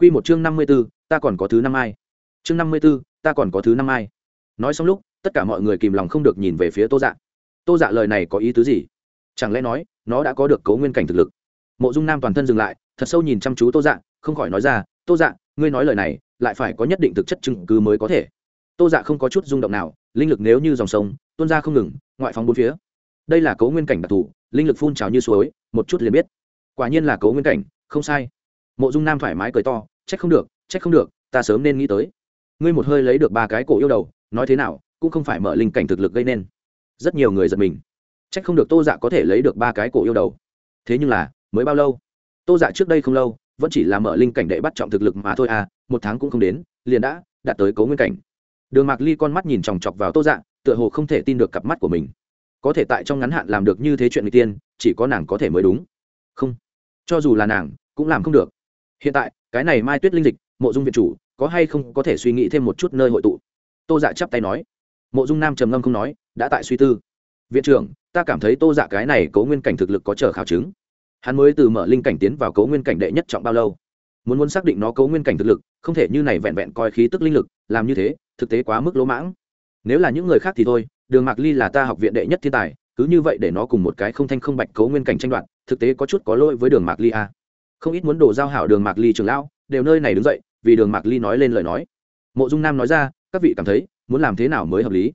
Quy một chương năm mươi 54, ta còn có thứ năm ai. Chương năm mươi 54, ta còn có thứ năm ai. Nói xong lúc, tất cả mọi người kìm lòng không được nhìn về phía Tô Dạ. Tô Dạ lời này có ý tứ gì? Chẳng lẽ nói, nó đã có được cấu nguyên cảnh thực lực? Mộ Dung Nam toàn thân dừng lại, thật sâu nhìn chăm chú Tô Dạ, không khỏi nói ra, "Tô Dạ, ngươi nói lời này, lại phải có nhất định thực chất chứng cứ mới có thể." Tô Dạ không có chút rung động nào, linh lực nếu như dòng sông, tuôn ra không ngừng, ngoại phóng bốn phía. Đây là cấu nguyên cảnh đặc thù, linh lực phun trào như suối, một chút liền biết. Quả nhiên là cấu nguyên cảnh, không sai mộ dung nam thoải mái cười to, trách không được, trách không được, ta sớm nên nghĩ tới. Ngươi một hơi lấy được ba cái cổ yêu đầu, nói thế nào, cũng không phải mở linh cảnh thực lực gây nên. Rất nhiều người giật mình. Trách không được tô dạ có thể lấy được ba cái cổ yêu đầu. Thế nhưng là, mới bao lâu? Tô dạ trước đây không lâu, vẫn chỉ là mở linh cảnh đệ bắt trọng thực lực mà thôi à một tháng cũng không đến, liền đã đạt tới cấu nguyên cảnh. Đường mạc ly con mắt nhìn chòng chọc vào tô dạ tựa hồ không thể tin được cặp mắt của mình. Có thể tại trong ngắn hạn làm được như thế chuyện người tiên, chỉ có nàng có thể mới đúng. Không, cho dù là nàng, cũng làm không được hiện tại, cái này mai tuyết linh dịch, mộ dung viện chủ, có hay không có thể suy nghĩ thêm một chút nơi hội tụ? Tô dạ chắp tay nói. Mộ dung nam trầm ngâm không nói, đã tại suy tư. Viện trưởng, ta cảm thấy tô dạ cái này cấu nguyên cảnh thực lực có chờ khảo chứng. Hắn mới từ mở linh cảnh tiến vào cấu nguyên cảnh đệ nhất trọng bao lâu? Muốn muốn xác định nó cấu nguyên cảnh thực lực, không thể như này vẹn vẹn coi khí tức linh lực, làm như thế, thực tế quá mức lỗ mãng. Nếu là những người khác thì thôi, đường mạc ly là ta học viện đệ nhất thiên tài, cứ như vậy để nó cùng một cái không thanh không bạch cấu nguyên cảnh tranh đoạt, thực tế có chút có lỗi với đường mạc ly a không ít muốn đổ giao hảo đường mạc ly trường lão, đều nơi này đứng dậy, vì đường mạc ly nói lên lời nói. Mộ dung nam nói ra, các vị cảm thấy, muốn làm thế nào mới hợp lý?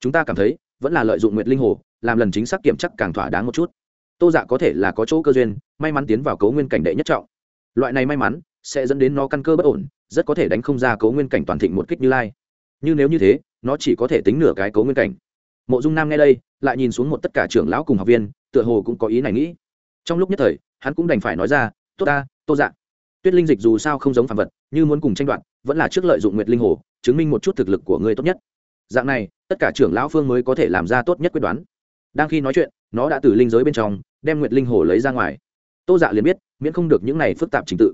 Chúng ta cảm thấy, vẫn là lợi dụng nguyệt linh hồ, làm lần chính xác kiểm chắc càng thỏa đáng một chút. Tô dạ có thể là có chỗ cơ duyên, may mắn tiến vào cấu nguyên cảnh đệ nhất trọng. Loại này may mắn, sẽ dẫn đến nó căn cơ bất ổn, rất có thể đánh không ra cấu nguyên cảnh toàn thịnh một kích như lai. Như nếu như thế, nó chỉ có thể tính nửa cái cấu nguyên cảnh. Mộ dung nam nghe đây, lại nhìn xuống một tất cả trưởng lão cùng học viên, tựa hồ cũng có ý này nghĩ. Trong lúc nhất thời, hắn cũng đành phải nói ra tốt ta, tô dạ. Tuyết linh dịch dù sao không giống phản vật, như muốn cùng tranh đoạt, vẫn là trước lợi dụng nguyệt linh hồ, chứng minh một chút thực lực của ngươi tốt nhất. Dạng này, tất cả trưởng lão phương mới có thể làm ra tốt nhất quyết đoán. Đang khi nói chuyện, nó đã từ linh giới bên trong, đem nguyệt linh hồ lấy ra ngoài. Tô dạ liền biết, miễn không được những này phức tạp trình tự.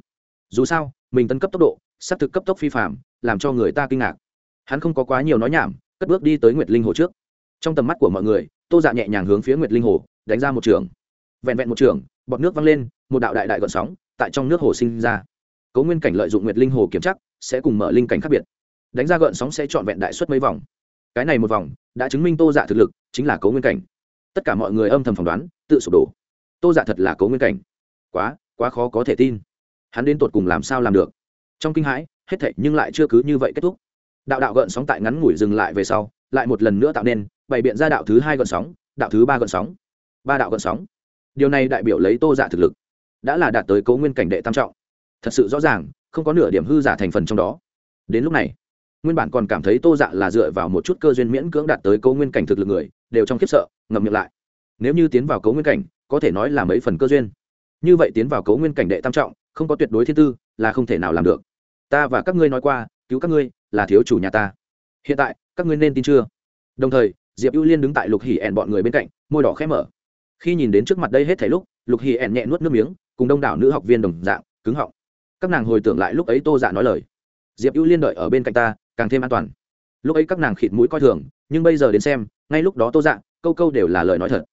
Dù sao, mình tân cấp tốc độ s c thực cấp tốc phi phạm làm cho người ta kinh ngạc. Hắn không có quá nhiều nói nhảm, cất bước đi tới nguyệt linh hồ trước. Trong tầm mắt của mọi người, tô dạ nhẹ nhàng hướng phía nguyệt linh hồ, đánh ra một trường. Vẹn vẹn một trường, bọt nước văng lên, một đạo đại đại gợn sóng tại trong nước hồ sinh ra. Cấu nguyên cảnh lợi dụng nguyệt linh hồ kiểm chắc, sẽ cùng mở linh cảnh khác biệt. Đánh ra gợn sóng sẽ trọn vẹn đại suất mấy vòng. Cái này một vòng, đã chứng minh tô dạ thực lực, chính là cấu nguyên cảnh. Tất cả mọi người âm thầm phỏng đoán, tự sụp đổ. Tô dạ thật là cấu nguyên cảnh. Quá quá khó có thể tin. Hắn đến tột cùng làm sao làm được? Trong kinh hãi, hết thệ nhưng lại chưa cứ như vậy kết thúc. Đạo đạo gợn sóng tại ngắn ngủi dừng lại về sau, lại một lần nữa tạo nên, bày biện ra đạo thứ hai gợn sóng, đạo thứ ba gợn sóng. Ba đạo gợn sóng. Điều này đại biểu lấy tô dạ thực lực đã là đạt tới cấu nguyên cảnh đệ tam trọng. Thật sự rõ ràng, không có nửa điểm hư giả thành phần trong đó. Đến lúc này, nguyên bản còn cảm thấy tô dạ là dựa vào một chút cơ duyên miễn cưỡng đạt tới cấu nguyên cảnh thực lực người, đều trong khiếp sợ, ngậm miệng lại. Nếu như tiến vào cấu nguyên cảnh, có thể nói là mấy phần cơ duyên. Như vậy tiến vào cấu nguyên cảnh đệ tam trọng, không có tuyệt đối thiên tư, là không thể nào làm được. Ta và các ngươi nói qua, cứu các ngươi là thiếu chủ nhà ta. Hiện tại, các ngươi nên tin chưa? Đồng thời, diệp ưu liên đứng tại lục hỉ ẹn bọn người bên cạnh, môi đỏ khẽ mở. Khi nhìn đến trước mặt đây hết thảy lúc, lục hỉ ẹn nhẹ nuốt nước miếng cùng đông đảo nữ học viên đồng dạng, cứng họng. Các nàng hồi tưởng lại lúc ấy tô dạ nói lời, diệp ưu liên đợi ở bên cạnh ta, càng thêm an toàn. Lúc ấy các nàng khịt mũi coi thường, nhưng bây giờ đến xem, ngay lúc đó tô dạ câu câu đều là lời nói thật.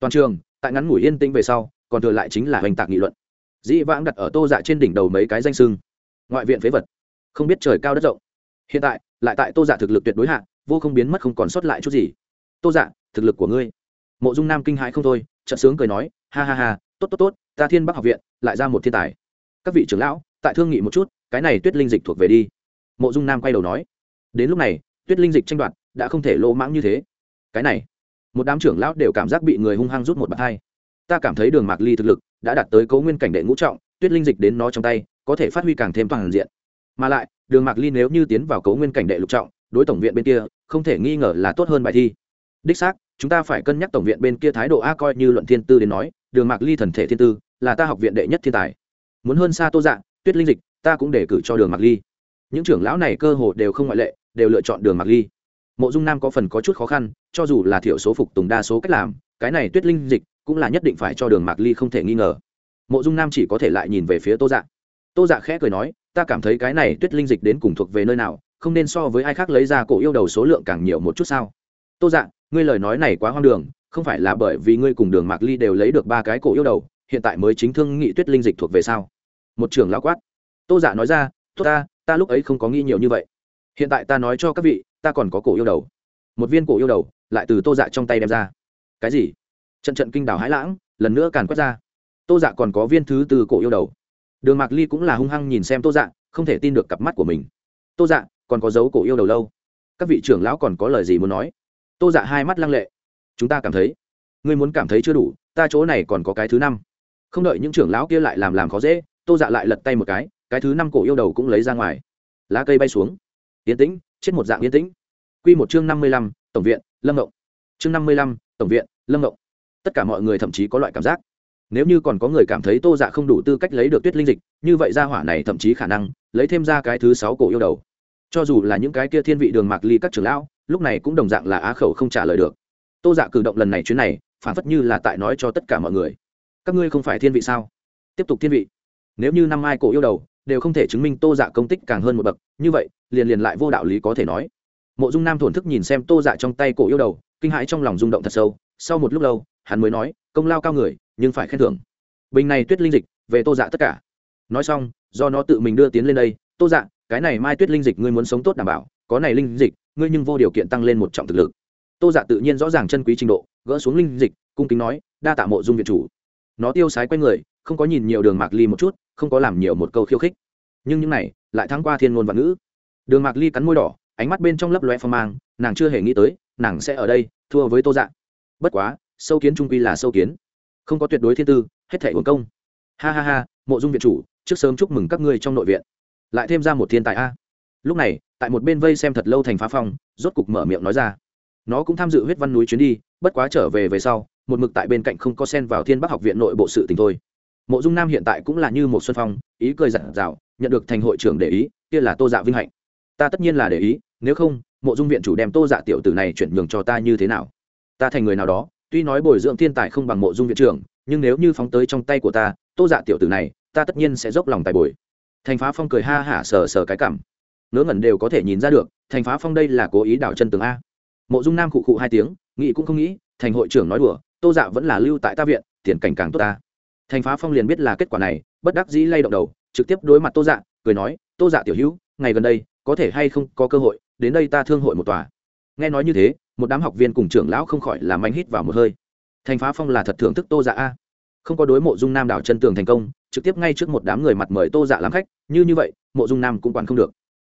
Toàn trường, tại ngắn ngủi yên tĩnh về sau, còn thừa lại chính là hoành tạc nghị luận. Dĩ vãng đặt ở tô dạ trên đỉnh đầu mấy cái danh sưng. Ngoại viện phế vật. Không biết trời cao đất rộng. Hiện tại, lại tại tô dạ thực lực tuyệt đối hạ, vô không biến mất không còn sót lại chút gì. Tô dạ thực lực của ngươi. Mộ dung nam kinh hãi không thôi trận sướng cười nói, ha ha ha tốt tốt tốt, ta thiên bắc học viện, lại ra một thiên tài. Các vị trưởng lão, tại thương nghị một chút, cái này tuyết linh dịch thuộc về đi. Mộ dung nam quay đầu nói. Đến lúc này, tuyết linh dịch tranh đoạt, đã không thể lỗ mãng như thế. Cái này, một đám trưởng lão đều cảm giác bị người hung hăng rút một bàn hai ta cảm thấy đường mạc ly thực lực đã đạt tới cấu nguyên cảnh đệ ngũ trọng, tuyết linh dịch đến nó trong tay, có thể phát huy càng thêm toàn diện. Mà lại, đường mạc ly nếu như tiến vào cấu nguyên cảnh đệ lục trọng, đối tổng viện bên kia, không thể nghi ngờ là tốt hơn bài thi. Đích xác, chúng ta phải cân nhắc tổng viện bên kia thái độ a coi như luận thiên tư đến nói đường mạc ly thần thể thiên tư, là ta học viện đệ nhất thiên tài. Muốn hơn xa tô dạ tuyết linh dịch, ta cũng đề cử cho đường mạc ly. Những trưởng lão này cơ hồ đều không ngoại lệ, đều lựa chọn đường mạc ly. Mộ dung nam có phần có chút khó khăn, cho dù là thiểu số phục tùng đa số cách làm, cái này tuyết linh dịch cũng là nhất định phải cho đường mạc ly không thể nghi ngờ. Mộ dung nam chỉ có thể lại nhìn về phía tô dạ. Tô dạ khẽ cười nói, ta cảm thấy cái này tuyết linh dịch đến cùng thuộc về nơi nào, không nên so với ai khác lấy ra cổ yêu đầu số lượng càng nhiều một chút sao? Tô dạ ngươi lời nói này quá hoang đường không phải là bởi vì ngươi cùng đường mạc ly đều lấy được ba cái cổ yêu đầu, hiện tại mới chính thương nghị tuyết linh dịch thuộc về sao? Một trưởng lão quát. Tô giả dạ nói ra, tốt ta ta lúc ấy không có nghĩ nhiều như vậy. Hiện tại ta nói cho các vị, ta còn có cổ yêu đầu. Một viên cổ yêu đầu, lại từ tô dạ trong tay đem ra. Cái gì? Trận trận kinh đảo hãi lãng, lần nữa càn quét ra. Tô dạ còn có viên thứ từ cổ yêu đầu. Đường mạc ly cũng là hung hăng nhìn xem tô dạ không thể tin được cặp mắt của mình. Tô dạ còn có dấu cổ yêu đầu lâu. Các vị trưởng lão còn có lời gì muốn nói? Tô dạ hai mắt lăng lệ chúng ta cảm thấy. Ngươi muốn cảm thấy chưa đủ, ta chỗ này còn có cái thứ năm. Không đợi những trưởng lão kia lại làm làm khó dễ, tô dạ lại lật tay một cái cái thứ năm cổ yêu đầu cũng lấy ra ngoài. Lá cây bay xuống. Yên tĩnh, chết một dạng yên tĩnh. Q một chương năm mươi lăm, tổng viện, lâm ngộng. Chương năm mươi lăm, tổng viện, lâm ngộng. Tất cả mọi người thậm chí có loại cảm giác. Nếu như còn có người cảm thấy tô dạ không đủ tư cách lấy được tuyết linh dịch, như vậy ra hỏa này thậm chí khả năng lấy thêm ra cái thứ sáu cổ yêu đầu. Cho dù là những cái kia thiên vị đường mạc ly các trưởng lão, lúc này cũng đồng dạng là á khẩu không trả lời được tô dạ cử động lần này chuyến này, phản phất như là tại nói cho tất cả mọi người. Các ngươi không phải thiên vị sao? Tiếp tục thiên vị. Nếu như năm ai cổ yêu đầu, đều không thể chứng minh tô dạ công tích càng hơn một bậc, như vậy, liền liền lại vô đạo lý có thể nói. Mộ dung nam thổn thức nhìn xem tô dạ trong tay cổ yêu đầu, kinh hãi trong lòng rung động thật sâu. Sau một lúc lâu, hắn mới nói, công lao cao người, nhưng phải khen thưởng. Bình này tuyết linh dịch, về tô dạ tất cả. Nói xong, do nó tự mình đưa tiến lên đây, tô dạ cái này mai tuyết linh dịch ngươi muốn sống tốt đảm bảo, có này linh dịch, ngươi nhưng vô điều kiện tăng lên một trọng thực lực tô dạ tự nhiên rõ ràng chân quý trình độ, gỡ xuống linh dịch, cung kính nói, đa tạ mộ dung viện chủ. Nó tiêu sái q u a y người, không có nhìn nhiều đường mạc ly một chút, không có làm nhiều một câu khiêu khích. Nhưng những này, lại thắng qua thiên ngôn và ngữ. Đường mạc ly cắn môi đỏ, ánh mắt bên trong lấp loe phong mang, nàng chưa hề nghĩ tới, nàng sẽ ở đây, thua với tô dạ. Bất quá, sâu kiến trung quy là sâu kiến. Không có tuyệt đối thiên tư, hết thể hồn công. Ha ha ha, mộ dung viện chủ, trước sớm chúc mừng các ngươi trong nội viện. Lại thêm ra một thiên tài a. Lúc này, tại một bên vây xem thật lâu thành phá phong, rốt cục mở miệng nói ra nó cũng tham dự huyết văn núi chuyến đi, bất quá trở về về sau, một mực tại bên cạnh không có sen vào thiên bắc học viện nội bộ sự tình thôi. Mộ dung nam hiện tại cũng là như một xuân phong, ý cười giản rào nhận được thành hội trưởng để ý, kia là tô dạ vinh hạnh. Ta tất nhiên là để ý, nếu không, mộ dung viện chủ đem tô dạ tiểu tử này chuyển nhường cho ta như thế nào? Ta thành người nào đó, tuy nói bồi dưỡng thiên tài không bằng mộ dung viện trưởng, nhưng nếu như phóng tới trong tay của ta, tô dạ tiểu tử này, ta tất nhiên sẽ dốc lòng tài bồi. Thành phá phong cười ha hả sờ sờ cái cảm. Ngớ ngẩn đều có thể nhìn ra được, thành phá phong đây là cố ý đảo chân tường a mộ dung nam cụ cụ hai tiếng, nghĩ cũng không nghĩ, thành hội trưởng nói đùa, tô dạ vẫn là lưu tại ta viện, tiền cảnh càng tốt ta. Thành phá phong liền biết là kết quả này, bất đắc dĩ lay động đầu, trực tiếp đối mặt tô dạ cười nói, tô dạ tiểu hữu, ngày gần đây, có thể hay không có cơ hội, đến đây ta thương hội một tòa. Nghe nói như thế, một đám học viên cùng trưởng lão không khỏi làm anh hít vào một hơi. Thành phá phong là thật thưởng thức tô dạ a. Không có đối mộ dung nam đảo chân tường thành công, trực tiếp ngay trước một đám người mặt mời tô dạ làm khách, như như vậy, mộ dung nam cũng quản không được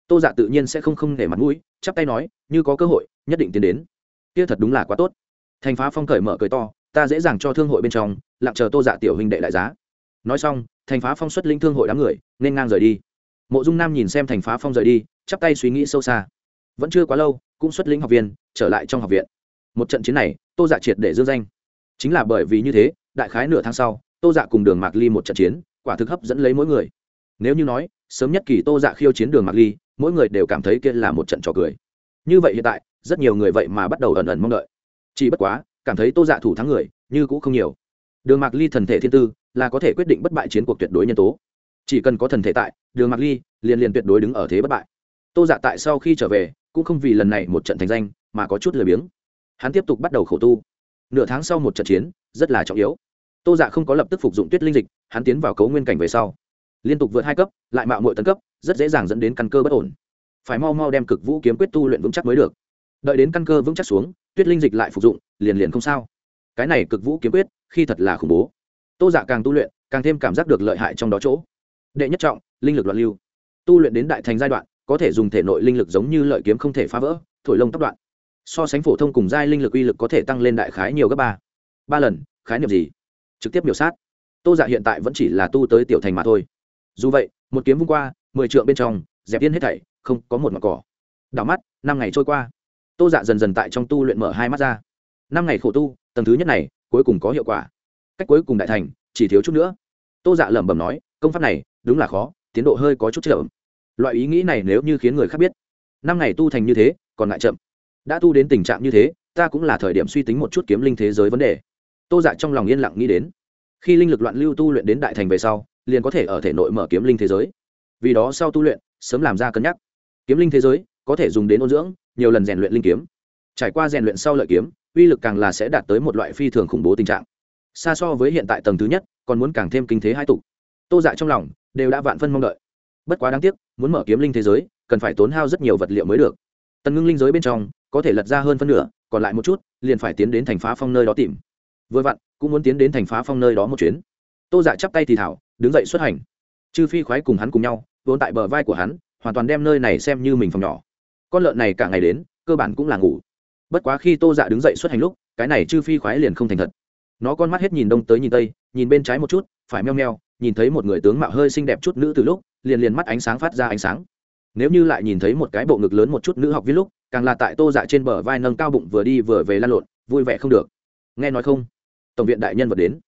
tô dạ tự nhiên sẽ không không để mặt mũi, chắp tay nói, như có cơ hội, nhất định tiến đến. Kia thật đúng là quá tốt. Thành phá phong cởi mở cười to, ta dễ dàng cho thương hội bên trong, lặng chờ tô dạ tiểu huynh đệ đại giá. Nói xong, thành phá phong xuất linh thương hội đám người, nên ngang rời đi. Mộ dung nam nhìn xem thành phá phong rời đi, chắp tay suy nghĩ sâu xa. Vẫn chưa quá lâu, cũng xuất lĩnh học viên, trở lại trong học viện. Một trận chiến này, tô dạ triệt để dương danh. Chính là bởi vì như thế, đại khái nửa tháng sau, tô dạ cùng đường mạc ly một trận chiến, quả thực hấp dẫn lấy mỗi người. Nếu như nói, sớm nhất kỳ tô dạ khiêu chiến đường mạc ly mỗi người đều cảm thấy kia là một trận trò cười. Như vậy hiện tại, rất nhiều người vậy mà bắt đầu ẩn ẩn mong đợi. Chỉ bất quá, cảm thấy tô dạ thủ thắng người, như cũng không nhiều. Đường mạc ly thần thể thiên tư, là có thể quyết định bất bại chiến cuộc tuyệt đối nhân tố. Chỉ cần có thần thể tại, đường mạc ly liền liền tuyệt đối đứng ở thế bất bại. Tô dạ tại sau khi trở về, cũng không vì lần này một trận thành danh, mà có chút lười biếng. Hắn tiếp tục bắt đầu khổ tu. Nửa tháng sau một trận chiến, rất là trọng yếu. Tô dạ không có lập tức phục dụng tuyết linh dịch, hắn tiến vào cấu nguyên cảnh về sau liên tục vượt hai cấp, lại mạo mội tấn cấp, rất dễ dàng dẫn đến căn cơ bất ổn. Phải mau mau đem cực vũ kiếm quyết tu luyện vững chắc mới được. Đợi đến căn cơ vững chắc xuống, tuyết linh dịch lại phục dụng, liền liền không sao. Cái này cực vũ kiếm quyết, khi thật là khủng bố. Tô dạ càng tu luyện, càng thêm cảm giác được lợi hại trong đó chỗ. Đệ nhất trọng, linh lực loạn lưu. Tu luyện đến đại thành giai đoạn, có thể dùng thể nội linh lực giống như lợi kiếm không thể phá vỡ, thổi lông tóc đoạn. So sánh phổ thông cùng giai linh lực uy lực có thể tăng lên đại khái nhiều gấp ba. Ba lần, khái niệm gì? Trực tiếp biểu sát. Tô dạ hiện tại vẫn chỉ là tu tới tiểu thành mà thôi dù vậy, một kiếm vung qua, mười trượng bên trong, dẹp yên hết thảy, không có một mặt cỏ. Đảo mắt, năm ngày trôi qua. Tô dạ dần dần tại trong tu luyện mở hai mắt ra. Năm ngày khổ tu, tầng thứ nhất này, cuối cùng có hiệu quả. Cách cuối cùng đại thành, chỉ thiếu chút nữa. Tô dạ lẩm bẩm nói, công pháp này, đúng là khó, tiến độ hơi có chút chậm. Loại ý nghĩ này nếu như khiến người khác biết, năm ngày tu thành như thế, còn lại chậm. Đã tu đến tình trạng như thế, ta cũng là thời điểm suy tính một chút kiếm linh thế giới vấn đề. Tô dạ trong lòng yên lặng nghĩ đến. Khi linh lực loạn lưu tu luyện đến đại thành về sau liền có thể ở thể nội mở kiếm linh thế giới. Vì đó sau tu luyện, sớm làm ra cân nhắc. Kiếm linh thế giới, có thể dùng đến ôn dưỡng, nhiều lần rèn luyện linh kiếm. Trải qua rèn luyện sau lợi kiếm, uy lực càng là sẽ đạt tới một loại phi thường khủng bố tình trạng. Xa so với hiện tại tầng thứ nhất, còn muốn càng thêm kinh thế hai tục tô dạ trong lòng đều đã vạn phân mong đợi. Bất quá đáng tiếc, muốn mở kiếm linh thế giới, cần phải tốn hao rất nhiều vật liệu mới được. Tần ngưng linh giới bên trong, có thể lật ra hơn phân nửa, còn lại một chút, liền phải tiến đến thành phá phong nơi đó tìm. Vừa vặn, cũng muốn tiến đến thành phá phong nơi đó một chuyến. Tô dạ chắp tay thì thảo đứng dậy xuất hành. Chư phi khoái cùng hắn cùng nhau, vốn tại bờ vai của hắn, hoàn toàn đem nơi này xem như mình phòng nhỏ. Con lợn này cả ngày đến, cơ bản cũng là ngủ. Bất quá khi tô dạ đứng dậy xuất hành lúc, cái này chư phi khoái liền không thành thật. Nó con mắt hết nhìn đông tới nhìn tây, nhìn bên trái một chút, phải meo meo, nhìn thấy một người tướng mạo hơi xinh đẹp chút nữ từ lúc, liền liền mắt ánh sáng phát ra ánh sáng. Nếu như lại nhìn thấy một cái bộ ngực lớn một chút nữ học viên lúc, càng là tại tô dạ trên bờ vai nâng cao bụng vừa đi vừa về lan lộn, vui vẻ không được. Nghe nói không? Tổng viện đại nhân vật đến.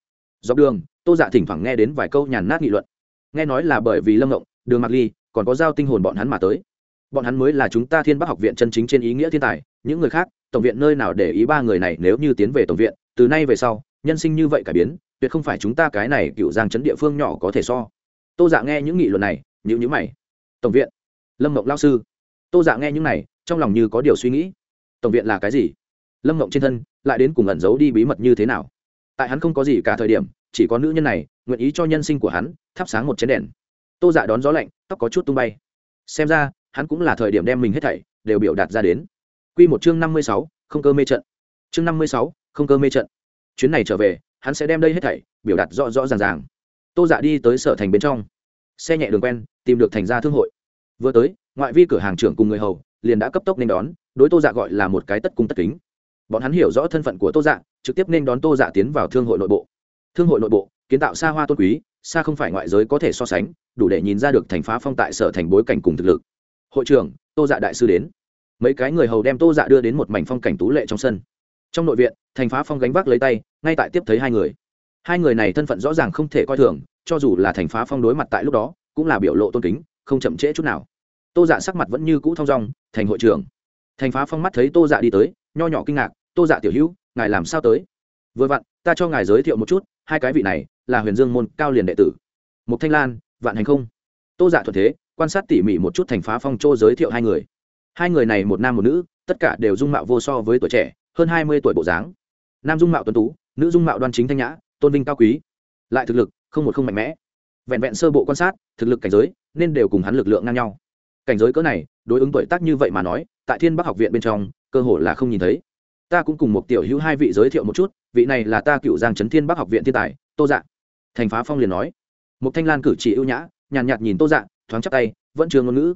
Dọc đường tô dạ thỉnh thoảng nghe đến vài câu nhàn nát nghị luận. Nghe nói là bởi vì lâm ngộng, đường mạc ly còn có giao tinh hồn bọn hắn mà tới. Bọn hắn mới là chúng ta thiên bắc học viện chân chính trên ý nghĩa thiên tài, những người khác, tổng viện nơi nào để ý ba người này nếu như tiến về tổng viện, từ nay về sau, nhân sinh như vậy cải biến, tuyệt không phải chúng ta cái này cựu giang chấn địa phương nhỏ có thể so. Tô dạ nghe những nghị luận này như những mày. Tổng viện? Lâm mộng lao sư. Tô dạ nghe những này, trong lòng như có điều suy nghĩ. Tổng viện là cái gì? Lâm mộng trên thân lại đến cùng ẩn giấu đi bí mật như thế nào? Tại hắn không có gì cả thời điểm chỉ có nữ nhân này nguyện ý cho nhân sinh của hắn thắp sáng một chén đèn. Tô dạ đón gió lạnh, tóc có chút tung bay. Xem ra, hắn cũng là thời điểm đem mình hết thảy đều biểu đạt ra đến. Q một chương năm mươi sáu, không cơ mê trận. Chương năm mươi sáu, không cơ mê trận. Chuyến này trở về, hắn sẽ đem đây hết thảy biểu đạt rõ rõ ràng ràng. Tô dạ đi tới sở thành bên trong. Xe nhẹ đường quen, tìm được thành gia thương hội. Vừa tới, ngoại vi cửa hàng trưởng cùng người hầu liền đã cấp tốc nên đón, đối tô dạ gọi là một cái tất cung tất kính. Bọn hắn hiểu rõ thân phận của tô dạ trực tiếp nên đón tô dạ tiến vào thương hội nội bộ thương hội nội bộ, kiến tạo xa hoa tôn quý, xa không phải ngoại giới có thể so sánh, đủ để nhìn ra được thành phá phong tại sở thành bối cảnh cùng thực lực. Hội trưởng, tô dạ đại sư đến. Mấy cái người hầu đem tô dạ đưa đến một mảnh phong cảnh tú lệ trong sân. Trong nội viện, thành phá phong gánh vác lấy tay, ngay tại tiếp thấy hai người. Hai người này thân phận rõ ràng không thể coi thường, cho dù là thành phá phong đối mặt tại lúc đó, cũng là biểu lộ tôn kính, không chậm trễ chút nào. Tô dạ sắc mặt vẫn như cũ thong dong, thành hội trưởng. Thành phá phong mắt thấy tô dạ đi tới, nho nhỏ kinh ngạc, tô dạ tiểu hữu, ngài làm sao tới? Vừa vặn, ta cho ngài giới thiệu một chút hai cái vị này là huyền dương môn cao liền đệ tử. Mục thanh lan, vạn hành không. Tô dạ thuận thế, quan sát tỉ mỉ một chút thành phá phong châu giới thiệu hai người. Hai người này một nam một nữ, tất cả đều dung mạo vô so với tuổi trẻ, hơn hai mươi tuổi bộ dáng. Nam dung mạo tuấn tú, nữ dung mạo đoan chính thanh nhã, tôn vinh cao quý. Lại thực lực, không một không mạnh mẽ. Vẹn vẹn sơ bộ quan sát, thực lực cảnh giới, nên đều cùng hắn lực lượng ngang nhau. Cảnh giới cỡ này, đối ứng tuổi tác như vậy mà nói, tại thiên bắc học viện bên trong, cơ hội là không nhìn thấy ta cũng cùng một tiểu hữu hai vị giới thiệu một chút vị này là ta cựu giang trấn thiên bắc học viện thiên tài tô dạ. Thành phá phong liền nói. Một thanh lan cử chỉ ưu nhã nhàn nhạt nhìn tô dạ thoáng chắc tay vẫn chưa ngôn ngữ.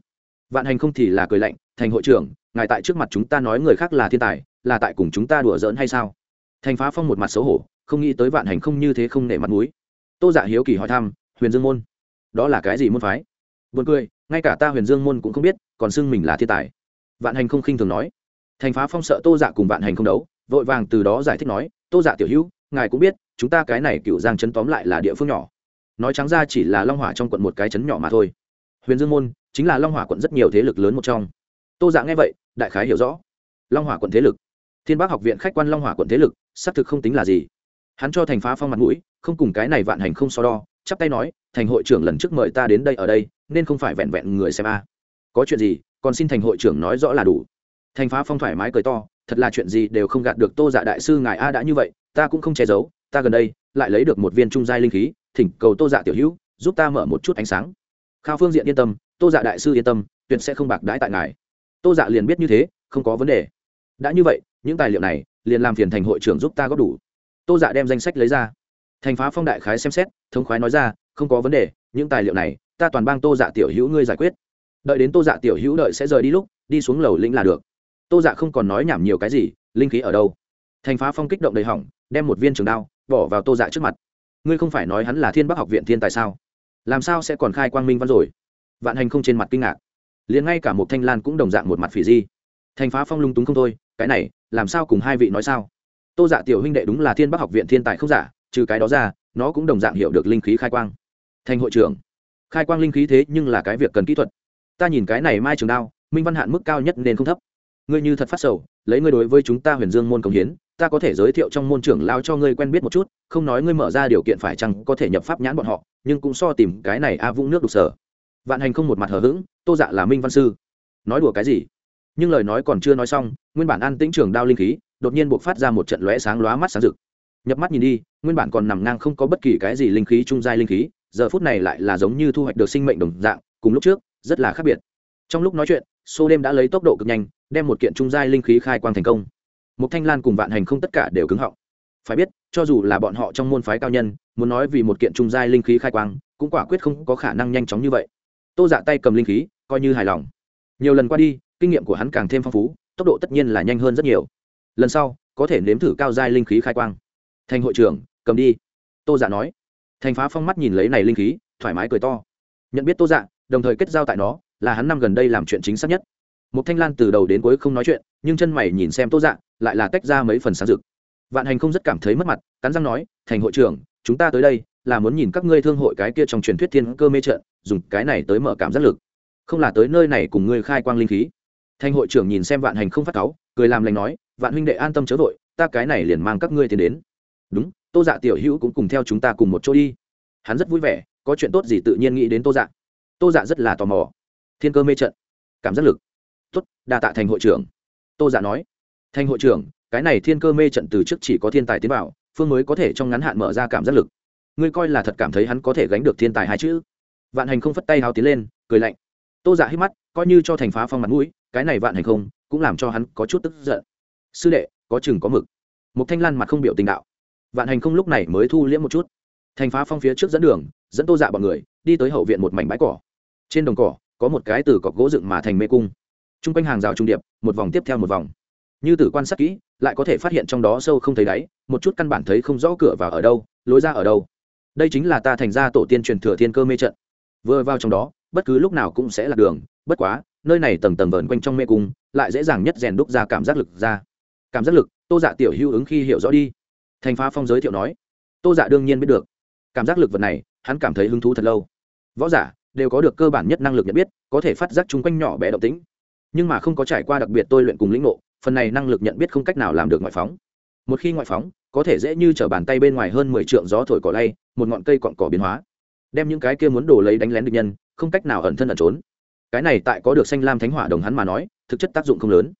Vạn hành không thì là cười lạnh thành hội trưởng ngài tại trước mặt chúng ta nói người khác là thiên tài là tại cùng chúng ta đùa giỡn hay sao? Thành phá phong một mặt xấu hổ không nghĩ tới vạn hành không như thế không nể mặt mũi. Tô dạ hiếu kỳ hỏi thăm huyền dương môn đó là cái gì môn phái? Buồn cười, ngay cả ta Huyền Dương môn cũng không biết, còn xưng mình là thiên tài. Vạn Hành không khinh thường nói. Thành Phá Phong sợ Tô Dạ cùng Vạn Hành không đấu, vội vàng từ đó giải thích nói, "Tô Dạ tiểu hữu, ngài cũng biết, chúng ta cái này Cựu Giang trấn tóm lại là địa phương nhỏ. Nói trắng ra chỉ là Long Hỏa trong quận một cái trấn nhỏ mà thôi. Huyền Dương môn chính là Long Hỏa quận rất nhiều thế lực lớn một trong." Tô Dạ nghe vậy, đại khái hiểu rõ. Long Hỏa quận thế lực, Thiên bác học viện khách quan Long Hỏa quận thế lực, xác thực không tính là gì. Hắn cho Thành Phá Phong mặt mũi, không cùng cái này Vạn Hành không so đo, chắp tay nói, "Thành hội trưởng lần trước mời ta đến đây ở đây, nên không phải vẹn vẹn người xem a có chuyện gì còn xin thành hội trưởng nói rõ là đủ thành phá phong thoải mái cười to, thật là chuyện gì đều không gạt được tô dạ đại sư ngài a đã như vậy, ta cũng không che giấu, ta gần đây lại lấy được một viên trung giai linh khí, thỉnh cầu tô dạ tiểu hữu, giúp ta mở một chút ánh sáng. Khao phương diện yên tâm, tô dạ đại sư yên tâm, tuyệt sẽ không bạc đãi tại ngài. Tô dạ liền biết như thế, không có vấn đề. Đã như vậy, những tài liệu này liền làm phiền thành hội trưởng giúp ta góp đủ. Tô dạ đem danh sách lấy ra. Thành phá phong đại khái xem xét, thống khoái nói ra, không có vấn đề, những tài liệu này, ta toàn bang tô dạ tiểu hữu ngươi giải quyết. Đợi đến tô dạ tiểu hữu đợi sẽ rời đi lúc, đi xuống lầu lĩnh là được tô dạ không còn nói nhảm nhiều cái gì, linh khí ở đâu? Thành phá phong kích động đầy hỏng, đem một viên trường đao bỏ vào tô dạ trước mặt. Ngươi không phải nói hắn là thiên bắc học viện thiên tài sao? Làm sao sẽ còn khai quang minh văn rồi? Vạn hành không trên mặt kinh ngạc. Liền ngay cả một thanh lan cũng đồng dạng một mặt phỉ di. Thành phá phong lung túng không thôi, cái này, làm sao cùng hai vị nói sao? Tô dạ tiểu huynh đệ đúng là thiên bắc học viện thiên tài không giả, trừ cái đó ra, nó cũng đồng dạng hiểu được linh khí khai quang. Thành hội trưởng, khai quang linh khí thế nhưng là cái việc cần kỹ thuật. Ta nhìn cái này mai trường đao, minh văn hạn mức cao nhất nên không thấp ngươi như thật phát sầu, lấy ngươi đối với chúng ta huyền dương môn công hiến, ta có thể giới thiệu trong môn trưởng lao cho ngươi quen biết một chút, không nói ngươi mở ra điều kiện phải chăng có thể nhập pháp nhãn bọn họ, nhưng cũng so tìm cái này a vũng nước đục sở. Vạn hành không một mặt hờ hững, tô dạ là minh văn sư. Nói đùa cái gì? Nhưng lời nói còn chưa nói xong, nguyên bản an tĩnh trường đao linh khí, đột nhiên buộc phát ra một trận lóe sáng lóa mắt sáng rực. Nhập mắt nhìn đi, nguyên bản còn nằm ngang không có bất kỳ cái gì linh khí, trung giai linh khí, giờ phút này lại là giống như thu hoạch được sinh mệnh đồng dạng, cùng lúc trước, rất là khác biệt. Trong lúc nói chuyện xô đêm đã lấy tốc độ cực nhanh, đem một kiện trung giai linh khí khai quang thành công. Một thanh lan cùng vạn hành không tất cả đều cứng họng. Phải biết, cho dù là bọn họ trong môn phái cao nhân, muốn nói vì một kiện trung giai linh khí khai quang, cũng quả quyết không có khả năng nhanh chóng như vậy. Tô dạ tay cầm linh khí, coi như hài lòng. Nhiều lần qua đi, kinh nghiệm của hắn càng thêm phong phú, tốc độ tất nhiên là nhanh hơn rất nhiều. Lần sau, có thể nếm thử cao giai linh khí khai quang. Thành hội trưởng, cầm đi. Tô dạ nói. Thành phá phong mắt nhìn lấy này linh khí, thoải mái cười to. Nhận biết tô dạ đồng thời kết giao tại nó là hắn năm gần đây làm chuyện chính xác nhất. Một thanh lan từ đầu đến cuối không nói chuyện, nhưng chân mày nhìn xem tô dạ lại là tách ra mấy phần sáng rực. Vạn hành không rất cảm thấy mất mặt, cắn răng nói, thành hội trưởng, chúng ta tới đây là muốn nhìn các ngươi thương hội cái kia trong truyền thuyết thiên cơ mê trận, dùng cái này tới mở cảm giác lực. Không là tới nơi này cùng ngươi khai quang linh khí. Thành hội trưởng nhìn xem vạn hành không phát cáu, cười làm lành nói, vạn huynh đệ an tâm chớ vội, ta cái này liền mang các ngươi tiền đến. Đúng, tô dạ tiểu hữu cũng cùng theo chúng ta cùng một chỗ đi. Hắn rất vui vẻ, có chuyện tốt gì tự nhiên nghĩ đến tô dạ. Tô dạ rất là tò mò thiên cơ mê trận. Cảm giác lực. Tốt, đa tạ thành hội trưởng. Tô dạ nói. Thành hội trưởng, cái này thiên cơ mê trận từ trước chỉ có thiên tài tiến vào, phương mới có thể trong ngắn hạn mở ra cảm giác lực. Ngươi coi là thật cảm thấy hắn có thể gánh được thiên tài hai chữ. Vạn hành không phất tay hào tiến lên, cười lạnh. Tô dạ hít mắt, coi như cho thành phá phong mặt mũi, cái này vạn hành không, cũng làm cho hắn có chút tức giận. Sư đệ, có chừng có mực. Một thanh lan mặt không biểu tình đạo. Vạn hành không lúc này mới thu liễm một chút. Thành phá phong phía trước dẫn đường, dẫn tô dạ bọn người, đi tới hậu viện một mảnh bãi cỏ. Trên đồng cỏ có một cái từ cọc gỗ dựng mà thành mê cung. T r u n g quanh hàng rào trung điệp, một vòng tiếp theo một vòng. Như tử quan sát kỹ, lại có thể phát hiện trong đó sâu không thấy đáy, một chút căn bản thấy không rõ cửa vào ở đâu, lối ra ở đâu. Đây chính là ta thành ra tổ tiên truyền thừa thiên cơ mê trận. Vừa vào trong đó, bất cứ lúc nào cũng sẽ là đường, bất quá, nơi này tầng tầng vờn quanh trong mê cung, lại dễ dàng nhất rèn đúc ra cảm giác lực ra. Cảm giác lực, tô dạ tiểu hữu ứng khi hiểu rõ đi. Thành phá phong giới thiệu nói. Tô dạ đương nhiên biết được. Cảm giác lực vật này, hắn cảm thấy hứng thú thật lâu. Võ giả đều có được cơ bản nhất năng lực nhận biết, có thể phát giác chung quanh nhỏ bé động tĩnh. Nhưng mà không có trải qua đặc biệt tôi luyện cùng lĩnh ngộ, phần này năng lực nhận biết không cách nào làm được ngoại phóng. Một khi ngoại phóng, có thể dễ như t r ở bàn tay bên ngoài hơn mười trượng gió thổi cỏ lay, một ngọn cây cọn cỏ biến hóa. Đem những cái kia muốn đổ lấy đánh lén địch nhân, không cách nào ẩn thân ẩn trốn. Cái này tại có được xanh lam thánh hỏa đồng hắn mà nói, thực chất tác dụng không lớn.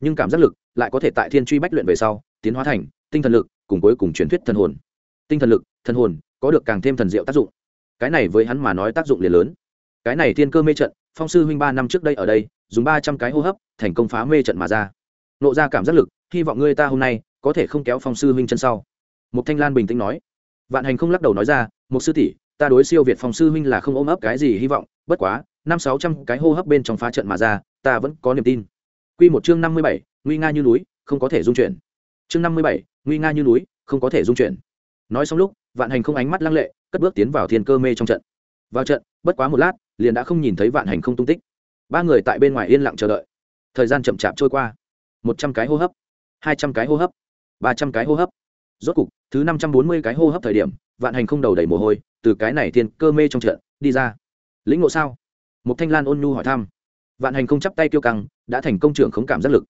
Nhưng cảm giác lực lại có thể tại thiên truy bách luyện về sau, tiến hóa thành tinh thần lực, cùng cuối cùng truyền thuyết thần hồn. Tinh thần lực, thần hồn có được càng thêm thần diệu tác dụng. Cái này với hắn mà nói tác dụng liền lớn cái này thiên cơ mê trận, phong sư huynh ba năm trước đây ở đây, dùng ba trăm cái hô hấp, thành công phá mê trận mà ra. Nộ ra cảm giác lực, hy vọng ngươi ta hôm nay có thể không kéo phong sư huynh chân sau. Một thanh lan bình tĩnh nói. Vạn hành không lắc đầu nói ra một sư tỷ, ta đối siêu việt phong sư huynh là không ôm ấp cái gì hy vọng, bất quá, năm sáu trăm cái hô hấp bên trong phá trận mà ra, ta vẫn có niềm tin. Q một chương năm mươi bảy, nguy nga như núi, không có thể dung chuyển. Chương năm mươi bảy, nguy nga như núi, không có thể dung chuyển. Nói xong lúc, vạn hành không ánh mắt lăng lệ, cất bước tiến vào thiên cơ mê trong trận vào trận, bất quá một lát, liền đã không nhìn thấy vạn hành không tung tích. Ba người tại bên ngoài yên lặng chờ đợi. Thời gian chậm chạp trôi qua. Một trăm cái hô hấp, hai trăm cái hô hấp, ba trăm cái hô hấp. Rốt cục, thứ năm trăm bốn mươi cái hô hấp thời điểm, vạn hành không đầu đầy mồ hôi, từ cái này thiên cơ mê trong trận, đi ra. Lĩnh ngộ sao? Một thanh lan ôn nhu hỏi thăm. Vạn hành không chắp tay tiêu căng, đã thành công trưởng khống cảm giác lực.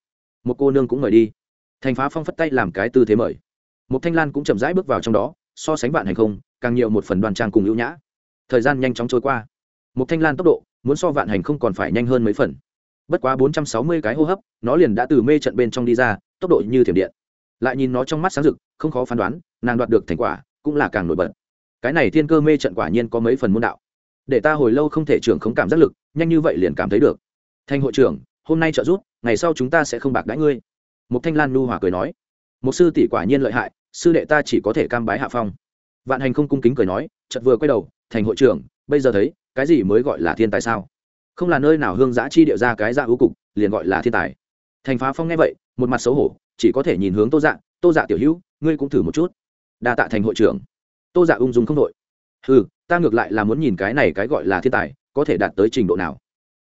Một cô nương cũng mời đi. Thành phá phong phất tay làm cái tư thế mời. Một thanh lan cũng chậm rãi bước vào trong đó, so sánh vạn hành không, càng nhiều một phần đoàn trang cùng ưu nhã thời gian nhanh chóng trôi qua. Một thanh lan tốc độ muốn so vạn hành không còn phải nhanh hơn mấy phần. Bất quá bốn trăm sáu mươi cái hô hấp, nó liền đã từ mê trận bên trong đi ra, tốc độ như thiểm điện. Lại nhìn nó trong mắt sáng rực, không khó phán đoán, nàng đoạt được thành quả cũng là càng nổi bật. Cái này thiên cơ mê trận quả nhiên có mấy phần môn đạo. Để ta hồi lâu không thể trưởng không cảm giác lực, nhanh như vậy liền cảm thấy được. Thanh hội trưởng, hôm nay trợ giúp, ngày sau chúng ta sẽ không bạc đãi ngươi. Một thanh lan nu hòa cười nói. Một sư tỷ quả nhiên lợi hại, sư đệ ta chỉ có thể cam bái hạ phong vạn hành không cung kính cười nói, chợt vừa quay đầu, thành hội trưởng, bây giờ thấy, cái gì mới gọi là thiên tài sao? Không là nơi nào hương giã chi điệu ra cái dạ hữu cục, liền gọi là thiên tài. Thành phá phong nghe vậy, một mặt xấu hổ, chỉ có thể nhìn hướng tô dạ tô dạ tiểu hữu, ngươi cũng thử một chút. Đa tạ thành hội trưởng. Tô dạ ung dung không đội. Ừ ta ngược lại là muốn nhìn cái này cái gọi là thiên tài, có thể đạt tới trình độ nào?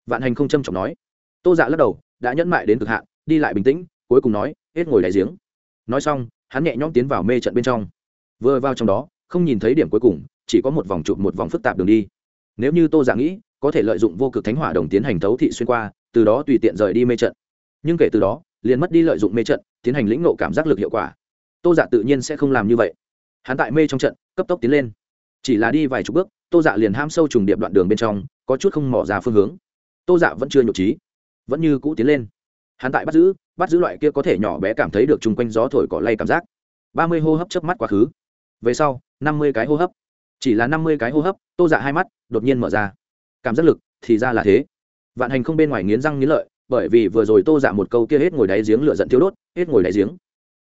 Vạn hành không trâm trọng nói. Tô dạ lắc đầu, đã nhẫn mại đến cực hạn, đi lại bình tĩnh, cuối cùng nói, hết ngồi đại giếng. Nói xong, hắn nhẹ nhõm tiến vào mê trận bên trong. Vừa vào trong đó không nhìn thấy điểm cuối cùng, chỉ có một vòng chụp một vòng phức tạp đường đi. Nếu như tô giả nghĩ, có thể lợi dụng vô cực thánh hỏa đồng tiến hành thấu thị xuyên qua, từ đó tùy tiện rời đi mê trận. Nhưng kể từ đó, liền mất đi lợi dụng mê trận, tiến hành lĩnh nộ cảm giác lực hiệu quả. Tô giả tự nhiên sẽ không làm như vậy. Hắn tại mê trong trận, cấp tốc tiến lên. Chỉ là đi vài chục bước, tô dạ liền ham sâu trùng điệp đoạn đường bên trong, có chút không mỏ ra phương hướng. Tô dạ vẫn chưa nhộn trí, vẫn như cũ tiến lên. Hắn tại bắt giữ bắt giữ loại kia có thể nhỏ bé cảm thấy được chung quanh gió thổi cỏ lay cảm giác. Ba mươi hô hấp chớp mắt quá khứ về sau, năm mươi cái hô hấp. Chỉ là năm mươi cái hô hấp, tô dạ hai mắt đột nhiên mở ra. Cảm giác lực thì ra là thế. Vạn hành không bên ngoài nghiến răng nghiến lợi, bởi vì vừa rồi tô dạ một câu kia hết ngồi đáy giếng lửa giận thiếu đốt, hết ngồi đáy giếng.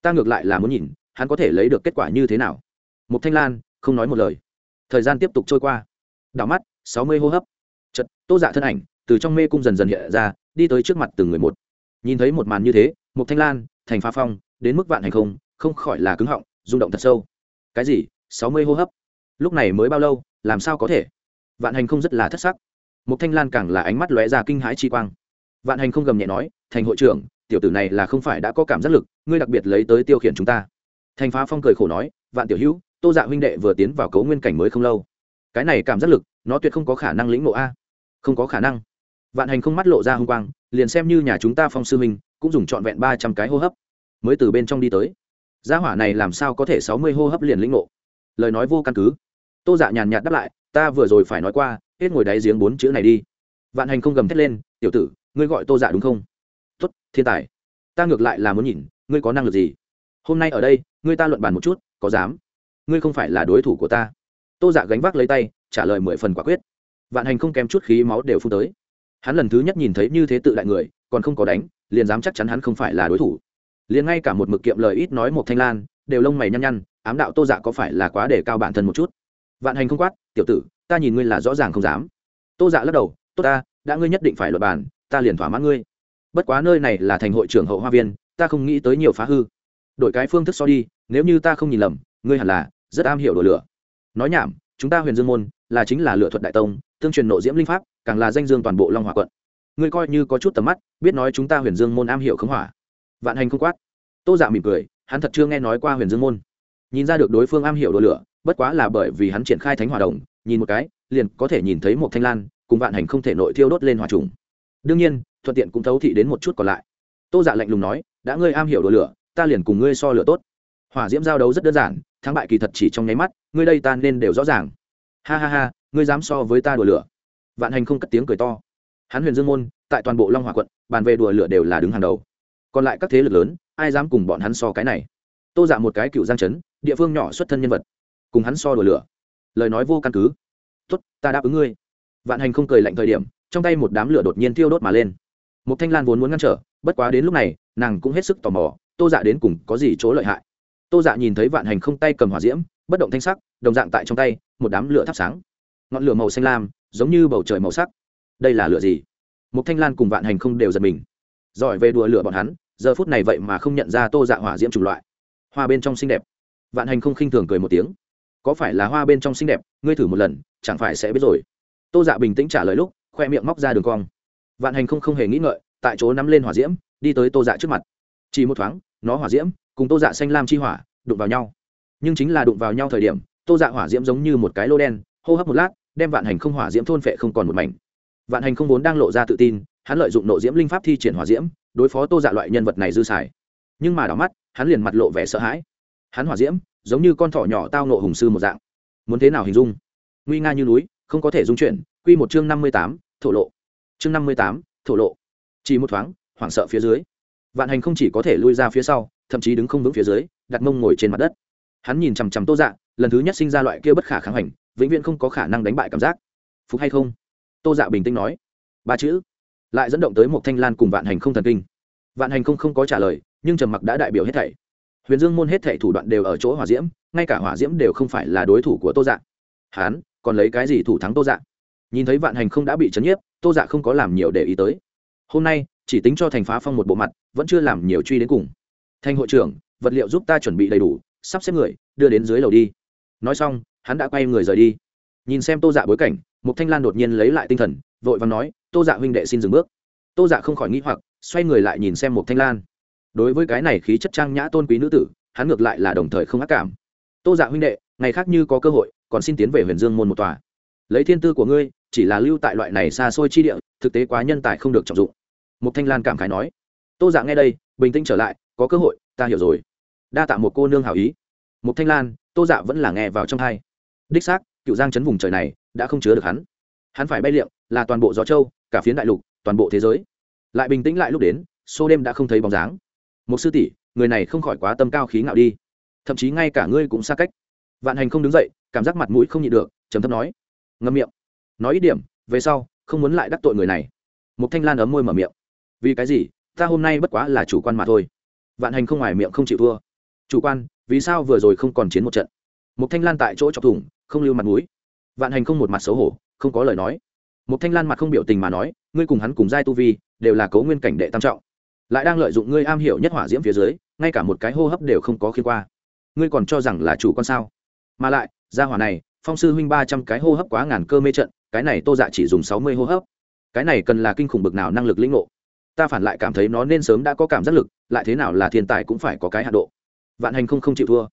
Ta ngược lại là muốn nhìn, hắn có thể lấy được kết quả như thế nào. Một thanh lan không nói một lời. Thời gian tiếp tục trôi qua. Đảo mắt, sáu mươi hô hấp. Chật tô dạ thân ảnh từ trong mê cung dần dần hiện ra, đi tới trước mặt từng người một. Nhìn thấy một màn như thế một thanh lan, thành pha phong, đến mức vạn hành không không khỏi là cứng họng, rung động thật sâu cái gì? Sáu mươi hô hấp? Lúc này mới bao lâu? Làm sao có thể? Vạn hành không rất là thất sắc. Một thanh lan càng là ánh mắt lóe ra kinh hãi chi quang. Vạn hành không gầm nhẹ nói, thành hội trưởng, tiểu tử này là không phải đã có cảm giác lực, ngươi đặc biệt lấy tới tiêu khiển chúng ta. Thành phá phong cười khổ nói, vạn tiểu hữu, tô dạ huynh đệ vừa tiến vào cấu nguyên cảnh mới không lâu. Cái này cảm giác lực, nó tuyệt không có khả năng lĩnh ngộ a. Không có khả năng. Vạn hành không mắt lộ ra h u n g quang, liền xem như nhà chúng ta phong sư minh cũng dùng trọn vẹn ba trăm cái hô hấp, mới từ bên trong đi tới gia hỏa này làm sao có thể sáu mươi hô hấp liền lĩnh ngộ? Lời nói vô căn cứ. Tô dạ nhàn nhạt đáp lại, ta vừa rồi phải nói qua, hết ngồi đáy giếng bốn chữ này đi. Vạn hành không gầm thét lên, tiểu tử, ngươi gọi tô dạ đúng không? Tuất thiên tài. Ta ngược lại là muốn nhìn, ngươi có năng lực gì? Hôm nay ở đây, ngươi ta luận bàn một chút, có dám? Ngươi không phải là đối thủ của ta. Tô dạ gánh vác lấy tay, trả lời mười phần quả quyết. Vạn hành không kém chút khí máu đều phun tới. Hắn lần thứ nhất nhìn thấy như thế tự đại người, còn không có đánh, liền dám chắc chắn hắn không phải là đối thủ liền ngay cả một mực kiệm lời ít nói một thanh lan, đều lông mày nhăn nhăn, ám đạo tô dạ có phải là quá để cao bản thân một chút? Vạn hành không quát, tiểu tử, ta nhìn ngươi là rõ ràng không dám. Tô dạ lắc đầu, tốt ta, đã ngươi nhất định phải luật bàn, ta liền thỏa mãn ngươi. Bất quá nơi này là thành hội trưởng hậu hoa viên, ta không nghĩ tới nhiều phá hư. Đổi cái phương thức so đi, nếu như ta không nhìn lầm, ngươi hẳn là rất am hiểu đồ lửa. Nói nhảm, chúng ta huyền dương môn là chính là lựa thuật đại tông, tương truyền nộ diễm linh pháp, càng là danh dương toàn bộ long hòa quận. Ngươi coi như có chút tầm mắt, biết nói chúng ta huyền dương môn am hiểu khống hỏa vạn hành không quát. Tô dạ mỉm cười, hắn thật chưa nghe nói qua huyền dương môn. Nhìn ra được đối phương am hiểu đồ lửa, bất quá là bởi vì hắn triển khai thánh hỏa đồng, nhìn một cái, liền có thể nhìn thấy một thanh lan, cùng vạn hành không thể nội thiêu đốt lên hỏa trùng. Đương nhiên, thuận tiện cũng thấu thị đến một chút còn lại. Tô dạ lạnh lùng nói, đã ngươi am hiểu đồ lửa, ta liền cùng ngươi so lửa tốt. Hỏa diễm giao đấu rất đơn giản, thắng bại kỳ thật chỉ trong nháy mắt, ngươi đây ta nên đều rõ ràng. Ha ha ha, ngươi dám so với ta đùa lửa. Vạn hành không cất tiếng cười to. Hắn huyền dương môn, tại toàn bộ long hòa quận, bàn về đùa lửa đều là đứng hàng đầu còn lại các thế lực lớn, ai dám cùng bọn hắn so cái này? Tô dạ một cái cựu giang chấn, địa phương nhỏ xuất thân nhân vật, cùng hắn so đùa lửa. Lời nói vô căn cứ. Tuất ta đáp ứng ngươi. Vạn hành không cười lạnh thời điểm, trong tay một đám lửa đột nhiên thiêu đốt mà lên. Một thanh lan vốn muốn ngăn trở, bất quá đến lúc này, nàng cũng hết sức tò mò, tô dạ đến cùng có gì chỗ lợi hại? Tô dạ nhìn thấy vạn hành không tay cầm hỏa diễm, bất động thanh sắc, đồng dạng tại trong tay, một đám lửa thắp sáng. Ngọn lửa màu xanh lam, giống như bầu trời màu sắc. Đây là lửa gì? Một thanh lan cùng vạn hành không đều giật mình. Giỏi về đùa lửa bọn hắn giờ phút này vậy mà không nhận ra tô dạ hỏa diễm chủng loại. Hoa bên trong xinh đẹp. Vạn hành không khinh thường cười một tiếng. Có phải là hoa bên trong xinh đẹp? Ngươi thử một lần, chẳng phải sẽ biết rồi. Tô dạ bình tĩnh trả lời lúc, khoe miệng móc ra đường cong. Vạn hành không không hề nghĩ ngợi, tại chỗ nắm lên hỏa diễm, đi tới tô dạ trước mặt. Chỉ một thoáng, nó hỏa diễm, cùng tô dạ xanh lam chi hỏa, đụng vào nhau. Nhưng chính là đụng vào nhau thời điểm, tô dạ hỏa diễm giống như một cái lô đen, hô hấp một lát, đem vạn hành không hỏa diễm thôn phệ không còn một mảnh. Vạn hành không vốn đang lộ ra tự tin, hắn lợi dụng nộ diễm linh pháp thi triển hỏa diễm đối phó tô dạ loại nhân vật này dư xài. Nhưng mà đỏ mắt, hắn liền mặt lộ vẻ sợ hãi. Hắn hỏa diễm, giống như con thỏ nhỏ tao nộ hùng sư một dạng. Muốn thế nào hình dung? Nguy nga như núi, không có thể dung chuyển. Q một chương năm mươi tám, thổ lộ. Chương năm mươi tám, thổ lộ. Chỉ một thoáng, hoảng sợ phía dưới. Vạn hành không chỉ có thể lui ra phía sau, thậm chí đứng không vững phía dưới, đặt mông ngồi trên mặt đất. Hắn nhìn chằm chằm tô dạ lần thứ nhất sinh ra loại kia bất khả kháng hành, vĩnh viễn không có khả năng đánh bại cảm giác. Phục hay không? Tô dạ bình tĩnh nói. Ba chữ lại dẫn động tới một thanh lan cùng vạn hành không thần kinh. Vạn hành không không có trả lời, nhưng trầm mặc đã đại biểu hết thảy. Huyền dương môn hết thảy thủ đoạn đều ở chỗ hỏa diễm, ngay cả hỏa diễm đều không phải là đối thủ của tô dạ. Hắn còn lấy cái gì thủ thắng tô dạ? Nhìn thấy vạn hành không đã bị chấn nhiếp, tô dạ không có làm nhiều để ý tới. Hôm nay, chỉ tính cho thành phá phong một bộ mặt, vẫn chưa làm nhiều truy đến cùng. Thành hội trưởng, vật liệu giúp ta chuẩn bị đầy đủ, sắp xếp người, đưa đến dưới lầu đi. Nói xong, hắn đã quay người rời đi. Nhìn xem tô dạ bối cảnh, mục thanh lan đột nhiên lấy lại tinh thần vội và nói, tô dạ huynh đệ xin dừng bước. Tô dạ không khỏi nghĩ hoặc, xoay người lại nhìn xem mục thanh lan. Đối với cái này khí chất trang nhã tôn quý nữ tử, hắn ngược lại là đồng thời không ác cảm. Tô dạ huynh đệ, ngày khác như có cơ hội, còn xin tiến về huyền dương môn một tòa. Lấy thiên tư của ngươi, chỉ là lưu tại loại này xa xôi chi địa, thực tế quá nhân tài không được trọng dụng. Mục thanh lan cảm khái nói. Tô dạ nghe đây, bình tĩnh trở lại, có cơ hội, ta hiểu rồi. Đa tạ một cô nương hảo ý. Mục thanh lan, tô dạ vẫn là nghe vào trong hai đích xác, cựu giang chấn vùng trời này, đã không chứa được hắn. Hắn phải bay liệm là toàn bộ gió châu, cả phiến đại lục, toàn bộ thế giới. Lại bình tĩnh lại lúc đến, xô đêm đã không thấy bóng dáng. Một sư tỷ, người này không khỏi quá tâm cao khí ngạo đi. Thậm chí ngay cả ngươi cũng xa cách. Vạn hành không đứng dậy, cảm giác mặt mũi không nhịn được, trầm thấp nói. Ngâm miệng. Nói ít điểm, về sau, không muốn lại đắc tội người này. Một thanh lan ấm môi mở miệng. Vì cái gì? Ta hôm nay bất quá là chủ quan mà thôi. Vạn hành không ngoài miệng không chịu thua. Chủ quan, vì sao vừa rồi không còn chiến một trận? Một thanh lan tại chỗ chọc thủng, không lưu mặt mũi. Vạn hành không một mặt xấu hổ, không có lời nói một thanh lan mặt không biểu tình mà nói, ngươi cùng hắn cùng giai tu vi, đều là cấu nguyên cảnh đệ tam trọng. Lại đang lợi dụng ngươi am hiểu nhất hỏa diễm phía dưới, ngay cả một cái hô hấp đều không có khi qua. Ngươi còn cho rằng là chủ con sao? Mà lại, gia hỏa này, phong sư huynh ba trăm cái hô hấp quá ngàn cơ mê trận, cái này tô dạ chỉ dùng sáu mươi hô hấp. Cái này cần là kinh khủng bực nào năng lực lĩnh ngộ? Ta phản lại cảm thấy nó nên sớm đã có cảm giác lực, lại thế nào là thiên tài cũng phải có cái hạ độ. Vạn hành không không chịu thua.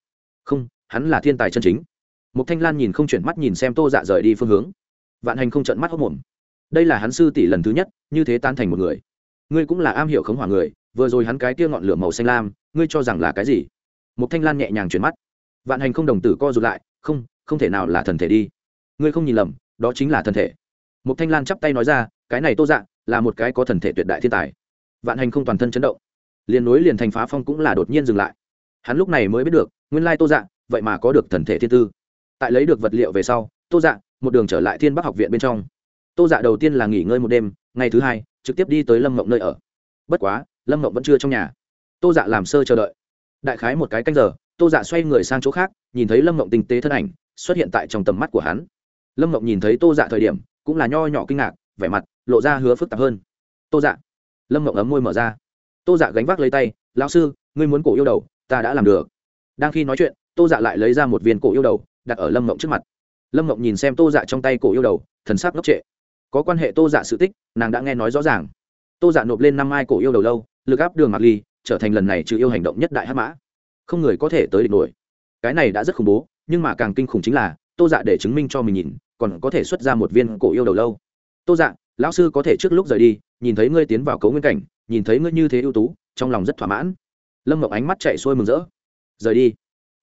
Không, hắn là thiên tài chân chính. Một thanh lan nhìn không chuyển mắt nhìn xem tô dạ rời đi phương hướng vạn hành không trận mắt hốc mồm. Đây là hắn sư tỷ lần thứ nhất, như thế tan thành một người. Ngươi cũng là am hiểu khống hỏa người, vừa rồi hắn cái kia ngọn lửa màu xanh lam, ngươi cho rằng là cái gì? Một thanh lan nhẹ nhàng chuyển mắt. Vạn hành không đồng tử co rụt lại, không không thể nào là thần thể đi. Ngươi không nhìn lầm, đó chính là thần thể. Một thanh lan chắp tay nói ra, cái này tô dạ là một cái có thần thể tuyệt đại thiên tài. Vạn hành không toàn thân chấn động. Liền nối liền thành phá phong cũng là đột nhiên dừng lại. Hắn lúc này mới biết được, nguyên lai tô dạ vậy mà có được thần thể thiên tư. Tại lấy được vật liệu về sau, tô dạ một đường trở lại thiên bắc học viện bên trong. Tô dạ đầu tiên là nghỉ ngơi một đêm, ngày thứ hai, trực tiếp đi tới lâm mộng nơi ở. Bất quá, lâm mộng vẫn chưa trong nhà. Tô dạ làm sơ chờ đợi. Đại khái một cái canh giờ, tô dạ xoay người sang chỗ khác, nhìn thấy lâm mộng tinh tế thân ảnh, xuất hiện tại trong tầm mắt của hắn. Lâm mộng nhìn thấy tô dạ thời điểm, cũng là nho nhỏ kinh ngạc, vẻ mặt, lộ ra hứa phức tạp hơn. Tô dạ. Lâm mộng ấm môi mở ra. Tô dạ gánh vác lấy tay, lão sư, ngươi muốn cổ yêu đầu, ta đã làm được. Đang khi nói chuyện, tô dạ lại lấy ra một viên cổ yêu đầu, đặt ở lâm mộng trước mặt lâm mộng nhìn xem tô dạ trong tay cổ yêu đầu, thần sắc ngốc trệ. Có quan hệ tô dạ sự tích, nàng đã nghe nói rõ ràng. Tô dạ nộp lên năm ai cổ yêu đầu lâu, lực áp đường mạc ly, trở thành lần này trừ yêu hành động nhất đại hát mã. Không người có thể tới địch nổi. Cái này đã rất khủng bố, nhưng mà càng kinh khủng chính là, tô dạ để chứng minh cho mình nhìn, còn có thể xuất ra một viên cổ yêu đầu lâu. Tô dạ lão sư có thể trước lúc rời đi, nhìn thấy ngươi tiến vào cấu nguyên cảnh, nhìn thấy ngươi như thế ưu tú, trong lòng rất thỏa mãn. Lâm mộng ánh mắt chạy xuôi mừng rỡ. Rời đi.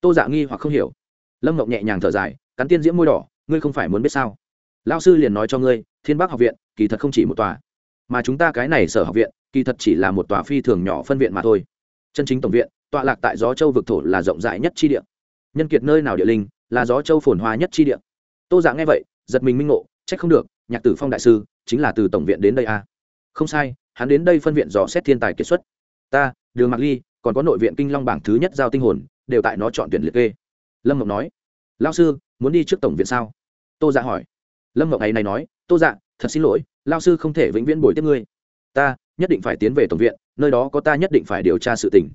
Tô dạ nghi hoặc không hiểu. Lâm mộng nhẹ nhàng thở dài cắn tiên diễm môi đỏ, ngươi không phải muốn biết sao? Lão sư liền nói cho ngươi, thiên bắc học viện, kỳ thật không chỉ một tòa. Mà chúng ta cái này sở học viện, kỳ thật chỉ là một tòa phi thường nhỏ phân viện mà thôi. Chân chính tổng viện, tọa lạc tại gió châu vực thổ là rộng rãi nhất chi địa. Nhân kiệt nơi nào địa linh, là gió châu phồn hoa nhất chi địa. Tô giả nghe vậy, giật mình minh ngộ, trách không được, nhạc tử phong đại sư, chính là từ tổng viện đến đây à. không sai, hắn đến đây phân viện dò xét thiên tài kiệt xuất. Ta, đường mạc ly, còn có nội viện kinh long bảng thứ nhất giao tinh hồn, đều tại nó chọn tuyển liệt kê. Lâm Ngọc nói lao sư muốn đi trước tổng viện sao? Tô dạ hỏi. Lâm mộng ấy này nói, tô dạ thật xin lỗi lao sư không thể vĩnh viễn bồi tiếp ngươi. Ta nhất định phải tiến về tổng viện, nơi đó có ta nhất định phải điều tra sự tình.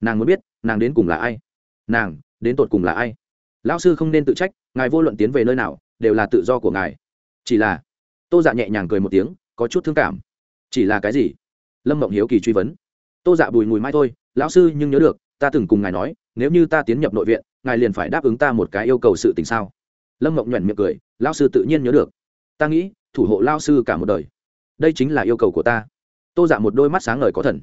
Nàng muốn biết, nàng đến cùng là ai? Nàng, đến tột cùng là ai? Lão sư không nên tự trách, ngài vô luận tiến về nơi nào, đều là tự do của ngài. Chỉ là, tô dạ nhẹ nhàng cười một tiếng, có chút thương cảm. Chỉ là cái gì? Lâm mộng hiếu kỳ truy vấn. Tô dạ bùi mùi mai thôi, lão sư, nhưng nhớ được, ta từng cùng ngài nói, nếu như ta tiến nhập nội viện ngài liền phải đáp ứng ta một cái yêu cầu sự tình sao? Lâm mộng nhuận miệng cười, lão sư tự nhiên nhớ được. Ta nghĩ, thủ hộ lao sư cả một đời. Đây chính là yêu cầu của ta. Tô dạ một đôi mắt sáng ngời có thần.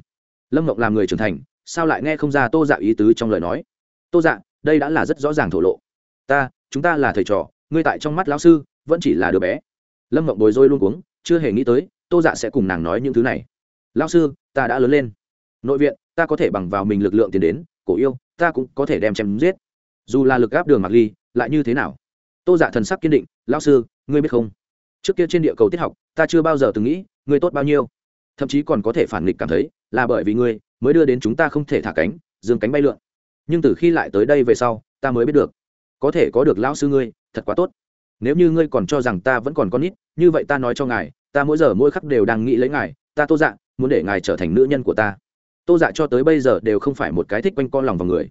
Lâm mộng làm người trưởng thành, sao lại nghe không ra tô dạ ý tứ trong lời nói? Tô dạ đây đã là rất rõ ràng thổ lộ. Ta, chúng ta là thầy trò, ngươi tại trong mắt lão sư, vẫn chỉ là đứa bé. Lâm mộng bồi dôi luôn cuống, chưa hề nghĩ tới, tô dạ sẽ cùng nàng nói những thứ này. Lão sư, ta đã lớn lên. Nội viện, ta có thể bằng vào mình lực lượng tiến đến, cổ yêu, ta cũng có thể đem chém giết dù là lực áp đường mặc ly, lại như thế nào? Tô dạ thần sắc kiên định, lão sư, ngươi biết không? Trước kia trên địa cầu tiết học, ta chưa bao giờ từng nghĩ, ngươi tốt bao nhiêu. Thậm chí còn có thể phản nghịch cảm thấy, là bởi vì ngươi mới đưa đến chúng ta không thể thả cánh, dương cánh bay lượn. Nhưng từ khi lại tới đây về sau, ta mới biết được. Có thể có được lão sư ngươi, thật quá tốt. Nếu như ngươi còn cho rằng ta vẫn còn con nít, như vậy ta nói cho ngài, ta mỗi giờ mỗi khắc đều đang nghĩ lấy ngài, ta tô dạ muốn để ngài trở thành nữ nhân của ta. Tô dạ cho tới bây giờ đều không phải một cái thích quanh con lòng vào người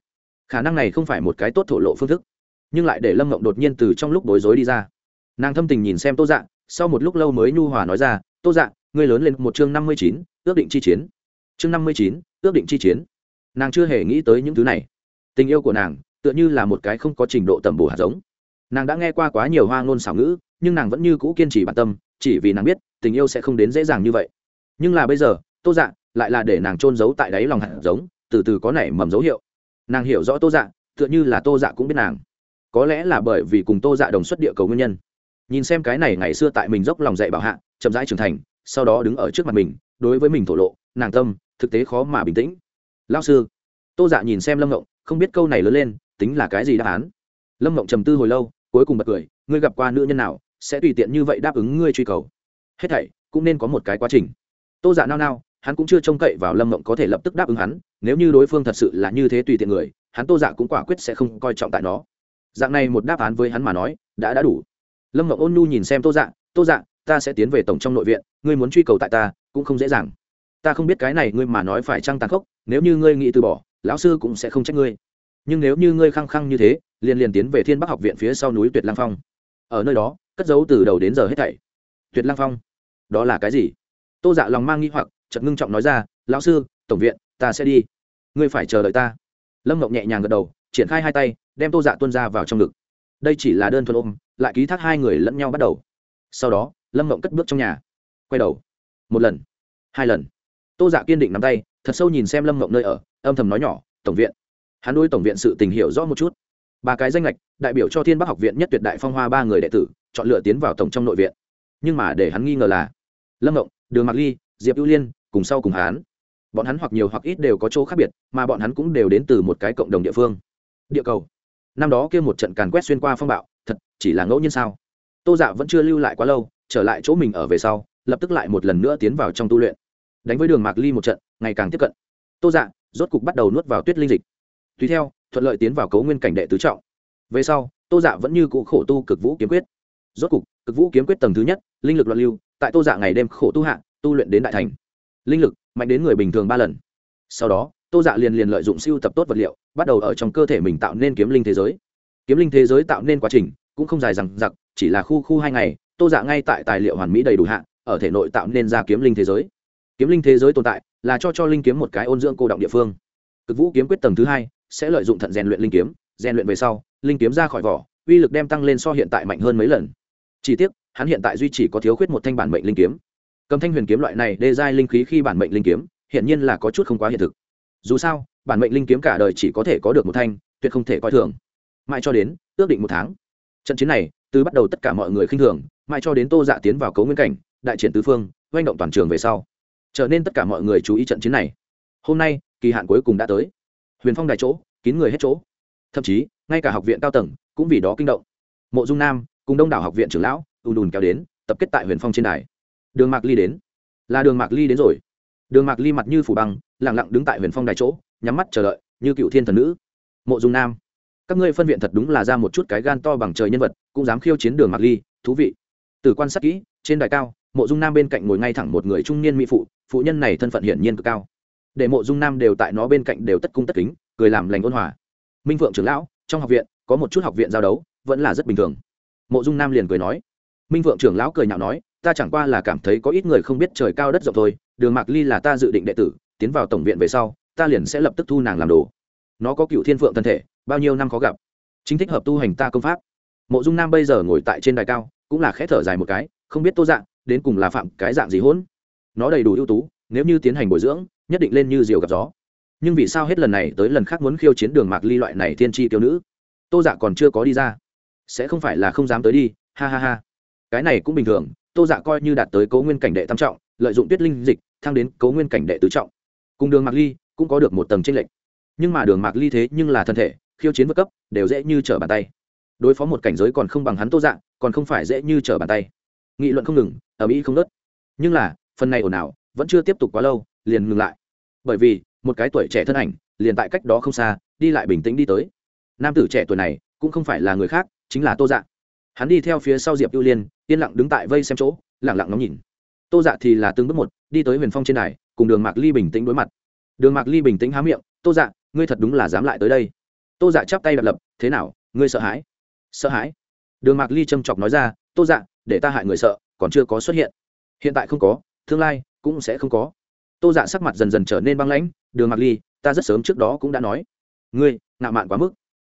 khả năng này không phải một cái tốt thổ lộ phương thức. Nhưng lại để lâm mộng đột nhiên từ trong lúc bối rối đi ra. Nàng thâm tình nhìn xem tô dạ sau một lúc lâu mới nhu hòa nói ra, tô dạ ngươi lớn lên một chương năm mươi chín, ước định chi chiến. Chương năm mươi chín, ước định chi chiến. Nàng chưa hề nghĩ tới những thứ này. Tình yêu của nàng, tựa như là một cái không có trình độ tầm bổ hạt giống. Nàng đã nghe qua quá nhiều hoa ngôn xảo ngữ, nhưng nàng vẫn như cũ kiên trì bản tâm, chỉ vì nàng biết, tình yêu sẽ không đến dễ dàng như vậy. Nhưng là bây giờ, tô dạ lại là để nàng trôn giấu tại đáy lòng hạt giống, từ từ có nảy mầm dấu hiệu nàng hiểu rõ tô dạ tựa như là tô dạ cũng biết nàng. Có lẽ là bởi vì cùng tô dạ đồng xuất địa cầu nguyên nhân. Nhìn xem cái này ngày xưa tại mình dốc lòng dạy bảo hạ, chậm rãi trưởng thành, sau đó đứng ở trước mặt mình, đối với mình thổ lộ, nàng tâm, thực tế khó mà bình tĩnh. Lao sư, tô dạ nhìn xem lâm ngộng, không biết câu này lớn lên, tính là cái gì đáp án? Lâm ngộng trầm tư hồi lâu, cuối cùng bật cười, ngươi gặp qua nữ nhân nào, sẽ tùy tiện như vậy đáp ứng ngươi truy cầu. Hết thảy, cũng nên có một cái quá trình. Tô dạ nao nao hắn cũng chưa trông cậy vào lâm mộng có thể lập tức đáp ứng hắn, nếu như đối phương thật sự là như thế tùy tiện người, hắn tô dạ cũng quả quyết sẽ không coi trọng tại nó. Dạng này một đáp án với hắn mà nói, đã đã đủ. Lâm mộng ôn nhu nhìn xem tô dạ tô dạ ta sẽ tiến về tổng trong nội viện, ngươi muốn truy cầu tại ta, cũng không dễ dàng. Ta không biết cái này ngươi mà nói phải trăng tàn khốc, nếu như ngươi nghĩ từ bỏ, lão sư cũng sẽ không trách ngươi. Nhưng nếu như ngươi khăng khăng như thế, liền liền tiến về thiên bắc học viện phía sau núi tuyệt lang phong. Ở nơi đó, cất giấu từ đầu đến giờ hết thảy. Tuyệt lang phong? Đó là cái gì? Tô dạ lòng mang nghi hoặc chật ngưng trọng nói ra, lão sư, tổng viện, ta sẽ đi. Ngươi phải chờ đợi ta. Lâm ngọc nhẹ nhàng gật đầu, triển khai hai tay, đem tô dạ tuân ra vào trong ngực. Đây chỉ là đơn thuần ôm, lại ký thác hai người lẫn nhau bắt đầu. Sau đó, lâm ngọc cất bước trong nhà, quay đầu. Một lần, hai lần. Tô dạ kiên định nắm tay, thật sâu nhìn xem lâm ngọc nơi ở, âm thầm nói nhỏ, tổng viện. Hắn đôi tổng viện sự tình hiểu rõ một chút. Ba cái danh lệch đại biểu cho thiên bắc học viện nhất tuyệt đại phong hoa ba người đệ tử, chọn lựa tiến vào tổng trong nội viện. Nhưng mà để hắn nghi ngờ là, lâm ngọc, đường mạc ly, diệp ưu liên cùng sau cùng hắn bọn hắn hoặc nhiều hoặc ít đều có chỗ khác biệt, mà bọn hắn cũng đều đến từ một cái cộng đồng địa phương. Địa cầu. Năm đó kia một trận càn quét xuyên qua phong bạo, thật, chỉ là ngẫu nhiên sao? Tô dạ vẫn chưa lưu lại quá lâu, trở lại chỗ mình ở về sau, lập tức lại một lần nữa tiến vào trong tu luyện. Đánh với đường mạc ly một trận, ngày càng tiếp cận. Tô dạ rốt cục bắt đầu nuốt vào tuyết linh dịch. Tùy theo, thuận lợi tiến vào cấu nguyên cảnh đệ tứ trọng. Về sau, tô dạ vẫn như cụ khổ tu cực vũ kiếm quyết. Rốt cục, cực vũ kiếm quyết tầng thứ nhất, linh lực loạn lưu, tại tô dạ ngày đêm khổ tu hạ, tu luyện đến đại thành linh lực mạnh đến người bình thường ba lần. Sau đó, tô dạ liền liền lợi dụng siêu tập tốt vật liệu, bắt đầu ở trong cơ thể mình tạo nên kiếm linh thế giới. Kiếm linh thế giới tạo nên quá trình cũng không dài rằng giặc chỉ là khu khu hai ngày, tô dạ ngay tại tài liệu hoàn mỹ đầy đủ hạn ở thể nội tạo nên ra kiếm linh thế giới. Kiếm linh thế giới tồn tại là cho cho linh kiếm một cái ôn dưỡng cô động địa phương. Cực vũ kiếm quyết tầng thứ hai sẽ lợi dụng thận rèn luyện linh kiếm, rèn luyện về sau, linh kiếm ra khỏi vỏ, uy lực đem tăng lên so hiện tại mạnh hơn mấy lần. Chỉ tiếc, hắn hiện tại duy chỉ có thiếu khuyết một thanh bản mệnh linh kiếm cầm thanh huyền kiếm loại này đê giai linh khí khi bản mệnh linh kiếm hiện nhiên là có chút không quá hiện thực. Dù sao, bản mệnh linh kiếm cả đời chỉ có thể có được một thanh, tuyệt không thể coi thường. Mãi cho đến, ước định một tháng. Trận chiến này, từ bắt đầu tất cả mọi người khinh thường, mãi cho đến tô dạ tiến vào cấu nguyên cảnh, đại triển tứ phương oanh động toàn trường về sau. Trở nên tất cả mọi người chú ý trận chiến này. Hôm nay, kỳ hạn cuối cùng đã tới. Huyền phong đại chỗ, kín người hết chỗ. Thậm chí, ngay cả học viện cao tầng cũng vì đó kinh động. Mộ dung nam cùng đông đảo học viện trưởng lão, ùn ùn kéo đến, tập kết tại huyền phong trên đài đường mạc ly đến. Là đường mạc ly đến rồi. Đường mạc ly mặt như phủ băng lẳng lặng đứng tại huyền phong đài chỗ, nhắm mắt chờ đợi, như cựu thiên thần nữ. Mộ dung nam, các ngươi phân viện thật đúng là ra một chút cái gan to bằng trời nhân vật, cũng dám khiêu chiến đường mạc ly, thú vị. Từ quan sát kỹ, trên đài cao, mộ dung nam bên cạnh ngồi ngay thẳng một người trung niên mỹ phụ phụ nhân này thân phận hiển nhiên cực cao. Để mộ dung nam đều tại nó bên cạnh đều tất cung tất kính, cười làm lành ôn hòa. Minh phượng trưởng lão, trong học viện, có một chút học viện giao đấu, vẫn là rất bình thường. Mộ dung nam liền cười nói. Minh phượng trưởng lão cười nhạo nói ta chẳng qua là cảm thấy có ít người không biết trời cao đất rộng thôi, đường mạc ly là ta dự định đệ tử, tiến vào tổng viện về sau, ta liền sẽ lập tức thu nàng làm đồ. Nó có cựu thiên phượng thân thể, bao nhiêu năm khó gặp. Chính thích hợp tu hành ta công pháp. Mộ dung nam bây giờ ngồi tại trên đài cao, cũng là khẽ thở dài một cái, không biết tô dạng đến cùng là phạm cái dạng gì hỗn? Nó đầy đủ ưu tú, nếu như tiến hành bồi dưỡng, nhất định lên như diều gặp gió. Nhưng vì sao hết lần này tới lần khác muốn khiêu chiến đường mạc ly loại này thiên tri tiêu nữ? Tô dạ còn chưa có đi ra. Sẽ không phải là không dám tới đi, ha ha ha. Cái này cũng bình thường tô dạ coi như đạt tới cấu nguyên cảnh đệ tam trọng, lợi dụng tuyết linh dịch, thăng đến cấu nguyên cảnh đệ tứ trọng. Cùng đường mạc ly cũng có được một tầng tranh lệch. Nhưng mà đường mạc ly thế nhưng là thân thể, khiêu chiến vượt cấp, đều dễ như trở bàn tay. Đối phó một cảnh giới còn không bằng hắn tô dạ còn không phải dễ như trở bàn tay. Nghị luận không ngừng ở mỹ không đớt nhưng là, phần này ồn ào, vẫn chưa tiếp tục quá lâu, liền ngừng lại. Bởi vì, một cái tuổi trẻ thân ảnh, liền tại cách đó không xa, đi lại bình tĩnh đi tới. Nam tử trẻ tuổi này, cũng không phải là người khác, chính là tô dạ. Hắn đi theo phía sau diệp ưu liên yên lặng đứng tại vây xem chỗ lẳng lặng ngóng nhìn. Tô dạ thì là từng bước một, đi tới huyền phong trên đài, cùng đường mạc ly bình tĩnh đối mặt. Đường mạc ly bình tĩnh há miệng, tô dạ ngươi thật đúng là dám lại tới đây. Tô dạ chắp tay đặt lập, thế nào, ngươi sợ hãi? Sợ hãi? Đường mạc ly châm chọc nói ra, tô dạ để ta hại người sợ, còn chưa có xuất hiện. Hiện tại không có, tương lai cũng sẽ không có. Tô dạ sắc mặt dần dần trở nên băng lãnh, đường mạc ly, ta rất sớm trước đó cũng đã nói. Ngươi, ngạo mạn quá mức.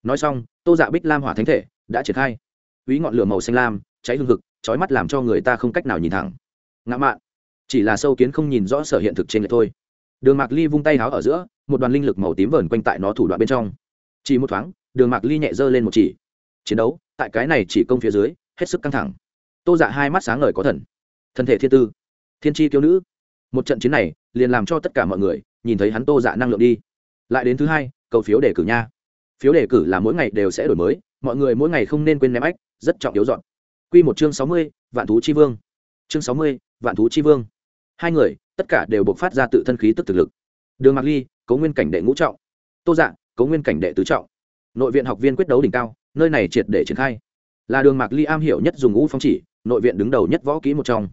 Nói xong, tô dạ bích lam hỏa thánh thể đã triển khai. Ví ngọn lửa màu xanh lam, cháy hương hực trói mắt làm cho người ta không cách nào nhìn thẳng. Ngã mạn. Chỉ là sâu kiến không nhìn rõ sở hiện thực trên người thôi. Đường mạc ly vung tay háo ở giữa, một đoàn linh lực màu tím vờn quanh tại nó thủ đoạn bên trong. Chỉ một thoáng, đường mạc ly nhẹ dơ lên một chỉ. Chiến đấu, tại cái này chỉ công phía dưới, hết sức căng thẳng. Tô dạ hai mắt sáng ngời có thần. Thân thể thiên tư. Thiên tri tiêu nữ. Một trận chiến này, liền làm cho tất cả mọi người nhìn thấy hắn tô dạ năng lượng đi. Lại đến thứ hai, cầu phiếu đề cử nha. Phiếu đề cử là mỗi ngày đều sẽ đổi mới, mọi người mỗi ngày không nên quên ném ách, rất trọng yếu dọn. Quy một chương sáu mươi, vạn thú chi vương. Chương sáu mươi, vạn thú chi vương. Hai người, tất cả đều bộc phát ra tự thân khí tức thực lực. Đường mạc ly Cố nguyên cảnh đệ ngũ trọng. Tô dạ Cố nguyên cảnh đệ tứ trọng. Nội viện học viên quyết đấu đỉnh cao, nơi này triệt để triển khai. Là đường mạc ly am hiểu nhất dùng ngũ phong chỉ, nội viện đứng đầu nhất võ kỹ một trong.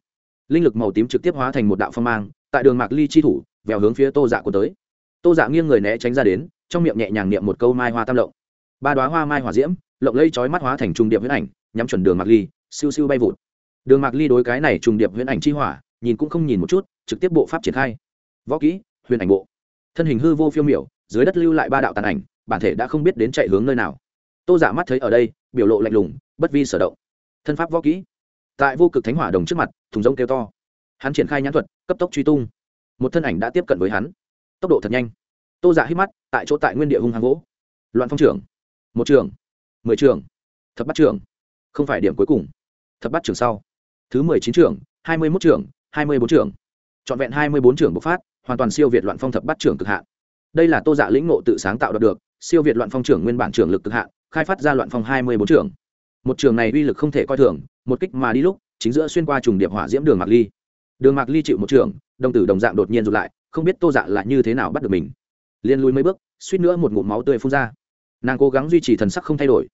Linh lực màu tím trực tiếp hóa thành một đạo phong mang, tại đường mạc ly chi thủ, vèo hướng phía tô dạ của tới. Tô dạ nghiêng người né tránh ra đến, trong miệng nhẹ nhàng niệm một câu mai hoa tam lộng. Ba đóa hoa mai hỏa diễm, lộng lây chói mắt hóa thành trung điệp huyết ảnh, nhắm chuẩn đường mạc ly siêu siêu bay vụt. Đường mạc ly đối cái này trùng điệp huyễn ảnh chi hỏa, nhìn cũng không nhìn một chút, trực tiếp bộ pháp triển khai. Võ kỹ, huyền ảnh bộ. Thân hình hư vô phiêu miểu, dưới đất lưu lại ba đạo tàn ảnh, bản thể đã không biết đến chạy hướng nơi nào. Tô giả mắt thấy ở đây, biểu lộ lạnh lùng, bất vi sở động. Thân pháp võ kỹ. Tại vô cực thánh hỏa đồng trước mặt, thùng rông kêu to. Hắn triển khai nhãn thuật, cấp tốc truy tung. Một thân ảnh đã tiếp cận với hắn. Tốc độ thật nhanh. Tô giả hít mắt, tại chỗ tại nguyên địa hung hăng gỗ loạn phong trưởng. Một trường mười trường thập bắt trường không phải điểm cuối cùng thập bắt trường sau. Thứ mười chín trường hai mươi mốt trường hai mươi bốn trường trọn vẹn hai mươi bốn trường bộc phát, hoàn toàn siêu việt loạn phong thập bắt trường cực hạn. Đây là tô dạ lĩnh ngộ tự sáng tạo đạt được, siêu việt loạn phong trưởng nguyên bản trường lực cực hạn, khai phát ra loạn phong hai mươi bốn trường một trường này uy lực không thể coi thường, một kích mà đi lúc, chính giữa xuyên qua trùng điệp hỏa diễm đường mạc ly. Đường mạc ly chịu một trường, đồng tử đồng dạng đột nhiên rụt lại, không biết tô dạ là như thế nào bắt được mình. Liên lùi mấy bước, suýt nữa một ngụm máu tươi phun ra. Nàng cố gắng duy trì thần sắc không thay đổi,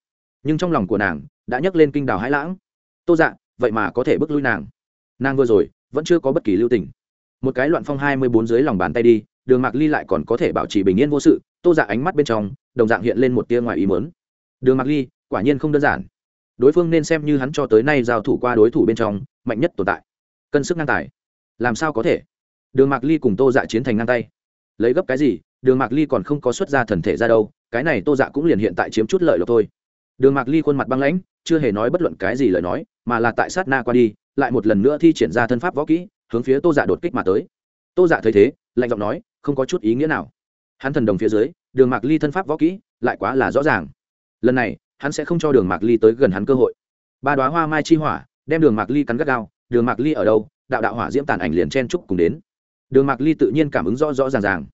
nhưng trong lòng của nàng đã nhấc lên kinh đào hãi lãng tô dạ vậy mà có thể bước lui nàng. Nàng vừa rồi, vẫn chưa có bất kỳ lưu tình. Một cái loạn phong hai mươi bốn dưới lòng bàn tay đi, đường mạc ly lại còn có thể bảo trì bình yên vô sự, tô dạ ánh mắt bên trong, đồng dạng hiện lên một tia ngoài ý mớn đường mạc ly, quả nhiên không đơn giản. Đối phương nên xem như hắn cho tới nay giao thủ qua đối thủ bên trong, mạnh nhất tồn tại. Cân sức ngang tài. Làm sao có thể? Đường mạc ly cùng tô dạ chiến thành ngang tay. Lấy gấp cái gì, đường mạc ly còn không có xuất ra thần thể ra đâu, cái này tô dạ cũng liền hiện tại chiếm chút lợi lộc thôi đường mạc ly khuôn mặt băng lãnh, chưa hề nói bất luận cái gì lời nói, mà là tại sát na qua đi, lại một lần nữa thi triển ra thân pháp võ kỹ, hướng phía tô dạ đột kích mà tới. Tô dạ thấy thế, lạnh giọng nói, không có chút ý nghĩa nào. Hắn thần đồng phía dưới, đường mạc ly thân pháp võ kỹ, lại quá là rõ ràng. Lần này, hắn sẽ không cho đường mạc ly tới gần hắn cơ hội. Ba đoá hoa mai chi hỏa, đem đường mạc ly cắn gắt gao, đường mạc ly ở đâu, đạo đạo hỏa diễm tàn ảnh liền chen trúc cùng đến. Đường mạc ly tự nhiên cảm ứng rõ rõ ràng ràng,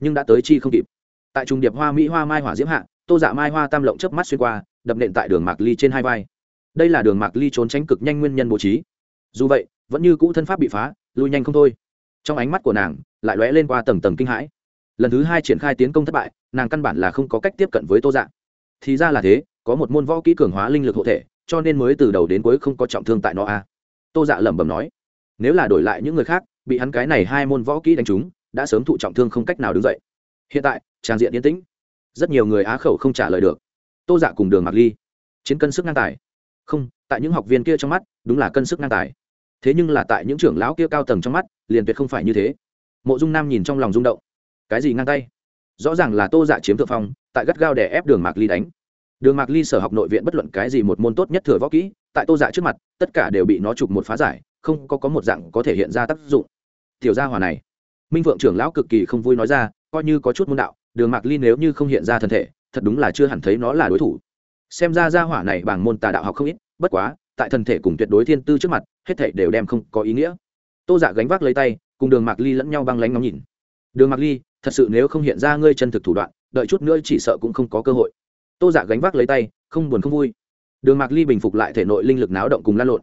nhưng đã tới chi không kịp. Tại trung điệp hoa mỹ hoa mai hỏa diễm hạ, tô dạ mai hoa tam lộng chớp mắt xuyên qua đập nện tại đường mạc ly trên hai vai. Đây là đường mạc ly trốn tránh cực nhanh nguyên nhân bố trí. Dù vậy, vẫn như cũ thân pháp bị phá, lui nhanh không thôi. Trong ánh mắt của nàng, lại lóe lên qua tầng tầng kinh hãi. Lần thứ hai triển khai tiến công thất bại, nàng căn bản là không có cách tiếp cận với tô dạng. thì ra là thế, có một môn võ kỹ cường hóa linh lực hộ thể, cho nên mới từ đầu đến cuối không có trọng thương tại nó a. Tô dạ lẩm bẩm nói, nếu là đổi lại những người khác, bị hắn cái này hai môn võ kỹ đánh trúng, đã sớm thụ trọng thương không cách nào đứng dậy. Hiện tại trang diện yên tĩnh. Rất nhiều người á khẩu không trả lời được tô dạ cùng đường mặc ly. Chiến cân sức ngang tài. Không, tại những học viên kia trong mắt, đúng là cân sức ngang tài. Thế nhưng là tại những trưởng lão kia cao tầng trong mắt, liền tuyệt không phải như thế. Mộ dung nam nhìn trong lòng rung động. Cái gì ngang tay? Rõ ràng là tô dạ chiếm thượng phong, tại gắt gao để ép đường mạc ly đánh. Đường mạc ly sở học nội viện bất luận cái gì một môn tốt nhất thừa võ kỹ, tại tô dạ trước mặt, tất cả đều bị nó chụp một phá giải, không có có một dạng có thể hiện ra tác dụng. Tiểu gia hòa này. Minh vượng trưởng lão cực kỳ không vui nói ra, coi như có chút môn đạo, đường mạc ly nếu như không hiện ra thân thể thật đúng là chưa hẳn thấy nó là đối thủ. Xem ra gia hỏa này bảng môn tà đạo học không ít, bất quá, tại thân thể cùng tuyệt đối thiên tư trước mặt, hết thảy đều đem không có ý nghĩa. Tô dạ gánh vác lấy tay, cùng đường mạc ly lẫn nhau băng lánh ngóng nhìn. Đường mạc ly, thật sự nếu không hiện ra ngươi chân thực thủ đoạn, đợi chút nữa chỉ sợ cũng không có cơ hội. Tô dạ gánh vác lấy tay, không buồn không vui. Đường mạc ly bình phục lại thể nội linh lực náo động cùng lan lộn.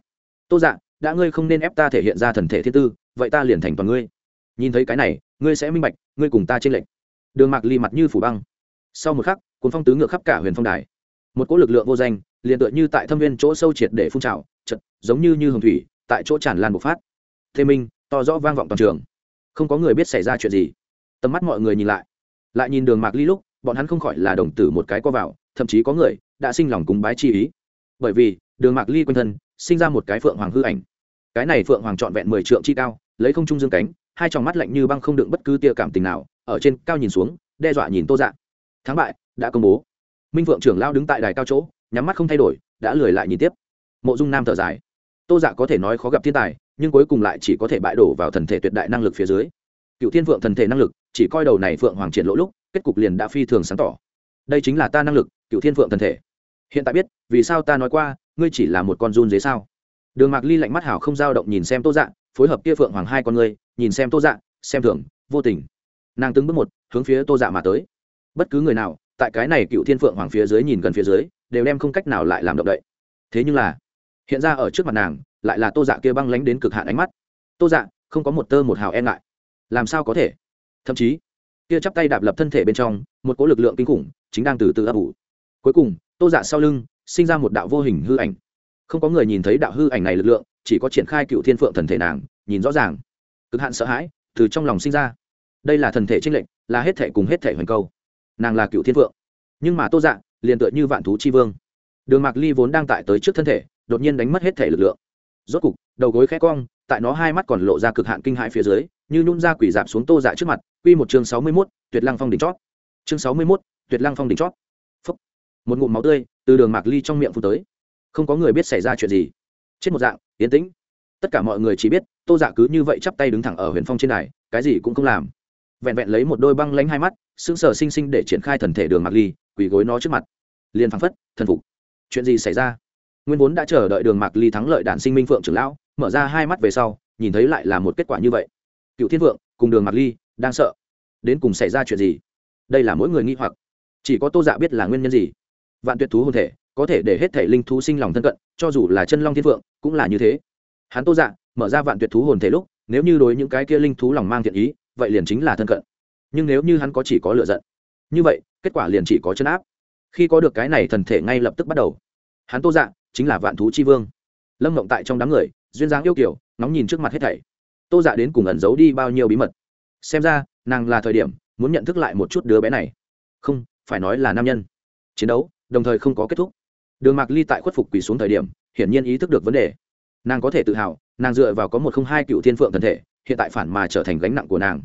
Tô dạ đã ngươi không nên ép ta thể hiện ra thần thể thiên tư, vậy ta liền thành toàn ngươi. Nhìn thấy cái này, ngươi sẽ minh bạch, ngươi cùng ta trên lệnh đường mạc ly mặt như phủ băng. Sau một khắc cuốn phong tứ ngựa khắp cả huyền phong đài. Một cỗ lực lượng vô danh, liền tựa như tại thâm viên chỗ sâu triệt để phun trào chật giống như như hồng thủy, tại chỗ tràn lan bộc phát. Thế minh, to rõ vang vọng toàn trường. Không có người biết xảy ra chuyện gì. Tầm mắt mọi người nhìn lại. Lại nhìn đường mạc ly lúc, bọn hắn không khỏi là đồng tử một cái co vào, thậm chí có người đã sinh lòng cúng bái chi ý. Bởi vì, đường mạc ly quanh thân, sinh ra một cái phượng hoàng hư ảnh. Cái này phượng hoàng trọn vẹn mười trượng chi cao, lấy không trung dương cánh, hai tròng mắt lạnh như băng không đựng bất cứ tia cảm tình nào, ở trên cao nhìn xuống, đe dọa nhìn tô dạ thắng bại, đã công bố. Minh vượng trưởng lao đứng tại đài cao chỗ, nhắm mắt không thay đổi, đã lười lại nhìn tiếp. Mộ dung nam thở dài. Tô dạ có thể nói khó gặp thiên tài, nhưng cuối cùng lại chỉ có thể bại đổ vào thần thể tuyệt đại năng lực phía dưới. Cựu thiên vượng thần thể năng lực, chỉ coi đầu này phượng hoàng triển lỗ lúc, kết cục liền đã phi thường sáng tỏ. Đây chính là ta năng lực, cựu thiên vượng thần thể. Hiện tại biết, vì sao ta nói qua, ngươi chỉ là một con run dế sao? Đường mạc ly lạnh mắt hảo không dao động nhìn xem tô dạ phối hợp kia phượng hoàng hai con ngươi, nhìn xem tô dạ xem thường, vô tình. Nàng từng bước một, hướng phía tô dạ mà tới bất cứ người nào, tại cái này cựu thiên phượng hoàng phía dưới nhìn gần phía dưới, đều đem không cách nào lại làm động đậy. Thế nhưng là, hiện ra ở trước mặt nàng, lại là tô dạ kia băng lánh đến cực hạn ánh mắt. Tô dạ không có một tơ một hào e ngại. Làm sao có thể? Thậm chí, kia chắp tay đạp lập thân thể bên trong, một cỗ lực lượng kinh khủng, chính đang từ từ ấp ủ. Cuối cùng, tô dạ sau lưng, sinh ra một đạo vô hình hư ảnh. Không có người nhìn thấy đạo hư ảnh này lực lượng, chỉ có triển khai cựu thiên phượng thần thể nàng, nhìn rõ ràng. Cực hạn sợ hãi, từ trong lòng sinh ra. Đây là thần thể trinh lệnh là hết thể cùng hết thể hoành câu nàng là cựu thiên phượng. Nhưng mà tô dạ liền tựa như vạn thú chi vương. Đường mạc ly vốn đang tại tới trước thân thể, đột nhiên đánh mất hết thể lực lượng. Rốt cục, đầu gối khẽ cong, tại nó hai mắt còn lộ ra cực hạn kinh hại phía dưới, như nhung ra quỷ dạp xuống tô dạ trước mặt, quy một chương sáu mươi mốt, tuyệt lăng phong đỉnh chót. Chương sáu mươi mốt, tuyệt lăng phong đỉnh chót. Phúc. một ngụm máu tươi từ đường mạc ly trong miệng phun tới. Không có người biết xảy ra chuyện gì. Trên một dạng yến tĩnh. Tất cả mọi người chỉ biết, tô dạ cứ như vậy chắp tay đứng thẳng ở huyền phong trên này cái gì cũng không làm. Vẹn vẹn lấy một đôi băng lánh hai mắt sững sờ sinh sinh để triển khai thần thể đường mạc ly, quỳ gối nó trước mặt. Liền phăng phất, thần phục. Chuyện gì xảy ra? Nguyên vốn đã chờ đợi đường mạc ly thắng lợi đản sinh minh phượng trưởng lão, mở ra hai mắt về sau, nhìn thấy lại là một kết quả như vậy. Cựu thiên vượng cùng đường mạc ly đang sợ. Đến cùng xảy ra chuyện gì? Đây là mỗi người nghi hoặc. Chỉ có tô dạ biết là nguyên nhân gì. Vạn tuyệt thú hồn thể, có thể để hết thể linh thú sinh lòng thân cận, cho dù là chân long thiên vượng cũng là như thế. Hắn tô dạ mở ra vạn tuyệt thú hồn thể lúc, nếu như đối những cái kia linh thú lòng mang thiện ý, vậy liền chính là thân cận nhưng nếu như hắn có chỉ có lựa giận, như vậy, kết quả liền chỉ có chân áp. Khi có được cái này thần thể ngay lập tức bắt đầu. Hắn tô dạ chính là vạn thú chi vương. Lâm mộng tại trong đám người, duyên dáng yêu kiểu nóng nhìn trước mặt hết thảy. Tô dạ đến cùng ẩn giấu đi bao nhiêu bí mật? Xem ra, nàng là thời điểm muốn nhận thức lại một chút đứa bé này. Không, phải nói là nam nhân. Chiến đấu, đồng thời không có kết thúc. Đường mạc ly tại khuất phục quỳ xuống thời điểm, hiển nhiên ý thức được vấn đề. Nàng có thể tự hào, nàng dựa vào có một không hai cựu thiên phượng thần thể, hiện tại phản mà trở thành gánh nặng của nàng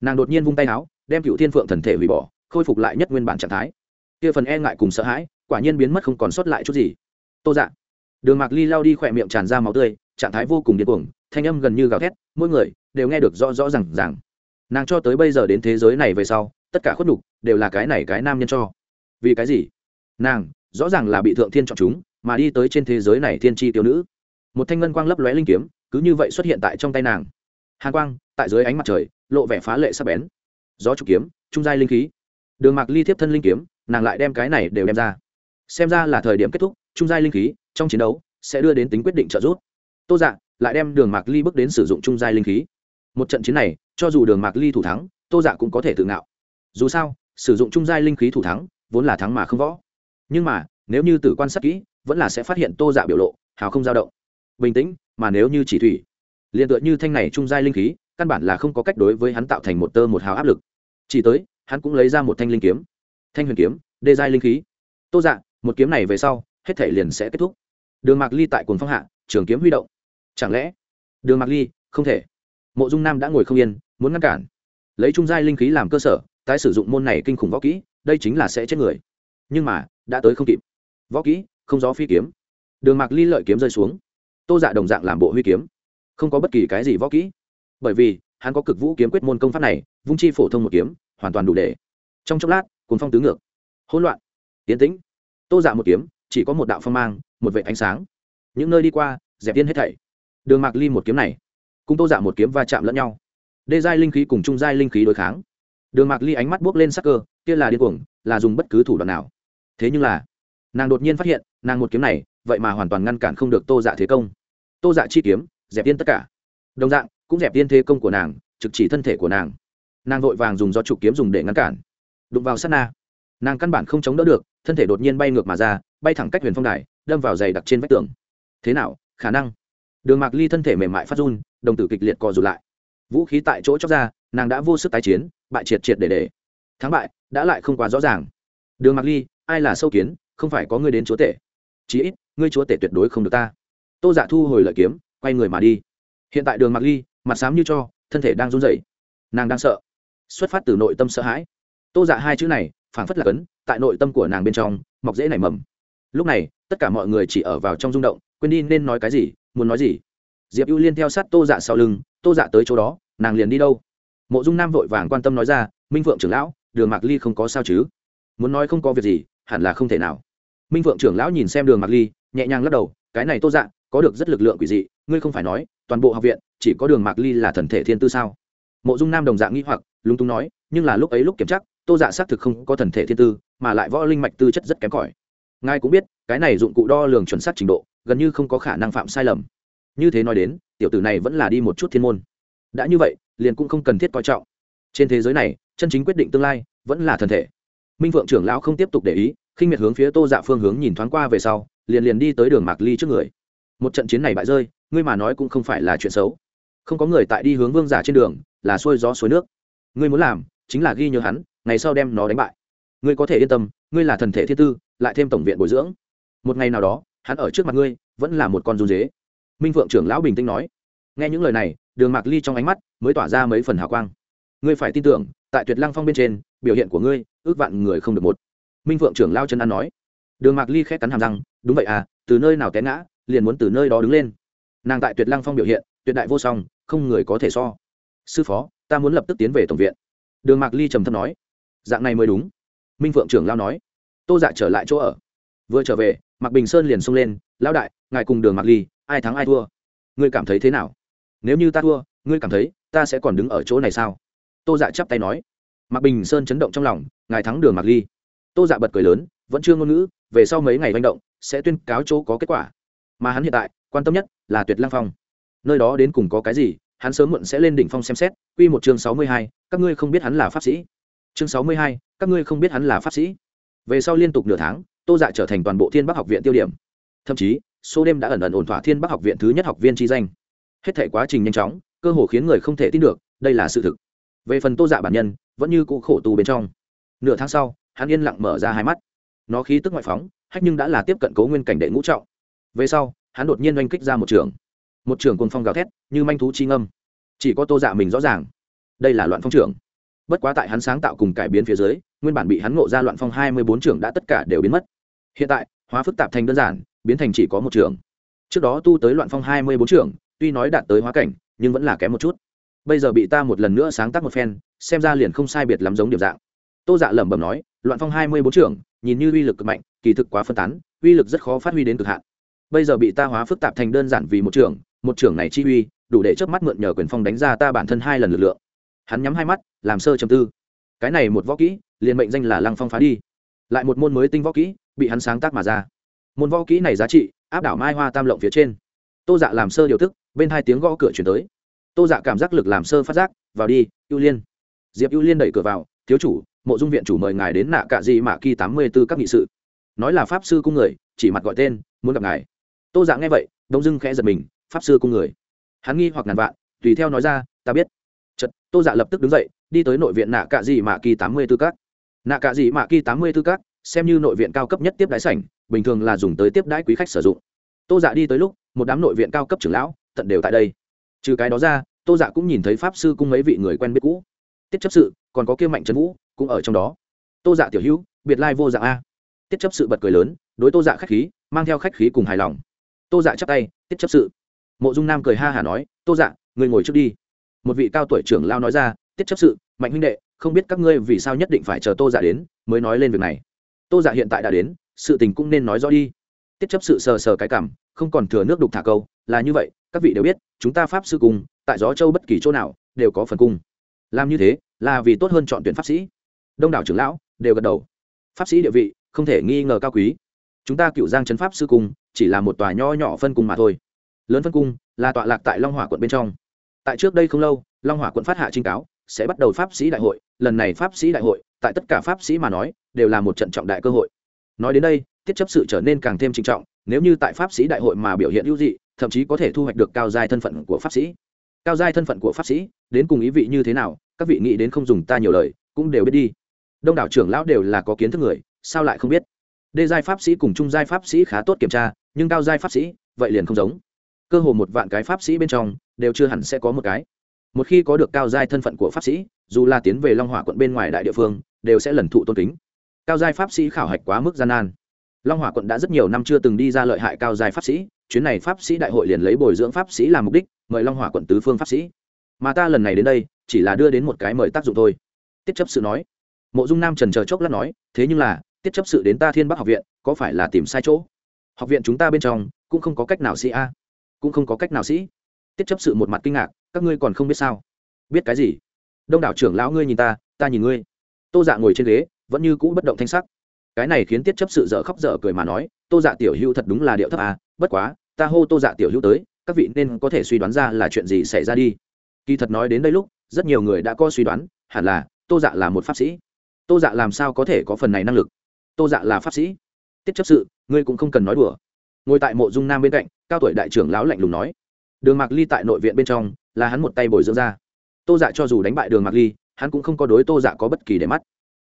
nàng đột nhiên vung tay áo, đem cựu thiên phượng thần thể hủy bỏ, khôi phục lại nhất nguyên bản trạng thái. Kia phần e ngại cùng sợ hãi, quả nhiên biến mất không còn sót lại chút gì. Tô dạ. Đường mạc ly lao đi khỏe miệng tràn ra máu tươi, trạng thái vô cùng điên cuồng, thanh âm gần như gào thét, mỗi người đều nghe được rõ rõ r à n g rằng nàng cho tới bây giờ đến thế giới này về sau, tất cả khuất đục đều là cái này cái nam nhân cho. Vì cái gì? Nàng rõ ràng là bị thượng thiên chọn chúng, mà đi tới trên thế giới này thiên tri tiểu nữ. Một thanh ngân quang lấp lóe linh kiếm, cứ như vậy xuất hiện tại trong tay nàng. Hàn quang, tại dưới ánh mặt trời lộ vẻ phá lệ sắc bén. Gió trục kiếm, trung giai linh khí. Đường mạc ly thiếp thân linh kiếm, nàng lại đem cái này đều đem ra. Xem ra là thời điểm kết thúc, trung giai linh khí, trong chiến đấu, sẽ đưa đến tính quyết định trợ giúp. Tô dạ lại đem đường mạc ly bước đến sử dụng trung giai linh khí. Một trận chiến này, cho dù đường mạc ly thủ thắng, tô dạ cũng có thể tự ngạo. Dù sao, sử dụng trung giai linh khí thủ thắng, vốn là thắng mà không võ. Nhưng mà, nếu như tử quan sát kỹ, vẫn là sẽ phát hiện tô dạ biểu lộ, hào không dao động. Bình tĩnh, mà nếu như chỉ thủy, liền tựa như thanh này trung giai linh khí căn bản là không có cách đối với hắn tạo thành một tơ một hào áp lực. Chỉ tới, hắn cũng lấy ra một thanh linh kiếm. Thanh huyền kiếm, đê giai linh khí. Tô dạ một kiếm này về sau, hết thể liền sẽ kết thúc. Đường mạc ly tại cồn phong hạ, trường kiếm huy động. Chẳng lẽ, đường mạc ly, không thể. Mộ dung nam đã ngồi không yên, muốn ngăn cản. Lấy trung giai linh khí làm cơ sở, tái sử dụng môn này kinh khủng võ kỹ, đây chính là sẽ chết người. Nhưng mà, đã tới không kịp. Võ kỹ, không gió phi kiếm. Đường mạc ly lợi kiếm rơi xuống. Tô dạ đồng dạng làm bộ huy kiếm. Không có bất kỳ cái gì võ kỹ bởi vì hắn có cực vũ kiếm quyết môn công pháp này, vung chi phổ thông một kiếm, hoàn toàn đủ để. Trong chốc lát cuốn phong tứ ngược. Hỗn loạn. Tiến tĩnh. Tô dạ một kiếm, chỉ có một đạo phong mang, một vệ ánh sáng. Những nơi đi qua, dẹp tiên hết thảy. Đường mạc ly một kiếm này, cùng tô dạ một kiếm va chạm lẫn nhau. Đê giai linh khí cùng trung giai linh khí đối kháng. Đường mạc ly ánh mắt buốc lên sắc cơ, kia là điên cuồng, là dùng bất cứ thủ đoạn nào. Thế nhưng là, nàng đột nhiên phát hiện, nàng một kiếm này, vậy mà hoàn toàn ngăn cản không được tô dạ thế công. Tô dạ chi kiếm, dẹp tiên tất cả. Đồng dạng cũng dẹp tiên thế công của nàng, trực chỉ thân thể của nàng. Nàng vội vàng dùng do trục kiếm dùng để ngăn cản. Đụng vào sát na. Nàng căn bản không chống đỡ được, thân thể đột nhiên bay ngược mà ra, bay thẳng cách huyền phong đài, đâm vào giày đặc trên vách tường. Thế nào, khả năng? Đường mạc ly thân thể mềm mại phát run, đồng tử kịch liệt co rụt lại. Vũ khí tại chỗ chóc ra, nàng đã vô sức tái chiến, bại triệt triệt để để. Thắng bại, đã lại không quá rõ ràng. Đường mạc ly, ai là sâu kiến, không phải có ngươi đến chúa tể. Chí ít, ngươi chúa tể tuyệt đối không được ta. Tô dạ thu hồi lợi kiếm, quay người mà đi. Hiện tại đường mạc ly mặt xám như cho, thân thể đang run rẩy. Nàng đang sợ. Xuất phát từ nội tâm sợ hãi. Tô dạ hai chữ này, phảng phất là cấn, tại nội tâm của nàng bên trong, mọc dễ nảy mầm. Lúc này, tất cả mọi người chỉ ở vào trong rung động, quên đi nên nói cái gì, muốn nói gì. Diệp ưu liên theo sát tô dạ sau lưng, tô dạ tới chỗ đó, nàng liền đi đâu? Mộ dung nam vội vàng quan tâm nói ra, minh vượng trưởng lão, đường mạc ly không có sao chứ? Muốn nói không có việc gì, hẳn là không thể nào. Minh vượng trưởng lão nhìn xem đường mạc ly, nhẹ nhàng lắc đầu, cái này tô dạ có được rất lực lượng quỷ dị, ngươi không phải nói, toàn bộ học viện, chỉ có đường mạc ly là thần thể thiên tư sao? Mộ dung nam đồng dạng nghĩ hoặc, lúng túng nói, nhưng là lúc ấy lúc kiểm tra, tô dạ xác thực không có thần thể thiên tư, mà lại võ linh mạch tư chất rất kém cỏi. Ngài cũng biết, cái này dụng cụ đo lường chuẩn xác trình độ, gần như không có khả năng phạm sai lầm. Như thế nói đến, tiểu tử này vẫn là đi một chút thiên môn. Đã như vậy, liền cũng không cần thiết coi trọng. Trên thế giới này, chân chính quyết định tương lai, vẫn là thần thể. Minh vượng trưởng lão không tiếp tục để ý, khinh miệt hướng phía tô dạ phương hướng nhìn thoáng qua về sau, liền liền đi tới đường mạc ly trước người một trận chiến này bại rơi, ngươi mà nói cũng không phải là chuyện xấu. Không có người tại đi hướng vương giả trên đường, là xuôi gió suối nước. Ngươi muốn làm, chính là ghi nhớ hắn, ngày sau đem nó đánh bại. Ngươi có thể yên tâm, ngươi là thần thể thiên tư, lại thêm tổng viện bồi dưỡng. Một ngày nào đó, hắn ở trước mặt ngươi, vẫn là một con run dế. Minh vượng trưởng lão bình tĩnh nói. Nghe những lời này, đường mạc ly trong ánh mắt mới tỏa ra mấy phần hào quang. Ngươi phải tin tưởng, tại tuyệt lăng phong bên trên, biểu hiện của ngươi, ước vạn người không được một. Minh vượng trưởng lao chân ăn nói. Đường mạc ly khét cắn hàm răng. Đúng vậy à từ nơi nào té ngã liền muốn từ nơi đó đứng lên. Nàng tại tuyệt lăng phong biểu hiện, tuyệt đại vô song, không người có thể so. Sư phó, ta muốn lập tức tiến về tổng viện. Đường mạc ly trầm thâm nói. Dạng này mới đúng. Minh phượng trưởng lao nói. Tô dạ trở lại chỗ ở. Vừa trở về, mạc bình sơn liền xông lên. Lao đại, ngài cùng đường mạc ly, ai thắng ai thua? Ngươi cảm thấy thế nào? Nếu như ta thua, ngươi cảm thấy ta sẽ còn đứng ở chỗ này sao? Tô dạ chắp tay nói. Mạc bình sơn chấn động trong lòng. Ngài thắng đường mạc ly. Tô dạ bật cười lớn. Vẫn chưa ngôn ngữ, về sau mấy ngày manh động, sẽ tuyên cáo chỗ có kết quả mà hắn hiện tại, quan tâm nhất là tuyệt lăng phong. Nơi đó đến cùng có cái gì, hắn sớm muộn sẽ lên đỉnh phong xem xét. Quy một chương sáu mươi hai, các ngươi không biết hắn là pháp sĩ. Chương sáu mươi hai, các ngươi không biết hắn là pháp sĩ. Về sau liên tục nửa tháng, tô dạ trở thành toàn bộ thiên bắc học viện tiêu điểm. Thậm chí, số đêm đã ẩn ẩn ổn thỏa thiên bắc học viện thứ nhất học viên tri danh. Hết thể quá trình nhanh chóng, cơ hồ khiến người không thể tin được, đây là sự thực. Về phần tô dạ bản nhân, vẫn như cũ khổ tù bên trong. Nửa tháng sau, hắn yên lặng mở ra hai mắt. Nó khí tức ngoại phóng, hách nhưng đã là tiếp cận cố nguyên cảnh đệ ngũ trọng về sau, hắn đột nhiên oanh kích ra một trường. Một trường cùng phong gào thét, như manh thú chi ngâm. Chỉ có tô dạ mình rõ ràng, đây là loạn phong trưởng bất quá tại hắn sáng tạo cùng cải biến phía dưới, nguyên bản bị hắn ngộ ra loạn phong hai mươi bốn trưởng đã tất cả đều biến mất. Hiện tại, hóa phức tạp thành đơn giản, biến thành chỉ có một trường. Trước đó tu tới loạn phong hai mươi bốn trưởng tuy nói đạt tới hóa cảnh, nhưng vẫn là kém một chút. Bây giờ bị ta một lần nữa sáng tác một phen, xem ra liền không sai biệt lắm giống điểm dạng. Tô dạ lẩm bẩm nói, loạn phong hai mươi bốn trưởng nhìn như uy lực cực mạnh, kỳ thực quá phân tán, uy lực rất khó phát huy đến cực hạn bây giờ bị ta hóa phức tạp thành đơn giản vì một trưởng một trưởng này chi uy, đủ để chớp mắt mượn nhờ quyền phong đánh ra ta bản thân hai lần lực lượng. Hắn nhắm hai mắt, làm sơ chầm tư. Cái này một võ kỹ, liền mệnh danh là lăng phong phá đi. Lại một môn mới tinh võ kỹ, bị hắn sáng tác mà ra. Môn võ kỹ này giá trị, áp đảo mai hoa tam lộng phía trên. Tô dạ làm sơ điều tức, bên hai tiếng gõ cửa chuyển tới. Tô dạ cảm giác lực làm sơ phát giác, vào đi, ưu liên. Diệp ưu liên đẩy cửa vào, thiếu chủ, mộ dung viện chủ mời ngài đến nạ cạ di mạ kỳ tám mươi b ố các nghị sự. Nói là pháp sư cung người, chỉ mặt gọi tên, muốn gặp ngài tô dạ nghe vậy đông dưng khẽ giật mình pháp sư cung người. Hắn nghi hoặc ngàn vạn tùy theo nói ra ta biết. Chật tô dạ lập tức đứng dậy đi tới nội viện nạ cạ dị mạ kỳ tám mươi tư cát. nạ cạ dị mạ kỳ tám mươi tư cát, xem như nội viện cao cấp nhất tiếp đái sảnh bình thường là dùng tới tiếp đái quý khách sử dụng. Tô dạ đi tới lúc một đám nội viện cao cấp trưởng lão tận đều tại đây. Trừ cái đó ra tô dạ cũng nhìn thấy pháp sư cung mấy vị người quen biết cũ. Tiết chấp sự còn có kia mạnh trấn vũ cũng ở trong đó. Tô dạ tiểu hữu biệt lai vô dạng a. Tiết chấp sự bật cười lớn đối tô dạ khách khí mang theo khách khí cùng hài lòng tô dạ chắp tay tiết chấp sự. Mộ dung nam cười ha hả nói, tô dạ người ngồi trước đi. Một vị cao tuổi trưởng lao nói ra tiết chấp sự, mạnh huynh đệ, không biết các ngươi vì sao nhất định phải chờ tô dạ đến, mới nói lên việc này. Tô dạ hiện tại đã đến, sự tình cũng nên nói rõ đi. Tiết chấp sự sờ sờ cái cảm, không còn thừa nước đục thả câu, là như vậy, các vị đều biết, chúng ta pháp sư cùng, tại gió châu bất kỳ chỗ nào, đều có phần cung. Làm như thế, là vì tốt hơn chọn tuyển pháp sĩ. Đông đảo trưởng lão đều gật đầu. Pháp sĩ địa vị, không thể nghi ngờ cao quý. Chúng ta cựu giang chấn pháp sư cung chỉ là một tòa nho nhỏ phân cung mà thôi. Lớn phân cung là tọa lạc tại long Hòa quận bên trong. Tại trước đây không lâu, long Hòa quận phát hạ trinh cáo, sẽ bắt đầu pháp sĩ đại hội. Lần này pháp sĩ đại hội, tại tất cả pháp sĩ mà nói, đều là một trận trọng đại cơ hội. Nói đến đây, tiết chấp sự trở nên càng thêm trinh trọng, nếu như tại pháp sĩ đại hội mà biểu hiện hữu dị, thậm chí có thể thu hoạch được cao giai thân phận của pháp sĩ. Cao giai thân phận của pháp sĩ, đến cùng ý vị như thế nào, các vị nghĩ đến không dùng ta nhiều lời, cũng đều biết đi. Đông đảo trưởng lão đều là có kiến thức người, sao lại không biết? Đê giai pháp sĩ cùng trung giai pháp sĩ khá tốt kiểm tra nhưng cao giai pháp sĩ, vậy liền không giống. Cơ hồ một vạn cái pháp sĩ bên trong, đều chưa hẳn sẽ có một cái. Một khi có được cao giai thân phận của pháp sĩ, dù là tiến về long hỏa quận bên ngoài đại địa phương, đều sẽ lần thụ tôn kính. Cao giai pháp sĩ khảo hạch quá mức gian nan. Long hỏa quận đã rất nhiều năm chưa từng đi ra lợi hại cao giai pháp sĩ, chuyến này pháp sĩ đại hội liền lấy bồi dưỡng pháp sĩ làm mục đích, mời long hỏa quận tứ phương pháp sĩ. Mà ta lần này đến đây, chỉ là đưa đến một cái mời tác dụng thôi. Tiết chấp sự nói. Mộ dung nam trần chờ chốc lát nói, thế nhưng là, tiết chấp sự đến ta thiên bắc học viện, có phải là tìm sai chỗ? Học viện chúng ta bên trong cũng không có cách nào sĩ a. Cũng không có cách nào sĩ. Tiết chấp sự một mặt kinh ngạc, các ngươi còn không biết sao? Biết cái gì? Đông đảo trưởng lão ngươi nhìn ta ta nhìn ngươi. Tô dạ ngồi trên ghế, vẫn như cũ bất động thanh sắc. Cái này khiến tiết chấp sự dở khóc dở cười mà nói, tô dạ tiểu hữu thật đúng là điệu thấp à bất quá, ta hô tô dạ tiểu hữu tới, các vị nên có thể suy đoán ra là chuyện gì xảy ra đi. Kỳ thật nói đến đây lúc, rất nhiều người đã có suy đoán, hẳn là tô dạ là một pháp sĩ. Tô dạ làm sao có thể có phần này năng lực? Tô dạ là pháp sĩ tiết chấp sự, ngươi cũng không cần nói đùa. Ngồi tại mộ dung nam bên cạnh, cao tuổi đại trưởng lão lạnh lùng nói. Đường mạc ly tại nội viện bên trong, là hắn một tay bồi dưỡng ra. Tô dạ cho dù đánh bại đường mạc ly, hắn cũng không có đối tô dạ có bất kỳ để mắt.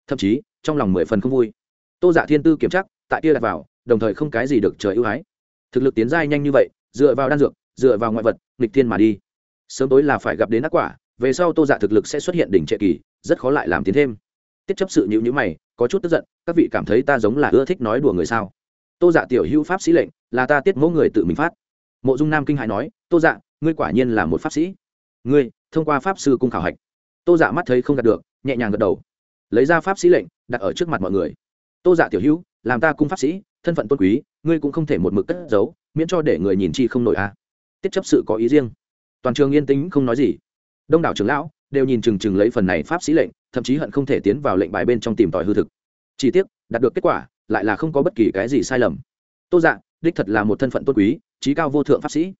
Thậm chí, trong lòng mười phần không vui. Tô dạ thiên tư kiểm chắc tại kia đặt vào, đồng thời không cái gì được trời ưu ái. Thực lực tiến giai nhanh như vậy, dựa vào đan dược, dựa vào ngoại vật, nghịch thiên mà đi. Sớm tối là phải gặp đến ác quả, về sau tô dạ thực lực sẽ xuất hiện đỉnh trệ kỳ, rất khó lại làm tiến thêm tiết chấp sự nhữ nhữ mày, có chút tức giận, các vị cảm thấy ta giống là ưa thích nói đùa người sao? Tô dạ tiểu hữu pháp sĩ lệnh, là ta tiết mẫu người tự mình phát. Mộ dung nam kinh hãi nói, tô dạ ngươi quả nhiên là một pháp sĩ. Ngươi, thông qua pháp sư cung khảo hạch. Tô dạ mắt thấy không đạt được, nhẹ nhàng gật đầu. Lấy ra pháp sĩ lệnh, đặt ở trước mặt mọi người. Tô dạ tiểu hữu, làm ta cung pháp sĩ, thân phận tôn quý, ngươi cũng không thể một mực cất giấu, miễn cho để người nhìn chi không nổi a. À. tiết chấp sự có ý riêng. Toàn trường yên tĩnh không nói gì. Đông đảo trưởng lão đều nhìn chừng chừng lấy phần này pháp sĩ lệnh, thậm chí hận không thể tiến vào lệnh bài bên trong tìm tòi hư thực. Chỉ tiếc, đạt được kết quả, lại là không có bất kỳ cái gì sai lầm. Tô dạ đích thật là một thân phận tôn quý, trí cao vô thượng pháp sĩ.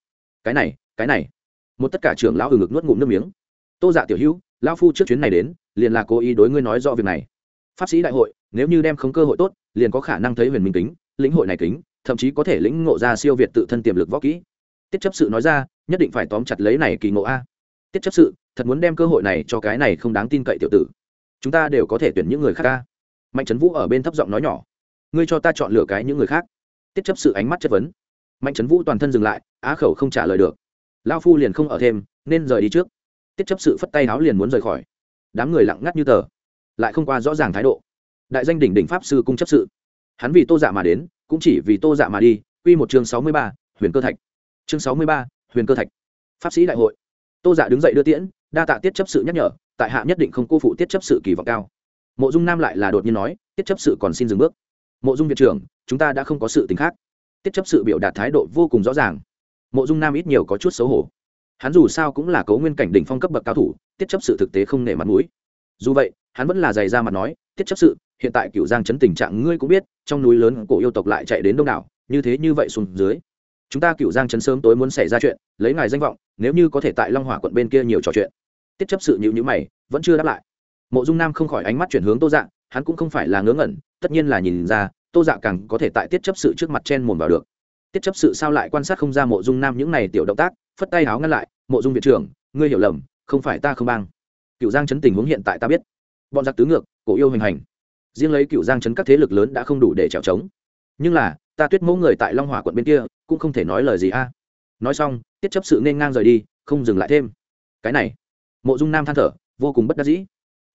Cái này cái này. Một tất cả trưởng lão ừ ngực nuốt ngụm nước miếng. Tô dạ tiểu hữu, lão phu trước chuyến này đến, liền là cố ý đối ngươi nói rõ việc này. Pháp sĩ đại hội, nếu như đem không cơ hội tốt, liền có khả năng thấy huyền minh kính, lĩnh hội này kính, thậm chí có thể lĩnh ngộ ra siêu việt tự thân tiềm lực võ kỹ. Tiết chấp sự nói ra, nhất định phải tóm chặt lấy này kỳ ngộ a tiết chấp sự, thật muốn đem cơ hội này cho cái này không đáng tin cậy tiểu tử. Chúng ta đều có thể tuyển những người khác ca. Mạnh trấn vũ ở bên thấp giọng nói nhỏ. Ngươi cho ta chọn lựa cái những người khác. Tiết chấp sự ánh mắt chất vấn. Mạnh trấn vũ toàn thân dừng lại, á khẩu không trả lời được. Lao phu liền không ở thêm, nên rời đi trước. Tiết chấp sự phất tay áo liền muốn rời khỏi. Đám người lặng ngắt như tờ, lại không qua rõ ràng thái độ. Đại danh đỉnh đỉnh pháp sư cung chấp sự. Hắn vì tô dạ mà đến, cũng chỉ vì tô dạ mà đi q một chương sáu mươi ba, huyền cơ thạch. Chương sáu mươi ba, huyền cơ thạch. Pháp sĩ đại hội tô dạ đứng dậy đưa tiễn, đa tạ tiết chấp sự nhắc nhở, tại hạ nhất định không cô phụ tiết chấp sự kỳ vọng cao. Mộ dung nam lại là đột nhiên nói, tiết chấp sự còn xin dừng bước. Mộ dung viện trưởng, chúng ta đã không có sự t khác. Tiết chấp sự biểu đạt thái độ vô cùng rõ ràng. Mộ dung nam ít nhiều có chút xấu hổ. Hắn dù sao cũng là cấu nguyên cảnh đỉnh phong cấp bậc cao thủ, tiết chấp sự thực tế không nể mặt mũi. Dù vậy, hắn vẫn là dày ra mặt nói, tiết chấp sự, hiện tại cựu giang chấn tình trạng ngươi cũng biết, trong núi lớn cổ yêu tộc lại chạy đến đông đảo, như thế như vậy xuống dưới chúng ta cựu giang chấn sớm tối muốn xảy ra chuyện, lấy ngài danh vọng, nếu như có thể tại long hỏa quận bên kia nhiều trò chuyện. Tiết chấp sự nhịu nhữ mày, vẫn chưa đáp lại. Mộ dung nam không khỏi ánh mắt chuyển hướng tô dạ hắn cũng không phải là ngớ ngẩn, tất nhiên là nhìn ra, tô dạ càng có thể tại tiết chấp sự trước mặt chen mồm vào được. Tiết chấp sự sao lại quan sát không ra mộ dung nam những này tiểu động tác, phất tay háo ngăn lại, mộ dung viện trưởng, ngươi hiểu lầm, không phải ta không bang. Cựu giang chấn tình huống hiện tại ta biết. Bọn giặc tứ ngược, cổ yêu hình hành. Riêng lấy cựu giang chấn các thế lực lớn đã không đủ để trèo trống. Nhưng là ta tuyết mẫu người tại long hòa quận bên kia, cũng không thể nói lời gì a. Nói xong, tiết chấp sự nên ngang rời đi, không dừng lại thêm. Cái này, mộ dung nam than thở, vô cùng bất đắc dĩ.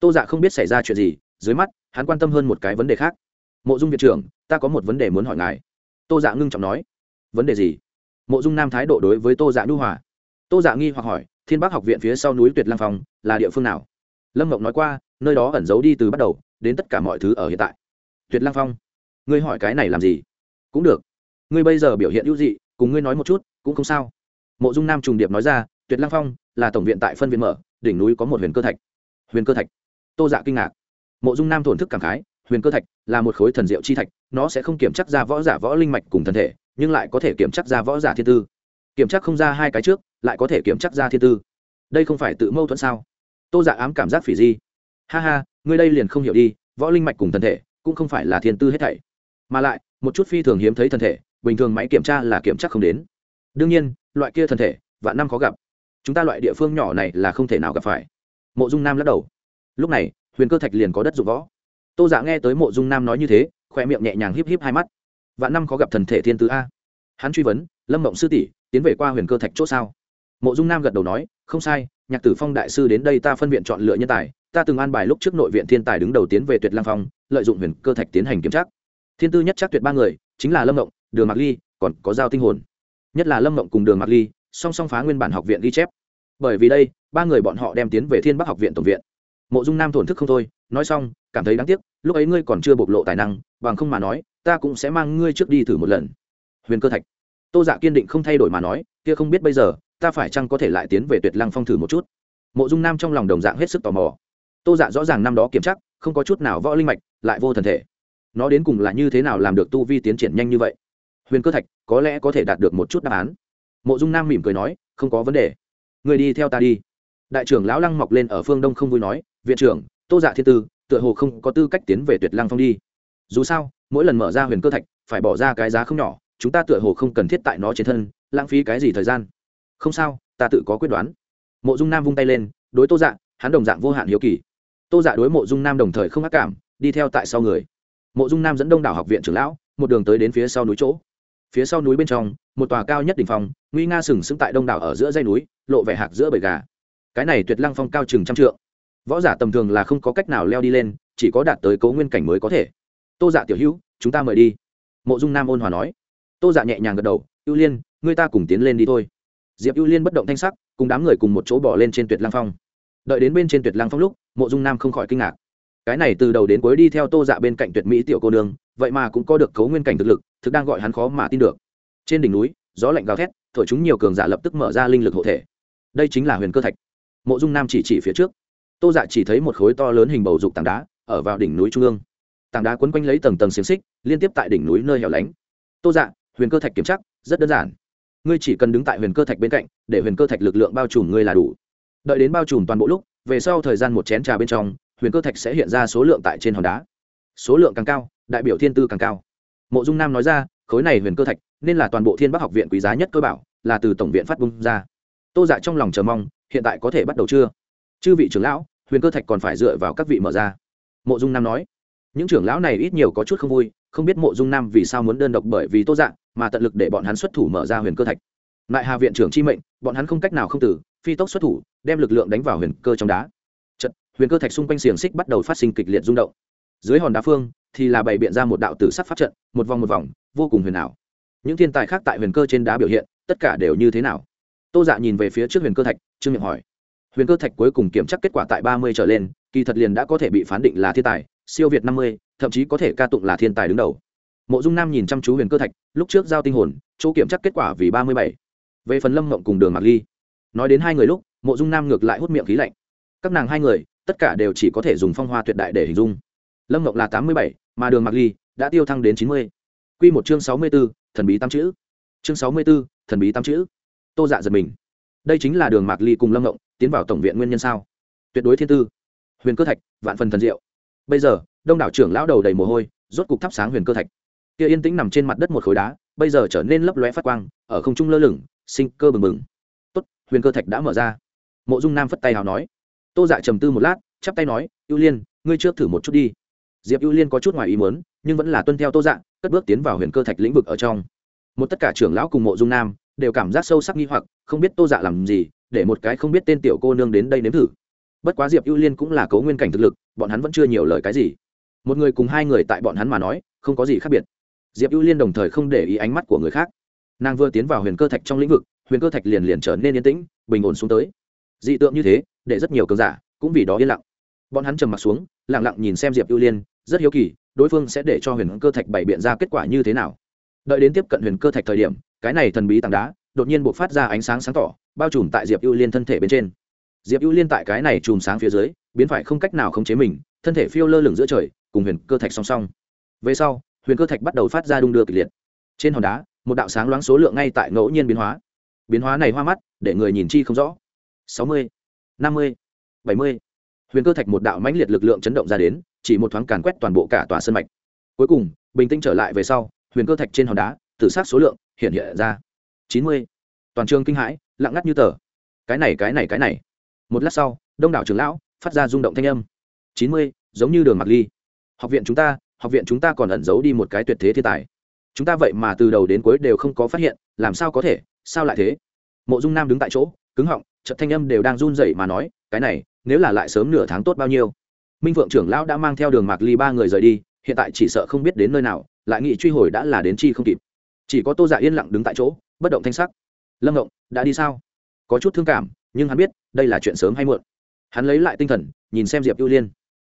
Tô dạ không biết xảy ra chuyện gì, dưới mắt, hắn quan tâm hơn một cái vấn đề khác. Mộ dung viện trưởng, ta có một vấn đề muốn hỏi ngài. Tô dạ ngưng trọng nói. Vấn đề gì? Mộ dung nam thái độ đối với tô dạ nhu hòa. Tô dạ nghi hoặc hỏi, thiên bắc học viện phía sau núi tuyệt lang phong, là địa phương nào? Lâm mộng nói qua, nơi đó ẩn giấu đi từ bắt đầu, đến tất cả mọi thứ ở hiện tại. Tuyệt lang phong, ngươi hỏi cái này làm gì? Cũng được. Ngươi bây giờ biểu hiện hữu dị, cùng ngươi nói một chút, cũng không sao. Mộ dung nam trùng điệp nói ra, tuyệt lang phong là tổng viện tại phân viện mở, đỉnh núi có một huyền cơ thạch. Huyền cơ thạch. Tô dạ kinh ngạc. Mộ dung nam thổn thức cảm khái, huyền cơ thạch là một khối thần diệu chi thạch, nó sẽ không kiểm chắc ra võ giả võ linh mạch cùng thân thể, nhưng lại có thể kiểm chắc ra võ giả thiên tư. Kiểm chắc không ra hai cái trước, lại có thể kiểm chắc ra thiên tư. Đây không phải tự mâu thuẫn sao? Tô dạ ám cảm giác phỉ di. Ha ha, ngươi đây liền không hiểu đi, võ linh mạch cùng thân thể, cũng không phải là thiên tư hết thảy mà lại, một chút phi thường hiếm thấy thân thể, bình thường máy kiểm tra là kiểm tra không đến. Đương nhiên, loại kia thân thể, vạn năm khó gặp. Chúng ta loại địa phương nhỏ này là không thể nào gặp phải. Mộ dung nam lắc đầu. Lúc này, huyền cơ thạch liền có đất dụng võ. Tô dạ nghe tới mộ dung nam nói như thế khoe miệng nhẹ nhàng híp híp hai mắt. Vạn năm khó gặp thần thể thiên tứ a. Hắn truy vấn, lâm mộng sư tỷ, tiến về qua huyền cơ thạch c h ỗ sao? Mộ dung nam gật đầu nói, không sai, nhạc tử phong đại sư đến đây ta phân viện chọn lựa nhân tài. Ta từng an bài lúc trước nội viện thiên tài đứng đầu tiến về tuyệt lang phong, lợi dụng huyền cơ thạch tiến hành kiểm tra thiên tư nhất chắc tuyệt ba người, chính là lâm mộng đường mạc ly, còn có giao tinh hồn. Nhất là lâm mộng cùng đường mạc ly, song song phá nguyên bản học viện ghi chép. Bởi vì đây, ba người bọn họ đem tiến về thiên bắc học viện tổng viện. Mộ dung nam thổn thức không thôi, nói xong, cảm thấy đáng tiếc, lúc ấy ngươi còn chưa bộc lộ tài năng, bằng không mà nói, ta cũng sẽ mang ngươi trước đi thử một lần. Huyền cơ thạch. Tô dạ kiên định không thay đổi mà nói, kia không biết bây giờ, ta phải chăng có thể lại tiến về tuyệt lăng phong thử một chút. Mộ dung nam trong lòng đồng dạng hết sức tò mò. Tô dạ rõ ràng năm đó kiểm chắc, không có chút nào võ linh mạch, lại vô thần thể nó đến cùng là như thế nào làm được tu vi tiến triển nhanh như vậy? Huyền cơ thạch, có lẽ có thể đạt được một chút đáp án. Mộ dung nam mỉm cười nói, không có vấn đề. Người đi theo ta đi. Đại trưởng lão lăng mọc lên ở phương đông không vui nói, viện trưởng, tô dạ thiên tư, tựa hồ không có tư cách tiến về tuyệt lăng phong đi. Dù sao, mỗi lần mở ra huyền cơ thạch, phải bỏ ra cái giá không nhỏ, chúng ta tựa hồ không cần thiết tại nó trên thân, lãng phí cái gì thời gian. Không sao, ta tự có quyết đoán. Mộ dung nam vung tay lên, đối tô dạ hắn đồng dạng vô hạn hiếu kỳ. Tô dạ đối mộ dung nam đồng thời không ác cảm, đi theo tại sau người mộ dung nam dẫn đông đảo học viện trưởng lão, một đường tới đến phía sau núi chỗ. Phía sau núi bên trong, một tòa cao nhất đỉnh phong, nguy nga sừng sững tại đông đảo ở giữa dây núi, lộ vẻ hạc giữa bầy gà. Cái này tuyệt lăng phong cao chừng trăm trượng. Võ giả tầm thường là không có cách nào leo đi lên, chỉ có đạt tới cấu nguyên cảnh mới có thể. Tô dạ tiểu hữu, chúng ta mời đi. Mộ dung nam ôn hòa nói. Tô dạ nhẹ nhàng gật đầu, ưu liên người ta cùng tiến lên đi thôi. Diệp ưu liên bất động thanh sắc, cùng đám người cùng một chỗ bỏ lên trên tuyệt lăng phong. Đợi đến bên trên tuyệt lăng phong lúc, mộ dung nam không khỏi kinh ngạc cái này từ đầu đến cuối đi theo tô dạ bên cạnh tuyệt mỹ tiểu cô nương, vậy mà cũng có được cấu nguyên cảnh thực lực, thực đang gọi hắn khó mà tin được. Trên đỉnh núi, gió lạnh gào thét, thổi chúng nhiều cường giả lập tức mở ra linh lực hộ thể. Đây chính là huyền cơ thạch. Mộ dung nam chỉ chỉ phía trước. Tô dạ chỉ thấy một khối to lớn hình bầu dục tảng đá, ở vào đỉnh núi trung ương. Tảng đá quấn quanh lấy tầng tầng xiềng xích, liên tiếp tại đỉnh núi nơi hẻo lánh. Tô dạ huyền cơ thạch kiểm chắc rất đơn giản. Ngươi chỉ cần đứng tại huyền cơ thạch bên cạnh, để huyền cơ thạch lực lượng bao trùm ngươi là đủ. Đợi đến bao trùm toàn bộ lúc, về sau thời gian một chén trà bên trong huyền cơ thạch sẽ hiện ra số lượng tại trên hòn đá. Số lượng càng cao, đại biểu thiên tư càng cao. Mộ dung nam nói ra, khối này huyền cơ thạch nên là toàn bộ thiên bắc học viện quý giá nhất cơ bảo, là từ tổng viện phát bung ra. Tô dạ trong lòng chờ mong, hiện tại có thể bắt đầu chưa? Chư vị trưởng lão, huyền cơ thạch còn phải dựa vào các vị mở ra. Mộ dung nam nói, những trưởng lão này ít nhiều có chút không vui, không biết mộ dung nam vì sao muốn đơn độc bởi vì tô dạng mà tận lực để bọn hắn xuất thủ mở ra huyền cơ thạch. Lại hà viện trưởng chi mệnh, bọn hắn không cách nào không tử, phi tốc xuất thủ, đem lực lượng đánh vào huyền cơ trong đá huyền cơ thạch xung quanh xiềng xích bắt đầu phát sinh kịch liệt rung động. Dưới hòn đá phương thì là bày biện ra một đạo tử sắc pháp trận, một vòng một vòng, vô cùng huyền ảo. Những thiên tài khác tại huyền cơ trên đá biểu hiện, tất cả đều như thế nào? Tô dạ nhìn về phía trước huyền cơ thạch, trương miệng hỏi. Huyền cơ thạch cuối cùng kiểm tra kết quả tại ba mươi trở lên, kỳ thật liền đã có thể bị phán định là thiên tài, siêu việt năm mươi, thậm chí có thể ca tụng là thiên tài đứng đầu. Mộ dung nam nhìn chăm chú huyền cơ thạch, lúc trước giao tinh hồn, chỗ kiểm tra kết quả vì ba mươi bảy. Về phần lâm mộng cùng đường mạc ly. Nói đến hai người lúc, mộ dung nam ngược lại hút miệng khí lạnh. Các nàng hai người tất cả đều chỉ có thể dùng phong hoa tuyệt đại để hình dung. Lâm ngọc là tám mươi bảy, mà đường mạc ly đã tiêu thăng đến chín mươi. Q một chương sáu mươi b ố thần bí tam chữ. Chương sáu mươi b ố thần bí tam chữ. Tô dạ giật mình. Đây chính là đường mạc ly cùng lâm ngọc tiến vào tổng viện nguyên nhân sao? Tuyệt đối thiên tư. Huyền cơ thạch, vạn phần thần diệu. Bây giờ, đông đảo trưởng lão đầu đầy mồ hôi, rốt cục thắp sáng huyền cơ thạch. Kia yên tĩnh nằm trên mặt đất một khối đá, bây giờ trở nên lấp lóe phát quang, ở không trung lơ lửng, sinh cơ bừng bừng. Tốt, huyền cơ thạch đã mở ra. Mộ dung nam phất tay hào nói tô dạ trầm tư một lát, chắp tay nói, ưu liên, ngươi trước thử một chút đi. Diệp ưu liên có chút ngoài ý muốn, nhưng vẫn là tuân theo tô dạ cất bước tiến vào huyền cơ thạch lĩnh vực ở trong. Một tất cả trưởng lão cùng mộ dung nam đều cảm giác sâu sắc nghi hoặc, không biết tô dạ làm gì, để một cái không biết tên tiểu cô nương đến đây nếm thử. Bất quá diệp ưu liên cũng là cấu nguyên cảnh thực lực, bọn hắn vẫn chưa nhiều lời cái gì. Một người cùng hai người tại bọn hắn mà nói, không có gì khác biệt. Diệp ưu liên đồng thời không để ý ánh mắt của người khác. Nàng vừa tiến vào huyền cơ thạch trong lĩnh vực, huyền cơ thạch liền liền trở nên yên tĩnh, bình ổn xuống tới. Dị tượng như thế để rất nhiều cường giả cũng vì đó yên lặng. Bọn hắn trầm m ặ t xuống lẳng lặng nhìn xem diệp ưu liên, rất hiếu kỳ, đối phương sẽ để cho huyền cơ thạch bày biện ra kết quả như thế nào. Đợi đến tiếp cận huyền cơ thạch thời điểm, cái này thần bí tảng đá đột nhiên buộc phát ra ánh sáng sáng tỏ, bao trùm tại diệp ưu liên thân thể bên trên. Diệp ưu liên tại cái này chùm sáng phía dưới, biến phải không cách nào khống chế mình, thân thể phiêu lơ lửng giữa trời, cùng huyền cơ thạch song song. Về sau, huyền cơ thạch bắt đầu phát ra đung đưa kịch liệt. Trên hòn đá, một đạo sáng loáng số lượng ngay tại ngẫu nhiên biến hóa. Biến hóa này hoa mắt, để người nhìn chi không rõ. Sáu mươi năm mươi, bảy mươi. Huyền cơ thạch một đạo mãnh liệt lực lượng chấn động ra đến, chỉ một thoáng càn quét toàn bộ cả tòa sân mạch. Cuối cùng, bình tĩnh trở lại về sau, huyền cơ thạch trên hòn đá tự sát số lượng, hiện hiện ra. chín mươi. Toàn trường kinh hãi, lặng ngắt như tờ. Cái này cái này cái này. Một lát sau, đông đảo trưởng lão, phát ra rung động thanh âm. chín mươi, giống như đường mặc ly. Học viện chúng ta, học viện chúng ta còn ẩn giấu đi một cái tuyệt thế thiên tài. Chúng ta vậy mà từ đầu đến cuối đều không có phát hiện, làm sao có thể, sao lại thế? Mộ dung nam đứng tại chỗ cứng họng trận thanh âm đều đang run rẩy mà nói, cái này, nếu là lại sớm nửa tháng tốt bao nhiêu? Minh vượng trưởng lão đã mang theo đường mạc ly ba người rời đi, hiện tại chỉ sợ không biết đến nơi nào, lại nghị truy hồi đã là đến chi không kịp. Chỉ có tô dạ yên lặng đứng tại chỗ, bất động thanh sắc. Lâm ngộng, đã đi sao? Có chút thương cảm, nhưng hắn biết, đây là chuyện sớm hay muộn. Hắn lấy lại tinh thần, nhìn xem diệp ưu liên.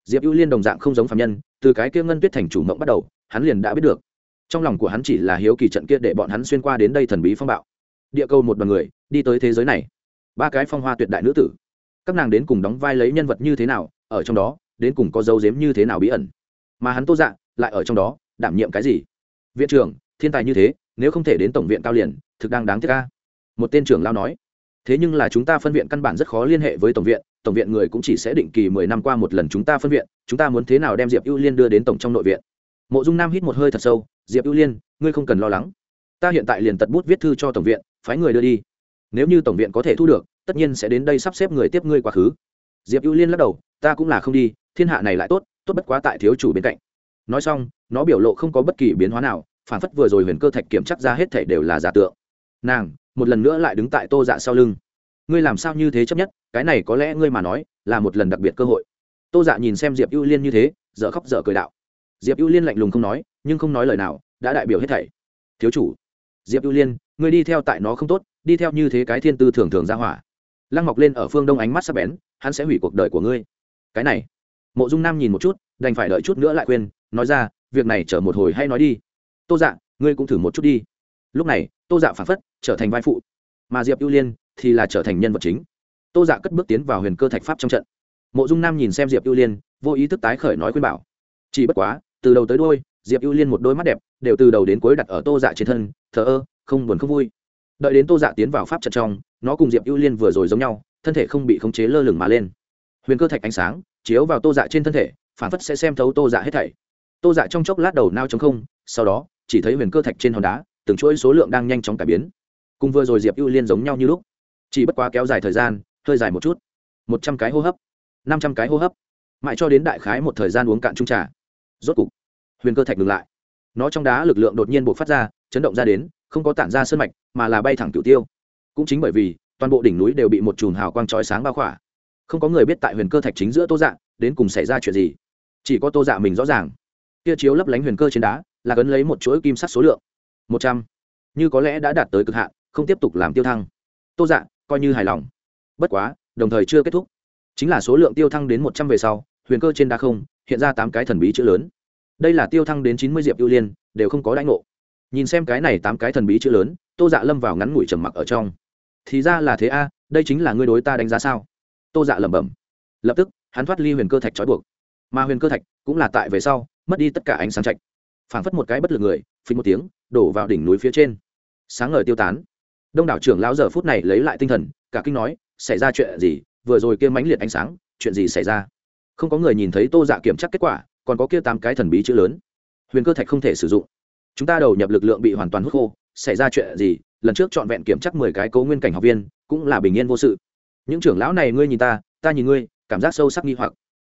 Diệp ưu liên đồng dạng không giống phạm nhân, từ cái kia ngân tuyết thành chủ mộng bắt đầu, hắn liền đã biết được. Trong lòng của hắn chỉ là hiếu kỳ trận kia để bọn hắn xuyên qua đến đây thần bí phong bạo. Địa cầu một đoàn người, đi tới thế giới này ba cái phong hoa tuyệt đại nữ tử. Các nàng đến cùng đóng vai lấy nhân vật như thế nào, ở trong đó, đến cùng có dấu dếm như thế nào bí ẩn? Mà hắn tô dạ lại ở trong đó, đảm nhiệm cái gì? Viện trưởng, thiên tài như thế, nếu không thể đến tổng viện cao liền, thực đang đáng tiếc ca một tên trưởng lao nói. Thế nhưng là chúng ta phân viện căn bản rất khó liên hệ với tổng viện tổng viện người cũng chỉ sẽ định kỳ mười năm qua một lần chúng ta phân viện, chúng ta muốn thế nào đem diệp ưu liên đưa đến tổng trong nội viện? Mộ dung nam hít một hơi thật sâu, diệp ưu liên, ngươi không cần lo lắng. Ta hiện tại liền tật bút viết thư cho tổng viện, phái người đưa đi nếu như tổng viện có thể thu được, tất nhiên sẽ đến đây sắp xếp người tiếp ngươi quá khứ. Diệp ưu liên lắc đầu, ta cũng là không đi, thiên hạ này lại tốt tốt bất quá tại thiếu chủ bên cạnh. Nói xong, nó biểu lộ không có bất kỳ biến hóa nào, phản phất vừa rồi huyền cơ thạch kiểm chắc ra hết thể đều là giả tượng. Nàng, một lần nữa lại đứng tại tô dạ sau lưng. Ngươi làm sao như thế chấp nhất, cái này có lẽ ngươi mà nói, là một lần đặc biệt cơ hội. Tô dạ nhìn xem diệp ưu liên như thế, dở khóc dở cười đạo. Diệp ưu liên lạnh lùng không nói, nhưng không nói lời nào, đã đại biểu hết thảy. Thiếu chủ. Diệp ưu liên ngươi đi theo tại nó không tốt, đi theo như thế cái thiên tư thường thường ra hỏa. Lăng mọc lên ở phương đông ánh mắt sắp bén, hắn sẽ hủy cuộc đời của ngươi. Cái này, mộ dung nam nhìn một chút, đành phải đợi chút nữa lại quên nói ra, việc này chở một hồi hay nói đi. Tô dạ ngươi cũng thử một chút đi. Lúc này, tô dạ phản phất trở thành vai phụ, mà diệp ưu liên thì là trở thành nhân vật chính. Tô dạ cất bước tiến vào huyền cơ thạch pháp trong trận. Mộ dung nam nhìn xem diệp ưu liên, vô ý thức tái khởi nói khuyên bảo. Chỉ bất quá, từ đầu tới đôi diệp ưu liên một đôi mắt đẹp đều từ đầu đến cuối đặt ở tô dạ trên thân, thờ ơ không buồn không vui. Đợi đến tô dạ tiến vào pháp trận trong, nó cùng diệp ưu liên vừa rồi giống nhau, thân thể không bị khống chế lơ lửng mà lên. Huyền cơ thạch ánh sáng, chiếu vào tô dạ trên thân thể, phản phất sẽ xem thấu tô dạ hết thảy. Tô dạ trong chốc lát đầu nao chống không, sau đó, chỉ thấy huyền cơ thạch trên hòn đá, từng chuỗi số lượng đang nhanh chóng cải biến. Cùng vừa rồi diệp ưu liên giống nhau như lúc. Chỉ bất quá kéo dài thời gian, hơi dài một chút. Một trăm cái hô hấp, năm trăm cái hô hấp. Mãi cho đến đại khái một thời gian uống cạn trung trà. Rốt cục, huyền cơ thạch ngừng lại. Nó trong đá lực lượng đột nhiên buộc phát ra, chấn động ra đến không có tản ra sơn mạch, mà là bay thẳng cửu tiêu. Cũng chính bởi vì, toàn bộ đỉnh núi đều bị một chùm hào quang trói sáng bao khỏa. Không có người biết tại huyền cơ thạch chính giữa tô dạ đến cùng xảy ra chuyện gì. Chỉ có tô dạ mình rõ ràng. Kia chiếu lấp lánh huyền cơ trên đá, là cấn lấy một chuỗi kim sắt số lượng. Một trăm. Như có lẽ đã đạt tới cực hạn, không tiếp tục làm tiêu thăng. Tô dạ coi như hài lòng. Bất quá, đồng thời chưa kết thúc. Chính là số lượng tiêu thăng đến một trăm về sau, huyền cơ trên đá không, hiện ra tám cái thần bí chữ lớn. Đây là tiêu thăng đến chín mươi diệp ưu liên, đều không có đãi ngộ nhìn xem cái này tám cái thần bí chữ lớn, tô dạ lâm vào ngắn ngủi trầm mặc ở trong. Thì ra là thế a, đây chính là ngươi đối ta đánh giá sao? Tô dạ lẩm bẩm. Lập tức, hắn thoát ly huyền cơ thạch trói buộc. Mà huyền cơ thạch cũng là tại về sau, mất đi tất cả ánh sáng chạch phảng phất một cái bất lực người, phình một tiếng, đổ vào đỉnh núi phía trên. Sáng ngời tiêu tán. Đông đảo trưởng lão giờ phút này lấy lại tinh thần, cả kinh nói, xảy ra chuyện gì? Vừa rồi kia mãnh liệt ánh sáng, chuyện gì xảy ra? Không có người nhìn thấy tô dạ kiểm tra kết quả, còn có kia tám cái thần bí chữ lớn. Huyền cơ thạch không thể sử dụng chúng ta đầu nhập lực lượng bị hoàn toàn hút khô, xảy ra chuyện gì? Lần trước trọn vẹn kiểm chắc mười cái cố nguyên cảnh học viên, cũng là bình yên vô sự. Những trưởng lão này ngươi nhìn ta ta nhìn ngươi, cảm giác sâu sắc nghi hoặc.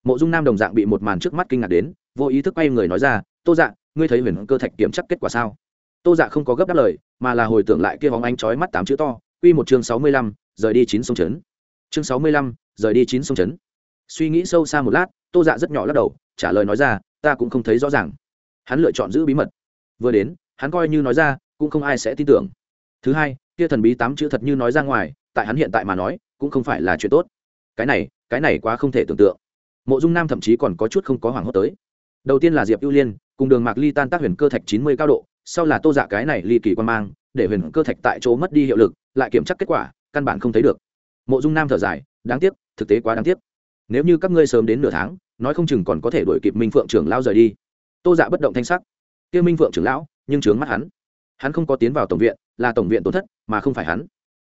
Mộ dung nam đồng dạng bị một màn trước mắt kinh ngạc đến, vô ý thức quay người nói ra, tô dạ ngươi thấy huyền cơ thạch kiểm chắc kết quả sao? Tô dạ không có gấp đáp lời, mà là hồi tưởng lại kia bóng ánh chói mắt tám chữ to q một chương sáu mươi lăm, rời đi chín sông trấn. Chương sáu mươi lăm, rời đi chín sông trấn. Suy nghĩ sâu xa một lát, tô dạ rất nhỏ lắc đầu, trả lời nói ra, ta cũng không thấy rõ ràng. Hắn lựa chọn giữ bí mật vừa đến, hắn coi như nói ra, cũng không ai sẽ tin tưởng. Thứ hai, kia thần bí tám chữ thật như nói ra ngoài, tại hắn hiện tại mà nói, cũng không phải là chuyện tốt. Cái này cái này quá không thể tưởng tượng. Mộ dung nam thậm chí còn có chút không có hoảng hốt tới. Đầu tiên là diệp ưu liên, cùng đường mạc ly tan tác huyền cơ thạch chín mươi cao độ, sau là tô dạ cái này ly kỳ quan mang, để huyền cơ thạch tại chỗ mất đi hiệu lực, lại kiểm tra kết quả, căn bản không thấy được. Mộ dung nam thở dài, đáng tiếc, thực tế quá đáng tiếc. Nếu như các ngươi sớm đến nửa tháng, nói không chừng còn có thể đuổi kịp minh phượng trưởng lao rời đi. Tô dạ bất động thanh sắc kia minh Vượng trưởng lão, nhưng trướng mắt hắn. Hắn không có tiến vào tổng viện, là tổng viện tổn thất, mà không phải hắn.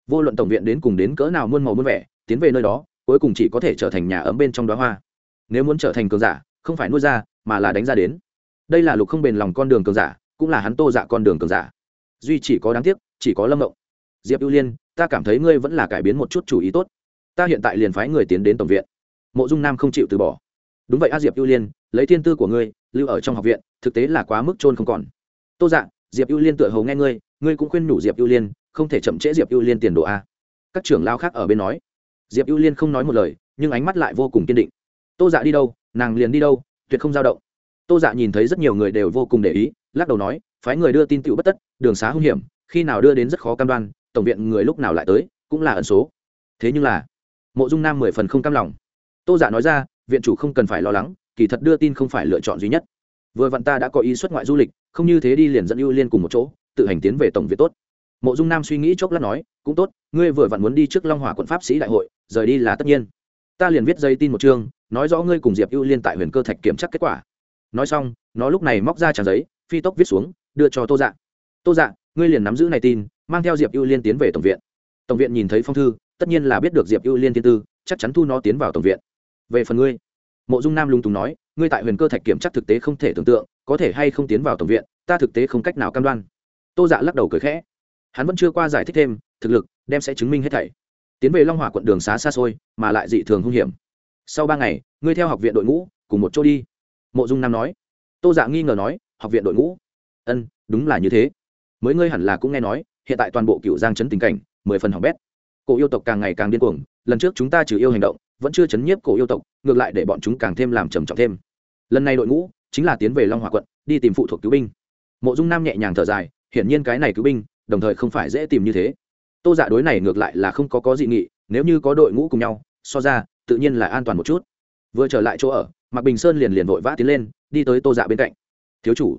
Vô luận tổng viện đến cùng đến cỡ nào muôn màu muôn vẻ, tiến về nơi đó, cuối cùng chỉ có thể trở thành nhà ấm bên trong đó hoa. Nếu muốn trở thành cường giả, không phải nuôi ra, mà là đánh ra đến. Đây là lục không bền lòng con đường cường giả, cũng là hắn tô dạ con đường cường giả. Duy chỉ có đáng tiếc, chỉ có lâm động. diệp ưu liên, ta cảm thấy ngươi vẫn là cải biến một chút chủ ý tốt. Ta hiện tại liền phái người tiến đến tổng viện. Mộ dung nam không chịu từ bỏ. Đúng vậy a diệp ưu liên lấy thiên tư của ngươi, lưu ở trong học viện, thực tế là quá mức trôn không còn. Tô dạ diệp ưu liên tựa hầu nghe ngươi ngươi cũng khuyên nhủ diệp ưu liên, không thể chậm trễ diệp ưu liên tiền đồ a. Các trưởng lao khác ở bên nói. Diệp ưu liên không nói một lời, nhưng ánh mắt lại vô cùng kiên định. Tô dạ đi đâu, nàng liền đi đâu, tuyệt không dao động. Tô dạ nhìn thấy rất nhiều người đều vô cùng để ý, lắc đầu nói, phái người đưa tin tựu bất tất, đường xá hung hiểm, khi nào đưa đến rất khó cam đoan, tổng viện người lúc nào lại tới, cũng là ẩn số. Thế nhưng là, mộ dung nam mười phần không cam lòng. Tô giả nói ra, viện chủ không cần phải lo lắng kỳ thật đưa tin không phải lựa chọn duy nhất. Vừa vặn ta đã có ý xuất ngoại du lịch, không như thế đi liền dẫn ưu liên cùng một chỗ, tự hành tiến về tổng viện tốt. Mộ dung nam suy nghĩ chốc lát nói, cũng tốt, ngươi vừa vặn muốn đi trước long hỏa quận pháp sĩ đại hội, rời đi là tất nhiên. Ta liền viết dây tin một chương, nói rõ ngươi cùng diệp ưu liên tại huyền cơ thạch kiểm tra kết quả. Nói xong, nó lúc này móc ra trang giấy, phi tốc viết xuống, đưa cho tô dạ. Tô dạ ngươi liền nắm giữ này tin, mang theo diệp ưu liên tiến về tổng viện. Tổng viện nhìn thấy phong thư, tất nhiên là biết được diệp ưu liên thiên tư, chắc chắn thu nó tiến vào tổng viện. Về phần ngươi mộ dung nam lung tùng nói, ngươi tại huyền cơ thạch kiểm tra thực tế không thể tưởng tượng, có thể hay không tiến vào tổng viện, ta thực tế không cách nào cam đoan. Tô dạ lắc đầu cười khẽ. Hắn vẫn chưa qua giải thích thêm, thực lực, đem sẽ chứng minh hết thảy. Tiến về long hỏa quận đường xá xa xôi, mà lại dị thường hung hiểm. Sau ba ngày, ngươi theo học viện đội ngũ, cùng một chỗ đi. Mộ dung nam nói. Tô dạ nghi ngờ nói, học viện đội ngũ? Ân, đúng là như thế. Mới ngươi hẳn là cũng nghe nói, hiện tại toàn bộ cựu giang chấn tình cảnh, mười phần hỏng bét. Cổ yêu tộc càng ngày càng điên cuồng, lần trước chúng ta trừ yêu hành động vẫn chưa chấn nhiếp cổ yêu tộc, ngược lại để bọn chúng càng thêm làm trầm trọng thêm. Lần này đội ngũ chính là tiến về long hòa quận, đi tìm phụ thuộc cứu binh. Mộ dung nam nhẹ nhàng thở dài, hiển nhiên cái này cứu binh, đồng thời không phải dễ tìm như thế. Tô dạ đối này ngược lại là không có có dị nghị, nếu như có đội ngũ cùng nhau, so ra, tự nhiên là an toàn một chút. Vừa trở lại chỗ ở, mạc bình sơn liền liền vội vã tiến lên, đi tới tô dạ bên cạnh. Thiếu chủ.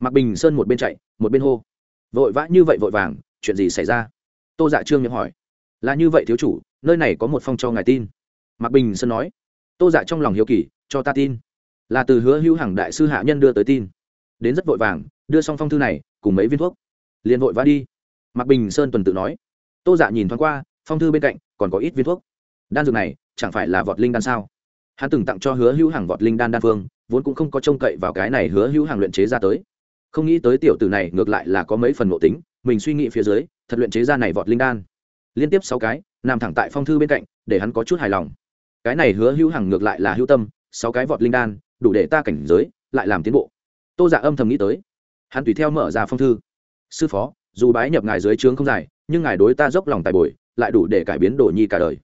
Mạc bình sơn một bên chạy, một bên hô. Vội vã như vậy vội vàng, chuyện gì xảy ra? Tô dạ trương miệng hỏi. Là như vậy, thiếu chủ, nơi này có một phong cho ngài tin mạc bình sơn nói, tô dạ trong lòng hiếu kỳ, cho ta tin. Là từ hứa hữu hàng đại sư hạ nhân đưa tới tin. Đến rất vội vàng, đưa xong phong thư này, cùng mấy viên thuốc. Liền vội vã đi. Mạc bình sơn tuần tự nói, tô dạ nhìn thoáng qua, phong thư bên cạnh, còn có ít viên thuốc. Đan dược này, chẳng phải là vọt linh đan sao? Hắn từng tặng cho hứa hữu hàng vọt linh đan đan phương, vốn cũng không có trông cậy vào cái này hứa hữu hàng luyện chế ra tới. Không nghĩ tới tiểu tử này ngược lại là có mấy phần ngộ tính, mình suy nghĩ phía dưới, thật luyện chế ra này vọt linh đan. Liên tiếp sáu cái, nằm thẳng tại phong thư bên cạnh, để hắn có chút hài lòng cái này hứa hữu hàng ngược lại là hữu tâm, sáu cái vọt linh đan, đủ để ta cảnh giới, lại làm tiến bộ. Tô giả dạ âm thầm nghĩ tới. Hắn tùy theo mở ra phong thư. Sư phó, dù bái nhập ngài dưới trướng không dài, nhưng ngài đối ta dốc lòng tài bồi, lại đủ để cải biến đồ nhi cả đời.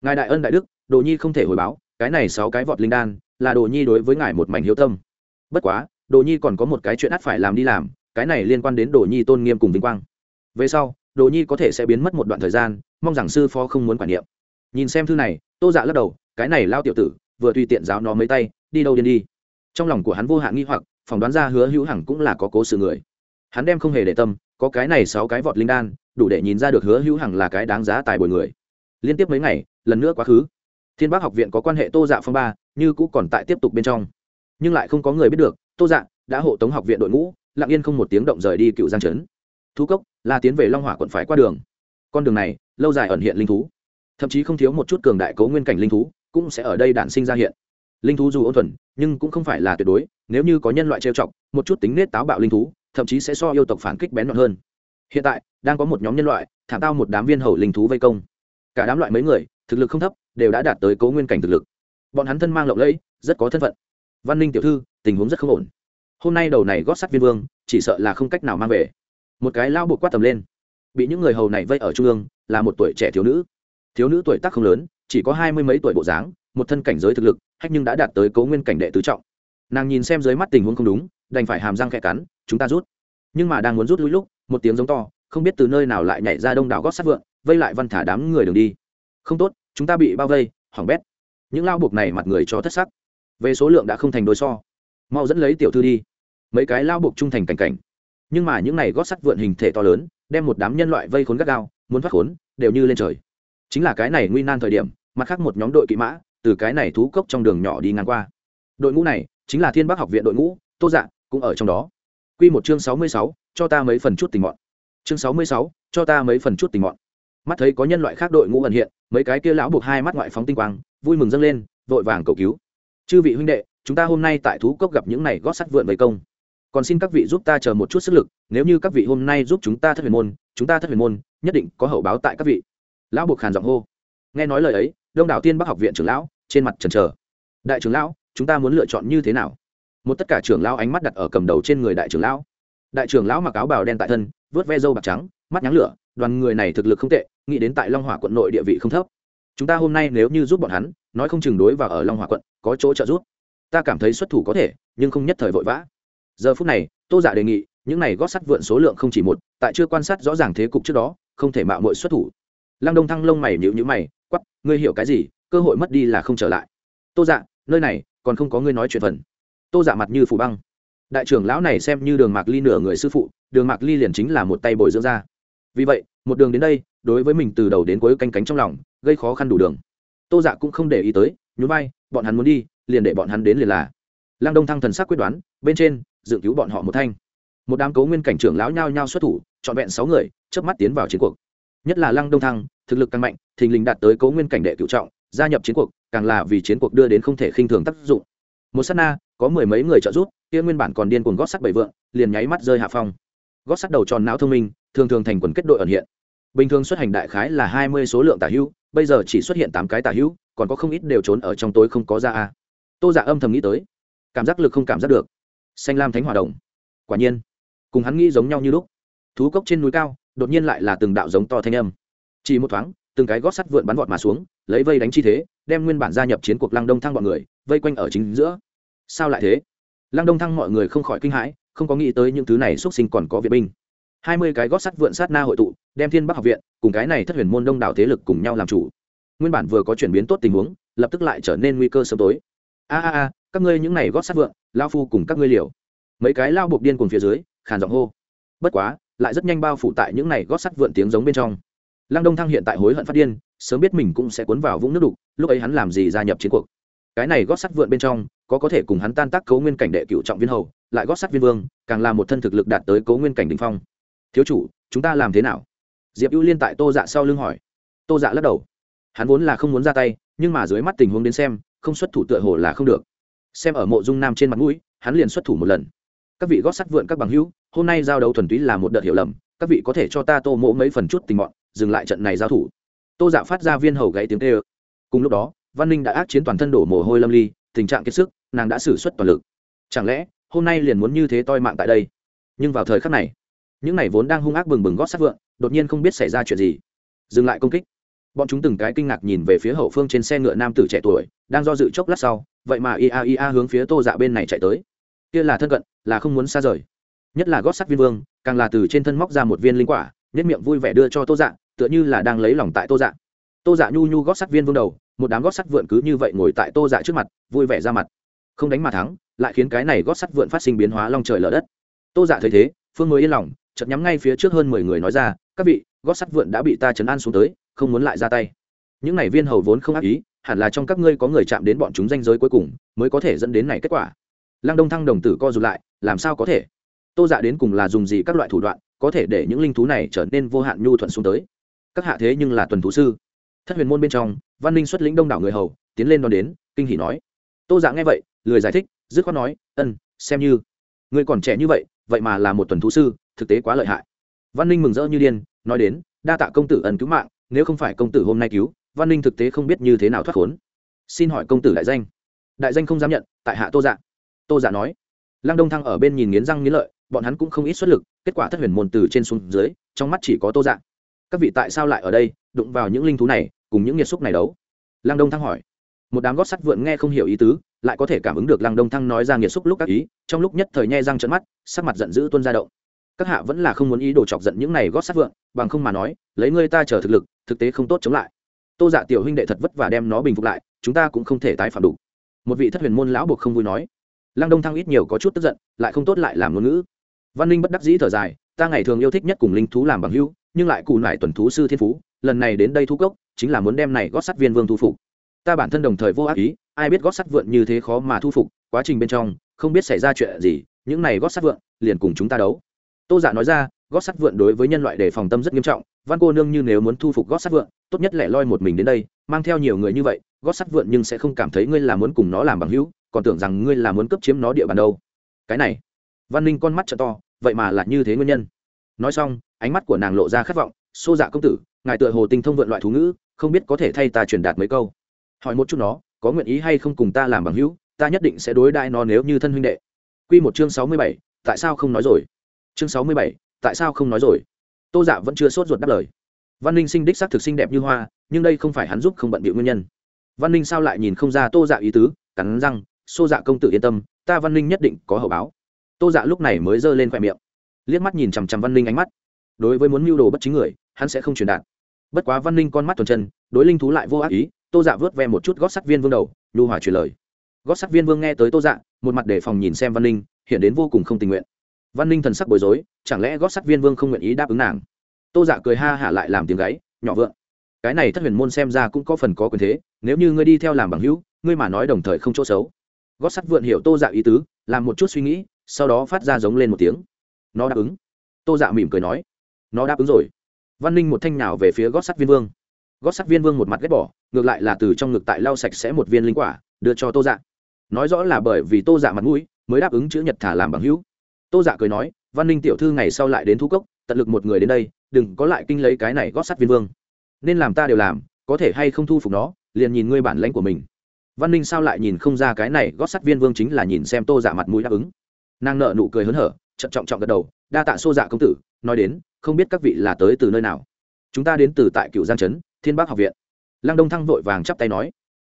Ngài đại ân đại đức, đồ nhi không thể hồi báo, cái này sáu cái vọt linh đan, là đồ nhi đối với ngài một mảnh hiếu tâm. Bất quá, đồ nhi còn có một cái chuyện ắt phải làm đi làm, cái này liên quan đến đồ nhi tôn nghiêm cùng vinh quang. Về sau, đồ nhi có thể sẽ biến mất một đoạn thời gian, mong rằng sư phó không muốn quản niệm. Nhìn xem thư này, tô dạ lắc đầu cái này lao tiểu tử, vừa tùy tiện giáo nó mấy tay, đi đâu điên đi. Trong lòng của hắn vô hạn nghi hoặc, phỏng đoán ra hứa hữu hằng cũng là có cố sự người. Hắn đem không hề để tâm, có cái này sáu cái vọt linh đan, đủ để nhìn ra được hứa hữu hằng là cái đáng giá tài bồi người. Liên tiếp mấy ngày, lần nữa quá khứ. Thiên bắc học viện có quan hệ tô dạ phong ba, như cũ còn tại tiếp tục bên trong. Nhưng lại không có người biết được, tô dạ đã hộ tống học viện đội ngũ, lặng yên không một tiếng động rời đi cựu giang trấn. Thú cốc là tiến về long hỏa quận phải qua đường. Con đường này, lâu dài ẩn hiện linh thú. Thậm chí không thiếu một chút cường đại cấu nguyên cảnh linh thú cũng sẽ ở đây đản sinh ra hiện. Linh thú dù ôn thuần, nhưng cũng không phải là tuyệt đối, nếu như có nhân loại trêu chọc, một chút tính nết táo bạo linh thú, thậm chí sẽ so yêu tộc phản kích bén nhọn hơn. Hiện tại, đang có một nhóm nhân loại, thảm tao một đám viên hầu linh thú vây công. Cả đám loại mấy người, thực lực không thấp, đều đã đạt tới cấu nguyên cảnh thực lực. Bọn hắn thân mang lộng lẫy, rất có thân phận. Văn ninh tiểu thư, tình huống rất không ổn. Hôm nay đầu này gót sắt viên vương, chỉ sợ là không cách nào mang về. Một cái lao buộc quát tầm lên. Bị những người hầu này vây ở trung ương, là một tuổi trẻ thiếu nữ. Thiếu nữ tuổi tác không lớn chỉ có hai mươi mấy tuổi bộ dáng, một thân cảnh giới thực lực, hách nhưng đã đạt tới cấu nguyên cảnh đệ tứ trọng. Nàng nhìn xem dưới mắt tình huống không đúng, đành phải hàm răng khẽ cắn, chúng ta rút. Nhưng mà đang muốn rút lui lúc, một tiếng giống to, không biết từ nơi nào lại nhảy ra đông đảo gót sắt vượn, vây lại văn thả đám người đường đi. Không tốt, chúng ta bị bao vây, hỏng bét. Những lao buộc này mặt người cho thất sắc. Về số lượng đã không thành đôi so. Mau dẫn lấy tiểu thư đi. Mấy cái lao buộc trung thành cảnh cảnh. Nhưng mà những này gót sắt vượn hình thể to lớn, đem một đám nhân loại vây khốn gắt gao, muốn thoát khốn, đều như lên trời. Chính là cái này nguy nan thời điểm mặt khác một nhóm đội kỵ mã, từ cái này thú cốc trong đường nhỏ đi ngang qua. Đội ngũ này chính là thiên bắc học viện đội ngũ, tô dạ cũng ở trong đó. Q một chương sáu mươi sáu, cho ta mấy phần chút tình mọn. Chương sáu mươi sáu, cho ta mấy phần chút tình mọn. Mắt thấy có nhân loại khác đội ngũ ẩn hiện, mấy cái kia lão buộc hai mắt ngoại phóng tinh quang, vui mừng dâng lên, vội vàng cầu cứu. Chư vị huynh đệ, chúng ta hôm nay tại thú cốc gặp những này gót sắt vượn vây công. Còn xin các vị giúp ta chờ một chút sức lực, nếu như các vị hôm nay giúp chúng ta thất huyền môn, chúng ta thất huyền môn, nhất định có hậu báo tại các vị. Lão buộc khàn giọng hô. Nghe nói lời ấy đông đảo tiên bắc học viện trưởng lão, trên mặt trần trờ đại trưởng lão, chúng ta muốn lựa chọn như thế nào? Một tất cả trưởng lão ánh mắt đặt ở cầm đầu trên người đại trưởng lão. Đại trưởng lão mặc áo bào đen tại thân, vớt ve râu bạc trắng, mắt nháng lửa, đoàn người này thực lực không tệ, nghĩ đến tại long Hòa quận nội địa vị không thấp. Chúng ta hôm nay nếu như giúp bọn hắn, nói không chừng đối vào ở long Hòa quận, có chỗ trợ giúp. Ta cảm thấy xuất thủ có thể, nhưng không nhất thời vội vã. Giờ phút này, tô giả đề nghị, những này gót sắt vượn số lượng không chỉ một, tại chưa quan sát rõ ràng thế cục trước đó, không thể mạo mội xuất thủ. Lăng đông thăng lông mày nhịu nhữ mày quắp ngươi hiểu cái gì, cơ hội mất đi là không trở lại. Tô dạ nơi này, còn không có ngươi nói chuyện phần. Tô dạ mặt như phủ băng. Đại trưởng lão này xem như đường mạc ly nửa người sư phụ, đường mạc ly liền chính là một tay bồi dưỡng ra. Vì vậy, một đường đến đây, đối với mình từ đầu đến cuối canh cánh trong lòng, gây khó khăn đủ đường. Tô dạ cũng không để ý tới, nhún vai, bọn hắn muốn đi, liền để bọn hắn đến liền là. Lăng đông thăng thần sắc quyết đoán, bên trên dự cứu bọn họ một thanh. Một đám cấu nguyên cảnh trưởng lão nhao nhao xuất thủ, trọn vẹn sáu người, chớp mắt tiến vào chiến cuộc. Nhất là lăng đông thăng thực lực càng mạnh, thình lình đạt tới cấu nguyên cảnh đệ cựu trọng, gia nhập chiến cuộc, càng là vì chiến cuộc đưa đến không thể khinh thường tác dụng. Một s á t na, có mười mấy người trợ giúp, kia nguyên bản còn điên cuồng gót sắt bảy vượng, liền nháy mắt rơi hạ phong. Gót sắt đầu tròn não thông minh, thường thường thành quần kết đội ẩn hiện. Bình thường xuất hành đại khái là hai mươi số lượng tả hữu, bây giờ chỉ xuất hiện tám cái tả hữu, còn có không ít đều trốn ở trong tối không có ra a. Tô giả dạ âm thầm nghĩ tới, cảm giác lực không cảm giác được. Xanh lam thánh hòa đồng quả nhiên, cùng hắn nghĩ giống nhau như lúc. Thú cốc trên núi cao, đột nhiên lại là từng đạo giống to thanh âm chỉ một thoáng, từng cái gót sắt vượn bắn vọt mà xuống, lấy vây đánh chi thế, đem nguyên bản gia nhập chiến cuộc lăng đông thăng bọn người, vây quanh ở chính giữa. Sao lại thế? Lăng đông thăng mọi người không khỏi kinh hãi, không có nghĩ tới những thứ này xuất sinh còn có viện binh. Hai mươi cái gót sắt vượn sát na hội tụ, đem thiên bắc học viện cùng cái này thất huyền môn đông đảo thế lực cùng nhau làm chủ. Nguyên bản vừa có chuyển biến tốt tình huống, lập tức lại trở nên nguy cơ sớm tối. A a a, các ngươi những này gót sắt vượn, lao phu cùng các ngươi liều. Mấy cái lao buộc điên cùng phía dưới, khàn giọng hô. Bất quá, lại rất nhanh bao phủ tại những này gót sắt vượn tiếng giống bên trong lăng đông thăng hiện tại hối hận phát điên, sớm biết mình cũng sẽ cuốn vào vũng nước đục, lúc ấy hắn làm gì gia nhập chiến cuộc? Cái này gót sắt vượn bên trong, có có thể cùng hắn tan tác cấu nguyên cảnh đệ cựu trọng viên hầu, lại gót sắt viên vương, càng là một thân thực lực đạt tới cấu nguyên cảnh đình phong. Thiếu chủ, chúng ta làm thế nào? Diệp ưu liên tại tô dạ sau lưng hỏi. Tô dạ lắc đầu. Hắn vốn là không muốn ra tay, nhưng mà dưới mắt tình huống đến xem, không xuất thủ tựa hồ là không được. Xem ở mộ dung nam trên mặt mũi, hắn liền xuất thủ một lần. Các vị gót sắt vượn các bằng hữu, hôm nay giao đấu thuần túy là một đợt hiểu lầm, các vị có thể cho ta tô mỗ mấy phần chút tình mọn dừng lại trận này giao thủ. Tô dạ phát ra viên hầu gãy tiếng tê ơ cùng lúc đó, văn ninh đã ác chiến toàn thân đổ mồ hôi lâm ly, tình trạng kiệt sức, nàng đã xử suất toàn lực. Chẳng lẽ, hôm nay liền muốn như thế toi mạng tại đây? Nhưng vào thời khắc này, những này vốn đang hung ác bừng bừng gót sát vượng, đột nhiên không biết xảy ra chuyện gì. Dừng lại công kích. Bọn chúng từng cái kinh ngạc nhìn về phía hậu phương trên xe ngựa nam tử trẻ tuổi, đang do dự chốc lát sau, vậy mà ia ia hướng phía tô dạ bên này chạy tới. Kia là thân cận, là không muốn xa rời. Nhất là gót sắt viên vương, càng là từ trên thân móc ra một viên linh quả nhất miệng vui vẻ đưa cho tô dạ tựa như là đang lấy lòng tại tô dạ. Tô dạ nhu nhu gót sắt viên vương đầu, một đám gót sắt vượn cứ như vậy ngồi tại tô dạ trước mặt, vui vẻ ra mặt. Không đánh mà thắng, lại khiến cái này gót sắt vượn phát sinh biến hóa long trời lở đất. Tô dạ thấy thế, phương mới yên lòng, chợt nhắm ngay phía trước hơn mười người nói ra, các vị, gót sắt vượn đã bị ta chấn an xuống tới, không muốn lại ra tay. Những này viên hầu vốn không ác ý, hẳn là trong các ngươi có người chạm đến bọn chúng danh giới cuối cùng, mới có thể dẫn đến này kết quả. Lăng đông thăng đồng tử co rụt lại, làm sao có thể? Tô dạ đến cùng là dùng gì các loại thủ đoạn, có thể để những linh thú này trở nên vô hạn nhu thuận xuống tới? Các hạ thế nhưng là tuần thú sư. Thất huyền môn bên trong, văn ninh xuất lĩnh đông đảo người hầu, tiến lên đón đến, kinh hỷ nói. Tô dạ nghe vậy, lười giải thích, dứt khoát nói, ân, xem như. Người còn trẻ như vậy vậy mà là một tuần thú sư, thực tế quá lợi hại. Văn ninh mừng rỡ như điên, nói đến, đa tạ công tử ẩn cứu mạng, nếu không phải công tử hôm nay cứu, văn ninh thực tế không biết như thế nào thoát khốn. Xin hỏi công tử đại danh. Đại danh không dám nhận, tại hạ tô dạ. Tô dạ nói, lăng đông thăng ở bên nhìn nghiến răng nghiến lợi, bọn hắn cũng không ít xuất lực, kết quả thất huyền môn từ trên xuống dưới, trong mắt chỉ có tô dạ các vị tại sao lại ở đây, đụng vào những linh thú này, cùng những nghiệt xúc này đấu? Lăng đông thăng hỏi. Một đám gót sắt vượn nghe không hiểu ý tứ, lại có thể cảm ứng được lăng đông thăng nói ra nghiệt xúc lúc các ý, trong lúc nhất thời nhai răng trận mắt, sắc mặt giận dữ tuôn ra động. Các hạ vẫn là không muốn ý đồ chọc giận những này gót sắt vượn, bằng không mà nói, lấy ngươi ta chờ thực lực, thực tế không tốt chống lại. Tô dạ tiểu huynh đệ thật vất vả đem nó bình phục lại, chúng ta cũng không thể tái phạm đủ. Một vị thất huyền môn lão buộc không vui nói. Lăng đông thăng ít nhiều có chút tức giận, lại không tốt lại làm ngôn ngữ. Văn ninh bất đắc dĩ thở dài, ta ngày thường yêu thích nhất cùng linh thú làm bằng hữu nhưng lại cù nải tuần thú sư thiên phú, lần này đến đây thu cốc, chính là muốn đem này gót sắt viên vương thu phục. Ta bản thân đồng thời vô ác ý, ai biết gót sắt vượn như thế khó mà thu phục, quá trình bên trong, không biết xảy ra chuyện gì, những này gót sắt vượn, liền cùng chúng ta đấu. Tô giả dạ nói ra, gót sắt vượn đối với nhân loại đề phòng tâm rất nghiêm trọng, văn cô nương như nếu muốn thu phục gót sắt vượn, tốt nhất lẻ loi một mình đến đây, mang theo nhiều người như vậy, gót sắt vượn nhưng sẽ không cảm thấy ngươi là muốn cùng nó làm bằng hữu, còn tưởng rằng ngươi là muốn cấp chiếm nó địa bàn đâu. Cái này, văn ninh con mắt t to, vậy mà là như thế nguyên nhân. Nói xong ánh mắt của nàng lộ ra khát vọng, xô dạ công tử, ngài tựa hồ tinh thông vượn loại thú ngữ, không biết có thể thay ta truyền đạt mấy câu. Hỏi một chút nó, có nguyện ý hay không cùng ta làm bằng hữu, ta nhất định sẽ đối đãi nó nếu như thân huynh đệ. Q một chương sáu mươi bảy, tại sao không nói rồi? Chương sáu mươi bảy, tại sao không nói rồi? Tô dạ vẫn chưa sốt ruột đáp lời. Văn ninh sinh đích xác thực sinh đẹp như hoa, nhưng đây không phải hắn giúp không bận bịu nguyên nhân. Văn ninh sao lại nhìn không ra tô dạ ý tứ, cắn răng, xô dạ công tử yên tâm, ta văn ninh nhất định có hậu báo. Tô dạ lúc này mới giơ lên khoe miệng, liếc mắt nhìn chằm chằm văn ninh ánh mắt đối với muốn mưu đồ bất chính người, hắn sẽ không truyền đạt. Bất quá văn ninh con mắt tuần chân, đối linh thú lại vô ác ý, tô dạ vớt ve một chút gót sắt viên vương đầu, nhu hòa truyền lời. Gót sắt viên vương nghe tới tô dạ một mặt đề phòng nhìn xem văn ninh, hiện đến vô cùng không tình nguyện. Văn ninh thần sắc bối rối, chẳng lẽ gót sắt viên vương không nguyện ý đáp ứng nàng? Tô dạ cười ha hả lại làm tiếng gáy, nhỏ vượng, cái này thất huyền môn xem ra cũng có phần có quyền thế, nếu như ngươi đi theo làm bằng hữu, ngươi mà nói đồng thời không chỗ xấu. Gót sắt vượn hiểu tô dạ ý tứ, làm một chút suy nghĩ, sau đó phát ra giống lên một tiếng. Nó đáp ứng. Tô dạ mỉm cười nói nó đáp ứng rồi. Văn ninh một thanh nào về phía gót sắt viên vương. Gót sắt viên vương một mặt ghét bỏ, ngược lại là từ trong ngực tại lau sạch sẽ một viên linh quả, đưa cho tô dạ. Nói rõ là bởi vì tô dạ mặt mũi, mới đáp ứng chữ nhật thả làm bằng hữu. Tô dạ cười nói, văn ninh tiểu thư ngày sau lại đến thu cốc, tận lực một người đến đây, đừng có lại kinh lấy cái này gót sắt viên vương. Nên làm ta đều làm, có thể hay không thu phục nó, liền nhìn ngươi bản lãnh của mình. Văn ninh sao lại nhìn không ra cái này gót sắt viên vương chính là nhìn xem tô dạ mặt mũi đáp ứng. Nàng nợ nụ cười hớn hở trận trọng trọng gật đầu, đa tạ xô dạ công tử, nói đến không biết các vị là tới từ nơi nào. Chúng ta đến từ tại cựu giang trấn thiên bắc học viện. Lăng đông thăng vội vàng chắp tay nói.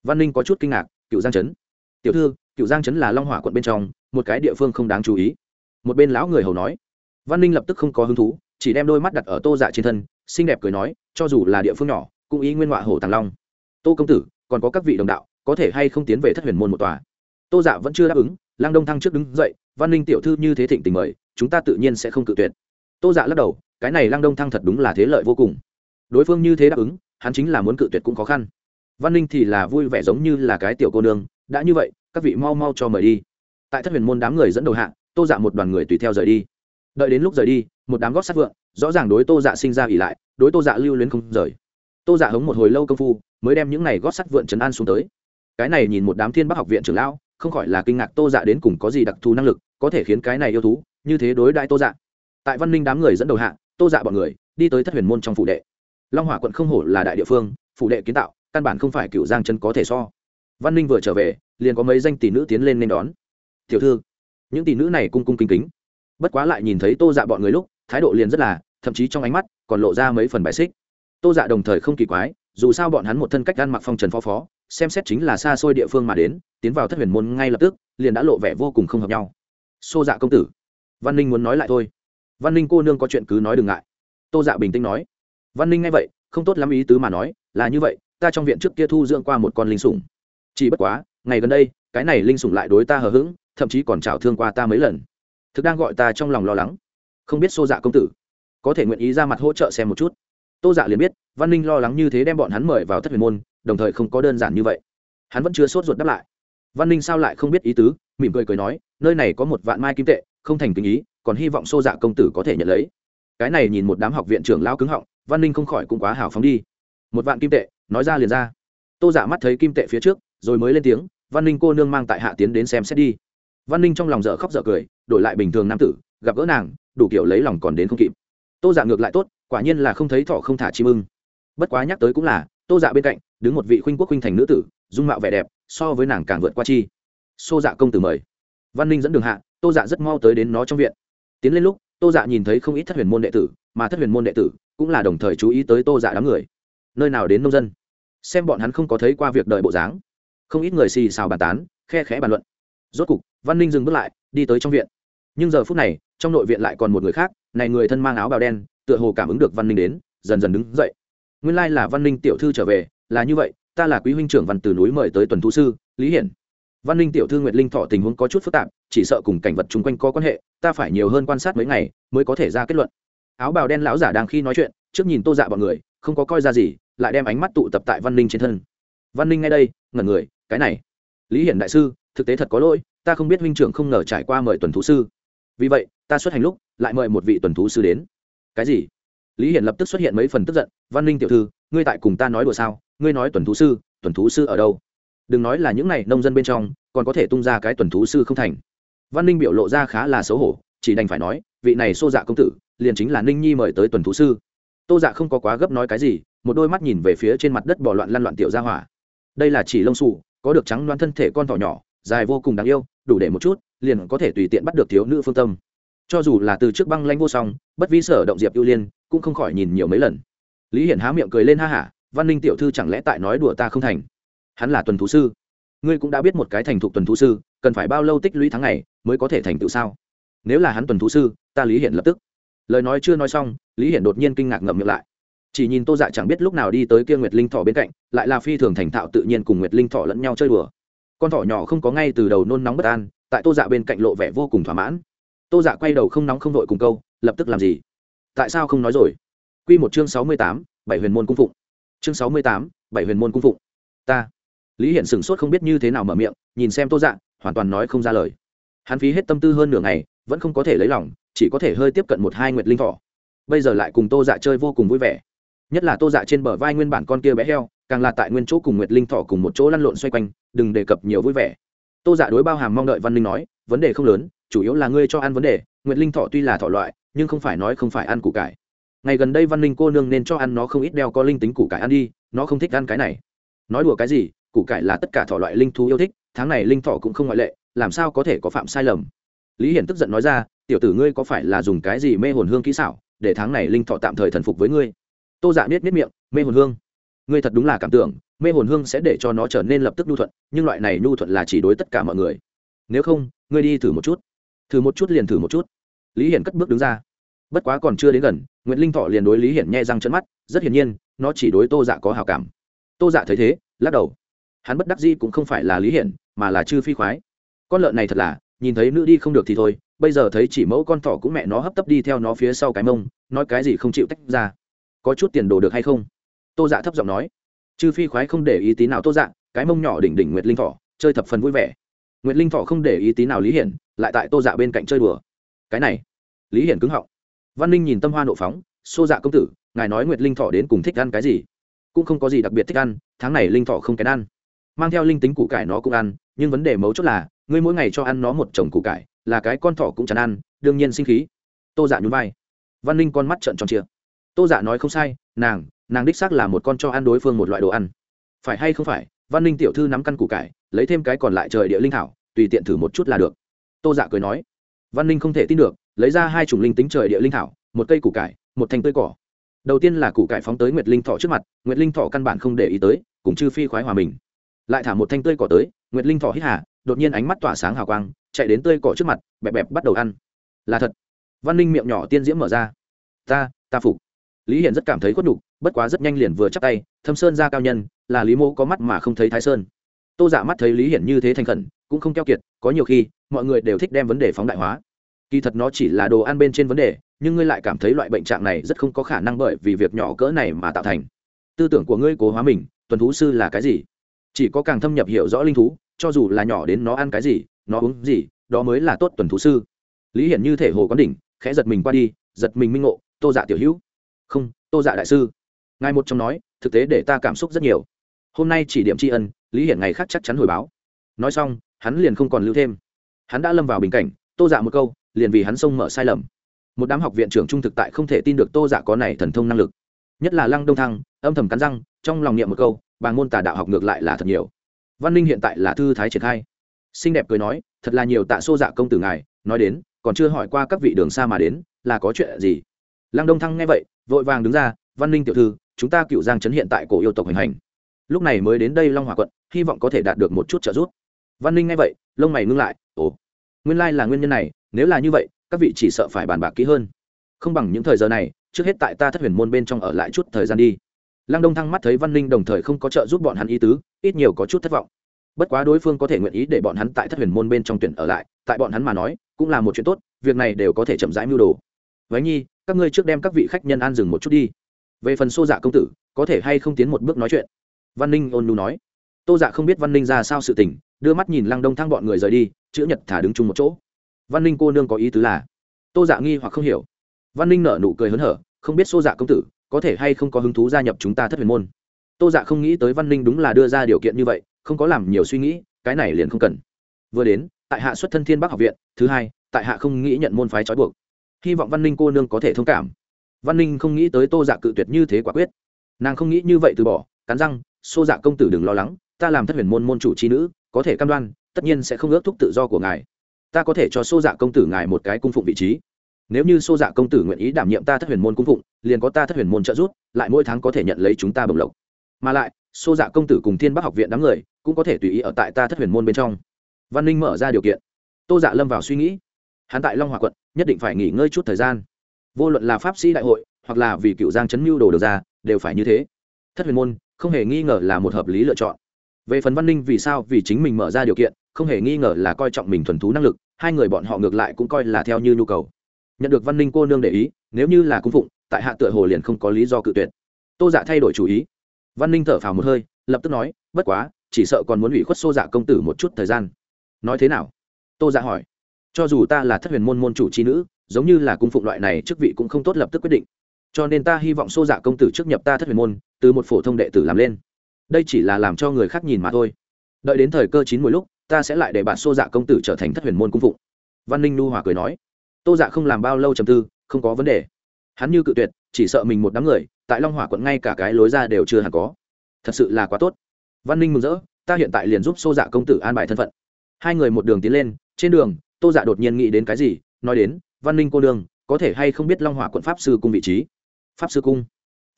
Văn ninh có chút kinh ngạc, cựu giang trấn tiểu thư, cựu giang trấn là long hỏa quận bên trong, một cái địa phương không đáng chú ý. Một bên lão người hầu nói. Văn ninh lập tức không có hứng thú, chỉ đem đôi mắt đặt ở tô dạ trên thân, xinh đẹp cười nói, cho dù là địa phương nhỏ, cũng ý nguyên họa hồ tàng long. Tô công tử, còn có các vị đồng đạo, có thể hay không tiến về thất huyền môn một tòa? Tô dạ vẫn chưa đáp ứng lang đông thăng trước đứng dậy, văn ninh tiểu thư như thế thịnh tình mời, chúng ta tự nhiên sẽ không cự tuyệt. Tô dạ lắc đầu cái này lang đông thăng thật đúng là thế lợi vô cùng. Đối phương như thế đáp ứng, hắn chính là muốn cự tuyệt cũng khó khăn. Văn ninh thì là vui vẻ giống như là cái tiểu cô nương, đã như vậy, các vị mau mau cho mời đi. Tại thất huyền môn đám người dẫn đầu hạng tô dạ một đoàn người tùy theo rời đi. Đợi đến lúc rời đi, một đám gót sát vượng, rõ ràng đối tô dạ sinh ra ỉ lại, đối tô dạ lưu luyến không rời. Tô dạ hống một hồi lâu công phu, mới đem những này gót sắt vượn trấn an xuống tới. Cái này nhìn một đám thiên bắc học viện trưởng lão, không khỏi là kinh ngạc tô dạ đến cùng có gì đặc thù năng lực, có thể khiến cái này yêu thú, như thế đối đại tô dạ. Tại văn minh đám người dẫn đầu hạng tô dạ bọn người, đi tới thất huyền môn trong phủ đệ. Long hỏa quận không hổ là đại địa phương, phủ đệ kiến tạo, căn bản không phải cựu giang chân có thể so. Văn ninh vừa trở về, liền có mấy danh tỷ nữ tiến lên nên đón. Tiểu thư. Những tỷ nữ này cung cung kính kính. Bất quá lại nhìn thấy tô dạ bọn người lúc, thái độ liền rất là, thậm chí trong ánh mắt còn lộ ra mấy phần bài xích. Tô dạ đồng thời không kỳ quái, dù sao bọn hắn một thân cách ăn mặc phong trần phó phó, xem xét chính là xa xôi địa phương mà đến, tiến vào thất huyền môn ngay lập tức, liền đã lộ vẻ vô cùng không hợp nhau. Xô dạ công tử. Văn ninh muốn nói lại thôi văn ninh cô nương có chuyện cứ nói đừng ngại. Tô dạ bình tĩnh nói. Văn ninh nghe vậy, không tốt lắm ý tứ mà nói, là như vậy, ta trong viện trước kia thu dưỡng qua một con linh sủng. Chỉ bất quá, ngày gần đây, cái này linh sủng lại đối ta hờ hững, thậm chí còn trào thương qua ta mấy lần. Thực đang gọi ta trong lòng lo lắng. Không biết xô dạ công tử có thể nguyện ý ra mặt hỗ trợ xem một chút. Tô dạ liền biết, văn ninh lo lắng như thế đem bọn hắn mời vào thất huyền môn, đồng thời không có đơn giản như vậy. Hắn vẫn chưa sốt ruột đáp lại. Văn ninh sao lại không biết ý tứ, mỉm cười cười nói, nơi này có một vạn mai kim tệ, không thành kinh ý còn hy vọng xô dạ công tử có thể nhận lấy. Cái này nhìn một đám học viện trưởng lao cứng họng, văn ninh không khỏi cũng quá hào phóng đi. Một vạn kim tệ, nói ra liền ra. Tô dạ mắt thấy kim tệ phía trước, rồi mới lên tiếng, văn ninh cô nương mang tại hạ tiến đến xem xét đi. Văn ninh trong lòng dở khóc dở cười, đổi lại bình thường nam tử, gặp gỡ nàng, đủ kiểu lấy lòng còn đến không kịp. Tô dạ ngược lại tốt, quả nhiên là không thấy thỏ không thả chim ưng. Bất quá nhắc tới cũng là, tô dạ bên cạnh, đứng một vị khuynh quốc khuynh thành nữ tử, dung mạo vẻ đẹp, so với nàng càng vượt qua chi. Xô dạ công tử mời. Văn ninh dẫn đường hạ, tô dạ rất mau tới đến nó trong viện tiến lên lúc, tô dạ nhìn thấy không ít thất huyền môn đệ tử, mà thất huyền môn đệ tử cũng là đồng thời chú ý tới tô dạ đám người. Nơi nào đến nông dân? Xem bọn hắn không có thấy qua việc đợi bộ dáng. Không ít người xì xào bàn tán, khe khẽ bàn luận. Rốt cục, văn ninh dừng bước lại, đi tới trong viện. Nhưng giờ phút này, trong nội viện lại còn một người khác, này người thân mang áo bào đen, tựa hồ cảm ứng được văn ninh đến, dần dần đứng dậy. Nguyên lai là văn ninh tiểu thư trở về, là như vậy, ta là quý huynh trưởng văn từ núi mời tới tuần thú sư, lý hiển văn ninh tiểu thư nguyệt linh thọ tình huống có chút phức tạp, chỉ sợ cùng cảnh vật chung quanh có quan hệ, ta phải nhiều hơn quan sát mấy ngày mới có thể ra kết luận. Áo bào đen lão giả đang khi nói chuyện, trước nhìn tô dạ bọn người, không có coi ra gì, lại đem ánh mắt tụ tập tại văn ninh trên thân. Văn ninh ngay đây, ngẩn người, cái này. Lý hiển đại sư, thực tế thật có lỗi, ta không biết huynh trưởng không ngờ trải qua mời tuần thú sư. Vì vậy, ta xuất hành lúc, lại mời một vị tuần thú sư đến. Cái gì? Lý hiển lập tức xuất hiện mấy phần tức giận, văn ninh tiểu thư, ngươi tại cùng ta nói đùa sao? Ngươi nói tuần thú sư, tuần thú sư ở đâu? Đừng nói là những n à y nông dân bên trong, còn có thể tung ra cái tuần thú sư không thành. Văn ninh biểu lộ ra khá là xấu hổ, chỉ đành phải nói, vị này xô dạ công tử, liền chính là ninh nhi mời tới tuần thú sư. Tô dạ không có quá gấp nói cái gì, một đôi mắt nhìn về phía trên mặt đất bỏ loạn lăn loạn tiểu ra hỏa. Đây là chỉ lông xù, có được trắng loan thân thể con thỏ nhỏ, dài vô cùng đáng yêu, đủ để một chút, liền có thể tùy tiện bắt được thiếu nữ phương tâm. Cho dù là từ trước băng lanh vô song, bất vi sở động diệp ưu liên, cũng không khỏi nhìn nhiều mấy lần. Lý hiển há miệng cười lên ha hả, văn ninh tiểu thư chẳng lẽ tại nói đùa ta không thành? Hắn là tuần thú sư. Ngươi cũng đã biết một cái thành thục tuần thú sư, cần phải bao lâu tích lũy tháng ngày mới có thể thành tựu sao? Nếu là hắn tuần thú sư, ta lý hiển lập tức. Lời nói chưa nói xong, lý hiển đột nhiên kinh ngạc ngậm miệng lại. Chỉ nhìn tô dạ chẳng biết lúc nào đi tới kia nguyệt linh thọ bên cạnh, lại là phi thường thành thạo tự nhiên cùng nguyệt linh thọ lẫn nhau chơi đùa. Con thỏ nhỏ không có ngay từ đầu nôn nóng bất an, tại tô dạ bên cạnh lộ vẻ vô cùng thỏa mãn. Tô dạ quay đầu không nóng không vội cùng câu, lập tức làm gì? Tại sao không nói rồi? Q một chương sáu mươi tám, bảy huyền môn cung phụng. Chương sáu mươi tám, bảy huyền môn cung phụng. Ta lý hiện sửng sốt không biết như thế nào mở miệng, nhìn xem tô dạ hoàn toàn nói không ra lời. Hắn phí hết tâm tư hơn nửa ngày, vẫn không có thể lấy lòng, chỉ có thể hơi tiếp cận một hai nguyệt linh thỏ bây giờ lại cùng tô dạ chơi vô cùng vui vẻ. Nhất là tô dạ trên bờ vai nguyên bản con kia bé heo, càng là tại nguyên chỗ cùng nguyệt linh Thỏ cùng một chỗ lăn lộn xoay quanh, đừng đề cập nhiều vui vẻ. Tô dạ đối bao hàm mong đợi văn linh nói, vấn đề không lớn, chủ yếu là ngươi cho ăn vấn đề, nguyệt linh Thỏ tuy là thỏ loại, nhưng không phải nói không phải ăn củ cải. Ngày gần đây văn linh cô nương nên cho ăn nó không ít đeo có linh tính củ cải ăn đi, nó không thích ăn cái này. Nói đùa cái gì củ cải là tất cả thỏ loại linh thú yêu thích, tháng này linh thọ cũng không ngoại lệ, làm sao có thể có phạm sai lầm? Lý hiển tức giận nói ra, tiểu tử ngươi có phải là dùng cái gì mê hồn hương kỹ xảo, để tháng này linh thọ tạm thời thần phục với ngươi? Tô dạ biết biết miệng, mê hồn hương? Ngươi thật đúng là cảm tưởng, mê hồn hương sẽ để cho nó trở nên lập tức nhu thuận, nhưng loại này nhu thuận là chỉ đối tất cả mọi người. Nếu không, ngươi đi thử một chút. Thử một chút liền thử một chút. Lý hiển cất bước đứng ra. Bất quá còn chưa đến gần nguyễn linh thọ liền đối lý hiển nhẹ răng chân mắt, rất hiển nhiên, nó chỉ đối tô dạ có hào cảm. Tô dạ thấy thế, lắc đầu hắn bất đắc di cũng không phải là lý hiển, mà là chư phi khoái. Con lợn này thật là, nhìn thấy nữ đi không được thì thôi, bây giờ thấy chỉ mẫu con thỏ cũng mẹ nó hấp tấp đi theo nó phía sau cái mông, nói cái gì không chịu tách ra. Có chút tiền đồ được hay không? Tô dạ thấp giọng nói. Chư phi khoái không để ý tí nào tô dạ cái mông nhỏ đỉnh đỉnh nguyệt linh thỏ, chơi thập phần vui vẻ. Nguyệt linh thỏ không để ý tí nào lý hiển, lại tại tô dạ bên cạnh chơi đùa. Cái này, lý hiển cứng họng. Văn ninh nhìn tâm hoa nộ phóng, xô dạ công tử, ngài nói nguyệt linh Thỏ đến cùng thích ăn cái gì? Cũng không có gì đặc biệt thích ăn, tháng này linh Thỏ không kén ăn mang theo linh tính củ cải nó cũng ăn, nhưng vấn đề mấu chốt là, ngươi mỗi ngày cho ăn nó một chồng củ cải, là cái con thỏ cũng chán ăn, đương nhiên sinh khí. Tô dạ nhún vai. Văn ninh con mắt trợn tròn chia tô dạ nói không sai, nàng nàng đích xác là một con cho ăn đối phương một loại đồ ăn. Phải hay không phải, văn ninh tiểu thư nắm căn củ cải, lấy thêm cái còn lại trời địa linh thảo, tùy tiện thử một chút là được. Tô dạ cười nói. Văn ninh không thể tin được, lấy ra hai chủng linh tính trời địa linh thảo, một cây củ cải, một thanh tươi cỏ. Đầu tiên là củ cải phóng tới nguyệt linh thọ trước mặt, nguyệt linh thọ căn bản không để ý tới, cùng chư phi khoái hòa mình lại thả một thanh tươi cỏ tới, nguyệt linh Thỏ hít hà, đột nhiên ánh mắt tỏa sáng hào quang, chạy đến tươi cỏ trước mặt, bẹp bẹp bắt đầu ăn. Là thật. Văn ninh miệng nhỏ tiên diễm mở ra. Ta ta phục. Lý hiển rất cảm thấy khuất đục bất quá rất nhanh liền vừa chắc tay, thâm sơn ra cao nhân, là lý mô có mắt mà không thấy thái sơn. Tô dạ mắt thấy lý hiển như thế thành khẩn, cũng không keo kiệt, có nhiều khi, mọi người đều thích đem vấn đề phóng đại hóa. Kỳ thật nó chỉ là đồ ăn bên trên vấn đề, nhưng ngươi lại cảm thấy loại bệnh trạng này rất không có khả năng bởi vì việc nhỏ cỡ này mà tạo thành. Tư tưởng của ngươi cố hóa mình, tuần thú sư là cái gì? Chỉ có càng thâm nhập hiểu rõ linh thú, cho dù là nhỏ đến nó ăn cái gì, nó uống gì, đó mới là tốt tuần thú sư. Lý hiển như thể hồ quán đỉnh, khẽ giật mình qua đi, giật mình minh ngộ, tô dạ tiểu hữu. Không, tô dạ đại sư. Ngài một trong nói, thực tế để ta cảm xúc rất nhiều. Hôm nay chỉ điểm tri ân, lý hiển ngày khác chắc chắn hồi báo. Nói xong, hắn liền không còn lưu thêm. Hắn đã lâm vào bình cảnh, tô dạ một câu, liền vì hắn xông mở sai lầm. Một đám học viện trưởng trung thực tại không thể tin được tô dạ có này thần thông năng lực. Nhất là lăng đông thăng, âm thầm cắn răng, trong lòng niệm một câu bà ngôn tà đạo học ngược lại là thật nhiều. Văn ninh hiện tại là thư thái triển khai. Xinh đẹp cười nói, thật là nhiều tạ xô dạ công tử ngài, nói đến, còn chưa hỏi qua các vị đường xa mà đến, là có chuyện gì? Lăng đông thăng nghe vậy, vội vàng đứng ra, văn ninh tiểu thư, chúng ta cựu giang chấn hiện tại cổ yêu tộc hành hành. Lúc này mới đến đây long hòa quận, hy vọng có thể đạt được một chút trợ giúp. Văn ninh nghe vậy, lông mày ngưng lại, ồ, nguyên lai là nguyên nhân này, nếu là như vậy, các vị chỉ sợ phải bàn bạc kỹ hơn. Không bằng những thời giờ này, trước hết tại ta thất huyền môn bên trong ở lại chút thời gian đi lăng đông thăng mắt thấy văn ninh đồng thời không có trợ giúp bọn hắn ý tứ, ít nhiều có chút thất vọng. Bất quá đối phương có thể nguyện ý để bọn hắn tại thất huyền môn bên trong tuyển ở lại, tại bọn hắn mà nói, cũng là một chuyện tốt, việc này đều có thể chậm rãi mưu đồ. Váy nhi, các ngươi trước đem các vị khách nhân an dừng một chút đi. Về phần xô dạ công tử, có thể hay không tiến một bước nói chuyện? Văn ninh ôn nu nói. Tô dạ không biết văn ninh ra sao sự tình, đưa mắt nhìn lăng đông thăng bọn người rời đi, chữ nhật thả đứng chung một chỗ. Văn ninh cô nương có ý tứ là? Tô dạ nghi hoặc không hiểu. Văn ninh nở nụ cười hớn hở, không biết xô dạ công tử có thể hay không có hứng thú gia nhập chúng ta thất huyền môn? Tô dạ không nghĩ tới văn ninh đúng là đưa ra điều kiện như vậy, không có làm nhiều suy nghĩ, cái này liền không cần. Vừa đến, tại hạ xuất thân thiên bắc học viện, thứ hai, tại hạ không nghĩ nhận môn phái trói buộc. Hy vọng văn ninh cô nương có thể thông cảm. Văn ninh không nghĩ tới tô dạ cự tuyệt như thế quả quyết. Nàng không nghĩ như vậy từ bỏ, cắn răng, xô dạ công tử đừng lo lắng, ta làm thất huyền môn môn chủ c h i nữ, có thể cam đoan, tất nhiên sẽ không ước thúc tự do của ngài. Ta có thể cho xô dạ công tử ngài một cái cung phụng vị trí nếu như xô dạ công tử nguyện ý đảm nhiệm ta thất huyền môn cung phụng, liền có ta thất huyền môn trợ giúp, lại mỗi tháng có thể nhận lấy chúng ta bồng lộc. Mà lại xô dạ công tử cùng thiên bắc học viện đám người, cũng có thể tùy ý ở tại ta thất huyền môn bên trong. Văn ninh mở ra điều kiện. Tô dạ lâm vào suy nghĩ. Hắn tại long hòa quận, nhất định phải nghỉ ngơi chút thời gian. Vô luận là pháp sĩ đại hội, hoặc là vì cựu giang chấn mưu đồ được ra, đều phải như thế. Thất huyền môn, không hề nghi ngờ là một hợp lý lựa chọn. Về phần văn ninh vì sao, vì chính mình mở ra điều kiện, không hề nghi ngờ là coi trọng mình thuần thú năng lực, hai người bọn họ ngược lại cũng coi là theo như nhu cầu nhận được văn ninh cô nương để ý, nếu như là cung phụng, tại hạ tựa hồ liền không có lý do cự tuyệt. Tô dạ thay đổi chủ ý. Văn ninh thở phào một hơi, lập tức nói, bất quá, chỉ sợ còn muốn ủy khuất xô dạ công tử một chút thời gian. Nói thế nào? Tô dạ hỏi. Cho dù ta là thất huyền môn môn chủ c h i nữ, giống như là cung phụng loại này chức vị cũng không tốt lập tức quyết định. Cho nên ta hy vọng xô dạ công tử trước nhập ta thất huyền môn, từ một phổ thông đệ tử làm lên. Đây chỉ là làm cho người khác nhìn mà thôi. Đợi đến thời cơ chín mỗi lúc, ta sẽ lại để bạn xô dạ công tử trở thành thất huyền môn cung phụng. Văn ninh nu hòa cười nói tô dạ không làm bao lâu chầm tư không có vấn đề. Hắn như cự tuyệt chỉ sợ mình một đám người tại long hỏa quận ngay cả cái lối ra đều chưa hẳn có. Thật sự là quá tốt. Văn ninh mừng rỡ ta hiện tại liền giúp xô dạ công tử an bài thân phận. Hai người một đường tiến lên trên đường tô dạ đột nhiên nghĩ đến cái gì nói đến văn ninh cô đường, có thể hay không biết long hỏa quận pháp sư cung vị trí? Pháp sư cung?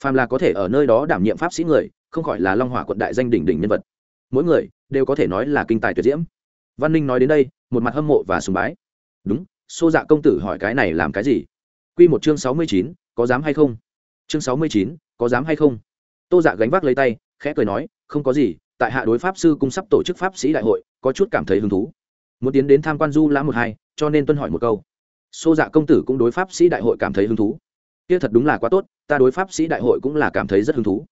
Phàm là có thể ở nơi đó đảm nhiệm pháp sĩ người không khỏi là long hỏa quận đại danh đỉnh đỉnh nhân vật. Mỗi người đều có thể nói là kinh tài tuyệt diễm. Văn ninh nói đến đây một mặt hâm mộ và sùng bái. Đúng xô dạ công tử hỏi cái này làm cái gì? Q một chương sáu mươi chín, có dám hay không? Chương sáu mươi chín, có dám hay không? Tô dạ gánh vác lấy tay, khẽ cười nói, không có gì, tại hạ đối pháp sư cung sắp tổ chức pháp sĩ đại hội, có chút cảm thấy hứng thú. Muốn tiến đến tham quan du lãm một hai, cho nên tuân hỏi một câu. Xô dạ công tử cũng đối pháp sĩ đại hội cảm thấy hứng thú. Kia thật đúng là quá tốt, ta đối pháp sĩ đại hội cũng là cảm thấy rất hứng thú.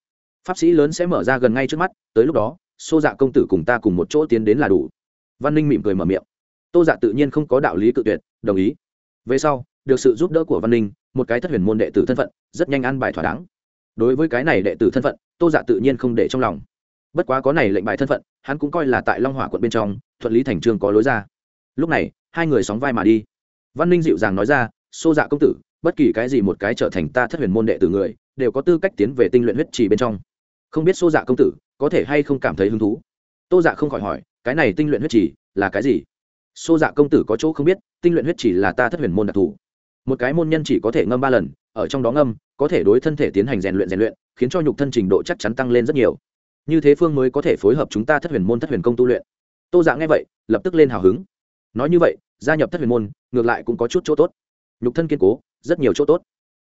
Pháp sĩ lớn sẽ mở ra gần ngay trước mắt, tới lúc đó, xô dạ công tử cùng ta cùng một chỗ tiến đến là đủ. Văn ninh mỉm cười mở miệng tô dạ tự nhiên không có đạo lý cự tuyệt, đồng ý. Về sau, được sự giúp đỡ của văn ninh, một cái thất huyền môn đệ tử thân phận, rất nhanh ăn bài thỏa đáng. Đối với cái này đệ tử thân phận, tô dạ tự nhiên không để trong lòng. Bất quá có này lệnh bài thân phận, hắn cũng coi là tại long hỏa quận bên trong, thuận lý thành trương có lối ra. Lúc này, hai người sóng vai mà đi. Văn ninh dịu dàng nói ra, xô dạ công tử, bất kỳ cái gì một cái trở thành ta thất huyền môn đệ tử người, đều có tư cách tiến về tinh luyện huyết trì bên trong. Không biết xô dạ công tử có thể hay không cảm thấy hứng thú? Tô dạ không khỏi hỏi, cái này tinh luyện huyết trì là cái gì? Xô dạ công tử có chỗ không biết, tinh luyện huyết chỉ là ta thất huyền môn đặc thù. Một cái môn nhân chỉ có thể ngâm ba lần, ở trong đó ngâm, có thể đối thân thể tiến hành rèn luyện rèn luyện, khiến cho nhục thân trình độ chắc chắn tăng lên rất nhiều. Như thế phương mới có thể phối hợp chúng ta thất huyền môn thất huyền công tu luyện. Tô dạ nghe vậy, lập tức lên hào hứng. Nói như vậy, gia nhập thất huyền môn, ngược lại cũng có chút chỗ tốt. Nhục thân kiên cố, rất nhiều chỗ tốt.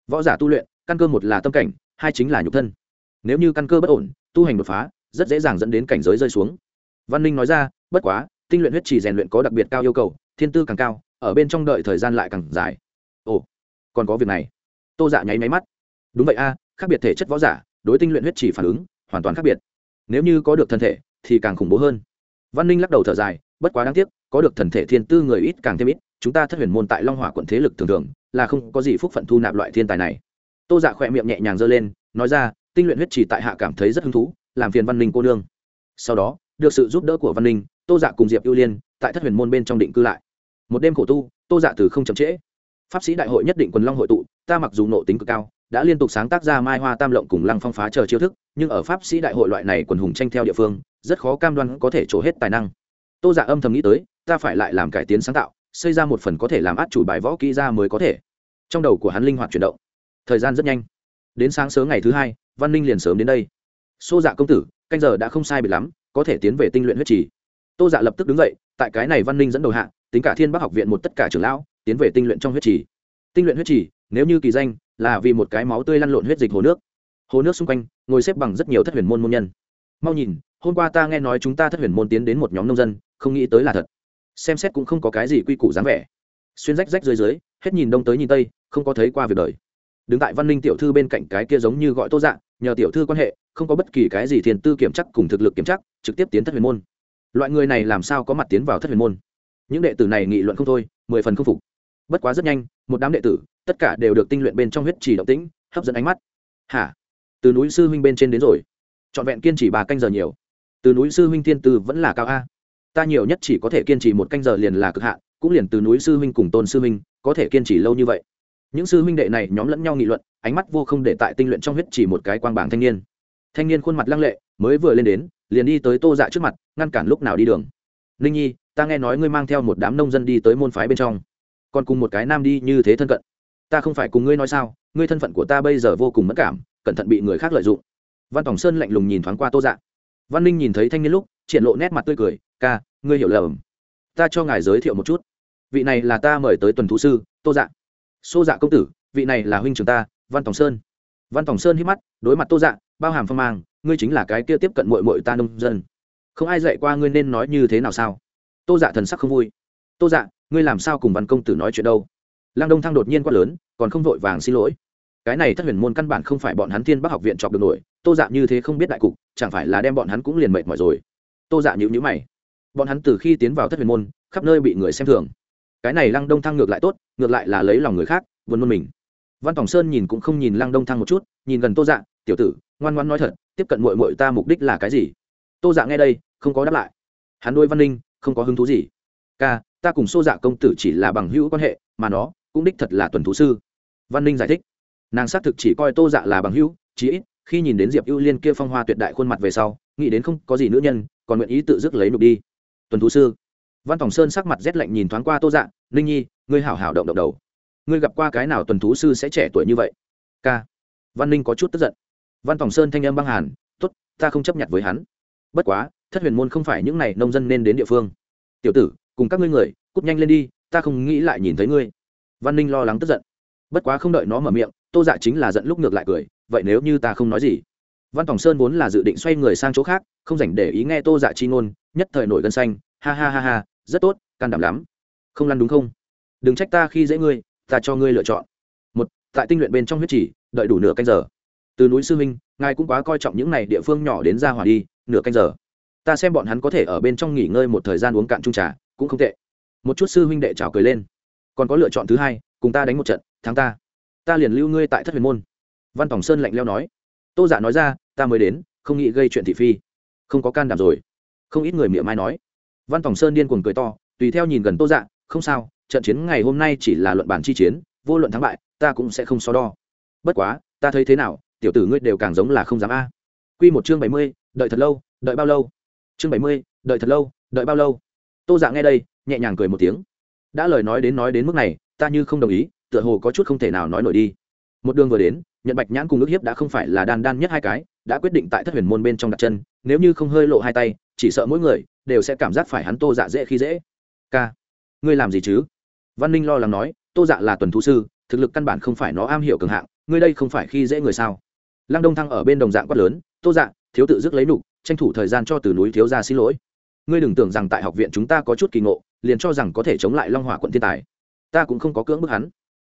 Võ giả tu luyện, căn cơ một là tâm cảnh, hai chính là nhục thân. Nếu như căn cơ bất ổn, tu hành đột phá, rất dễ dàng dẫn đến cảnh giới rơi xuống. Văn ninh nói ra, bất quá tinh luyện huyết chỉ rèn luyện có đặc biệt cao yêu cầu, thiên tư càng cao, ở bên trong đợi thời gian lại càng dài. Ồ, còn có việc này. Tô dạ nháy máy mắt. Đúng vậy a, khác biệt thể chất võ giả, đối tinh luyện huyết chỉ phản ứng, hoàn toàn khác biệt. Nếu như có được thân thể, thì càng khủng bố hơn. Văn ninh lắc đầu thở dài, bất quá đáng tiếc, có được thần thể thiên tư người ít càng thêm ít, chúng ta thất huyền môn tại long hỏa quận thế lực thường thường, là không có gì phúc phận thu nạp loại thiên tài này. Tô dạ khỏe miệng nhẹ nhàng giơ lên, nói ra, tinh luyện huyết chỉ tại hạ cảm thấy rất hứng thú, làm phiền văn ninh cô nương. Sau đó, được sự giúp đỡ của văn ninh tô dạ cùng diệp ưu liên tại thất huyền môn bên trong định cư lại. Một đêm khổ tu, tô dạ từ không chậm trễ. Pháp sĩ đại hội nhất định quần long hội tụ, ta mặc dù nộ tính cực cao, đã liên tục sáng tác ra mai hoa tam lộng cùng lăng phong phá chờ chiêu thức, nhưng ở pháp sĩ đại hội loại này quần hùng tranh theo địa phương, rất khó cam đoan có thể trổ hết tài năng. Tô giả dạ âm thầm nghĩ tới, ta phải lại làm cải tiến sáng tạo, xây ra một phần có thể làm át chủ bài võ kỹ ra mới có thể. Trong đầu của hắn linh hoạt chuyển động. Thời gian rất nhanh. Đến sáng sớm ngày thứ hai, văn ninh liền sớm đến đây. Xô dạ công tử, canh giờ đã không sai biệt lắm, có thể tiến về tinh luyện huyết trì tô dạ lập tức đứng dậy tại cái này văn ninh dẫn đầu hạ, tính cả thiên bắc học viện một tất cả trưởng lão tiến về tinh luyện trong huyết trì. Tinh luyện huyết trì nếu như kỳ danh là vì một cái máu tươi lăn lộn huyết dịch hồ nước. Hồ nước xung quanh ngồi xếp bằng rất nhiều thất huyền môn môn nhân. Mau nhìn hôm qua ta nghe nói chúng ta thất huyền môn tiến đến một nhóm nông dân không nghĩ tới là thật. Xem xét cũng không có cái gì quy củ dáng vẻ. Xuyên rách rách dưới dưới hết nhìn đông tới nhìn tây không có thấy qua việc đời. Đứng tại văn ninh tiểu thư bên cạnh cái kia giống như gọi tô dạng nhờ tiểu thư quan hệ không có bất kỳ cái gì thiền tư kiểm chắc cùng thực lực kiểm chắc trực tiếp tiến thất huyền môn loại người này làm sao có mặt tiến vào thất huyền môn? Những đệ tử này nghị luận không thôi, mười phần không phục. Bất quá rất nhanh, một đám đệ tử, tất cả đều được tinh luyện bên trong huyết trì động tĩnh, hấp dẫn ánh mắt. Hả? Từ núi sư huynh bên trên đến rồi. Trọn vẹn kiên trì ba canh giờ nhiều. Từ núi sư huynh thiên tư vẫn là cao a. Ta nhiều nhất chỉ có thể kiên trì một canh giờ liền là cực hạn, cũng liền từ núi sư huynh cùng tôn sư huynh, có thể kiên trì lâu như vậy. Những sư huynh đệ này nhóm lẫn nhau nghị luận, ánh mắt vô không để tại tinh luyện trong huyết chỉ một cái quang bảng thanh niên. Thanh niên khuôn mặt lăng lệ, mới vừa lên đến liền đi tới tô dạ trước mặt, ngăn cản lúc nào đi đường. Ninh nhi, ta nghe nói ngươi mang theo một đám nông dân đi tới môn phái bên trong. Còn cùng một cái nam đi như thế thân cận. Ta không phải cùng ngươi nói sao, ngươi thân phận của ta bây giờ vô cùng mất cảm, cẩn thận bị người khác lợi dụng. Văn tòng sơn lạnh lùng nhìn thoáng qua tô dạ. Văn ninh nhìn thấy thanh niên lúc, triển lộ nét mặt tươi cười, ca, ngươi hiểu lầm. Ta cho ngài giới thiệu một chút. Vị này là ta mời tới tuần thú sư, tô dạ. Xô dạ công tử, vị này là huynh trưởng ta, văn tòng sơn. Văn tòng sơn hít mắt, đối mặt tô dạ bao hàm phong mang, ngươi chính là cái kia tiếp cận mội mội ta nông dân. Không ai dạy qua ngươi nên nói như thế nào sao? Tô dạ thần sắc không vui. Tô dạ ngươi làm sao cùng văn công tử nói chuyện đâu? Lăng đông thăng đột nhiên quá lớn, còn không vội vàng xin lỗi. Cái này thất huyền môn căn bản không phải bọn hắn thiên bắc học viện chọc được nổi, tô dạ như thế không biết đại cục, chẳng phải là đem bọn hắn cũng liền mệt mỏi rồi. Tô dạ nhữ nhữ mày. Bọn hắn từ khi tiến vào thất huyền môn, khắp nơi bị người xem thường. Cái này lăng đông thăng ngược lại tốt, ngược lại là lấy lòng người khác vươn môn mình. Văn tòng sơn nhìn cũng không nhìn lăng đông thăng một chút, nhìn gần tô dạ tiểu tử, ngoan ngoan nói thật, tiếp cận mội mội ta mục đích là cái gì? Tô dạ nghe đây, không có đáp lại. Hắn đôi văn ninh không có hứng thú gì. Ca, ta cùng xô dạ công tử chỉ là bằng hữu quan hệ, mà nó cũng đích thật là tuần thú sư. Văn ninh giải thích. Nàng xác thực chỉ coi tô dạ là bằng hữu, chí ít khi nhìn đến diệp ưu liên kia phong hoa tuyệt đại khuôn mặt về sau, nghĩ đến không có gì nữ nhân, còn nguyện ý tự dứt lấy nục đi. Tuần thú sư. Văn phòng sơn sắc mặt rét lạnh nhìn thoáng qua tô dạ ninh nhi, ngươi hảo hảo động động đầu. Ngươi gặp qua cái nào tuần thú sư sẽ trẻ tuổi như vậy? K văn ninh có chút tức giận văn phòng sơn thanh âm băng hàn t ố t ta không chấp nhận với hắn. Bất quá, thất huyền môn không phải những n à y nông dân nên đến địa phương. Tiểu tử, cùng các ngươi người, cút nhanh lên đi, ta không nghĩ lại nhìn thấy ngươi. Văn ninh lo lắng tức giận. Bất quá không đợi nó mở miệng, tô dạ chính là giận lúc ngược lại cười, vậy nếu như ta không nói gì? Văn phòng sơn vốn là dự định xoay người sang chỗ khác, không dành để ý nghe tô dạ chi ngôn, nhất thời nổi gân xanh, ha ha ha ha, rất tốt, can đảm lắm. Không lăn đúng không? Đừng trách ta khi dễ ngươi, ta cho ngươi lựa chọn. Một, tại tinh luyện bên trong huyết chỉ đợi đủ nửa canh giờ từ núi sư minh ngài cũng quá coi trọng những này địa phương nhỏ đến ra hỏa đi, nửa canh giờ. Ta xem bọn hắn có thể ở bên trong nghỉ ngơi một thời gian uống cạn trung trà, cũng không tệ. Một chút sư huynh đệ trào cười lên. Còn có lựa chọn thứ hai, cùng ta đánh một trận, thắng ta. Ta liền lưu ngươi tại thất huyền môn. Văn tòng sơn lạnh leo nói. Tô giả nói ra, ta mới đến, không nghĩ gây chuyện thị phi. Không có can đảm rồi. Không ít người miệng mai nói. Văn tòng sơn điên cuồng cười to, tùy theo nhìn gần tô dạ không sao, trận chiến ngày hôm nay chỉ là luận bản chi chiến, vô luận thắng bại, ta cũng sẽ không so đo. Bất quá, ta thấy thế nào tiểu tử ngươi đều càng giống là không dám a. Q một chương bảy mươi, đợi thật lâu, đợi bao lâu? Chương bảy mươi, đợi thật lâu, đợi bao lâu? Tô dạ nghe đây, nhẹ nhàng cười một tiếng. Đã lời nói đến nói đến mức này, ta như không đồng ý, tựa hồ có chút không thể nào nói nổi đi. Một đường vừa đến nhận bạch nhãn cùng ước hiếp đã không phải là đan đan nhất hai cái, đã quyết định tại thất huyền môn bên trong đặt chân, nếu như không hơi lộ hai tay, chỉ sợ mỗi người đều sẽ cảm giác phải hắn tô dạ dễ khi dễ. K ngươi làm gì chứ? Văn ninh lo lắng nói, tô dạ là tuần thú sư, thực lực căn bản không phải nó am hiểu cường hạng, ngươi đây không phải khi dễ người sao? Lăng đông thăng ở bên đồng dạng quát lớn tô Dạng, thiếu tự dứt lấy nục tranh thủ thời gian cho từ núi thiếu ra xin lỗi. Ngươi đừng tưởng rằng tại học viện chúng ta có chút kỳ ngộ liền cho rằng có thể chống lại long hỏa quận thiên tài. Ta cũng không có cưỡng bức hắn.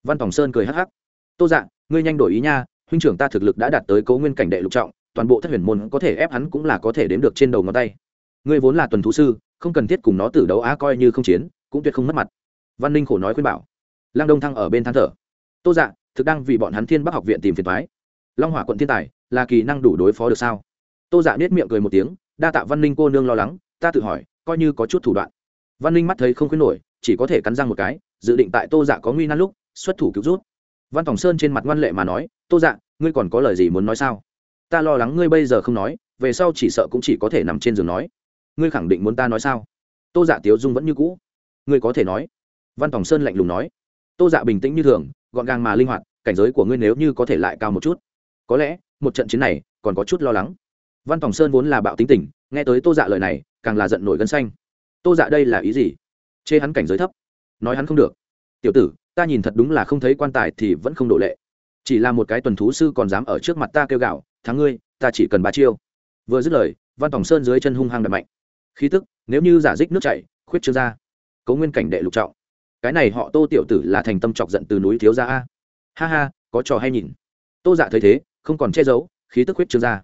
Văn tòng sơn cười hắc hắc tô Dạng, ngươi nhanh đổi ý nha huynh trưởng ta thực lực đã đạt tới cấu nguyên cảnh đệ lục trọng toàn bộ thất huyền môn có thể ép hắn cũng là có thể đếm được trên đầu ngón tay. Ngươi vốn là tuần thú sư không cần thiết cùng nó tử đấu á coi như không chiến cũng tuyệt không mất mặt. Văn ninh khổ nói khuyên bảo. Lăng đông thăng ở bên than thở tô dạ thực đang vì bọn hắn thiên bắc học viện tìm phiền thoái long hỏa quận thiên tài, là kỳ năng đủ đối phó được sao? Tô dạ nết miệng cười một tiếng, đa tạ văn ninh cô nương lo lắng, ta tự hỏi, coi như có chút thủ đoạn. Văn ninh mắt thấy không khuyến nổi, chỉ có thể cắn răng một cái, dự định tại tô dạ có nguy nan lúc, xuất thủ cứu rút. Văn tòng sơn trên mặt ngoan lệ mà nói, tô dạ ngươi còn có lời gì muốn nói sao? Ta lo lắng ngươi bây giờ không nói, về sau chỉ sợ cũng chỉ có thể nằm trên giường nói. Ngươi khẳng định muốn ta nói sao? Tô dạ tiếu dung vẫn như cũ. Ngươi có thể nói. Văn tòng sơn lạnh lùng nói. Tô dạ bình tĩnh như thường, gọn gàng mà linh hoạt, cảnh giới của ngươi nếu như có thể lại cao một chút có lẽ, một trận chiến này còn có chút lo lắng. Văn tòng sơn vốn là bạo tính tình, nghe tới tô dạ lời này, càng là giận nổi gân xanh. Tô dạ đây là ý gì? Chê hắn cảnh giới thấp. Nói hắn không được. Tiểu tử, ta nhìn thật đúng là không thấy quan tài thì vẫn không đổ lệ. Chỉ là một cái tuần thú sư còn dám ở trước mặt ta kêu gạo, thắng ngươi, ta chỉ cần ba chiêu. Vừa dứt lời, văn tòng sơn dưới chân hung hăng đập mạnh. Khí tức, nếu như giả dích nước chảy, khuyết trương ra. Cấu nguyên cảnh đệ lục trọng. Cái này họ tô tiểu tử là thành tâm chọc giận từ núi thiếu ra a. Ha ha, có trò hay nhìn. Tô dạ thấy thế không còn che giấu, khí tức huyết trương ra.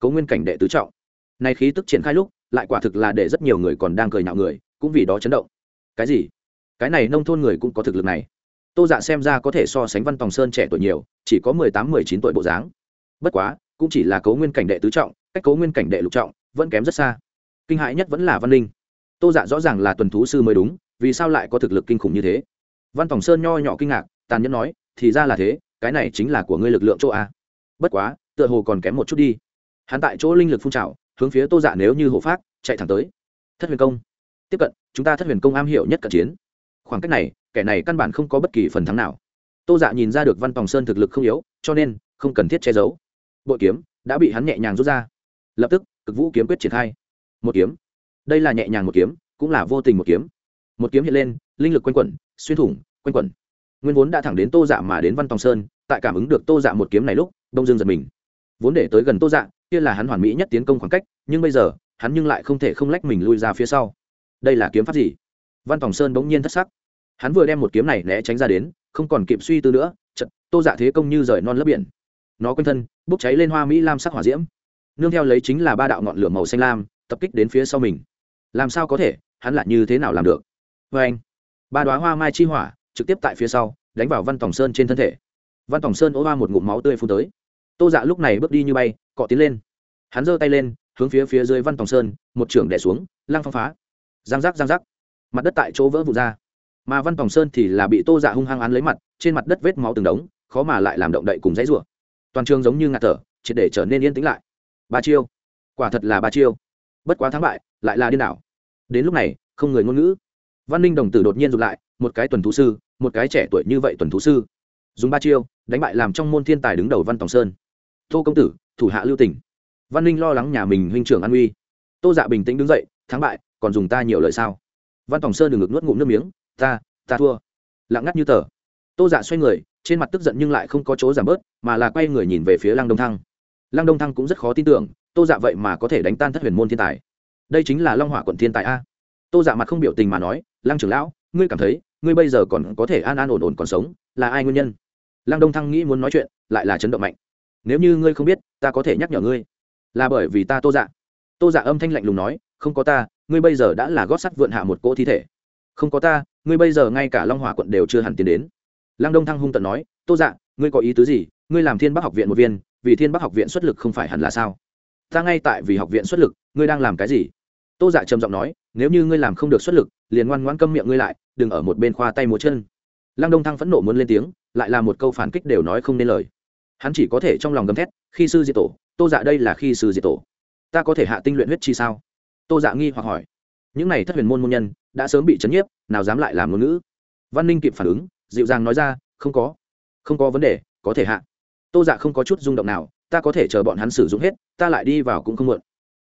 Cấu nguyên cảnh đệ tứ trọng. Nay khí tức triển khai lúc, lại quả thực là để rất nhiều người còn đang cười nhạo người, cũng vì đó chấn động. Cái gì? Cái này nông thôn người cũng có thực lực này. Tô dạ xem ra có thể so sánh văn tòng sơn trẻ tuổi nhiều, chỉ có mười tám, mười chín tuổi bộ dáng. Bất quá, cũng chỉ là cấu nguyên cảnh đệ tứ trọng, cách cấu nguyên cảnh đệ lục trọng, vẫn kém rất xa. Kinh hại nhất vẫn là văn linh tô dạ rõ ràng là tuần thú sư mới đúng, vì sao lại có thực lực kinh khủng như thế? Văn tòng sơn nho nhỏ kinh ngạc, tàn nhẫn nói, thì ra là thế, cái này chính là của ngươi lực lượng chỗ a bất quá, tựa hồ còn kém một chút đi. Hắn tại chỗ linh lực phun trào, hướng phía tô dạ nếu như hộ phát chạy thẳng tới. Thất huyền công. Tiếp cận, chúng ta thất huyền công am hiểu nhất cận chiến. Khoảng cách này, kẻ này căn bản không có bất kỳ phần thắng nào. Tô dạ nhìn ra được văn tòng sơn thực lực không yếu, cho nên, không cần thiết che giấu. Bội kiếm đã bị hắn nhẹ nhàng rút ra. Lập tức, cực vũ kiếm quyết triển khai. Một kiếm. Đây là nhẹ nhàng một kiếm, cũng là vô tình một kiếm. Một kiếm hiện lên, linh lực quanh quẩn, xuyên thủng, quanh quẩn. Nguyên vốn đã thẳng đến tô dạ mà đến văn tòng sơn, tại cảm ứng được tô dạ một kiếm này lúc đông dương giật mình. Vốn để tới gần tô dạ kia là hắn hoàn mỹ nhất tiến công khoảng cách, nhưng bây giờ, hắn nhưng lại không thể không lách mình lui ra phía sau. Đây là kiếm pháp gì? Văn tòng sơn bỗng nhiên thất sắc. Hắn vừa đem một kiếm này né tránh ra đến, không còn kịp suy tư nữa chật tô dạ thế công như rời non lấp biển. Nó quanh thân, bốc cháy lên hoa mỹ lam sắc hỏa diễm. Nương theo lấy chính là ba đạo ngọn lửa màu xanh lam, tập kích đến phía sau mình. Làm sao có thể, hắn lại như thế nào làm được? Vê anh ba đoá hoa mai chi hỏa, trực tiếp tại phía sau, đánh vào văn tòng sơn trên thân thể văn tòng sơn ố ba một ngụm máu tươi phun tới. Tô dạ lúc này bước đi như bay, cọ tiến lên. Hắn giơ tay lên, hướng phía phía dưới văn tòng sơn, một trưởng đẻ xuống, lăng phong phá. Giang giác giang giác. Mặt đất tại chỗ vỡ vụt ra. Mà văn tòng sơn thì là bị tô dạ hung hăng án lấy mặt, trên mặt đất vết máu từng đống, khó mà lại làm động đậy cùng dãy rủa. Toàn trường giống như ngạt thở, triệt để trở nên yên tĩnh lại. Ba chiêu. Quả thật là ba chiêu. Bất quá thắng bại, lại là điên đảo. Đến lúc này, không người ngôn ngữ. Văn ninh đồng tử đột nhiên rụt lại, một cái tuần thú sư, một cái trẻ tuổi như vậy tuần thú sư dùng ba chiêu, đánh bại làm trong môn thiên tài đứng đầu văn tòng sơn. Tô công tử, thủ hạ lưu tỉnh văn ninh lo lắng nhà mình huynh trưởng an uy. Tô dạ bình tĩnh đứng dậy, thắng bại, còn dùng ta nhiều lời sao? Văn tòng sơn đừng ngực nuốt ngụm nước miếng, ta ta thua. Lặng ngắt như tờ. Tô dạ xoay người, trên mặt tức giận nhưng lại không có chỗ giảm bớt, mà là quay người nhìn về phía lăng đông thăng. Lăng đông thăng cũng rất khó tin tưởng, tô dạ vậy mà có thể đánh tan thất huyền môn thiên tài. Đây chính là long hỏa quận thiên tài a. Tô dạ mặt không biểu tình mà nói, lăng trưởng lão, ngươi cảm thấy, ngươi bây giờ còn có thể an an ổn ổn còn sống, là ai nguyên nhân? Lăng đông thăng nghĩ muốn nói chuyện, lại là chấn động mạnh. Nếu như ngươi không biết, ta có thể nhắc nhở ngươi. Là bởi vì ta tô dạ. Tô dạ âm thanh lạnh lùng nói, không có ta, ngươi bây giờ đã là gót sắt vượn hạ một cỗ thi thể. Không có ta, ngươi bây giờ ngay cả long hỏa quận đều chưa hẳn tiến đến. Lăng đông thăng hung tận nói, tô dạ ngươi có ý tứ gì? Ngươi làm thiên bắc học viện một viên, vì thiên bắc học viện xuất lực không phải hẳn là sao? Ta ngay tại vì học viện xuất lực, ngươi đang làm cái gì? Tô dạ trầm giọng nói, nếu như ngươi làm không được xuất lực, liền ngoan ngoãn câm miệng ngươi lại, đừng ở một bên khoa tay múa chân. Lăng đông thăng phẫn nộ muốn lên tiếng lại là một câu phản kích đều nói không nên lời. Hắn chỉ có thể trong lòng gầm thét, khi sư diệt tổ, tô dạ đây là khi sư diệt tổ. Ta có thể hạ tinh luyện huyết chi sao? Tô dạ nghi hoặc hỏi. Những này thất huyền môn môn nhân, đã sớm bị chấn nhiếp, nào dám lại làm ngôn ngữ. Văn ninh kịp phản ứng, dịu dàng nói ra, không có không có vấn đề, có thể hạ. Tô dạ không có chút rung động nào, ta có thể chờ bọn hắn sử dụng hết, ta lại đi vào cũng không muộn.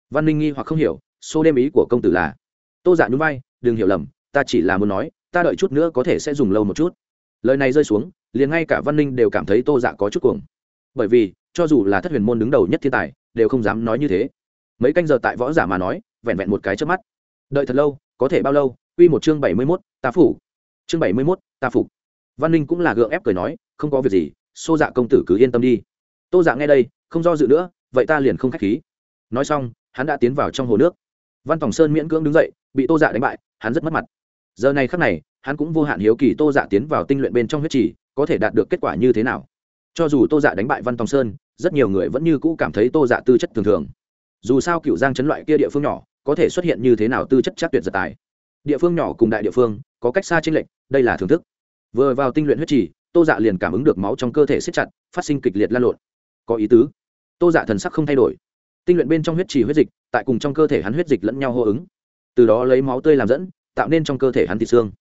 Văn ninh nghi hoặc không hiểu, số đêm ý của công tử là. Tô dạ nhún vai, đừng hiểu lầm, ta chỉ là muốn nói, ta đợi chút nữa có thể sẽ dùng lâu một chút. Lời này rơi xuống liền ngay cả văn ninh đều cảm thấy tô dạ có chút cuồng bởi vì cho dù là thất huyền môn đứng đầu nhất thiên tài đều không dám nói như thế mấy canh giờ tại võ giả mà nói vẹn vẹn một cái trước mắt đợi thật lâu có thể bao lâu Quy một chương bảy mươi mốt ta phủ. Chương bảy mươi mốt ta phục. Văn Ninh cũng là gượng ép cười nói, không có việc gì, Xô Dạ công tử cứ yên tâm đi. Tô Dạ nghe đây, không do dự nữa, vậy ta liền không khách khí. Nói xong, hắn đã tiến vào trong hồ nước. Văn Tòng Sơn miễn cưỡng đứng dậy, bị Tô Dạ đánh bại, hắn rất mất mặt. Giờ này khắc này, hắn cũng vô hạn hiếu kỳ Tô Dạ tiến vào tinh luyện bên trong huyết trì, có thể đạt được kết quả như thế nào. Cho dù Tô Dạ đánh bại Văn Tòng Sơn, rất nhiều người vẫn như cũ cảm thấy Tô Dạ tư chất thường thường. Dù sao cựu Giang chấn loại kia địa phương nhỏ, có thể xuất hiện như thế nào tư chất chắc tuyệt giật tài. Địa phương nhỏ cùng đại địa phương có cách xa chiên lệch, đây là thưởng thức. Vừa vào tinh luyện huyết trì tô dạ liền cảm ứng được máu trong cơ thể siết chặt phát sinh kịch liệt lan lộn. Có ý tứ. Tô dạ thần sắc không thay đổi. Tinh luyện bên trong huyết trì huyết dịch tại cùng trong cơ thể hắn huyết dịch lẫn nhau hô ứng. Từ đó lấy máu tươi làm dẫn tạo nên trong cơ thể hắn thịt xương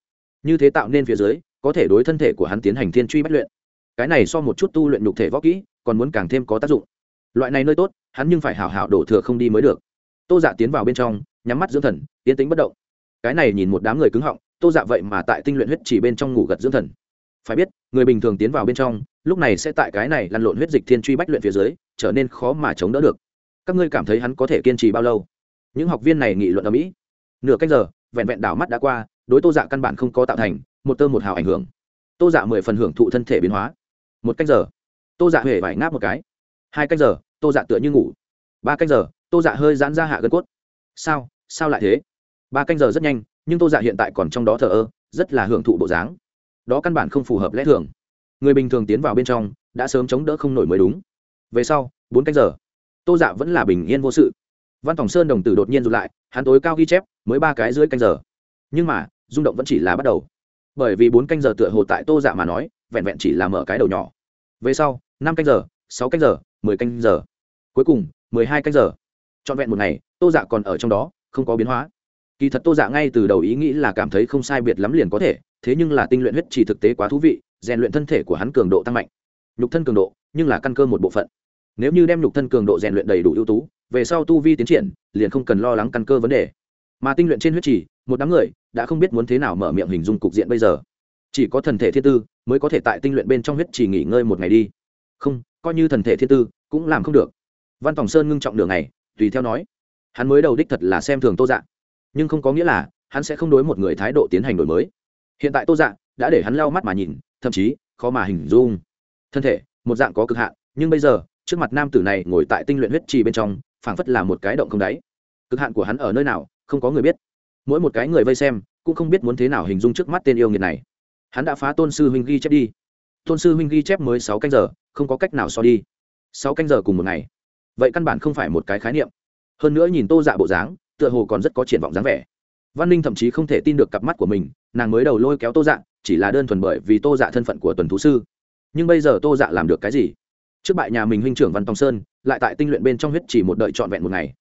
như thế tạo nên phía dưới, có thể đối thân thể của hắn tiến hành thiên truy bất luyện. Cái này so một chút tu luyện nhục thể võ kỹ, còn muốn càng thêm có tác dụng. Loại này nơi tốt, hắn nhưng phải hảo hảo đổ thừa không đi mới được. Tô dạ tiến vào bên trong, nhắm mắt dưỡng thần tiến tính bất động. Cái này nhìn một đám người cứng họng, tô dạ vậy mà tại tinh luyện huyết chỉ bên trong ngủ gật dưỡng thần. Phải biết, người bình thường tiến vào bên trong, lúc này sẽ tại cái này lăn lộn huyết dịch thiên truy bách luyện phía dưới, trở nên khó mà chống đỡ được. Các ngươi cảm thấy hắn có thể kiên trì bao lâu? Những học viên này nghị luận ở mỹ. Nửa cách giờ, vẹn vẹn đảo mắt đã qua đối tô dạ căn bản không có tạo thành, một tơ một hào ảnh hưởng. Tô dạ mười phần hưởng thụ thân thể biến hóa. Một cách giờ. Tô dạ huệ vải ngáp một cái. Hai cách giờ, tô dạ tựa như ngủ. Ba cách giờ, tô dạ hơi giãn ra hạ gân cốt. Sao sao lại thế? Ba canh giờ rất nhanh, nhưng tô dạ hiện tại còn trong đó thờ ơ, rất là hưởng thụ bộ dáng. Đó căn bản không phù hợp lẽ thường. Người bình thường tiến vào bên trong, đã sớm chống đỡ không nổi mới đúng. Về sau, bốn canh giờ, tô dạ vẫn là bình yên vô sự. Văn phòng sơn đồng tử đột nhiên rụt lại, hắn tối cao ghi chép, mới ba cái dưới canh giờ nhưng mà, rung động vẫn chỉ là bắt đầu. Bởi vì bốn canh giờ tựa hồ tại tô dạ mà nói, vẹn vẹn chỉ là mở cái đầu nhỏ. Về sau, năm canh giờ, sáu canh giờ, mười canh giờ. Cuối cùng, mười hai canh giờ. Trọn vẹn một ngày, tô dạ còn ở trong đó, không có biến hóa. Kỳ thật tô dạ ngay từ đầu ý nghĩ là cảm thấy không sai biệt lắm liền có thể, thế nhưng là tinh luyện huyết chỉ thực tế quá thú vị, rèn luyện thân thể của hắn cường độ tăng mạnh. Nhục thân cường độ, nhưng là căn cơ một bộ phận. Nếu như đem nhục thân cường độ rèn luyện đầy đủ ưu tú, về sau tu vi tiến triển, liền không cần lo lắng căn cơ vấn đề. Mà tinh luyện trên huyết chỉ một đám người đã không biết muốn thế nào mở miệng hình dung cục diện bây giờ. Chỉ có thần thể thiên tư mới có thể tại tinh luyện bên trong huyết chỉ nghỉ ngơi một ngày đi. Không, coi như thần thể thiên tư cũng làm không được. Văn tòng sơn ngưng trọng đường này tùy theo nói, hắn mới đầu đích thật là xem thường tô dạ nhưng không có nghĩa là hắn sẽ không đối một người thái độ tiến hành đổi mới. Hiện tại tô dạ đã để hắn lau mắt mà nhìn, thậm chí khó mà hình dung. Thân thể, một dạng có cực hạn, nhưng bây giờ, trước mặt nam tử này ngồi tại tinh luyện huyết trì bên trong, phảng phất là một cái động không đáy. Cực hạn của hắn ở nơi nào, không có người biết mỗi một cái người vây xem cũng không biết muốn thế nào hình dung trước mắt tên yêu nghiệt này. Hắn đã phá tôn sư huynh ghi chép đi. Tôn sư huynh ghi chép mới sáu canh giờ, không có cách nào so đi. Sáu canh giờ cùng một ngày. Vậy căn bản không phải một cái khái niệm. Hơn nữa nhìn tô dạ bộ dáng, tựa hồ còn rất có triển vọng dáng vẻ. Văn ninh thậm chí không thể tin được cặp mắt của mình, nàng mới đầu lôi kéo tô dạ chỉ là đơn thuần bởi vì tô dạ thân phận của tuần thú sư. Nhưng bây giờ tô dạ làm được cái gì? Trước bại nhà mình huynh trưởng văn tòng sơn, lại tại tinh luyện bên trong huyết chỉ một đợi trọn vẹn một ngày.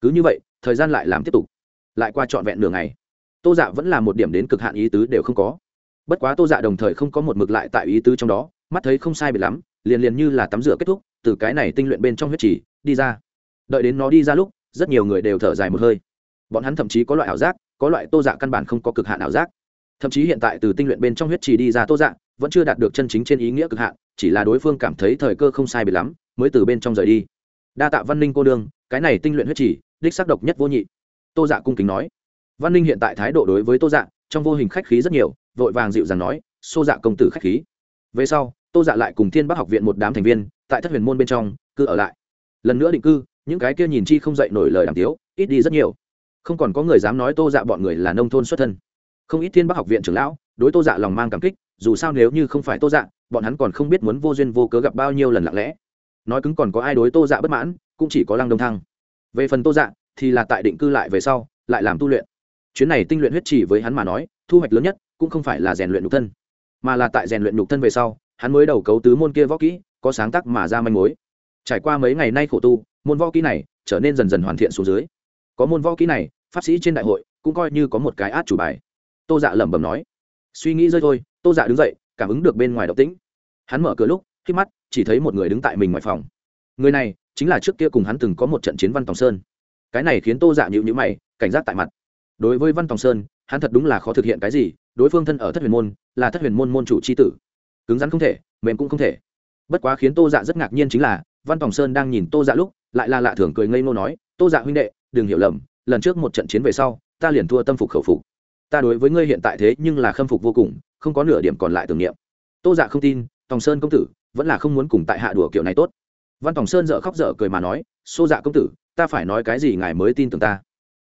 Cứ như vậy, thời gian lại làm tiếp tục lại qua trọn vẹn nửa ngày. Tô dạ vẫn là một điểm đến cực hạn ý tứ đều không có. Bất quá tô dạ đồng thời không có một mực lại tại ý tứ trong đó, mắt thấy không sai biệt lắm, liền liền như là tắm rửa kết thúc, từ cái này tinh luyện bên trong huyết trì, đi ra. Đợi đến nó đi ra lúc, rất nhiều người đều thở dài một hơi. Bọn hắn thậm chí có loại ảo giác, có loại tô dạ căn bản không có cực hạn ảo giác. Thậm chí hiện tại từ tinh luyện bên trong huyết trì đi ra tô dạ vẫn chưa đạt được chân chính trên ý nghĩa cực hạn, chỉ là đối phương cảm thấy thời cơ không sai biệt lắm, mới từ bên trong rời đi. Đa tạ văn ninh cô đương cái này tinh luyện huyết trì, đích xác độc nhất vô nhị tô dạ cung kính nói. Văn ninh hiện tại thái độ đối với tô dạ trong vô hình khách khí rất nhiều, vội vàng dịu dàng nói, xô dạ công tử khách khí. Về sau, tô dạ lại cùng thiên bắc học viện một đám thành viên, tại thất huyền môn bên trong, cư ở lại. Lần nữa định cư, những cái kia nhìn chi không dậy nổi lời đàm tiếu, ít đi rất nhiều. Không còn có người dám nói tô dạ bọn người là nông thôn xuất thân. Không ít thiên bắc học viện trưởng lão, đối tô dạ lòng mang cảm kích, dù sao nếu như không phải tô dạ bọn hắn còn không biết muốn vô duyên vô cớ gặp bao nhiêu lần lặng lẽ. Nói cứng còn có ai đối tô dạ bất mãn, cũng chỉ có lăng đông thăng. Về phần tô dạ thì là tại định cư lại về sau, lại làm tu luyện. Chuyến này tinh luyện huyết chỉ với hắn mà nói, thu hoạch lớn nhất cũng không phải là rèn luyện nhục thân, mà là tại rèn luyện nhục thân về sau, hắn mới đầu cấu tứ môn kia võ kỹ, có sáng tác mà ra manh mối. Trải qua mấy ngày nay khổ tu, môn võ kỹ này trở nên dần dần hoàn thiện xuống dưới. Có môn võ kỹ này, pháp sĩ trên đại hội cũng coi như có một cái át chủ bài. Tô dạ lẩm bẩm nói. Suy nghĩ rơi thôi, tô dạ đứng dậy, cảm ứng được bên ngoài độc tĩnh. Hắn mở cửa lúc khi mắt, chỉ thấy một người đứng tại mình ngoài phòng. Người này chính là trước kia cùng hắn từng có một trận chiến văn tòng sơn cái này khiến tô dạ nhịu nhữ mày, cảnh giác tại mặt. Đối với văn tòng sơn, hắn thật đúng là khó thực hiện cái gì, đối phương thân ở thất huyền môn, là thất huyền môn môn chủ c h i tử. Cứng rắn không thể, mềm cũng không thể. Bất quá khiến tô dạ rất ngạc nhiên chính là, văn tòng sơn đang nhìn tô dạ lúc, lại là lạ thường cười ngây ngô nói, tô dạ huynh đệ, đừng hiểu lầm, lần trước một trận chiến về sau, ta liền thua tâm phục khẩu phục. Ta đối với ngươi hiện tại thế nhưng là khâm phục vô cùng, không có nửa điểm còn lại tưởng niệm. Tô dạ không tin, tòng sơn công tử vẫn là không muốn cùng tại hạ đùa kiểu này tốt. Văn tòng sơn dợ khóc dở cười mà nói, xô dạ công tử ta phải nói cái gì ngài mới tin tưởng ta?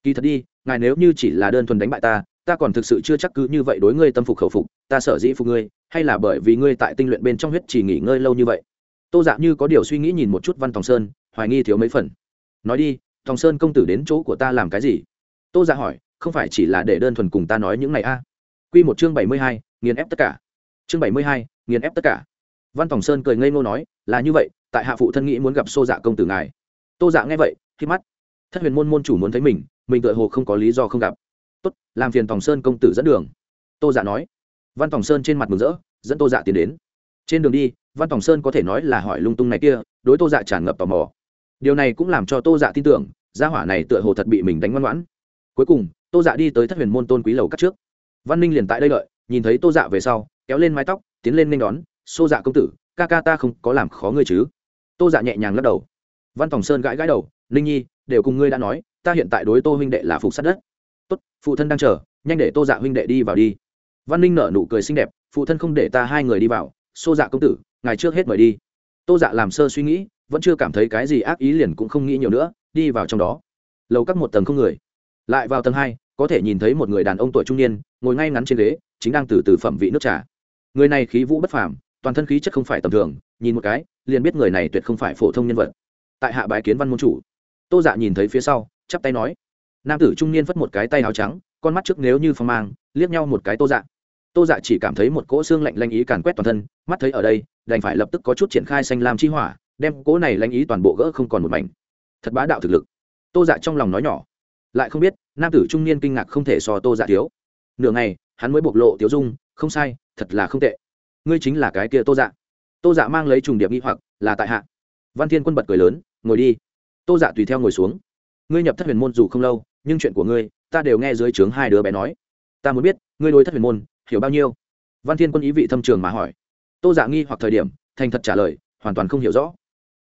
Kỳ thật đi, ngài nếu như chỉ là đơn thuần đánh bại ta ta còn thực sự chưa chắc cứ như vậy đối ngươi tâm phục khẩu phục, ta sở dĩ phục ngươi, hay là bởi vì ngươi tại tinh luyện bên trong huyết chỉ nghỉ ngơi lâu như vậy? Tô dạ như có điều suy nghĩ nhìn một chút văn tòng sơn, hoài nghi thiếu mấy phần. Nói đi, tòng sơn công tử đến chỗ của ta làm cái gì? Tô dạ hỏi, không phải chỉ là để đơn thuần cùng ta nói những này a? À. q một chương bảy mươi hai, nghiền ép tất cả. Chương bảy mươi hai, nghiền ép tất cả. Văn tòng sơn cười ngây ngô nói, là như vậy, tại hạ phụ thân nghĩ muốn gặp xô dạ công tử ngài tô dạ nghe vậy khi mắt. Thất huyền môn môn chủ muốn thấy mình mình tựa hồ không có lý do không gặp. Tốt, làm phiền tòng sơn công tử dẫn đường. Tô dạ nói. Văn tòng sơn trên mặt mừng rỡ, dẫn tô dạ tiến đến. Trên đường đi, văn tòng sơn có thể nói là hỏi lung tung này kia, đối tô dạ tràn ngập tò mò. Điều này cũng làm cho tô dạ tin tưởng, gia hỏa này tựa hồ thật bị mình đánh ngoan ngoãn. Cuối cùng, tô dạ đi tới thất huyền môn tôn quý lầu cắt trước. Văn ninh liền tại đây lợi nhìn thấy tô dạ về sau, kéo lên mái tóc, tiến lên nên đón. Xô dạ công tử, ca ca ta không có làm khó ngươi chứ? Tô dạ nhẹ nhàng lắc đầu văn tòng sơn gãi gãi đầu, ninh nhi, đều cùng ngươi đã nói, ta hiện tại đối tô huynh đệ là phục sát đất. Tốt, phụ thân đang chờ, nhanh để tô dạ huynh đệ đi vào đi. Văn ninh nở nụ cười xinh đẹp, phụ thân không để ta hai người đi vào xô dạ công tử ngày trước hết mời đi. Tô dạ làm sơ suy nghĩ, vẫn chưa cảm thấy cái gì ác ý liền cũng không nghĩ nhiều nữa, đi vào trong đó. Lầu các một tầng không người. Lại vào tầng hai, có thể nhìn thấy một người đàn ông tuổi trung niên, ngồi ngay ngắn trên ghế, chính đang từ từ phẩm vị nước trà. Người này khí vũ bất phàm, toàn thân khí chất không phải tầm thường, nhìn một cái, liền biết người này tuyệt không phải phổ thông nhân vật tại hạ bái kiến văn môn chủ. Tô dạ nhìn thấy phía sau, chắp tay nói. Nam tử trung niên phất một cái tay áo trắng, con mắt trước nếu như phong mang, liếc nhau một cái tô dạ. Tô dạ chỉ cảm thấy một cỗ xương lạnh lanh ý càn quét toàn thân, mắt thấy ở đây, đành phải lập tức có chút triển khai xanh lam chi hỏa, đem cỗ này lanh ý toàn bộ gỡ không còn một mảnh. Thật bá đạo thực lực. Tô dạ trong lòng nói nhỏ. Lại không biết, nam tử trung niên kinh ngạc không thể so tô dạ thiếu. Nửa ngày, hắn mới bộc lộ tiếu dung, không sai, thật là không tệ. Ngươi chính là cái kia tô dạ. Tô dạ mang lấy trùng điệp nghi hoặc, là tại hạ. Văn thiên quân bật cười lớn ngồi đi. Tô dạ tùy theo ngồi xuống. Ngươi nhập thất huyền môn dù không lâu, nhưng chuyện của ngươi, ta đều nghe dưới trướng hai đứa bé nói. Ta muốn biết, ngươi đối thất huyền môn, hiểu bao nhiêu? Văn thiên quân ý vị thâm trường mà hỏi. Tô dạ nghi hoặc thời điểm, thành thật trả lời, hoàn toàn không hiểu rõ.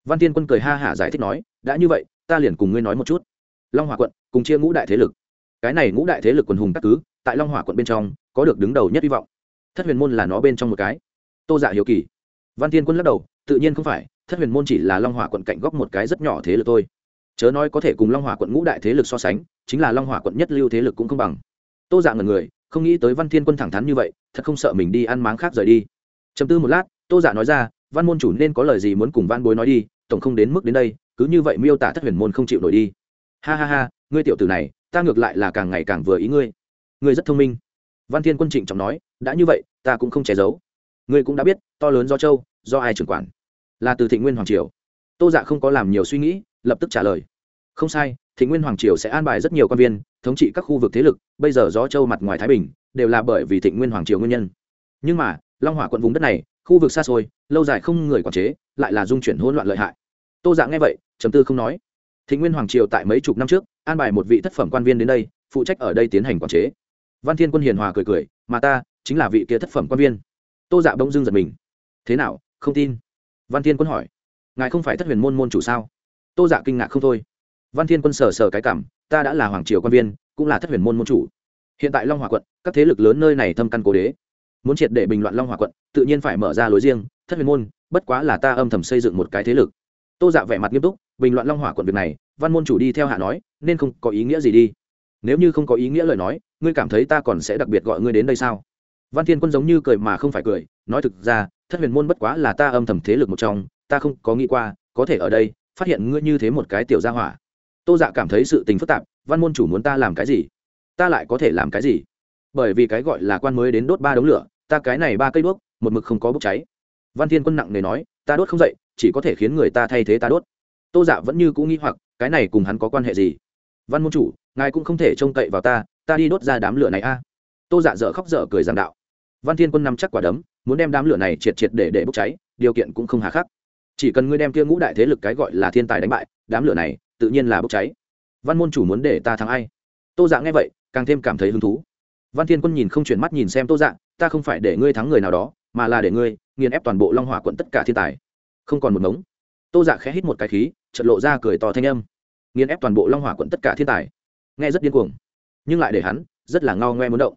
Văn thiên quân cười ha hả giải thích nói, đã như vậy, ta liền cùng ngươi nói một chút. Long hòa quận, cùng chia ngũ đại thế lực. Cái này ngũ đại thế lực quần hùng các cứ, tại long hòa quận bên trong, có được đứng đầu nhất hy vọng. Thất huyền môn là nó bên trong một cái. Tô dạ hiểu kỳ. Văn thiên quân lắc đầu, tự nhiên không phải thất huyền môn chỉ là long hòa quận cạnh góc một cái rất nhỏ thế lực thôi. Chớ nói có thể cùng long hòa quận ngũ đại thế lực so sánh, chính là long hòa quận nhất lưu thế lực cũng không bằng. Tô dạ ngần người, không nghĩ tới văn thiên quân thẳng thắn như vậy, thật không sợ mình đi ăn máng khác rời đi. Chấm tư một lát, tô dạ nói ra, văn môn chủ nên có lời gì muốn cùng văn bối nói đi, tổng không đến mức đến đây, cứ như vậy miêu tả thất huyền môn không chịu nổi đi. Ha ha ha, ngươi tiểu tử này, ta ngược lại là càng ngày càng vừa ý ngươi. Ngươi rất thông minh. Văn thiên quân trịnh trọng nói, đã như vậy, ta cũng không che giấu. Ngươi cũng đã biết, to lớn do châu, do ai trưởng quản? Là từ thị nguyên hoàng triều. Tô dạ không có làm nhiều suy nghĩ, lập tức trả lời. Không sai thị nguyên hoàng triều sẽ an bài rất nhiều quan viên, thống trị các khu vực thế lực, bây giờ gió châu mặt ngoài thái bình, đều là bởi vì thị nguyên hoàng triều nguyên nhân. Nhưng mà, long hỏa quận vùng đất này, khu vực xa xôi, lâu dài không người quản chế, lại là dung chuyển hỗn loạn lợi hại. Tô dạ nghe vậy chấm tư không nói. Thị nguyên hoàng triều tại mấy chục năm trước, an bài một vị thất phẩm quan viên đến đây, phụ trách ở đây tiến hành quản chế. Văn thiên quân hiền hòa cười cười, mà ta chính là vị kia thất phẩm quan viên. Tô dạ bỗng dưng giật mình. Thế nào? Không tin văn thiên quân hỏi, ngài không phải thất huyền môn môn chủ sao? Tô dạ kinh ngạc không thôi. Văn thiên quân sờ sờ cái cảm, ta đã là hoàng triều quan viên, cũng là thất huyền môn môn chủ. Hiện tại long hòa quận, các thế lực lớn nơi này thâm căn cố đế. Muốn triệt để bình loạn long hòa quận, tự nhiên phải mở ra lối riêng, thất huyền môn, bất quá là ta âm thầm xây dựng một cái thế lực. Tô dạ vẻ mặt nghiêm túc, bình loạn long hỏa quận việc này, văn môn chủ đi theo hạ nói, nên không có ý nghĩa gì đi. Nếu như không có ý nghĩa lời nói, ngươi cảm thấy ta còn sẽ đặc biệt gọi ngươi đến đây sao? Văn thiên quân giống như cười mà không phải cười, nói thực ra, thất huyền môn bất quá là ta âm thầm thế lực một trong, ta không có nghĩ qua, có thể ở đây, phát hiện ngươi như thế một cái tiểu gia hỏa. Tô dạ cảm thấy sự tình phức tạp, văn môn chủ muốn ta làm cái gì? Ta lại có thể làm cái gì? Bởi vì cái gọi là quan mới đến đốt ba đống lửa, ta cái này ba cây đuốc, một mực không có bốc cháy. Văn thiên quân nặng nề nói, ta đốt không dậy, chỉ có thể khiến người ta thay thế ta đốt. Tô dạ vẫn như cũng nghĩ hoặc, cái này cùng hắn có quan hệ gì? Văn môn chủ, ngài cũng không thể trông cậy vào ta ta đi đốt ra đám lửa này a tô dạ dở khóc dở cười giảng đạo. Văn thiên quân nằm chắc quả đấm, muốn đem đám lửa này triệt triệt để để bốc cháy, điều kiện cũng không hà khắc. Chỉ cần ngươi đem kia ngũ đại thế lực cái gọi là thiên tài đánh bại, đám lửa này tự nhiên là bốc cháy. Văn môn chủ muốn để ta thắng ai? Tô dạ nghe vậy, càng thêm cảm thấy hứng thú. Văn thiên quân nhìn không chuyển mắt nhìn xem tô dạ ta không phải để ngươi thắng người nào đó, mà là để ngươi nghiền ép toàn bộ long hỏa quận tất cả thiên tài. Không còn một ngống. Tô dạ khẽ hít một cái khí trận lộ ra cười to thanh âm. Nghiền ép toàn bộ long hỏa quận tất cả thiên tài. Nghe rất điên cuồng, nhưng lại để hắn rất là ngao ngoe muốn động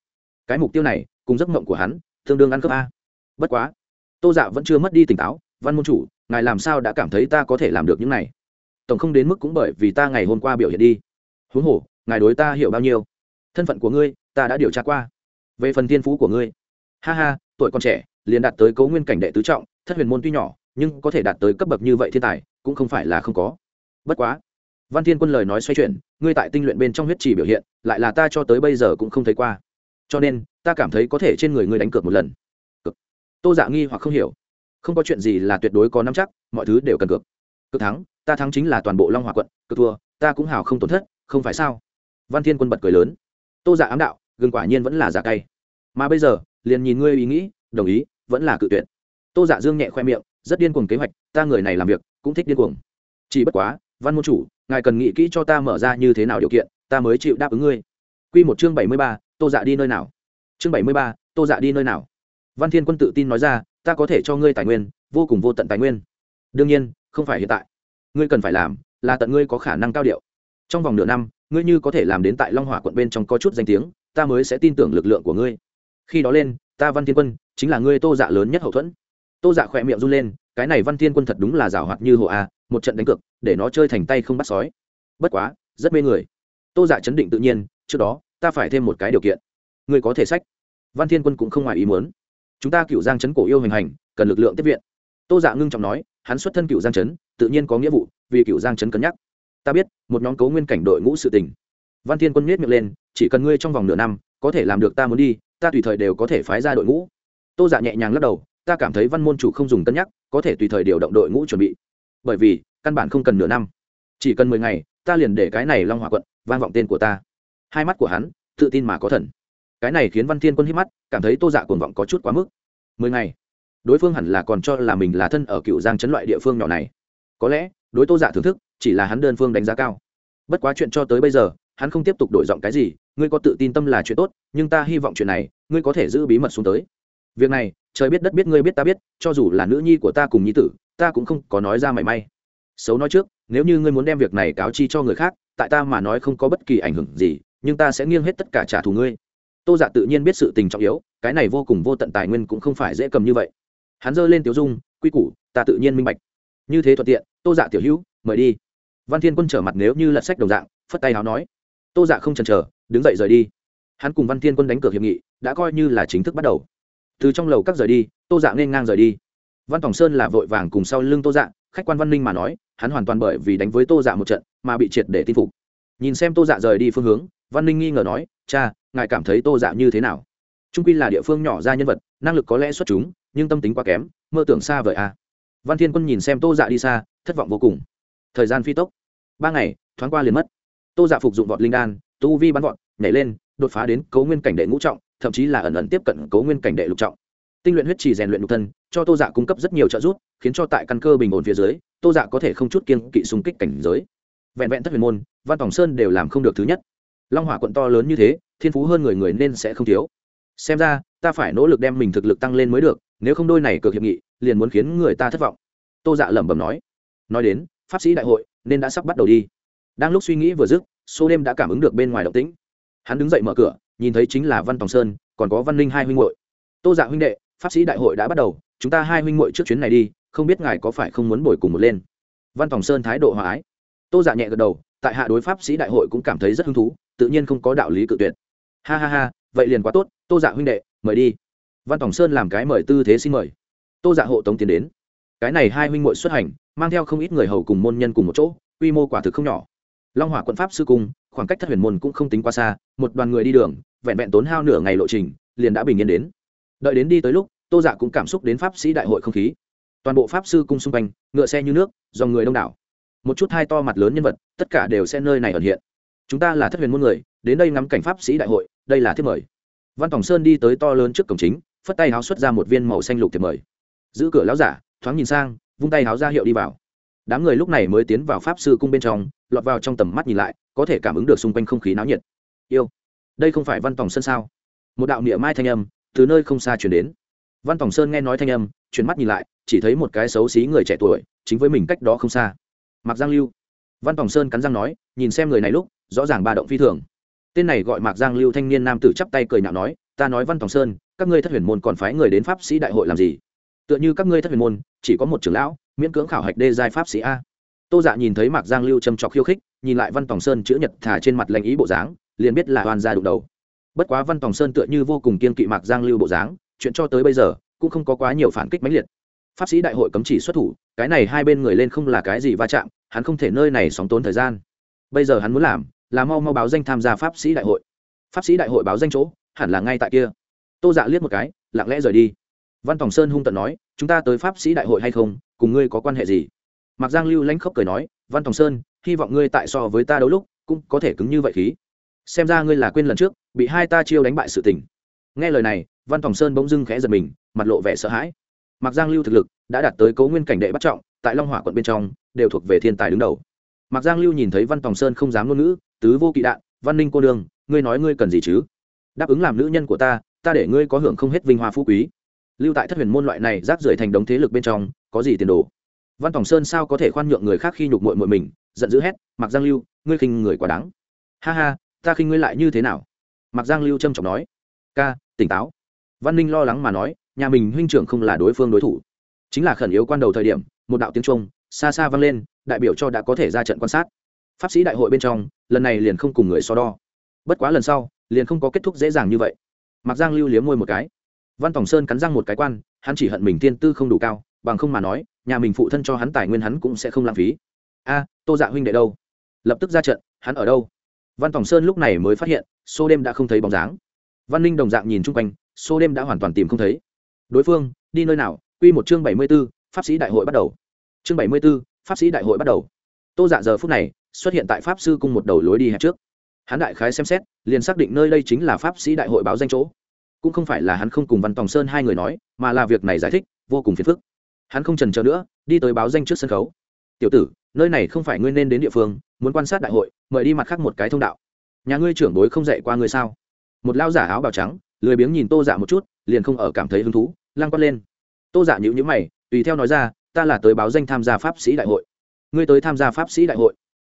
cái mục tiêu này, cùng giấc mộng của hắn, tương đương ăn cướp a. Bất quá, tô dạ vẫn chưa mất đi tỉnh táo, văn môn chủ, ngài làm sao đã cảm thấy ta có thể làm được những này? Tổng không đến mức cũng bởi vì ta ngày hôm qua biểu hiện đi. Huống hồ, ngài đối ta hiểu bao nhiêu? Thân phận của ngươi, ta đã điều tra qua. Về phần thiên phú của ngươi. Ha ha, tuổi còn trẻ, liền đạt tới cấu nguyên cảnh đệ tứ trọng, thất huyền môn tuy nhỏ, nhưng có thể đạt tới cấp bậc như vậy thiên tài, cũng không phải là không có. Bất quá, văn thiên quân lời nói xoay chuyển, ngươi tại tinh luyện bên trong huyết trì biểu hiện, lại là ta cho tới bây giờ cũng không thấy qua cho nên, ta cảm thấy có thể trên người ngươi đánh cược một lần. Cực. tô dạ nghi hoặc không hiểu. Không có chuyện gì là tuyệt đối có nắm chắc, mọi thứ đều cần cược. Cực thắng, ta thắng chính là toàn bộ long hòa quận cực thua, ta cũng hào không tổn thất, không phải sao? Văn thiên quân bật cười lớn. Tô dạ ám đạo, gừng quả nhiên vẫn là giả cay. Mà bây giờ, liền nhìn ngươi ý nghĩ, đồng ý, vẫn là cự tuyệt. Tô dạ dương nhẹ khoe miệng, rất điên cuồng kế hoạch, ta người này làm việc, cũng thích điên cuồng. Chỉ bất quá, văn môn chủ, ngài cần nghĩ kỹ cho ta mở ra như thế nào điều kiện, ta mới chịu đáp ứng ngươi. Quy một chương bảy mươi ba tô dạ đi nơi nào? Chương bảy mươi ba tô dạ đi nơi nào? Văn thiên quân tự tin nói ra ta có thể cho ngươi tài nguyên vô cùng vô tận tài nguyên. Đương nhiên không phải hiện tại. Ngươi cần phải làm là tận ngươi có khả năng cao điệu. Trong vòng nửa năm ngươi như có thể làm đến tại long hỏa quận bên trong có chút danh tiếng ta mới sẽ tin tưởng lực lượng của ngươi. Khi đó lên ta văn thiên quân chính là ngươi tô dạ lớn nhất hậu thuẫn. Tô dạ khỏe miệng run lên cái này văn thiên quân thật đúng là rào hoạt như hộ a một trận đánh cực, để nó chơi thành tay không bắt sói. Bất quá rất mê người. Tô dạ chấn định tự nhiên trước đó ta phải thêm một cái điều kiện. Ngươi có thể sách. Văn thiên quân cũng không ngoài ý muốn. Chúng ta cựu giang chấn cổ yêu hành hành, cần lực lượng tiếp viện. Tô dạ ngưng trọng nói, hắn xuất thân cựu giang chấn, tự nhiên có nghĩa vụ, vì cựu giang chấn cân nhắc. Ta biết, một nhóm cấu nguyên cảnh đội ngũ sự tình. Văn thiên quân nhét miệng lên, chỉ cần ngươi trong vòng nửa năm, có thể làm được ta muốn đi, ta tùy thời đều có thể phái ra đội ngũ. Tô dạ nhẹ nhàng lắc đầu, ta cảm thấy văn môn chủ không dùng cân nhắc, có thể tùy thời điều động đội ngũ chuẩn bị. Bởi vì, căn bản không cần nửa năm. Chỉ cần mười ngày, ta liền để cái này long hòa quận vang vọng tên của ta hai mắt của hắn, tự tin mà có thần. Cái này khiến văn thiên quân hít mắt, cảm thấy tô dạ cuồng vọng có chút quá mức. Mười ngày, đối phương hẳn là còn cho là mình là thân ở cựu giang chấn loại địa phương nhỏ này. Có lẽ, đối tô dạ thưởng thức, chỉ là hắn đơn phương đánh giá cao. Bất quá chuyện cho tới bây giờ, hắn không tiếp tục đổi giọng cái gì, ngươi có tự tin tâm là chuyện tốt, nhưng ta hy vọng chuyện này, ngươi có thể giữ bí mật xuống tới. Việc này, trời biết đất biết ngươi biết ta biết, cho dù là nữ nhi của ta cùng nhi tử, ta cũng không có nói ra mảy may. Xấu nói trước, nếu như ngươi muốn đem việc này cáo chi cho người khác, tại ta mà nói không có bất kỳ ảnh hưởng gì nhưng ta sẽ nghiêng hết tất cả trả thù ngươi. Tô dạ tự nhiên biết sự tình trọng yếu, cái này vô cùng vô tận tài nguyên cũng không phải dễ cầm như vậy. Hắn giơ lên tiểu dung, quy củ, ta tự nhiên minh bạch. Như thế thuận tiện, tô dạ tiểu hữu, mời đi. Văn thiên quân trở mặt nếu như lật sách đồng dạng, phất tay áo nói. Tô dạ không chần chờ, đứng dậy rời đi. Hắn cùng văn thiên quân đánh cược hiệp nghị, đã coi như là chính thức bắt đầu. Từ trong lầu các rời đi, tô dạ nên ngang rời đi. Văn tòng sơn là vội vàng cùng sau lưng tô dạ khách quan văn minh mà nói, hắn hoàn toàn bởi vì đánh với tô dạ một trận, mà bị triệt để tin phục. Nhìn xem tô dạ rời đi phương hướng văn ninh nghi ngờ nói, cha, ngài cảm thấy tô dạ như thế nào? Trung quy là địa phương nhỏ ra nhân vật, năng lực có lẽ xuất chúng, nhưng tâm tính quá kém, mơ tưởng xa vời à. văn thiên quân nhìn xem tô dạ đi xa, thất vọng vô cùng. Thời gian phi tốc. Ba ngày, thoáng qua liền mất. Tô dạ phục dụng vọt linh đan, tu vi bắn vọt, nhảy lên, đột phá đến cấu nguyên cảnh đệ ngũ trọng, thậm chí là ẩn ẩn tiếp cận cấu nguyên cảnh đệ lục trọng. Tinh luyện huyết trì rèn luyện nhục thân, cho tô dạ cung cấp rất nhiều trợ giúp, khiến cho tại căn cơ bình ổn phía dưới, tô dạ có thể không chút kiên kỵ xung kích cảnh giới. Vẹn vẹn thất huyền môn, văn tòng sơn đều làm không được thứ nhất long hỏa quận to lớn như thế, thiên phú hơn người người nên sẽ không thiếu. Xem ra, ta phải nỗ lực đem mình thực lực tăng lên mới được, nếu không đôi này cược hiệp nghị, liền muốn khiến người ta thất vọng. Tô dạ lẩm bẩm nói. Nói đến, pháp sĩ đại hội nên đã sắp bắt đầu đi. Đang lúc suy nghĩ vừa dứt, số đêm đã cảm ứng được bên ngoài động tĩnh. Hắn đứng dậy mở cửa, nhìn thấy chính là văn tòng sơn, còn có văn ninh hai huynh hội tô dạ huynh đệ, pháp sĩ đại hội đã bắt đầu, chúng ta hai huynh hội trước chuyến này đi, không biết ngài có phải không muốn bồi cùng một lên? Văn tòng sơn thái độ hòa ái. Tô dạ nhẹ gật đầu, tại hạ đối pháp sĩ đại hội cũng cảm thấy rất hứng thú tự nhiên không có đạo lý cự tuyệt. Ha ha ha, vậy liền quá tốt, tô dạ huynh đệ, mời đi. Văn tòng sơn làm cái mời tư thế xin mời. Tô dạ hộ tống tiến đến. Cái này hai huynh hội xuất hành, mang theo không ít người hầu cùng môn nhân cùng một chỗ, quy mô quả thực không nhỏ. Long hỏa quận pháp sư cung, khoảng cách thất huyền môn cũng không tính quá xa, một đoàn người đi đường, vẹn vẹn tốn hao nửa ngày lộ trình, liền đã bình yên đến. Đợi đến đi tới lúc, tô dạ cũng cảm xúc đến pháp sĩ đại hội không khí. Toàn bộ pháp sư cung xung quanh, ngựa xe như nước, dòng người đông đảo. Một chút hai to mặt lớn nhân vật, tất cả đều sẽ nơi này ẩn hiện chúng ta là thất huyền môn người, đến đây ngắm cảnh pháp sĩ đại hội, đây là thiếp mời. Văn tòng sơn đi tới to lớn trước cổng chính, phất tay háo xuất ra một viên màu xanh lục thiệp mời. Giữ cửa lão giả, thoáng nhìn sang, vung tay háo ra hiệu đi vào. Đám người lúc này mới tiến vào pháp sư cung bên trong, lọt vào trong tầm mắt nhìn lại, có thể cảm ứng được xung quanh không khí náo nhiệt. Yêu, đây không phải văn tòng sơn sao? Một đạo niệm mai thanh âm từ nơi không xa chuyển đến. Văn tòng sơn nghe nói thanh âm, chuyển mắt nhìn lại, chỉ thấy một cái xấu xí người trẻ tuổi, chính với mình cách đó không xa. Mặc giang lưu. Văn tòng sơn cắn răng nói, nhìn xem người này lúc rõ ràng ba động phi thường. Tên này gọi mạc giang lưu thanh niên nam tử chắp tay cười nhạo nói, ta nói văn tòng sơn, các ngươi thất huyền môn còn phái người đến pháp sĩ đại hội làm gì? Tựa như các ngươi thất huyền môn, chỉ có một trưởng lão, miễn cưỡng khảo hạch đê giai pháp sĩ a. Tô dạ nhìn thấy mạc giang lưu châm trọc khiêu khích, nhìn lại văn tòng sơn chữ nhật thả trên mặt lạnh ý bộ dáng, liền biết là hoàn gia đụng đầu. Bất quá văn tòng sơn tựa như vô cùng kiên kỵ mạc giang lưu bộ dáng, chuyện cho tới bây giờ cũng không có quá nhiều phản kích mãnh liệt. Pháp sĩ đại hội cấm chỉ xuất thủ, cái này hai bên người lên không là cái gì va chạm, hắn không thể nơi này sóng tốn thời gian. Bây giờ hắn muốn làm là mau mau báo danh tham gia pháp sĩ đại hội. Pháp sĩ đại hội báo danh chỗ, hẳn là ngay tại kia. Tô dạ liếc một cái, lặng lẽ rời đi. Văn tòng sơn hung tận nói, chúng ta tới pháp sĩ đại hội hay không, cùng ngươi có quan hệ gì? Mạc giang lưu lãnh khốc cười nói, văn tòng sơn, hy vọng ngươi tại so với ta đấu lúc, cũng có thể cứng như vậy khí. Xem ra ngươi là quên lần trước, bị hai ta chiêu đánh bại sự tình. Nghe lời này, văn tòng sơn bỗng dưng khẽ giật mình, mặt lộ vẻ sợ hãi. Mạc giang lưu thực lực đã đạt tới cấu nguyên cảnh đệ bắt trọng, tại long hỏa quận bên trong, đều thuộc về thiên tài đứng đầu mạc giang lưu nhìn thấy văn tòng sơn không dám ngôn ngữ tứ vô kỵ đạn văn ninh cô đường, ngươi nói ngươi cần gì chứ? Đáp ứng làm nữ nhân của ta ta để ngươi có hưởng không hết vinh hoa phú quý. Lưu tại thất huyền môn loại này rác rưởi thành đống thế lực bên trong có gì tiền đồ? Văn tòng sơn sao có thể khoan nhượng người khác khi nhục mội mội mình? Giận dữ hét Mạc giang lưu ngươi khinh người quá đáng. Ha ha ta khinh ngươi lại như thế nào? Mạc giang lưu trâm trọng nói. Ca tỉnh táo. Văn ninh lo lắng mà nói nhà mình huynh trưởng không là đối phương đối thủ. Chính là khẩn yếu quan đầu thời điểm một đạo tiếng trung xa xa vang lên, đại biểu cho đã có thể ra trận quan sát. Pháp sĩ đại hội bên trong, lần này liền không cùng người so đo. Bất quá lần sau, liền không có kết thúc dễ dàng như vậy. Mặc giang lưu liếm môi một cái. Văn tòng sơn cắn răng một cái quan, hắn chỉ hận mình tiên tư không đủ cao, bằng không mà nói, nhà mình phụ thân cho hắn tài nguyên hắn cũng sẽ không lãng phí. A, tô dạ huynh đệ đâu? Lập tức ra trận, hắn ở đâu? Văn tòng sơn lúc này mới phát hiện, xô đêm đã không thấy bóng dáng. Văn ninh đồng dạng nhìn chung quanh, xô đêm đã hoàn toàn tìm không thấy. Đối phương, đi nơi nào? Q một chương bảy mươi b ố pháp sĩ đại hội bắt đầu chương bảy mươi b ố pháp sĩ đại hội bắt đầu. Tô dạ giờ phút này xuất hiện tại pháp sư cung một đầu lối đi hẹp trước. Hắn đại khái xem xét, liền xác định nơi đây chính là pháp sĩ đại hội báo danh chỗ. Cũng không phải là hắn không cùng văn tòng sơn hai người nói, mà là việc này giải thích, vô cùng phiền phức. Hắn không trần chờ nữa, đi tới báo danh trước sân khấu. Tiểu tử, nơi này không phải ngươi nên đến địa phương, muốn quan sát đại hội, mời đi mặt khác một cái thông đạo. Nhà ngươi trưởng bối không dạy qua ngươi sao? Một lao giả áo bào trắng, lười biếng nhìn tô dạ một chút, liền không ở cảm thấy hứng thú, lăng quát lên. Tô dạ nhữ nhữ mày, tùy theo nói ra ta là tới báo danh tham gia pháp sĩ đại hội. Ngươi tới tham gia pháp sĩ đại hội.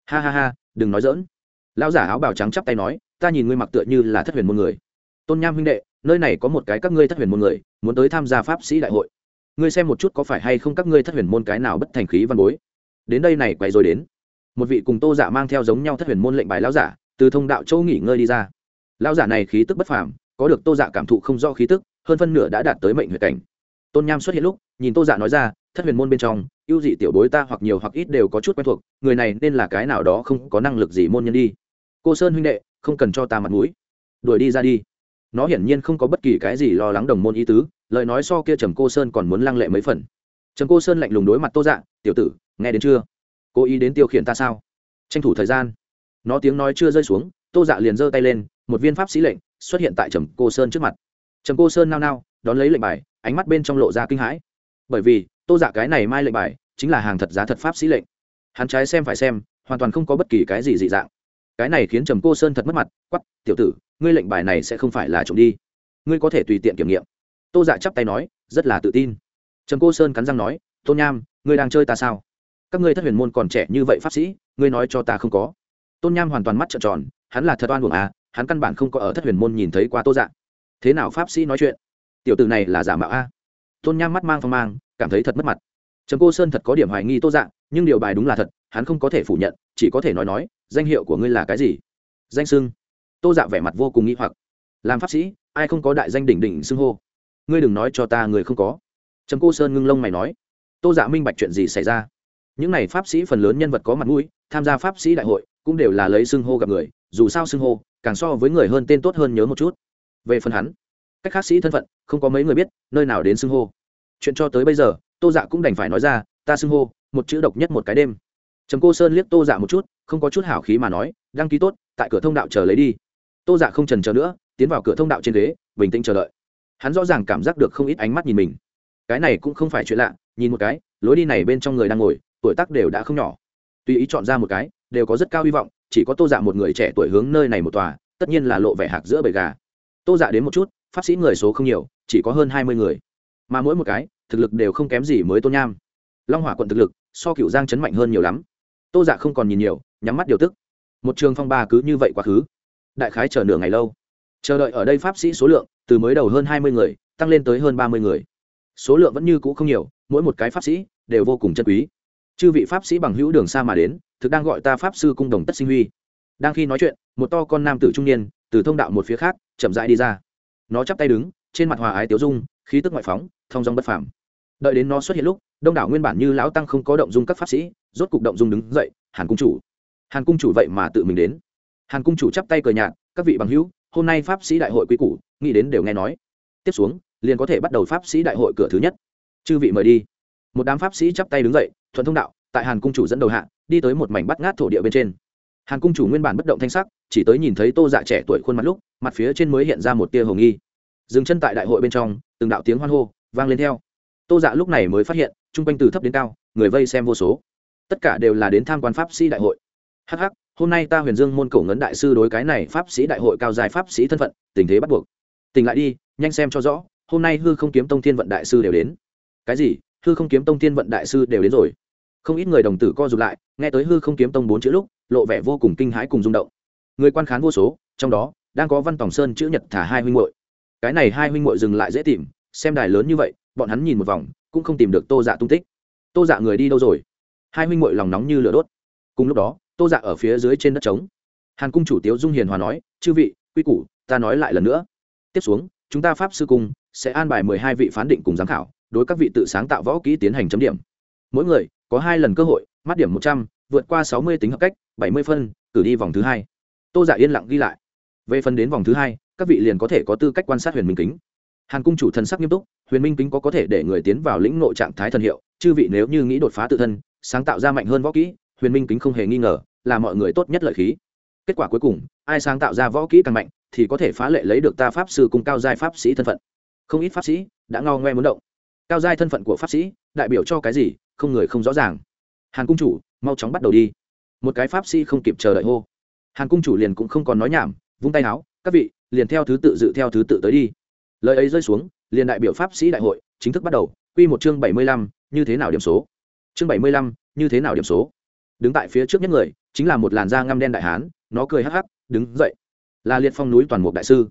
Ha ha ha, đừng nói dỡn Lão giả áo bào trắng chắp tay nói, ta nhìn ngươi mặc tựa như là thất huyền môn người. Tôn nham huynh đệ, nơi này có một cái các ngươi thất huyền môn người, muốn tới tham gia pháp sĩ đại hội. Ngươi xem một chút có phải hay không các ngươi thất huyền môn cái nào bất thành khí văn bối. Đến đây này quay rồi đến. Một vị cùng tô giả mang theo giống nhau thất huyền môn lệnh bài lão giả, từ thông đạo châu nghỉ ngơi đi ra. Lão giả này khí tức bất phàm, có được tô giả cảm thụ không do khí tức, hơn phân nửa đã đạt tới mệnh huyệt cảnh tôn nham xuất hiện lúc nhìn tô dạ nói ra thất huyền môn bên trong ưu dị tiểu bối ta hoặc nhiều hoặc ít đều có chút quen thuộc người này nên là cái nào đó không có năng lực gì môn nhân đi cô sơn huynh đệ không cần cho ta mặt mũi đuổi đi ra đi nó hiển nhiên không có bất kỳ cái gì lo lắng đồng môn ý tứ lời nói so kia trầm cô sơn còn muốn lăng lệ mấy phần trầm cô sơn lạnh lùng đối mặt tô dạ tiểu tử nghe đến chưa cố ý đến tiêu khiển ta sao tranh thủ thời gian nó tiếng nói chưa rơi xuống tô dạ liền giơ tay lên một viên pháp sĩ lệnh xuất hiện tại trầm cô sơn trước mặt trầm cô sơn nao nao, đón lấy lệnh bài, ánh mắt bên trong lộ ra kinh hãi. Bởi vì, tô giả cái này mai lệnh bài, chính là hàng thật giá thật pháp sĩ lệnh. Hắn trái xem phải xem, hoàn toàn không có bất kỳ cái gì dị dạng. Cái này khiến trầm cô sơn thật mất mặt quắp tiểu tử, ngươi lệnh bài này sẽ không phải là trộm đi. Ngươi có thể tùy tiện kiểm nghiệm. Tô giả chắp tay nói, rất là tự tin. Trầm cô sơn cắn răng nói, tôn nham, ngươi đang chơi ta sao? Các ngươi thất huyền môn còn trẻ như vậy pháp sĩ, ngươi nói cho ta không có. Tôn nham hoàn toàn mắt trợn tròn, hắn là thật oan buồng à hắn căn bản không có ở thất huyền môn nhìn thấy qua tô dạ thế nào pháp sĩ nói chuyện? Tiểu tử này là giả mạo a. Tôn nham mắt mang phong mang, cảm thấy thật mất mặt. Trầm cô sơn thật có điểm hoài nghi tô dạng nhưng điều bài đúng là thật, hắn không có thể phủ nhận, chỉ có thể nói nói, danh hiệu của ngươi là cái gì? Danh sưng tô dạ vẻ mặt vô cùng nghi hoặc. Làm pháp sĩ, ai không có đại danh đỉnh đỉnh xưng hô? Ngươi đừng nói cho ta người không có. Trầm cô sơn ngưng lông mày nói. Tô dạ minh bạch chuyện gì xảy ra? Những n à y pháp sĩ phần lớn nhân vật có mặt mũi, tham gia pháp sĩ đại hội, cũng đều là lấy xưng hô gặp người, dù sao xưng hô, càng so với người hơn tên tốt hơn nhớ một chút về phần hắn, cách khác sĩ thân phận, không có mấy người biết, nơi nào đến xưng hô. Chuyện cho tới bây giờ, tô dạ cũng đành phải nói ra, ta xưng hô, một chữ độc nhất một cái đêm. Trầm cô sơn liếc tô dạ một chút, không có chút hảo khí mà nói, đăng ký tốt, tại cửa thông đạo chờ lấy đi. Tô dạ không trần chờ nữa, tiến vào cửa thông đạo trên ghế, bình tĩnh chờ đợi. Hắn rõ ràng cảm giác được không ít ánh mắt nhìn mình. Cái này cũng không phải chuyện lạ, nhìn một cái, lối đi này bên trong người đang ngồi, tuổi tác đều đã không nhỏ. Tùy ý chọn ra một cái, đều có rất cao hy vọng, chỉ có tô dạ một người trẻ tuổi hướng nơi này một tòa, tất nhiên là lộ vẻ hạc giữa bầy gà tô dạ đến một chút, pháp sĩ người số không nhiều, chỉ có hơn hai mươi người. Mà mỗi một cái, thực lực đều không kém gì mới tôn nham. Long hỏa quận thực lực, so cựu giang chấn mạnh hơn nhiều lắm. Tô dạ không còn nhìn nhiều, nhắm mắt điều tức. Một trường phong ba cứ như vậy quá khứ. Đại khái chờ nửa ngày lâu. Chờ đợi ở đây pháp sĩ số lượng, từ mới đầu hơn hai mươi người, tăng lên tới hơn ba mươi người. Số lượng vẫn như cũ không nhiều, mỗi một cái pháp sĩ đều vô cùng chân quý. Chư vị pháp sĩ bằng hữu đường xa mà đến, thực đang gọi ta pháp sư cung đồng tất sinh huy. Đang khi nói chuyện, một to con nam tử trung niên từ thông đạo một phía khác, chậm rãi đi ra. Nó chắp tay đứng, trên mặt hòa ái tiếu dung, khí tức ngoại phóng thong dong bất phàm. Đợi đến nó xuất hiện lúc, đông đảo nguyên bản như lão tăng không có động dung các pháp sĩ, rốt cục động dung đứng dậy, hàn cung chủ. Hàn cung chủ vậy mà tự mình đến. Hàn cung chủ chắp tay cờ nhạt, các vị bằng hữu, hôm nay pháp sĩ đại hội quý củ, nghĩ đến đều nghe nói. Tiếp xuống, liền có thể bắt đầu pháp sĩ đại hội cửa thứ nhất. Chư vị mời đi. Một đám pháp sĩ chắp tay đứng dậy, thuận thông đạo, tại hàn cung chủ dẫn đầu hạ, đi tới một mảnh bắt ngát thổ địa bên trên hàn cung chủ nguyên bản bất động thanh sắc, chỉ tới nhìn thấy tô dạ trẻ tuổi khuôn mặt lúc, mặt phía trên mới hiện ra một tia hồng nghi. Dừng chân tại đại hội bên trong, từng đạo tiếng hoan hô vang lên theo. Tô dạ lúc này mới phát hiện, chung quanh từ thấp đến cao, người vây xem vô số. Tất cả đều là đến tham quan pháp sĩ đại hội. Hh hôm nay ta huyền dương môn cổ ngấn đại sư đối cái này pháp sĩ đại hội cao dài pháp sĩ thân phận, tình thế bắt buộc. Tỉnh lại đi, nhanh xem cho rõ, hôm nay hư không kiếm tông thiên vận đại sư đều đến. Cái gì? Hư không kiếm tông thiên vận đại sư đều đến rồi. Không ít người đồng tử co r ụ t lại, nghe tới hư không kiếm tông bốn chữ lúc lộ vẻ vô cùng kinh hãi cùng rung động. Người quan khán vô số, trong đó, đang có văn tòng sơn chữ nhật thả hai huynh muội. Cái này hai huynh muội dừng lại dễ tìm, xem đài lớn như vậy, bọn hắn nhìn một vòng, cũng không tìm được tô dạ tung tích. Tô dạ người đi đâu rồi? Hai huynh muội lòng nóng như lửa đốt. Cùng lúc đó, tô dạ ở phía dưới trên đất trống. Hàn cung chủ tiếu dung hiền hòa nói, chư vị, quy củ, ta nói lại lần nữa. Tiếp xuống, chúng ta pháp sư cung sẽ an bài mười hai vị phán định cùng giám khảo, đối các vị tự sáng tạo võ kỹ tiến hành chấm điểm. Mỗi người có hai lần cơ hội, mắt điểm một trăm, vượt qua sáu mươi tính hợp cách bảy mươi phân, cử đi vòng thứ hai. Tô giả yên lặng ghi lại. Về phần đến vòng thứ hai, các vị liền có thể có tư cách quan sát huyền minh kính. Hàn cung chủ thần sắc nghiêm túc, huyền minh kính có có thể để người tiến vào lĩnh nội trạng thái thần hiệu, chư vị nếu như nghĩ đột phá tự thân, sáng tạo ra mạnh hơn võ kỹ, huyền minh kính không hề nghi ngờ, là mọi người tốt nhất lợi khí. Kết quả cuối cùng, ai sáng tạo ra võ kỹ càng mạnh, thì có thể phá lệ lấy được ta pháp sư cùng cao giai pháp sĩ thân phận. Không ít pháp sĩ đã ngao ngoe muốn động. Cao giai thân phận của pháp sĩ, đại biểu cho cái gì, không người không rõ ràng. Hàn cung chủ, mau chóng bắt đầu đi một cái pháp sĩ không kịp chờ đợi hô. Hàn cung chủ liền cũng không còn nói nhảm, vung tay áo các vị, liền theo thứ tự dự theo thứ tự tới đi. Lời ấy rơi xuống, liền đại biểu pháp sĩ đại hội chính thức bắt đầu, quy một chương bảy mươi lăm, như thế nào điểm số? Chương bảy mươi lăm, như thế nào điểm số? Đứng tại phía trước nhất người, chính là một làn da ngăm đen đại hán, nó cười hắc hắc, đứng dậy. Là liệt phong núi toàn mục đại sư.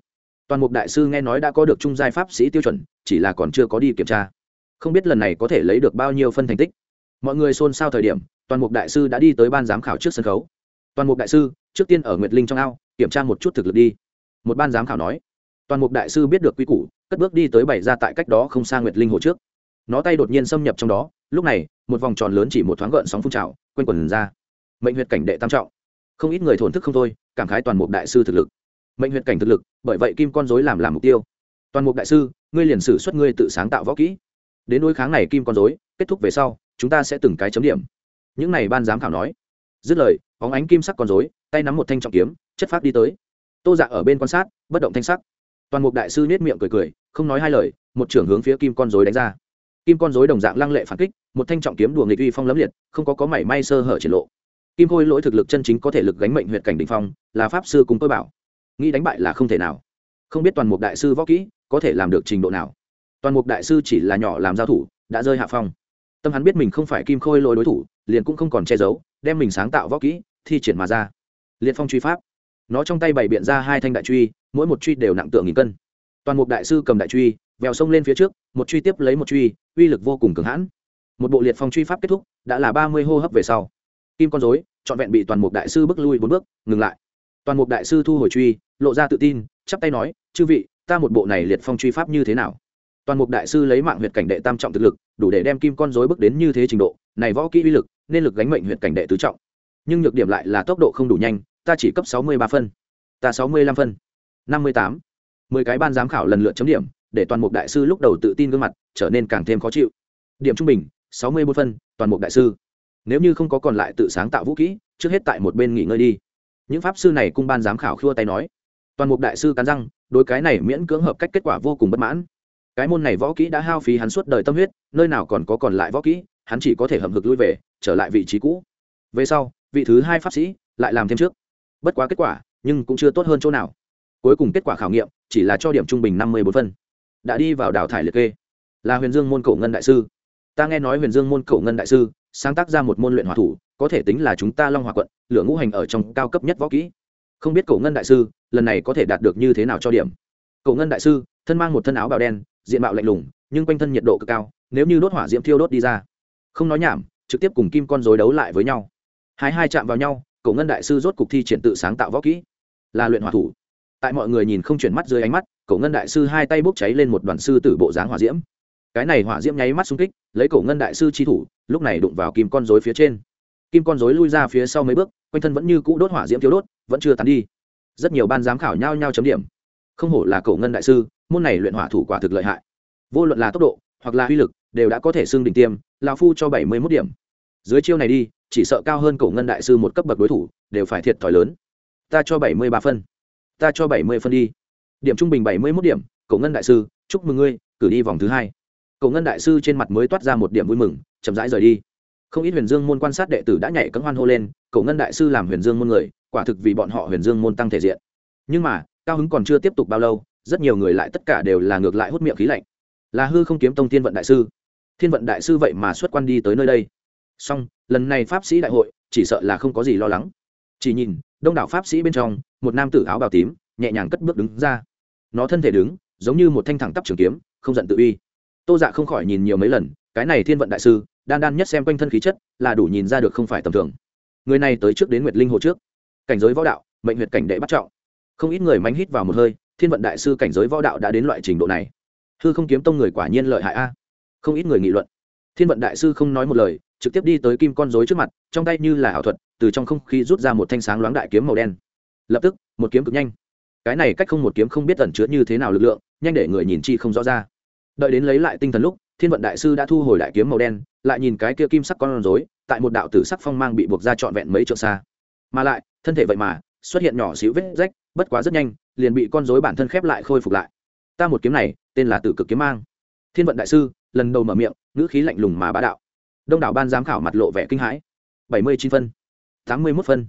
Toàn mục đại sư nghe nói đã có được trung giai pháp sĩ tiêu chuẩn, chỉ là còn chưa có đi kiểm tra. Không biết lần này có thể lấy được bao nhiêu phân thành tích. Mọi người xôn xao thời điểm toàn mục đại sư đã đi tới ban giám khảo trước sân khấu. Toàn mục đại sư, trước tiên ở nguyệt linh trong ao, kiểm tra một chút thực lực đi. Một ban giám khảo nói. Toàn mục đại sư biết được quy củ, cất bước đi tới bảy ra tại cách đó không xa nguyệt linh hồ trước. Nó tay đột nhiên xâm nhập trong đó, lúc này, một vòng tròn lớn chỉ một thoáng gợn sóng phun trào, quanh quần ra. Mệnh huyệt cảnh đệ tam trọng. Không ít người thổn thức không thôi, cảm khái toàn mục đại sư thực lực. Mệnh huyệt cảnh thực lực, bởi vậy kim con dối làm làm mục tiêu. Toàn mục đại sư, ngươi liền sử xuất ngươi tự sáng tạo võ kỹ. Đến đối kháng này kim con dối kết thúc về sau, chúng ta sẽ từng cái chấm điểm những này ban giám khảo nói. Dứt lời óng ánh kim sắc còn dối tay nắm một thanh trọng kiếm, chất phát đi tới. Tô dạ ở bên quan sát, bất động thanh sắc. Toàn mục đại sư nết miệng cười cười, không nói hai lời, một trưởng hướng phía kim con dối đánh ra. Kim con dối đồng dạng lăng lệ phản kích, một thanh trọng kiếm đùa nghịch uy phong lấm liệt, không có có mảy may sơ hở triển lộ. Kim khôi lỗi thực lực chân chính có thể lực gánh mệnh huyện cảnh đình phong, là pháp sư cùng tôi bảo. Nghĩ đánh bại là không thể nào. Không biết toàn mục đại sư võ kỹ có thể làm được trình độ nào. Toàn mục đại sư chỉ là nhỏ làm giao thủ, đã rơi hạ phong tâm hắn biết mình không phải kim khôi lỗi đối thủ, liền cũng không còn che giấu, đem mình sáng tạo võ kỹ, thi triển mà ra. Liệt phong truy pháp. Nó trong tay bày biện ra hai thanh đại truy, mỗi một truy đều nặng tượng nghìn cân. Toàn mục đại sư cầm đại truy, vèo sông lên phía trước, một truy tiếp lấy một truy, uy lực vô cùng cường hãn. Một bộ liệt phong truy pháp kết thúc, đã là ba mươi hô hấp về sau. Kim con dối trọn vẹn bị toàn mục đại sư bước lui bốn bước, ngừng lại. Toàn mục đại sư thu hồi truy, lộ ra tự tin, chắp tay nói, chư vị, ta một bộ này liệt phong truy pháp như thế nào? Toàn mục đại sư lấy mạng huyệt cảnh đệ tam trọng thực lực, đủ để đem kim con dối bước đến như thế trình độ, này võ kỹ uy lực, nên lực gánh mệnh huyệt cảnh đệ tứ trọng. Nhưng nhược điểm lại là tốc độ không đủ nhanh, ta chỉ cấp sáu mươi ba phân. Ta sáu mươi lăm phân. năm mươi tám. mười cái ban giám khảo lần lượt chấm điểm, để toàn mục đại sư lúc đầu tự tin gương mặt, trở nên càng thêm khó chịu. Điểm trung bình, sáu mươi bốn phân, toàn mục đại sư. Nếu như không có còn lại tự sáng tạo vũ kỹ, trước hết tại một bên nghỉ ngơi đi. Những pháp sư này cung ban giám khảo khua tay nói. Toàn mục đại sư cắn răng, đối cái này miễn cưỡng hợp cách kết quả vô cùng bất mãn cái môn này võ kỹ đã hao phí hắn suốt đời tâm huyết, nơi nào còn có còn lại võ kỹ, hắn chỉ có thể hầm hực lui về, trở lại vị trí cũ. Về sau, vị thứ hai pháp sĩ lại làm thêm trước. Bất quá kết quả, nhưng cũng chưa tốt hơn chỗ nào. Cuối cùng kết quả khảo nghiệm, chỉ là cho điểm trung bình năm mươi bốn phân. Đã đi vào đào thải liệt kê. Là huyền dương môn cổ ngân đại sư. Ta nghe nói huyền dương môn cổ ngân đại sư, sáng tác ra một môn luyện hòa thủ, có thể tính là chúng ta long hòa quận, lửa ngũ hành ở trong cao cấp nhất võ kỹ. Không biết cổ ngân đại sư, lần này có thể đạt được như thế nào cho điểm? Cổ ngân đại sư, thân mang một thân áo bào đen diện mạo lạnh lùng, nhưng quanh thân nhiệt độ cực cao, nếu như đốt hỏa diễm thiêu đốt đi ra. Không nói nhảm, trực tiếp cùng kim con dối đấu lại với nhau. Hai hai chạm vào nhau, cổ ngân đại sư rốt cục thi triển tự sáng tạo võ kỹ. Là luyện hỏa thủ. Tại mọi người nhìn không chuyển mắt dưới ánh mắt, cổ ngân đại sư hai tay bốc cháy lên một đoàn sư tử bộ dáng hỏa diễm. Cái này hỏa diễm nháy mắt xung kích, lấy cổ ngân đại sư chi thủ, lúc này đụng vào kim con dối phía trên. Kim con dối lui ra phía sau mấy bước, quanh thân vẫn như cũ đốt hỏa diễm thiếu đốt, vẫn chưa tán đi. Rất nhiều ban giám khảo nhao nhao chấm điểm. Không hổ là cổ ngân đại sư môn này luyện hỏa thủ quả thực lợi hại. Vô luận là tốc độ, hoặc là uy lực, đều đã có thể xưng đỉnh tiêm lao phu cho bảy mươi mốt điểm. Dưới chiêu này đi, chỉ sợ cao hơn cổ ngân đại sư một cấp bậc đối thủ, đều phải thiệt thòi lớn. Ta cho bảy mươi ba phân. Ta cho bảy mươi phân đi. Điểm trung bình bảy mươi mốt điểm, cổ ngân đại sư, chúc mừng ngươi, cử đi vòng thứ hai. Cổ ngân đại sư trên mặt mới toát ra một điểm vui mừng, chậm rãi rời đi. Không ít huyền dương môn quan sát đệ tử đã nhảy cấm hoan hô lên, cổ ngân đại sư làm huyền dương môn người, quả thực vì bọn họ huyền dương môn tăng thể diện. Nhưng mà, cao hứng còn chưa tiếp tục bao lâu rất nhiều người lại tất cả đều là ngược lại hút miệng khí lạnh. Là hư không kiếm tông thiên vận đại sư. Thiên vận đại sư vậy mà xuất quan đi tới nơi đây. Song lần này pháp sĩ đại hội, chỉ sợ là không có gì lo lắng. Chỉ nhìn, đông đảo pháp sĩ bên trong, một nam tử áo bào tím, nhẹ nhàng cất bước đứng ra. Nó thân thể đứng, giống như một thanh thẳng tắp trường kiếm, không giận tự uy. Tô dạ không khỏi nhìn nhiều mấy lần, cái này thiên vận đại sư, đan đan nhất xem quanh thân khí chất, là đủ nhìn ra được không phải tầm thường. Người này tới trước đến nguyệt linh hồ trước. Cảnh giới võ đạo, mệnh huyệt cảnh đệ bắt trọng. Không ít người mánh hít vào một hơi thiên vận đại sư cảnh giới võ đạo đã đến loại trình độ này. Hư không kiếm tông người quả nhiên lợi hại a. Không ít người nghị luận. Thiên vận đại sư không nói một lời, trực tiếp đi tới kim con dối trước mặt, trong tay như là ảo thuật, từ trong không khí rút ra một thanh sáng loáng đại kiếm màu đen. Lập tức, một kiếm cực nhanh. Cái này cách không một kiếm không biết tẩn chứa như thế nào lực lượng, nhanh để người nhìn chi không rõ ra. Đợi đến lấy lại tinh thần lúc, thiên vận đại sư đã thu hồi đại kiếm màu đen, lại nhìn cái kia kim sắc con rối, tại một đạo tử sắc phong mang bị buộc ra trọn vẹn mấy trượng xa. Mà lại, thân thể vậy mà, xuất hiện nhỏ xíu vết rách bất quá rất nhanh, liền bị con rối bản thân khép lại khôi phục lại. Ta một kiếm này, tên là tử cực kiếm mang. Thiên vận đại sư, lần đầu mở miệng, ngữ khí lạnh lùng mà bá đạo. Đông đảo ban giám khảo mặt lộ vẻ kinh hãi. Bảy mươi chín phân, tám mươi mốt phân,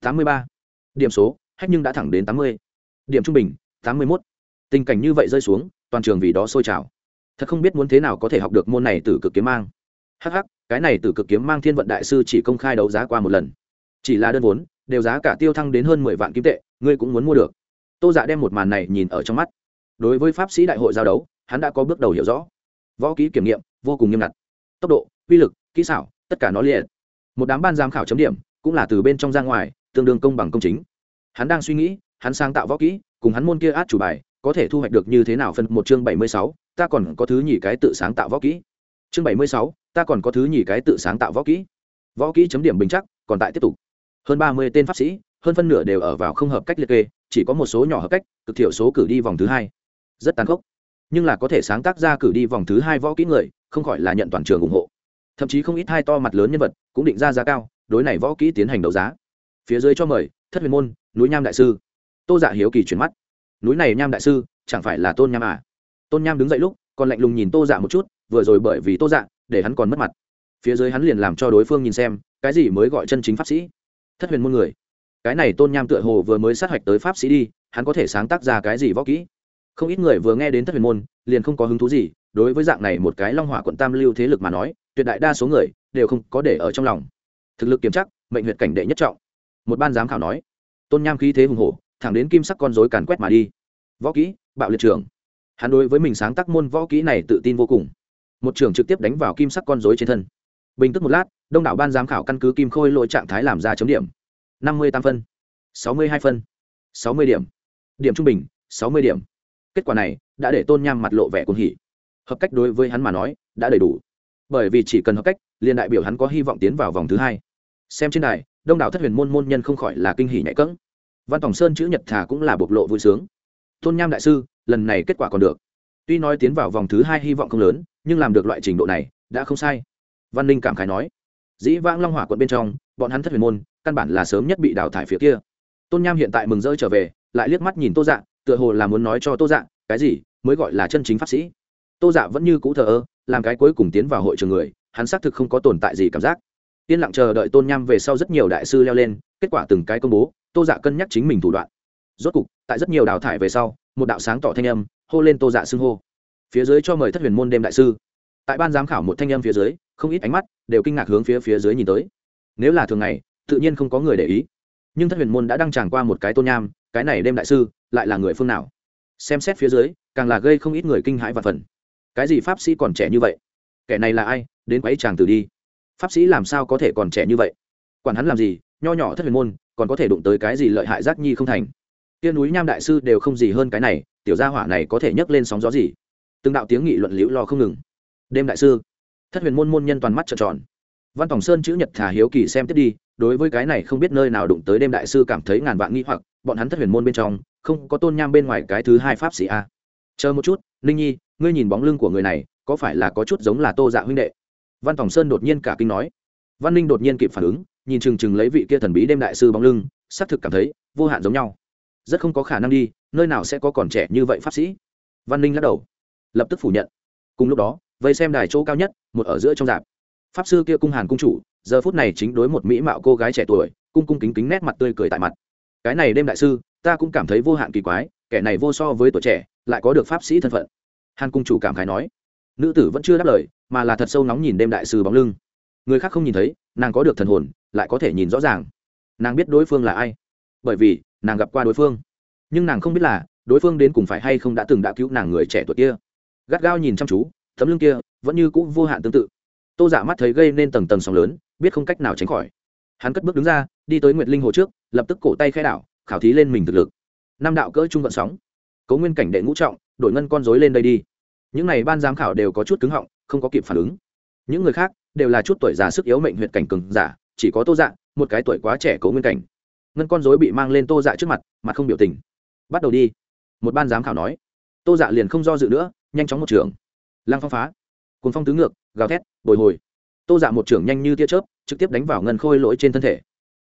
tám mươi ba. Điểm số, hách nhưng đã thẳng đến tám mươi. Điểm trung bình, tám mươi mốt. Tình cảnh như vậy rơi xuống, toàn trường vì đó sôi trào. Thật không biết muốn thế nào có thể học được môn này từ cực kiếm mang. Hh cái này từ cực kiếm mang thiên vận đại sư chỉ công khai đấu giá qua một lần. Chỉ là đơn vốn, đều giá cả tiêu thăng đến hơn mười vạn kim tệ ngươi cũng muốn mua được. Tô dạ đem một màn này nhìn ở trong mắt. Đối với pháp sĩ đại hội giao đấu, hắn đã có bước đầu hiểu rõ. Võ kỹ kiểm nghiệm, vô cùng nghiêm ngặt. Tốc độ uy lực, kỹ xảo, tất cả nó liệt. Một đám ban giám khảo chấm điểm, cũng là từ bên trong ra ngoài, tương đương công bằng công chính. Hắn đang suy nghĩ, hắn sáng tạo võ kỹ, cùng hắn môn kia át chủ bài, có thể thu hoạch được như thế nào phân một chương bảy mươi sáu, ta còn có thứ nhì cái tự sáng tạo võ kỹ. Chương bảy mươi sáu, ta còn có thứ nhì cái tự sáng tạo võ kỹ. Võ kỹ chấm điểm bình chắc, còn tại tiếp tục. Hơn ba mươi tên pháp sĩ hơn phân nửa đều ở vào không hợp cách liệt kê, chỉ có một số nhỏ hợp cách, cực thiểu số cử đi vòng thứ hai. Rất tàn khốc. Nhưng là có thể sáng tác ra cử đi vòng thứ hai võ kỹ người, không khỏi là nhận toàn trường ủng hộ. Thậm chí không ít hai to mặt lớn nhân vật cũng định ra giá cao, đối này võ kỹ tiến hành đấu giá. Phía dưới cho mời, thất huyền môn, núi nham đại sư. Tô dạ hiếu kỳ chuyển mắt. Núi này nham đại sư, chẳng phải là tôn nham à? Tôn nham đứng dậy lúc, còn lạnh lùng nhìn tô dạ một chút, vừa rồi bởi vì tô dạ để hắn còn mất mặt. Phía dưới hắn liền làm cho đối phương nhìn xem, cái gì mới gọi chân chính pháp sĩ? Thất huyền môn người cái này tôn nham tựa hồ vừa mới sát hạch tới pháp sĩ đi, hắn có thể sáng tác ra cái gì võ kỹ? Không ít người vừa nghe đến thất huyền môn, liền không có hứng thú gì, đối với dạng này một cái long hỏa quận tam lưu thế lực mà nói, tuyệt đại đa số người đều không có để ở trong lòng. Thực lực kiểm chắc, mệnh huyệt cảnh đệ nhất trọng. Một ban giám khảo nói, tôn nham khí thế hùng hổ, thẳng đến kim sắc con dối càn quét mà đi. Võ kỹ, bạo liệt trưởng hắn đối với mình sáng tác môn võ kỹ này tự tin vô cùng. Một trường trực tiếp đánh vào kim sắc con dối trên thân. Bình tức một lát, đông đảo ban giám khảo căn cứ kim khôi lỗi trạng thái làm ra chấm điểm năm mươi tám phân, sáu mươi hai phân, sáu mươi điểm. Điểm trung bình, sáu mươi điểm. Kết quả này đã để tôn nham mặt lộ vẻ cuồng hỉ. Hợp cách đối với hắn mà nói đã đầy đủ. Bởi vì chỉ cần hợp cách, liền đại biểu hắn có hy vọng tiến vào vòng thứ hai. Xem trên này đông đảo thất huyền môn môn nhân không khỏi là kinh hỉ nhạy cẫng. Văn tòng sơn chữ nhật thà cũng là bộc lộ vui sướng. Tôn nham đại sư, lần này kết quả còn được. Tuy nói tiến vào vòng thứ hai hy vọng không lớn, nhưng làm được loại trình độ này đã không sai. Văn ninh cảm khái nói, dĩ vãng long hỏa quận bên trong, bọn hắn thất huyền môn căn bản là sớm nhất bị đào thải phía kia. Tôn nham hiện tại mừng rỡ trở về, lại liếc mắt nhìn tô dạ tựa hồ là muốn nói cho tô dạ cái gì, mới gọi là chân chính pháp sĩ. Tô dạ vẫn như cũ thờ ơ, làm cái cuối cùng tiến vào hội trường người, hắn xác thực không có tồn tại gì cảm giác. Yên lặng chờ đợi tôn nham về sau rất nhiều đại sư leo lên, kết quả từng cái công bố, tô dạ cân nhắc chính mình thủ đoạn. Rốt cục, tại rất nhiều đào thải về sau, một đạo sáng tỏ thanh âm, hô lên tô dạ xưng hô. Phía dưới cho mời thất huyền môn đêm đại sư. Tại ban giám khảo một thanh âm phía dưới, không ít ánh mắt đều kinh ngạc hướng phía phía dưới nhìn tới. Nếu là thường ngày tự nhiên không có người để ý. Nhưng thất huyền môn đã đăng tràng qua một cái tôn nham, cái này đêm đại sư lại là người phương nào? Xem xét phía dưới, càng là gây không ít người kinh hãi và phần cái gì pháp sĩ còn trẻ như vậy? Kẻ này là ai? Đến quấy chàng từ đi. Pháp sĩ làm sao có thể còn trẻ như vậy? Quản hắn làm gì, nho nhỏ thất huyền môn còn có thể đụng tới cái gì lợi hại giác nhi không thành? Tiên núi nham đại sư đều không gì hơn cái này, tiểu gia hỏa này có thể nhấc lên sóng gió gì? Từng đạo tiếng nghị luận liễu lo không ngừng. Đêm đại sư, thất huyền môn môn nhân toàn mắt trợn tròn văn Tòng sơn chữ nhật thả hiếu kỳ xem tiếp đi, đối với cái này không biết nơi nào đụng tới đêm đại sư cảm thấy ngàn vạn nghi hoặc, bọn hắn thất huyền môn bên trong, không có tôn nham bên ngoài cái thứ hai pháp sĩ a. Chờ một chút, ninh nhi, ngươi nhìn bóng lưng của người này, có phải là có chút giống là tô dạ huynh đệ? Văn Tòng sơn đột nhiên cả kinh nói. Văn ninh đột nhiên kịp phản ứng, nhìn chừng chừng lấy vị kia thần bí đêm đại sư bóng lưng, xác thực cảm thấy vô hạn giống nhau. Rất không có khả năng đi, nơi nào sẽ có còn trẻ như vậy pháp sĩ? Văn ninh lắc đầu, lập tức phủ nhận. Cùng lúc đó, vây xem đài chỗ cao nhất, một ở giữa trong dạp pháp sư kia cung hàn cung chủ, giờ phút này chính đối một mỹ mạo cô gái trẻ tuổi, cung cung kính kính nét mặt tươi cười tại mặt. Cái này đêm đại sư, ta cũng cảm thấy vô hạn kỳ quái, kẻ này vô so với tuổi trẻ, lại có được pháp sĩ thân phận. Hàn cung chủ cảm khái nói. Nữ tử vẫn chưa đáp lời, mà là thật sâu nóng nhìn đêm đại sư bóng lưng. Người khác không nhìn thấy, nàng có được thần hồn, lại có thể nhìn rõ ràng. Nàng biết đối phương là ai. Bởi vì, nàng gặp qua đối phương. Nhưng nàng không biết là, đối phương đến cùng phải hay không đã từng đã cứu nàng người trẻ tuổi kia. Gắt gao nhìn chăm chú, tấm lưng kia vẫn như cũ vô hạn tương tự tô giả dạ mắt thấy gây nên tầng tầng sóng lớn, biết không cách nào tránh khỏi. Hắn cất bước đứng ra, đi tới nguyệt linh hồ trước, lập tức cổ tay khai đảo, khảo thí lên mình thực lực. Năm đạo cỡ trung vận sóng. Cấu nguyên cảnh đệ ngũ trọng, đổi ngân con dối lên đây đi. Những n à y ban giám khảo đều có chút cứng họng, không có kịp phản ứng. Những người khác đều là chút tuổi già sức yếu mệnh huyện cảnh cừng giả, chỉ có tô dạ một cái tuổi quá trẻ cấu nguyên cảnh. Ngân con dối bị mang lên tô dạ trước mặt mặt không biểu tình. Bắt đầu đi. Một ban giám khảo nói. Tô dạ liền không do dự nữa, nhanh chóng một trường. Lăng phong phá. Cùng phong tứ ngược gào thét, bồi hồi. Tô dạ một trưởng nhanh như tia chớp, trực tiếp đánh vào ngân khôi lỗi trên thân thể.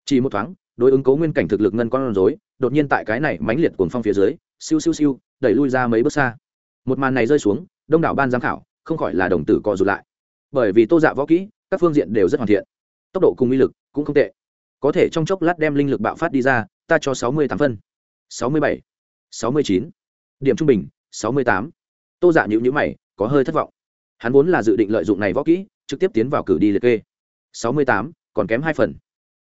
Chỉ một thoáng, đối ứng cố nguyên cảnh thực lực ngân con rối, đột nhiên tại cái này mãnh liệt cuồng phong phía dưới, siêu siêu siêu, đẩy lui ra mấy bước xa. Một màn này rơi xuống, đông đảo ban giám khảo, không khỏi là đồng tử co rụt lại. Bởi vì tô dạ võ kỹ, các phương diện đều rất hoàn thiện. Tốc độ cùng uy lực cũng không tệ. Có thể trong chốc lát đem linh lực bạo phát đi ra, ta cho sáu mươi tám phân. Sáu mươi bảy, sáu mươi chín. Điểm trung bình, sáu mươi tám. Tô dạ nhữ nhữ mày, có hơi thất vọng hắn vốn là dự định lợi dụng này võ kỹ, trực tiếp tiến vào cử đi liệt kê. Sáu mươi tám, còn kém hai phần.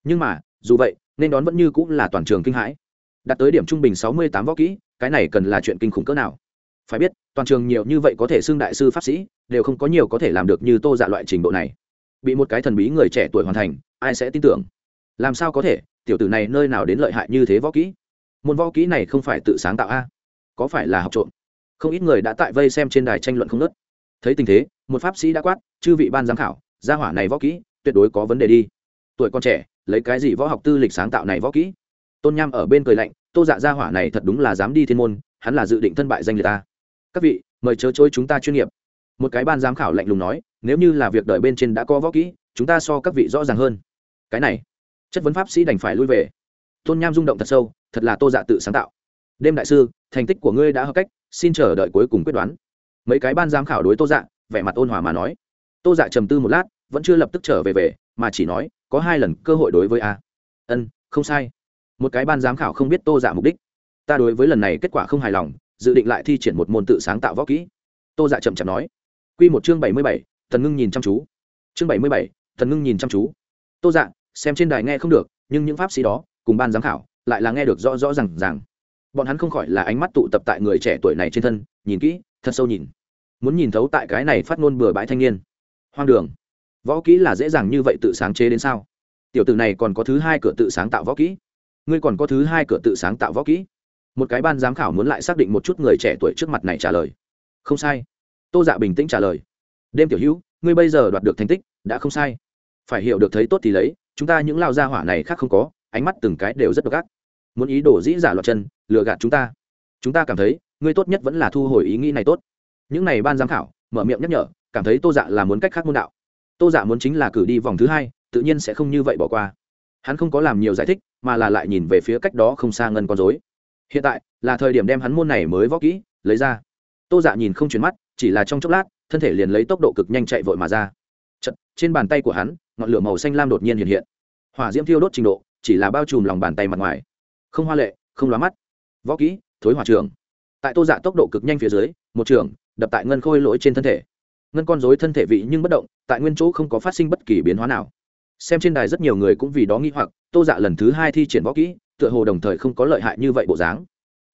Nhưng mà, dù vậy, nên đón vẫn như cũng là toàn trường kinh hãi. Đạt tới điểm trung bình sáu mươi tám võ kỹ, cái này cần là chuyện kinh khủng cỡ nào? Phải biết, toàn trường nhiều như vậy có thể xưng đại sư pháp sĩ, đều không có nhiều có thể làm được như tô dạ loại trình độ này. Bị một cái thần bí người trẻ tuổi hoàn thành, ai sẽ tin tưởng? Làm sao có thể, tiểu tử này nơi nào đến lợi hại như thế võ kỹ? Môn võ kỹ này không phải tự sáng tạo a? Có phải là học trộm? Không ít người đã tại vây xem trên đài tranh luận không nớt thấy tình thế, một pháp sĩ đã quát, chư vị ban giám khảo, gia hỏa này võ kỹ, tuyệt đối có vấn đề đi. Tuổi con trẻ, lấy cái gì võ học tư lịch sáng tạo này võ kỹ? Tôn nham ở bên cười lạnh, tô dạ gia hỏa này thật đúng là dám đi thiên môn, hắn là dự định thân bại danh liệt ta. Các vị, mời chớ chối chúng ta chuyên nghiệp. Một cái ban giám khảo lạnh lùng nói, nếu như là việc đợi bên trên đã có võ kỹ, chúng ta so các vị rõ ràng hơn. Cái này. Chất vấn pháp sĩ đành phải lui về. Tôn nham rung động thật sâu, thật là tô dạ tự sáng tạo. Đêm đại sư, thành tích của ngươi đã hợp cách, xin chờ đợi cuối cùng quyết đoán mấy cái ban giám khảo đối tô dạ vẻ mặt ôn hòa mà nói. Tô dạ trầm tư một lát, vẫn chưa lập tức trở về về, mà chỉ nói, có hai lần cơ hội đối với a. Ân, không sai. Một cái ban giám khảo không biết tô dạ mục đích. Ta đối với lần này kết quả không hài lòng, dự định lại thi triển một môn tự sáng tạo võ kỹ. Tô dạ chậm chậm nói. Q một chương bảy mươi bảy, thần ngưng nhìn chăm chú. Chương bảy mươi bảy, thần ngưng nhìn chăm chú. Tô dạ xem trên đài nghe không được, nhưng những pháp sĩ đó, cùng ban giám khảo, lại là nghe được rõ rõ r à n g rằng bọn hắn không khỏi là ánh mắt tụ tập tại người trẻ tuổi này trên thân, nhìn kỹ thật sâu nhìn. Muốn nhìn thấu tại cái này phát ngôn bừa bãi thanh niên. Hoang đường. Võ kỹ là dễ dàng như vậy tự sáng chế đến sao? Tiểu tử này còn có thứ hai cửa tự sáng tạo võ kỹ. Ngươi còn có thứ hai cửa tự sáng tạo võ kỹ. Một cái ban giám khảo muốn lại xác định một chút người trẻ tuổi trước mặt này trả lời. Không sai. Tô dạ bình tĩnh trả lời. Đêm tiểu hữu, ngươi bây giờ đoạt được thành tích, đã không sai. Phải hiểu được thấy tốt thì lấy, chúng ta những lao gia hỏa này khác không có, ánh mắt từng cái đều rất độc ác. Muốn ý đồ dĩ giả loạt chân, lừa gạt chúng ta chúng ta cảm thấy ngươi tốt nhất vẫn là thu hồi ý nghĩ này tốt. Những này ban giám khảo mở miệng nhắc nhở cảm thấy tô dạ là muốn cách khác môn đạo. Tô dạ muốn chính là cử đi vòng thứ hai tự nhiên sẽ không như vậy bỏ qua. Hắn không có làm nhiều giải thích mà là lại nhìn về phía cách đó không xa ngân con dối hiện tại là thời điểm đem hắn môn này mới võ kỹ lấy ra. Tô dạ nhìn không chuyển mắt chỉ là trong chốc lát thân thể liền lấy tốc độ cực nhanh chạy vội mà ra. Chật, trên bàn tay của hắn ngọn lửa màu xanh lam đột nhiên hiện hiện. Hỏa diễm thiêu đốt trình độ chỉ là bao trùm lòng bàn tay mặt ngoài. Không hoa lệ không lóa mắt. Võ kỹ thối hỏa trường. Tại tô dạ tốc độ cực nhanh phía dưới, một trường đập tại ngân khôi lỗi trên thân thể. Ngân con dối thân thể vị nhưng bất động, tại nguyên chỗ không có phát sinh bất kỳ biến hóa nào. Xem trên đài rất nhiều người cũng vì đó nghĩ hoặc, tô dạ lần thứ hai thi triển võ kỹ, tựa hồ đồng thời không có lợi hại như vậy bộ dáng.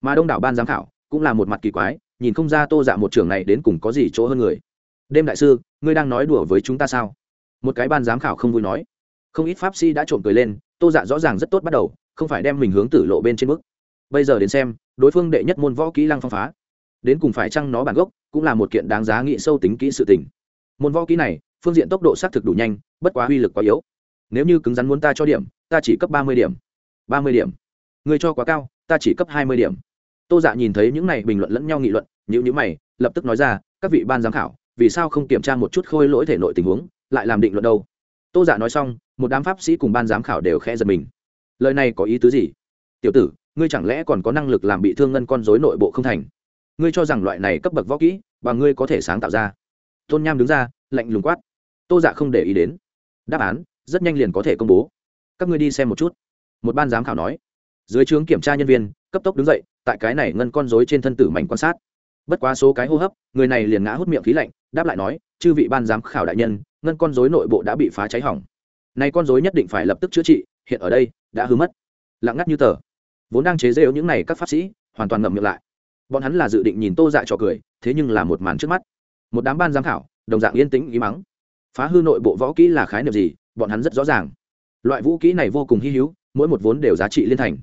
Mà đông đảo ban giám khảo cũng là một mặt kỳ quái, nhìn không ra tô dạ một trường này đến cùng có gì chỗ hơn người. Đêm đại sư, ngươi đang nói đùa với chúng ta sao? Một cái ban giám khảo không vui nói. Không ít pháp sĩ đã trộm cười lên, tô dạ rõ ràng rất tốt bắt đầu, không phải đem mình hướng tử lộ bên trên mức bây giờ đến xem đối phương đệ nhất môn võ kỹ lăng phong phá. Đến cùng phải chăng nó bản gốc cũng là một kiện đáng giá nghị sâu tính kỹ sự tình. Môn võ kỹ này, phương diện tốc độ xác thực đủ nhanh, bất quá uy lực quá yếu. Nếu như cứng rắn muốn ta cho điểm, ta chỉ cấp ba mươi điểm. ba mươi điểm. Người cho quá cao, ta chỉ cấp hai mươi điểm. Tô dạ nhìn thấy những này bình luận lẫn nhau nghị luận nhữ nhữ mày, lập tức nói ra, các vị ban giám khảo, vì sao không kiểm tra một chút khôi lỗi thể nội tình huống, lại làm định luận đâu? Tô dạ nói xong, một đám pháp sĩ cùng ban giám khảo đều khẽ giật mình. Lời này có ý tứ gì? Tiểu tử ngươi chẳng lẽ còn có năng lực làm bị thương ngân con dối nội bộ không thành? Ngươi cho rằng loại này cấp bậc võ kỹ và ngươi có thể sáng tạo ra? Tôn nham đứng ra, lạnh lùng quát. Tô dạ không để ý đến. Đáp án, rất nhanh liền có thể công bố. Các ngươi đi xem một chút. Một ban giám khảo nói. Dưới trướng kiểm tra nhân viên, cấp tốc đứng dậy, tại cái này ngân con dối trên thân tử mảnh quan sát. Bất quá số cái hô hấp, người này liền ngã hút miệng khí lạnh, đáp lại nói, chư vị ban giám khảo đại nhân, ngân con dối nội bộ đã bị phá cháy hỏng. Nay con dối nhất định phải lập tức chữa trị, hiện ở đây đã hư mất. Lặng ngắt như tờ vốn đang chế rêu những này các pháp sĩ, hoàn toàn ngậm miệng lại. Bọn hắn là dự định nhìn tô dạ trò cười, thế nhưng là một màn trước mắt. Một đám ban giám khảo, đồng dạng yên tĩnh, ý mắng. Phá hư nội bộ võ kỹ là khái niệm gì, bọn hắn rất rõ ràng. Loại vũ kỹ này vô cùng hy hữu, mỗi một vốn đều giá trị liên thành.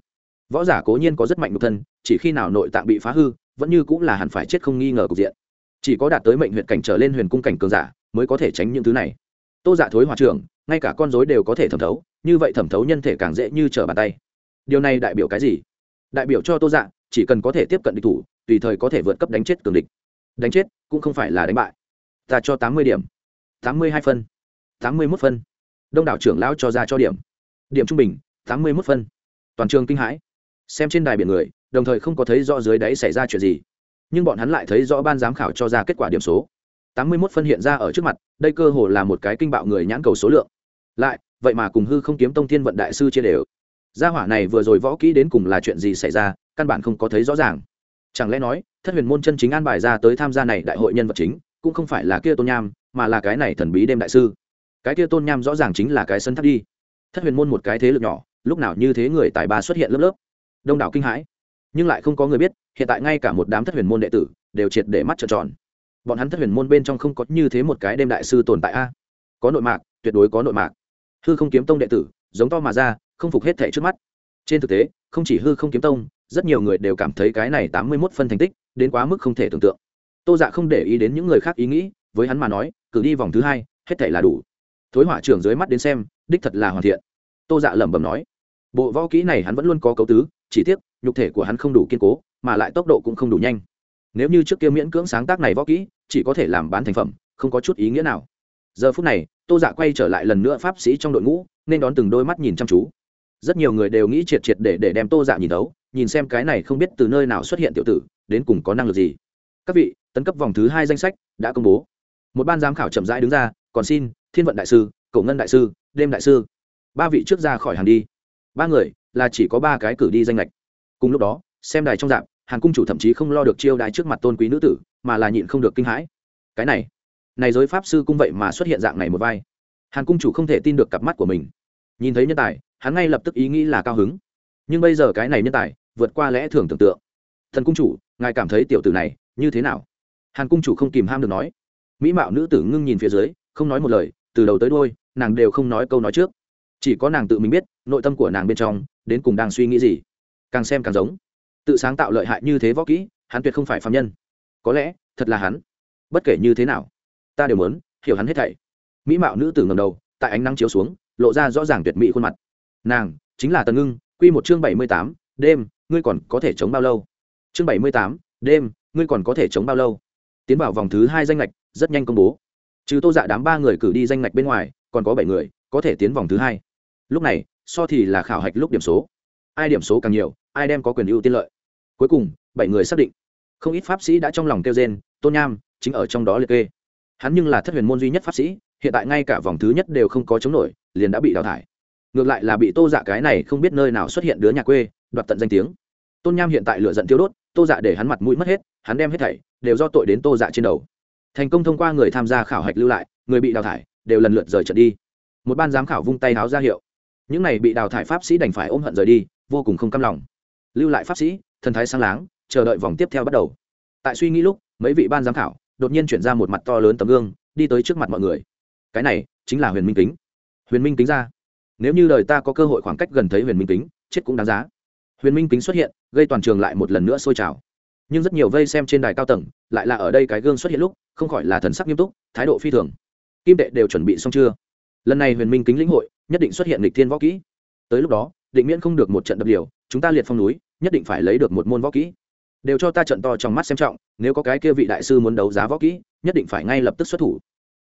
Võ giả cố nhiên có rất mạnh một thân, chỉ khi nào nội tạng bị phá hư, vẫn như cũng là hẳn phải chết không nghi ngờ cục diện. Chỉ có đạt tới mệnh huyện cảnh trở lên huyền cung cảnh cường giả mới có thể tránh những thứ này. Tô dạ thối hòa trưởng, ngay cả con dối đều có thể thẩm thấu, như vậy thẩm thấu nhân thể càng dễ như trở bàn tay điều này đại biểu cái gì? Đại biểu cho tô dạ chỉ cần có thể tiếp cận địch thủ, tùy thời có thể vượt cấp đánh chết cường địch. Đánh chết cũng không phải là đánh bại. Ta cho tám mươi điểm. tám mươi hai phân. tám mươi mốt phân. Đông đảo trưởng lão cho ra cho điểm. Điểm trung bình, tám mươi mốt phân. Toàn trường kinh hãi. Xem trên đài biển người, đồng thời không có thấy rõ dưới đáy xảy ra chuyện gì. Nhưng bọn hắn lại thấy rõ ban giám khảo cho ra kết quả điểm số. tám mươi mốt phân hiện ra ở trước mặt, đây cơ hồ là một cái kinh bạo người nhãn cầu số lượng. Lại, vậy mà cùng hư không kiếm tông thiên vận đại sư chia đều gia hỏa này vừa rồi võ kỹ đến cùng là chuyện gì xảy ra, căn bản không có thấy rõ ràng. Chẳng lẽ nói, thất huyền môn chân chính an bài ra tới tham gia này đại hội nhân vật chính, cũng không phải là kia tôn nham, mà là cái này thần bí đêm đại sư. Cái kia tôn nham rõ ràng chính là cái sân thắt đi. Thất huyền môn một cái thế lực nhỏ, lúc nào như thế người tài ba xuất hiện lớp lớp. Đông đảo kinh hãi. Nhưng lại không có người biết, hiện tại ngay cả một đám thất huyền môn đệ tử, đều triệt để mắt trợn tròn. Bọn hắn thất huyền môn bên trong không có như thế một cái đêm đại sư tồn tại a. Có nội mạc, tuyệt đối có nội mạc. Hư không kiếm tông đệ tử, giống to mà ra không phục hết thảy trước mắt. Trên thực tế, không chỉ hư không kiếm tông, rất nhiều người đều cảm thấy cái này tám mươi mốt phân thành tích đến quá mức không thể tưởng tượng. Tô dạ không để ý đến những người khác ý nghĩ, với hắn mà nói, cử đi vòng thứ hai, hết thể là đủ. Thối hỏa trưởng dưới mắt đến xem, đích thật là hoàn thiện. Tô dạ lẩm bẩm nói, bộ võ kỹ này hắn vẫn luôn có cấu tứ, chỉ tiếc, nhục thể của hắn không đủ kiên cố, mà lại tốc độ cũng không đủ nhanh. Nếu như trước kia miễn cưỡng sáng tác này võ kỹ, chỉ có thể làm bán thành phẩm, không có chút ý nghĩa nào. Giờ phút này, tô dạ quay trở lại lần nữa pháp sĩ trong đội ngũ, nên đón từng đôi mắt nhìn chăm chú rất nhiều người đều nghĩ triệt triệt để để đem tô dạ nhìn đấu, nhìn xem cái này không biết từ nơi nào xuất hiện tiểu tử đến cùng có năng lực gì. Các vị tấn cấp vòng thứ hai danh sách đã công bố. Một ban giám khảo chậm rãi đứng ra còn xin thiên vận đại sư cổ ngân đại sư đêm đại sư. Ba vị trước ra khỏi hàng đi. Ba người là chỉ có ba cái cử đi danh lệch cùng lúc đó xem đài trong dạp hàn cung chủ thậm chí không lo được chiêu đái trước mặt tôn quý nữ tử mà là nhịn không được kinh hãi. Cái này này giới pháp sư cũng vậy mà xuất hiện dạng này một vai. Hàn cung chủ không thể tin được cặp mắt của mình. Nhìn thấy nhân tài hắn ngay lập tức ý nghĩ là cao hứng. Nhưng bây giờ cái này nhân tài, vượt qua lẽ thường tưởng tượng. Thần cung chủ, ngài cảm thấy tiểu tử này như thế nào? Hàn cung chủ không kìm ham được nói. Mỹ mạo nữ tử ngưng nhìn phía dưới, không nói một lời, từ đầu tới đôi nàng đều không nói câu nói trước. Chỉ có nàng tự mình biết, nội tâm của nàng bên trong, đến cùng đang suy nghĩ gì. Càng xem càng giống. Tự sáng tạo lợi hại như thế võ kỹ, hắn tuyệt không phải phạm nhân. Có lẽ, thật là hắn. Bất kể như thế nào, ta đều muốn hiểu hắn hết thảy. Mỹ mạo nữ tử ngầm đầu, tại ánh nắng chiếu xuống, lộ ra rõ ràng tuyệt mỹ khuôn mặt nàng, chính là tần ngưng, quy một chương bảy mươi tám, đêm, ngươi còn có thể chống bao lâu? Chương bảy mươi tám, đêm, ngươi còn có thể chống bao lâu? Tiến vào vòng thứ hai danh lệch rất nhanh công bố. Trừ tô dạ đám ba người cử đi danh lệch bên ngoài, còn có bảy người, có thể tiến vòng thứ hai. Lúc này, so thì là khảo hạch lúc điểm số. Ai điểm số càng nhiều, ai đem có quyền ưu tiên lợi. Cuối cùng, bảy người xác định. Không ít pháp sĩ đã trong lòng kêu gen tôn nham, chính ở trong đó liệt kê. Hắn nhưng là thất huyền môn duy nhất pháp sĩ, hiện tại ngay cả vòng thứ nhất đều không có chống nổi, liền đã bị đào thải ngược lại là bị tô dạ cái này không biết nơi nào xuất hiện đứa nhà quê, đoạt tận danh tiếng. Tôn nham hiện tại lựa giận tiêu đốt, tô dạ để hắn mặt mũi mất hết, hắn đem hết thảy đều do tội đến tô dạ trên đầu. Thành công thông qua người tham gia khảo hạch lưu lại, người bị đào thải đều lần lượt rời trận đi. Một ban giám khảo vung tay háo ra hiệu. Những này bị đào thải pháp sĩ đành phải ôm hận rời đi, vô cùng không căm lòng. Lưu lại pháp sĩ, thần thái sáng láng, chờ đợi vòng tiếp theo bắt đầu. Tại suy nghĩ lúc, mấy vị ban giám khảo đột nhiên chuyển ra một mặt to lớn tấm gương, đi tới trước mặt mọi người. Cái này chính là huyền minh kính. Huyền minh kính ra nếu như đời ta có cơ hội khoảng cách gần thấy huyền minh kính, chết cũng đáng giá. Huyền minh kính xuất hiện, gây toàn trường lại một lần nữa sôi trào. Nhưng rất nhiều vây xem trên đài cao tầng lại là ở đây cái gương xuất hiện lúc, không khỏi là thần sắc nghiêm túc, thái độ phi thường. Kim tệ đều chuẩn bị xong chưa? Lần này huyền minh kính lĩnh hội, nhất định xuất hiện lịch thiên võ kỹ. Tới lúc đó, định miễn không được một trận đập điều chúng ta liệt phong núi, nhất định phải lấy được một môn võ kỹ. Đều cho ta trận to trong mắt xem trọng, nếu có cái kia vị đại sư muốn đấu giá võ kỹ, nhất định phải ngay lập tức xuất thủ.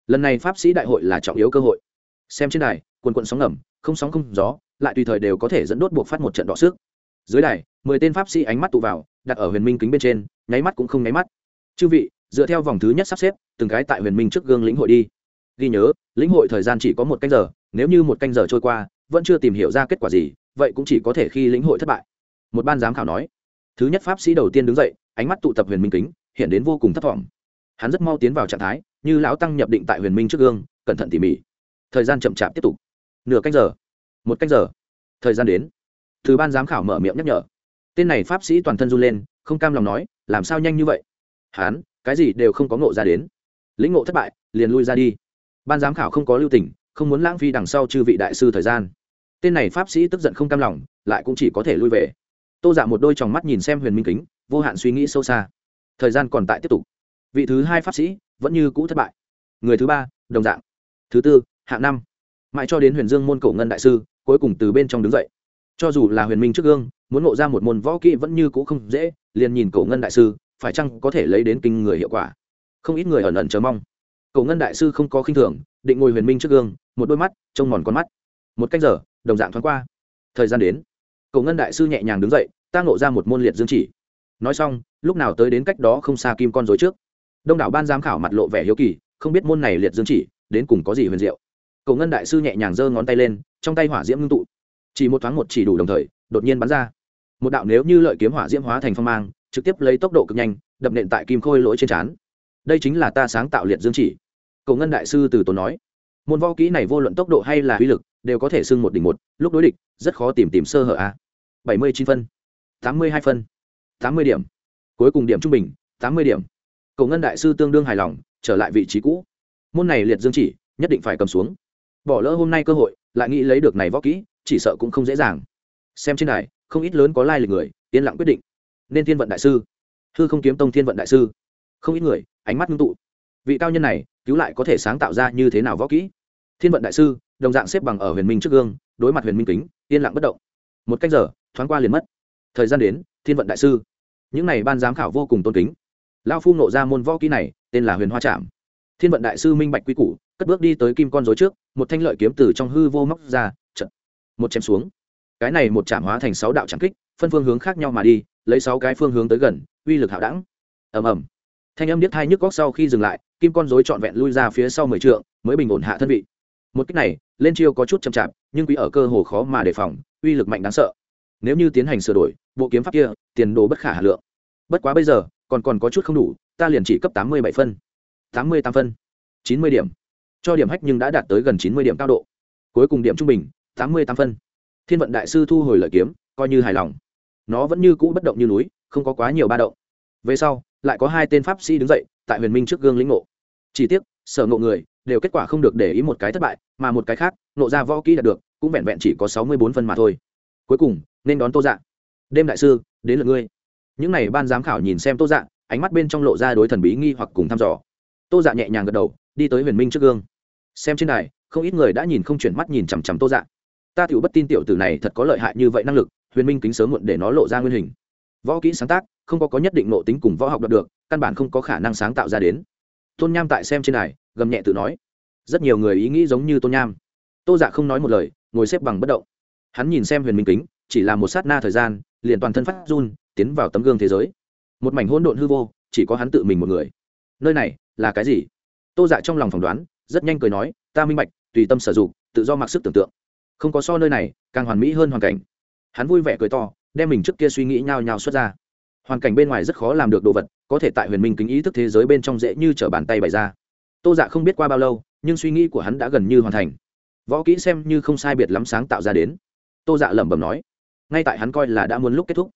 Lần này pháp sĩ đại hội là trọng yếu cơ hội. Xem trên đài, quần quận sóng ngầm không sóng không gió, lại tùy thời đều có thể dẫn đốt buộc phát một trận đọ sức. Dưới đài, mười tên pháp sĩ ánh mắt tụ vào, đặt ở huyền minh kính bên trên, nháy mắt cũng không nháy mắt. Chư vị, dựa theo vòng thứ nhất sắp xếp, từng cái tại huyền minh trước gương lĩnh hội đi. Ghi nhớ, lĩnh hội thời gian chỉ có một canh giờ, nếu như một canh giờ trôi qua, vẫn chưa tìm hiểu ra kết quả gì, vậy cũng chỉ có thể khi lĩnh hội thất bại. Một ban giám khảo nói. Thứ nhất pháp sĩ đầu tiên đứng dậy, ánh mắt tụ tập huyền minh kính, hiện đến vô cùng thất vọng hắn rất mau tiến vào trạng thái, như lão tăng nhập định tại huyền minh trước gương, cẩn thận tỉ mỉ. Thời gian chậm chạp tiếp tục nửa canh giờ. Một canh giờ. Thời gian đến. Thứ ban giám khảo mở miệng nhắc nhở. Tên này pháp sĩ toàn thân run lên không cam lòng nói làm sao nhanh như vậy? Hán, cái gì đều không có ngộ ra đến. Lĩnh ngộ thất bại liền lui ra đi. Ban giám khảo không có lưu tình không muốn lãng phí đằng sau chư vị đại sư thời gian. Tên này pháp sĩ tức giận không cam lòng lại cũng chỉ có thể lui về. Tô dạ một đôi tròng mắt nhìn xem huyền minh kính vô hạn suy nghĩ sâu xa. Thời gian còn tại tiếp tục. Vị thứ hai pháp sĩ vẫn như cũ thất bại. Người thứ ba đồng dạng. Thứ tư hạng năm mãi cho đến huyền dương môn cổ ngân đại sư, cuối cùng từ bên trong đứng dậy. Cho dù là huyền minh trước gương, muốn ngộ ra một môn võ kỹ vẫn như cũ không dễ, liền nhìn cổ ngân đại sư, phải chăng có thể lấy đến kinh người hiệu quả? Không ít người ẩn ẩn chờ mong. Cổ ngân đại sư không có khinh thường, định ngồi huyền minh trước gương, một đôi mắt, trông mòn con mắt. Một cách giờ, đồng dạng thoáng qua. Thời gian đến. Cổ ngân đại sư nhẹ nhàng đứng dậy, ta ngộ ra một môn liệt dương chỉ. Nói xong, lúc nào tới đến cách đó không xa kim con dối trước. Đông đảo ban giám khảo mặt lộ vẻ hiếu kỳ, không biết môn này liệt dương chỉ, đến cùng có gì huyền diệu cổ ngân đại sư nhẹ nhàng giơ ngón tay lên, trong tay hỏa diễm ngưng tụ. Chỉ một thoáng một chỉ đủ đồng thời, đột nhiên bắn ra. Một đạo nếu như lợi kiếm hỏa diễm hóa thành phong mang, trực tiếp lấy tốc độ cực nhanh, đập nện tại kim khôi lỗi trên trán. Đây chính là ta sáng tạo liệt dương chỉ. Cầu ngân đại sư từ tốn nói. Môn võ kỹ này vô luận tốc độ hay là uy lực, đều có thể xưng một đỉnh một, lúc đối địch, rất khó tìm tìm sơ hở a. Bảy mươi chín phân, tám mươi hai phân, tám mươi điểm. Cuối cùng điểm trung bình, tám mươi điểm. Cầu ngân đại sư tương đương hài lòng, trở lại vị trí cũ. Môn này liệt dương chỉ, nhất định phải cầm xuống bỏ lỡ hôm nay cơ hội, lại nghĩ lấy được này võ kỹ, chỉ sợ cũng không dễ dàng. Xem trên này không ít lớn có lai lịch người, yên lặng quyết định. Nên thiên vận đại sư. Hư không kiếm tông thiên vận đại sư. Không ít người, ánh mắt ngưng tụ. Vị cao nhân này, cứu lại có thể sáng tạo ra như thế nào võ kỹ? Thiên vận đại sư, đồng dạng xếp bằng ở huyền minh trước gương, đối mặt huyền minh kính, yên lặng bất động. Một cách giờ, thoáng qua liền mất. Thời gian đến, thiên vận đại sư. Những này ban giám khảo vô cùng tôn kính. Lao phu nộ ra môn võ kỹ này, tên là huyền hoa trạm thiên vận đại sư minh bạch quy củ, cất bước đi tới kim con dối trước, một thanh lợi kiếm từ trong hư vô móc ra trận một chém xuống. Cái này một chạm hóa thành sáu đạo trảm kích, phân phương hướng khác nhau mà đi, lấy sáu cái phương hướng tới gần, uy lực hạo đẳng. Ầm ầm. Thanh âm điếc thai nhức góc sau khi dừng lại, kim con dối trọn vẹn lui ra phía sau mười trượng, mới bình ổn hạ thân vị. Một cách này, lên chiêu có chút chậm chạp, nhưng quý ở cơ hồ khó mà đề phòng, uy lực mạnh đáng sợ. Nếu như tiến hành sửa đổi, bộ kiếm pháp kia, tiền đồ bất khả hà lượng. Bất quá bây giờ, còn còn có chút không đủ, ta liền chỉ cấp tám mươi bảy phân tám mươi tám phân, chín mươi điểm. Cho điểm hách nhưng đã đạt tới gần chín mươi điểm cao độ. Cuối cùng điểm trung bình, tám mươi tám phân. Thiên vận đại sư thu hồi lợi kiếm, coi như hài lòng. Nó vẫn như cũ bất động như núi, không có quá nhiều ba động. Về sau, lại có hai tên pháp sĩ đứng dậy, tại huyền minh trước gương lĩnh ngộ. Chỉ tiếc, sở ngộ người, đều kết quả không được để ý một cái thất bại, mà một cái khác nộ ra võ kỹ đạt được, cũng vẹn vẹn chỉ có sáu mươi bốn phân mà thôi. Cuối cùng, nên đón tô dạ. Đêm đại sư, đến lượt ngươi. Những n à y ban giám khảo nhìn xem tô dạ ánh mắt bên trong lộ ra đối thần bí nghi hoặc cùng thăm dò tô dạ nhẹ nhàng gật đầu đi tới huyền minh trước gương. Xem trên này, không ít người đã nhìn không chuyển mắt nhìn chằm chằm tô dạ. Ta tiểu bất tin tiểu tử này thật có lợi hại như vậy năng lực huyền minh kính sớm muộn để nó lộ ra nguyên hình. Võ kỹ sáng tác không có có nhất định nộ tính cùng võ học đạt được căn bản không có khả năng sáng tạo ra đến. Tôn nham tại xem trên này, gầm nhẹ tự nói. Rất nhiều người ý nghĩ giống như tôn nham. Tô dạ không nói một lời ngồi xếp bằng bất động. Hắn nhìn xem huyền minh kính chỉ là một sát na thời gian liền toàn thân phát run tiến vào tấm gương thế giới. Một mảnh hỗn độn hư vô chỉ có hắn tự mình một người nơi này là cái gì? Tô dạ trong lòng phỏng đoán, rất nhanh cười nói, ta minh bạch, tùy tâm sử dụng, tự do mặc sức tưởng tượng. Không có so nơi này càng hoàn mỹ hơn hoàn cảnh. Hắn vui vẻ cười to, đem mình trước kia suy nghĩ nhao nhao xuất ra. Hoàn cảnh bên ngoài rất khó làm được đồ vật, có thể tại huyền minh kính ý thức thế giới bên trong dễ như t bàn tay bày ra. Tô dạ không biết qua bao lâu, nhưng suy nghĩ của hắn đã gần như hoàn thành. Võ kỹ xem như không sai biệt lắm sáng tạo ra đến. Tô dạ lẩm bẩm nói, ngay tại hắn coi là đã muốn lúc kết thúc.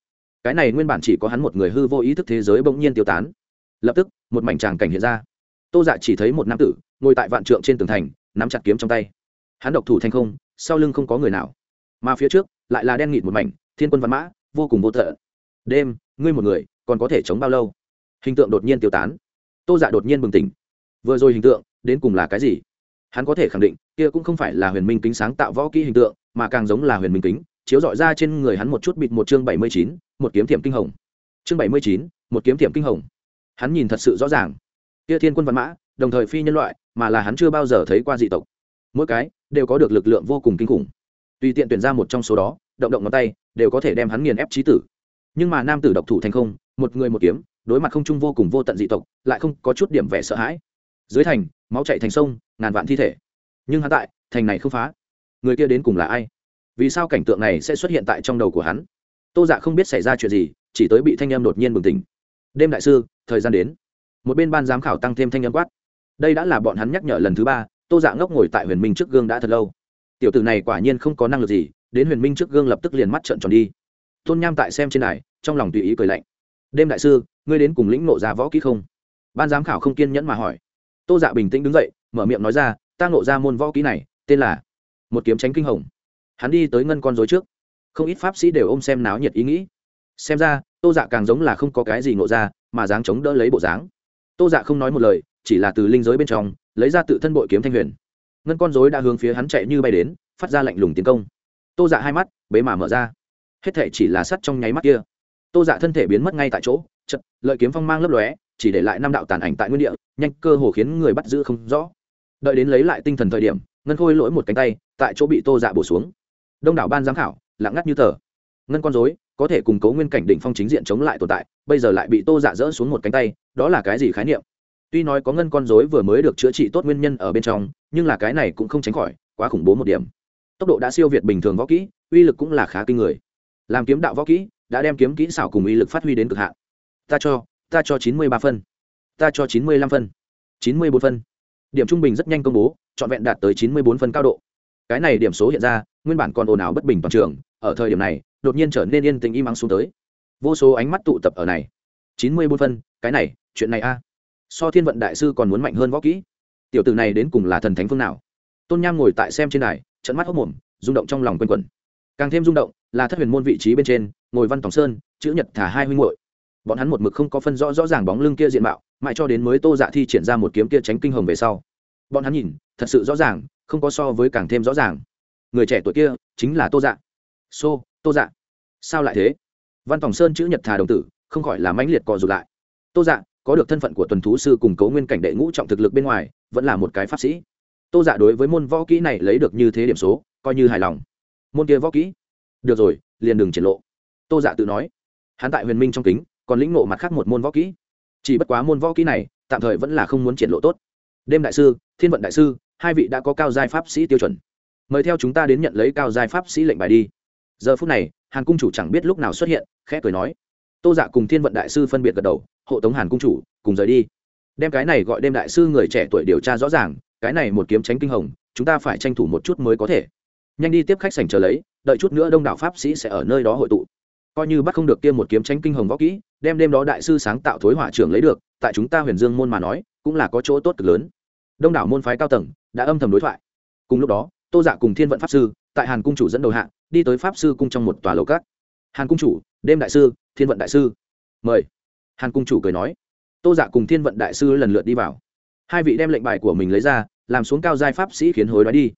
Cái này nguyên bản chỉ có hắn một người hư vô ý thức thế giới bỗng nhiên tiêu tán lập tức, một mảnh tràng cảnh hiện ra. Tô dạ chỉ thấy một nam tử ngồi tại vạn trượng trên tường thành, nắm chặt kiếm trong tay. Hắn độc thủ thành không, sau lưng không có người nào. Mà phía trước lại là đen nghịt một mảnh, thiên quân văn mã, vô cùng vô thợ đêm, ngươi một người, còn có thể chống bao lâu? Hình tượng đột nhiên tiêu tán. Tô dạ đột nhiên bừng tỉnh. Vừa rồi hình tượng, đến cùng là cái gì? Hắn có thể khẳng định, kia cũng không phải là huyền minh kính sáng tạo võ kỹ hình tượng, mà càng giống là huyền minh kính, chiếu dọi ra trên người hắn một chút bịt một chương bảy mươi chín, một kiếm thiệm kinh hồng. Chương bảy mươi chín, một kiếm thiệm kinh hồng hắn nhìn thật sự rõ ràng. Kia thiên quân văn mã, đồng thời phi nhân loại, mà là hắn chưa bao giờ thấy qua dị tộc. Mỗi cái đều có được lực lượng vô cùng kinh khủng. Tùy tiện tuyển ra một trong số đó, động động ngón tay, đều có thể đem hắn nghiền ép trí tử. Nhưng mà nam tử độc thủ thành không, một người một kiếm, đối mặt không trung vô cùng vô tận dị tộc, lại không có chút điểm vẻ sợ hãi. Dưới thành, máu chạy thành sông, ngàn vạn thi thể. Nhưng hắn tại, thành này không phá. Người kia đến cùng là ai? Vì sao cảnh tượng này sẽ xuất hiện tại trong đầu của hắn? Tô dạ không biết xảy ra chuyện gì, chỉ tới bị thanh em đột nhiên bừng tỉnh đêm đại sư, thời gian đến. Một bên ban giám khảo tăng thêm thanh em quát. Đây đã là bọn hắn nhắc nhở lần thứ ba, tô dạ ngốc ngồi tại huyền minh trước gương đã thật lâu. Tiểu tử này quả nhiên không có năng lực gì, đến huyền minh trước gương lập tức liền mắt trợn tròn đi. Tôn nham tại xem trên này trong lòng tùy ý cười lạnh. Đêm đại sư, ngươi đến cùng lĩnh nộ ra võ kỹ không? Ban giám khảo không kiên nhẫn mà hỏi. Tô dạ bình tĩnh đứng dậy, mở miệng nói ra, ta ngộ ra môn võ kỹ này, tên là một kiếm tránh kinh hồng. Hắn đi tới ngân con dối trước. Không ít pháp sĩ đều ôm xem náo nhiệt ý nghĩ. Xem ra tô dạ càng giống là không có cái gì ngộ ra, mà dáng chống đỡ lấy bộ dáng. Tô dạ không nói một lời, chỉ là từ linh giới bên trong, lấy ra tự thân bội kiếm thanh huyền. Ngân con dối đã hướng phía hắn chạy như bay đến, phát ra lạnh lùng tiến công. Tô dạ hai mắt, bế mà mở ra. Hết thể chỉ là sắt trong nháy mắt kia. Tô dạ thân thể biến mất ngay tại chỗ chật lợi kiếm phong mang lấp lóe, chỉ để lại năm đạo tàn ảnh tại nguyên địa, nhanh cơ hồ khiến người bắt giữ không rõ. Đợi đến lấy lại tinh thần thời điểm, ngân khôi lỗi một cánh tay, tại chỗ bị tô dạ bổ xuống. Đông đảo ban giám khảo, lặng ngắt như tờ. Ngân con dối có thể cùng cấu nguyên cảnh đỉnh phong chính diện chống lại tồn tại, bây giờ lại bị tô dạ dỡ xuống một cánh tay, đó là cái gì khái niệm? Tuy nói có ngân con dối vừa mới được chữa trị tốt nguyên nhân ở bên trong, nhưng là cái này cũng không tránh khỏi, quá khủng bố một điểm. Tốc độ đã siêu việt bình thường võ kỹ, uy lực cũng là khá kinh người. Làm kiếm đạo võ kỹ, đã đem kiếm kỹ xảo cùng uy lực phát huy đến cực hạn. Ta cho ta cho chín mươi ba phân. Ta cho chín mươi lăm phân. chín mươi bốn phân. Điểm trung bình rất nhanh công bố, trọn vẹn đạt tới chín mươi bốn phân cao độ. Cái này điểm số hiện ra nguyên bản còn ồn ào bất bình toàn trường, ở thời điểm này, đột nhiên trở nên yên tĩnh im ắng xuống tới. Vô số ánh mắt tụ tập ở này. Chín mươi bốn phân, cái này, chuyện này a. So thiên vận đại sư còn muốn mạnh hơn võ kỹ. Tiểu tử này đến cùng là thần thánh phương nào? Tôn nham ngồi tại xem trên đài trận mắt hốc mồm, rung động trong lòng quanh quẩn. Càng thêm rung động là thất huyền môn vị trí bên trên, ngồi văn tòng sơn, chữ nhật thả hai huynh hội bọn hắn một mực không có phân rõ rõ ràng bóng lưng kia diện mạo, mãi cho đến mới tô dạ thi triển ra một kiếm kia tránh kinh hồng về sau. Bọn hắn nhìn, thật sự rõ ràng, không có so với càng thêm rõ ràng người trẻ tuổi kia chính là tô dạ. Xô、so, tô dạ. Sao lại thế? Văn phòng sơn chữ nhật thà đồng tử không khỏi là mãnh liệt cò dù lại. Tô dạ có được thân phận của tuần thú sư cùng cấu nguyên cảnh đệ ngũ trọng thực lực bên ngoài vẫn là một cái pháp sĩ. Tô dạ đối với môn võ kỹ này lấy được như thế điểm số coi như hài lòng. Môn kia võ kỹ? Được rồi liền đừng triển lộ. Tô dạ tự nói. Hắn tại huyền minh trong kính còn lĩnh ngộ mặt khác một môn võ kỹ. Chỉ bất quá môn võ kỹ này tạm thời vẫn là không muốn triển lộ tốt. Đêm đại sư thiên vận đại sư hai vị đã có cao giai pháp sĩ tiêu chuẩn mời theo chúng ta đến nhận lấy cao giai pháp sĩ lệnh bài đi. Giờ phút này, hàn cung chủ chẳng biết lúc nào xuất hiện, khẽ cười nói. Tô dạ cùng thiên vận đại sư phân biệt gật đầu, hộ tống hàn cung chủ, cùng rời đi. Đem cái này gọi đêm đại sư người trẻ tuổi điều tra rõ ràng, cái này một kiếm tránh kinh hồng, chúng ta phải tranh thủ một chút mới có thể. Nhanh đi tiếp khách sảnh chờ lấy, đợi chút nữa đông đảo pháp sĩ sẽ ở nơi đó hội tụ. Coi như bắt không được kia một kiếm tránh kinh hồng võ kỹ, đem đêm đó đại sư sáng tạo thối hỏa trưởng lấy được, tại chúng ta huyền dương môn mà nói, cũng là có chỗ tốt cực lớn. Đông đảo môn phái cao tầng đã âm thầm đối thoại. Cùng lúc đó tô dạ cùng thiên vận pháp sư, tại hàn cung chủ dẫn đầu hạ, đi tới pháp sư cung trong một tòa lầu cát. Hàn cung chủ, đêm đại sư, thiên vận đại sư. Mời. Hàn cung chủ cười nói. Tô dạ cùng thiên vận đại sư lần lượt đi vào. Hai vị đem lệnh bài của mình lấy ra, làm xuống cao giai pháp sĩ khiến hối đoái đi.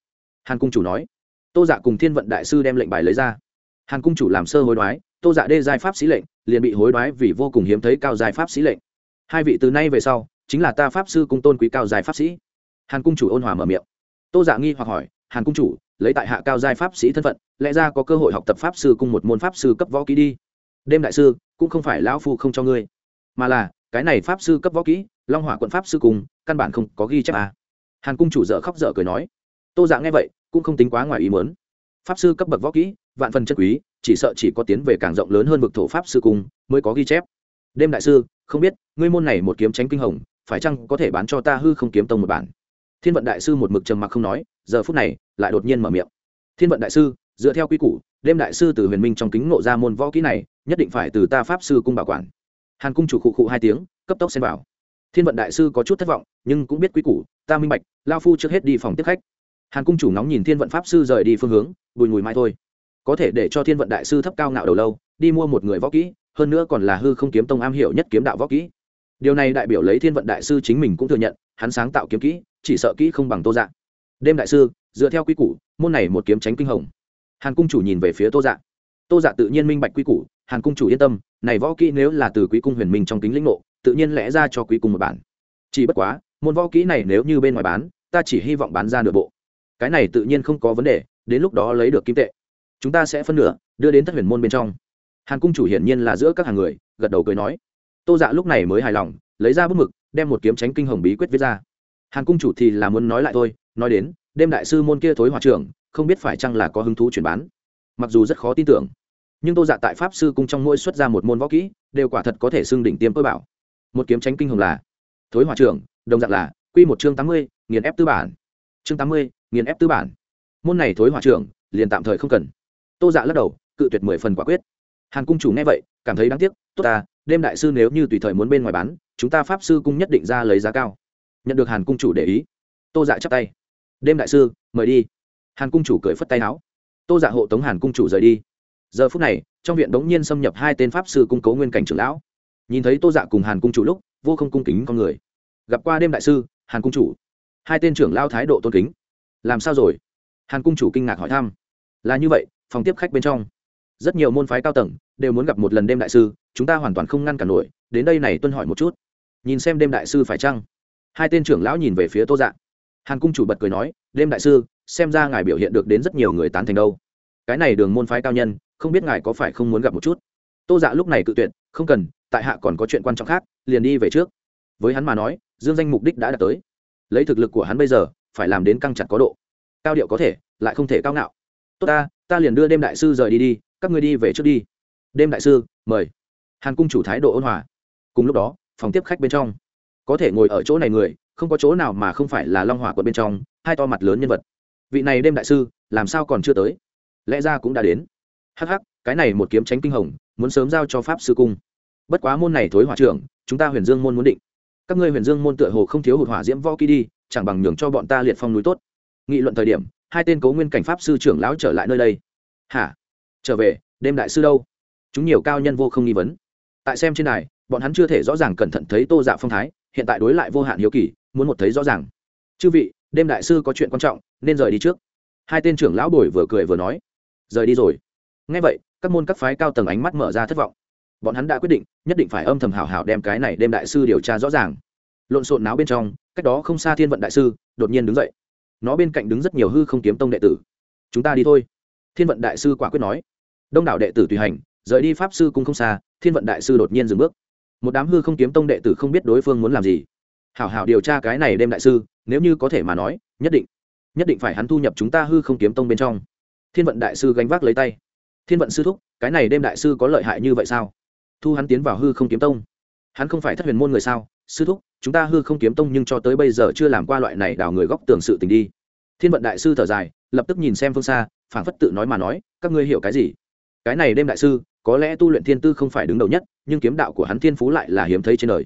Hàn cung chủ nói. Tô dạ cùng thiên vận đại sư đem lệnh bài lấy ra. Hàn cung chủ làm sơ hối đoái, tô dạ đê giai pháp sĩ lệnh, liền bị hối đoái vì vô cùng hiếm thấy cao giai pháp sĩ lệnh. Hai vị từ nay về sau, chính là ta pháp sư cung tôn quý cao giai pháp sĩ. Hàn cung chủ ôn hòa mở miệng. Tô dạ nghi hoặc hỏi hàn cung chủ, lấy tại hạ cao giai pháp sĩ thân phận, lẽ ra có cơ hội học tập pháp sư cung một môn pháp sư cấp võ kỹ đi. Đêm đại sư, cũng không phải lão phu không cho ngươi. Mà là, cái này pháp sư cấp võ kỹ, long hỏa quận pháp sư cung căn bản không có ghi chép à. hàn cung chủ dở khóc dở cười nói. Tô dạ nghe vậy, cũng không tính quá ngoài ý mớn pháp sư cấp bậc võ kỹ, vạn phần chân quý, chỉ sợ chỉ có tiến về càng rộng lớn hơn vực thổ pháp sư cung mới có ghi chép. Đêm đại sư, không biết, ngươi môn này một kiếm tránh kinh hồng, phải chăng có thể bán cho ta hư không kiếm tông một bản? Thiên vận đại sư một mực trầm mặc không nói, giờ phút này, lại đột nhiên mở miệng. Thiên vận đại sư, dựa theo quy củ, đêm đại sư từ huyền minh trong kính ngộ ra môn võ kỹ này, nhất định phải từ ta pháp sư cung bảo quản. Hàn cung chủ khụ khụ hai tiếng, cấp tốc xem vào. Thiên vận đại sư có chút thất vọng, nhưng cũng biết quy củ, ta minh bạch, lao phu trước hết đi phòng tiếp khách. Hàn cung chủ nóng nhìn thiên vận pháp sư rời đi phương hướng, bùi mùi mai thôi. Có thể để cho thiên vận đại sư thấp cao ngạo đầu lâu, đi mua một người võ kỹ, hơn nữa còn là hư không kiếm tông am hiểu nhất kiếm đạo võ kỹ điều này đại biểu lấy thiên vận đại sư chính mình cũng thừa nhận, hắn sáng tạo kiếm kỹ, chỉ sợ kỹ không bằng tô dạng đêm đại sư, dựa theo quy củ, môn này một kiếm tránh kinh hồng. Hàn cung chủ nhìn về phía tô dạ. Tô dạ tự nhiên minh bạch quy củ, hàn cung chủ yên tâm, này võ kỹ nếu là từ quý cung huyền minh trong kính lĩnh ngộ, tự nhiên lẽ ra cho quý cung một bản. Chỉ bất quá, môn võ kỹ này nếu như bên ngoài bán, ta chỉ hy vọng bán ra nửa bộ. Cái này tự nhiên không có vấn đề, đến lúc đó lấy được kim tệ. Chúng ta sẽ phân nửa, đưa đến thất huyền môn bên trong. Hàn cung chủ hiển nhiên là giữa các hàng người, gật đầu cười nói tô dạ lúc này mới hài lòng, lấy ra bức mực, đem một kiếm tránh kinh hồng bí quyết viết ra. Hàn cung chủ thì là muốn nói lại thôi, nói đến, đêm đại sư môn kia thối hòa trưởng, không biết phải chăng là có hứng thú chuyển bán. Mặc dù rất khó tin tưởng, nhưng tô dạ tại pháp sư cung trong mỗi xuất ra một môn võ kỹ, đều quả thật có thể xưng đỉnh tiêm tôi bảo. Một kiếm tránh kinh hồng là, thối hòa trưởng, đồng dạng là, quy một chương tám mươi, nghiền ép tư bản. Chương tám mươi, nghiền ép tư bản. Môn này thối hòa trưởng, liền tạm thời không cần. Tô dạ lắc đầu, cự tuyệt mười phần quả quyết. Hàn cung chủ nghe vậy cảm thấy đáng tiếc, tốt ta, đêm đại sư nếu như tùy thời muốn bên ngoài bán, chúng ta pháp sư cung nhất định ra lấy giá cao. Nhận được hàn cung chủ để ý. Tô dạ chắp tay. Đêm đại sư, mời đi. Hàn cung chủ cười phất tay áo. Tô dạ hộ tống hàn cung chủ rời đi. Giờ phút này, trong viện đống nhiên xâm nhập hai tên pháp sư cung cấu nguyên cảnh trưởng lão. Nhìn thấy tô dạ cùng hàn cung chủ lúc, vô không cung kính con người. Gặp qua đêm đại sư, hàn cung chủ. Hai tên trưởng lao thái độ tôn kính. Làm sao rồi? Hàn cung chủ kinh ngạc hỏi thăm. Là như vậy, phòng tiếp khách bên trong. Rất nhiều môn phái cao tầng đều muốn gặp một lần đêm đại sư, chúng ta hoàn toàn không ngăn cản nổi, đến đây này tuân hỏi một chút. Nhìn xem đêm đại sư phải chăng? Hai tên trưởng lão nhìn về phía tô dạ. Hàn cung chủ bật cười nói, đêm đại sư, xem ra ngài biểu hiện được đến rất nhiều người tán thành đâu. Cái này đường môn phái cao nhân, không biết ngài có phải không muốn gặp một chút? Tô dạ lúc này cự tuyệt, không cần, tại hạ còn có chuyện quan trọng khác, liền đi về trước. Với hắn mà nói, dương danh mục đích đã đạt tới. Lấy thực lực của hắn bây giờ, phải làm đến căng chặt có độ. Cao điệu có thể, lại không thể cao ngạo. Tốt ta ta liền đưa đêm đại sư rời đi đi, các ngươi đi về trước đi đêm đại sư, mời. Hàn cung chủ thái độ ôn hòa. Cùng lúc đó, phòng tiếp khách bên trong. Có thể ngồi ở chỗ này người, không có chỗ nào mà không phải là long hỏa quận bên trong, hai to mặt lớn nhân vật. Vị này đêm đại sư, làm sao còn chưa tới? Lẽ ra cũng đã đến. Hắc hắc, cái này một kiếm tránh kinh hồng, muốn sớm giao cho pháp sư cung. Bất quá môn này thối hỏa trưởng, chúng ta huyền dương môn muốn định. Các ngươi huyền dương môn tựa hồ không thiếu hụt hỏa diễm võ kỹ đi, chẳng bằng nhường cho bọn ta liệt phong núi tốt. Nghị luận thời điểm, hai tên cố nguyên cảnh pháp sư trưởng lão trở lại nơi đây. Hả? Trở về, đêm đại sư đâu? Chúng nhiều cao nhân vô không nghi vấn. Tại xem trên này bọn hắn chưa thể rõ ràng cẩn thận thấy tô dạ phong thái, hiện tại đối lại vô hạn hiếu kỳ, muốn một thấy rõ ràng. Chư vị, đêm đại sư có chuyện quan trọng, nên rời đi trước. Hai tên trưởng lão bồi vừa cười vừa nói. Rời đi rồi. Ngay vậy, các môn các phái cao tầng ánh mắt mở ra thất vọng. Bọn hắn đã quyết định, nhất định phải âm thầm hảo hảo đem cái này đem đại sư điều tra rõ ràng. Lộn xộn náo bên trong, cách đó không xa thiên vận đại sư, đột nhiên đứng dậy. Nó bên cạnh đứng rất nhiều hư không kiếm tông đệ tử. Chúng ta đi thôi. Thiên vận đại sư quả quyết nói. Đông đảo đệ tử tùy hành rời đi pháp sư cũng không xa, thiên vận đại sư đột nhiên dừng bước. Một đám hư không kiếm tông đệ tử không biết đối phương muốn làm gì. Hảo hảo điều tra cái này đêm đại sư, nếu như có thể mà nói, nhất định nhất định phải hắn thu nhập chúng ta hư không kiếm tông bên trong. Thiên vận đại sư gánh vác lấy tay. Thiên vận sư thúc, cái này đêm đại sư có lợi hại như vậy sao? Thu hắn tiến vào hư không kiếm tông. Hắn không phải thất huyền môn người sao? Sư thúc, chúng ta hư không kiếm tông nhưng cho tới bây giờ chưa làm qua loại này đào người góc tường sự tình đi. Thiên vận đại sư thở dài, lập tức nhìn xem phương xa, phảng phất tự nói mà nói, các ngươi hiểu cái gì? Cái này đêm đại sư, có lẽ tu luyện thiên tư không phải đứng đầu nhất, nhưng kiếm đạo của hắn thiên phú lại là hiếm thấy trên đời.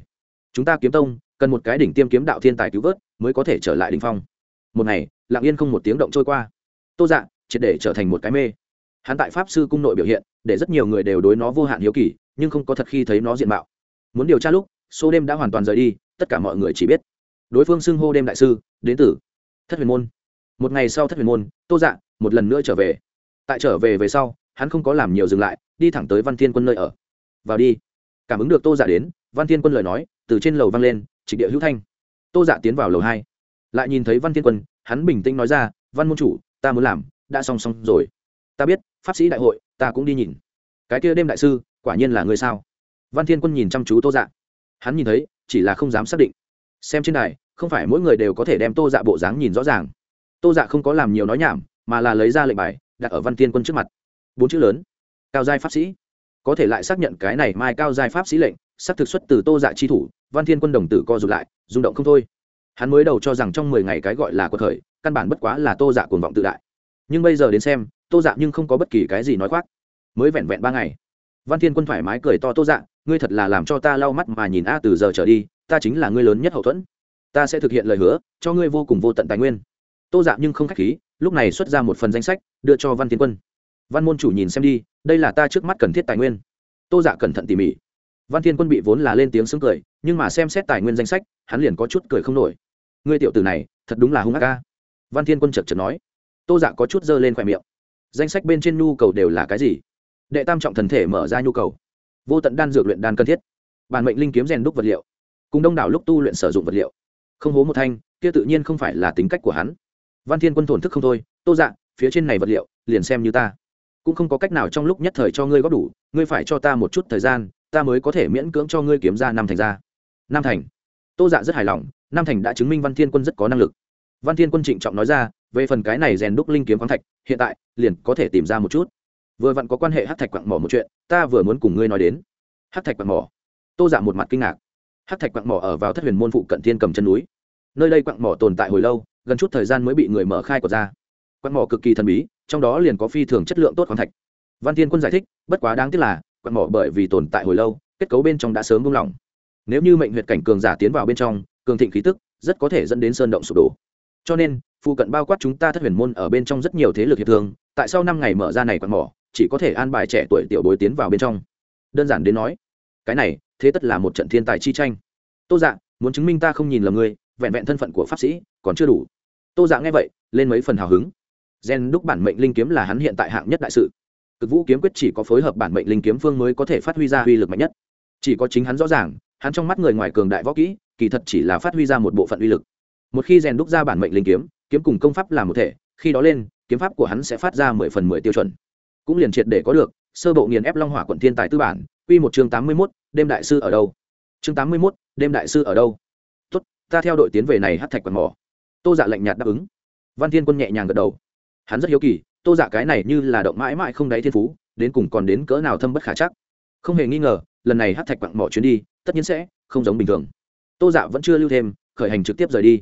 Chúng ta kiếm tông, cần một cái đỉnh tiêm kiếm đạo thiên tài cứu vớt, mới có thể trở lại đỉnh phong. Một ngày, lặng yên không một tiếng động trôi qua. Tô dạ triệt để trở thành một cái mê. Hắn tại pháp sư cung nội biểu hiện, để rất nhiều người đều đối nó vô hạn hiếu kỳ, nhưng không có thật khi thấy nó diện mạo. Muốn điều tra lúc, số đêm đã hoàn toàn rời đi, tất cả mọi người chỉ biết. Đối phương xưng hô đêm đại sư, đến từ thất huyền môn. Một ngày sau thất huyền môn, tô dạ một lần nữa trở về. Tại trở về về sau hắn không có làm nhiều dừng lại, đi thẳng tới văn thiên quân nơi ở. Vào đi. Cảm ứng được tô dạ đến, văn thiên quân lời nói từ trên lầu vang lên, trịch địa hữu thanh. Tô dạ tiến vào lầu hai. Lại nhìn thấy văn thiên quân, hắn bình tĩnh nói ra, văn môn chủ, ta muốn làm, đã song song rồi. Ta biết, pháp sĩ đại hội, ta cũng đi nhìn. Cái kia đêm đại sư, quả nhiên là người sao? Văn thiên quân nhìn chăm chú tô dạ. Hắn nhìn thấy, chỉ là không dám xác định. Xem trên đài, không phải mỗi người đều có thể đem tô dạ bộ dáng nhìn rõ ràng. Tô dạ không có làm nhiều nói nhảm, mà là lấy ra lệnh bài, đặt ở văn thiên quân trước mặt bốn chữ lớn. Cao giai pháp sĩ. Có thể lại xác nhận cái này mai cao giai pháp sĩ lệnh, xác thực xuất từ tô dạ chi thủ, văn thiên quân đồng tử co rụt lại, rung động không thôi. Hắn mới đầu cho rằng trong mười ngày cái gọi là cuộc khởi, căn bản bất quá là tô dạ cuồng vọng tự đại. Nhưng bây giờ đến xem, tô dạ nhưng không có bất kỳ cái gì nói khoác. Mới vẹn vẹn ba ngày. Văn thiên quân thoải mái cười to tô dạ ngươi thật là làm cho ta lau mắt mà nhìn a từ giờ trở đi, ta chính là ngươi lớn nhất hậu thuẫn. Ta sẽ thực hiện lời hứa, cho ngươi vô cùng vô tận tài nguyên. Tô dạ nhưng không k h á c h khí, lúc này xuất ra một phần danh sách, đưa cho văn thiên quân văn môn chủ nhìn xem đi, đây là ta trước mắt cần thiết tài nguyên. Tô dạ cẩn thận tỉ mỉ. Văn thiên quân bị vốn là lên tiếng xứng cười, nhưng mà xem xét tài nguyên danh sách, hắn liền có chút cười không nổi. Ngươi tiểu tử này, thật đúng là hung ác ca văn thiên quân chật chật nói. Tô dạ có chút dơ lên khoe miệng. Danh sách bên trên nhu cầu đều là cái gì? Đệ tam trọng thần thể mở ra nhu cầu. Vô tận đan dược luyện đan cần thiết. Bản mệnh linh kiếm rèn đúc vật liệu. Cùng đông đảo lúc tu luyện sử dụng vật liệu. Không hố một thanh, kia tự nhiên không phải là tính cách của hắn. Văn thiên quân thổn thức không thôi. Tô dạ phía trên này vật liệu, liền xem như ta cũng không có cách nào trong lúc nhất thời cho ngươi góp đủ, ngươi phải cho ta một chút thời gian, ta mới có thể miễn cưỡng cho ngươi kiếm ra năm thành ra. Năm thành. Tô dạ rất hài lòng, năm thành đã chứng minh văn thiên quân rất có năng lực. Văn thiên quân trịnh trọng nói ra, về phần cái này rèn đúc linh kiếm khoáng thạch, hiện tại, liền có thể tìm ra một chút. Vừa vặn có quan hệ hát thạch quặng mỏ một chuyện, ta vừa muốn cùng ngươi nói đến. Hát thạch quặng mỏ. Tô dạ một mặt kinh ngạc. Hát thạch quặng mỏ ở vào thất huyền môn phụ cận thiên cầm chân núi. Nơi đây quặng mỏ tồn tại hồi lâu, gần chút thời gian mới bị người mở khai của ra. Quặng mỏ cực kỳ thần bí trong đó liền có phi thường chất lượng tốt khoáng thạch. Văn thiên quân giải thích, bất quá đáng tiếc là quặng mỏ bởi vì tồn tại hồi lâu, kết cấu bên trong đã sớm buông lỏng. Nếu như mệnh huyệt cảnh cường giả tiến vào bên trong, cường thịnh khí tức rất có thể dẫn đến sơn động sụp đổ. Cho nên, phụ cận bao quát chúng ta thất huyền môn ở bên trong rất nhiều thế lực hiệp thương, tại sau năm ngày mở ra này quặng mỏ, chỉ có thể an bài trẻ tuổi tiểu bối tiến vào bên trong. Đơn giản đến nói, cái này, thế tất là một trận thiên tài chi tranh. Tô dạ muốn chứng minh ta không nhìn lầm ngươi, vẹn vẹn thân phận của pháp sĩ còn chưa đủ. Tô dạ nghe vậy, lên mấy phần hào hứng gen đúc bản mệnh linh kiếm là hắn hiện tại hạng nhất đại sự. Cực vũ kiếm quyết chỉ có phối hợp bản mệnh linh kiếm phương mới có thể phát huy ra uy lực mạnh nhất. Chỉ có chính hắn rõ ràng, hắn trong mắt người ngoài cường đại võ kỹ, kỳ thật chỉ là phát huy ra một bộ phận uy lực. Một khi rèn đúc ra bản mệnh linh kiếm kiếm cùng công pháp là một thể, khi đó lên, kiếm pháp của hắn sẽ phát ra mười phần mười tiêu chuẩn. Cũng liền triệt để có được, sơ bộ nghiền ép long hỏa quận thiên tài tư bản q một chương tám mươi mốt, đêm đại sư ở đâu? Chương tám mươi mốt, đêm đại sư ở đâu? Tốt, ta theo đội tiến về này hát thạch quần mỏ. Tô dạ lạnh nhạt đáp ứng. Văn thiên quân nhẹ nhàng gật đầu hắn rất hiếu kỳ tô giả cái này như là động mãi mãi không đáy thiên phú đến cùng còn đến cỡ nào thâm bất khả chắc. Không hề nghi ngờ lần này hát thạch quặng mỏ chuyến đi tất nhiên sẽ không giống bình thường. Tô dạ vẫn chưa lưu thêm khởi hành trực tiếp rời đi.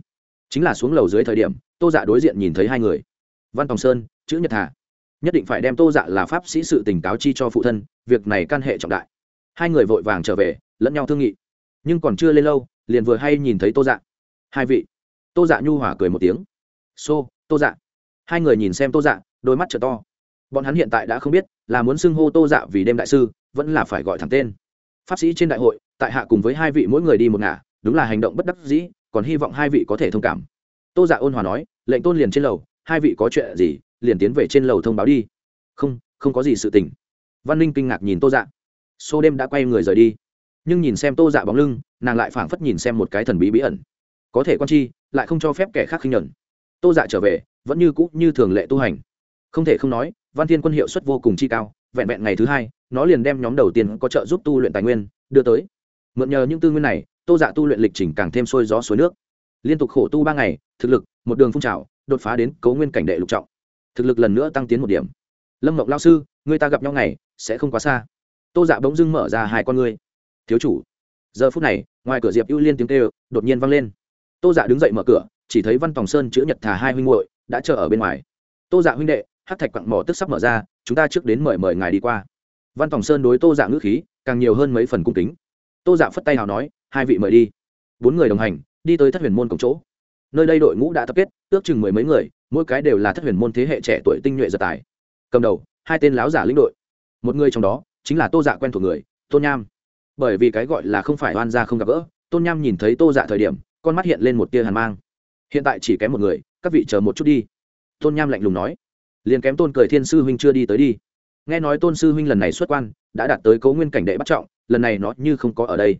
Chính là xuống lầu dưới thời điểm tô dạ đối diện nhìn thấy hai người. Văn tòng sơn chữ nhật hà. Nhất định phải đem tô dạ là pháp sĩ sự tình cáo chi cho phụ thân việc này can hệ trọng đại. Hai người vội vàng trở về lẫn nhau thương nghị. Nhưng còn chưa lên lâu liền vừa hay nhìn thấy tô dạ. Hai vị. Tô dạ nhu hỏa cười một tiếng. Xô、so, tô dạ hai người nhìn xem tô dạ đôi mắt t to. Bọn hắn hiện tại đã không biết, là muốn xưng hô tô dạ vì đêm đại sư, vẫn là phải gọi thẳng tên. Pháp sĩ trên đại hội, tại hạ cùng với hai vị mỗi người đi một ngả, đúng là hành động bất đắc dĩ, còn hy vọng hai vị có thể thông cảm. Tô dạ ôn hòa nói, lệnh tôn liền trên lầu, hai vị có chuyện gì, liền tiến về trên lầu thông báo đi. Không không có gì sự tình. Văn ninh kinh ngạc nhìn tô dạ. Xô đêm đã quay người rời đi. Nhưng nhìn xem tô dạ bóng lưng, nàng lại phảng phất nhìn xem một cái thần bí bí ẩn. Có thể quan chi, lại không cho phép kẻ khác khinh nhuận. Tô dạ trở về vẫn như cũ như thường lệ tu hành. Không thể không nói, văn thiên quân hiệu suất vô cùng chi cao, vẹn vẹn ngày thứ hai, nó liền đem nhóm đầu tiên có trợ giúp tu luyện tài nguyên đưa tới. Mượn nhờ những tư nguyên này, tô dạ tu luyện lịch trình càng thêm sôi gió suối nước. Liên tục khổ tu ba ngày, thực lực, một đường phun trào, đột phá đến cấu nguyên cảnh đệ lục trọng. Thực lực lần nữa tăng tiến một điểm. Lâm mộng lao sư, người ta gặp nhau ngày, sẽ không quá xa. Tô dạ bỗng dưng mở ra hai con ngươi. Thiếu chủ, giờ phút này, ngoài cửa diệp ưu liên tiếng kêu, đột nhiên vang lên. Tô dạ đứng dậy mở cửa, chỉ thấy văn tòng sơn chữ nhật thả hai huynh muội đã chờ ở bên ngoài. Tô dạ huynh đệ, hát thạch quặng mỏ tức sắp mở ra, chúng ta trước đến mời mời ngài đi qua. Văn tòng sơn đối tô dạ ngữ khí, càng nhiều hơn mấy phần cung kính. Tô dạ phất tay nào nói, hai vị mời đi. Bốn người đồng hành, đi tới thất huyền môn cổng chỗ. Nơi đây đội ngũ đã tập kết, ước chừng mười mấy người, mỗi cái đều là thất huyền môn thế hệ trẻ tuổi tinh nhuệ giật tài. Cầm đầu, hai tên láo giả lĩnh đội. Một người trong đó, chính là tô dạ quen thuộc người, tôn nham. Bởi vì cái gọi là không phải oan gia không gặp gỡ, tôn nham nhìn thấy tô dạ thời điểm, con mắt hiện lên một tia hàn mang hiện tại chỉ kém một người, các vị chờ một chút đi. Tôn nham lạnh lùng nói. Liền kém tôn cười thiên sư huynh chưa đi tới đi. Nghe nói tôn sư huynh lần này xuất quan, đã đạt tới cấu nguyên cảnh đệ bắt trọng, lần này nó như không có ở đây.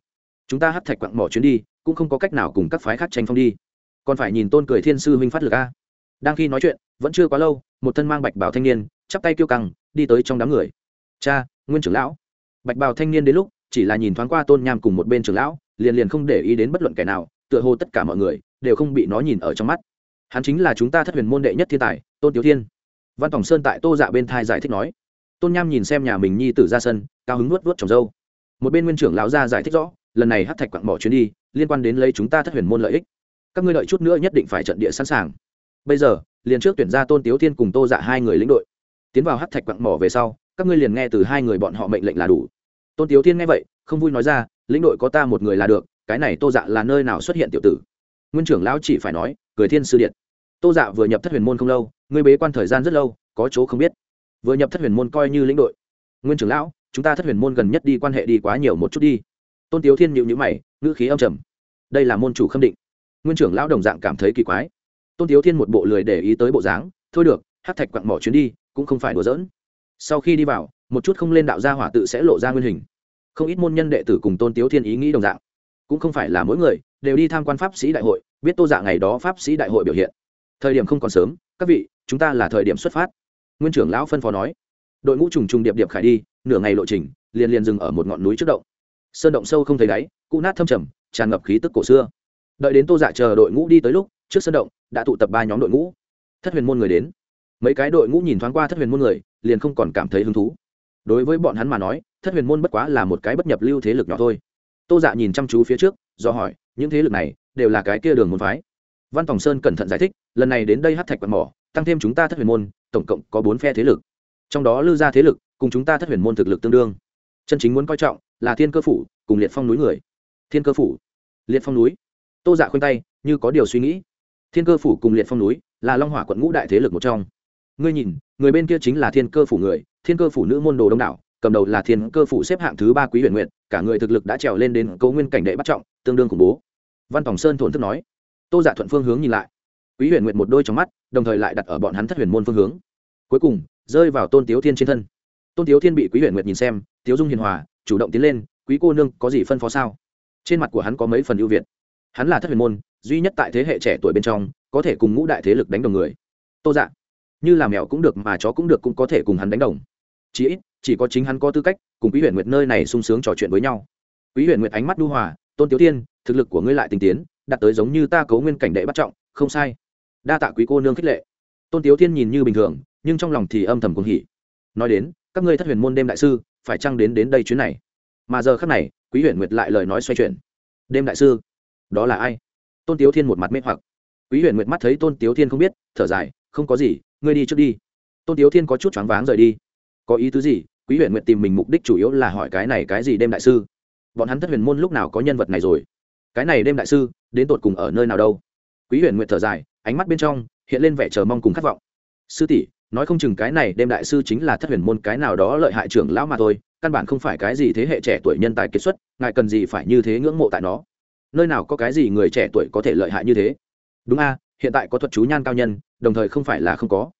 Chúng ta hát thạch quặng mỏ chuyến đi, cũng không có cách nào cùng các phái khác tranh phong đi. Còn phải nhìn tôn cười thiên sư huynh phát lực a. Đang khi nói chuyện, vẫn chưa quá lâu, một thân mang bạch bảo thanh niên, chắp tay kêu căng, đi tới trong đám người. Cha, nguyên trưởng lão. Bạch bào thanh niên đến lúc, chỉ là nhìn thoáng qua tôn nham cùng một bên trưởng lão, liền liền không để ý đến bất luận kẻ nào, tựa hồ tất cả mọi người đều không bị nó nhìn ở trong mắt. Hắn chính là chúng ta thất huyền môn đệ nhất thiên tài, tôn tiểu thiên. Văn tổng sơn tại tô dạ bên thai giải thích nói. Tôn nham nhìn xem nhà mình nhi tử ra sân, cao hứng nuốt vớt trồng dâu. Một bên nguyên trưởng lão ra giải thích rõ, lần này hát thạch quặng bỏ chuyến đi, liên quan đến lấy chúng ta thất huyền môn lợi ích. Các ngươi đợi chút nữa nhất định phải trận địa sẵn sàng. Bây giờ, liền trước tuyển ra tôn tiếu thiên cùng tô dạ hai người lĩnh đội. Tiến vào hát thạch quặng mỏ về sau, các ngươi liền nghe từ hai người bọn họ mệnh lệnh là đủ. Tôn tiếu thiên nghe vậy, không vui nói ra, lĩnh đội có ta một người là được, cái này tô dạ là nơi nào xuất hiện tiểu tử? Nguyên trưởng lão chỉ phải nói, cười thiên sư điện. Tô dạ vừa nhập thất huyền môn không lâu, ngươi bế quan thời gian rất lâu, có chỗ không biết. Vừa nhập thất huyền môn coi như lĩnh đội. Nguyên trưởng lão, chúng ta thất huyền môn gần nhất đi quan hệ đi quá nhiều một chút đi. Tôn tiếu thiên nhịu nhữ mày, ngữ khí âm trầm. Đây là môn chủ khâm định. Nguyên trưởng lão đồng dạng cảm thấy kỳ quái. Tôn tiếu thiên một bộ lười để ý tới bộ dáng, thôi được, hát thạch quặng mỏ chuyến đi, cũng không phải đùa giỡn. Sau khi đi vào, một chút không lên đạo gia hỏa tự sẽ lộ ra nguyên hình. Không ít môn nhân đệ tử cùng tôn tiếu thiên ý nghĩ đồng dạng. Cũng không phải là mỗi người đều đi tham quan pháp sĩ đại hội, biết tô dạ ngày đó pháp sĩ đại hội biểu hiện. Thời điểm không còn sớm, các vị, chúng ta là thời điểm xuất phát. Nguyên trưởng lão phân phó nói. Đội ngũ trùng trùng điệp điệp khải đi, nửa ngày lộ trình, liền liền dừng ở một ngọn núi trước động. Sơn động sâu không thấy đáy cụ nát thâm trầm, tràn ngập khí tức cổ xưa. Đợi đến tô dạ chờ đội ngũ đi tới lúc, trước sơn động, đã tụ tập ba nhóm đội ngũ. Thất huyền môn người đến. Mấy cái đội ngũ nhìn thoáng qua thất huyền môn người, liền không còn cảm thấy hứng thú. Đối với bọn hắn mà nói, thất huyền môn bất quá là một cái bất nhập lưu thế lực nhỏ thôi. Tô dạ nhìn chăm chú phía trước, do hỏi những thế lực này đều là cái kia đường môn phái. Văn phòng sơn cẩn thận giải thích, lần này đến đây hát thạch quạt mỏ, tăng thêm chúng ta thất huyền môn, tổng cộng có bốn phe thế lực. Trong đó lưu gia thế lực, cùng chúng ta thất huyền môn thực lực tương đương. Chân chính muốn coi trọng là thiên cơ phủ cùng liệt phong núi người. Thiên cơ phủ, liệt phong núi. Tô dạ khoanh tay, như có điều suy nghĩ. Thiên cơ phủ cùng liệt phong núi là long hỏa quận ngũ đại thế lực một trong. Ngươi nhìn, người bên kia chính là thiên cơ phủ người, thiên cơ phủ nữ môn đồ đông đảo, cầm đầu là thiên cơ phủ xếp hạng thứ ba quý huyền nguyện cả người thực lực đã trèo lên đến cấu nguyên cảnh đệ bắt trọng, tương đương khủng bố văn tòng sơn thổn thức nói. Tô giả dạ thuận phương hướng nhìn lại. Quý huyền nguyện một đôi trong mắt, đồng thời lại đặt ở bọn hắn thất huyền môn phương hướng. Cuối cùng, rơi vào tôn tiếu thiên trên thân. Tôn tiếu thiên bị quý huyền nguyệt nhìn xem, tiếu dung hiền hòa, chủ động tiến lên, quý cô nương, có gì phân phó sao? Trên mặt của hắn có mấy phần ưu việt. Hắn là thất huyền môn, duy nhất tại thế hệ trẻ tuổi bên trong, có thể cùng ngũ đại thế lực đánh đồng người. Tô dạ như là mèo cũng được mà chó cũng được cũng có thể cùng hắn đánh đồng. Chỉ ít, chỉ có chính hắn có tư cách, cùng quý huyền nguyệt nơi này sung sướng trò chuyện với nhau. Quý huyền nguyệt ánh mắt đu hòa, tôn tiểu tiên thực lực của ngươi lại tinh tiến, đạt tới giống như ta cấu nguyên cảnh đệ bắt trọng, không sai. Đa tạ quý cô nương khích lệ. Tôn tiếu thiên nhìn như bình thường, nhưng trong lòng thì âm thầm cuồng hỉ. Nói đến, các ngươi thất huyền môn đêm đại sư, phải chăng đến đến đây chuyến này? Mà giờ khắc này, quý huyền nguyệt lại lời nói xoay chuyển. Đêm đại sư, đó là ai? Tôn tiếu thiên một mặt mê hoặc. Quý huyền nguyệt mắt thấy tôn tiếu thiên không biết, thở dài, không có gì, ngươi đi trước đi. Tôn tiếu thiên có chút choáng váng rời đi. Có ý tứ gì? Quý huyền nguyệt tìm mình mục đích chủ yếu là hỏi cái này cái gì đêm đại sư? Bọn hắn thất huyền môn lúc nào có nhân vật này rồi? Cái này đêm đại sư, đến tột cùng ở nơi nào đâu? Quý huyền nguyện thở dài, ánh mắt bên trong hiện lên vẻ chờ mong cùng khát vọng. Sư tỷ, nói không chừng cái này đêm đại sư chính là thất huyền môn cái nào đó lợi hại trưởng lão mà thôi, căn bản không phải cái gì thế hệ trẻ tuổi nhân tài kiệt xuất, ngài cần gì phải như thế ngưỡng mộ tại nó? Nơi nào có cái gì người trẻ tuổi có thể lợi hại như thế? Đúng a, hiện tại có thuật chú nhan cao nhân, đồng thời không phải là không có.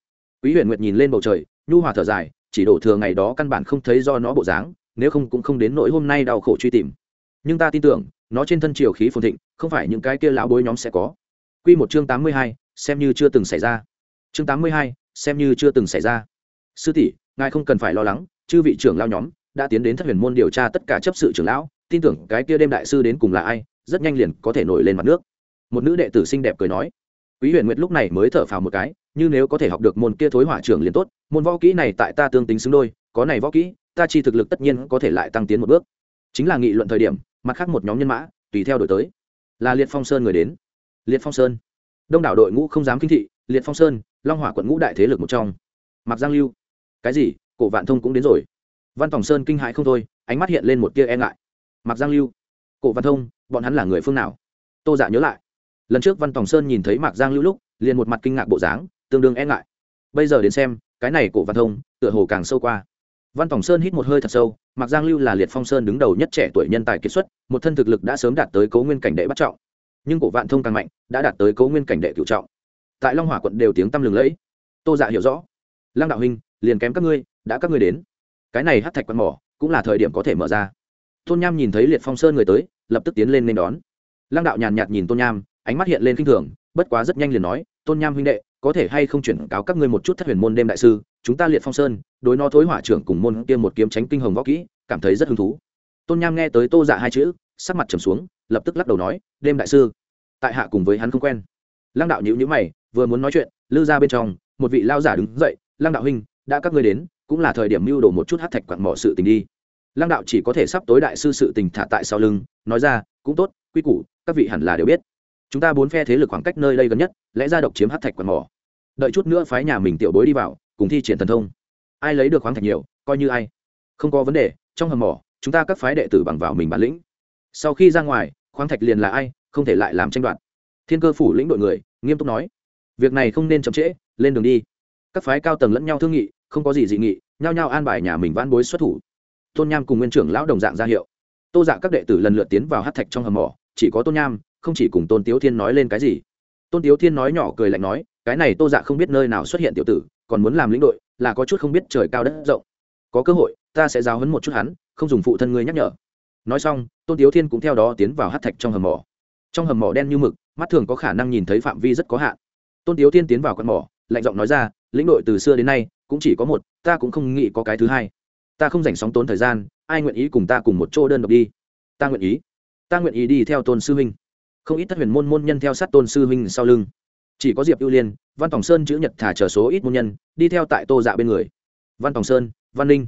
Quý huyền nguyệt nhìn lên bầu trời, nhu hòa thở dài, chỉ đổ thừa ngày đó căn bản không thấy do nó bộ dáng, nếu không cũng không đến nỗi hôm nay đau khổ truy tìm. Nhưng ta tin tưởng nó trên thân triều khí phồn thịnh không phải những cái kia lão bối nhóm sẽ có Quy một chương tám mươi hai, xem như chưa từng xảy ra. Chương tám mươi hai, xem như chưa từng xảy ra. Sư tỷ, ngài không cần phải lo lắng, chư vị trưởng lão nhóm đã tiến đến thất huyền môn điều tra tất cả chấp sự trưởng lão, tin tưởng cái kia đêm đại sư đến cùng là ai, rất nhanh liền có thể nổi lên mặt nước. Một nữ đệ tử xinh đẹp cười nói. Quý Huyền Nguyệt lúc này mới thở phào một cái, như nếu có thể học được môn kia thối hỏa trưởng liền tốt, môn võ kỹ này tại ta tương tính xứng đôi, có này võ kỹ, ta chi thực lực tất nhiên có thể lại tăng tiến một bước. Chính là nghị luận thời điểm, mặt khác một nhóm nhân mã tùy theo đổi tới, là Liệt Phong Sơn người đến. Liệt phong sơn. Đông đảo đội ngũ không dám kinh thị liệt phong sơn long hỏa quận ngũ đại thế lực một trong. Mặc giang lưu. Cái gì? Cổ vạn thông cũng đến rồi. Văn phòng sơn kinh hãi không thôi ánh mắt hiện lên một tia e ngại. Mặc giang lưu. Cổ văn thông bọn hắn là người phương nào? Tô giả nhớ lại. Lần trước văn tòng sơn nhìn thấy mạc giang lưu lúc liền một mặt kinh ngạc bộ dáng tương đương e ngại. Bây giờ đến xem cái này cổ văn thông tựa hồ càng sâu qua văn tòng sơn hít một hơi thật sâu mạc giang lưu là liệt phong sơn đứng đầu nhất trẻ tuổi nhân tài kiệt xuất, một thân thực lực đã sớm đạt tới cố nguyên cảnh đệ bắt trọng. Nhưng cổ vạn thông càng mạnh, đã đạt tới cố nguyên cảnh đệ cửu trọng. Tại long hỏa quận đều tiếng tăm lừng lẫy. Tô dạ hiểu rõ. Lăng đạo huynh, liền kém các ngươi, đã các ngươi đến. Cái này hắc thạch quan mỏ, cũng là thời điểm có thể mở ra. Tôn nham nhìn thấy liệt phong sơn người tới, lập tức tiến lên nên đón. Lăng đạo nhàn nhạt nhìn tôn nham, ánh mắt hiện lên khinh thường, bất quá rất nhanh liền nói, tôn nham huynh đệ có thể hay không chuyển cáo các ngươi một chút thất huyền môn đêm đại sư, chúng ta liệt phong sơn, đối nó thối hỏa trưởng cùng môn kia một kiếm tránh kinh hồng võ kỹ, cảm thấy rất hứng thú. Tôn nham nghe tới tô dạ hai chữ, sắc mặt trầm xuống, lập tức lắc đầu nói, đêm đại sư, tại hạ cùng với hắn không quen. Lăng đạo nhữ nhữ mày, vừa muốn nói chuyện, lư ra bên trong, một vị lao giả đứng dậy, lăng đạo huynh, đã các ngươi đến, cũng là thời điểm mưu đồ một chút hát thạch quặn mỏ sự tình đi. Lăng đạo chỉ có thể sắp tối đại sư sự tình thả tại sau lưng, nói ra, cũng tốt, quy củ, các vị hẳn là đều biết chúng ta bốn phe thế lực khoảng cách nơi đây gần nhất, lẽ ra độc chiếm hát thạch quặng mỏ. Đợi chút nữa phái nhà mình tiểu bối đi vào, cùng thi triển thần thông. Ai lấy được khoáng thạch nhiều, coi như ai. Không có vấn đề, trong hầm mỏ, chúng ta các phái đệ tử bằng vào mình bản lĩnh. Sau khi ra ngoài, khoáng thạch liền là ai, không thể lại làm tranh đoạt. Thiên cơ phủ lĩnh đội người, nghiêm túc nói. Việc này không nên chậm trễ, lên đường đi. Các phái cao tầng lẫn nhau thương nghị, không có gì dị nghị, nhao nhao an bài nhà mình vãn bối xuất thủ. Tôn nham cùng nguyên trưởng lão đồng dạng ra hiệu. Tô dạ các đệ tử lần lượt tiến vào hát thạch trong hầm mỏ, chỉ có tôn nham không chỉ cùng tôn tiếu thiên nói lên cái gì tôn tiếu thiên nói nhỏ cười lạnh nói cái này tô dạ không biết nơi nào xuất hiện tiểu tử còn muốn làm lĩnh đội là có chút không biết trời cao đất rộng có cơ hội ta sẽ giáo hấn một chút hắn không dùng phụ thân ngươi nhắc nhở nói xong tôn tiếu thiên cũng theo đó tiến vào hát thạch trong hầm mỏ trong hầm mỏ đen như mực mắt thường có khả năng nhìn thấy phạm vi rất có hạn tôn tiếu thiên tiến vào con mỏ lạnh giọng nói ra lĩnh đội từ xưa đến nay cũng chỉ có một ta cũng không nghĩ có cái thứ hai ta không dành sóng tốn thời gian ai nguyện ý cùng ta cùng một chỗ đơn độc đi ta nguyện ý ta nguyện ý đi theo tôn sư huynh không ít thất huyền môn môn nhân theo sát tôn sư huynh sau lưng. Chỉ có diệp ưu liên, văn tòng sơn chữ nhật thả chờ số ít môn nhân, đi theo tại tô dạ bên người. Văn tòng sơn, văn ninh,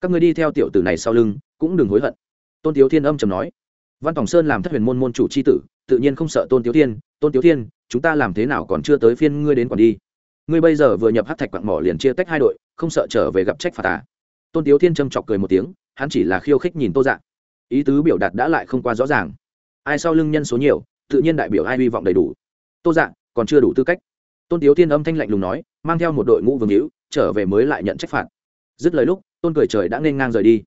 các người đi theo tiểu tử này sau lưng, cũng đừng hối hận. Tôn tiếu thiên âm trầm nói. Văn tòng sơn làm thất huyền môn môn chủ c h i tử, tự nhiên không sợ tôn tiếu thiên. Tôn tiếu thiên, chúng ta làm thế nào còn chưa tới phiên ngươi đến còn đi? Ngươi bây giờ vừa nhập hát thạch quặng mỏ liền chia tách hai đội, không sợ trở về gặp trách phạt à. tôn tiếu thiên châm chọc cười một tiếng, hắn chỉ là khiêu khích nhìn tô dạ. Ý tứ biểu đạt đã lại không qua rõ ràng. Ai sau lưng nhân số nhiều tự nhiên đại biểu ai hy vọng đầy đủ. Tô dạ còn chưa đủ tư cách. Tôn tiếu thiên âm thanh lạnh lùng nói, mang theo một đội ngũ vương hữu, trở về mới lại nhận trách phạt. Dứt lời lúc, tôn cười trời đã nên ngang rời đi.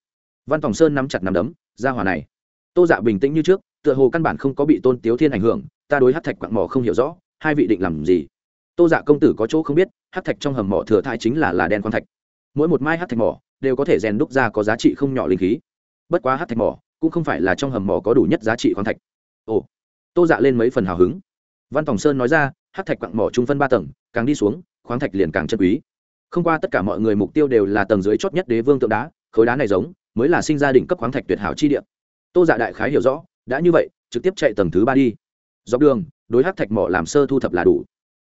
Văn phòng sơn nắm chặt nắm đấm, ra hòa này. Tô dạ bình tĩnh như trước, tựa hồ căn bản không có bị tôn tiếu thiên ảnh hưởng, ta đối hát thạch quặng mỏ không hiểu rõ, hai vị định làm gì? Tô dạ công tử có chỗ không biết hát thạch trong hầm mỏ thừa thai chính là là đen quan thạch. Mỗi một mai hát thạch mỏ đều có thể rèn đúc ra có giá trị không nhỏ linh khí. Bất quá hát thạch mỏ cũng không phải là trong hầm mỏ có đủ nhất giá trị khoáng thạch. Ồ tô dạ lên mấy phần hào hứng. Văn phòng sơn nói ra, hát thạch quặng mỏ trung phân ba tầng, càng đi xuống, khoáng thạch liền càng chân quý. Không qua tất cả mọi người mục tiêu đều là tầng dưới chót nhất đế vương tượng đá, khối đá này giống, mới là sinh ra đỉnh cấp khoáng thạch tuyệt hảo chi địa. Tô dạ đại khái hiểu rõ, đã như vậy, trực tiếp chạy tầng thứ ba đi. Dọc đường, đối hát thạch mỏ làm sơ thu thập là đủ.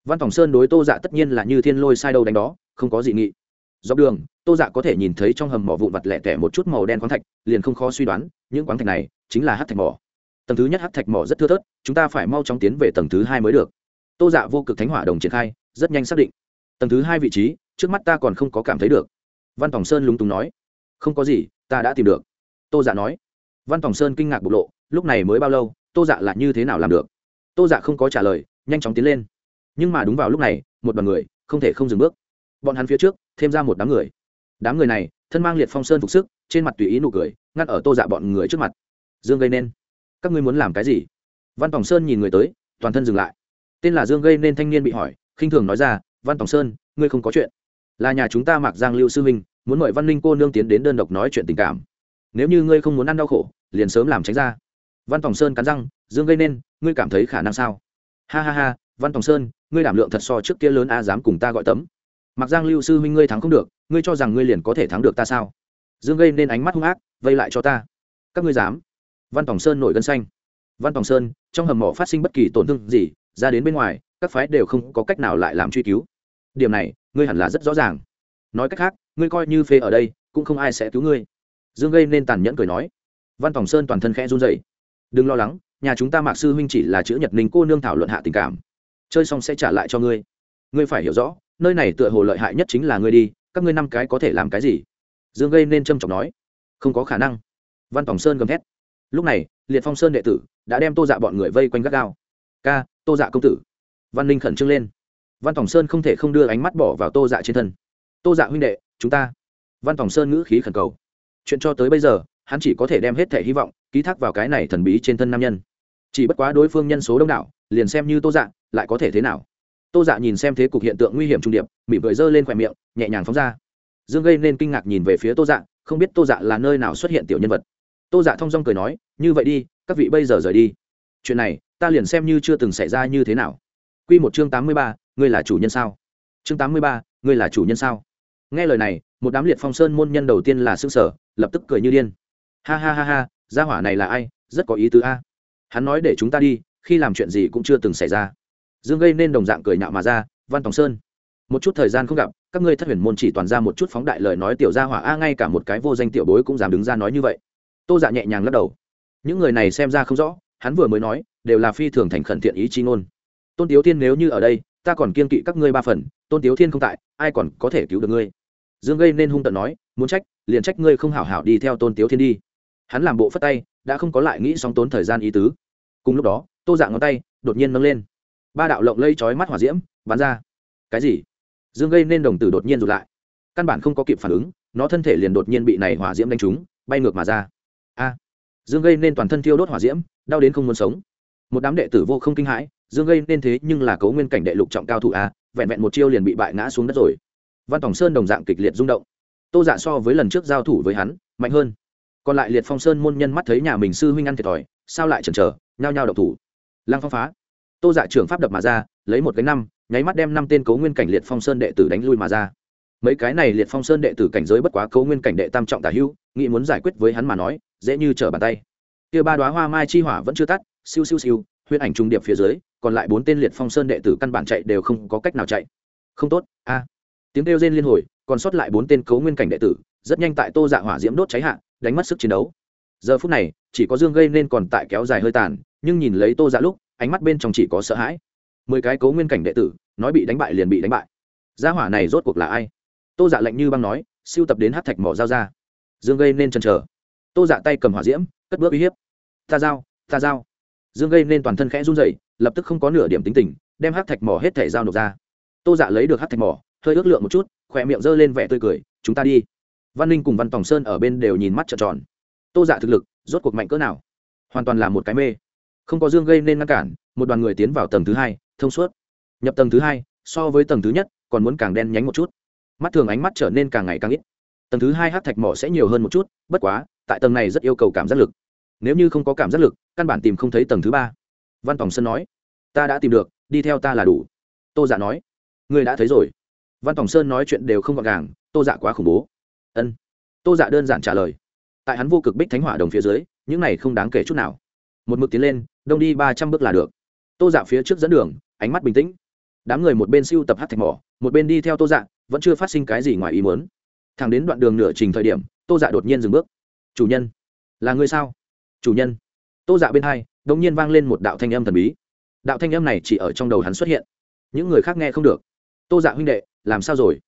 Văn phòng sơn đối tô dạ tất nhiên là như thiên lôi sai đâu đánh đó, không có gì nghị. Dọc đường, tô dạ có thể nhìn thấy trong hầm mỏ vụn vặt lẻ tẻ một chút màu đen khoáng thạch, liền không khó suy đoán, những khoáng thạch này chính là hát thạch mỏ tầng thứ nhất hát thạch mỏ rất thưa thớt, chúng ta phải mau chóng tiến về tầng thứ hai mới được. Tô dạ vô cực thánh hỏa đồng triển khai, rất nhanh xác định. Tầng thứ hai vị trí, trước mắt ta còn không có cảm thấy được. Văn phòng sơn lúng túng nói. Không có gì, ta đã tìm được. Tô dạ nói. Văn phòng sơn kinh ngạc bộc lộ, lúc này mới bao lâu, tô dạ là như thế nào làm được? Tô dạ không có trả lời, nhanh chóng tiến lên. Nhưng mà đúng vào lúc này, một đoàn người, không thể không dừng bước. Bọn hắn phía trước, thêm ra một đám người. Đám người này, thân mang liệt phong sơn phục sức, trên mặt tùy ý nụ cười ngắt ở tô dạ bọn người trước mặt. Dương gây nên các ngươi muốn làm cái gì? Văn tòng sơn nhìn người tới, toàn thân dừng lại. Tên là dương gây nên thanh niên bị hỏi, khinh thường nói ra, văn tòng sơn, ngươi không có chuyện. Là nhà chúng ta mặc giang lưu sư minh, muốn mời văn ninh cô nương tiến đến đơn độc nói chuyện tình cảm. Nếu như ngươi không muốn ăn đau khổ, liền sớm làm tránh ra. Văn tòng sơn cắn răng, dương gây nên, ngươi cảm thấy khả năng sao? Ha ha ha, văn tòng sơn, ngươi đảm lượng thật so trước kia lớn a, dám cùng ta gọi tấm. Mặc giang lưu sư huynh ngươi thắng không được, ngươi cho rằng ngươi liền có thể thắng được ta sao? Dương gây nên ánh mắt hung ác, vây lại cho ta. Các ngươi dám văn tòng sơn nổi gân xanh. Văn tòng sơn, trong hầm mỏ phát sinh bất kỳ tổn thương gì, ra đến bên ngoài, các phái đều không có cách nào lại làm truy cứu. Điểm này, ngươi hẳn là rất rõ ràng. Nói cách khác, ngươi coi như phê ở đây, cũng không ai sẽ cứu ngươi. Dương gây nên tàn nhẫn cười nói. Văn tòng sơn toàn thân khẽ run dậy đừng lo lắng, nhà chúng ta mạc sư huynh chỉ là chữ nhật ninh cô nương thảo luận hạ tình cảm. Chơi xong sẽ trả lại cho ngươi. Ngươi phải hiểu rõ, nơi này tựa hồ lợi hại nhất chính là ngươi đi, các ngươi năm cái có thể làm cái gì? Dương gây nên trâm trọng nói. Không có khả năng. Văn tòng sơn gầm thét lúc này, liệt phong sơn đệ tử đã đem tô dạ bọn người vây quanh gắt gao. Ca, tô dạ công tử. Văn ninh khẩn trương lên. Văn tòng sơn không thể không đưa ánh mắt bỏ vào tô dạ trên thân. Tô dạ huynh đệ, chúng ta văn tòng sơn ngữ khí khẩn cầu. Chuyện cho tới bây giờ, hắn chỉ có thể đem hết thể hy vọng ký thác vào cái này thần bí trên thân nam nhân. Chỉ bất quá đối phương nhân số đông đảo, liền xem như tô dạ lại có thể thế nào? Tô dạ nhìn xem thế cục hiện tượng nguy hiểm trung điệp, mỉm cười giơ lên khỏe miệng, nhẹ nhàng phóng ra. Dương gây nên kinh ngạc nhìn về phía tô dạ không biết tô dạ là nơi nào xuất hiện tiểu nhân vật tô dạ thong dong cười nói, như vậy đi, các vị bây giờ rời đi. Chuyện này, ta liền xem như chưa từng xảy ra như thế nào. Q một chương tám mươi ba, ngươi là chủ nhân sao? Chương tám mươi ba, ngươi là chủ nhân sao? Nghe lời này, một đám liệt phong sơn môn nhân đầu tiên là s ư ơ n g sở lập tức cười như điên. Ha ha ha ha, gia hỏa này là ai? Rất có ý tứ a. Hắn nói để chúng ta đi, khi làm chuyện gì cũng chưa từng xảy ra. Dương gây nên đồng dạng cười nhạo mà ra, văn tòng sơn, một chút thời gian không gặp, các ngươi thất huyền môn chỉ toàn ra một chút phóng đại lời nói tiểu gia hỏa a, ngay cả một cái vô danh tiểu bối cũng dám đứng ra nói như vậy tô dạ nhẹ nhàng lắc đầu. Những người này xem ra không rõ, hắn vừa mới nói, đều là phi thường thành khẩn thiện ý chi ngôn. Tôn tiếu thiên nếu như ở đây, ta còn kiên kỵ các ngươi ba phần, tôn tiếu thiên không tại, ai còn có thể cứu được ngươi? Dương gây nên hung tận nói, muốn trách, liền trách ngươi không hảo hảo đi theo tôn tiếu thiên đi. Hắn làm bộ phất tay, đã không có lại nghĩ sóng tốn thời gian ý tứ. Cùng lúc đó, tô dạng ngón tay, đột nhiên nâng lên. Ba đạo lộng lây chói mắt hỏa diễm, bắn ra. Cái gì? Dương gây nên đồng tử đột nhiên rụt lại. Căn bản không có kịp phản ứng, nó thân thể liền đột nhiên bị này hỏa diễm đánh trúng, bay ngược mà ra dương gây nên toàn thân thiêu đốt hỏa diễm, đau đến không muốn sống. Một đám đệ tử vô không kinh hãi, dương gây nên thế nhưng là cấu nguyên cảnh đệ lục trọng cao thủ a, vẹn vẹn một chiêu liền bị bại ngã xuống đất rồi. Văn tòng sơn đồng dạng kịch liệt rung động. Tô dạ so với lần trước giao thủ với hắn, mạnh hơn. Còn lại liệt phong sơn môn nhân mắt thấy nhà mình sư huynh ăn thiệt thòi, sao lại chần chờ, nhao nhao độc thủ. Lăng phong phá. Tô dạ trưởng pháp đập mà ra, lấy một cái năm, nháy mắt đem năm tên cấu nguyên cảnh liệt phong sơn đệ tử đánh lui mà ra. Mấy cái này liệt phong sơn đệ tử cảnh giới bất quá cấu nguyên cảnh đệ tam trọng tả hữu, nghĩ muốn giải quyết với hắn mà nói dễ như trở bàn tay. Kia ba đoá hoa mai chi hỏa vẫn chưa tắt, siêu siêu siêu huyết ảnh trung điệp phía dưới, còn lại bốn tên liệt phong sơn đệ tử căn bản chạy đều không có cách nào chạy. Không tốt, a. Tiếng kêu rên liên hồi, còn sót lại bốn tên cấu nguyên cảnh đệ tử, rất nhanh tại tô dạ hỏa diễm đốt cháy hạ, đánh mất sức chiến đấu. Giờ phút này, chỉ có dương gây nên còn tại kéo dài hơi tàn, nhưng nhìn lấy tô dạ lúc, ánh mắt bên trong chỉ có sợ hãi. Mười cái cấu nguyên cảnh đệ tử, nói bị đánh bại liền bị đánh bại. Gia hỏa này rốt cuộc là ai? Tô dạ lạnh như băng nói, siêu tập đến hát thạch mỏ dao ra. Dương gây nên chần chờ tô dạ tay cầm hỏa diễm, cất bước uy hiếp. Ta dao ta dao dương gây nên toàn thân khẽ run dậy lập tức không có nửa điểm tính tình, đem hát thạch mỏ hết thẻ dao nộp ra. Tô dạ lấy được hát thạch mỏ, hơi ước lượng một chút khỏe miệng g lên vẻ tươi cười, chúng ta đi. Văn ninh cùng văn tòng sơn ở bên đều nhìn mắt trợn tròn. Tô dạ thực lực, rốt cuộc mạnh cỡ nào? Hoàn toàn là một cái mê. Không có dương gây nên ngăn cản, một đoàn người tiến vào tầng thứ hai, thông suốt. Nhập tầng thứ hai, so với tầng thứ nhất, còn muốn càng đen nhánh một chút. Mắt thường ánh mắt trở nên càng ngày càng ít. Tầng thứ hai hát thạch mỏ sẽ nhiều hơn một chút, bất quá tại tầng này rất yêu cầu cảm giác lực. Nếu như không có cảm giác lực, căn bản tìm không thấy tầng thứ ba. Văn tòng sơn nói. Ta đã tìm được, đi theo ta là đủ. Tô dạ nói. Người đã thấy rồi. Văn tòng sơn nói chuyện đều không gọn gàng, tô dạ quá khủng bố. Ân. Tô dạ đơn giản trả lời. Tại hắn vô cực bích thánh hỏa đồng phía dưới, những này không đáng kể chút nào. Một mực tiến lên, đông đi ba trăm bước là được. Tô dạ phía trước dẫn đường, ánh mắt bình tĩnh. Đám người một bên siêu tập hát thạch mỏ, một bên đi theo tô dạ vẫn chưa phát sinh cái gì ngoài ý muốn. Thẳng đến đoạn đường nửa trình thời điểm, tô dạ đột nhiên dừng bước chủ nhân. Là người sao? Chủ nhân. Tô dạ bên hai đ ỗ n g nhiên vang lên một đạo thanh âm thần bí. Đạo thanh âm này chỉ ở trong đầu hắn xuất hiện. Những người khác nghe không được. Tô dạ huynh đệ, làm sao rồi?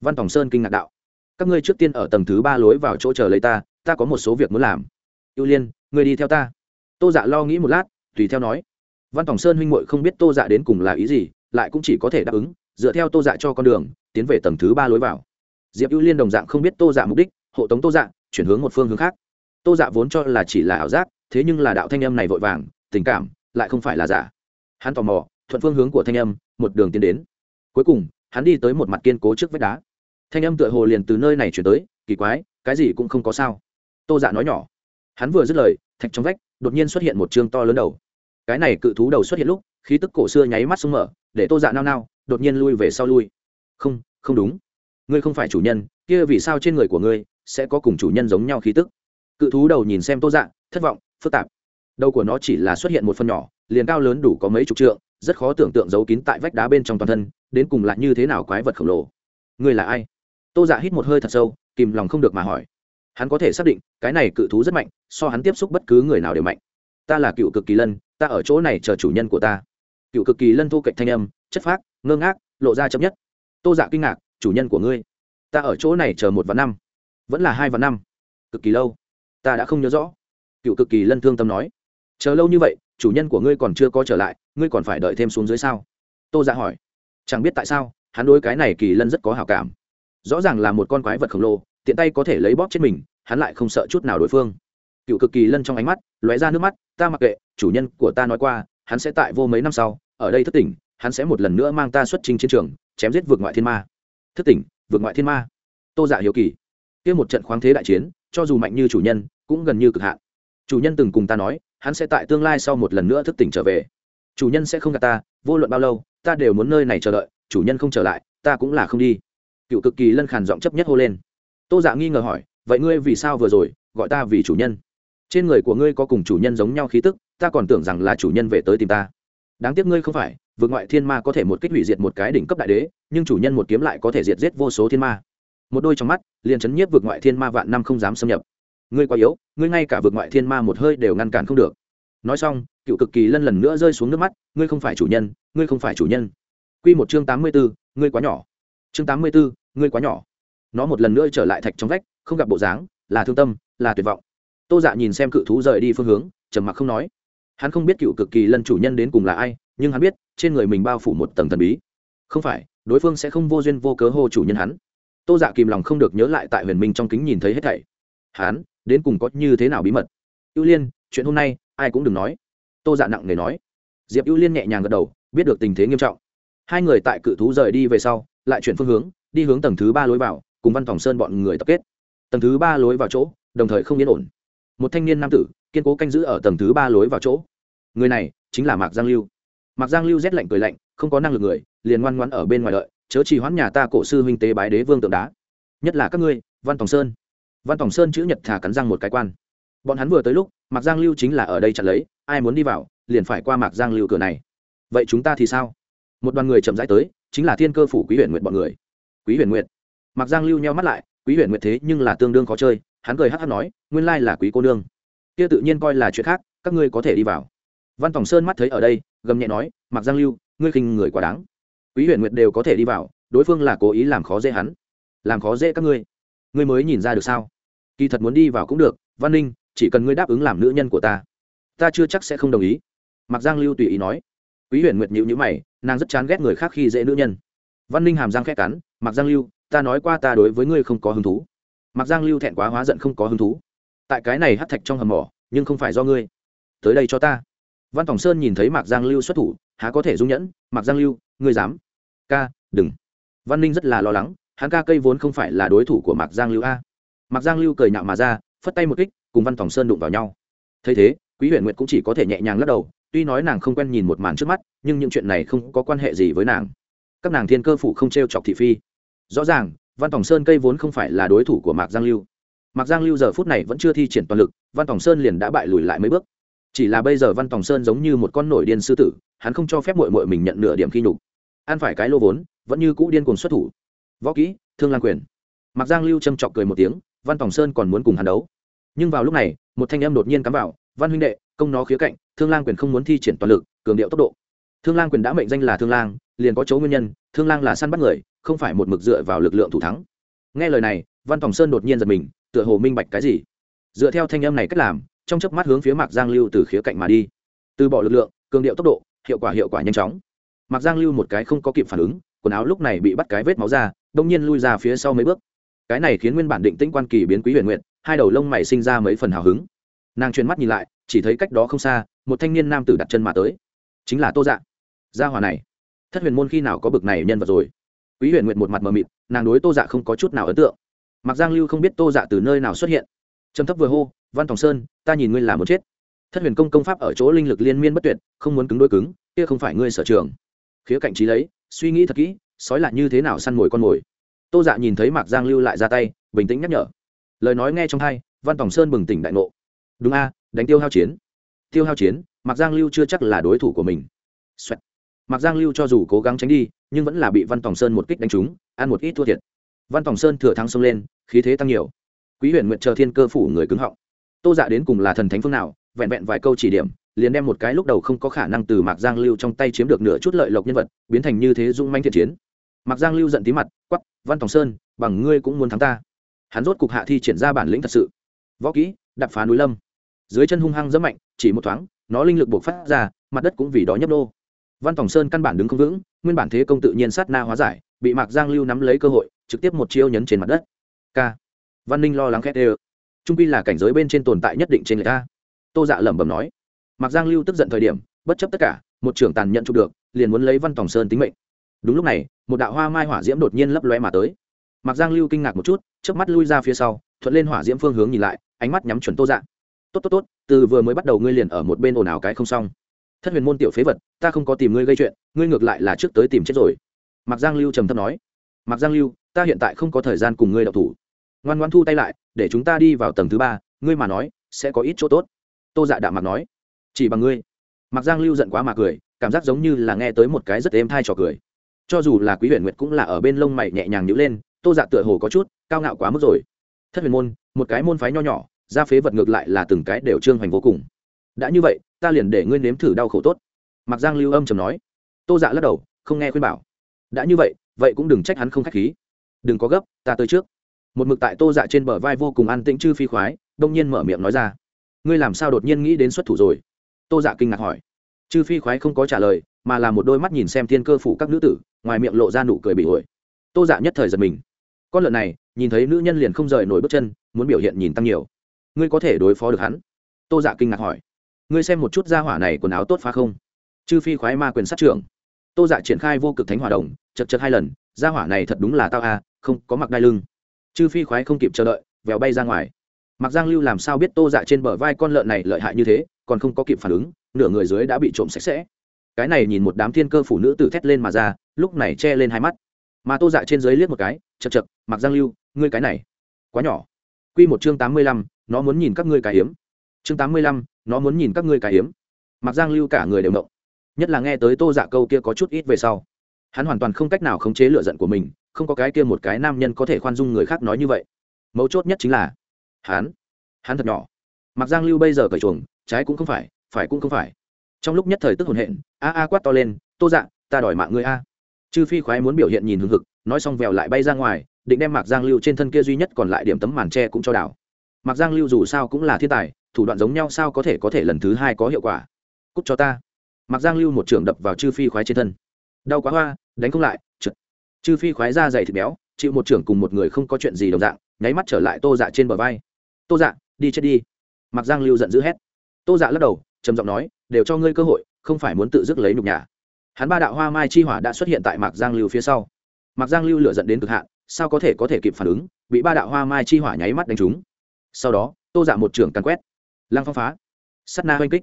Văn tòng sơn kinh ngạc đạo. Các ngươi trước tiên ở tầng thứ ba lối vào chỗ chờ lấy ta ta có một số việc muốn làm. Ưu liên người đi theo ta. Tô dạ lo nghĩ một lát, tùy theo nói. Văn tòng sơn huynh muội không biết tô dạ đến cùng là ý gì, lại cũng chỉ có thể đáp ứng, dựa theo tô dạ cho con đường, tiến về tầng thứ ba lối vào. Diệp ưu liên đồng dạng không biết tô dạ mục đích, hộ tống tô dạ chuyển hướng một phương hướng khác. Tô dạ vốn cho là chỉ là ảo giác, thế nhưng là đạo thanh âm này vội vàng, tình cảm, lại không phải là giả. Hắn tò mò, thuận phương hướng của thanh âm, một đường tiến đến. Cuối cùng, hắn đi tới một mặt kiên cố trước vách đá. Thanh âm tựa hồ liền từ nơi này chuyển tới, kỳ quái, cái gì cũng không có sao. Tô dạ nói nhỏ. Hắn vừa dứt lời, thạch trong vách, đột nhiên xuất hiện một chương to lớn đầu. Cái này cự thú đầu xuất hiện lúc, khí tức cổ xưa nháy mắt sung mở, để tô dạ nao nao, đột nhiên lui về sau lui. Không không đúng. Ngươi không phải chủ nhân, kia vì sao trên người của ngươi sẽ có cùng chủ nhân giống nhau khí tức. Cự thú đầu nhìn xem tô dạ thất vọng, phức tạp. Đầu của nó chỉ là xuất hiện một phần nhỏ, liền cao lớn đủ có mấy chục trượng, rất khó tưởng tượng giấu kín tại vách đá bên trong toàn thân, đến cùng lại như thế nào quái vật khổng lồ. Người là ai? Tô dạ hít một hơi thật sâu, kìm lòng không được mà hỏi. Hắn có thể xác định, cái này cự thú rất mạnh, so hắn tiếp xúc bất cứ người nào đều mạnh. Ta là cựu cực kỳ lân, ta ở chỗ này chờ chủ nhân của ta. Cựu cực kỳ lân thu cạnh thanh âm, chất phác, ngơ ngác, lộ ra chậm nhất. Tô dạ kinh ngạc, chủ nhân của ngươi, ta ở chỗ này chờ một vạn năm vẫn là hai và năm. Cực kỳ lâu. Ta đã không nhớ rõ. Cựu cực kỳ lân thương tâm nói. Chờ lâu như vậy, chủ nhân của ngươi còn chưa có trở lại, ngươi còn phải đợi thêm xuống dưới sao? Tô dạ hỏi. Chẳng biết tại sao, hắn đối cái này kỳ lân rất có hào cảm. Rõ ràng là một con quái vật khổng lồ, tiện tay có thể lấy bóp chết mình, hắn lại không sợ chút nào đối phương. Cựu cực kỳ lân trong ánh mắt, lóe ra nước mắt, ta mặc kệ, chủ nhân của ta nói qua, hắn sẽ tại vô mấy năm sau, ở đây thất tỉnh, hắn sẽ một lần nữa mang ta xuất trình chiến trường, chém giết vượt ngoại thiên ma. Thất tỉnh, vượt ngoại thiên ma. Tô dạ hiếu kỳ kia một trận khoáng thế đại chiến, cho dù mạnh như chủ nhân, cũng gần như cực hạn. Chủ nhân từng cùng ta nói, hắn sẽ tại tương lai sau một lần nữa thức tỉnh trở về. Chủ nhân sẽ không gặp ta, vô luận bao lâu, ta đều muốn nơi này chờ đợi, chủ nhân không trở lại, ta cũng là không đi. Cựu cực kỳ lân khàn giọng chấp nhất hô lên. Tô dạ nghi ngờ hỏi, vậy ngươi vì sao vừa rồi, gọi ta vì chủ nhân? Trên người của ngươi có cùng chủ nhân giống nhau khí tức, ta còn tưởng rằng là chủ nhân về tới tìm ta. Đáng tiếc ngươi không phải, vượt ngoại thiên ma có thể một kích hủy diệt một cái đỉnh cấp đại đế, nhưng chủ nhân một kiếm lại có thể diệt giết vô số thiên ma một đôi trong mắt, liền chấn nhiếp vượt ngoại thiên ma vạn năm không dám xâm nhập. Ngươi quá yếu, ngươi ngay cả vượt ngoại thiên ma một hơi đều ngăn cản không được. Nói xong, cựu cực kỳ lân lần nữa rơi xuống nước mắt, ngươi không phải chủ nhân, ngươi không phải chủ nhân. Q một chương tám mươi bốn ngươi quá nhỏ. Chương tám mươi bốn ngươi quá nhỏ. Nó một lần nữa trở lại thạch trong vách, không gặp bộ dáng, là thương tâm, là tuyệt vọng. Tô dạ nhìn xem cự thú rời đi phương hướng, trầm mặc không nói. Hắn không biết cựu cực kỳ lân chủ nhân đến cùng là ai, nhưng hắn biết, trên người mình bao phủ một tầng thần bí. Không phải, đối phương sẽ không vô duyên vô cớ hô chủ nhân hắn tô dạ kìm lòng không được nhớ lại tại huyền minh trong kính nhìn thấy hết thảy. Hán, đến cùng có như thế nào bí mật? Ưu liên chuyện hôm nay ai cũng đừng nói. Tô dạ nặng nề nói. Diệp ưu liên nhẹ nhàng gật đầu biết được tình thế nghiêm trọng. Hai người tại cự thú rời đi về sau lại chuyển phương hướng đi hướng tầng thứ ba lối vào cùng văn phòng sơn bọn người tập kết. Tầng thứ ba lối vào chỗ đồng thời không yên ổn. Một thanh niên nam tử kiên cố canh giữ ở tầng thứ ba lối vào chỗ. Người này chính là mạc giang lưu. Mạc giang lưu rét lạnh cười lạnh không có năng lực người liền ngoan ngoãn ở bên ngoài đợi chớ chỉ hoãn nhà ta cổ sư huynh tế bái đế vương tượng đá. Nhất là các ngươi, văn tòng sơn. Văn tòng sơn chữ nhật thả cắn răng một cái quan. Bọn hắn vừa tới lúc, mạc giang lưu chính là ở đây chặn lấy, ai muốn đi vào, liền phải qua mạc giang lưu cửa này. Vậy chúng ta thì sao? Một đoàn người chậm rãi tới, chính là thiên cơ phủ quý huyền nguyện bọn người. Quý huyền nguyệt. Mạc giang lưu nheo mắt lại, quý huyền nguyệt thế nhưng là tương đương khó chơi, hắn cười hắc hắc nói, nguyên lai là quý cô nương. Kia tự nhiên coi là chuyện khác, các ngươi có thể đi vào. Văn tòng sơn mắt thấy ở đây, gầm nhẹ nói, mạc giang lưu, ngươi khinh người quá đáng quý huyền nguyệt đều có thể đi vào, đối phương là cố ý làm khó dễ hắn. Làm khó dễ các ngươi. Ngươi mới nhìn ra được sao? Kỳ thật muốn đi vào cũng được, văn ninh, chỉ cần ngươi đáp ứng làm nữ nhân của ta ta chưa chắc sẽ không đồng ý. Mặc giang lưu tùy ý nói. Quý huyền nguyệt nhịu nhữ mày, nàng rất chán ghét người khác khi dễ nữ nhân. Văn ninh hàm giang khét cắn mặc giang lưu, ta nói qua ta đối với ngươi không có hứng thú. Mặc giang lưu thẹn quá hóa giận không có hứng thú. Tại cái này hắt thạch trong hầm mỏ, nhưng không phải do ngươi. Tới đây cho ta. Văn tòng sơn nhìn thấy mạc giang lưu xuất thủ, há có thể dung nhẫn, mạc giang lưu, ngươi dám? Ca, đừng. Văn ninh rất là lo lắng, hắn ca cây vốn không phải là đối thủ của mạc giang lưu a. Mạc giang lưu cười nhạo mà ra, phất tay một kích, cùng văn tòng sơn đụng vào nhau. Thấy thế, quý huyền nguyệt cũng chỉ có thể nhẹ nhàng lắc đầu, tuy nói nàng không quen nhìn một màn trước mắt, nhưng những chuyện này không có quan hệ gì với nàng. Các nàng thiên cơ phủ không t r e o chọc thị phi. Rõ ràng, văn tòng sơn cây vốn không phải là đối thủ của mạc giang lưu. Mạc giang lưu giờ phút này vẫn chưa thi triển toàn lực, văn tòng sơn liền đã bại lùi lại mấy bước. Chỉ là bây giờ văn tòng sơn giống như một con nổi điên sư tử, hắn không cho phép mội mội mình nhận nửa điểm khi nhục ăn phải cái lô vốn, vẫn như cũ điên cuồng xuất thủ. Võ kỹ, thương lang quyền. Mặc giang lưu châm chọc cười một tiếng, văn tòng sơn còn muốn cùng hắn đấu. Nhưng vào lúc này, một thanh âm đột nhiên cắm vào, văn huynh đệ, công nó khía cạnh, thương lang quyền không muốn thi triển toàn lực, cường điệu tốc độ. Thương lang quyền đã mệnh danh là thương lang, liền có chỗ nguyên nhân, thương lang là săn bắt người, không phải một mực dựa vào lực lượng thủ thắng. Nghe lời này, văn tòng sơn đột nhiên giật mình, tựa hồ minh bạch cái gì. Dựa theo thanh âm này cách làm, trong chớp mắt hướng phía mạc giang lưu từ khía cạnh mà đi. Từ bỏ lực lượng, cường điệu tốc độ, hiệu quả hiệu quả nhanh chóng mặc giang lưu một cái không có kịp phản ứng, quần áo lúc này bị bắt cái vết máu ra, đông nhiên lui ra phía sau mấy bước. Cái này khiến nguyên bản định tĩnh quan kỳ biến quý huyền nguyện hai đầu lông mày sinh ra mấy phần hào hứng. Nàng chuyển mắt nhìn lại, chỉ thấy cách đó không xa, một thanh niên nam tử đặt chân mà tới. Chính là tô dạ. Gia hòa này. Thất huyền môn khi nào có bực này nhân vật rồi? Quý huyền nguyện một mặt mờ mịt, nàng đối tô dạ không có chút nào ấn tượng. Mặc giang lưu không biết tô dạ từ nơi nào xuất hiện. Trầm thấp vừa hô, văn tòng sơn, ta nhìn ngươi là muốn chết. Thất huyền công công pháp ở chỗ linh lực liên miên bất tuyệt, không muốn cứng đôi cứng, kia không phải ngươi sở trường khía cạnh trí lấy, suy nghĩ thật kỹ, sói lại như thế nào săn mồi con mồi. Tô dạ nhìn thấy mạc giang lưu lại ra tay, bình tĩnh nhắc nhở. Lời nói nghe trong hai, văn tòng sơn bừng tỉnh đại ngộ. Đúng a, đánh tiêu hao chiến. Tiêu hao chiến, mạc giang lưu chưa chắc là đối thủ của mình、Xoẹt. mạc giang lưu cho dù cố gắng tránh đi, nhưng vẫn là bị văn tòng sơn một kích đánh trúng, ăn một ít thua thiệt. Văn tòng sơn thừa thắng xông lên, khí thế tăng nhiều. Quý huyện nguyện chờ thiên cơ phủ người cứng họng. Tô dạ đến cùng là thần thánh phương nào, vẹn vẹn vài câu chỉ điểm liền đem một cái lúc đầu không có khả năng từ mạc giang lưu trong tay chiếm được nửa chút lợi lộc nhân vật, biến thành như thế dung manh thiện chiến. Mạc giang lưu giận tí mặt quắp văn tòng sơn, bằng ngươi cũng muốn thắng ta. Hắn rốt cục hạ thi triển ra bản lĩnh thật sự. Võ kỹ đập phá núi lâm. Dưới chân hung hăng rất mạnh, chỉ một thoáng, nó linh lực buộc phát ra, mặt đất cũng vì đó nhấp nô. Văn tòng sơn căn bản đứng không vững, nguyên bản thế công tự nhiên sát na hóa giải, bị mạc giang lưu nắm lấy cơ hội, trực tiếp một chiêu nhấn trên mặt đất. K văn ninh lo lắng khét ê trung quy là cảnh giới bên trên tồn tại nhất định trên người ta. Tô dạ lẩm bẩm nói mạc giang lưu tức giận thời điểm, bất chấp tất cả, một trưởng tàn nhận chụp được, liền muốn lấy văn tòng sơn tính mệnh. Đúng lúc này, một đạo hoa mai hỏa diễm đột nhiên lấp loe mà tới. Mạc giang lưu kinh ngạc một chút trước mắt lui ra phía sau, thuận lên hỏa diễm phương hướng nhìn lại, ánh mắt nhắm chuẩn tô dạ. Tốt tốt tốt, từ vừa mới bắt đầu ngươi liền ở một bên ồn ào cái không xong. Thất huyền môn tiểu phế vật, ta không có tìm ngươi gây chuyện, ngươi ngược lại là trước tới tìm chết rồi. Mạc giang lưu trầm thấp nói. Mạc giang lưu, ta hiện tại không có thời gian cùng ngươi đậu thủ. Ngoan ngoan thu tay lại, để chúng ta đi vào tầng thứ ba, ngươi mà nói, sẽ có ít chỗ tốt. Tô dạ đạm mạc nói chỉ bằng ngươi. Mặc giang lưu giận quá mà cười, cảm giác giống như là nghe tới một cái rất êm thai trò cười. Cho dù là quý huyền nguyệt cũng là ở bên lông mày nhẹ nhàng nhữ lên, tô dạ tựa hồ có chút cao ngạo quá mức rồi. Thất huyền môn, một cái môn phái nho nhỏ, ra phế vật ngược lại là từng cái đều trương hoành vô cùng. Đã như vậy, ta liền để ngươi nếm thử đau khổ tốt. Mặc giang lưu âm chầm nói. Tô dạ lắc đầu, không nghe khuyên bảo. Đã như vậy vậy cũng đừng trách hắn không k h á c h khí. Đừng có gấp, ta tới trước. Một mực tại tô dạ trên bờ vai vô cùng an tĩnh chư phi khoái, đông nhiên mở miệng nói ra. Ngươi làm sao đột nhiên nghĩ đến xuất thủ rồi? Tô dạ kinh ngạc hỏi. Chư phi khoái không có trả lời, mà là một đôi mắt nhìn xem thiên cơ phủ các nữ tử, ngoài miệng lộ ra nụ cười bị ổi. Tô dạ nhất thời giật mình. Con lợn này, nhìn thấy nữ nhân liền không rời nổi bước chân, muốn biểu hiện nhìn tăng nhiều. Ngươi có thể đối phó được hắn? Tô dạ kinh ngạc hỏi. Ngươi xem một chút ra hỏa này quần áo tốt phá không? Chư phi khoái ma quyền sát trưởng. Tô dạ triển khai vô cực thánh hỏa đồng, chật chật hai lần ra hỏa này thật đúng là tao a, không, có mặc đai lưng. Chư phi khoái không kịp chờ đợi, vèo bay ra ngoài. Mặc giang lưu làm sao biết tô dạ trên bờ vai con lợn này lợi hại như thế? Còn không có kịp phản ứng, nửa người dưới đã bị trộm sạch sẽ. Cái này nhìn một đám thiên cơ phụ nữ tử thét lên mà ra, lúc này che lên hai mắt. Mà tô dạ trên dưới liếc một cái chật chật mặc giang lưu, ngươi cái này, quá nhỏ. Q một chương tám mươi lăm, nó muốn nhìn các ngươi cái hiếm. Chương tám mươi lăm, nó muốn nhìn các ngươi cái hiếm. Mặc giang lưu cả người đều động. Nhất là nghe tới tô dạ câu kia có chút ít về sau, hắn hoàn toàn không cách nào khống chế lựa giận của mình, không có cái kia một cái nam nhân có thể khoan dung người khác nói như vậy. Mấu chốt nhất chính là hắn hắn thật nhỏ. Mặc giang lưu bây giờ cởi chuồng trái cũng không phải phải cũng không phải. Trong lúc nhất thời tức hồn hện, a a quát to lên, tô dạ ta đòi mạng ngươi a. Chư phi khoái muốn biểu hiện nhìn hưng hực, nói xong vèo lại bay ra ngoài, định đem mạc giang lưu trên thân kia duy nhất còn lại điểm tấm màn tre cũng cho đảo. Mạc giang lưu dù sao cũng là thiên tài, thủ đoạn giống nhau sao có thể có thể lần thứ hai có hiệu quả? Cúc cho ta. Mạc giang lưu một trường đập vào chư phi khoái trên thân. Đau quá hoa, đánh không lại, trượt. Chư phi khoái ra dày thịt béo, chịu một trưởng cùng một người không có chuyện gì đồng dạng, nháy mắt trở lại tô dạ trên bờ vai. Tô dạ đi chết đi. Mạc giang lưu giận dữ hét tô dạ lắc đầu, trầm giọng nói, đều cho ngươi cơ hội, không phải muốn tự dứt lấy nhục nhà hắn ba đạo hoa mai chi hỏa đã xuất hiện tại mạc giang lưu phía sau. Mạc giang lưu lửa dẫn đến cực hạn, sao có thể có thể kịp phản ứng, bị ba đạo hoa mai chi hỏa nháy mắt đánh trúng. Sau đó, tô dạ một trưởng càn quét. Lăng phong phá. Sắt na oanh kích.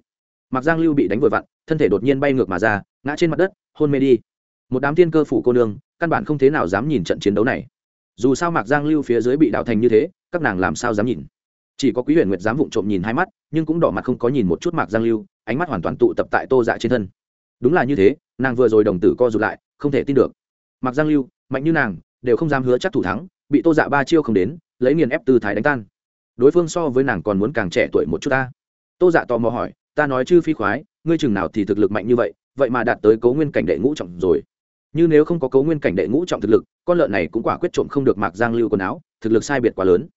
Mạc giang lưu bị đánh vội vặn, thân thể đột nhiên bay ngược mà ra, ngã trên mặt đất, hôn mê đi. Một đám tiên cơ phủ cô nương, căn bản không thế nào dám nhìn trận chiến đấu này. Dù sao mạc giang lưu phía dưới bị đạo thành như thế, các nàng làm sao dám nhìn? Chỉ có quý huyền nguyệt dám vụng trộm nhìn hai mắt, nhưng cũng đỏ mặt không có nhìn một chút mạc giang lưu, ánh mắt hoàn toàn tụ tập tại tô dạ trên thân. Đúng là như thế, nàng vừa rồi đồng tử co rụt lại, không thể tin được. Mạc giang lưu, mạnh như nàng, đều không dám hứa chắc thủ thắng, bị tô dạ ba chiêu không đến, lấy nghiền ép từ thái đánh tan. Đối phương so với nàng còn muốn càng trẻ tuổi một chút ta. Tô dạ tò mò hỏi, ta nói chư phi khoái, ngươi chừng nào thì thực lực mạnh như vậy vậy mà đạt tới cấu nguyên cảnh đệ ngũ trọng rồi. Như nếu không có cấu nguyên cảnh đệ ngũ trọng thực lực, con lợn này cũng quả quyết trộm không được mạc giang lưu quần áo, thực lực sai biệt quá lớn.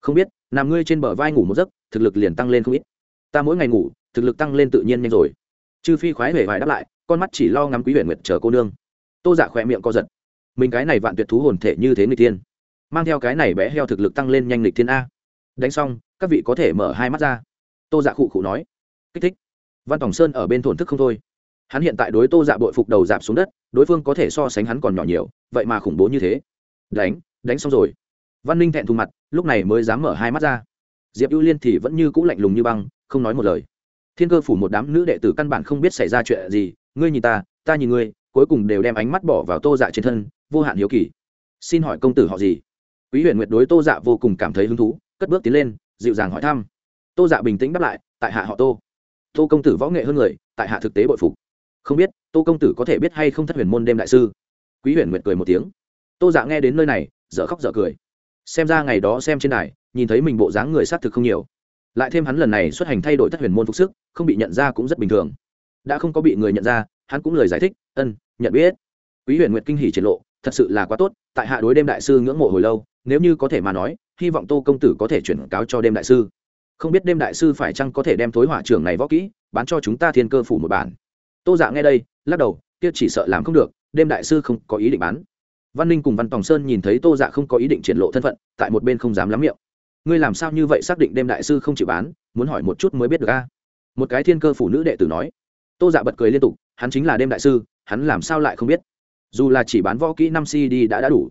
Không biết nằm ngươi trên bờ vai ngủ một giấc, thực lực liền tăng lên không ít. Ta mỗi ngày ngủ, thực lực tăng lên tự nhiên nhanh rồi. Chư phi khoái hề vải đáp lại, con mắt chỉ lo ngắm quý huyện nguyệt chờ cô nương. Tô dạ khỏe miệng co giật. Mình cái này vạn tuyệt thú hồn thể như thế người tiên mang theo cái này bé heo thực lực tăng lên nhanh lịch thiên a. Đánh xong, các vị có thể mở hai mắt ra. Tô dạ khụ khụ nói. Kích thích. Văn tòng sơn ở bên thổn thức không thôi. Hắn hiện tại đối tô dạ bội phục đầu dạp xuống đất, đối phương có thể so sánh hắn còn nhỏ nhiều, vậy mà khủng bố như thế. Đánh đánh xong rồi. Văn ninh thẹn thù mặt lúc này mới dám mở hai mắt ra. Diệp ưu liên thì vẫn như cũ lạnh lùng như băng, không nói một lời. Thiên cơ phủ một đám nữ đệ tử căn bản không biết xảy ra chuyện gì, ngươi nhìn ta ta nhìn ngươi, cuối cùng đều đem ánh mắt bỏ vào tô dạ trên thân, vô hạn hiếu kỳ. Xin hỏi công tử họ gì? Quý huyền nguyệt đối tô dạ vô cùng cảm thấy hứng thú, cất bước tiến lên, dịu dàng hỏi thăm. Tô dạ bình tĩnh đáp lại, tại hạ họ tô. Tô công tử võ nghệ hơn người, tại hạ thực tế bội phục. Không biết, tô công tử có thể biết hay không thất huyền môn đêm đại sư? Quý huyền nguyệt cười một tiếng. Tô dạ nghe đến nơi này, dở khóc dở cười xem ra ngày đó xem trên đài, nhìn thấy mình bộ dáng người xác thực không nhiều. Lại thêm hắn lần này xuất hành thay đổi thất huyền môn phục sức, không bị nhận ra cũng rất bình thường. Đã không có bị người nhận ra, hắn cũng lời giải thích ân nhận biết. Quý huyền nguyệt kinh hỉ triển lộ, thật sự là quá tốt, tại hạ đối đêm đại sư ngưỡng mộ hồi lâu, nếu như có thể mà nói, hy vọng tô công tử có thể chuyển cáo cho đêm đại sư. Không biết đêm đại sư phải chăng có thể đem thối hỏa trưởng này võ kỹ, bán cho chúng ta thiên cơ phủ một bản. Tô dạ nghe đây, lắc đầu, kia chỉ sợ làm không được, đêm đại sư không có ý định bán văn ninh cùng văn tòng sơn nhìn thấy tô dạ không có ý định triển lộ thân phận, tại một bên không dám lắm miệng. Ngươi làm sao như vậy xác định đêm đại sư không chịu bán, muốn hỏi một chút mới biết được a? À? Một cái thiên cơ phủ nữ đệ tử nói. Tô dạ bật cười liên tục, hắn chính là đêm đại sư, hắn làm sao lại không biết? Dù là chỉ bán võ kỹ năm cd đã đã đủ.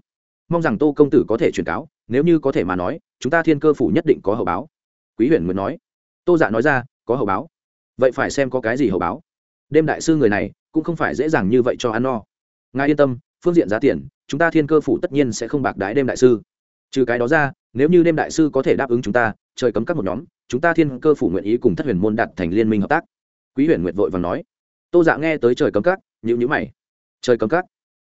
Mong rằng tô công tử có thể truyền cáo, nếu như có thể mà nói, chúng ta thiên cơ phủ nhất định có hậu báo. Quý huyền nguyện nói. Tô dạ nói ra, có hậu báo. Vậy phải xem có cái gì hậu báo. Đêm đại sư người này, cũng không phải dễ dàng như vậy cho ăn no. Ngài yên tâm phương diện giá tiền, chúng ta thiên cơ phủ tất nhiên sẽ không bạc đái đêm đại sư. Trừ cái đó ra, nếu như đêm đại sư có thể đáp ứng chúng ta, trời cấm các một nhóm, chúng ta thiên cơ phủ nguyện ý cùng thất huyền môn đặt thành liên minh hợp tác. Quý huyền nguyện vội và nói. Tô dạ nghe tới trời cấm các nhữ nhữ mày. Trời cấm các?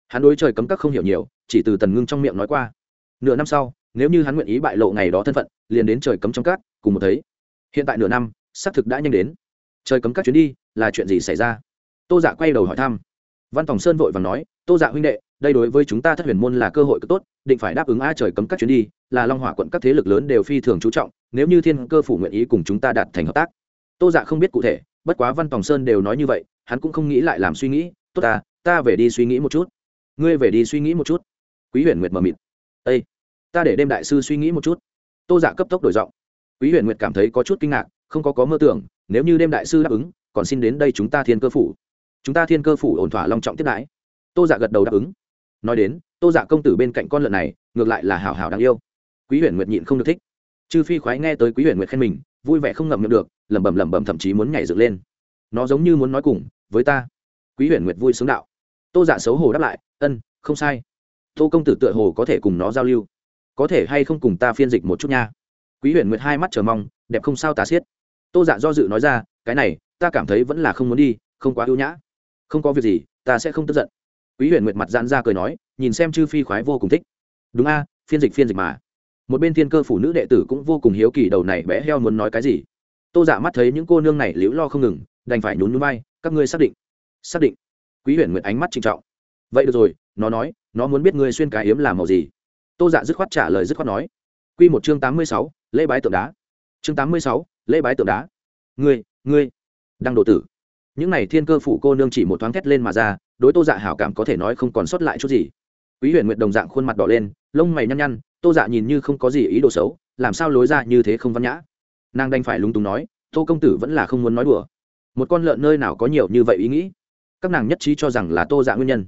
Hắn đối trời cấm các không hiểu nhiều, chỉ từ tần ngưng trong miệng nói qua. Nửa năm sau, nếu như hắn nguyện ý bại lộ ngày đó thân phận, liền đến trời cấm trong các, cùng một thấy. Hiện tại nửa năm, xác thực đã nhanh đến. Trời cấm các chuyến đi, là chuyện gì xảy ra? Tô dạ quay đầu hỏi thăm văn phòng sơn vội và nói, tô dạ huynh đệ, đây đối với chúng ta thất huyền môn là cơ hội tốt, định phải đáp ứng a trời cấm các chuyến đi, là long hỏa quận các thế lực lớn đều phi thường chú trọng, nếu như thiên cơ phủ nguyện ý cùng chúng ta đạt thành hợp tác. Tô dạ không biết cụ thể, bất quá văn tòng sơn đều nói như vậy, hắn cũng không nghĩ lại làm suy nghĩ, tốt ta ta về đi suy nghĩ một chút. Ngươi về đi suy nghĩ một chút. Quý huyền nguyệt mờ mịt â ta để đêm đại sư suy nghĩ một chút. Tô dạ cấp tốc đổi giọng. Quý huyền nguyệt cảm thấy có chút kinh ngạc, không có có mơ tưởng, nếu như đêm đại sư đáp ứng, còn xin đến đây chúng ta thiên cơ phủ chúng ta thiên cơ phủ ổn thỏa long trọng tiếp đãi. Tô giả gật đầu đáp ứng. Nói đến, tô giả công tử bên cạnh con lợn này, ngược lại là hảo hảo đáng yêu. Quý huyền nguyệt nhịn không được thích. Chư phi khoái nghe tới quý huyền nguyệt khen mình, vui vẻ không ngậm miệng được, lẩm bẩm lẩm bẩm thậm chí muốn nhảy dựng lên. Nó giống như muốn nói cùng, với ta. Quý huyền nguyệt vui sướng đạo. Tô giả xấu hổ đáp lại, ân, không sai. Tô công tử tựa hồ có thể cùng nó giao lưu. Có thể hay không cùng ta phiên dịch một chút nha? Quý huyền nguyệt hai mắt chờ mong, đẹp không sao tà xiết. Tô giả do dự nói ra, cái này, ta cảm thấy vẫn là không muốn đi, không quá ưu nhã không có việc gì, ta sẽ không tức giận. Quý huyền nguyệt mặt giãn ra cười nói, nhìn xem chư phi khoái vô cùng thích. Đúng a, phiên dịch phiên dịch mà. Một bên thiên cơ phụ nữ đệ tử cũng vô cùng hiếu kỳ đầu này bé heo muốn nói cái gì. Tô dạ mắt thấy những cô nương này liễu lo không ngừng, đành phải nhún núi bay các ngươi xác định. Xác định. Quý huyền nguyệt ánh mắt trinh trọng. Vậy được rồi, nó nói, nó muốn biết ngươi xuyên cái yếm làm màu gì. Tô dạ dứt khoát trả lời, dứt khoát nói. Q một chương tám mươi sáu, lễ bái tượng đá. Chương tám mươi sáu, lễ bái tượng đá. Ngươi ngươi. Đăng độ tử những này thiên cơ phủ cô nương chỉ một thoáng thét lên mà ra, đối tô dạ hảo cảm có thể nói không còn sót lại chút gì. Quý huyền nguyệt đồng dạng khuôn mặt đỏ lên, lông mày nhăn nhăn, tô dạ nhìn như không có gì ý đồ xấu, làm sao lối ra như thế không văn nhã? Nàng đành phải lúng túng nói, tô công tử vẫn là không muốn nói đùa. Một con lợn nơi nào có nhiều như vậy ý nghĩ? Các nàng nhất trí cho rằng là tô dạ nguyên nhân.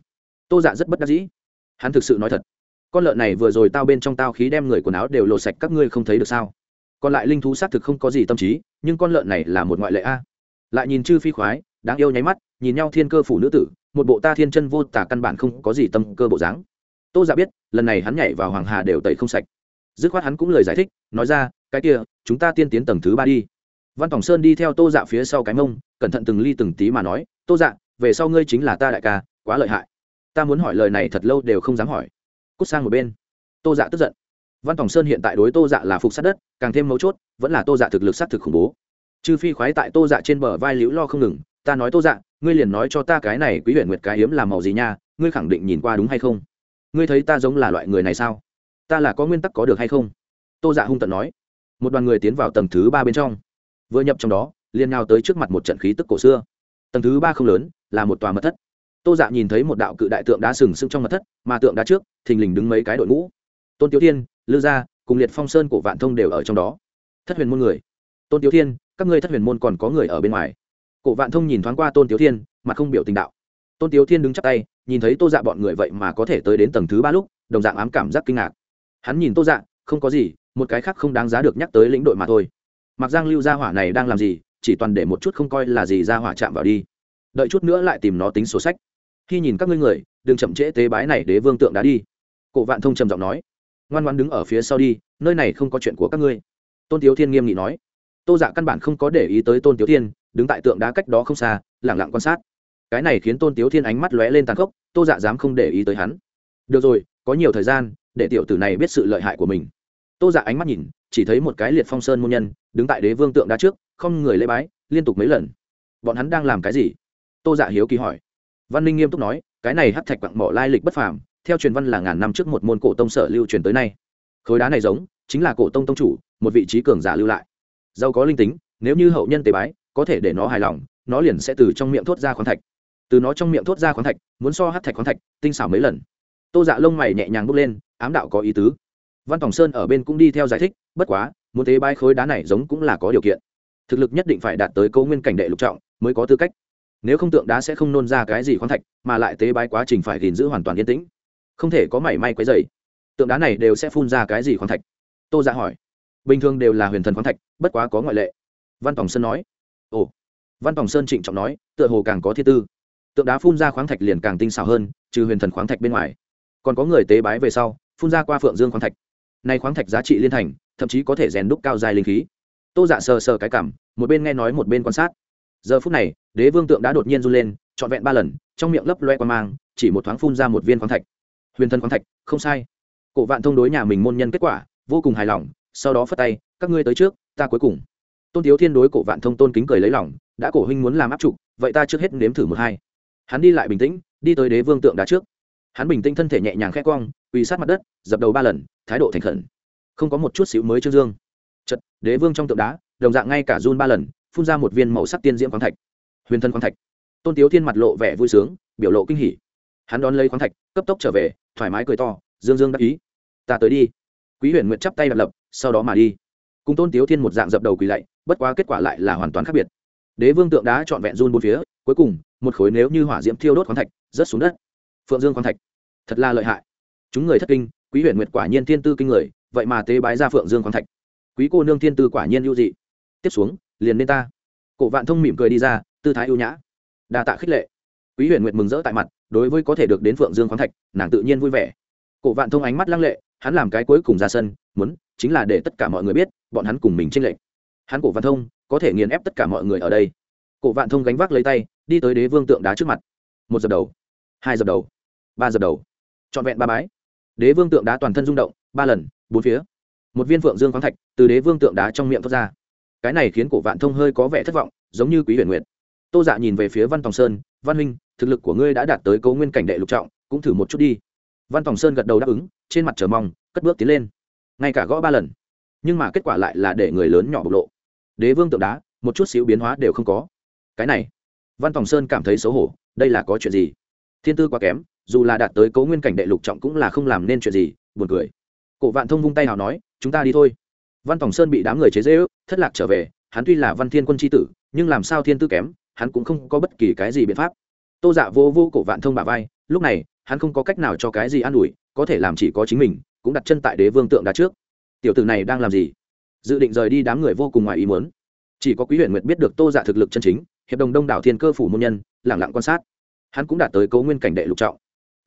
Tô dạ rất bất đắc dĩ. Hắn thực sự nói thật. Con lợn này vừa rồi tao bên trong tao khí đem người quần áo đều lột sạch các ngươi không thấy được sao? Còn lại linh thú xác thực không có gì tâm trí, nhưng con lợn này là một ngoại lệ a. Lại nhìn chư phi khoái đáng yêu nháy mắt, nhìn nhau thiên cơ phủ nữ tử, một bộ ta thiên chân vô tả căn bản không có gì tâm cơ bộ dáng. Tô giả dạ biết, lần này hắn nhảy vào hoàng hà đều tẩy không sạch. Dứt khoát hắn cũng lời giải thích, nói ra, cái kia, chúng ta tiên tiến tầng thứ ba đi. Văn tòng sơn đi theo tô dạ phía sau cái mông, cẩn thận từng ly từng tí mà nói, tô dạ về sau ngươi chính là ta đại ca, quá lợi hại. Ta muốn hỏi lời này thật lâu đều không dám hỏi. Cút sang một bên. Tô dạ tức giận. Văn tòng sơn hiện tại đối tô dạ là phục sát đất, càng thêm mấu chốt, vẫn là tô dạ thực lực sát thực khủng bố. Chư phi khoái tại tô dạ trên bờ vai liễu lo không ngừng ta nói tô dạ ngươi liền nói cho ta cái này quý huyện nguyệt cái hiếm là màu gì nha, ngươi khẳng định nhìn qua đúng hay không? Ngươi thấy ta giống là loại người này sao? Ta là có nguyên tắc có được hay không? Tô dạ hung tận nói. Một đoàn người tiến vào tầng thứ ba bên trong. Vừa nhập trong đó, liền nào tới trước mặt một trận khí tức cổ xưa. Tầng thứ ba không lớn, là một tòa mật thất. Tô dạ nhìn thấy một đạo cự đại tượng đá sừng sững trong mật thất, mà tượng đá trước, thình lình đứng mấy cái đội ngũ. Tôn tiểu thiên, lư gia, cùng liệt phong sơn của vạn thông đều ở trong đó. Thất huyền môn người. Tôn tiểu thiên, các ngươi thất huyền môn còn có người ở bên ngoài cổ vạn thông nhìn thoáng qua tôn tiểu thiên mà không biểu tình đạo. Tôn tiểu thiên đứng chắp tay, nhìn thấy tô dạ bọn người vậy mà có thể tới đến tầng thứ ba lúc, đồng dạng ám cảm giác kinh ngạc. Hắn nhìn tô dạ không có gì, một cái khác không đáng giá được nhắc tới lĩnh đội mà thôi. Mặc giang lưu gia hỏa này đang làm gì, chỉ toàn để một chút không coi là gì ra hỏa chạm vào đi. Đợi chút nữa lại tìm nó tính sổ sách. Khi nhìn các ngươi người, đừng chậm trễ tế bái này đế vương tượng đã đi. Cổ vạn thông trầm giọng nói. Ngoan ngoan đứng ở phía sau đi, nơi này không có chuyện của các ngươi. Tôn tiếu thiên nghiêm nghị nói. Tô dạ căn bản không có để ý tới tôn tiếu thiên đứng tại tượng đá cách đó không xa lẳng lặng quan sát. Cái này khiến tôn tiếu thiên ánh mắt lóe lên tàn khốc, tô dạ dám không để ý tới hắn. Được rồi, có nhiều thời gian, để tiểu tử này biết sự lợi hại của mình. Tô dạ ánh mắt nhìn, chỉ thấy một cái liệt phong sơn môn nhân, đứng tại đế vương tượng đá trước, không người lễ bái, liên tục mấy lần. Bọn hắn đang làm cái gì? Tô dạ hiếu kỳ hỏi. Văn ninh nghiêm túc nói, cái này hát thạch quặng mỏ lai lịch bất phàm, theo truyền văn là ngàn năm trước một môn cổ tông sở lưu truyền tới nay. Khối đá này giống, chính là cổ tông tông chủ, một vị trí cường giả lưu lại. Giàu có linh tính, nếu như hậu nhân tế bái có thể để nó hài lòng, nó liền sẽ từ trong miệng thốt ra khoáng thạch. Từ nó trong miệng thốt ra khoáng thạch, muốn so hát thạch khoáng thạch, tinh xảo mấy lần. Tô dạ lông mày nhẹ nhàng bước lên, ám đạo có ý tứ. Văn tòng sơn ở bên cũng đi theo giải thích, bất quá, muốn tế bái khối đá này giống cũng là có điều kiện. Thực lực nhất định phải đạt tới cấu nguyên cảnh đệ lục trọng, mới có tư cách. Nếu không tượng đá sẽ không nôn ra cái gì khoáng thạch, mà lại tế bái quá trình phải gìn giữ hoàn toàn yên tĩnh. Không thể có mảy may quấy dày tượng đá này đều sẽ phun ra cái gì khoáng thạch? Tô dạ hỏi. Bình thường đều là huyền thần khoáng thạch, bất quá có ngoại lệ. Văn tòng sơn nói ồ. Văn tòng sơn trịnh trọng nói, tựa hồ càng có thiên tư. Tượng đá phun ra khoáng thạch liền càng tinh xảo hơn, trừ huyền thần khoáng thạch bên ngoài. Còn có người tế bái về sau, phun ra qua phượng dương khoáng thạch. Nay khoáng thạch giá trị liên thành, thậm chí có thể rèn đúc cao dài linh khí. Tô dạ sờ sờ cái cảm, một bên nghe nói một bên quan sát. Giờ phút này, đế vương tượng đã đột nhiên run lên, trọn vẹn ba lần, trong miệng lấp loe qua mang, chỉ một thoáng phun ra một viên khoáng thạch. Huyền thân khoáng thạch, không sai. Cổ vạn thông đối nhà mình môn nhân kết quả, vô cùng hài lòng, sau đó phất tay, các ngươi tới trước, ta cuối cùng tôn thiếu thiên đối cổ vạn thông tôn kính cười lấy lòng đã cổ huynh muốn làm áp trục vậy ta trước hết nếm thử một hai. Hắn đi lại bình tĩnh đi tới đế vương tượng đá trước. Hắn bình tĩnh thân thể nhẹ nhàng khẽ quang, quỳ sát mặt đất dập đầu ba lần thái độ thành khẩn. Không có một chút xíu mới trương dương. Chật đế vương trong tượng đá đồng dạng ngay cả run ba lần phun ra một viên màu sắc tiên diễm khoáng thạch. Huyền thân khoáng thạch. Tôn tiếu thiên mặt lộ vẻ vui sướng biểu lộ kinh hỉ. Hắn đón lấy khoáng thạch cấp tốc trở về thoải mái cười to dương dương đắc ý ta tới đi. Quý huyền nguyện chắp tay đặt lập sau đó mà đi. Cùng tôn tiếu thiên một dạng dập đầu quỳ lạy bất quá kết quả lại là hoàn toàn khác biệt. Đế vương tượng đá trọn vẹn run bốn phía, cuối cùng, một khối nếu như hỏa diễm thiêu đốt khoáng thạch, rớt xuống đất. Phượng dương khoáng thạch, thật là lợi hại. Chúng người thất kinh, quý huyền nguyệt quả nhiên thiên tư kinh người, vậy mà tế bái ra phượng dương khoáng thạch. Quý cô nương thiên tư quả nhiên ưu dị. Tiếp xuống, liền nên ta. Cổ vạn thông mỉm cười đi ra, tư thái ưu nhã. Đa tạ khích lệ. Quý huyền nguyệt mừng rỡ tại mặt, đối với có thể được đến phượng dương khoáng thạch, nàng tự nhiên vui vẻ. Cổ vạn thông ánh mắt lăng lệ, hắn làm cái cuối cùng ra sân, muốn chính là để tất cả mọi người biết, bọn hắn cùng mình tranh lệch hắn cổ vạn thông có thể nghiền ép tất cả mọi người ở đây. Cổ vạn thông gánh vác lấy tay, đi tới đế vương tượng đá trước mặt. Một dập đầu, hai dập đầu, ba dập đầu. Trọn vẹn ba bái. Đế vương tượng đá toàn thân rung động, ba lần, bốn phía. Một viên phượng dương khoáng thạch từ đế vương tượng đá trong miệng thoát ra. Cái này khiến cổ vạn thông hơi có vẻ thất vọng, giống như quý huyền nguyệt. Tô dạ nhìn về phía văn tòng sơn, văn huynh, thực lực của ngươi đã đạt tới cấu nguyên cảnh đệ lục trọng, cũng thử một chút đi. Văn tòng sơn gật đầu đáp ứng, trên mặt chờ mong, cất bước tiến lên. Ngay cả gõ ba lần, nhưng mà kết quả lại là để người lớn nhỏ bộc lộ đế vương tượng đá, một chút xíu biến hóa đều không có. Cái này, văn tòng sơn cảm thấy xấu hổ, đây là có chuyện gì? Thiên tư quá kém, dù là đạt tới cấu nguyên cảnh đệ lục trọng cũng là không làm nên chuyện gì, buồn cười. Cổ vạn thông vung tay nào nói, chúng ta đi thôi. Văn tòng sơn bị đám người chế dễ ước thất lạc trở về, hắn tuy là văn thiên quân tri tử, nhưng làm sao thiên tư kém, hắn cũng không có bất kỳ cái gì biện pháp. Tô dạ vô vô cổ vạn thông bà vai, lúc này, hắn không có cách nào cho cái gì an ủi, có thể làm chỉ có chính mình, cũng đặt chân tại đế vương tượng đá trước. Tiểu tử này đang làm gì? Dự định rời đi đám người vô cùng ngoài ý muốn. Chỉ có quý huyện nguyệt biết được tô dạ thực lực chân chính, hiệp đồng đông đảo thiên cơ phủ môn nhân, lẳng lặng quan sát. Hắn cũng đạt tới cấu nguyên cảnh đệ lục trọng.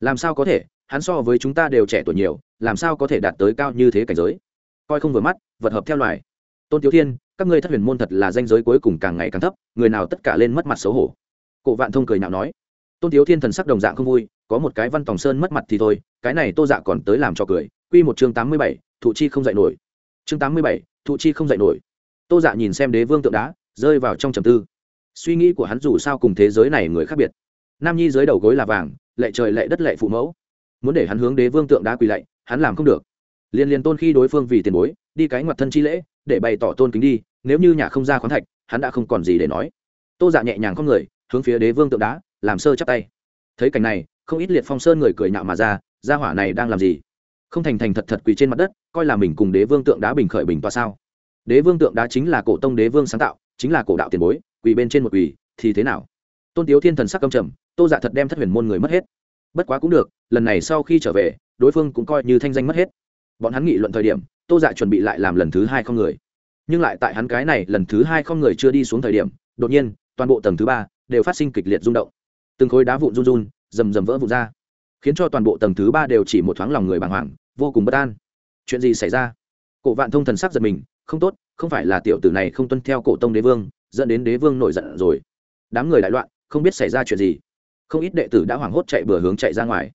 Làm sao có thể? Hắn so với chúng ta đều trẻ tuổi nhiều, làm sao có thể đạt tới cao như thế cảnh giới? Coi không vừa mắt, vật hợp theo loài. Tôn tiểu thiên, các ngươi thất huyền môn thật là danh giới cuối cùng càng ngày càng thấp, người nào tất cả lên mất mặt xấu hổ? Cổ vạn thông cười nào nói. Tôn tiểu thiên thần sắc đồng dạng không vui, có một cái văn tòng sơn mất mặt thì thôi, cái này tô dạ còn tới làm cho cười. Quy một chương tám mươi bảy, thụ chi không dạy nổi. Chương tám mươi bảy thụ chi không dạy nổi. Tô dạ nhìn xem đế vương tượng đá, rơi vào trong trầm tư. Suy nghĩ của hắn dù sao cùng thế giới này người khác biệt. Nam nhi dưới đầu gối là vàng, lệ trời lệ đất lệ phụ mẫu. Muốn để hắn hướng đế vương tượng đá quỳ lạy, hắn làm không được. Liền liền tôn khi đối phương vì tiền bối, đi cái ngoặt thân chi lễ, để bày tỏ tôn kính đi, nếu như nhà không ra khoáng thạch, hắn đã không còn gì để nói. Tô dạ nhẹ nhàng con người, hướng phía đế vương tượng đá, làm sơ chắp tay. Thấy cảnh này, không ít liệt phong sơn người cười nhạo mà ra, gia hỏa này đang làm gì? Không thành thành thật thật quỳ trên mặt đất, coi là mình cùng đế vương tượng đá bình khởi bình toa sao. Đế vương tượng đá chính là cổ tông đế vương sáng tạo, chính là cổ đạo tiền bối, quỳ bên trên một quỳ, thì thế nào? Tôn tiếu thiên thần sắc công trầm, tô dạ thật đem thất huyền môn người mất hết. Bất quá cũng được, lần này sau khi trở về, đối phương cũng coi như thanh danh mất hết. Bọn hắn nghị luận thời điểm, tô dạ chuẩn bị lại làm lần thứ hai không người. Nhưng lại tại hắn cái này lần thứ hai không người chưa đi xuống thời điểm, đột nhiên, toàn bộ tầng thứ ba đều phát sinh kịch liệt rung động. Từng khối đá vụn run run, rầm rầm vỡ vụn ra. Khiến cho toàn bộ tầng thứ ba đều chỉ một thoáng lòng người bàng hoàng vô cùng bất an. Chuyện gì xảy ra? Cổ vạn thông thần sắc giật mình không tốt không phải là tiểu tử này không tuân theo cổ tông đế vương dẫn đến đế vương nổi giận rồi. Đám người đại loạn không biết xảy ra chuyện gì. Không ít đệ tử đã hoảng hốt chạy bừa hướng chạy ra ngoài.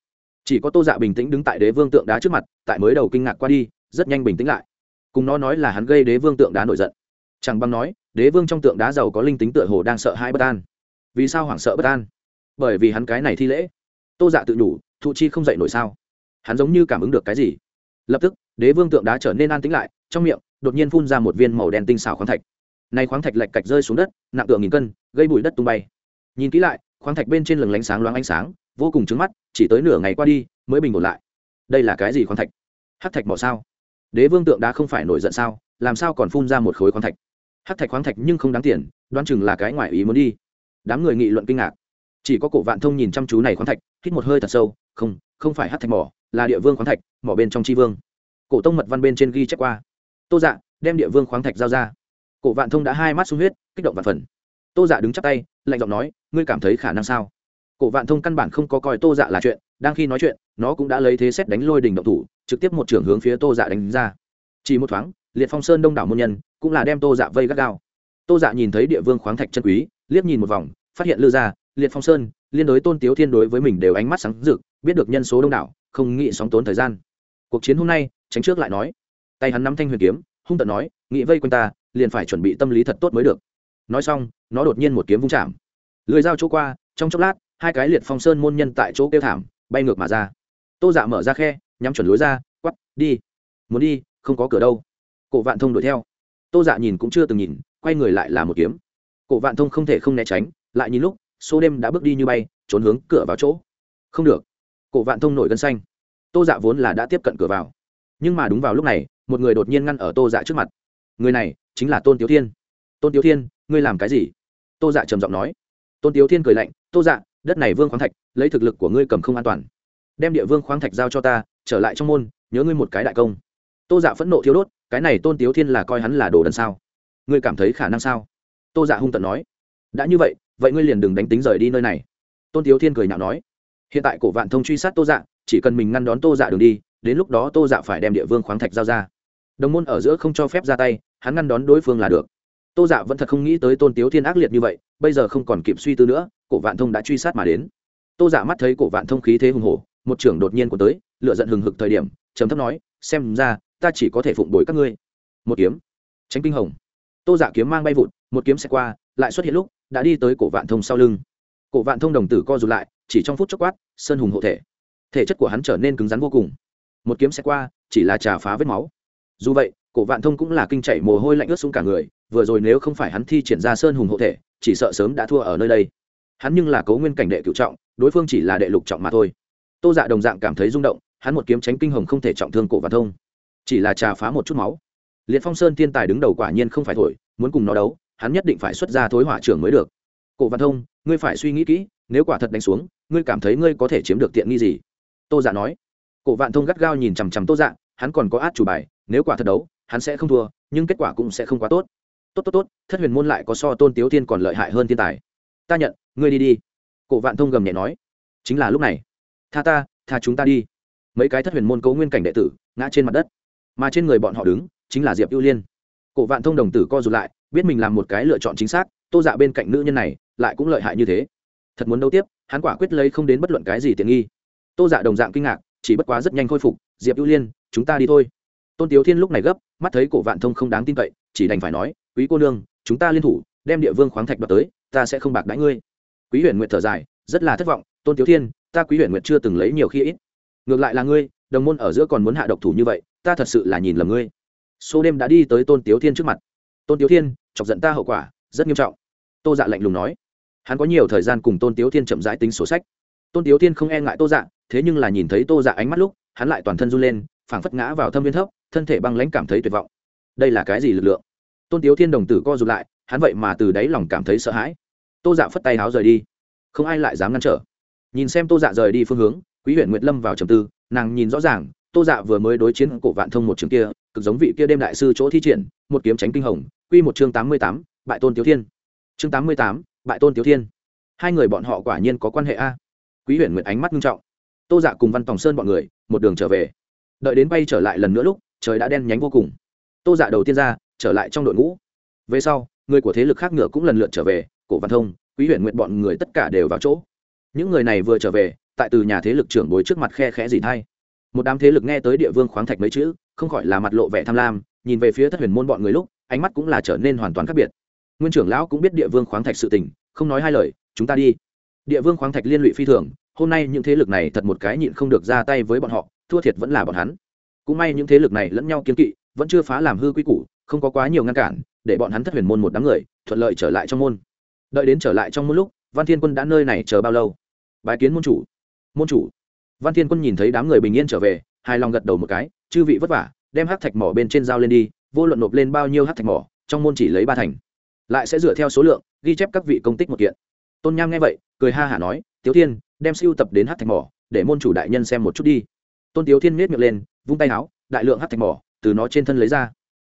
Chỉ có tô dạ bình tĩnh đứng tại đế vương tượng đá trước mặt tại mới đầu kinh ngạc qua đi rất nhanh bình tĩnh lại. Cùng nó nói là hắn gây đế vương tượng đá nổi giận. Chẳng bằng nói đế vương trong tượng đá giàu có linh tính tựa hồ đang sợ hãi bất an. Vì sao hoảng sợ bất an? Bởi vì hắn cái này thi lễ. Tô dạ tự nhủ, thụ chi không dậy nổi sao? Hắn giống như cảm ứng được cái gì? Lập tức, đế vương tượng đá trở nên an tĩnh lại, trong miệng, đột nhiên phun ra một viên màu đen tinh xảo khoáng thạch. Này khoáng thạch lạch cạch rơi xuống đất, nặng tượng nghìn cân, gây bụi đất tung bay. Nhìn kỹ lại, khoáng thạch bên trên lừng lánh sáng loáng ánh sáng, vô cùng trứng mắt, chỉ tới nửa ngày qua đi, mới bình ổn lại. Đây là cái gì khoáng thạch? Hát thạch mỏ sao? Đế vương tượng đá không phải nổi giận sao, làm sao còn phun ra một khối khoáng thạch? Hát thạch khoáng thạch nhưng không đáng tiền, đoán chừng là cái ngoài ý muốn đi. Đám người nghị luận kinh ngạc. Chỉ có cổ vạn thông nhìn chăm chú này khoáng thạch, hít một hơi thật sâu, không không phải hát thạch mỏ là địa vương khoáng thạch mỏ bên trong tri vương. Cổ tông mật văn bên trên ghi chép qua. Tô dạ đem địa vương khoáng thạch giao ra. Cổ vạn thông đã hai mắt sung huyết kích động vạn phần. Tô dạ đứng chắp tay lạnh giọng nói ngươi cảm thấy khả năng sao? Cổ vạn thông căn bản không có coi tô dạ là chuyện đang khi nói chuyện nó cũng đã lấy thế xét đánh lôi đình động thủ trực tiếp một trưởng hướng phía tô dạ đánh ra. Chỉ một thoáng liệt phong sơn đông đảo môn nhân cũng là đem tô dạ vây gắt gao. Tô dạ nhìn thấy địa vương khoáng thạch chân quý liếc nhìn một vòng phát hiện lư gia, liệt phong sơn liên đối tôn tiếu thiên đối với mình đều ánh mắt sáng rực, biết được nhân số đông đảo, không nghĩ sóng tốn thời gian. Cuộc chiến hôm nay, tránh trước lại nói. Tay hắn nắm thanh huyền kiếm, hung tận nói, nghĩ vây quanh ta, liền phải chuẩn bị tâm lý thật tốt mới được. Nói xong, nó đột nhiên một kiếm vung chạm. Lưới dao chỗ qua, trong chốc lát, hai cái liệt phong sơn môn nhân tại chỗ kêu thảm, bay ngược mà ra. Tô dạ mở ra khe, nhắm chuẩn lối ra quắp đi. Muốn đi, không có cửa đâu. Cổ vạn thông đuổi theo. Tô dạ nhìn cũng chưa từng nhìn, quay người lại là một kiếm. Cổ vạn thông không thể không né tránh, lại nhìn lúc số đêm đã bước đi như bay, trốn hướng cửa vào chỗ. Không được. Cổ vạn thông nổi gân xanh. Tô dạ vốn là đã tiếp cận cửa vào. Nhưng mà đúng vào lúc này, một người đột nhiên ngăn ở tô dạ trước mặt. Người này chính là tôn tiếu thiên. Tôn tiếu thiên, ngươi làm cái gì? Tô dạ trầm giọng nói. Tôn tiếu thiên cười lạnh. Tô dạ đất này vương khoáng thạch, lấy thực lực của ngươi cầm không an toàn. Đem địa vương khoáng thạch giao cho ta, trở lại trong môn, nhớ ngươi một cái đại công. Tô dạ phẫn nộ thiếu đốt. Cái này tôn tiếu thiên là coi hắn là đồ đần sao? Ngươi cảm thấy khả năng sao? Tô dạ hung tận nói. Đã như vậy vậy ngươi liền đừng đánh tính rời đi nơi này. Tôn thiếu thiên cười nhạo nói, hiện tại cổ vạn thông truy sát tô dạ chỉ cần mình ngăn đón tô dạ đường đi, đến lúc đó tô dạ phải đem địa vương khoáng thạch giao ra. Đồng môn ở giữa không cho phép ra tay, hắn ngăn đón đối phương là được. Tô dạ vẫn thật không nghĩ tới tôn tiếu thiên ác liệt như vậy, bây giờ không còn kịp suy tư nữa, cổ vạn thông đã truy sát mà đến. Tô dạ mắt thấy cổ vạn thông khí thế hùng hổ, một trưởng đột nhiên của tới lựa giận hừng hực thời điểm chấm thấp nói, xem ra, ta chỉ có thể phụng bồi các ngươi. Một kiếm. Tránh kinh hồng. Tô dạ kiếm mang bay vụt, một kiếm xe qua, lại xuất hiện lúc đã đi tới cổ vạn thông sau lưng. Cổ vạn thông đồng tử co rụt lại, chỉ trong phút chốc quát, sơn hùng hộ thể. Thể chất của hắn trở nên cứng rắn vô cùng. Một kiếm xe qua, chỉ là trà phá vết máu. Dù vậy, cổ vạn thông cũng là kinh chạy mồ hôi lạnh ướt xuống cả người, vừa rồi nếu không phải hắn thi triển ra sơn hùng hộ thể, chỉ sợ sớm đã thua ở nơi đây. Hắn nhưng là cấu nguyên cảnh đệ cựu trọng, đối phương chỉ là đệ lục trọng mà thôi. Tô dạ đồng dạng cảm thấy rung động, hắn một kiếm tránh kinh hồng không thể trọng thương cổ vạn thông. Chỉ là trà phá một chút máu. Liệt phong sơn thiên tài đứng đầu quả nhiên không phải thổi, muốn cùng nó đấu hắn nhất định phải xuất ra thối hỏa trưởng mới được. Cổ vạn thông, ngươi phải suy nghĩ kỹ, nếu quả thật đánh xuống, ngươi cảm thấy ngươi có thể chiếm được tiện nghi gì? Tô dạ nói. Cổ vạn thông gắt gao nhìn chằm chằm tô dạ hắn còn có át chủ bài, nếu quả thật đấu, hắn sẽ không thua, nhưng kết quả cũng sẽ không quá tốt. Tốt tốt tốt, thất huyền môn lại có so tôn tiếu thiên còn lợi hại hơn thiên tài. Ta nhận, ngươi đi đi. Cổ vạn thông gầm nhẹ nói. Chính là lúc này. Tha ta, tha chúng ta đi. Mấy cái thất huyền môn cấu nguyên cảnh đệ tử, ngã trên mặt đất. Mà trên người bọn họ đứng, chính là diệp ưu liên. Cổ vạn thông đồng tử co rụt lại biết mình làm một cái lựa chọn chính xác, tô dạ bên cạnh nữ nhân này lại cũng lợi hại như thế. Thật muốn đấu tiếp, hắn quả quyết lấy không đến bất luận cái gì tiện nghi. Tô dạ đồng dạng kinh ngạc, chỉ bất quá rất nhanh khôi phục, diệp ưu liên, chúng ta đi thôi. Tôn tiếu thiên lúc này gấp, mắt thấy cổ vạn thông không đáng tin cậy, chỉ đành phải nói, quý cô nương, chúng ta liên thủ, đem địa vương khoáng thạch đoạt tới, ta sẽ không bạc đãi ngươi. Quý huyền nguyện thở dài, rất là thất vọng, tôn tiếu thiên, ta quý huyền nguyện chưa từng lấy nhiều khi ít. Ngược lại là ngươi, đồng môn ở giữa còn muốn hạ độc thủ như vậy, ta thật sự là nhìn lầm ngươi. Số đêm đã đi tới tôn tiếu thiên trước mặt. Tôn tiếu thiên chọc giận ta hậu quả, rất nghiêm trọng. Tô dạ lạnh lùng nói. Hắn có nhiều thời gian cùng tôn tiếu thiên chậm rãi tính sổ sách. Tôn tiếu thiên không e ngại tô dạ thế nhưng là nhìn thấy tô dạ ánh mắt lúc, hắn lại toàn thân run lên, phảng phất ngã vào thâm viên thấp, thân thể băng lãnh cảm thấy tuyệt vọng. Đây là cái gì lực lượng? Tôn tiếu thiên đồng tử co rụt lại, hắn vậy mà từ đáy lòng cảm thấy sợ hãi. Tô dạ phất tay háo rời đi. Không ai lại dám ngăn trở. Nhìn xem tô dạ rời đi phương hướng, quý huyện nguyệt lâm vào trầm tư, nàng nhìn rõ ràng, tô dạ vừa mới đối chiến cổ vạn thông một trường kia cực giống vị kia đêm đại sư chỗ thi triển, một kiếm tránh kinh hồng, quy một chương tám mươi tám, bại tôn tiểu thiên. Chương tám mươi tám, bại tôn tiểu thiên. Hai người bọn họ quả nhiên có quan hệ a. Quý huyền nguyệt ánh mắt nghiêm trọng. Tô dạ cùng văn tòng sơn bọn người, một đường trở về. Đợi đến bay trở lại lần nữa lúc, trời đã đen nhánh vô cùng. Tô dạ đầu tiên ra, trở lại trong đội ngũ. Về sau, người của thế lực khác ngựa cũng lần lượt trở về, cổ văn thông, quý huyền nguyệt bọn người tất cả đều vào chỗ. Những người này vừa trở về, tại từ nhà thế lực trưởng bối trước mặt khe khẽ gì thay một đám thế lực nghe tới địa vương khoáng thạch mấy chữ, không khỏi là mặt lộ vẻ tham lam, nhìn về phía thất huyền môn bọn người lúc, ánh mắt cũng là trở nên hoàn toàn khác biệt. Nguyên trưởng lão cũng biết địa vương khoáng thạch sự tình, không nói hai lời, chúng ta đi. Địa vương khoáng thạch liên lụy phi thường, hôm nay những thế lực này thật một cái nhịn không được ra tay với bọn họ, thua thiệt vẫn là bọn hắn. Cũng may những thế lực này lẫn nhau kiên kỵ, vẫn chưa phá làm hư quy củ, không có quá nhiều ngăn cản, để bọn hắn thất huyền môn một đám người, thuận lợi trở lại trong môn. Đợi đến trở lại trong môn lúc, văn thiên quân đã nơi này chờ bao lâu? Bài kiến môn chủ. Môn chủ văn thiên quân nhìn thấy đám người bình yên trở về, hài lòng gật đầu một cái, chư vị vất vả, đem hát thạch mỏ bên trên dao lên đi, vô luận nộp lên bao nhiêu hát thạch mỏ, trong môn chỉ lấy ba thành. Lại sẽ dựa theo số lượng, ghi chép các vị công tích một kiện. Tôn nham nghe vậy, cười ha hả nói, tiếu thiên, đem siêu tập đến hát thạch mỏ, để môn chủ đại nhân xem một chút đi. Tôn tiếu thiên miết miệng lên, vung tay áo, đại lượng hát thạch mỏ, từ nó trên thân lấy ra.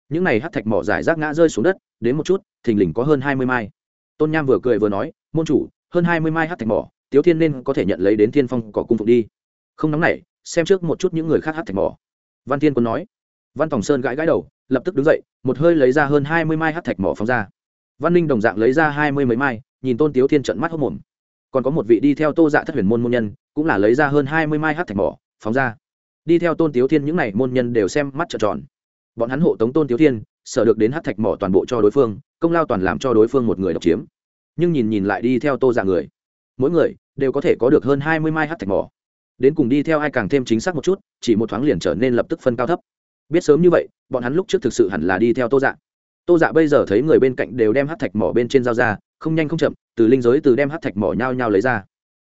Những này hát thạch mỏ giải rác ngã rơi xuống đất, đến một chút, thình lình có hơn hai mươi mai. Tôn nham vừa cười vừa nói, môn chủ, hơn hai mươi mai hát thạch mỏ, tiếu thiên nên có thể nhận lấy đến thiên phong cỏ cung phục đi không nóng nảy, xem trước một chút những người khác hát thạch mỏ. Văn thiên quân nói. Văn tòng sơn gãi gãi đầu, lập tức đứng dậy, một hơi lấy ra hơn hai mươi mai hát thạch mỏ phóng ra. Văn ninh đồng dạng lấy ra hai mươi mấy mai, nhìn tôn tiếu thiên trận mắt hốc mồm. Còn có một vị đi theo tô dạ thất huyền môn môn nhân, cũng là lấy ra hơn hai mươi mai hát thạch mỏ, phóng ra. Đi theo tôn tiếu thiên những n à y môn nhân đều xem mắt trợn tròn. Bọn hắn hộ tống tôn tiếu thiên, sở được đến hát thạch mỏ toàn bộ cho đối phương, công lao toàn làm cho đối phương một người độc chiếm. Nhưng nhìn nhìn lại đi theo tô dạ người, mỗi người đều có thể có được hơn hai mươi mai hát thạch mỏ đến cùng đi theo ai càng thêm chính xác một chút, chỉ một thoáng liền trở nên lập tức phân cao thấp. Biết sớm như vậy, bọn hắn lúc trước thực sự hẳn là đi theo tô dạ. Tô dạ bây giờ thấy người bên cạnh đều đem hát thạch mỏ bên trên dao ra, không nhanh không chậm, từ linh giới từ đem hát thạch mỏ nhao nhao lấy ra.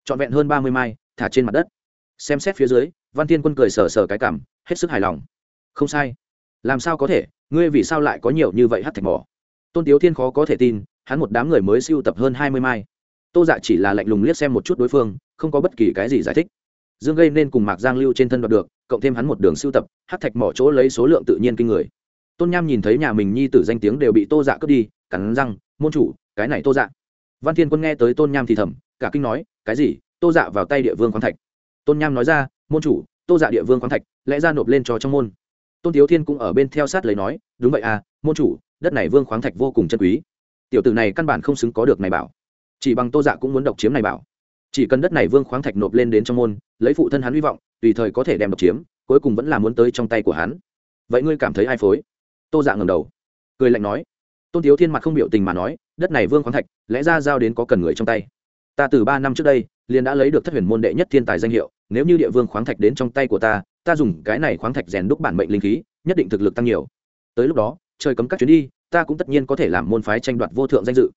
Trọn vẹn hơn ba mươi mai, thả trên mặt đất. Xem xét phía dưới, văn thiên quân cười sờ sờ cái cảm, hết sức hài lòng. Không sai. Làm sao có thể? Ngươi vì sao lại có nhiều như vậy hát thạch mỏ? Tôn tiếu thiên khó có thể tin, hắn một đám người mới siêu tập hơn hai mươi mai. Tô dạ chỉ là lạnh lùng liếc xem một chút đối phương, không có bất kỳ cái gì giải thích dương gây nên cùng mạc giang lưu trên thân đoạt được, cộng thêm hắn một đường siêu tập, hát thạch mỏ chỗ lấy số lượng tự nhiên kinh người. Tôn nham nhìn thấy nhà mình nhi tử danh tiếng đều bị tô dạ cướp đi, cắn răng, môn chủ, cái này tô dạ. Văn thiên quân nghe tới tôn nham thì thầm, cả kinh nói, cái gì? Tô dạ vào tay địa vương khoáng thạch. Tôn nham nói ra, môn chủ, tô dạ địa vương khoáng thạch, lẽ ra nộp lên cho trong môn. Tôn thiếu thiên cũng ở bên theo sát lấy nói, đúng vậy à môn chủ, đất này vương khoáng thạch vô cùng chân quý. Tiểu tử này căn bản không xứng có được này bảo. Chỉ bằng tô dạ cũng muốn độc chiếm này bảo chỉ cần đất này vương khoáng thạch nộp lên đến trong môn, lấy phụ thân hắn hy vọng, tùy thời có thể đem độc chiếm, cuối cùng vẫn là muốn tới trong tay của hắn. Vậy ngươi cảm thấy ai phối? Tô dạ ngầm đầu, cười lạnh nói. Tôn thiếu thiên mặt không biểu tình mà nói, đất này vương khoáng thạch, lẽ ra giao đến có cần người trong tay. Ta từ ba năm trước đây, liền đã lấy được thất huyền môn đệ nhất thiên tài danh hiệu, nếu như địa vương khoáng thạch đến trong tay của ta ta dùng cái này khoáng thạch rèn đúc bản mệnh linh khí, nhất định thực lực tăng nhiều. Tới lúc đó, trời cấm các chuyến đi, ta cũng tất nhiên có thể làm môn phái tranh đoạt vô thượng danh dự.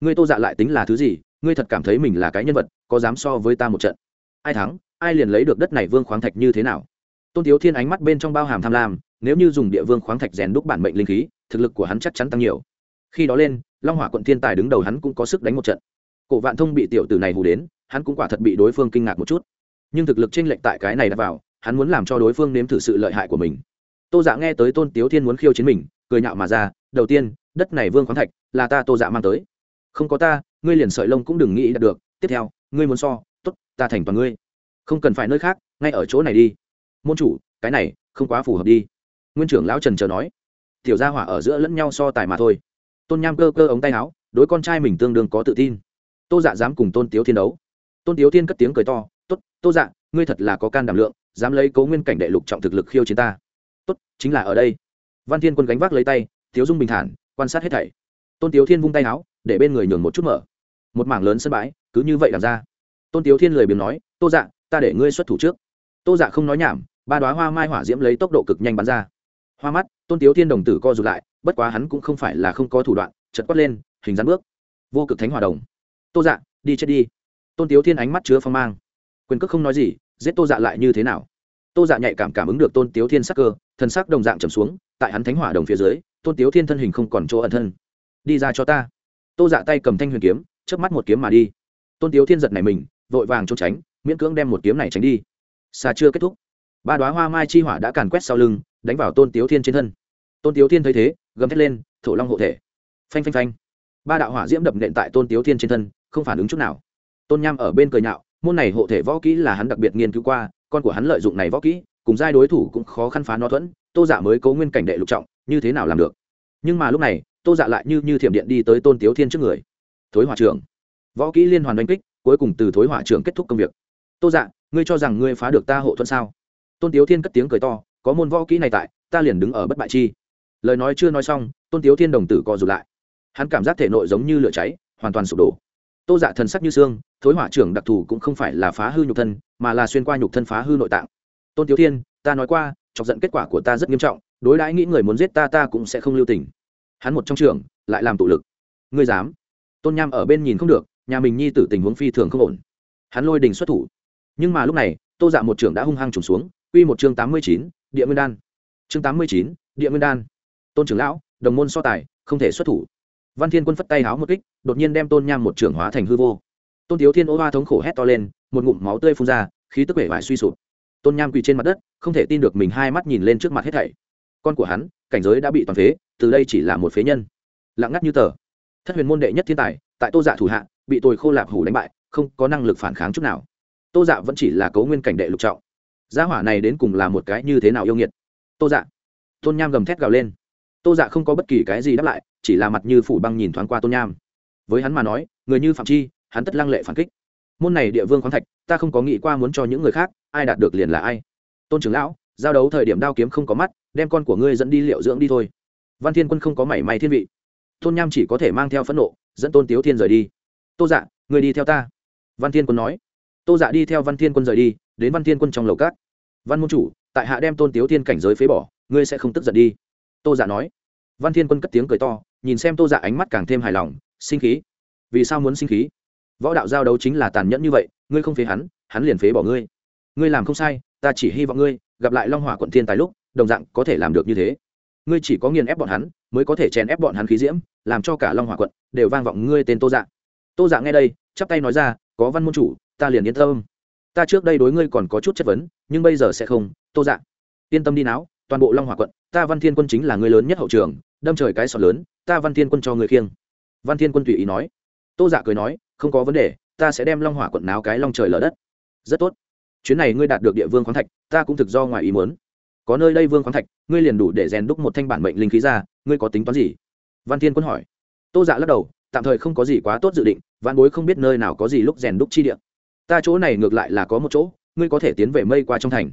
Ngươi tô dạ lại tính là thứ gì? Ngươi thật cảm thấy mình là cái nhân vật, có dám so với ta một trận? Ai thắng, ai liền lấy được đất này vương khoáng thạch như thế nào? Tôn thiếu thiên ánh mắt bên trong bao hàm tham lam, nếu như dùng địa vương khoáng thạch rèn đúc bản mệnh linh khí, thực lực của hắn chắc chắn tăng nhiều. Khi đó lên, long hỏa quận thiên tài đứng đầu hắn cũng có sức đánh một trận. Cổ vạn thông bị tiểu tử này hù đến, hắn cũng quả thật bị đối phương kinh ngạc một chút. Nhưng thực lực chênh lệch tại cái này đặt vào, hắn muốn làm cho đối phương nếm thử sự lợi hại của mình. Tô dạ nghe tới tôn tiếu thiên muốn khiêu chiến mình, cười nhạo mà ra, đầu tiên, đất này vương khoáng thạch là ta tô dạ mang tới. Không có ta ngươi liền sợi lông cũng đừng nghĩ đạt được. Tiếp theo, ngươi muốn so t ố t ta thành toàn ngươi. Không cần phải nơi khác, ngay ở chỗ này đi. Môn chủ, cái này không quá phù hợp đi. Nguyên trưởng lão trần chờ nói. Tiểu gia hỏa ở giữa lẫn nhau so tài mà thôi. Tôn nham cơ cơ ống tay áo, đối con trai mình tương đương có tự tin. Tô dạ dám cùng tôn tiếu thiên đấu. Tôn tiếu thiên cất tiếng cười to t ố t tô dạ ngươi thật là có can đảm lượng, dám lấy cấu nguyên cảnh đệ lục trọng thực lực khiêu chiến ta. Tốt, chính là ở đây. Văn thiên quân gánh vác lấy tay thiếu dung bình thản, quan sát hết thảy. Tôn tiếu thiên vung tay áo, để bên người nhường một chút mở một mảng lớn sân bãi, cứ như vậy làm ra. Tôn tiếu thiên lười biếng nói, tô dạ ta để ngươi xuất thủ trước. Tô dạ không nói nhảm, ba đoá hoa mai hỏa diễm lấy tốc độ cực nhanh bắn ra. Hoa mắt, tôn tiếu thiên đồng tử co rụt lại, bất quá hắn cũng không phải là không có thủ đoạn chật quát lên, hình dáng bước, vô cực thánh hòa đồng. Tô dạ đi chết đi. Tôn tiếu thiên ánh mắt chứa phong mang. Quyền cước không nói gì, giết tô dạ lại như thế nào? Tô dạ nhạy cảm cảm ứng được tôn tiếu thiên sắc cơ, thân sắc đồng dạng trầm xuống, tại hắn thánh hỏa đồng phía dưới, tôn tiếu thiên thân hình không còn chỗ ẩn thân. Đi ra cho ta. Tô dạ tay cầm thanh huyền kiếm chớp mắt một kiếm mà đi. Tôn tiếu thiên giật này mình, vội vàng trốn tránh, miễn cưỡng đem một kiếm này tránh đi. Xa chưa kết thúc. Ba đoá hoa mai chi hỏa đã càn quét sau lưng, đánh vào tôn tiếu thiên trên thân. Tôn tiếu thiên thấy thế, gầm thét lên, thổ long hộ thể! Phanh phanh phanh. Ba đạo hỏa diễm đập nện tại tôn tiếu thiên trên thân, không phản ứng chút nào. Tôn nham ở bên cười nhạo, môn này hộ thể võ kỹ là hắn đặc biệt nghiên cứu qua, con của hắn lợi dụng này võ kỹ, cùng giai đối thủ cũng khó khăn phá nó thuẫn, tô dạ mới cố nguyên cảnh đệ lục trọng, như thế nào làm được? Nhưng mà lúc này, tô dạ lại như như thiểm điện đi tới tôn tiếu thiên trước người thối hỏa trưởng. Võ kỹ liên hoàn đánh kích, cuối cùng từ thối hỏa trưởng kết thúc công việc. Tô dạ ngươi cho rằng ngươi phá được ta hộ thuẫn sao? Tôn tiếu thiên cất tiếng cười to, có môn võ kỹ này tại, ta liền đứng ở bất bại chi. Lời nói chưa nói xong, tôn tiếu thiên đồng tử co rụt lại. Hắn cảm giác thể nội giống như lửa cháy, hoàn toàn sụp đổ. Tô dạ thần sắc như xương, thối hỏa trưởng đặc thù cũng không phải là phá hư nhục thân, mà là xuyên qua nhục thân phá hư nội tạng. Tôn tiếu thiên, ta nói qua, chọc giận kết quả của ta rất nghiêm trọng, đối đãi nghĩ người muốn giết ta ta cũng sẽ không lưu tình. Hắn một trong trường lại làm tụ lực. Ngươi dám? Tôn nham ở bên nhìn không được, nhà mình nhi tử tình huống phi thường không ổn. Hắn lôi đình xuất thủ. Nhưng mà lúc này, tô dạ một trưởng đã hung hăng trùng xuống uy một chương tám mươi chín, địa nguyên đan. Chương tám mươi chín, địa nguyên đan. Tôn trưởng lão, đồng môn so tài, không thể xuất thủ. Văn thiên quân phất tay háo một kích, đột nhiên đem tôn nham một trưởng hóa thành hư vô. Tôn thiếu thiên ô hoa thống khổ hét to lên, một ngụm máu tươi phun ra, khí tức vẻ vải suy sụp. Tôn nham quỳ trên mặt đất, không thể tin được mình hai mắt nhìn lên trước mặt hết thảy. Con của hắn, cảnh giới đã bị toàn phế, từ đây chỉ là một phế nhân. Lặng ngắt như tờ thất huyền môn đệ nhất thiên tài, tại tô dạ thủ hạ, bị tôi khô lạp hủ đánh bại, không có năng lực phản kháng chút nào. Tô dạ vẫn chỉ là cấu nguyên cảnh đệ lục trọng. Gia hỏa này đến cùng là một cái như thế nào yêu nghiệt? Tô dạ. Tôn nham gầm thét gào lên. Tô dạ không có bất kỳ cái gì đáp lại, chỉ là mặt như phủ băng nhìn thoáng qua tôn nham. Với hắn mà nói, người như phạm chi, hắn tất lăng lệ phản kích. Môn này địa vương khoáng thạch, ta không có nghĩ qua muốn cho những người khác, ai đạt được liền là ai. Tôn trưởng lão, giao đấu thời điểm đao kiếm không có mắt, đem con của ngươi dẫn đi liệu dưỡng đi thôi. Văn thiên quân không có mảy may thiên vị tôn nham chỉ có thể mang theo phẫn nộ, dẫn tôn tiếu thiên rời đi. Tô dạ người đi theo ta. Văn thiên quân nói. Tô dạ đi theo văn thiên quân rời đi, đến văn thiên quân trong lầu cát văn môn chủ, tại hạ đem tôn tiếu thiên cảnh giới phế bỏ, ngươi sẽ không tức giận đi. Tô dạ nói. Văn thiên quân cất tiếng cười to, nhìn xem tô dạ ánh mắt càng thêm hài lòng. Sinh khí? Vì sao muốn sinh khí? Võ đạo giao đấu chính là tàn nhẫn như vậy, ngươi không phế hắn hắn liền phế bỏ ngươi. Ngươi làm không sai, ta chỉ hy vọng ngươi gặp lại long hỏa quận thiên tài lúc, đồng dạng có thể làm được như thế. Ngươi chỉ có nghiền ép bọn hắn mới có thể chèn ép bọn hắn khí diễm, làm cho cả long hòa quận đều vang vọng ngươi tên tô dạ. Tô dạ nghe đây, chắp tay nói ra, có văn môn chủ, ta liền yên tâm. Ta trước đây đối ngươi còn có chút chất vấn, nhưng bây giờ sẽ không, tô dạ. Yên tâm đi não toàn bộ long hòa quận, ta văn thiên quân chính là người lớn nhất hậu trường, đâm trời cái sọt lớn, ta văn thiên quân cho người khiêng. Văn thiên quân tùy ý nói. Tô dạ cười nói, không có vấn đề, ta sẽ đem long hỏa quận náo cái long trời lở đất. Rất tốt. Chuyến này ngươi đạt được địa vương khoáng thạch, ta cũng thực do ngoài ý muốn. Có nơi đây vương khoáng thạch, ngươi liền đủ để rèn đúc một thanh bản mệnh linh khí ra ngươi có tính toán gì? Văn thiên quân hỏi. Tô dạ lắc đầu, tạm thời không có gì quá tốt dự định văn bối không biết nơi nào có gì lúc rèn đúc chi địa. Ta chỗ này ngược lại là có một chỗ, ngươi có thể tiến về mây qua trong thành.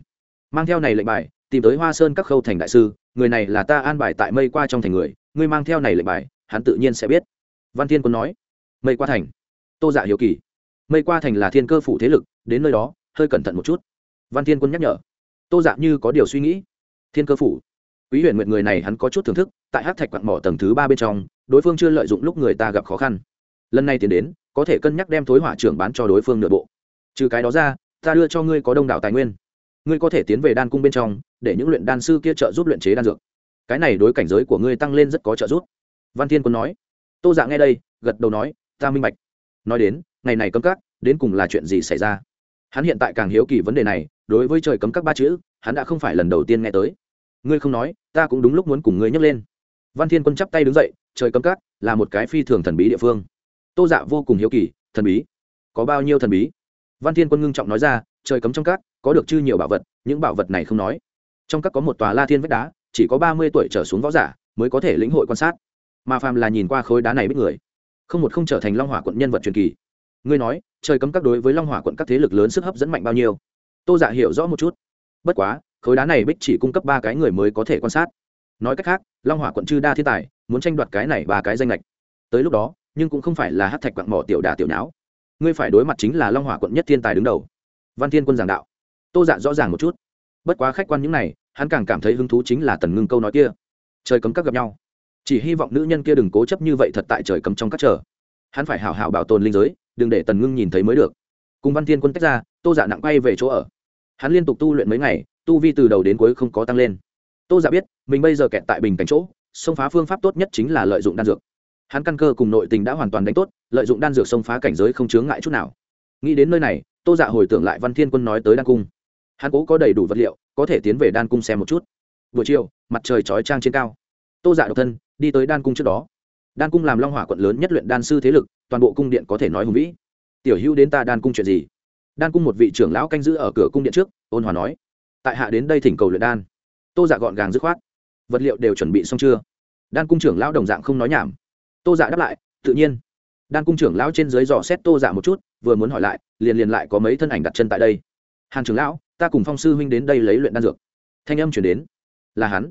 Mang theo này lệnh bài, tìm tới hoa sơn các khâu thành đại sư, người này là ta an bài tại mây qua trong thành người, ngươi mang theo này lệnh bài, hắn tự nhiên sẽ biết. Văn thiên quân nói. Mây qua thành. Tô dạ hiểu kỳ. Mây qua thành là thiên cơ phủ thế lực, đến nơi đó, hơi cẩn thận một chút. Văn thiên quân nhắc nhở. Tô dạ như có điều suy nghĩ. Thiên cơ phủ quý huyền nguyện người này hắn có chút thưởng thức, tại hát thạch quặng mỏ tầng thứ ba bên trong, đối phương chưa lợi dụng lúc người ta gặp khó khăn. Lần này tiến đến, có thể cân nhắc đem thối hỏa trưởng bán cho đối phương nội bộ. Trừ cái đó ra, ta đưa cho ngươi có đông đảo tài nguyên. Ngươi có thể tiến về đan cung bên trong, để những luyện đan sư kia trợ giúp luyện chế đan dược. Cái này đối cảnh giới của ngươi tăng lên rất có trợ giúp. Văn thiên quân nói. Tô dạ nghe đây, gật đầu nói, ta minh bạch. Nói đến, ngày này cấm các, đến cùng là chuyện gì xảy ra? Hắn hiện tại càng hiếu kỳ vấn đề này, đối với trời cấm các ba chữ, hắn đã không phải lần đầu tiên nghe tới ngươi không nói, ta cũng đúng lúc muốn cùng ngươi nhấc lên. Văn thiên quân chắp tay đứng dậy, trời cấm các là một cái phi thường thần bí địa phương. Tô dạ vô cùng hiếu kỳ, thần bí? Có bao nhiêu thần bí? Văn thiên quân ngưng trọng nói ra, trời cấm trong cát, có được chư nhiều bảo vật, những bảo vật này không nói. Trong các có một tòa la thiên vách đá, chỉ có ba mươi tuổi trở xuống võ giả mới có thể lĩnh hội quan sát. Mà phàm là nhìn qua khối đá này biết người, không một không trở thành long hỏa quận nhân vật truyền kỳ. Ngươi nói, trời cấm các đối với long hỏa quận các thế lực lớn sức hấp dẫn mạnh bao nhiêu? Tô dạ hiểu rõ một chút. Bất quá khối đá này bích chỉ cung cấp ba cái người mới có thể quan sát. Nói cách khác, long hỏa quận chư đa thiên tài muốn tranh đoạt cái này ba cái danh lệch tới lúc đó, nhưng cũng không phải là hát thạch quặng mỏ tiểu đà tiểu não ngươi phải đối mặt chính là long hỏa quận nhất thiên tài đứng đầu. Văn thiên quân giảng đạo. Tô dạ rõ ràng một chút. Bất quá khách quan những này, hắn càng cảm thấy hứng thú chính là tần ngưng câu nói kia. Trời cấm các gặp nhau. Chỉ hy vọng nữ nhân kia đừng cố chấp như vậy thật tại trời cấm trong các chờ. Hắn phải hảo hảo bảo tồn linh giới, đừng để tần ngưng nhìn thấy mới được. Cùng văn thiên quân tách ra, tô dạ nặng quay về chỗ ở. Hắn liên tục tu luyện mấy ngày tu vi từ đầu đến cuối không có tăng lên. Tô giả biết, mình bây giờ kẹt tại bình cảnh chỗ, xông phá phương pháp tốt nhất chính là lợi dụng đan dược. Hắn căn cơ cùng nội tình đã hoàn toàn đánh tốt, lợi dụng đan dược xông phá cảnh giới không chướng ngại chút nào. Nghĩ đến nơi này, tô dạ hồi tưởng lại văn thiên quân nói tới đan cung. Hắn cố có đầy đủ vật liệu, có thể tiến về đan cung xem một chút. Buổi chiều, mặt trời chói trang trên cao. Tô dạ độc thân, đi tới đan cung trước đó. Đan cung làm long hỏa quận lớn nhất luyện đan sư thế lực, toàn bộ cung điện có thể nói hùng vĩ. Tiểu hữu đến ta đan cung chuyện gì? Đan cung một vị trưởng lão canh giữ ở cửa cung điện trước, ôn hòa nói tại hạ đến đây thỉnh cầu luyện đan. Tô dạ gọn gàng dứt khoát. Vật liệu đều chuẩn bị xong chưa? Đan cung trưởng lão đồng dạng không nói nhảm. Tô dạ đáp lại, tự nhiên. Đan cung trưởng lão trên dưới dò xét tô dạ một chút, vừa muốn hỏi lại, liền liền lại có mấy thân ảnh đặt chân tại đây. Hàn trưởng lão, ta cùng phong sư huynh đến đây lấy luyện đan dược. Thanh âm chuyển đến. Là hắn.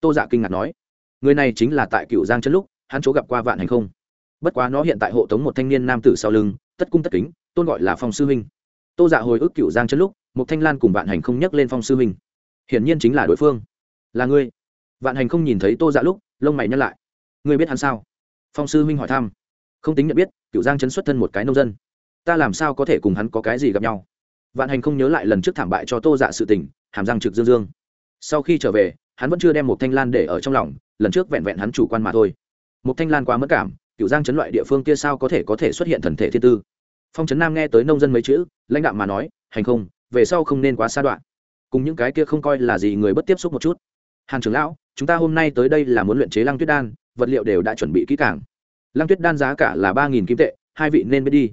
Tô dạ kinh ngạc nói. Người này chính là tại cựu giang chân lúc, hắn chỗ gặp qua vạn hành không. Bất quá nó hiện tại hộ tống một thanh niên nam tử sau lưng, tất cung tất kính, tôn gọi là phong sư huynh. Tô dạ hồi ức cựu giang chân lúc một thanh lan cùng vạn hành không nhắc lên phong sư huynh. Hiển nhiên chính là đối phương. Là ngươi. Vạn hành không nhìn thấy tô dạ lúc, lông mày nhăn lại. Ngươi biết hắn sao? Phong sư huynh hỏi thăm. Không tính nhận biết cựu giang chấn xuất thân một cái nông dân. Ta làm sao có thể cùng hắn có cái gì gặp nhau? Vạn hành không nhớ lại lần trước thảm bại cho tô dạ sự tình, hàm răng trực dương dương. Sau khi trở về, hắn vẫn chưa đem một thanh lan để ở trong lòng, lần trước vẹn vẹn hắn chủ quan mà thôi. Một thanh lan quá mất cảm cựu giang chấn loại địa phương kia sao có thể có thể xuất hiện thần thể thiên tư? Phong trấn nam nghe tới nông dân mấy chữ, lãnh đạo mà nói, hành không về sau không nên quá xa đoạn. Cùng những cái kia không coi là gì người bất tiếp xúc một chút. Hàn trưởng lão, chúng ta hôm nay tới đây là muốn luyện chế lăng tuyết đan, vật liệu đều đã chuẩn bị kỹ càng. Lăng tuyết đan giá cả là ba nghìn kim tệ, hai vị nên biết đi.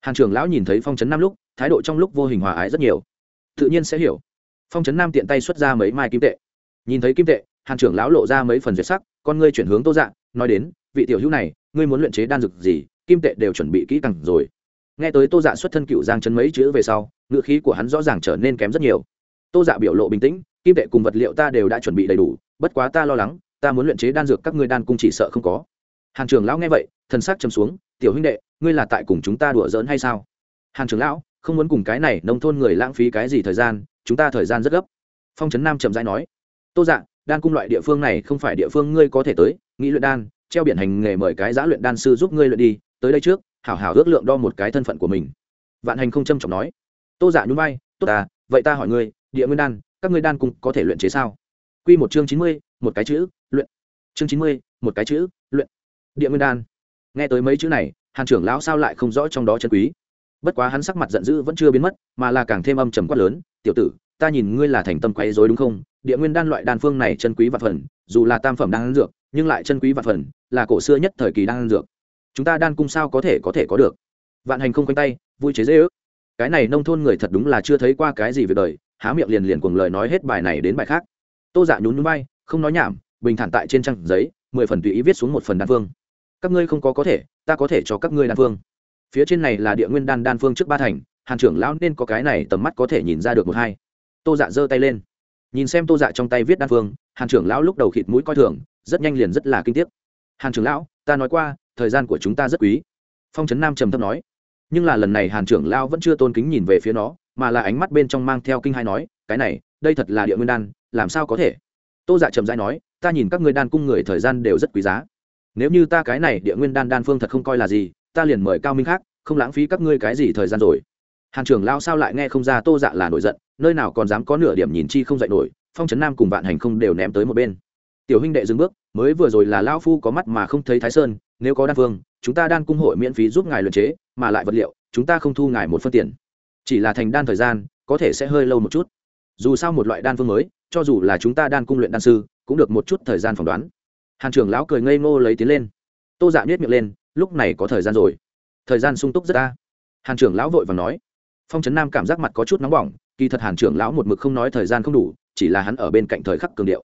Hàn trưởng lão nhìn thấy phong trấn nam lúc, thái độ trong lúc vô hình hòa ái rất nhiều. Tự nhiên sẽ hiểu. Phong trấn nam tiện tay xuất ra mấy mai kim tệ. Nhìn thấy kim tệ, hàn trưởng lão lộ ra mấy phần duyệt sắc, con ngươi chuyển hướng tô dạng nói đến, vị tiểu hữu này, ngươi muốn luyện chế đan dược gì, kim tệ đều chuẩn bị kỹ càng rồi. Nghe tới tô dạ xuất thân cựu giang chấn mấy chữ về sau ngựa khí của hắn rõ ràng trở nên kém rất nhiều. Tô dạ biểu lộ bình tĩnh, kim tệ cùng vật liệu ta đều đã chuẩn bị đầy đủ, bất quá ta lo lắng, ta muốn luyện chế đan dược các ngươi đan cung chỉ sợ không có. Hàng trưởng lão nghe vậy, thần sắc trầm xuống, tiểu huynh đệ, ngươi là tại cùng chúng ta đùa giỡn hay sao? Hàng trưởng lão, không muốn cùng cái này nông thôn người lãng phí cái gì thời gian, chúng ta thời gian rất gấp. Phong trấn nam chậm rãi nói, tô dạ đan cung loại địa phương này không phải địa phương ngươi có thể tới, nghĩ luyện đan, treo biển hành nghề mời cái giã luyện đan sư giúp ngươi luyện đi, tới đây trước, hảo hảo ước lượng đo một cái thân phận của mình. Vạn hành không trâm trọng nói tô giả nhún vai, tốt à vậy ta hỏi ngươi, địa nguyên đan, các ngươi đan cung có thể luyện chế sao? Q một chương chín mươi, một cái chữ, luyện. Chương chín mươi, một cái chữ, luyện. Địa nguyên đan. Nghe tới mấy chữ này, hàn trưởng lão sao lại không rõ trong đó chân quý? Bất quá hắn sắc mặt giận dữ vẫn chưa biến mất, mà là càng thêm âm trầm quát lớn, tiểu tử, ta nhìn ngươi là thành tâm quấy dối đúng không? Địa nguyên đan loại đan phương này chân quý và phần, dù là tam phẩm đan dược, nhưng lại chân quý và phần, là cổ xưa nhất thời kỳ đan dược. Chúng ta đan cung sao có thể có thể có được? Vạn hành không quanh tay, vui chế dễ ước cái này nông thôn người thật đúng là chưa thấy qua cái gì về đời, há miệng liền liền cuồng lời nói hết bài này đến bài khác. Tô dạ nhún núi bay không nói nhảm, bình thản tại trên trang giấy, mười phần tùy ý viết xuống một phần đan phương. Các ngươi không có có thể, ta có thể cho các ngươi đan phương. Phía trên này là địa nguyên đan đan phương trước ba thành, hàn trưởng lão nên có cái này tầm mắt có thể nhìn ra được một hai. Tô dạ giơ tay lên. Nhìn xem tô dạ trong tay viết đan phương, hàn trưởng lão lúc đầu khịt mũi coi thường, rất nhanh liền rất là kinh tiếc. Hàn trưởng lão, ta nói qua, thời gian của chúng ta rất quý. Phong trấn nam trầm thấp nói nhưng là lần này hàn trưởng lão vẫn chưa tôn kính nhìn về phía nó, mà là ánh mắt bên trong mang theo kinh hai nói, cái này, đây thật là địa nguyên đan, làm sao có thể? Tô dạ trầm dai nói, ta nhìn các ngươi đan cung người thời gian đều rất quý giá. Nếu như ta cái này địa nguyên đan đan phương thật không coi là gì, ta liền mời cao minh khác, không lãng phí các ngươi cái gì thời gian rồi. Hàn trưởng lao sao lại nghe không ra tô dạ là nổi giận, nơi nào còn dám có nửa điểm nhìn chi không dạy nổi, phong trấn nam cùng vạn hành không đều ném tới một bên. Tiểu huynh đệ dừng bước, mới vừa rồi là lao phu có mắt mà không thấy thái sơn, nếu có đan phương, chúng ta đan cung hội miễn phí giúp ngài luyện chế mà lại vật liệu, chúng ta không thu ngài một phân tiền. Chỉ là thành đan thời gian, có thể sẽ hơi lâu một chút. Dù sao một loại đan phương mới, cho dù là chúng ta đan cung luyện đan sư, cũng được một chút thời gian phỏng đoán. Hàn trưởng lão cười ngây ngô lấy tiến lên. Tô dạ nhét miệng lên, lúc này có thời gian rồi. Thời gian sung túc rất ta hàn trưởng lão vội và nói. Phong trấn nam cảm giác mặt có chút nóng bỏng, kỳ thật hàn trưởng lão một mực không nói thời gian không đủ, chỉ là hắn ở bên cạnh thời khắc cường điệu.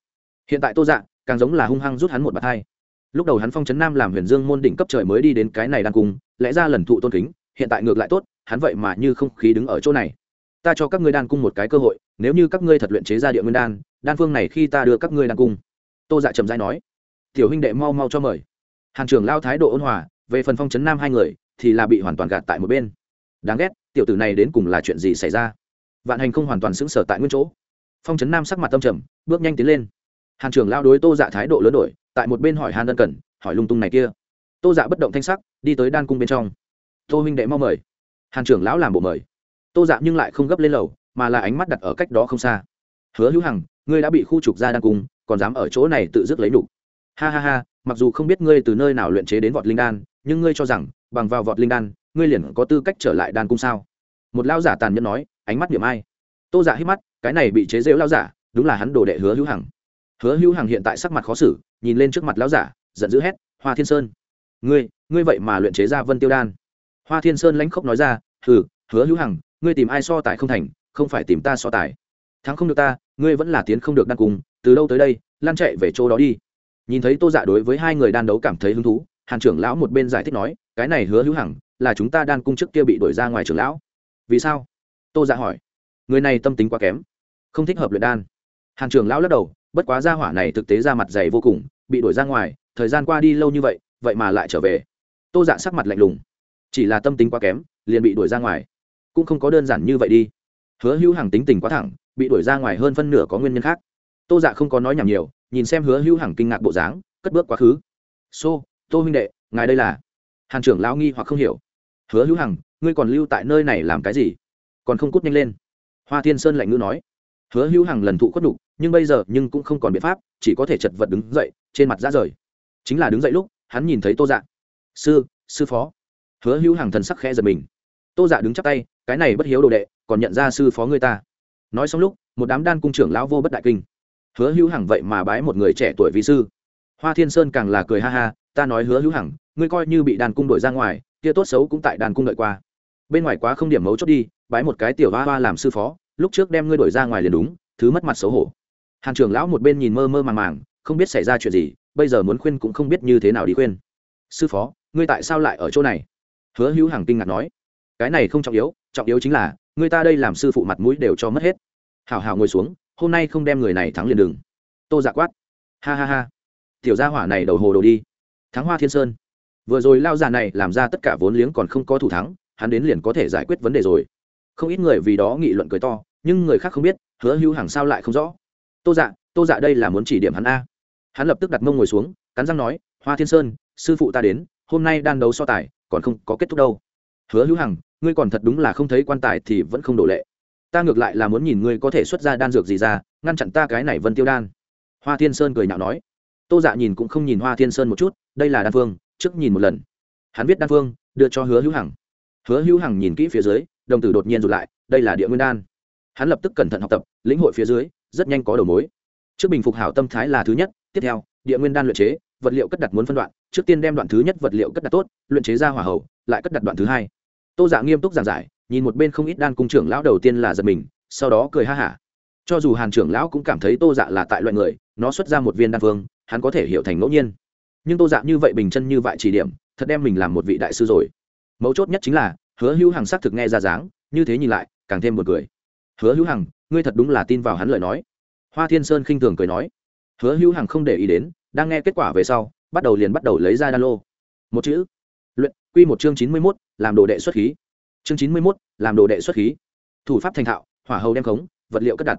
Hiện tại tô dạ càng giống là hung hăng rút hắn một bạt hai lúc đầu hắn phong trấn nam làm huyền dương môn đỉnh cấp trời mới đi đến cái này đang cùng lẽ ra lần thụ tôn kính, hiện tại ngược lại tốt, hắn vậy mà như không khí đứng ở chỗ này. Ta cho các ngươi đan cung một cái cơ hội, nếu như các ngươi thật luyện chế ra địa nguyên đan đan phương này khi ta đưa các ngươi đan cung. Tô dạ trầm dai nói. Tiểu huynh đệ mau mau cho mời. Hàn trưởng lao thái độ ôn hòa, về phần phong trấn nam hai người, thì là bị hoàn toàn gạt tại một bên. Đáng ghét, tiểu tử này đến cùng là chuyện gì xảy ra? Vạn hành không hoàn toàn xứng sở tại nguyên chỗ. Phong trấn nam sắc mặt tâm trầm, bước nhanh tiến lên. Hàn trưởng lao đối tô dạ thái độ lớn đổi tại một bên hỏi hàn ân cần, hỏi lung tung này kia. Tô dạ bất động thanh sắc, đi tới đan cung bên trong. Tô huynh đệ mau mời. Hàn trưởng lão làm bộ mời. Tô dạ nhưng lại không gấp lên lầu, mà là ánh mắt đặt ở cách đó không xa. Hứa hữu hằng, ngươi đã bị khu trục ra đan cung, còn dám ở chỗ này tự dứt lấy đủ. ha ha ha, mặc dù không biết ngươi từ nơi nào luyện chế đến vọt linh đan, nhưng ngươi cho rằng, bằng vào vọt linh đan, ngươi liền có tư cách trở lại đan cung sao? Một lao giả tàn nhẫn nói, ánh mắt điểm ai. Tô giả dạ hít mắt, cái này bị chế rêu lao giả, đúng là hắn đồ đệ hứa hữu hằng hứa hữu hằng hiện tại sắc mặt khó xử, nhìn lên trước mặt lão giả, giận dữ hét, hoa thiên sơn, ngươi ngươi vậy mà luyện chế ra vân tiêu đan. Hoa thiên sơn lãnh khốc nói ra, hừ, hứa hữu hằng, ngươi tìm ai so tài không thành, không phải tìm ta so tài. Thắng không được ta, ngươi vẫn là tiến không được đan cung, từ đâu tới đây lan chạy về chỗ đó đi. Nhìn thấy tô dạ đối với hai người đan đấu cảm thấy hứng thú, hàn trưởng lão một bên giải thích nói, cái này hứa hữu hằng, là chúng ta đan cung trước kia bị đổi ra ngoài trưởng lão. Vì sao? Tô dạ hỏi. Người này tâm tính quá kém, không thích hợp luyện đan. Hàn trưởng lão lắc đầu bất quá gia hỏa này thực tế ra mặt dày vô cùng bị đuổi ra ngoài thời gian qua đi lâu như vậy vậy mà lại trở về. Tô dạ sắc mặt lạnh lùng. Chỉ là tâm tính quá kém liền bị đuổi ra ngoài. Cũng không có đơn giản như vậy đi. Hứa hữu Hằng tính tình quá thẳng bị đuổi ra ngoài hơn phân nửa có nguyên nhân khác. Tô dạ không có nói nhảm nhiều nhìn xem hứa hữu hằng kinh ngạc bộ dáng cất bước quá khứ. Xô、so, tô huynh đệ ngài đây là? Hàn trưởng lão nghi hoặc không hiểu. Hứa hữu hằng ngươi còn lưu tại nơi này làm cái gì? Còn không cút nhanh lên. Hoa thiên sơn lạnh ngữ nói hứa hữu hằng lần thụ khuất đục nhưng bây giờ nhưng cũng không còn biện pháp, chỉ có thể chật vật đứng dậy, trên mặt ra rời. Chính là đứng dậy lúc, hắn nhìn thấy tô dạ. Sư sư phó. Hứa hữu hằng thần sắc khẽ giật mình. Tô dạ đứng chắp tay, cái này bất hiếu đồ đệ, còn nhận ra sư phó người ta. Nói xong lúc, một đám đan cung trưởng lão vô bất đại kinh. Hứa hữu hằng vậy mà bái một người trẻ tuổi vi sư. Hoa thiên sơn càng là cười ha ha, ta nói hứa hữu hằng, ngươi coi như bị đàn cung đổi ra ngoài, kia tốt xấu cũng tại đàn cung đợi qua. Bên ngoài quá không điểm mấu chốt đi, bái một cái tiểu hoa hoa làm sư phó lúc trước đem ngươi đổi ra ngoài liền đúng, thứ mất mặt xấu hổ. Hàn trưởng lão một bên nhìn mơ mơ màng màng, không biết xảy ra chuyện gì, bây giờ muốn khuyên cũng không biết như thế nào đi khuyên. Sư phó, ngươi tại sao lại ở chỗ này? Hứa hữu hằng kinh ngạc nói. Cái này không trọng yếu trọng yếu chính là, người ta đây làm sư phụ mặt mũi đều cho mất hết. Hảo hảo ngồi xuống, hôm nay không đem người này thắng liền đừng. Tô dạ quát. Ha ha ha. Tiểu gia hỏa này đầu hồ đồ đi. Thắng hoa thiên sơn. Vừa rồi lao già này làm ra tất cả vốn liếng còn không có thủ thắng, hắn đến liền có thể giải quyết vấn đề rồi. Không ít người vì đó nghị luận cười to nhưng người khác không biết, hứa hữu hàng sao lại không rõ. Tô dạ tô dạ đây là muốn chỉ điểm hắn a. Hắn lập tức đặt mông ngồi xuống, cắn răng nói, hoa thiên sơn, sư phụ ta đến, hôm nay đang đấu so tài, còn không có kết thúc đâu. Hứa hữu hằng, ngươi còn thật đúng là không thấy quan tài thì vẫn không đổ lệ. Ta ngược lại là muốn nhìn ngươi có thể xuất ra đan dược gì ra, ngăn chặn ta cái này vân tiêu đan. Hoa thiên sơn cười nhạo nói. Tô dạ nhìn cũng không nhìn hoa thiên sơn một chút, đây là đan phương trước nhìn một lần. Hắn viết đan phương đưa cho hứa hữu hằng. Hứa hữu hằng nhìn kỹ phía dưới, đồng tử đột nhiên rụt lại, đây là địa nguyên đan hắn lập tức cẩn thận học tập, lĩnh hội phía dưới, rất nhanh có đầu mối. Trước bình phục hảo tâm thái là thứ nhất, tiếp theo, địa nguyên đan luyện chế, vật liệu cất đặt muốn phân đoạn, trước tiên đem đoạn thứ nhất vật liệu cất đặt tốt, luyện chế ra hỏa hậu lại cất đặt đoạn thứ hai. Tô giả nghiêm túc giảng giải, nhìn một bên không ít đan cung trưởng lão đầu tiên là giật mình, sau đó cười ha hả. Cho dù hàn trưởng lão cũng cảm thấy tô dạ là tại loại người, nó xuất ra một viên đan phương hắn có thể hiểu thành ngẫu nhiên. Nhưng tô dạ như vậy bình chân như vậy chỉ điểm, thật đem mình làm một vị đại sư rồi. Mấu chốt nhất chính là, hứa hữu hàng xác thực nghe ra dáng, như thế nhìn lại, càng thêm một cười hứa hữu hằng, ngươi thật đúng là tin vào hắn lời nói. Hoa thiên sơn khinh thường cười nói. Hứa hữu hằng không để ý đến, đang nghe kết quả về sau, bắt đầu liền bắt đầu lấy ra đan lô. Một chữ. Luyện, quy một chương chín mươi mốt, làm đồ đệ xuất khí. Chương chín mươi mốt, làm đồ đệ xuất khí. Thủ pháp thành thạo, hỏa hầu đem khống, vật liệu cất đặt.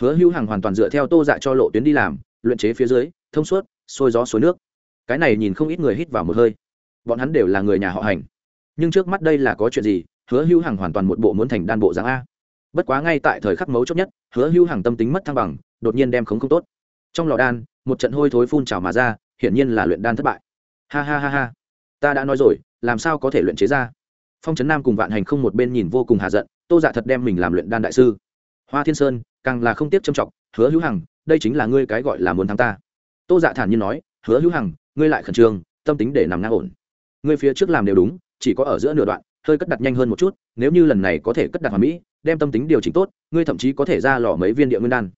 Hứa hữu hằng hoàn toàn dựa theo tô dạ cho lộ tuyến đi làm, luyện chế phía dưới, thông suốt, sôi gió suối nước. Cái này nhìn không ít người hít vào một hơi. Bọn hắn đều là người nhà họ hành nhưng trước mắt đây là có chuyện gì, hứa hữu hằng hoàn toàn một bộ muốn thành đan bộ dáng a bất quá ngay tại thời khắc mấu chốt nhất, hứa hữu hằng tâm tính mất thăng bằng, đột nhiên đem khống không tốt. Trong lò đan, một trận hôi thối phun trào mà ra, hiển nhiên là luyện đan thất bại. Ha ha ha ha. Ta đã nói rồi, làm sao có thể luyện chế ra? Phong trấn nam cùng vạn hành không một bên nhìn vô cùng hà giận, tô dạ thật đem mình làm luyện đan đại sư. Hoa thiên sơn, càng là không tiếp châm trọng, hứa hữu hằng, đây chính là ngươi cái gọi là muốn thắng ta. Tô dạ thản nhiên nói, hứa hữu hằng, ngươi lại khẩn trương, tâm tính để nằm ngang ổn. Ngươi phía trước làm đều đúng, chỉ có ở giữa nửa đoạn, hơi cất đặt nhanh hơn một chút, nếu như lần này có thể cất đặt hoàn mỹ đem tâm tính điều chỉnh tốt, ngươi thậm chí có thể ra lò mấy viên địa nguyên đan.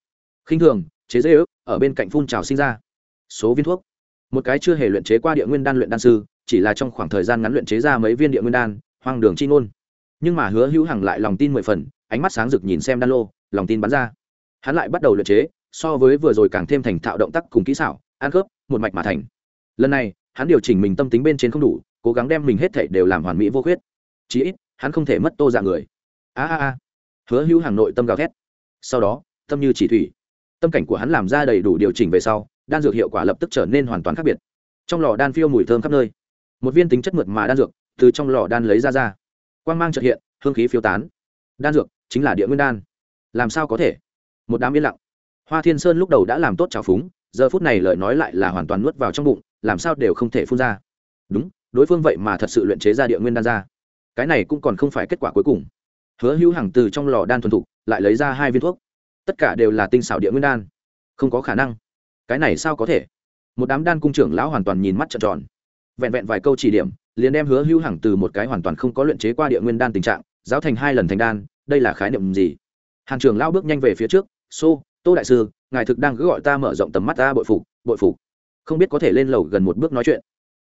Khinh thường, chế dễ ước, ở bên cạnh phun trào sinh ra. Số viên thuốc. Một cái chưa hề luyện chế qua địa nguyên đan luyện đan sư, chỉ là trong khoảng thời gian ngắn luyện chế ra mấy viên địa nguyên đan, hoang đường chi ngôn. Nhưng mà hứa hữu hằng lại lòng tin mười phần, ánh mắt sáng rực nhìn xem đan lô, lòng tin bắn ra. Hắn lại bắt đầu luyện chế, so với vừa rồi càng thêm thành thạo động tác cùng kỹ xảo, ăn khớp, một mạch mà thành. Lần này, hắn điều chỉnh mình tâm tính bên trên không đủ, cố gắng đem mình hết thể đều làm hoàn mỹ vô khuyết. Chí ít, hắn không thể mất tô dạng người. A a a hứa hữu hàng nội tâm gào thét. Sau đó, tâm như chỉ thủy. Tâm cảnh của hắn làm ra đầy đủ điều chỉnh về sau, đan dược hiệu quả lập tức trở nên hoàn toàn khác biệt. Trong lò đan phiêu mùi thơm khắp nơi. Một viên tính chất mượt mà đan dược từ trong lò đan lấy ra ra. Quan g mang trợt hiện, hương khí phiêu tán. Đan dược chính là địa nguyên đan. Làm sao có thể? Một đám yên lặng. Hoa thiên sơn lúc đầu đã làm tốt trào phúng, giờ phút này lời nói lại là hoàn toàn nuốt vào trong bụng, làm sao đều không thể phun ra. Đúng, đối phương vậy mà thật sự luyện chế ra địa nguyên đan ra. Cái này cũng còn không phải kết quả cuối cùng hứa hữu hằng từ trong lò đan thuần thục, lại lấy ra hai viên thuốc. Tất cả đều là tinh xảo địa nguyên đan. Không có khả năng. Cái này sao có thể? Một đám đan cung trưởng lão hoàn toàn nhìn mắt trợn tròn. Vẹn vẹn vài câu chỉ điểm, liền đem hứa hữu hằng từ một cái hoàn toàn không có luyện chế qua địa nguyên đan tình trạng, giáo thành hai lần thành đan, đây là khái niệm gì? Hàng trưởng lão bước nhanh về phía trước, xô, tô đại sư, ngài thực đang cứ gọi ta mở rộng tầm mắt ta bội phục bội phục. Không biết có thể lên lầu gần một bước nói chuyện.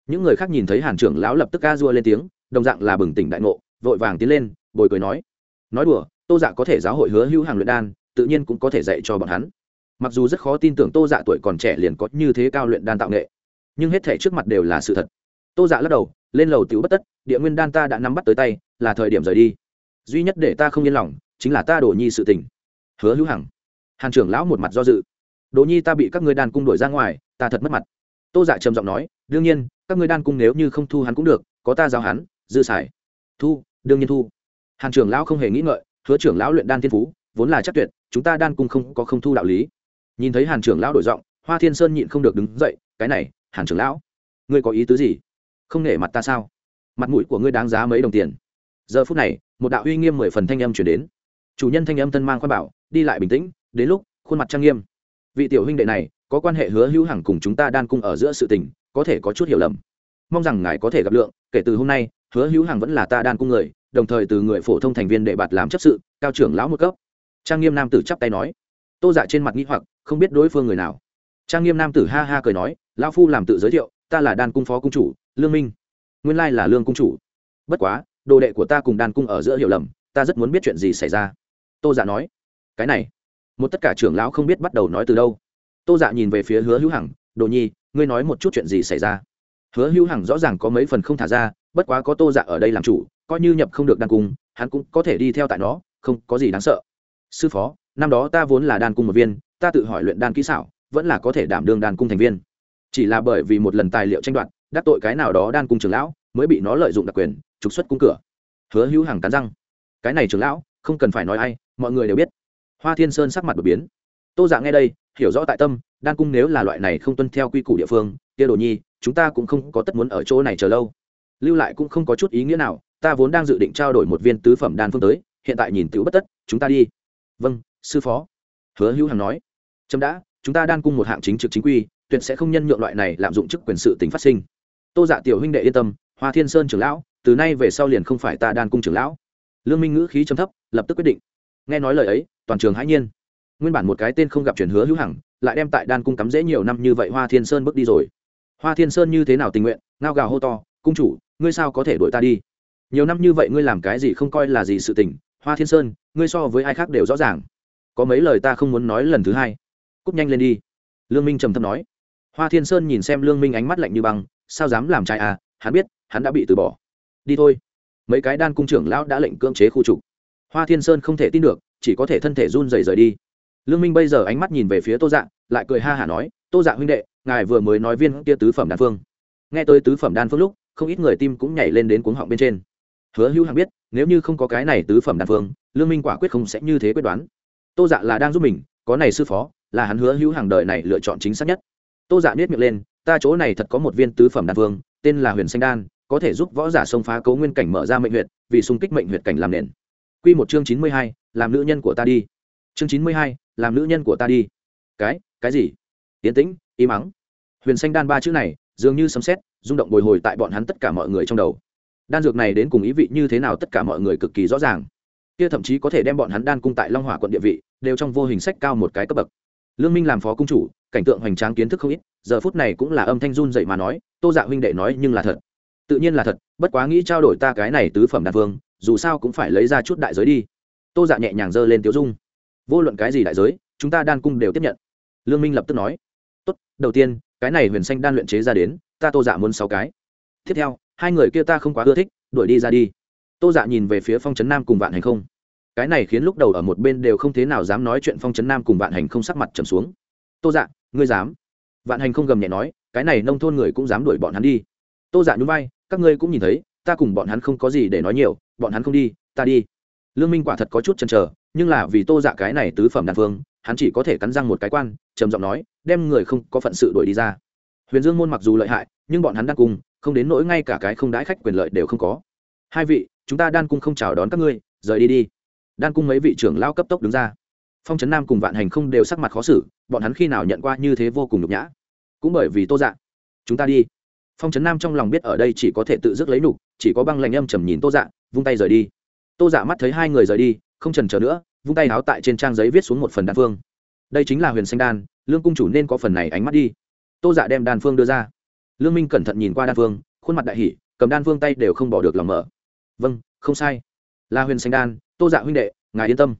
Những người khác nhìn thấy hàn trưởng lão lập tức ca dua lên tiếng, đồng dạng là bừng tỉnh đại ngộ, vội vàng tiến lên, bồi cười nói nói đùa, tô dạ có thể giáo hội hứa hữu hàng luyện đan, tự nhiên cũng có thể dạy cho bọn hắn. Mặc dù rất khó tin tưởng tô dạ tuổi còn trẻ liền có như thế cao luyện đan tạo nghệ, nhưng hết thể trước mặt đều là sự thật. Tô dạ lắc đầu, lên lầu tiểu bất tất, địa nguyên đan ta đã nắm bắt tới tay, là thời điểm rời đi. Duy nhất để ta không yên lòng, chính là ta đổ nhi sự tình. Hứa hữu hằng hàn trưởng lão một mặt do dự. Đồ nhi ta bị các ngươi đan cung đuổi ra ngoài, ta thật mất mặt. Tô dạ trầm giọng nói, đương nhiên, các ngươi đan cung nếu như không thu hắn cũng được, có ta giao hắn, dư xài. Thu, đương nhiên thu hàn trưởng lão không hề nghĩ ngợi, hứa trưởng lão luyện đan thiên phú, vốn là chắc tuyệt, chúng ta đan cung không có không thu đạo lý. Nhìn thấy hàn trưởng lão đổi giọng, hoa thiên sơn nhịn không được đứng dậy, cái này, hàn trưởng lão, ngươi có ý tứ gì? Không nể mặt ta sao? Mặt mũi của ngươi đáng giá mấy đồng tiền. Giờ phút này, một đạo uy nghiêm mười phần thanh âm chuyển đến. Chủ nhân thanh âm thân mang khoan bảo, đi lại bình tĩnh, đến lúc, khuôn mặt trang nghiêm. Vị tiểu huynh đệ này, có quan hệ hứa hữu hằng cùng chúng ta đan cung ở giữa sự tình, có thể có chút hiểu lầm. Mong rằng ngài có thể gặp lượng, kể từ hôm nay, hứa hữu hằng vẫn là ta đan cung người đồng thời từ người phổ thông thành viên đệ bạt làm chấp sự, cao trưởng lão một cấp. Trang nghiêm nam tử chắp tay nói. Tô dạ trên mặt nghĩ hoặc, không biết đối phương người nào. Trang nghiêm nam tử ha ha cười nói, lão phu làm tự giới thiệu, ta là đan cung phó cung chủ, lương minh. Nguyên lai là lương cung chủ. Bất quá, đồ đệ của ta cùng đan cung ở giữa hiểu lầm, ta rất muốn biết chuyện gì xảy ra. Tô dạ nói. Cái này. Một tất cả trưởng lão không biết bắt đầu nói từ đâu. Tô dạ nhìn về phía hứa hữu hằng, đồ nhi, ngươi nói một chút chuyện gì xảy ra? Hứa hữu hằng rõ ràng có mấy phần không thả ra, bất quá có tô dạ ở đây làm chủ coi như nhập không được đan cung, hắn cũng có thể đi theo tại nó, không có gì đáng sợ. Sư phó, năm đó ta vốn là đan cung một viên, ta tự hỏi luyện đan kỹ xảo, vẫn là có thể đảm đương đan cung thành viên. Chỉ là bởi vì một lần tài liệu tranh đoạt, đắc tội cái nào đó đan cung trưởng lão, mới bị nó lợi dụng đặc quyền, trục xuất cung cửa. Hứa hữu hằng cắn răng. Cái này trưởng lão, không cần phải nói ai, mọi người đều biết. Hoa thiên sơn sắc mặt đột biến. Tô dạ nghe đây, hiểu rõ tại tâm, đan cung nếu là loại này không tuân theo quy củ địa phương, kia đồ nhi, chúng ta cũng không có tất muốn ở chỗ này chờ lâu. Lưu lại cũng không có chút ý nghĩa nào ta vốn đang dự định trao đổi một viên tứ phẩm đan phương tới, hiện tại nhìn tiểu bất tất, chúng ta đi. Vâng sư phó. Hứa hữu hằng nói. Trâm đã, chúng ta đan cung một hạng chính trực chính quy, tuyệt sẽ không nhân nhượng loại này lạm dụng chức quyền sự tính phát sinh. Tô dạ tiểu huynh đệ yên tâm, hoa thiên sơn trưởng lão, từ nay về sau liền không phải ta đan cung trưởng lão. Lương minh ngữ khí trầm thấp, lập tức quyết định. Nghe nói lời ấy, toàn trường hãi nhiên. Nguyên bản một cái tên không gặp chuyển hứa hữu hằng, lại đem tại đan cung cắm dễ nhiều năm như vậy hoa thiên sơn bước đi rồi. Hoa thiên sơn như thế nào tình nguyện, ngao gào hô to, cung chủ, ngươi sao có thể đuổi ta đi? Nhiều năm như vậy ngươi làm cái gì không coi là gì sự tình, hoa thiên sơn, ngươi so với ai khác đều rõ ràng. Có mấy lời ta không muốn nói lần thứ hai. Cúp nhanh lên đi. Lương minh trầm thấp nói. Hoa thiên sơn nhìn xem lương minh ánh mắt lạnh như băng, sao dám làm trai à? Hắn biết, hắn đã bị từ bỏ. Đi thôi. Mấy cái đan cung trưởng lão đã lệnh cưỡng chế khu trục. Hoa thiên sơn không thể tin được, chỉ có thể thân thể run rẩy rời đi. Lương minh bây giờ ánh mắt nhìn về phía tô dạ lại cười ha hả nói, tô dạ huynh đệ, ngài vừa mới nói viên kia tứ phẩm đan phương. Nghe tới tứ phẩm đan phương lúc, không ít người tim cũng nhảy lên đến cuống họng bên trên hứa hữu hằng biết, nếu như không có cái này tứ phẩm đan phương, lương minh quả quyết không sẽ như thế quyết đoán. Tô dạ là đang giúp mình, có này sư phó, là hắn hứa hữu hàng đời này lựa chọn chính xác nhất. Tô dạ biết miệng lên, ta chỗ này thật có một viên tứ phẩm đan phương, tên là huyền xanh đan, có thể giúp võ giả xông phá cấu nguyên cảnh mở ra mệnh huyệt, vì xung kích mệnh huyệt cảnh làm nền. Q một chương chín mươi hai, làm nữ nhân của ta đi. Chương chín mươi hai, làm nữ nhân của ta đi. Cái cái gì? Yến tĩnh, im ắng. Huyền xanh đan ba chữ này, dường như sấm xét rung động bồi hồi tại bọn hắn tất cả mọi người trong đầu đan dược này đến cùng ý vị như thế nào tất cả mọi người cực kỳ rõ ràng. Kia thậm chí có thể đem bọn hắn đan cung tại long hỏa quận địa vị, đều trong vô hình sách cao một cái cấp bậc. Lương minh làm phó cung chủ, cảnh tượng hoành tráng kiến thức không ít, giờ phút này cũng là âm thanh run dậy mà nói, tô dạ huynh đệ nói nhưng là thật. Tự nhiên là thật, bất quá nghĩ trao đổi ta cái này tứ phẩm đan vương, dù sao cũng phải lấy ra chút đại giới đi. Tô dạ nhẹ nhàng giơ lên tiếu dung. Vô luận cái gì đại giới, chúng ta đan cung đều tiếp nhận. Lương minh lập tức nói. Tốt, đầu tiên, cái này huyền xanh đan luyện chế ra đến, ta tô dạ muốn sáu cái. Tiếp theo hai người kia ta không quá ưa thích, đuổi đi ra đi. Tô dạ nhìn về phía phong trấn nam cùng vạn hành không. Cái này khiến lúc đầu ở một bên đều không thế nào dám nói chuyện phong trấn nam cùng vạn hành không sắc mặt trầm xuống. Tô dạ ngươi dám? Vạn hành không gầm nhẹ nói, cái này nông thôn người cũng dám đuổi bọn hắn đi. Tô dạ nhún vai, các ngươi cũng nhìn thấy, ta cùng bọn hắn không có gì để nói nhiều, bọn hắn không đi, ta đi. Lương minh quả thật có chút chần chờ, nhưng là vì tô dạ cái này tứ phẩm đàn phương hắn chỉ có thể cắn răng một cái quan, trầm giọng nói, đem người không có phận sự đuổi đi ra. Huyền dương môn mặc dù lợi hại, nhưng bọn hắn đang cùng không đến nỗi ngay cả cái không đãi khách quyền lợi đều không có. Hai vị, chúng ta đan cung không chào đón các ngươi, rời đi đi. Đan cung mấy vị trưởng lao cấp tốc đứng ra. Phong trấn nam cùng vạn hành không đều sắc mặt khó xử, bọn hắn khi nào nhận qua như thế vô cùng nhục nhã? Cũng bởi vì tô dạ. Chúng ta đi. Phong trấn nam trong lòng biết ở đây chỉ có thể tự dứt lấy nục chỉ có băng lạnh âm trầm nhìn tô dạ vung tay rời đi. Tô dạ mắt thấy hai người rời đi, không trần chờ nữa, vung tay háo tại trên trang giấy viết xuống một phần đan phương đây chính là huyền xanh đan, lương cung chủ nên có phần này ánh mắt đi. Tô dạ đem đan phương đưa ra lương minh cẩn thận nhìn qua đan phương khuôn mặt đại hỷ cầm đan phương tay đều không bỏ được lòng mở. Vâng không sai. La huyền xanh đan, tô dạ huynh đệ, ngài yên tâm.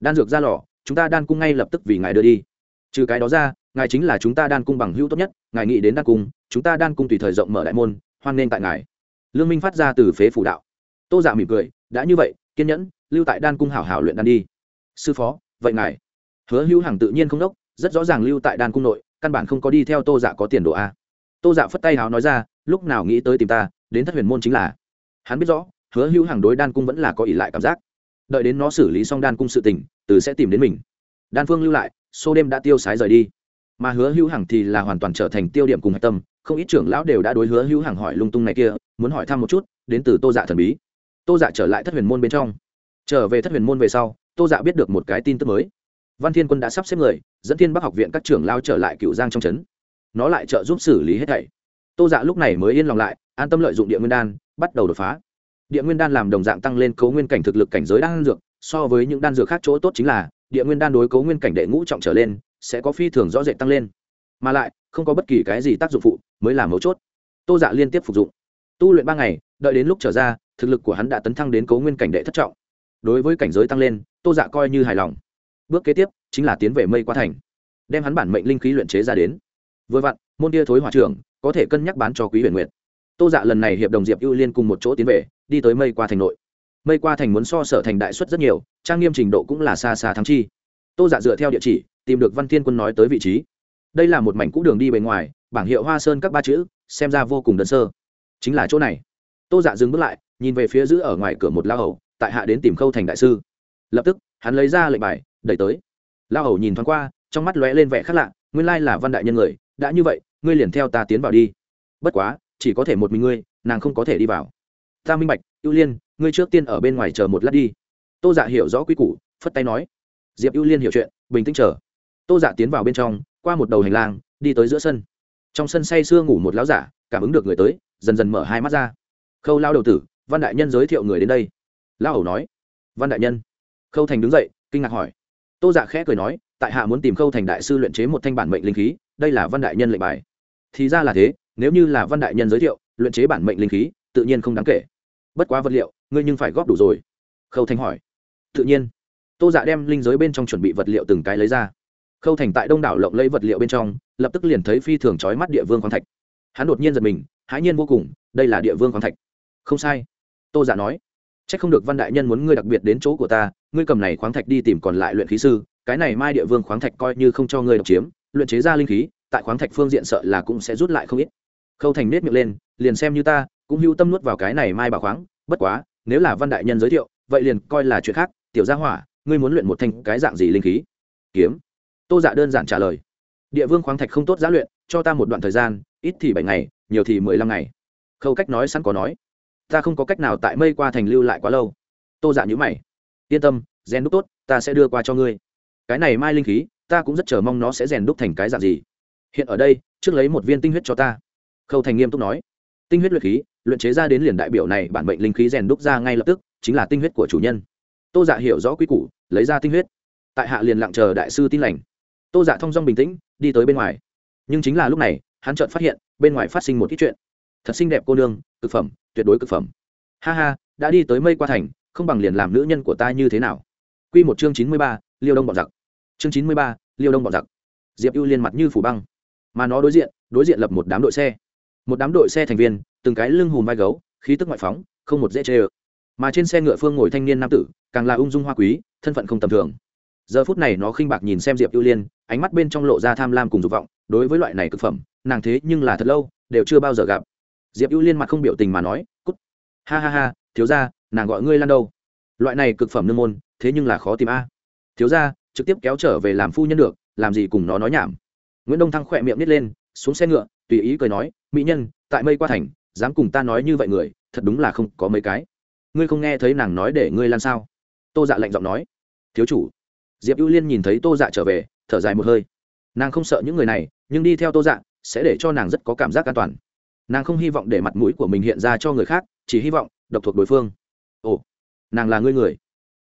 Đan dược ra lò, chúng ta đan cung ngay lập tức vì ngài đưa đi. Trừ cái đó ra, ngài chính là chúng ta đan cung bằng hữu tốt nhất, ngài nghĩ đến đan cung, chúng ta đan cung tùy thời rộng mở đại môn, hoan nghênh tại ngài. Lương minh phát ra từ phế phủ đạo. Tô dạ mỉm cười, đã như vậy, kiên nhẫn, lưu tại đan cung hảo hảo luyện đan đi. Sư phó, vậy ngài? Hứa hữu hằng tự nhiên không đốc, rất rõ ràng lưu tại đan cung nội, căn bản không có đi theo tô dạ có tiền đồ a tô dạ phất tay háo nói ra, lúc nào nghĩ tới tìm ta, đến thất huyền môn chính là. Hắn biết rõ, hứa hữu hàng đối đan cung vẫn là có ỉ lại cảm giác. Đợi đến nó xử lý xong đan cung sự tình, từ sẽ tìm đến mình. Đan phương lưu lại, xô đêm đã tiêu sái rời đi. Mà hứa hữu hằng thì là hoàn toàn trở thành tiêu điểm cùng hạch tâm, không ít trưởng lão đều đã đối hứa hữu hằng hỏi lung tung này kia, muốn hỏi thăm một chút, đến từ tô dạ thần bí. Tô dạ trở lại thất huyền môn bên trong. Trở về thất huyền môn về sau, tô dạ biết được một cái tin tức mới. Văn thiên quân đã sắp xếp người, dẫn thiên bắc học viện các trưởng lao trở lại cựu giang trong trấn nó lại trợ giúp xử lý hết thảy. Tô dạ lúc này mới yên lòng lại, an tâm lợi dụng địa nguyên đan, bắt đầu đột phá. Địa nguyên đan làm đồng dạng tăng lên cấu nguyên cảnh thực lực cảnh giới đan dược, so với những đan dược khác chỗ tốt chính là, địa nguyên đan đối cấu nguyên cảnh đệ ngũ trọng trở lên, sẽ có phi thường rõ rệt tăng lên. Mà lại, không có bất kỳ cái gì tác dụng phụ, mới là mấu chốt. Tô dạ liên tiếp phục dụng. Tu luyện ba ngày, đợi đến lúc trở ra, thực lực của hắn đã tấn thăng đến cấu nguyên cảnh đệ thất trọng. Đối với cảnh giới tăng lên, tô dạ coi như hài lòng. Bước kế tiếp, chính là tiến về mây qua thành, đem hắn bản mệnh linh khí luyện chế ra đến vừa vặn, môn kia thối hòa trưởng có thể cân nhắc bán cho quý huyền nguyệt. Tô dạ lần này hiệp đồng diệp ưu liên cùng một chỗ tiến về, đi tới mây qua thành nội. Mây qua thành muốn so sở thành đại xuất rất nhiều, trang nghiêm trình độ cũng là xa xa thắng chi. Tô dạ dựa theo địa chỉ, tìm được văn thiên quân nói tới vị trí. Đây là một mảnh cũ đường đi bề ngoài, bảng hiệu hoa sơn các ba chữ, xem ra vô cùng đơn sơ. Chính là chỗ này. Tô dạ dừng bước lại, nhìn về phía giữ ở ngoài cửa một lao hầu, tại hạ đến tìm khâu thành đại sư. Lập tức, hắn lấy ra lệnh bài, đẩy tới. Lao hầu nhìn thoáng qua, trong mắt lóe lên vẻ khác lạ, nguyên lai là văn đại nhân người đã như vậy, ngươi liền theo ta tiến vào đi. Bất quá, chỉ có thể một mình ngươi, nàng không có thể đi vào. Ta minh bạch, ưu liên, ngươi trước tiên ở bên ngoài chờ một lát đi. Tô dạ hiểu rõ quy củ, phất tay nói. Diệp ưu liên hiểu chuyện, bình tĩnh chờ. Tô dạ tiến vào bên trong, qua một đầu hành lang, đi tới giữa sân. Trong sân say sưa ngủ một lão giả, cảm ứng được người tới, dần dần mở hai mắt ra. Khâu lao đầu tử, văn đại nhân giới thiệu người đến đây. Lao hầu nói. Văn đại nhân. Khâu thành đứng dậy, kinh ngạc hỏi. Tô dạ khẽ cười nói, tại hạ muốn tìm khâu thành đại sư luyện chế một thanh bản mệnh linh khí đây là văn đại nhân lệnh bài. Thì ra là thế, nếu như là văn đại nhân giới thiệu, luyện chế bản mệnh linh khí, tự nhiên không đáng kể. Bất quá vật liệu, ngươi nhưng phải góp đủ rồi. Khâu thành hỏi. Tự nhiên. Tô dạ đem linh giới bên trong chuẩn bị vật liệu từng cái lấy ra. Khâu thành tại đông đảo lộng lấy vật liệu bên trong, lập tức liền thấy phi thường trói mắt địa vương khoáng thạch. Hắn đột nhiên giật mình, hãi nhiên vô cùng, đây là địa vương khoáng thạch. Không sai. Tô dạ nói. C h ắ c không được văn đại nhân muốn ngươi đặc biệt đến chỗ của ta, ngươi cầm này khoáng thạch đi tìm còn lại luyện khí sư, cái này mai địa vương khoáng thạch coi như không cho ngươi độc chiếm luyện chế ra linh khí, tại khoáng thạch phương diện sợ là cũng sẽ rút lại không ít. Khâu thành nết miệng lên, liền xem như ta, cũng hưu tâm nuốt vào cái này mai bà khoáng, bất quá, nếu là văn đại nhân giới thiệu, vậy liền coi là chuyện khác. Tiểu gia hỏa, ngươi muốn luyện một thành cái dạng gì linh khí? Kiếm. Tô dạ đơn giản trả lời. Địa vương khoáng thạch không tốt giá luyện, cho ta một đoạn thời gian, ít thì bảy ngày, nhiều thì mười lăm ngày. Khâu cách nói sẵn có nói. Ta không có cách nào tại mây qua thành lưu lại quá lâu. Tô dạ nhữ mày. Yên tâm rèn đúc tốt, ta sẽ đưa qua cho ngươi. Cái này mai linh khí ta cũng rất chờ mong nó sẽ rèn đúc thành cái dạng gì. Hiện ở đây, trước lấy một viên tinh huyết cho ta. Khâu thành nghiêm túc nói. Tinh huyết luyện khí, luyện chế ra đến liền đại biểu này bản bệnh linh khí rèn đúc ra ngay lập tức, chính là tinh huyết của chủ nhân. Tô dạ hiểu rõ quy củ, lấy ra tinh huyết. Tại hạ liền lặng chờ đại sư tin lành. Tô dạ thong dong bình tĩnh, đi tới bên ngoài. Nhưng chính là lúc này, hắn chợt phát hiện, bên ngoài phát sinh một ít chuyện. Thật xinh đẹp cô nương, cực phẩm, tuyệt đối cực phẩm. Ha ha, đã đi tới mây qua thành, không bằng liền làm nữ nhân của ta như thế nào. Q một chương chín mươi ba, liêu đông bọn giặc. Chương chín mươi ba liêu đông bọn giặc. Diệp ưu liên mặt như phủ băng. Mà nó đối diện đối diện lập một đám đội xe. Một đám đội xe thành viên, từng cái lưng hùm vai gấu, khí tức ngoại phóng, không một dễ chê ơ. Mà trên xe ngựa phương ngồi thanh niên nam tử, càng là ung dung hoa quý, thân phận không tầm thường. Giờ phút này nó khinh bạc nhìn xem diệp ưu liên, ánh mắt bên trong lộ ra tham lam cùng dục vọng, đối với loại này c ự c phẩm, nàng thế nhưng là thật lâu, đều chưa bao giờ gặp. Diệp ưu liên mặt không biểu tình mà nói, cút. Ha ha ha, thiếu ra nàng gọi ngươi lan đâu? Loại này cực phẩm nương môn, thế nhưng là khó tìm a. Thiếu ra trực tiếp kéo trở về làm phu nhân được, làm gì cùng nó nói nhảm. Nguyễn đông thăng khỏe miệng nít lên, xuống xe ngựa, tùy ý cười nói, mỹ nhân, tại mây qua thành, dám cùng ta nói như vậy người, thật đúng là không có mấy cái. Ngươi không nghe thấy nàng nói để ngươi lan sao? Tô dạ lạnh giọng nói. Thiếu chủ. Diệp ưu liên nhìn thấy tô dạ trở về, thở dài một hơi. Nàng không sợ những người này, nhưng đi theo tô dạ sẽ để cho nàng rất có cảm giác an toàn. Nàng không hy vọng để mặt mũi của mình hiện ra cho người khác, chỉ hy vọng độc thuộc đối phương. Ồ, nàng là ngươi người.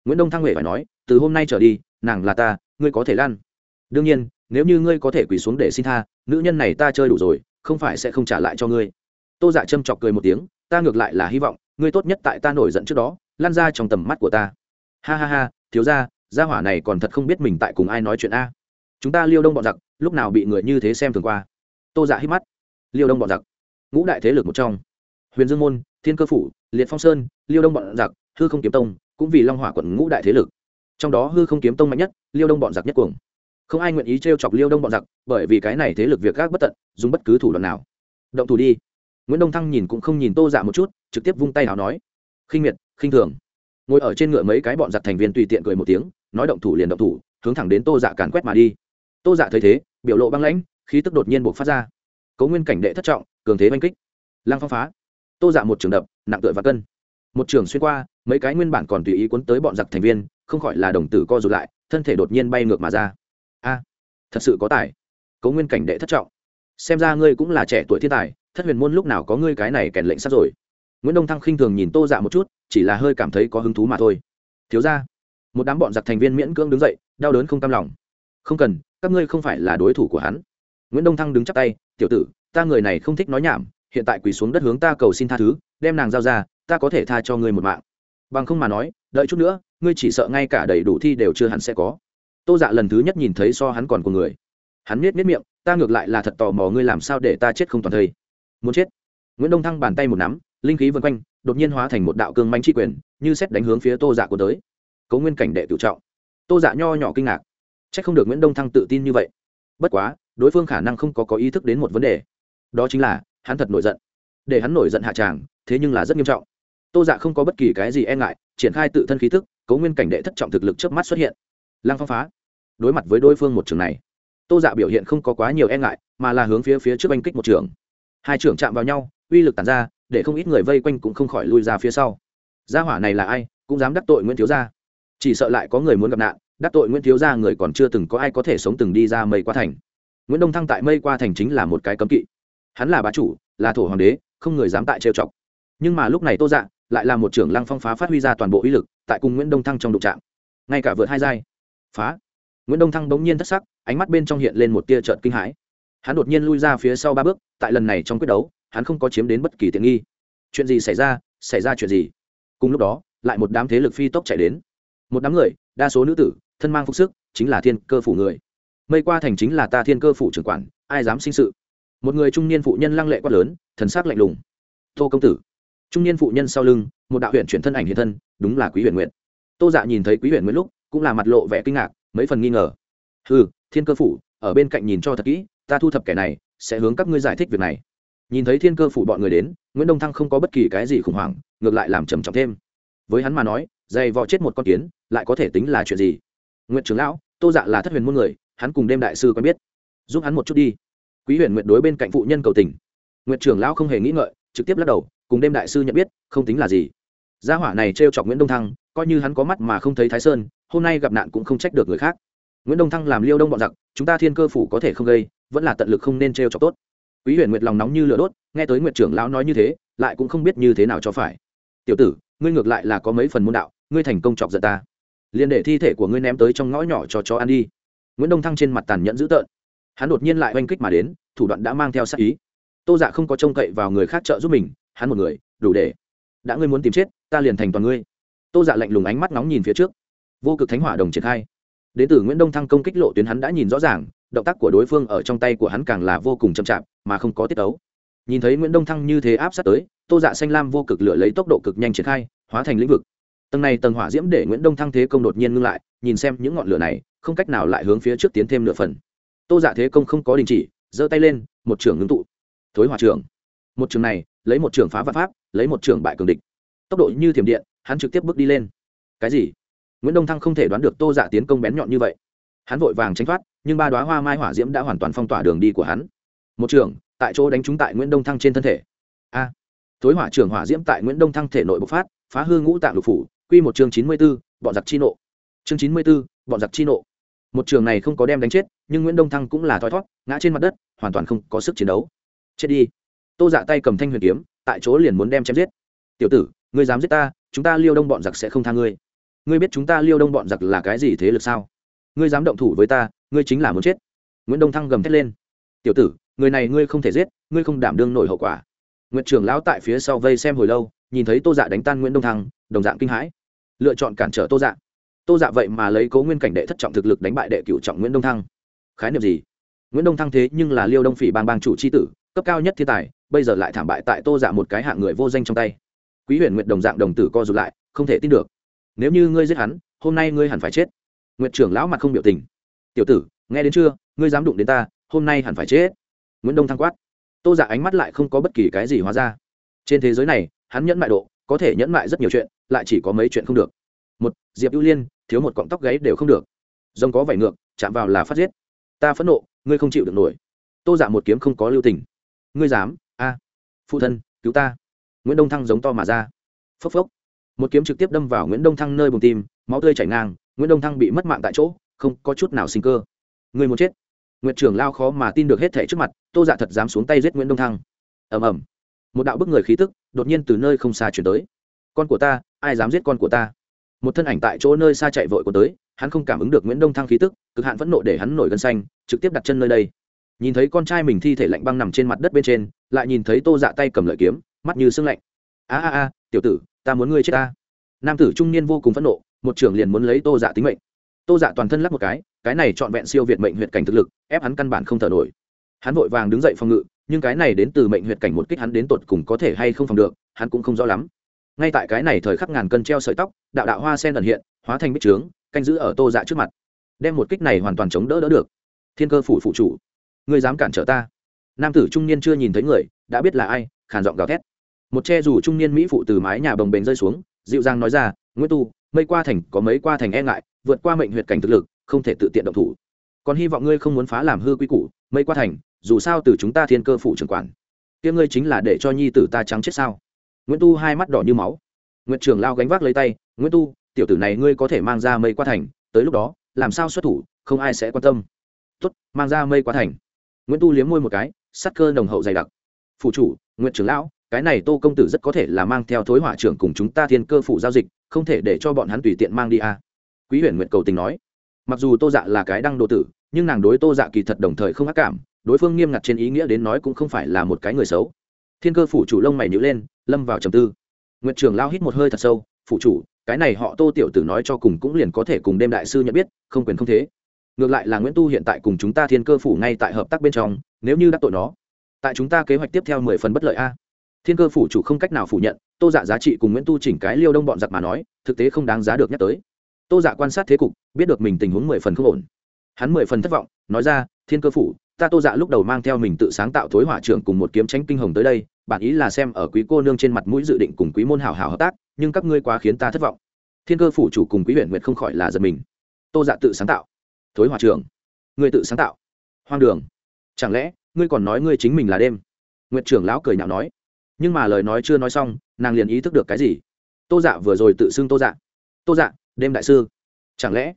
Nguyễn đông thăng huệ phải nói từ hôm nay trở đi, nàng là ta, ngươi có thể lan đương nhiên, nếu như ngươi có thể quỳ xuống để xin tha, nữ nhân này ta chơi đủ rồi, không phải sẽ không trả lại cho ngươi. Tô dạ châm chọc cười một tiếng, ta ngược lại là hy vọng, ngươi tốt nhất tại ta nổi giận trước đó lan ra trong tầm mắt của ta. Ha ha ha, thiếu ra gia hỏa này còn thật không biết mình tại cùng ai nói chuyện a. Chúng ta liêu đông bọn giặc, lúc nào bị người như thế xem thường qua? Tô dạ hít mắt. Liêu đông bọn giặc. Ngũ đại thế lực một trong. Huyền dương môn, thiên cơ phủ, liệt phong sơn, liêu đông bọn giặc, hư không kiếm tông, cũng vì long hỏa quận ngũ đại thế lực trong đó hư không kiếm tông mạnh nhất, liêu đông bọn giặc nhất cuồng. Không ai nguyện ý t r e o chọc liêu đông bọn giặc, bởi vì cái này thế lực việc gác bất tận, dùng bất cứ thủ đoạn nào. Động thủ đi. Nguyễn đông thăng nhìn cũng không nhìn tô dạ một chút, trực tiếp vung tay nào nói. Khinh miệt, khinh thường. Ngồi ở trên ngựa mấy cái bọn giặc thành viên tùy tiện cười một tiếng, nói động thủ liền động thủ, hướng thẳng đến tô dạ càn quét mà đi. Tô dạ thấy thế, biểu lộ băng lãnh, khí tức đột nhiên buộc phát ra. Cấu nguyên cảnh đệ thất trọng, cường thế oanh kích. Lăng phong phá. Tô dạ một trường đập, nặng tựa và cân. Một trường xuyên qua, mấy cái nguyên bản còn tùy ý cuốn tới bọn giặc thành viên không khỏi là đồng tử co rụt lại, thân thể đột nhiên bay ngược mà ra. A, thật sự có tài. Cấu nguyên cảnh đệ thất trọng. Xem ra ngươi cũng là trẻ tuổi thiên tài, thất huyền môn lúc nào có ngươi cái này kèn lệnh sắp rồi? Nguyễn đông thăng khinh thường nhìn tô dạ một chút, chỉ là hơi cảm thấy có hứng thú mà thôi. Thiếu ra một đám bọn giặc thành viên miễn cưỡng đứng dậy, đau đớn không cam lòng. Không cần, các ngươi không phải là đối thủ của hắn. Nguyễn đông thăng đứng chắp tay, tiểu tử, ta người này không thích nói nhảm, hiện tại quỳ xuống đất hướng ta cầu xin tha thứ, đem nàng giao ra, ta có thể tha cho ngươi một mạng. Bằng không mà nói, đợi chút nữa ngươi chỉ sợ ngay cả đầy đủ thi đều chưa hẳn sẽ có. Tô dạ lần thứ nhất nhìn thấy so hắn còn của người. Hắn miết miết miệng, ta ngược lại là thật tò mò ngươi làm sao để ta chết không toàn thây. Muốn chết. Nguyễn đông thăng bàn tay một nắm, linh khí vân quanh, đột nhiên hóa thành một đạo cương manh tri quyền, như xét đánh hướng phía tô dạ của tới. Cấu nguyên cảnh đệ tự trọng. Tô dạ nho nhỏ kinh ngạc. C h ắ c không được nguyễn đông thăng tự tin như vậy. Bất quá, đối phương khả năng không có có ý thức đến một vấn đề. Đó chính là, hắn thật nổi giận. Để hắn nổi giận hạ tràng, thế nhưng là rất nghiêm trọng. Tô dạ không có bất kỳ cái gì e ngại, triển khai tự thân khí thức cấu nguyên cảnh đệ thất trọng thực lực trước mắt xuất hiện. Lăng phong phá. Đối mặt với đối phương một trường này, tô dạ biểu hiện không có quá nhiều e ngại, mà là hướng phía phía trước oanh kích một trường. Hai trưởng chạm vào nhau, uy lực tàn ra, để không ít người vây quanh cũng không khỏi lui ra phía sau. Gia hỏa này là ai, cũng dám đắc tội nguyễn thiếu gia. Chỉ sợ lại có người muốn gặp nạn, đắc tội nguyễn thiếu gia người còn chưa từng có ai có thể sống từng đi ra mây qua thành. Nguyễn đông thăng tại mây qua thành chính là một cái cấm kỵ. Hắn là bá chủ, là thổ hoàng đế, không người dám tại trêu chọc. Nhưng mà lúc này tô dạ lại là một trưởng lăng phong phá phát huy ra toàn bộ uy lực tại cùng nguyễn đông thăng trong đụng trạm ngay cả vượt hai giai. Phá. Nguyễn đông thăng bỗng nhiên thất sắc, ánh mắt bên trong hiện lên một tia trợn kinh hãi. Hắn đột nhiên lui ra phía sau ba bước, tại lần này trong quyết đấu, hắn không có chiếm đến bất kỳ tiện nghi. Chuyện gì xảy ra xảy ra chuyện gì? Cùng lúc đó, lại một đám thế lực phi tốc chạy đến. Một đám người, đa số nữ tử, thân mang phục sức, chính là thiên cơ phủ người. Mây qua thành chính là ta thiên cơ phủ trưởng quản, ai dám sinh sự? Một người trung niên phụ nhân lăng lệ quát lớn, thần sắc lạnh lùng. Tô công tử trung niên phụ nhân sau lưng, một đạo huyện chuyển thân ảnh hiện thân, đúng là quý huyện nguyện tô dạ nhìn thấy quý huyện nguyện lúc, cũng là mặt lộ vẻ kinh ngạc, mấy phần nghi ngờ. Ừ thiên cơ phủ, ở bên cạnh nhìn cho thật kỹ, ta thu thập kẻ này, sẽ hướng các ngươi giải thích việc này. Nhìn thấy thiên cơ phủ bọn người đến, nguyễn đông thăng không có bất kỳ cái gì khủng hoảng, ngược lại làm trầm trọng thêm. Với hắn mà nói, dày vò chết một con kiến, lại có thể tính là chuyện gì? Nguyễn trưởng lão, tô dạ là thất huyền muôn người, hắn cùng đêm đại sư quen biết. Giúp hắn một chút đi. Quý huyền nguyện đối bên cạnh phụ nhân cầu tình. Nguyện trưởng lão không hề nghĩ ngợi, trực tiếp lắc đầu cùng đêm đại sư nhận biết, không tính là gì. Gia hỏa này t r e o chọc nguyễn đông thăng, coi như hắn có mắt mà không thấy thái sơn, hôm nay gặp nạn cũng không trách được người khác. Nguyễn đông thăng làm liêu đông bọn giặc, chúng ta thiên cơ phủ có thể không gây, vẫn là tận lực không nên t r e o chọc tốt. Quý huyền nguyệt lòng nóng như lửa đốt, nghe tới nguyệt trưởng lão nói như thế, lại cũng không biết như thế nào cho phải. Tiểu tử, ngươi ngược lại là có mấy phần môn đạo, ngươi thành công chọc giận ta. Liền để thi thể của ngươi ném tới trong ngõ nhỏ cho chó ăn đi. Nguyễn đông thăng trên mặt tàn nhẫn dữ tợn. Hắn đột nhiên lại oanh kích mà đến, thủ đoạn đã mang theo sát ý. Tô dạ không có trông cậy vào người khác trợ giúp mình hắn một người, đủ để. Đã ngươi muốn tìm chết, ta liền thành toàn ngươi. Tô dạ lạnh lùng ánh mắt nóng nhìn phía trước. Vô cực thánh hỏa đồng triển khai. Đến từ nguyễn đông thăng công kích lộ tuyến hắn đã nhìn rõ ràng, động tác của đối phương ở trong tay của hắn càng là vô cùng chậm chạp, mà không có tiết tấu nhìn thấy nguyễn đông thăng như thế áp sát tới, tô dạ xanh lam vô cực lửa lấy tốc độ cực nhanh triển khai, hóa thành lĩnh vực. Tầng này tầng hỏa diễm để nguyễn đông thăng thế công đột nhiên ngưng lại, nhìn xem những ngọn lửa này, không cách nào lại hướng phía trước tiến thêm nửa phần. Tô dạ thế công không có đình chỉ, giơ tay lên, một trường ngưng tụ. Thối hỏa trường một trường này lấy một trường phá vạn pháp lấy một trường bại cường địch. Tốc độ như thiểm điện hắn trực tiếp bước đi lên. Cái gì? Nguyễn đông thăng không thể đoán được tô dạ tiến công bén nhọn như vậy. Hắn vội vàng tránh thoát nhưng ba đoá hoa mai hỏa diễm đã hoàn toàn phong tỏa đường đi của hắn. Một trường tại chỗ đánh trúng tại nguyễn đông thăng trên thân thể. A! À, thối hỏa trường hỏa diễm tại nguyễn đông thăng thể nội bộc phát phá hư ngũ tạng lục phủ quy một chương chín mươi b ố bọn giặc chi nộ. Chương chín mươi b ố bọn giặc chi nộ. Một trường này không có đem đánh chết nhưng nguyễn đông thăng cũng là thoi thót ngã trên mặt đất hoàn toàn không có sức chiến đấu. Chết đi tô dạ tay cầm thanh huyền kiếm, tại chỗ liền muốn đem chém giết. Tiểu tử, ngươi dám giết ta, chúng ta liêu đông bọn giặc sẽ không tha ngươi. Ngươi biết chúng ta liêu đông bọn giặc là cái gì thế lực sao? Ngươi dám động thủ với ta, ngươi chính là muốn chết. Nguyễn đông thăng gầm thét lên. Tiểu tử, người này ngươi không thể giết, ngươi không đảm đương nổi hậu quả. Nguyện trưởng lão tại phía sau vây xem hồi lâu, nhìn thấy tô dạ đánh tan nguyễn đông thăng, đồng dạng kinh hãi. Lựa chọn cản trở tô dạ. Tô dạ vậy mà lấy cố nguyên cảnh đệ thất trọng thực lực đánh bại đệ cựu trọng nguyễn đông thăng. Khái niệm gì? Nguyễn đông thăng thế nhưng là liêu đông phỉ bang bang chủ c h i tử cấp cao nhất thiên tài, bây giờ lại thảm bại tại tô dạ một cái hạng người vô danh trong tay. Quý huyền nguyện đồng dạng đồng tử co rụt lại, không thể tin được. Nếu như ngươi giết hắn, hôm nay ngươi hẳn phải chết. Nguyện trưởng lão mặt không biểu tình. Tiểu tử, nghe đến chưa? Ngươi dám đụng đến ta, hôm nay hẳn phải chết. Nguyễn đông thăng quát. Tô dạ ánh mắt lại không có bất kỳ cái gì hóa ra. Trên thế giới này, hắn nhẫn mại độ, có thể nhẫn mại rất nhiều chuyện, lại chỉ có mấy chuyện không được. Một, diệp ưu liên, thiếu một cọng tóc gáy đều không được. Rồng có vảy ngược, chạm vào là phát giết. Ta phẫn nộ, ngươi không chịu được nổi. Tô dạ một kiếm không có lưu tình ngươi dám, a, phụ thân, cứu ta. Nguyễn đông thăng giống to mà ra. Phốc phốc. Một kiếm trực tiếp đâm vào nguyễn đông thăng nơi bùng tim, máu tươi chảy ngang, nguyễn đông thăng bị mất mạng tại chỗ, không có chút nào sinh cơ. Người muốn chết. Nguyệt trưởng lao khó mà tin được hết thể trước mặt, tô dạ thật dám xuống tay giết nguyễn đông thăng. Ầm ầm. Một đạo bức người khí tức đột nhiên từ nơi không xa chuyển tới. Con của ta, ai dám giết con của ta? Một thân ảnh tại chỗ nơi xa chạy vội của tới, hắn không cảm ứng được nguyễn đông thăng khí tức, cực hạn phẫn nộ để hắn nổi gân xanh, trực tiếp đặt chân nơi đây nhìn thấy con trai mình thi thể lạnh băng nằm trên mặt đất bên trên, lại nhìn thấy tô dạ tay cầm lợi kiếm, mắt như sưng lạnh. A a a, tiểu tử, ta muốn ngươi chết ta. Nam tử trung niên vô cùng phẫn nộ, một trưởng liền muốn lấy tô dạ tính mệnh. Tô dạ toàn thân lắp một cái cái này trọn vẹn siêu việt mệnh huyện cảnh thực lực, ép hắn căn bản không thở nổi. Hắn vội vàng đứng dậy phòng ngự, nhưng cái này đến từ mệnh huyện cảnh một kích hắn đến tột cùng có thể hay không phòng được, hắn cũng không rõ lắm. Ngay tại cái này thời khắc ngàn cân treo sợi tóc, đạo đạo hoa sen ẩn hiện, hóa thành bích trướng, canh giữ ở tô dạ trước mặt. Đem một kích này hoàn toàn chống đỡ đỡ được. Thiên cơ phủ phụ chủ ngươi dám cản trở ta? Nam tử trung niên chưa nhìn thấy người, đã biết là ai, khàn giọng gào thét. Một che dù trung niên mỹ phụ từ mái nhà bồng bềnh rơi xuống, dịu dàng nói ra, nguyễn tu, mây qua thành có mấy qua thành e ngại, vượt qua mệnh huyệt cảnh thực lực, không thể tự tiện động thủ. Còn hy vọng ngươi không muốn phá làm hư quy củ, mây qua thành, dù sao từ chúng ta thiên cơ phụ trưởng quản. Tiếng ngươi chính là để cho nhi tử ta trắng chết sao? Nguyễn tu hai mắt đỏ như máu. Nguyễn trường lao gánh vác lấy tay, nguyễn tu, tiểu tử này ngươi có thể mang ra mây qua thành, tới lúc đó, làm sao xuất thủ, không ai sẽ quan tâm. Tuất mang ra mây qua thành nguyễn tu liếm môi một cái, sắc cơ nồng hậu dày đặc. Phụ chủ nguyễn trưởng lão, cái này tô công tử rất có thể là mang theo thối hỏa trưởng cùng chúng ta thiên cơ phủ giao dịch, không thể để cho bọn hắn tùy tiện mang đi à. quý huyền nguyện cầu tình nói. Mặc dù tô dạ là cái đăng độ tử, nhưng nàng đối tô dạ kỳ thật đồng thời không ác cảm, đối phương nghiêm ngặt trên ý nghĩa đến nói cũng không phải là một cái người xấu. Thiên cơ phủ chủ lông mày nhữ lên, lâm vào trầm tư. Nguyện trường lao hít một hơi thật sâu phụ chủ, cái này họ tô tiểu tử nói cho cùng cũng liền có thể cùng đêm đại sư nhận biết, không quyền không thế ngược lại là nguyễn tu hiện tại cùng chúng ta thiên cơ phủ ngay tại hợp tác bên trong, nếu như đắc tội nó, tại chúng ta kế hoạch tiếp theo mười phần bất lợi a. Thiên cơ phủ chủ không cách nào phủ nhận, tô dạ giá trị cùng nguyễn tu chỉnh cái liêu đông bọn giặc mà nói, thực tế không đáng giá được nhắc tới. Tô dạ quan sát thế cục, biết được mình tình huống mười phần không ổn. Hắn mười phần thất vọng, nói ra, thiên cơ phủ, ta tô dạ lúc đầu mang theo mình tự sáng tạo thối hỏa trưởng cùng một kiếm tranh kinh hồng tới đây, bản ý là xem ở quý cô nương trên mặt mũi dự định cùng quý môn hảo hảo hợp tác, nhưng các ngươi quá khiến ta thất vọng. Thiên cơ phủ chủ cùng quý huyện nguyệt không khỏi là giật mình. Tô dạ tự sáng tạo thối hòa trưởng ngươi tự sáng tạo. Hoang đường. Chẳng lẽ, ngươi còn nói ngươi chính mình là đêm? Nguyệt trưởng lão cười nhạo nói. Nhưng mà lời nói chưa nói xong, nàng liền ý thức được cái gì? Tô dạ vừa rồi tự xưng tô dạ. Tô dạ đêm đại sư. Chẳng lẽ,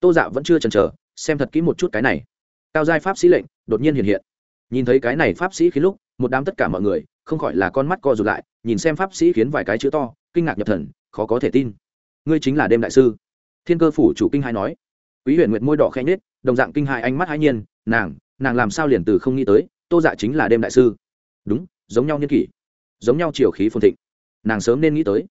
tô dạ vẫn chưa chần chờ, xem thật kỹ một chút cái này. Cao giai pháp sĩ lệnh đột nhiên hiện hiện. Nhìn thấy cái này pháp sĩ khiến lúc, một đám tất cả mọi người, không khỏi là con mắt co rụt lại, nhìn xem pháp sĩ khiến vài cái chữ to, kinh ngạc nhập thần, khó có thể tin. Ngươi chính là đêm đại sư. Thiên cơ phủ chủ kinh hai nói quý huyền nguyệt môi đỏ khẽ nhết đồng dạng kinh hại ánh mắt hai nhiên, nàng nàng làm sao liền từ không nghĩ tới, tô dạ chính là đêm đại sư. Đúng, giống nhau nhân kỷ, giống nhau chiều khí phồn thịnh, nàng sớm nên nghĩ tới.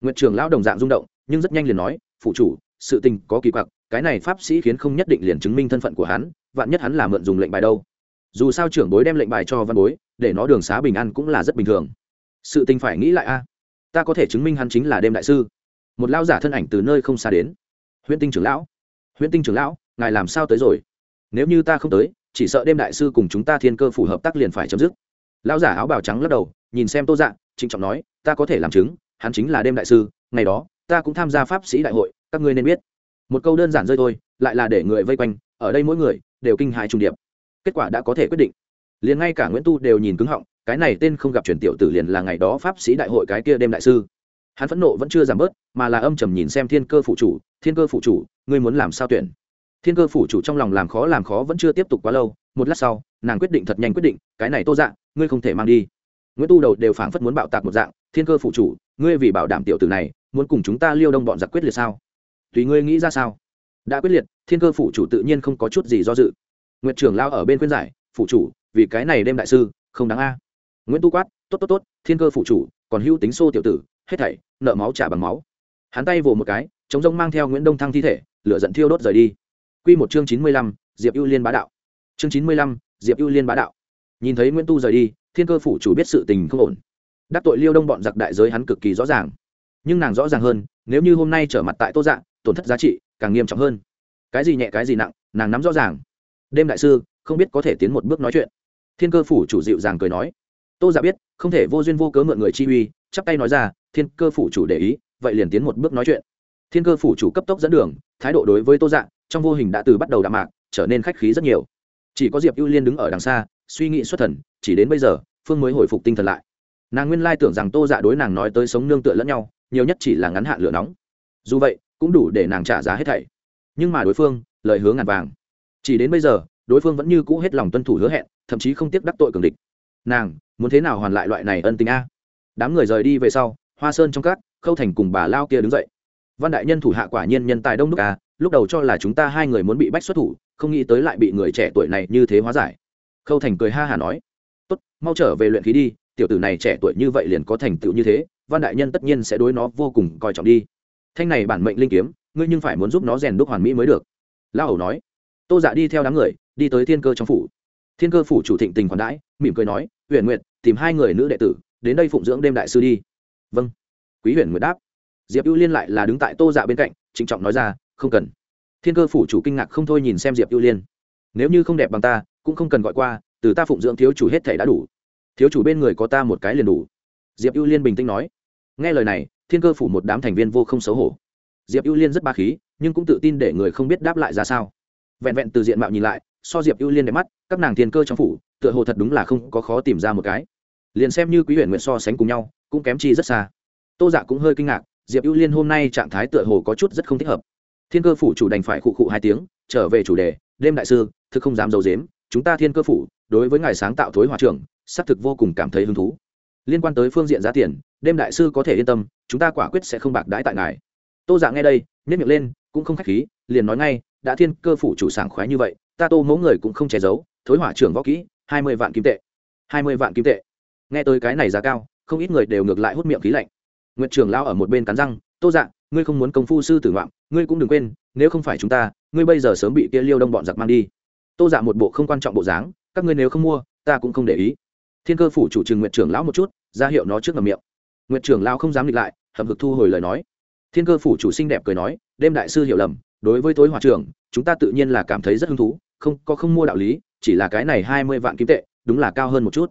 Nguyện trường lão đồng dạng rung động, nhưng rất nhanh liền nói, phụ chủ, sự tình có kỳ quặc, cái này pháp sĩ khiến không nhất định liền chứng minh thân phận của hắn, vạn nhất hắn là mượn dùng lệnh bài đâu. Dù sao trưởng bối đem lệnh bài cho văn bối, để nó đường xá bình an cũng là rất bình thường. Sự tình phải nghĩ lại a. Ta có thể chứng minh hắn chính là đêm đại sư. Một lao giả thân ảnh từ nơi không xa đến. Huyễn tinh trưởng lão huyễn tinh trưởng lão, ngài làm sao tới rồi? Nếu như ta không tới, chỉ sợ đêm đại sư cùng chúng ta thiên cơ phù hợp tác liền phải chấm dứt. Lão giả áo bào trắng lắc đầu, nhìn xem tô dạ trịnh trọng nói, ta có thể làm chứng, hắn chính là đêm đại sư, ngày đó, ta cũng tham gia pháp sĩ đại hội, các ngươi nên biết. Một câu đơn giản rơi thôi, lại là để người vây quanh, ở đây mỗi người, đều kinh hại trung điệp. Kết quả đã có thể quyết định. Liền ngay cả nguyễn tu đều nhìn cứng họng, cái này tên không gặp truyền tiểu tử liền là ngày đó pháp sĩ đại hội cái kia đêm đại sư hắn phẫn nộ vẫn chưa giảm bớt, mà là âm trầm nhìn xem thiên cơ phụ chủ, thiên cơ phụ chủ, ngươi muốn làm sao tuyển? Thiên cơ phủ chủ trong lòng làm khó làm khó vẫn chưa tiếp tục quá lâu, một lát sau, nàng quyết định thật nhanh quyết định, cái này tô dạng ngươi không thể mang đi. Nguyễn tu đầu đều phảng phất muốn bạo tạc một dạng, thiên cơ phụ chủ, ngươi vì bảo đảm tiểu tử này, muốn cùng chúng ta liêu đông bọn giặc quyết liệt sao? Tùy ngươi nghĩ ra sao? Đã quyết liệt, thiên cơ phụ chủ tự nhiên không có chút gì do dự. Nguyệt trưởng lao ở bên khuyên giải, phụ chủ, vì cái này đem đại sư, không đáng a. Nguyễn tu quát, tốt tốt tốt, thiên cơ phụ chủ, còn hữu tính xô tiểu tử hết thảy nợ máu trả bằng máu hắn tay vồ một cái chống rông mang theo nguyễn đông thăng thi thể lửa giận thiêu đốt rời đi Quy một chương chín mươi lăm, Diệp ưu liên bá đạo. Chương chín mươi lăm, Diệp ưu liên bá đạo. Nhìn thấy Nguyễn Tu rời đi, Thiên Cơ phủ chủ biết sự tình không ổn. Đắc tội Liêu Đông bọn giặc đại giới hắn cực kỳ rõ ràng. Nhưng nàng rõ ràng hơn, nếu như hôm nay trở mặt tại Tô dạng tổn thất giá trị càng nghiêm trọng hơn. Cái gì nhẹ cái gì nặng, nàng nắm rõ ràng. Đêm đại sư, không biết có thể tiến một bước nói chuyện. Thiên Cơ phủ chủ dịu dàng cười nói. Tô Dạ biết, không thể vô duyên vô cớ mượn người chi uy, chắp tay nói ra, Thiên Cơ phủ chủ để ý, vậy liền tiến một bước nói chuyện. Thiên Cơ phủ chủ cấp tốc dẫn đường, thái độ đối với Tô Dạ, trong vô hình đã từ bắt đầu đạm mạc trở nên khách khí rất nhiều. Chỉ có diệp ưu liên đứng ở đằng xa suy nghĩ xuất thần chỉ đến bây giờ phương mới hồi phục tinh thần lại. Nàng nguyên lai tưởng rằng tô dạ đối nàng nói tới sống nương tựa lẫn nhau nhiều nhất chỉ là ngắn hạn lửa nóng. Dù vậy cũng đủ để nàng trả giá hết thảy. Nhưng mà đối phương lời hứa ngàn vàng. Chỉ đến bây giờ đối phương vẫn như cũ hết lòng tuân thủ hứa hẹn thậm chí không tiếc đắc tội cường địch. Nàng muốn thế nào hoàn lại loại này ân tình a? Đám người rời đi về sau hoa sơn trong các khâu thành cùng bà lao kia đứng dậy. Văn đại nhân thủ hạ quả nhiên nhân tài đông đúc à, lúc đầu cho là chúng ta hai người muốn bị bách xuất thủ không nghĩ tới lại bị người trẻ tuổi này như thế hóa giải. Khâu thành cười ha hả nói tốt mau trở về luyện khí đi tiểu tử này trẻ tuổi như vậy liền có thành tựu như thế văn đại nhân tất nhiên sẽ đối nó vô cùng coi trọng đi. Thanh này bản mệnh linh kiếm ngươi nhưng phải muốn giúp nó rèn đúc hoàn mỹ mới được. Lão hầu nói. Tô dạ đi theo đám người đi tới thiên cơ trong phủ. Thiên cơ phủ chủ thịnh tình khoản đãi mỉm cười nói huyền nguyện tìm hai người nữ đệ tử đến đây phụng dưỡng đêm đại sư đi. Vâng. Quý huyền nguyệt đáp. Diệp ưu liên lại là đứng tại tô dạ bên cạnh, trịnh trọng nói ra, không cần. Thiên cơ phủ chủ kinh ngạc không thôi nhìn xem diệp ưu liên. Nếu như không đẹp bằng ta, cũng không cần gọi qua, từ ta phụng dưỡng thiếu chủ hết thể đã đủ. Thiếu chủ bên người có ta một cái liền đủ. Diệp ưu liên bình tĩnh nói. Nghe lời này, thiên cơ phủ một đám thành viên vô không xấu hổ. Diệp ưu liên rất ba khí, nhưng cũng tự tin để người không biết đáp lại ra sao. Vẹn vẹn từ diện mạo nhìn lại, so diệp ưu liên đẹp mắt, các nàng thiên cơ trong phủ, tựa hồ thật đúng là không có khó tìm ra một cái liền xem như quý huyện nguyện so sánh cùng nhau, cũng kém chi rất xa. Tô dạ cũng hơi kinh ngạc, diệp ưu liên hôm nay trạng thái tựa hồ có chút rất không thích hợp. Thiên cơ phủ chủ đành phải khụ khụ hai tiếng, trở về chủ đề, đêm đại sư, thực không dám d i ấ u dếm chúng ta thiên cơ phủ, đối với ngài sáng tạo thối hòa trưởng, xác thực vô cùng cảm thấy hứng thú. Liên quan tới phương diện giá tiền, đêm đại sư có thể yên tâm, chúng ta quả quyết sẽ không bạc đãi tại ngài. Tô dạ nghe đây nhét miệng lên, cũng không k h á c h khí, liền nói ngay, đã thiên cơ phủ chủ sảng khoái như vậy, ta tô mẫu người cũng không che giấu, thối hỏa trưởng võ kỹ, hai mươi vạn kim tệ, hai mươi vạn kim tệ nghe tới cái này giá cao không ít người đều ngược lại hút miệng khí lạnh. Nguyện trưởng lao ở một bên cắn răng tô dạng, ngươi không muốn công phu sư tử ngoạm ngươi cũng đừng quên nếu không phải chúng ta ngươi bây giờ sớm bị kia liêu đông bọn giặc mang đi. Tô dạ một bộ không quan trọng bộ dáng các ngươi nếu không mua ta cũng không để ý. Thiên cơ phủ chủ trừng nguyện trưởng lão một chút ra hiệu nó trước ngầm miệng. Nguyện trưởng lão không dám nghịch lại hầm hực thu hồi lời nói. Thiên cơ phủ chủ xinh đẹp cười nói đêm đại sư hiểu lầm đối với tối hòa trưởng chúng ta tự nhiên là cảm thấy rất hứng thú không có không mua đạo lý chỉ là cái này hai mươi vạn kim tệ đúng là cao hơn một chút.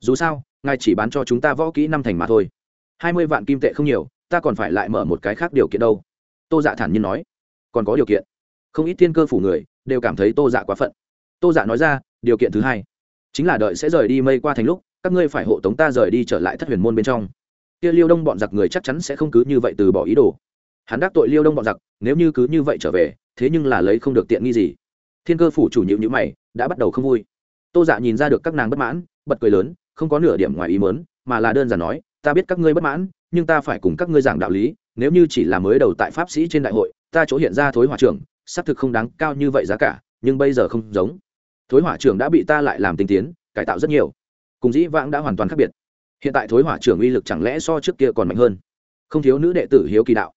Dù sao ngài chỉ bán cho chúng ta võ kỹ năm thành mà thôi. Hai mươi vạn kim tệ không nhiều, ta còn phải lại mở một cái khác điều kiện đâu. Tô dạ thản nhiên nói. Còn có điều kiện. Không ít thiên cơ phủ người đều cảm thấy tô dạ quá phận. Tô dạ nói ra, điều kiện thứ hai, chính là đợi sẽ rời đi mây qua thành lúc, các ngươi phải hộ tống ta rời đi trở lại thất huyền môn bên trong. Kia liêu đông bọn giặc người chắc chắn sẽ không cứ như vậy từ bỏ ý đồ. Hắn đắc tội liêu đông bọn giặc, nếu như cứ như vậy trở về, thế nhưng là lấy không được tiện nghi gì. Thiên cơ phủ chủ nhiệm nhữ mày, đã bắt đầu không vui. Tô dạ nhìn ra được các nàng bất mãn, bật cười lớn không có nửa điểm ngoài ý mớn mà là đơn giản nói, ta biết các ngươi bất mãn, nhưng ta phải cùng các ngươi giảng đạo lý, nếu như chỉ là mới đầu tại pháp sĩ trên đại hội, ta chỗ hiện ra thối hỏa trưởng, xác thực không đáng cao như vậy giá cả, nhưng bây giờ không giống. Thối hỏa trưởng đã bị ta lại làm tinh tiến, cải tạo rất nhiều. Cùng dĩ vãng đã hoàn toàn khác biệt. Hiện tại thối hỏa trưởng uy lực chẳng lẽ so trước kia còn mạnh hơn? Không thiếu nữ đệ tử hiếu kỳ đạo.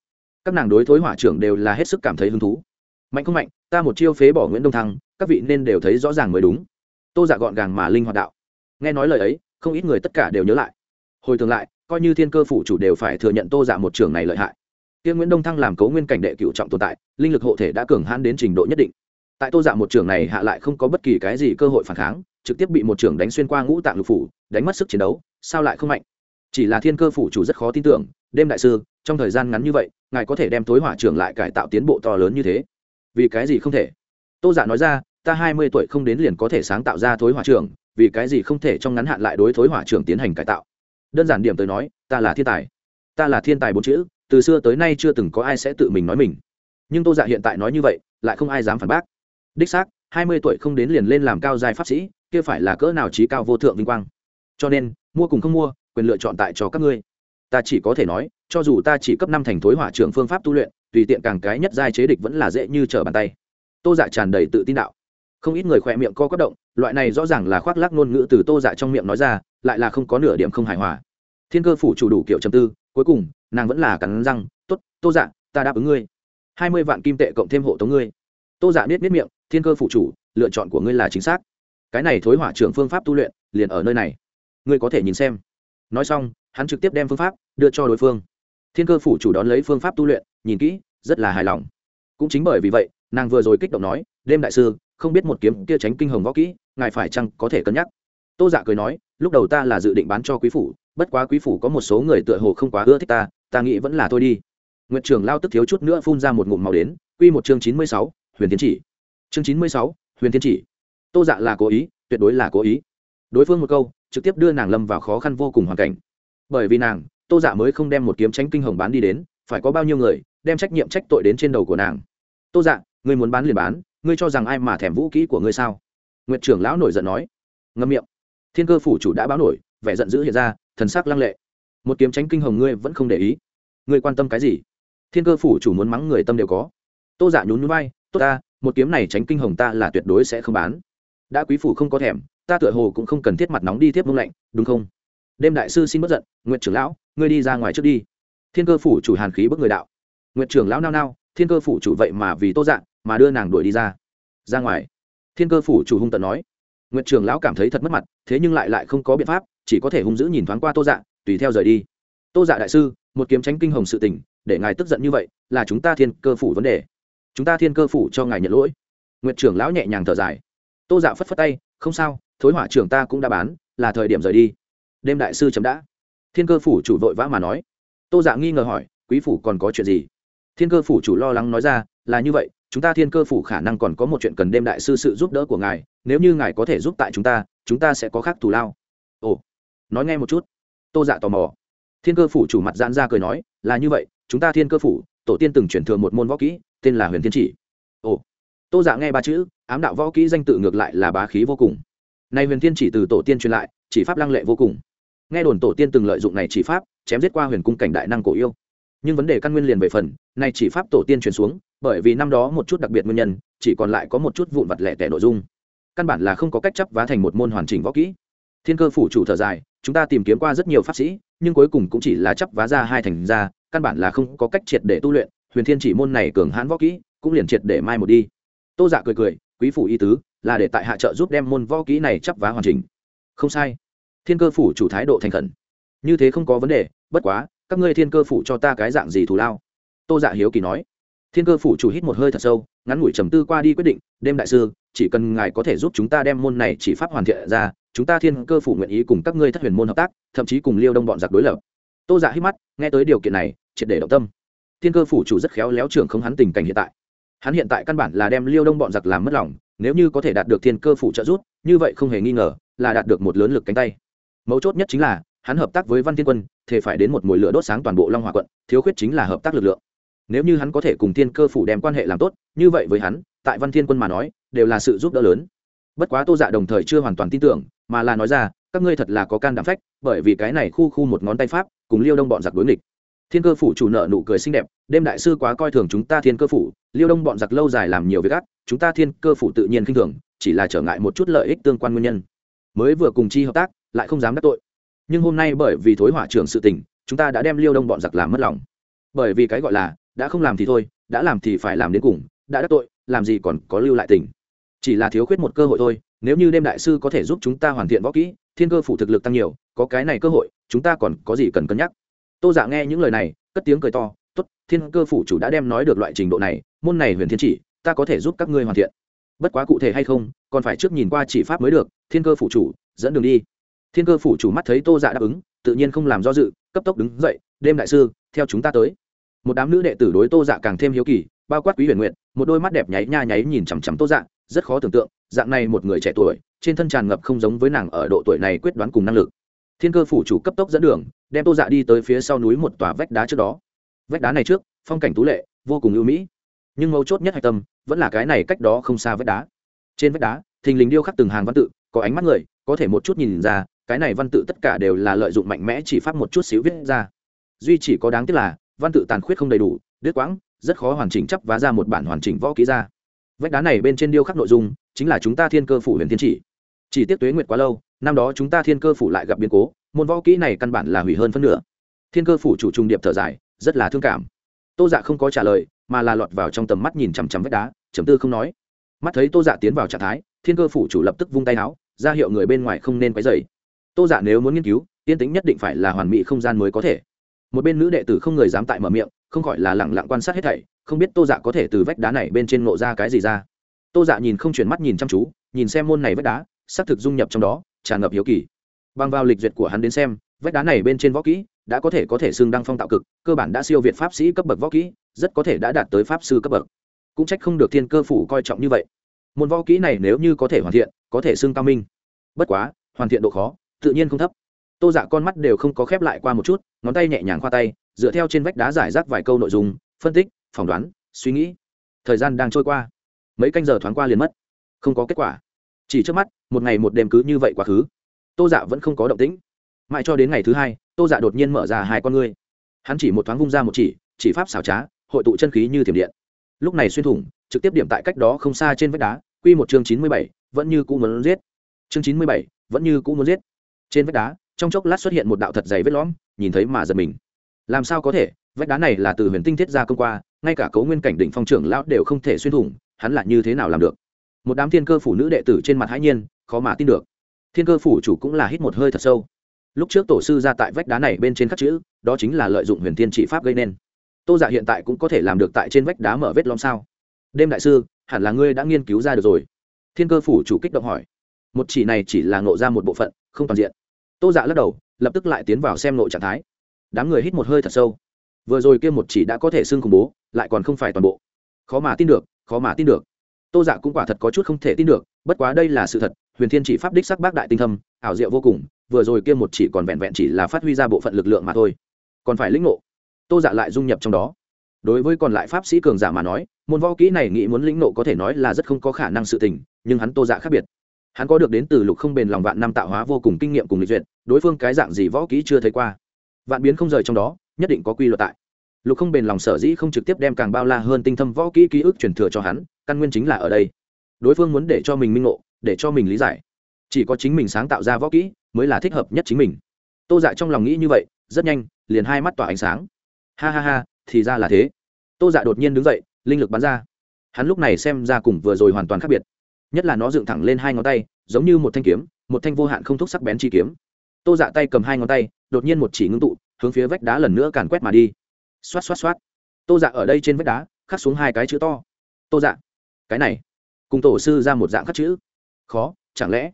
Các nàng đối thối hỏa trưởng đều là hết sức cảm thấy hứng thú. Mạnh không mạnh, ta một chiêu phế bỏ nguyễn đông thăng, các vị nên đều thấy rõ ràng mới đúng. Tô giả gọn gàng mà linh hoạt đạo. Nghe nói lời ấy không ít người tất cả đều nhớ lại. Hồi tương lại, coi như thiên cơ phủ chủ đều phải thừa nhận tô giả một trường này lợi hại. Tiên nguyễn đông thăng làm cấu nguyên cảnh đệ cựu trọng tồn tại, linh lực hộ thể đã cường hãn đến trình độ nhất định. Tại tô dạ một trường này hạ lại không có bất kỳ cái gì cơ hội phản kháng, trực tiếp bị một trường đánh xuyên qua ngũ tạng lục phủ, đánh mất sức chiến đấu, sao lại không mạnh? Chỉ là thiên cơ phủ chủ rất khó tin tưởng, đêm đại sư, trong thời gian ngắn như vậy, ngài có thể đem thối hỏa trưởng lại cải tạo tiến bộ to lớn như thế. Vì cái gì không thể? Tô giả nói ra, ta hai mươi tuổi không đến liền có thể sáng tạo ra thối hỏa trưởng vì cái gì không thể trong ngắn hạn lại đối thối hỏa trưởng tiến hành cải tạo? Đơn giản điểm tới nói, ta là thiên tài. Ta là thiên tài bốn chữ, từ xưa tới nay chưa từng có ai sẽ tự mình nói mình. Nhưng tô dạ hiện tại nói như vậy, lại không ai dám phản bác. Đích xác, hai mươi tuổi không đến liền lên làm cao giai pháp sĩ, kia phải là cỡ nào trí cao vô thượng vinh quang. Cho nên, mua cùng không mua, quyền lựa chọn tại cho các ngươi. Ta chỉ có thể nói, cho dù ta chỉ cấp năm thành thối hỏa trưởng phương pháp tu luyện, tùy tiện càng cái nhất giai chế địch vẫn là dễ như trở bàn tay. Tô dạ tràn đầy tự tin đạo không ít người khỏe miệng co quất động, loại này rõ ràng là khoác lác ngôn ngữ từ tô dạ trong miệng nói ra, lại là không có nửa điểm không hài hòa. Thiên cơ phủ chủ đủ kiểu trầm tư, cuối cùng, nàng vẫn là cắn răng t ố t tô dạ ta đáp ứng ngươi. Hai mươi vạn kim tệ cộng thêm hộ tống ngươi. Tô dạ biết biết miệng, thiên cơ phủ chủ, lựa chọn của ngươi là chính xác. Cái này thối hỏa trưởng phương pháp tu luyện, liền ở nơi này. Ngươi có thể nhìn xem. Nói xong, hắn trực tiếp đem phương pháp đưa cho đối phương. Thiên cơ phủ chủ đón lấy phương pháp tu luyện, nhìn kỹ, rất là hài lòng. Cũng chính bởi vì vậy, nàng vừa rồi kích động nói, đêm đại sư không biết một kiếm kia tránh kinh hồng võ kỹ, ngài phải chăng có thể cân nhắc? Tô dạ cười nói, lúc đầu ta là dự định bán cho quý phủ, bất quá quý phủ có một số người tựa hồ không quá ưa thích ta ta nghĩ vẫn là thôi đi. Nguyện trưởng lao tức thiếu chút nữa phun ra một ngụm màu đến q một chương chín mươi sáu, huyền tiến chỉ. Chương chín mươi sáu, huyền tiến chỉ. Tô dạ là cố ý, tuyệt đối là cố ý. Đối phương một câu, trực tiếp đưa nàng lâm vào khó khăn vô cùng hoàn cảnh. Bởi vì nàng, tô dạ mới không đem một kiếm tránh kinh hồng bán đi đến, phải có bao nhiêu người, đem trách nhiệm trách tội đến trên đầu của nàng. Tô dạ ngươi muốn bán liền bán ngươi cho rằng ai mà thèm vũ kỹ của ngươi sao? Nguyệt trưởng lão nổi giận nói. Ngâm miệng. Thiên cơ phủ chủ đã báo nổi, vẻ giận dữ hiện ra, thần sắc lăng lệ. Một kiếm tránh kinh hồng ngươi vẫn không để ý. Ngươi quan tâm cái gì? Thiên cơ phủ chủ muốn mắng người tâm đều có. Tô giả nhún nhún vai, tốt ta, một kiếm này tránh kinh hồng ta là tuyệt đối sẽ không bán. Đã quý phủ không có thèm, ta tựa hồ cũng không cần thiết mặt nóng đi tiếp mông lạnh, đúng không? Đêm đại sư xin bất giận nguyện trưởng lão, ngươi đi ra ngoài trước đi. Thiên cơ phủ chủ hàn khí bức người đạo. Nguyện trưởng lão nao nao, thiên cơ phủ chủ vậy mà vì tô dạng mà đưa nàng đuổi đi ra. Ra ngoài. Thiên cơ phủ chủ hung tận nói. Nguyện Trường lão cảm thấy thật mất mặt, thế nhưng lại lại không có biện pháp, chỉ có thể hung dữ nhìn thoáng qua tô dạ tùy theo rời đi. Tô dạ đại sư, một kiếm tránh kinh hồng sự tình, để ngài tức giận như vậy, là chúng ta thiên cơ phủ vấn đề. Chúng ta thiên cơ phủ cho ngài nhận lỗi. Nguyện trưởng lão nhẹ nhàng thở dài. Tô dạ phất phất tay, không sao, thối hỏa trưởng ta cũng đã bán, là thời điểm rời đi. Đêm đại sư chấm đã. Thiên cơ phủ chủ vội vã mà nói. Tô dạ nghi ngờ hỏi, quý phủ còn có chuyện gì? Thiên cơ phủ chủ lo lắng nói ra, là như vậy chúng ta thiên cơ phủ khả năng còn có một chuyện cần đêm đại sư sự giúp đỡ của ngài, nếu như ngài có thể giúp tại chúng ta chúng ta sẽ có khác thù lao. Ồ, nói nghe một chút. Tô dạ tò mò. Thiên cơ phủ chủ mặt giãn ra cười nói, là như vậy, chúng ta thiên cơ phủ, tổ tiên từng chuyển thừa một môn võ kỹ, tên là huyền thiên chỉ. Ồ, tô dạ nghe ba chữ, ám đạo võ kỹ danh tự ngược lại là bá khí vô cùng. Nay huyền thiên chỉ từ tổ tiên truyền lại, chỉ pháp lăng lệ vô cùng. Nghe đồn tổ tiên từng lợi dụng này chỉ pháp, chém giết qua huyền cung cảnh đại năng cổ yêu nhưng vấn đề căn nguyên liền về phần này chỉ pháp tổ tiên truyền xuống, bởi vì năm đó một chút đặc biệt nguyên nhân, chỉ còn lại có một chút vụn vặt lẻ tẻ nội dung. Căn bản là không có cách chấp vá thành một môn hoàn chỉnh võ kỹ. Thiên cơ phủ chủ thở dài, chúng ta tìm kiếm qua rất nhiều pháp sĩ, nhưng cuối cùng cũng chỉ là chấp vá ra hai thành ra, căn bản là không có cách triệt để tu luyện, huyền thiên chỉ môn này cường hãn võ kỹ, cũng liền triệt để mai một đi. Tô dạ cười cười, quý phủ y tứ, là để tại hạ trợ giúp đem môn võ kỹ này chấp vá hoàn chỉnh. Không sai. Thiên cơ phủ chủ thái độ thành khẩn. Như thế không có vấn đề, bất quá các ngươi thiên cơ phủ cho ta cái dạng gì thù lao? Tô dạ hiếu kỳ nói. Thiên cơ phủ chủ hít một hơi thật sâu, ngắn ngủi trầm tư qua đi quyết định, đêm đại sư, chỉ cần ngài có thể giúp chúng ta đem môn này chỉ pháp hoàn thiện ra, chúng ta thiên cơ phủ nguyện ý cùng các ngươi thất huyền môn hợp tác, thậm chí cùng liêu đông bọn giặc đối lập. Tô dạ hít mắt, nghe tới điều kiện này, triệt để động tâm. Thiên cơ phủ chủ rất khéo léo trưởng không hắn tình cảnh hiện tại. Hắn hiện tại căn bản là đem liêu đông bọn giặc làm mất lòng, nếu như có thể đạt được thiên cơ phủ trợ giúp, như vậy không hề nghi ngờ là đạt được một lớn lực cánh tay. Mấu chốt nhất chính là, hắn hợp tác với văn thiên quân thể phải đến một mùi lửa đốt sáng toàn bộ long hòa quận, thiếu khuyết chính là hợp tác lực lượng. Nếu như hắn có thể cùng thiên cơ phủ đem quan hệ làm tốt, như vậy với hắn, tại văn thiên quân mà nói, đều là sự giúp đỡ lớn. Bất quá tô dạ đồng thời chưa hoàn toàn tin tưởng, mà là nói ra, các ngươi thật là có can đảm phách, bởi vì cái này khu khu một ngón tay pháp, cùng liêu đông bọn giặc đối nghịch. Thiên cơ phủ chủ nợ nụ cười xinh đẹp, đêm đại sư quá coi thường chúng ta thiên cơ phủ, liêu đông bọn giặc lâu dài làm nhiều việc ác, chúng ta thiên cơ phủ tự nhiên khinh thường, chỉ là trở ngại một chút lợi ích tương quan nguyên nhân. Mới vừa cùng chi hợp tác, lại không dám đắc tội nhưng hôm nay bởi vì thối hỏa trưởng sự tình, chúng ta đã đem liêu đông bọn giặc làm mất lòng. Bởi vì cái gọi là, đã không làm thì thôi, đã làm thì phải làm đến cùng, đã đắc tội, làm gì còn có lưu lại tình. Chỉ là thiếu khuyết một cơ hội thôi, nếu như đêm đại sư có thể giúp chúng ta hoàn thiện võ kỹ, thiên cơ phủ thực lực tăng nhiều, có cái này cơ hội, chúng ta còn có gì cần cân nhắc. Tô giả nghe những lời này, cất tiếng cười to t ố t thiên cơ phủ chủ đã đem nói được loại trình độ này, môn này huyền thiên chỉ, ta có thể giúp các ngươi hoàn thiện. Bất quá cụ thể hay không, còn phải trước nhìn qua chỉ pháp mới được, thiên cơ phủ chủ, dẫn đường đi thiên cơ phủ chủ mắt thấy tô dạ đáp ứng, tự nhiên không làm do dự, cấp tốc đứng dậy, đêm đại sư, theo chúng ta tới. Một đám nữ đệ tử đối tô dạ càng thêm hiếu kỳ, bao quát quý huyền nguyện một đôi mắt đẹp nháy nha nháy nhìn chằm chằm tô dạ rất khó tưởng tượng, dạng này một người trẻ tuổi, trên thân tràn ngập không giống với nàng ở độ tuổi này quyết đoán cùng năng lực. Thiên cơ phủ chủ cấp tốc dẫn đường, đem tô dạ đi tới phía sau núi một tòa vách đá trước đó. Vách đá này trước, phong cảnh tú lệ, vô cùng ưu mỹ. Nhưng mấu chốt nhất hạch tâm, vẫn là cái này cách đó không xa vách đá. Trên vách đá, thình lình điêu khắc từng hàng văn tự, có ánh mắt người, có thể một chút nhìn ra cái này văn tự tất cả đều là lợi dụng mạnh mẽ chỉ pháp một chút xíu viết ra. Duy chỉ có đáng tiếc là, văn tự tàn khuyết không đầy đủ, đứt quãng, rất khó hoàn chỉnh chấp vá ra một bản hoàn chỉnh võ ký ra. Vách đá này bên trên điêu khắc nội dung, chính là chúng ta thiên cơ phủ huyền thiên chỉ. Chỉ tiếc tuế nguyệt quá lâu, năm đó chúng ta thiên cơ phủ lại gặp biến cố, môn võ kỹ này căn bản là hủy hơn phân nửa. Thiên cơ phủ chủ trung điệp thở dài, rất là thương cảm. Tô dạ không có trả lời, mà là lọt vào trong tầm mắt nhìn chằm chằm vách đá chấm tư không nói. Mắt thấy tô dạ tiến vào trạng thái, thiên cơ phủ chủ lập tức vung tay áo, ra hiệu người bên ngoài không nên quấy dày tô dạ nếu muốn nghiên cứu, tiên tính nhất định phải là hoàn mỹ không gian mới có thể. Một bên nữ đệ tử không người dám tại mở miệng, không khỏi là lẳng lặng quan sát hết thảy, không biết tô dạ có thể từ vách đá này bên trên nộ ra cái gì ra. Tô dạ nhìn không chuyển mắt nhìn chăm chú, nhìn xem môn này vách đá xác thực dung nhập trong đó, tràn ngập hiếu kỳ. Bằng vào lịch duyệt của hắn đến xem, vách đá này bên trên võ kỹ đã có thể có thể xưng đăng phong tạo cực, cơ bản đã siêu việt pháp sĩ cấp bậc võ kỹ, rất có thể đã đạt tới pháp sư cấp bậc. Cũng trách không được thiên cơ phủ coi trọng như vậy. Môn võ kỹ này nếu như có thể hoàn thiện, có thể xưng cao minh. Bất quá, hoàn thiện độ khó tự nhiên không thấp. Tô dạ con mắt đều không có khép lại qua một chút, ngón tay nhẹ nhàng khoa tay, dựa theo trên vách đá giải rác vài câu nội dung, phân tích, phỏng đoán, suy nghĩ. Thời gian đang trôi qua. Mấy canh giờ thoáng qua liền mất. Không có kết quả. Chỉ trước mắt, một ngày một đêm cứ như vậy quá khứ. Tô dạ vẫn không có động tĩnh. Mãi cho đến ngày thứ hai, tô dạ đột nhiên mở ra hai con ngươi. Hắn chỉ một thoáng vung ra một chỉ chỉ pháp xảo trá, hội tụ chân khí như thiểm điện. Lúc này xuyên thủng, trực tiếp điểm tại cách đó không xa trên vách đá q một chương chín mươi bảy, vẫn như cũ muốn giết. Chương chín mươi bảy, vẫn như cũ muốn giết trên vách đá, trong chốc lát xuất hiện một đạo thật dày vết lõm, nhìn thấy mà giật mình. Làm sao có thể? Vách đá này là từ huyền tinh thiết ra công qua, ngay cả cấu nguyên cảnh đỉnh phong trưởng lão đều không thể xuyên thủng, hắn là như thế nào làm được? Một đám thiên cơ phủ nữ đệ tử trên mặt hãi nhiên, khó mà tin được. Thiên cơ phủ chủ cũng là hít một hơi thật sâu. Lúc trước tổ sư ra tại vách đá này bên trên khắc chữ, đó chính là lợi dụng huyền thiên trị pháp gây nên. Tô giả dạ hiện tại cũng có thể làm được tại trên vách đá mở vết lõm sao? Đêm đại sư, hẳn là ngươi đã nghiên cứu ra được rồi. Thiên cơ phủ chủ kích động hỏi. Một chỉ này chỉ là ngộ ra một bộ phận không toàn diện. Tô dạ lắc đầu, lập tức lại tiến vào xem nội trạng thái. Đám người hít một hơi thật sâu. Vừa rồi kia một chỉ đã có thể xưng khủng bố, lại còn không phải toàn bộ. Khó mà tin được, khó mà tin được. Tô dạ cũng quả thật có chút không thể tin được, bất quá đây là sự thật, huyền thiên chỉ pháp đích sắc bác đại tinh thâm, ảo diệu vô cùng, vừa rồi kia một chỉ còn vẹn vẹn chỉ là phát huy ra bộ phận lực lượng mà thôi. Còn phải lĩnh ngộ. Tô dạ lại dung nhập trong đó. Đối với còn lại pháp sĩ cường giả mà nói, môn võ kỹ này nghĩ muốn lĩnh nộ có thể nói là rất không có khả năng sự tình, nhưng hắn tô dạ khác biệt hắn có được đến từ lục không bền lòng vạn năm tạo hóa vô cùng kinh nghiệm cùng lịch duyệt, đối phương cái dạng gì võ kỹ chưa thấy qua. Vạn biến không rời trong đó, nhất định có quy luật tại. Lục không bền lòng sở dĩ không trực tiếp đem càng bao la hơn tinh thâm võ kỹ ký ức truyền thừa cho hắn, căn nguyên chính là ở đây. Đối phương muốn để cho mình minh ngộ, để cho mình lý giải. Chỉ có chính mình sáng tạo ra võ kỹ mới là thích hợp nhất chính mình. Tô dạ trong lòng nghĩ như vậy, rất nhanh, liền hai mắt tỏa ánh sáng. Ha ha ha, thì ra là thế. Tô dạ đột nhiên đứng dậy, linh lực bắn ra. Hắn lúc này xem ra cùng vừa rồi hoàn toàn khác biệt nhất là nó dựng thẳng lên hai ngón tay, giống như một thanh kiếm, một thanh vô hạn không thúc sắc bén chi kiếm. Tô dạ tay cầm hai ngón tay, đột nhiên một chỉ ngưng tụ, hướng phía vách đá lần nữa càn quét mà đi. Xoát xoát xoát. Tô dạ ở đây trên vách đá, khắc xuống hai cái chữ to. Tô dạ cái này, cùng tổ sư ra một dạng khắc chữ. Khó, chẳng lẽ?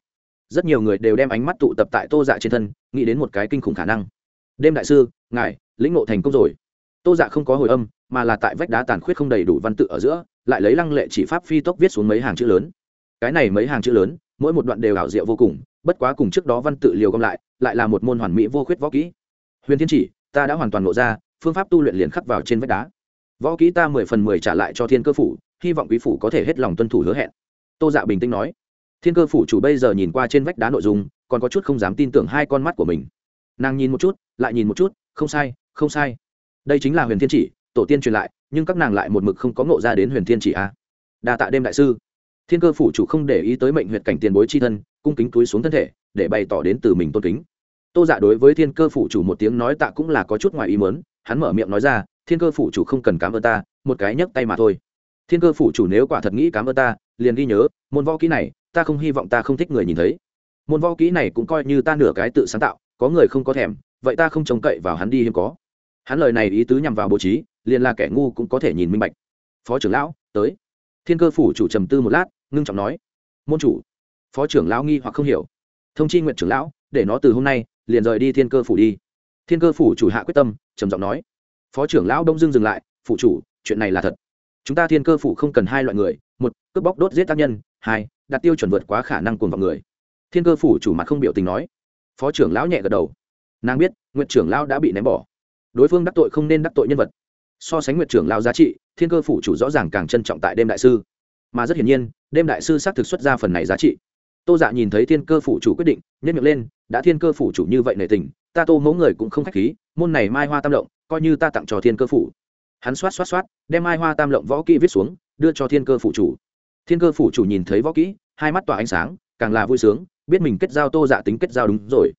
Rất nhiều người đều đem ánh mắt tụ tập tại tô dạ trên thân, nghĩ đến một cái kinh khủng khả năng. Đêm đại sư, ngài, lĩnh ngộ thành công rồi. Tô dạ không có hồi âm, mà là tại vách đá tàn khuyết không đầy đủ văn tự ở giữa, lại lấy lăng lệ chỉ pháp phi tốc viết xuống mấy hàng chữ lớn cái này mấy hàng chữ lớn, mỗi một đoạn đều ảo diệu vô cùng, bất quá cùng trước đó văn tự liều gom lại lại là một môn hoàn mỹ vô khuyết võ kỹ. Huyền thiên chỉ, ta đã hoàn toàn lộ ra, phương pháp tu luyện liền khắc vào trên vách đá. Võ kỹ ta mười phần mười trả lại cho thiên cơ phủ, hy vọng quý phủ có thể hết lòng tuân thủ hứa hẹn. Tô dạ bình tĩnh nói. Thiên cơ phủ chủ bây giờ nhìn qua trên vách đá nội dung, còn có chút không dám tin tưởng hai con mắt của mình. Nàng nhìn một chút, lại nhìn một chút, không sai không sai. Đây chính là huyền thiên chỉ, tổ tiên truyền lại, nhưng các nàng lại một mực không có ngộ ra đến huyền thiên chỉ a à. đa tạ đêm đại sư thiên cơ phủ chủ không để ý tới mệnh huyệt cảnh tiền bối c h i thân, cung kính túi xuống thân thể, để bày tỏ đến từ mình tôn kính. Tô dạ đối với thiên cơ phủ chủ một tiếng nói tạ cũng là có chút ngoài ý mớn hắn mở miệng nói ra, thiên cơ phủ chủ không cần cám ơn ta, một cái nhấc tay mà thôi. Thiên cơ phủ chủ nếu quả thật nghĩ cám ơn ta, liền ghi nhớ, môn võ kỹ này, ta không hy vọng ta không thích người nhìn thấy. Môn võ kỹ này cũng coi như ta nửa cái tự sáng tạo, có người không có thèm, vậy ta không trông cậy vào hắn đi hiếm có. Hắn lời này ý tứ nhằm vào bố trí, liền là kẻ ngu cũng có thể nhìn minh bạch. Phó trưởng lão, tới thiên cơ phủ chủ trầm tư một lát, ngưng trọng nói, môn chủ, phó trưởng lão nghi hoặc không hiểu. Thông chi nguyện trưởng lão, để nó từ hôm nay, liền rời đi thiên cơ phủ đi. Thiên cơ phủ chủ hạ quyết tâm, trầm giọng nói, phó trưởng lão đông dương dừng lại phụ chủ, chuyện này là thật. Chúng ta thiên cơ phủ không cần hai loại người, một, cướp bóc đốt giết tác nhân, hai, đặt tiêu chuẩn vượt quá khả năng cuồng vào người. Thiên cơ phủ chủ mặt không biểu tình nói. Phó trưởng lão nhẹ gật đầu. Nàng biết, nguyện trưởng lão đã bị ném bỏ. Đối phương đắc tội không nên đắc tội nhân vật so sánh nguyệt trưởng lao giá trị, thiên cơ phủ chủ rõ ràng càng trân trọng tại đêm đại sư. Mà rất hiển nhiên, đêm đại sư xác thực xuất ra phần này giá trị. Tô dạ nhìn thấy thiên cơ phủ chủ quyết định nhất miệng lên, đã thiên cơ phủ chủ như vậy nể tình, ta tô mẫu người cũng không k h á c h khí, môn này mai hoa tam lộng, coi như ta tặng cho thiên cơ phủ. Hắn xoát xoát xoát, đem mai hoa tam lộng võ kỹ viết xuống, đưa cho thiên cơ phủ chủ. Thiên cơ phủ chủ nhìn thấy võ kỹ, hai mắt tỏa ánh sáng, càng là vui sướng, biết mình kết giao tô dạ tính kết giao đúng rồi.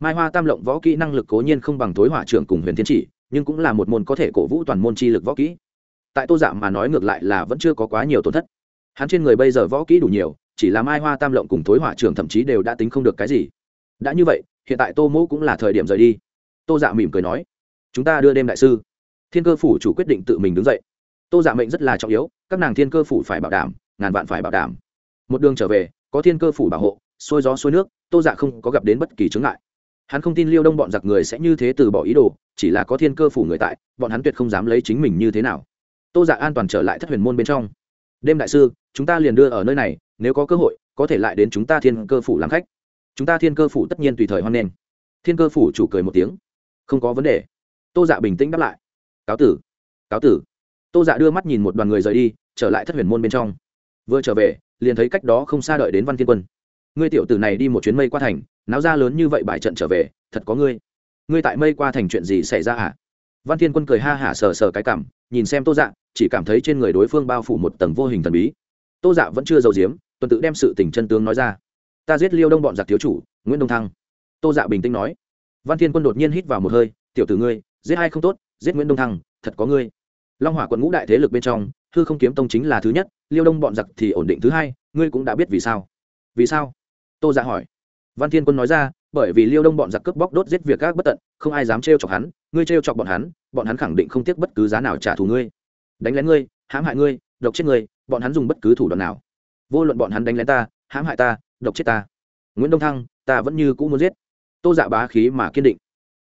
Mai hoa tam lộng võ kỹ năng lực cố nhiên không bằng tối hỏa trưởng cùng huyền thiên chỉ nhưng cũng là một môn có thể cổ vũ toàn môn chi lực võ kỹ. Tại tô dạ mà nói ngược lại là vẫn chưa có quá nhiều tổn thất. Hắn trên người bây giờ võ kỹ đủ nhiều, chỉ là mai hoa tam lộng cùng thối hỏa trưởng thậm chí đều đã tính không được cái gì. Đã như vậy, hiện tại tô mỗ cũng là thời điểm rời đi. Tô dạ mỉm cười nói, chúng ta đưa đêm đại sư. Thiên cơ phủ chủ quyết định tự mình đứng dậy. Tô dạ mệnh rất là trọng yếu, các nàng thiên cơ phủ phải bảo đảm, ngàn vạn phải bảo đảm. Một đường trở về, có thiên cơ phủ bảo hộ xôi gió xuôi nước, tô dạ không có gặp đến bất kỳ chướng ngại hắn không tin liêu đông bọn giặc người sẽ như thế từ bỏ ý đồ, chỉ là có thiên cơ phủ người tại, bọn hắn tuyệt không dám lấy chính mình như thế nào. Tô dạ an toàn trở lại thất huyền môn bên trong. Đêm đại sư, chúng ta liền đưa ở nơi này, nếu có cơ hội, có thể lại đến chúng ta thiên cơ phủ làm khách. Chúng ta thiên cơ phủ tất nhiên tùy thời hoan nghênh. Thiên cơ phủ chủ cười một tiếng. Không có vấn đề. Tô dạ bình tĩnh đáp lại. Cáo tử. Cáo tử. Tô dạ đưa mắt nhìn một đoàn người rời đi, trở lại thất huyền môn bên trong. Vừa trở về, liền thấy cách đó không xa đợi đến văn thiên quân ngươi tiểu tử này đi một chuyến mây qua thành, náo ra lớn như vậy bài trận trở về, thật có ngươi. Ngươi tại mây qua thành chuyện gì xảy ra hả? Văn thiên quân cười ha hả sờ sờ cái cảm, nhìn xem tô dạ chỉ cảm thấy trên người đối phương bao phủ một tầng vô hình thần bí. Tô dạ vẫn chưa giấu diếm tuần tự đem sự tình chân tướng nói ra. Ta giết liêu đông bọn giặc thiếu chủ, nguyễn đông thăng. Tô dạ bình tĩnh nói. Văn thiên quân đột nhiên hít vào một hơi, tiểu tử ngươi, giết ai không tốt, giết nguyễn đông thăng, thật có ngươi. Long hỏa quận ngũ đại thế lực bên trong, hư không kiếm tông chính là thứ nhất, liêu đông bọn giặc thì ổn định thứ hai, ngươi cũng đã biết vì sao. Vì sao? Tô dạ hỏi. Văn thiên quân nói ra, bởi vì liêu đông bọn giặc cướp bóc đốt giết việc các bất tận, không ai dám trêu chọc hắn, ngươi trêu chọc bọn hắn bọn hắn khẳng định không tiếc bất cứ giá nào trả thù ngươi. Đánh lén ngươi, hãm hại ngươi, độc chết ngươi, bọn hắn dùng bất cứ thủ đoạn nào. Vô luận bọn hắn đánh lén ta, hãm hại ta, độc chết ta. Nguyễn đông thăng, ta vẫn như cũ muốn giết. Tô dạ bá khí mà kiên định.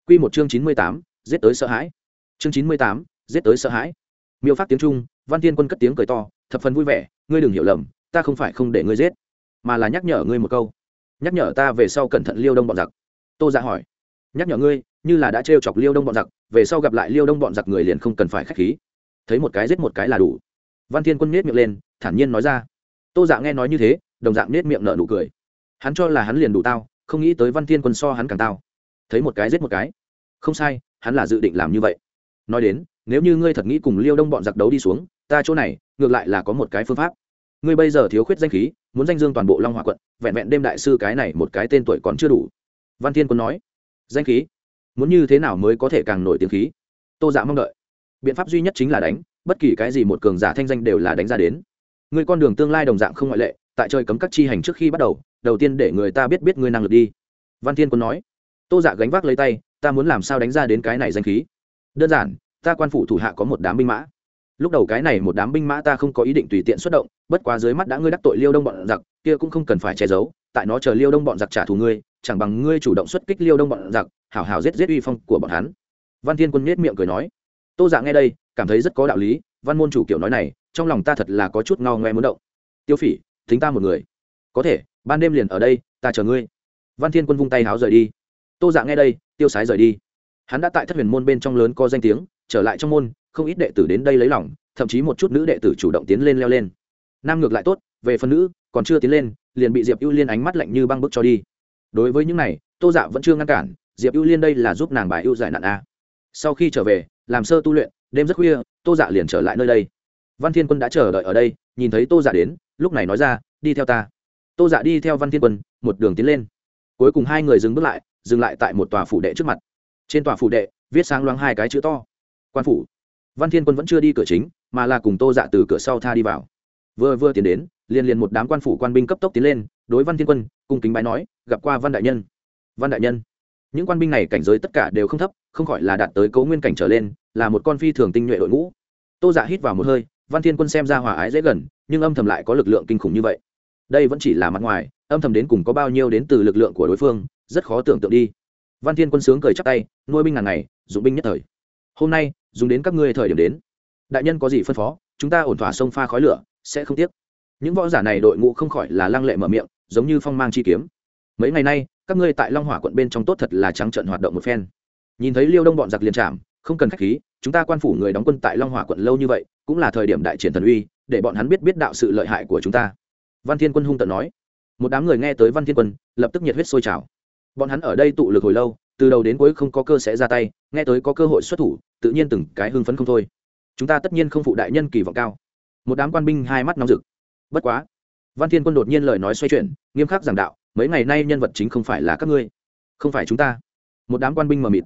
Q một chương chín mươi tám, giết tới sợ hãi. Chương chín mươi tám, giết tới sợ hãi. Miêu phát tiếng trung, văn tiên quân cất tiếng cười to, thập phần vui vẻ, ngươi đừng hiểu lầm, ta không phải không để ngươi giết, mà là nhắc nhở ngươi một câu nhắc nhở ta về sau cẩn thận liêu đông bọn giặc. Tô dạ hỏi. Nhắc nhở ngươi, như là đã trêu chọc liêu đông bọn giặc, về sau gặp lại liêu đông bọn giặc người liền không cần phải k h á c h khí. Thấy một cái giết một cái là đủ. Văn thiên quân nết miệng lên, thản nhiên nói ra. Tô dạ nghe nói như thế, đồng dạng nết miệng nở nụ cười. Hắn cho là hắn liền đủ tao, không nghĩ tới văn thiên quân so hắn càng tao. Thấy một cái giết một cái. Không sai, hắn là dự định làm như vậy. Nói đến, nếu như ngươi thật nghĩ cùng liêu đông bọn giặc đấu đi xuống, ta chỗ này, ngược lại là có một cái phương pháp. Ngươi bây giờ thiếu khuyết danh khí muốn danh dương toàn bộ long hòa quận, vẹn vẹn đêm đại sư cái này một cái tên tuổi còn chưa đủ. Văn thiên quân nói, danh khí? Muốn như thế nào mới có thể càng nổi tiếng khí? Tô dạ mong đợi. Biện pháp duy nhất chính là đánh, bất kỳ cái gì một cường giả thanh danh đều là đánh ra đến. Người con đường tương lai đồng dạng không ngoại lệ, tại chơi cấm các chi hành trước khi bắt đầu đầu tiên để người ta biết biết ngươi năng lực đi. Văn thiên quân nói. Tô dạ gánh vác lấy tay, ta muốn làm sao đánh ra đến cái này danh khí? Đơn giản, ta quan phủ thủ hạ có một đám binh mã. Lúc đầu cái này một đám binh mã ta không có ý định tùy tiện xuất động bất quá dưới mắt đã ngươi đắc tội liêu đông bọn giặc, kia cũng không cần phải che giấu, tại nó chờ liêu đông bọn giặc trả thù ngươi, chẳng bằng ngươi chủ động xuất kích liêu đông bọn giặc, hảo hảo giết giết uy phong của bọn hắn. Văn thiên quân nhếch miệng cười nói. Tô dạ nghe đây, cảm thấy rất có đạo lý, văn môn chủ kiểu nói này, trong lòng ta thật là có chút ngao ngoe muốn động. Tiêu phỉ, thính ta một người. Có thể, ban đêm liền ở đây, ta chờ ngươi. Văn thiên quân vung tay háo rời đi. Tô dạ nghe đây, tiêu sái rời đi. Hắn đã tại thất huyền môn bên trong lớn có danh tiếng, trở lại trong môn, không ít đệ tử đến đây lấy lòng, thậm chí một chút nữ đệ tử chủ động tiến lên leo lên nam ngược lại tốt, về phần nữ, còn chưa tiến lên, liền bị diệp ưu liên ánh mắt lạnh như băng bức cho đi. Đối với những này, tô dạ vẫn chưa ngăn cản, diệp ưu liên đây là giúp nàng bài ưu giải nạn a. Sau khi trở về, làm sơ tu luyện, đêm rất khuya, tô dạ liền trở lại nơi đây. Văn thiên quân đã chờ đợi ở đây, nhìn thấy tô dạ đến, lúc này nói ra, đi theo ta. Tô dạ đi theo văn thiên quân, một đường tiến lên. Cuối cùng hai người dừng bước lại, dừng lại tại một tòa phủ đệ trước mặt. Trên tòa phủ đệ, viết sáng loáng hai cái chữ to. Quan phủ. Văn thiên quân vẫn chưa đi cửa chính, mà là cùng tô dạ từ cửa sau tha đi vào vừa vừa tiến đến, liền liền một đám quan phủ quan binh cấp tốc tiến lên, đối văn thiên quân, cung kính bái nói, gặp qua văn đại nhân. Văn đại nhân. Những quan binh này cảnh giới tất cả đều không thấp, không khỏi là đạt tới cấu nguyên cảnh trở lên, là một con phi thường tinh nhuệ đội ngũ. Tô dạ hít vào một hơi, văn thiên quân xem ra hòa ái dễ gần, nhưng âm thầm lại có lực lượng kinh khủng như vậy. Đây vẫn chỉ là mặt ngoài, âm thầm đến cùng có bao nhiêu đến từ lực lượng của đối phương, rất khó tưởng tượng đi. Văn thiên quân sướng cười chắc tay, nuôi binh ngàn ngày, dụng binh nhất thời. Hôm nay, dùng đến các ngươi thời điểm đến đại nhân có gì phân phó, chúng ta ổn thỏa sông pha khói lửa, sẽ không tiếc. Những võ giả này đội ngũ không khỏi là lăng lệ mở miệng, giống như phong mang chi kiếm. Mấy ngày nay, các ngươi tại long hỏa quận bên trong tốt thật là trắng trận hoạt động một phen. Nhìn thấy liêu đông bọn giặc liền chạm, không cần khách khí, chúng ta quan phủ người đóng quân tại long hỏa quận lâu như vậy, cũng là thời điểm đại triển thần uy, để bọn hắn biết biết đạo sự lợi hại của chúng ta. Văn thiên quân hung tận nói. Một đám người nghe tới văn thiên quân, lập tức nhiệt huyết sôi trào. Bọn hắn ở đây tụ lực hồi lâu, từ đầu đến cuối không có cơ sẽ ra tay, nghe tới có cơ hội xuất thủ, tự nhiên từng cái hưng phấn không thôi chúng ta tất nhiên không phụ đại nhân kỳ vọng cao. Một đám quan binh hai mắt nóng rực. Bất quá, văn thiên quân đột nhiên lời nói xoay chuyển, nghiêm khắc giảng đạo, mấy ngày nay nhân vật chính không phải là các ngươi, không phải chúng ta. Một đám quan binh mờ mịt.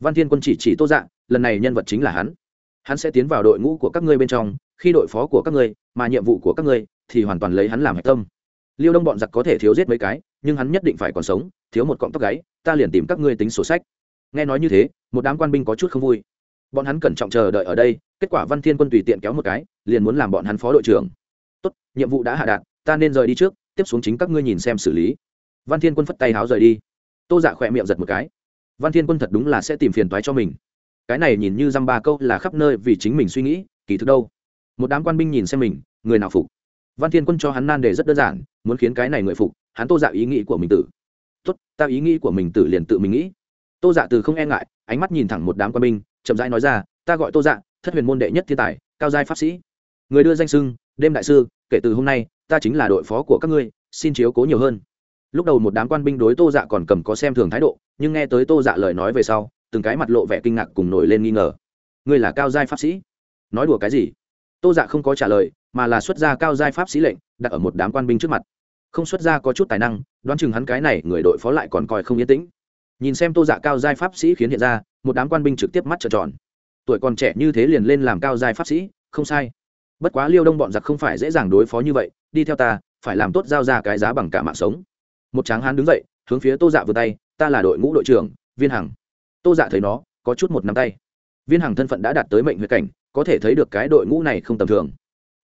Văn thiên quân chỉ chỉ tô dạng lần này nhân vật chính là hắn. Hắn sẽ tiến vào đội ngũ của các ngươi bên trong, khi đội phó của các ngươi, mà nhiệm vụ của các ngươi, thì hoàn toàn lấy hắn làm hạch tâm. Liêu đông bọn giặc có thể thiếu giết mấy cái, nhưng hắn nhất định phải còn sống, thiếu một cọng tóc gáy, ta liền tìm các ngươi tính sổ sách. Nghe nói như thế, một đám quan binh có chút không vui bọn hắn cẩn trọng chờ đợi ở đây, kết quả văn thiên quân tùy tiện kéo một cái, liền muốn làm bọn hắn phó đội trưởng. Tốt, nhiệm vụ đã hạ đạt, ta nên rời đi trước, tiếp xuống chính các ngươi nhìn xem xử lý. Văn thiên quân phất tay háo rời đi. Tô dạ khỏe miệng giật một cái. Văn thiên quân thật đúng là sẽ tìm phiền toái cho mình. Cái này nhìn như dăm ba câu là khắp nơi vì chính mình suy nghĩ, kỳ thực đâu? Một đám quan binh nhìn xem mình, người nào phục? Văn thiên quân cho hắn nan đề rất đơn giản, muốn khiến cái này người phục, hắn tô dạ ý nghĩ của mình tử tốt, ta ý nghĩ của mình tử liền tự mình nghĩ. Tô dạ từ không e ngại, ánh mắt nhìn thẳng một đám quan binh chậm rãi nói ra, ta gọi tô dạ thất huyền môn đệ nhất thiên tài, cao giai pháp sĩ. Người đưa danh sưng đêm đại sư, kể từ hôm nay, ta chính là đội phó của các ngươi, xin chiếu cố nhiều hơn. Lúc đầu một đám quan binh đối tô dạ còn cầm có xem thường thái độ, nhưng nghe tới tô dạ lời nói về sau, từng cái mặt lộ vẻ kinh ngạc cùng nổi lên nghi ngờ. Ngươi là cao giai pháp sĩ? Nói đùa cái gì? Tô dạ không có trả lời, mà là xuất ra cao giai pháp sĩ lệnh, đặt ở một đám quan binh trước mặt. Không xuất ra có chút tài năng, đoán chừng hắn cái này người đội phó lại còn coi không yên tĩnh nhìn xem tô dạ cao giai pháp sĩ khiến hiện ra, một đám quan binh trực tiếp mắt trợn tròn. Tuổi còn trẻ như thế liền lên làm cao giai pháp sĩ, không sai. Bất quá liêu đông bọn giặc không phải dễ dàng đối phó như vậy, đi theo ta, phải làm tốt giao ra cái giá bằng cả mạng sống. Một tráng hán đứng dậy, hướng phía tô dạ vừa tay, ta là đội ngũ đội trưởng, viên hằng. Tô dạ thấy nó, có chút một nắm tay. Viên hằng thân phận đã đạt tới mệnh huyết cảnh, có thể thấy được cái đội ngũ này không tầm thường.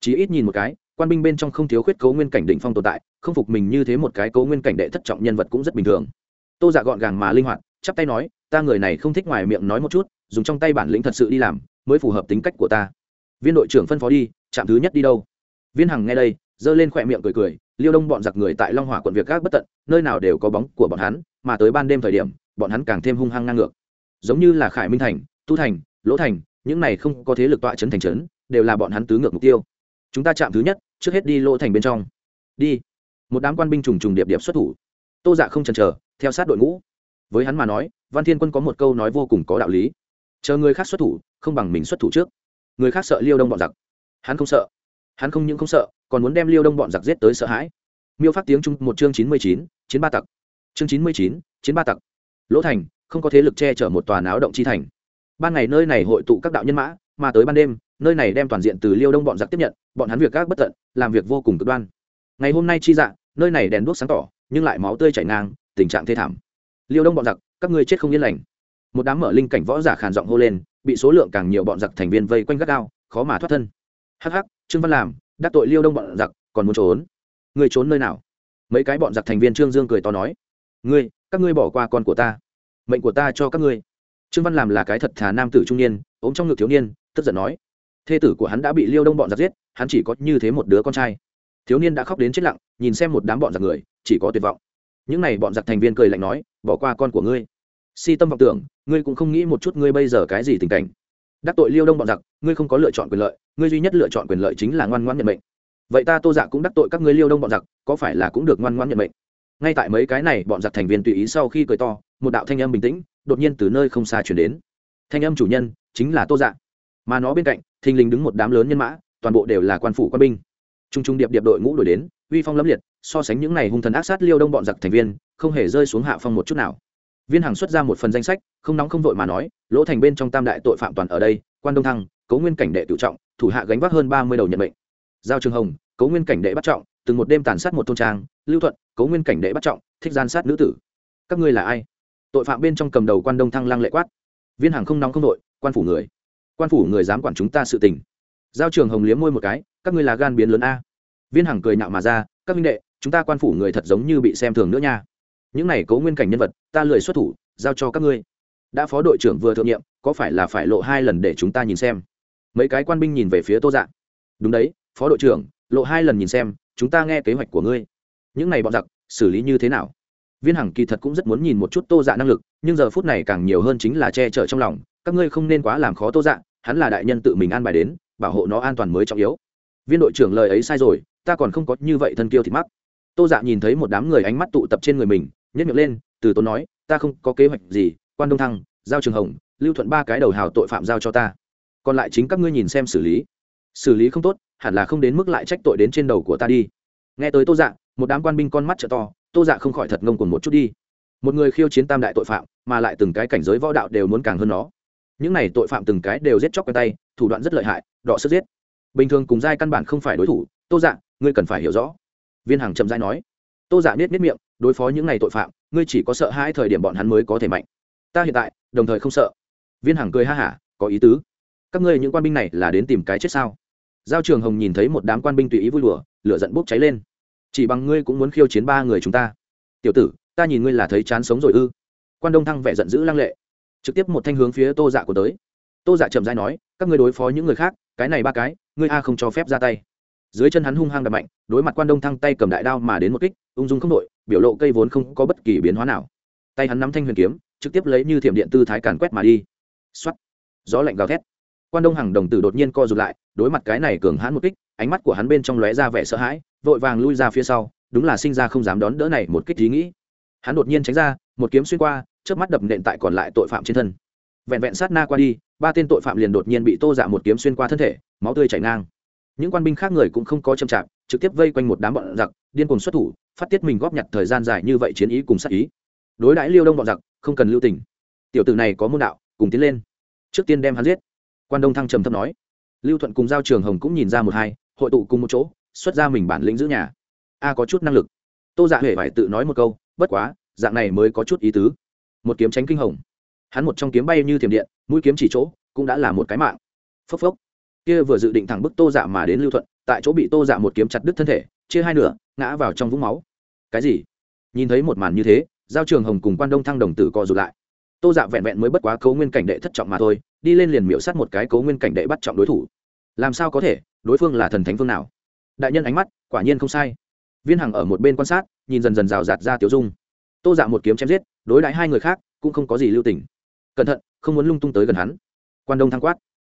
Chỉ ít nhìn một cái, quan binh bên trong không thiếu khuyết cấu nguyên cảnh đỉnh phong tồn tại, không phục mình như thế một cái cấu nguyên cảnh đệ thất trọng nhân vật cũng rất bình thường tô dạ gọn gàng mà linh hoạt, chắp tay nói, ta người này không thích ngoài miệng nói một chút, dùng trong tay bản lĩnh thật sự đi làm, mới phù hợp tính cách của ta. Viên đội trưởng phân phó đi, trạm thứ nhất đi đâu? Viên hằng nghe đây, giơ lên khỏe miệng cười cười, liêu đông bọn giặc người tại long hỏa quận việc gác bất tận, nơi nào đều có bóng của bọn hắn, mà tới ban đêm thời điểm, bọn hắn càng thêm hung hăng ngang ngược. Giống như là khải minh thành, tu thành, lỗ thành, những này không có thế lực tọa trấn thành trấn, đều là bọn hắn tứ ngược mục tiêu. Chúng ta chạm thứ nhất, trước hết đi lỗ thành bên trong. Đi. Một đám quan binh trùng trùng điệp điệp xuất thủ. Tô dạ không chần chờ theo sát đội ngũ. Với hắn mà nói, văn thiên quân có một câu nói vô cùng có đạo lý. Chờ người khác xuất thủ, không bằng mình xuất thủ trước. Người khác sợ liêu đông bọn giặc. Hắn không sợ. Hắn không những không sợ, còn muốn đem liêu đông bọn giặc giết tới sợ hãi. Miêu phát tiếng trung một chương chín mươi chín, chiến ba tặc. Chương chín mươi chín, chiến ba tặc. Lỗ thành, không có thế lực che chở một tòa náo động chi thành. Ban ngày nơi này hội tụ các đạo nhân mã, mà tới ban đêm, nơi này đem toàn diện từ liêu đông bọn giặc tiếp nhận, bọn hắn việc các bất tận, làm việc vô cùng cực đoan. Ngày hôm nay chi dạ nơi này đèn đuốc sáng tỏ, nhưng lại máu tươi chảy ngang tình trạng thê thảm. Liêu đông bọn giặc, các ngươi chết không yên lành. Một đám mở linh cảnh võ giả khàn giọng hô lên, bị số lượng càng nhiều bọn giặc thành viên vây quanh gắt gao, khó mà thoát thân. Hắc hắc, trương văn làm, đắc tội liêu đông bọn giặc, còn muốn trốn? Ngươi trốn nơi nào? Mấy cái bọn giặc thành viên trương dương cười to nói. Ngươi, các ngươi bỏ qua con của ta. Mệnh của ta cho các ngươi. Trương văn làm là cái thật thà nam tử trung niên, ốm trong ngực thiếu niên, tức giận nói. Thê tử của hắn đã bị liêu đông bọn giặc giết, hắn chỉ có như thế một đứa con trai. Thiếu niên đã khóc đến chết lặng, nhìn xem một đám bọn giặc người, chỉ có tuyệt vọng những này bọn giặc thành viên cười lạnh nói, bỏ qua con của ngươi. Si tâm vọng tưởng, ngươi cũng không nghĩ một chút ngươi bây giờ cái gì tình cảnh. Đắc tội liêu đông bọn giặc, ngươi không có lựa chọn quyền lợi, ngươi duy nhất lựa chọn quyền lợi chính là ngoan ngoãn nhận mệnh. Vậy ta tô dạ cũng đắc tội các ngươi liêu đông bọn giặc, có phải là cũng được ngoan ngoãn nhận mệnh? Ngay tại mấy cái này, bọn giặc thành viên tùy ý sau khi cười to, một đạo thanh âm bình tĩnh, đột nhiên từ nơi không xa chuyển đến. Thanh âm chủ nhân chính là tô dạ. Mà nó bên cạnh, thình lình đứng một đám lớn nhân mã, toàn bộ đều là quan phủ quan binh t r u n g t r u n g điệp điệp đội ngũ đổi đến, uy phong lẫm liệt, so sánh những n à y hung thần ác sát liêu đông bọn giặc thành viên, không hề rơi xuống hạ phong một chút nào. Viên hàng xuất ra một phần danh sách, không nóng không vội mà nói, lỗ thành bên trong tam đại tội phạm toàn ở đây, quan đông thăng, cấu nguyên cảnh đệ tự trọng, thủ hạ gánh vác hơn ba mươi đầu nhận bệnh giao trường hồng, cấu nguyên cảnh đệ bắt trọng, từng một đêm tàn sát một thôn trang, lưu thuận, cấu nguyên cảnh đệ bắt trọng, thích gian sát nữ tử. Các ngươi là ai? Tội phạm bên trong cầm đầu quan đông thăng lăng lệ quát. Viên hàng không nóng không đội quan phủ người. Quan phủ người dám quản chúng ta sự tình. Giao trường hồng liếm môi một cái các ngươi là gan biến lớn a. Viên Hằng cười nạo mà ra, các minh đệ, chúng ta quan phủ người thật giống như bị xem thường nữa nha. Những này cố nguyên cảnh nhân vật, ta lười xuất thủ, giao cho các ngươi. Đã phó đội trưởng vừa thượng nhiệm, có phải là phải lộ hai lần để chúng ta nhìn xem? Mấy cái quan binh nhìn về phía tô dạ. Đúng đấy, phó đội trưởng, lộ hai lần nhìn xem, chúng ta nghe kế hoạch của ngươi. Những này bọn giặc, xử lý như thế nào? Viên hằng kỳ thật cũng rất muốn nhìn một chút tô dạ năng lực, nhưng giờ phút này càng nhiều hơn chính là che chở trong lòng. Các ngươi không nên quá làm khó tô dạ hắn là đại nhân tự mình an bài đến, bảo hộ nó an toàn mới trọng yếu viên đội trưởng lời ấy sai rồi, ta còn không có như vậy thân kiêu thì mắc. Tô dạ nhìn thấy một đám người ánh mắt tụ tập trên người mình nhất miệng lên, từ tốn nói, ta không có kế hoạch gì, quan đông thăng, giao trường hồng, lưu thuận ba cái đầu hào tội phạm giao cho ta. Còn lại chính các ngươi nhìn xem xử lý. Xử lý không tốt, hẳn là không đến mức lại trách tội đến trên đầu của ta đi. Nghe tới tô dạ một đám quan binh con mắt t to, tô dạ không khỏi thật ngông cùng một chút đi. Một người khiêu chiến tam đại tội phạm, mà lại từng cái cảnh giới võ đạo đều muốn càng hơn nó. Những này tội phạm từng cái đều giết chóc quen tay, thủ đoạn rất lợi hại, đọ sức giết bình thường cùng giai căn bản không phải đối thủ, tô dạ ngươi cần phải hiểu rõ. Viên Hằng chậm dai nói. Tô dạ nết nết miệng, đối phó những này tội phạm, ngươi chỉ có sợ hai thời điểm bọn hắn mới có thể mạnh. Ta hiện tại, đồng thời không sợ. Viên Hằng cười ha hả, có ý tứ. Các ngươi những quan binh này là đến tìm cái chết sao? Giao trường hồng nhìn thấy một đám quan binh tùy ý vui lửa lửa giận bốc cháy lên. Chỉ bằng ngươi cũng muốn khiêu chiến ba người chúng ta. Tiểu tử, ta nhìn ngươi là thấy chán sống rồi ư. Quan đông thăng vẻ giận dữ lăng lệ. Trực tiếp một thanh hướng phía tô dạ của tới. Tô dạ chậm dai nói, các ngươi đối phó những người khác cái này ba cái, ngươi a không cho phép ra tay. Dưới chân hắn hung hăng đập mạnh, đối mặt quan đông thăng tay cầm đại đao mà đến một kích, ung dung không đội, biểu lộ cây vốn không có bất kỳ biến hóa nào. Tay hắn nắm thanh huyền kiếm, trực tiếp lấy như thiểm điện tư thái càn quét mà đi. Xuất gió lạnh gào thét. Quan đông hằng đồng tử đột nhiên co rụt lại, đối mặt cái này cường hãn một kích, ánh mắt của hắn bên trong lóe ra vẻ sợ hãi, vội vàng lui ra phía sau, đúng là sinh ra không dám đón đỡ này một kích ý nghĩ. Hắn đột nhiên tránh ra, một kiếm xuyên qua trước mắt đập nện tại còn lại tội phạm trên thân. Vẹn vẹn sát na qua đi ba tên tội phạm liền đột nhiên bị tô dạ một kiếm xuyên qua thân thể, máu tươi chảy ngang. Những quan binh khác người cũng không có châm chạp, trực tiếp vây quanh một đám bọn giặc, điên cùng xuất thủ, phát tiết mình góp nhặt thời gian dài như vậy chiến ý cùng sát ý. Đối đãi liêu đông bọn giặc, không cần lưu tình. Tiểu tử này có môn đạo, cùng tiến lên. Trước tiên đem hắn giết. Quan đông thăng trầm thấp nói. Lưu thuận cùng giao trường hồng cũng nhìn ra một hai, hội tụ cùng một chỗ, xuất ra mình bản lĩnh giữ nhà. A có chút năng lực. Tô dạ huệ phải tự nói một câu, bất quá, dạng này mới có chút ý tứ. Một kiếm tránh kinh hồng hắn một trong kiếm bay như thiểm điện, mũi kiếm chỉ chỗ, cũng đã là một cái mạng. Phốc phốc. Kia vừa dự định thẳng bức tô dạ mà đến lưu thuận, tại chỗ bị tô dạ một kiếm chặt đứt thân thể, chia hai nửa, ngã vào trong vũng máu. Cái gì? Nhìn thấy một màn như thế, giao trường hồng cùng quan đông thăng đồng tử co rụt lại. Tô dạ vẹn vẹn mới bất quá cấu nguyên cảnh đệ thất trọng mà thôi, đi lên liền miễu sát một cái cấu nguyên cảnh đệ bắt trọng đối thủ. Làm sao có thể? Đối phương là thần thánh phương nào? Đại nhân ánh mắt, quả nhiên không sai. Viên hằng ở một bên quan sát, nhìn dần dần rào rạt ra tiểu dung. Tô dạ một kiếm chém giết, đối đãi hai người khác, cũng không có gì lưu tình cẩn thận, không muốn lung tung tới gần hắn. Quan đông thăng quát.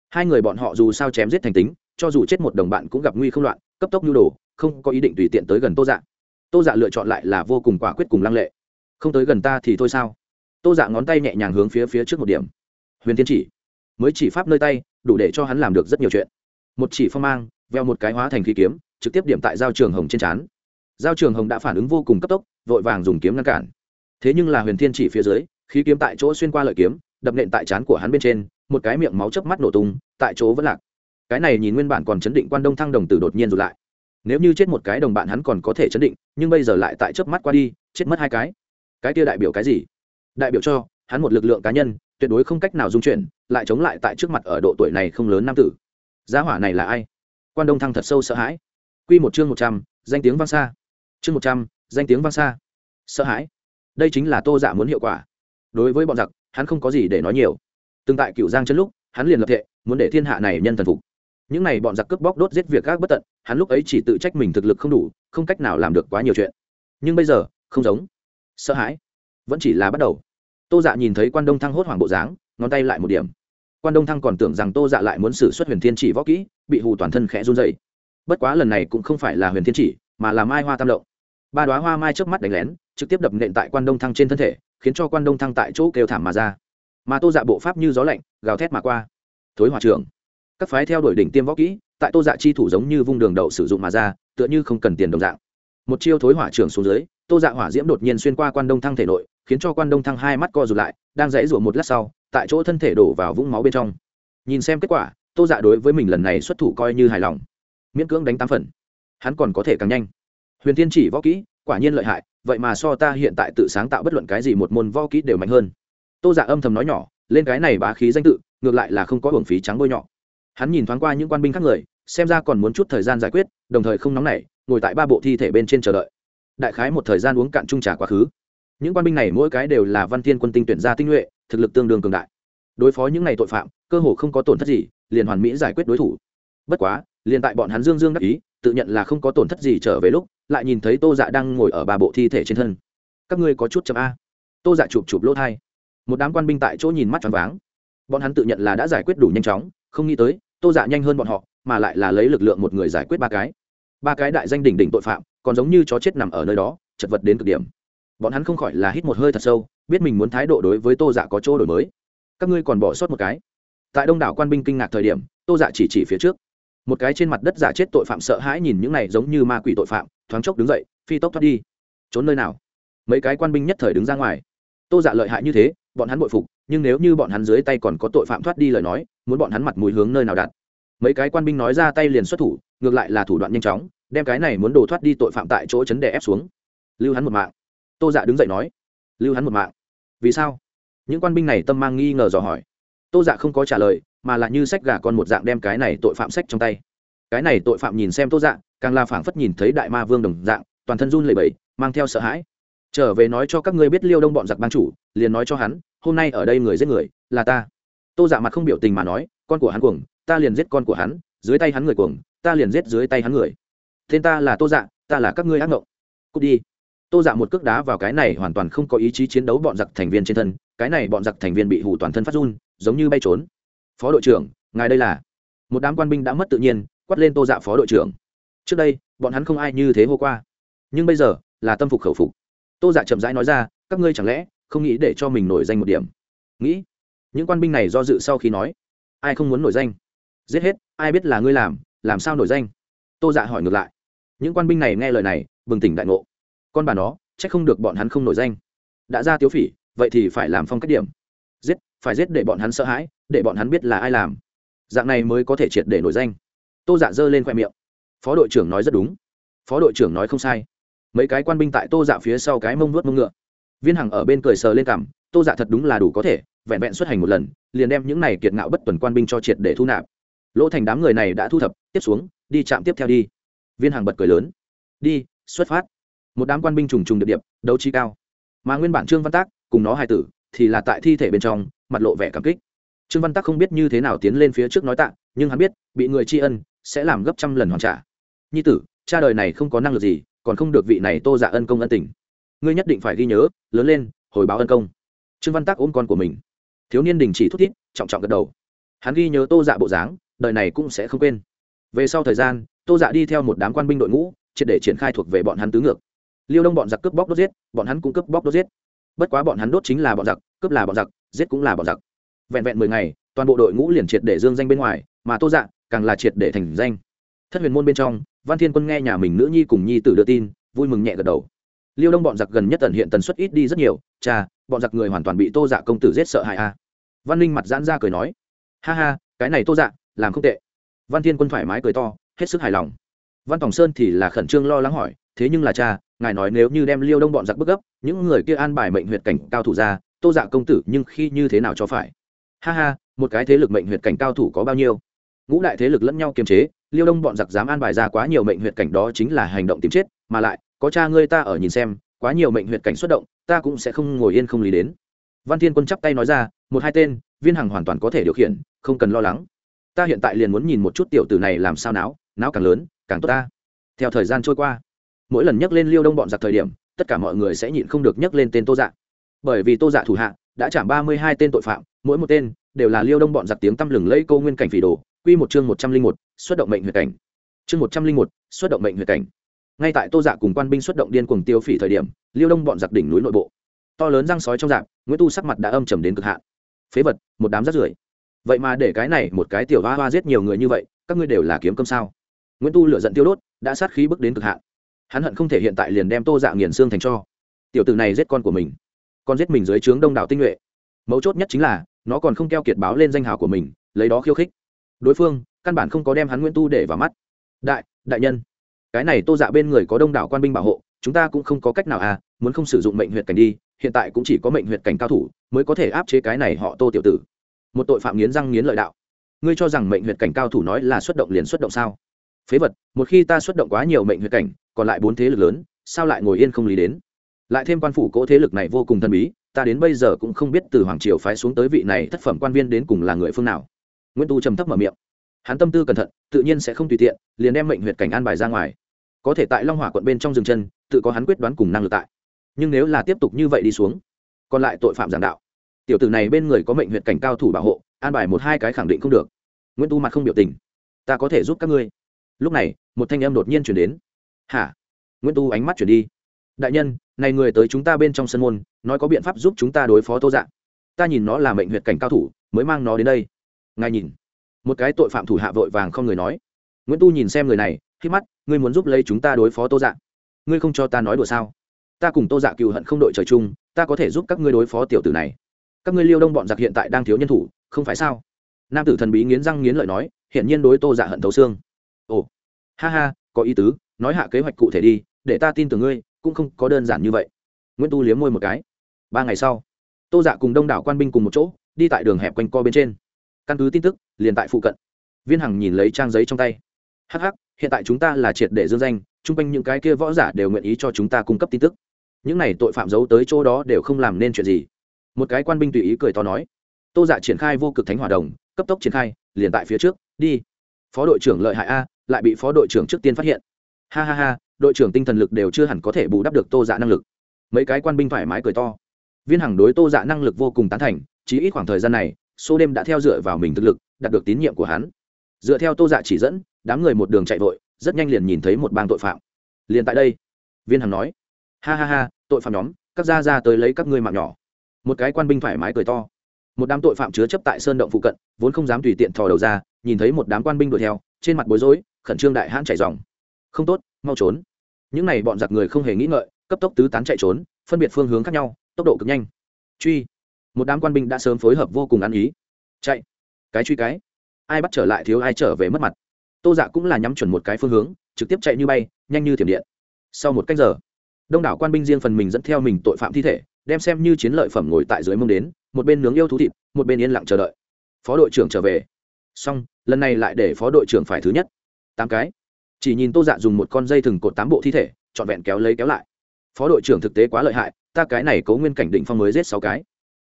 Hai người bọn họ dù sao chém giết thành tính, cho dù chết một đồng bạn cũng gặp nguy không loạn, cấp tốc nhu đồ, không có ý định tùy tiện tới gần tô dạ. Tô dạ lựa chọn lại là vô cùng quả quyết cùng lăng lệ. Không tới gần ta thì thôi sao? Tô dạ ngón tay nhẹ nhàng hướng phía phía trước một điểm. Huyền tiên chỉ, mới chỉ pháp nơi tay, đủ để cho hắn làm được rất nhiều chuyện. Một chỉ phong mang, veo một cái hóa thành khí kiếm, trực tiếp điểm tại giao trường hồng trên trán. Giao trường hồng đã phản ứng vô cùng cấp tốc, vội vàng dùng kiếm ngăn cản. Thế nhưng là huyền thiên chỉ phía dưới, khí kiếm tại chỗ xuyên qua lợi kiếm đập nện tại trán của hắn bên trên, một cái miệng máu chớp mắt nổ tung, tại chỗ vẫn lạc. Cái này nhìn nguyên bản còn chấn định quan đông thăng đồng tử đột nhiên rụt lại. Nếu như chết một cái đồng bạn hắn còn có thể chấn định, nhưng bây giờ lại tại chớp mắt qua đi, chết mất hai cái. Cái kia đại biểu cái gì? Đại biểu cho, hắn một lực lượng cá nhân, tuyệt đối không cách nào dung chuyển, lại chống lại tại trước mặt ở độ tuổi này không lớn nam tử. Giá hỏa này là ai? Quan đông thăng thật sâu sợ hãi. Q một chương một trăm, danh tiếng vang xa. Chương một trăm, danh tiếng vang xa. Sợ hãi. Đây chính là tô giả muốn hiệu quả. Đối với bọn giặc hắn không có gì để nói nhiều. Từng tại cựu giang chân lúc, hắn liền lập thệ, muốn để thiên hạ này nhân thần phục. Những này bọn giặc cướp bóc đốt giết việc các bất tận, hắn lúc ấy chỉ tự trách mình thực lực không đủ, không cách nào làm được quá nhiều chuyện. Nhưng bây giờ, không giống. Sợ hãi. Vẫn chỉ là bắt đầu. Tô dạ nhìn thấy quan đông thăng hốt hoảng bộ dáng, ngón tay lại một điểm. Quan đông thăng còn tưởng rằng tô dạ lại muốn xử xuất huyền thiên chỉ võ kỹ, bị hù toàn thân khẽ run dày bất quá lần này cũng không phải là huyền thiên chỉ, mà là mai hoa tam động ba đoá hoa mai trước mắt đánh lén, trực tiếp đập nện tại quan đông thăng trên thân thể khiến cho quan đông thăng tại chỗ kêu thảm mà ra. Mà tô dạ bộ pháp như gió lạnh, gào thét mà qua. Thối hòa trưởng. Các phái theo đuổi đỉnh tiêm võ kỹ, tại tô dạ chi thủ giống như vung đường đậu sử dụng mà ra, tựa như không cần tiền đồng dạng. Một chiêu thối hỏa trưởng xuống dưới, tô dạ hỏa diễm đột nhiên xuyên qua quan đông thăng thể nội, khiến cho quan đông thăng hai mắt co rụt lại, đang dãy rụa một lát sau, tại chỗ thân thể đổ vào vũng máu bên trong. Nhìn xem kết quả, tô dạ đối với mình lần này xuất thủ coi như hài lòng. Miễn cưỡng đánh tám phần. Hắn còn có thể càng nhanh. Huyền tiên chỉ võ kỹ quả nhiên lợi hại, vậy mà so ta hiện tại tự sáng tạo bất luận cái gì một môn võ kỹ đều mạnh hơn. Tô dạ âm thầm nói nhỏ, lên cái này bá khí danh tự, ngược lại là không có hưởng phí trắng bôi nhọ. Hắn nhìn thoáng qua những quan binh khác người, xem ra còn muốn chút thời gian giải quyết, đồng thời không nóng nảy, ngồi tại ba bộ thi thể bên trên chờ đợi. Đại khái một thời gian uống cạn trung trà quá khứ. Những quan binh này mỗi cái đều là văn thiên quân tinh tuyển gia tinh nhuệ, thực lực tương đương cường đại. Đối phó những ngày tội phạm, cơ hồ không có tổn thất gì, liền hoàn mỹ giải quyết đối thủ bất quá, liền tại bọn hắn dương dương đắc ý, tự nhận là không có tổn thất gì trở về lúc, lại nhìn thấy tô dạ đang ngồi ở ba bộ thi thể trên thân. Các ngươi có chút chậm a. Tô dạ chụp chụp lỗ thai một đám quan binh tại chỗ nhìn mắt choáng váng. Bọn hắn tự nhận là đã giải quyết đủ nhanh chóng, không nghĩ tới, tô dạ nhanh hơn bọn họ, mà lại là lấy lực lượng một người giải quyết ba cái. Ba cái đại danh đỉnh đỉnh tội phạm, còn giống như chó chết nằm ở nơi đó, chật vật đến cực điểm. Bọn hắn không khỏi là hít một hơi thật sâu, biết mình muốn thái độ đối với tô dạ có chỗ đổi mới. Các ngươi còn bỏ sót một cái. Tại đông đảo quan binh kinh ngạc thời điểm, tô dạ chỉ chỉ phía trước một cái trên mặt đất giả chết tội phạm sợ hãi nhìn những này giống như ma quỷ tội phạm, thoáng chốc đứng dậy, phi tốc thoát đi. Trốn nơi nào? Mấy cái quan binh nhất thời đứng ra ngoài. Tô giả lợi hại như thế, bọn hắn bội phục, nhưng nếu như bọn hắn dưới tay còn có tội phạm thoát đi lời nói, muốn bọn hắn mặt mũi hướng nơi nào đặt? Mấy cái quan binh nói ra tay liền xuất thủ, ngược lại là thủ đoạn nhanh chóng, đem cái này muốn đổ thoát đi tội phạm tại chỗ chấn đè ép xuống. Lưu hắn một mạng. Tô dạ đứng dậy nói. Lưu hắn một mạng. Vì sao? Những quan binh này tâm mang nghi ngờ dò hỏi. Tô dạ không có trả lời mà là như sách gà con một dạng đem cái này tội phạm sách trong tay. Cái này tội phạm nhìn xem tô dạng, càng là phảng phất nhìn thấy đại ma vương đồng dạng toàn thân run lẩy bẩy mang theo sợ hãi. Trở về nói cho các ngươi biết liêu đông bọn giặc ban chủ liền nói cho hắn hôm nay ở đây người giết người là ta. Tô dạ mặt không biểu tình mà nói con của hắn cuồng ta liền giết con của hắn dưới tay hắn người cuồng ta liền giết dưới tay hắn người. Tên ta là tô dạ ta là các ngươi ác ngộng. Cút đi. Tô dạ một cước đá vào cái này hoàn toàn không có ý chí chiến đấu bọn giặc thành viên trên thân cái này bọn giặc thành viên bị hủ toàn thân phát run giống như bay trốn phó đội trưởng, ngài đây là. Một đám quan binh đã mất tự nhiên, quát lên tô dạ phó đội trưởng. Trước đây, bọn hắn không ai như thế hô qua. Nhưng bây giờ, là tâm phục khẩu phục. Tô dạ chậm rãi nói ra, các ngươi chẳng lẽ không nghĩ để cho mình nổi danh một điểm? Nghĩ. Những quan binh này do dự sau khi nói, ai không muốn nổi danh? Giết hết, ai biết là ngươi làm làm sao nổi danh? Tô dạ hỏi ngược lại. Những quan binh này nghe lời này, bừng tỉnh đại ngộ. Con bà nó c h ắ c không được bọn hắn không nổi danh. Đã ra tiếu phỉ, vậy thì phải làm phong cách điểm. Giết, phải giết để bọn hắn sợ hãi để bọn hắn biết là ai làm. Dạng này mới có thể triệt để nổi danh. Tô dạ giơ lên khoe miệng. Phó đội trưởng nói rất đúng. Phó đội trưởng nói không sai. Mấy cái quan binh tại tô dạ phía sau cái mông nuốt mông ngựa. Viên hằng ở bên cười sờ lên cằm tô dạ thật đúng là đủ có thể, vẹn vẹn xuất hành một lần, liền đem những này kiệt ngạo bất tuần quan binh cho triệt để thu nạp. Lỗ thành đám người này đã thu thập, tiếp xuống, đi chạm tiếp theo đi. Viên hàng bật cười lớn. Đi, xuất phát. Một đám quan binh trùng trùng điệp điệp, đấu trí cao. Mà nguyên bản trương văn tác, cùng nó hai tử, thì là tại thi thể bên trong, mặt lộ vẻ cảm kích trương văn Tắc không biết như thế nào tiến lên phía trước nói tạ nhưng hắn biết bị người tri ân sẽ làm gấp trăm lần hoàn trả. Nhi tử cha đời này không có năng lực gì còn không được vị này tô dạ ân công ân tình. Ngươi nhất định phải ghi nhớ lớn lên hồi báo ân công. Trương văn Tắc ôm con của mình. Thiếu niên đình chỉ thúc thiết, trọng trọng gật đầu. Hắn ghi nhớ tô dạ bộ dáng đời này cũng sẽ không quên. Về sau thời gian tô dạ đi theo một đám quan binh đội ngũ triệt để triển khai thuộc về bọn hắn tứ ngược. Liêu đông bọn giặc cướp bóc đốt giết bọn hắn cũng cướp bóc đốt giết. Bất quá bọn hắn đốt chính là bọn giặc cướp là bọn giặc giết cũng là bọn giặc vẹn vẹn mười ngày, toàn bộ đội ngũ liền triệt để dương danh bên ngoài, mà tô dạ càng là triệt để thành danh. Thất huyền môn bên trong, văn thiên quân nghe nhà mình nữ nhi cùng nhi tử đưa tin, vui mừng nhẹ gật đầu. Liêu đông bọn giặc gần nhất tần hiện tần suất ít đi rất nhiều, cha, bọn giặc người hoàn toàn bị tô dạ công tử giết sợ hại a. Văn ninh mặt giãn ra cười nói, ha ha, cái này tô dạ làm không tệ. Văn thiên quân thoải mái cười to, hết sức hài lòng. Văn tòng sơn thì là khẩn trương lo lắng hỏi, thế nhưng là cha, ngài nói nếu như đem liêu đông bọn giặc bức gấp, những người kia an bài mệnh huyệt cảnh cao thủ ra, tô dạ công tử nhưng khi như thế nào cho phải? Ha ha, một cái thế lực mệnh huyệt cảnh cao thủ có bao nhiêu? Ngũ đại thế lực lẫn nhau kiềm chế, liêu đông bọn giặc dám an bài ra quá nhiều mệnh huyệt cảnh đó chính là hành động tìm chết, mà lại, có cha ngươi ta ở nhìn xem, quá nhiều mệnh huyệt cảnh xuất động, ta cũng sẽ không ngồi yên không lý đến. Văn thiên quân chắp tay nói ra, một hai tên, viên hằng hoàn toàn có thể điều khiển, không cần lo lắng. Ta hiện tại liền muốn nhìn một chút tiểu tử này làm sao náo náo càng lớn, càng tốt ta. Theo thời gian trôi qua, mỗi lần nhắc lên liêu đông bọn giặc thời điểm, tất cả mọi người sẽ nhịn không được nhắc lên tên tô dạ. Bởi vì tô dạ thủ hạ, đã trả ba mươi hai tên tội phạm mỗi một tên đều là liêu đông bọn giặc tiếng tăm lừng lẫy câu nguyên cảnh phỉ đồ, quy một chương một trăm linh một, xuất động mệnh huyệt cảnh. Chương một trăm linh một, xuất động mệnh huyệt cảnh. Ngay tại tô dạ cùng quan binh xuất động điên cuồng tiêu phỉ thời điểm, liêu đông bọn giặc đỉnh núi nội bộ. To lớn răng sói trong dạng nguyễn tu sắc mặt đã âm trầm đến cực hạn. Phế vật, một đám rắt rưởi. Vậy mà để cái này một cái tiểu hoa hoa giết nhiều người như vậy, các ngươi đều là kiếm cơm sao? Nguyễn tu lựa giận tiêu đốt, đã sát khí bước đến cực hạn. Hắn hận không thể hiện tại liền đem tô dạ nghiền xương thành cho. Tiểu tử này giết con của mình con giết mình dưới trướng đông đảo tinh nhuệ. Mấu chốt nhất chính là nó còn không keo kiệt báo lên danh hào của mình, lấy đó khiêu khích. Đối phương, căn bản không có đem hắn nguyễn tu để vào mắt. Đại đại nhân, cái này tô dạ bên người có đông đảo quan binh bảo hộ, chúng ta cũng không có cách nào à muốn không sử dụng mệnh huyệt cảnh đi, hiện tại cũng chỉ có mệnh huyệt cảnh cao thủ mới có thể áp chế cái này họ tô tiểu tử. Một tội phạm nghiến răng nghiến lợi đạo. Ngươi cho rằng mệnh huyệt cảnh cao thủ nói là xuất động liền xuất động sao? Phế vật, một khi ta xuất động quá nhiều mệnh huyệt cảnh, còn lại bốn thế lực lớn, sao lại ngồi yên không lý đến? Lại thêm quan phủ cỗ thế lực này vô cùng thần bí, ta đến bây giờ cũng không biết từ hoàng triều phái xuống tới vị này thất phẩm quan viên đến cùng là người phương nào. Nguyễn tu trầm thấp mở miệng. Hắn tâm tư cẩn thận, tự nhiên sẽ không tùy tiện, liền đem mệnh huyệt cảnh an bài ra ngoài. Có thể tại long hỏa quận bên trong rừng chân, tự có hắn quyết đoán cùng năng lực tại. Nhưng nếu là tiếp tục như vậy đi xuống, còn lại tội phạm giảng đạo. Tiểu tử này bên người có mệnh huyệt cảnh cao thủ bảo hộ, an bài một hai cái khẳng định không được. Nguyễn tu mặt không biểu tình. Ta có thể giúp các ngươi. Lúc này, một thanh âm đột nhiên chuyển đến. Hả? Nguyễn tu ánh mắt chuyển đi đại nhân này người tới chúng ta bên trong sân môn nói có biện pháp giúp chúng ta đối phó tô dạng ta nhìn nó là mệnh huyệt cảnh cao thủ mới mang nó đến đây. Ngài nhìn. Một cái tội phạm thủ hạ vội vàng không người nói. Nguyễn tu nhìn xem người này khi mắt ngươi muốn giúp lấy chúng ta đối phó tô dạng, ngươi không cho ta nói đùa sao? Ta cùng tô dạ cựu hận không đội trời chung ta có thể giúp các ngươi đối phó tiểu tử này. Các ngươi liêu đông bọn giặc hiện tại đang thiếu nhân thủ không phải sao? Nam tử thần bí nghiến răng nghiến lợi nói hiện nhiên đối tô dạ hận thấu xương. Ồ. Ha ha có ý tứ nói hạ kế hoạch cụ thể đi để ta tin tưởng ngươi cũng không có đơn giản như vậy. Nguyễn tu liếm môi một cái. Ba ngày sau, tô dạ cùng đông đảo quan binh cùng một chỗ, đi tại đường hẹp quanh co bên trên. Căn cứ tin tức, liền tại phụ cận. Viên hằng nhìn lấy trang giấy trong tay. Hh hiện tại chúng ta là triệt để dương danh, chung quanh những cái kia võ giả đều nguyện ý cho chúng ta cung cấp tin tức. Những này tội phạm giấu tới chỗ đó đều không làm nên chuyện gì. Một cái quan binh tùy ý cười to nói. Tô dạ triển khai vô cực thánh hỏa đồng, cấp tốc triển khai, liền tại phía trước, đi. Phó đội trưởng lợi hại a, lại bị phó đội trưởng trước tiên phát hiện. Ha ha ha đội trưởng tinh thần lực đều chưa hẳn có thể bù đắp được tô dạ năng lực. Mấy cái quan binh thoải mái cười to. Viên hằng đối tô dạ năng lực vô cùng tán thành, chỉ ít khoảng thời gian này, số đêm đã theo dựa vào mình thực lực, đạt được tín nhiệm của hắn. Dựa theo tô dạ chỉ dẫn, đám người một đường chạy vội, rất nhanh liền nhìn thấy một bang tội phạm. Liền tại đây, viên hằng nói, ha ha ha, tội phạm nhóm, các gia ra tới lấy các ngươi mạng nhỏ. Một cái quan binh thoải mái cười to. Một đám tội phạm chứa chấp tại sơn động phụ cận, vốn không dám tùy tiện thò đầu ra, nhìn thấy một đám quan binh đuổi theo, trên mặt bối rối, khẩn trương đại hãn chạy dòng. Không tốt, mau trốn những này bọn giặc người không hề nghĩ ngợi, cấp tốc tứ tán chạy trốn, phân biệt phương hướng khác nhau, tốc độ cực nhanh. Truy. Một đám quan binh đã sớm phối hợp vô cùng ăn ý. Chạy. Cái truy cái. Ai bắt trở lại thiếu ai trở về mất mặt. Tô dạ cũng là nhắm chuẩn một cái phương hướng, trực tiếp chạy như bay, nhanh như thiểm điện. Sau một cách giờ, đông đảo quan binh riêng phần mình dẫn theo mình tội phạm thi thể, đem xem như chiến lợi phẩm ngồi tại dưới mông đến, một bên nướng yêu thú thịt, một bên yên lặng chờ đợi. Phó đội trưởng trở về. Xong, lần này lại để phó đội trưởng phải thứ nhất. Tám cái chỉ nhìn tô dạ dùng một con dây thừng cột tám bộ thi thể, trọn vẹn kéo lấy kéo lại. Phó đội trưởng thực tế quá lợi hại, ta cái này cố nguyên cảnh định phong mới giết sáu cái.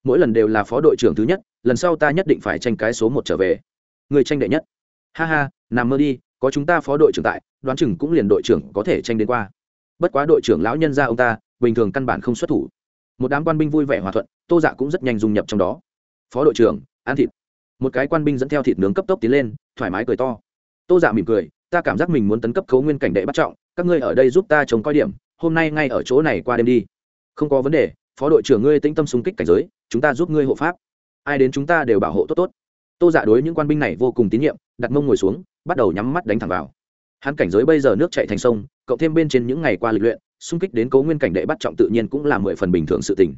Mỗi lần đều là phó đội trưởng thứ nhất, lần sau ta nhất định phải tranh cái số một trở về. Người tranh đệ nhất. Ha ha, nằm mơ đi, có chúng ta phó đội trưởng tại, đoán chừng cũng liền đội trưởng có thể tranh đến qua. Bất quá đội trưởng lão nhân ra ông ta, bình thường căn bản không xuất thủ. Một đám quan binh vui vẻ hòa thuận, tô dạ cũng rất nhanh dung nhập trong đó. Phó đội trưởng, ăn thịt. Một cái quan binh dẫn theo thịt nướng cấp tốc tiến lên, thoải mái cười to. Tô dạ mỉm cười ta cảm giác mình muốn tấn cấp cấu nguyên cảnh đệ bắt trọng, các ngươi ở đây giúp ta chống coi điểm, hôm nay ngay ở chỗ này qua đêm đi. Không có vấn đề, phó đội trưởng ngươi tĩnh tâm xung kích cảnh giới, chúng ta giúp ngươi hộ pháp. Ai đến chúng ta đều bảo hộ tốt tốt. Tô dạ đối những quan binh này vô cùng tín nhiệm, đặt mông ngồi xuống, bắt đầu nhắm mắt đánh thẳng vào. Hắn cảnh giới bây giờ nước chạy thành sông, cộng thêm bên trên những ngày qua lịch luyện, xung kích đến cấu nguyên cảnh đệ bắt trọng tự nhiên cũng là mười phần bình thường sự tình.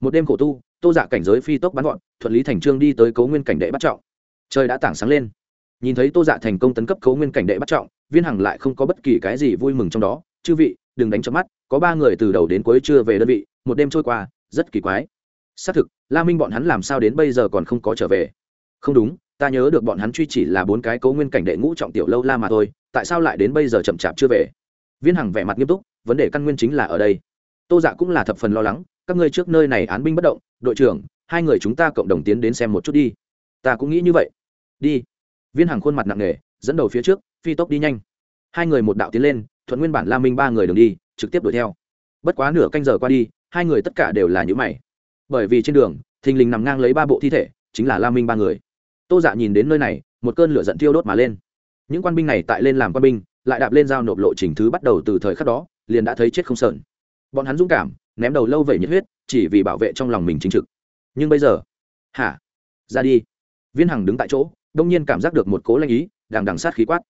Một đêm khổ tu, tô dạ cảnh giới phi tốc bắn gọn, thuận lý thành trương đi tới cấu nguyên cảnh đệ bắt trọng. Trời đã tảng sáng lên nhìn thấy tô dạ thành công tấn cấp cấu nguyên cảnh đệ bắt trọng, viên hằng lại không có bất kỳ cái gì vui mừng trong đó. Chư vị, đừng đánh chớp mắt, có ba người từ đầu đến cuối chưa về đơn vị, một đêm trôi qua, rất kỳ quái. Xác thực, la minh bọn hắn làm sao đến bây giờ còn không có trở về? Không đúng, ta nhớ được bọn hắn truy chỉ là bốn cái cấu nguyên cảnh đệ ngũ trọng tiểu lâu la mà thôi, tại sao lại đến bây giờ chậm chạp chưa về? Viên hằng vẻ mặt nghiêm túc, vấn đề căn nguyên chính là ở đây. Tô dạ cũng là thập phần lo lắng, các ngươi trước nơi này án binh bất động, đội trưởng, hai người chúng ta cộng đồng tiến đến xem một chút đi. Ta cũng nghĩ như vậy. Đi viên hằng khuôn mặt nặng nề, dẫn đầu phía trước, phi tốc đi nhanh. Hai người một đạo tiến lên, thuận nguyên bản la minh ba người đường đi, trực tiếp đuổi theo. Bất quá nửa canh giờ qua đi, hai người tất cả đều là những mày. Bởi vì trên đường, thình lình nằm ngang lấy ba bộ thi thể, chính là la minh ba người. Tô dạ nhìn đến nơi này, một cơn lửa giận thiêu đốt mà lên. Những quan binh này tại lên làm quan binh, lại đạp lên giao nộp lộ trình thứ bắt đầu từ thời khắc đó, liền đã thấy chết không sợn. Bọn hắn dũng cảm, ném đầu lâu vẩy nhiệt huyết, chỉ vì bảo vệ trong lòng mình chính trực. Nhưng bây giờ? Hả? Ra đi. Viên hằng đứng tại chỗ đông nhiên cảm giác được một cố lanh ý, đằng đằng sát khí quát.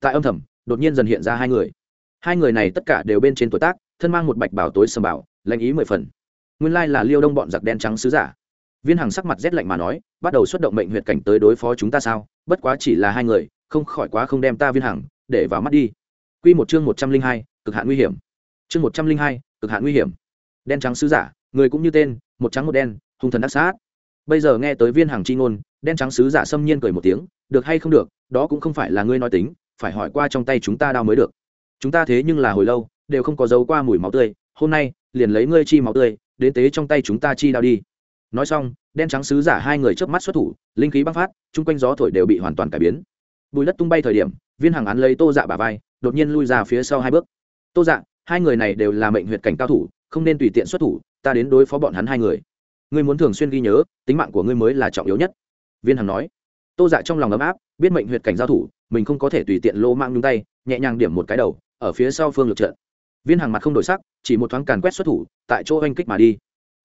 Tại âm thầm, đột nhiên dần hiện ra hai người. Hai người này tất cả đều bên trên tuổi tác, thân mang một bạch bảo tối sầm bảo lanh ý mười phần. Nguyên lai là liêu đông bọn giặc đen trắng sứ giả. Viên hằng sắc mặt rét lạnh mà nói, bắt đầu xuất động mệnh huyệt cảnh tới đối phó chúng ta sao? Bất quá chỉ là hai người, không khỏi quá không đem ta viên hằng để vào mắt đi. Q một chương một trăm linh hai, cực hạn nguy hiểm. Chương một trăm linh hai, cực hạn nguy hiểm. Đen trắng sứ giả, người cũng như tên, một trắng một đen, hung thần đắc sát. Bây giờ nghe tới viên hàng chi ngôn đen trắng sứ giả xâm nhiên cười một tiếng, được hay không được, đó cũng không phải là ngươi nói tính, phải hỏi qua trong tay chúng ta đau mới được. Chúng ta thế nhưng là hồi lâu, đều không có dấu qua mùi máu tươi, hôm nay, liền lấy ngươi chi máu tươi, đến tế trong tay chúng ta chi đao đi. Nói xong, đen trắng sứ giả hai người chớp mắt xuất thủ, linh khí băng phát, chung quanh gió thổi đều bị hoàn toàn cải biến. Bùi đất tung bay thời điểm, viên hàng án lấy tô dạ bà vai, đột nhiên lui ra phía sau hai bước. Tô dạ hai người này đều là mệnh huyệt cảnh cao thủ, không nên tùy tiện xuất thủ, ta đến đối phó bọn hắn hai người. Ngươi muốn thường xuyên ghi nhớ, tính mạng của ngươi mới là trọng yếu nhất viên hằng nói. Tô dạ trong lòng ấm áp, biết mệnh huyệt cảnh giao thủ, mình không có thể tùy tiện lô mang nhung tay, nhẹ nhàng điểm một cái đầu, ở phía sau phương lực trận. Viên hàng mặt không đổi sắc, chỉ một thoáng càn quét xuất thủ, tại chỗ oanh kích mà đi.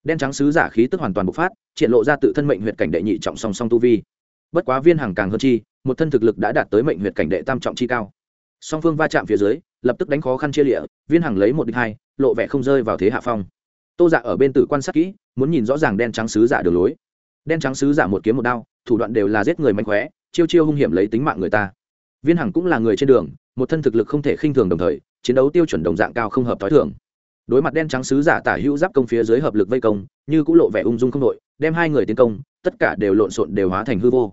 Đen trắng sứ giả khí tức hoàn toàn bộc phát, triển lộ ra tự thân mệnh huyệt cảnh đệ nhị trọng song song tu vi. Bất quá viên hàng càng hơn chi, một thân thực lực đã đạt tới mệnh huyệt cảnh đệ tam trọng chi cao. Song phương va chạm phía dưới, lập tức đánh khó khăn chia lịa, viên hàng lấy một đích hai, lộ vẻ không rơi vào thế hạ phong. Tô dạ ở bên tử quan sát kỹ, muốn nhìn rõ ràng đen trắng sứ giả đường lối. Đen trắng sứ giả một kiếm một đao thủ đoạn đều là giết người mạnh khóe, chiêu chiêu hung hiểm lấy tính mạng người ta. Viên hằng cũng là người trên đường, một thân thực lực không thể khinh thường đồng thời, chiến đấu tiêu chuẩn đồng dạng cao không hợp t h o i thường. Đối mặt đen trắng sứ giả tả hữu giáp công phía dưới hợp lực vây công, như cũng lộ vẻ ung dung không đội, đem hai người tiến công, tất cả đều lộn xộn đều hóa thành hư vô.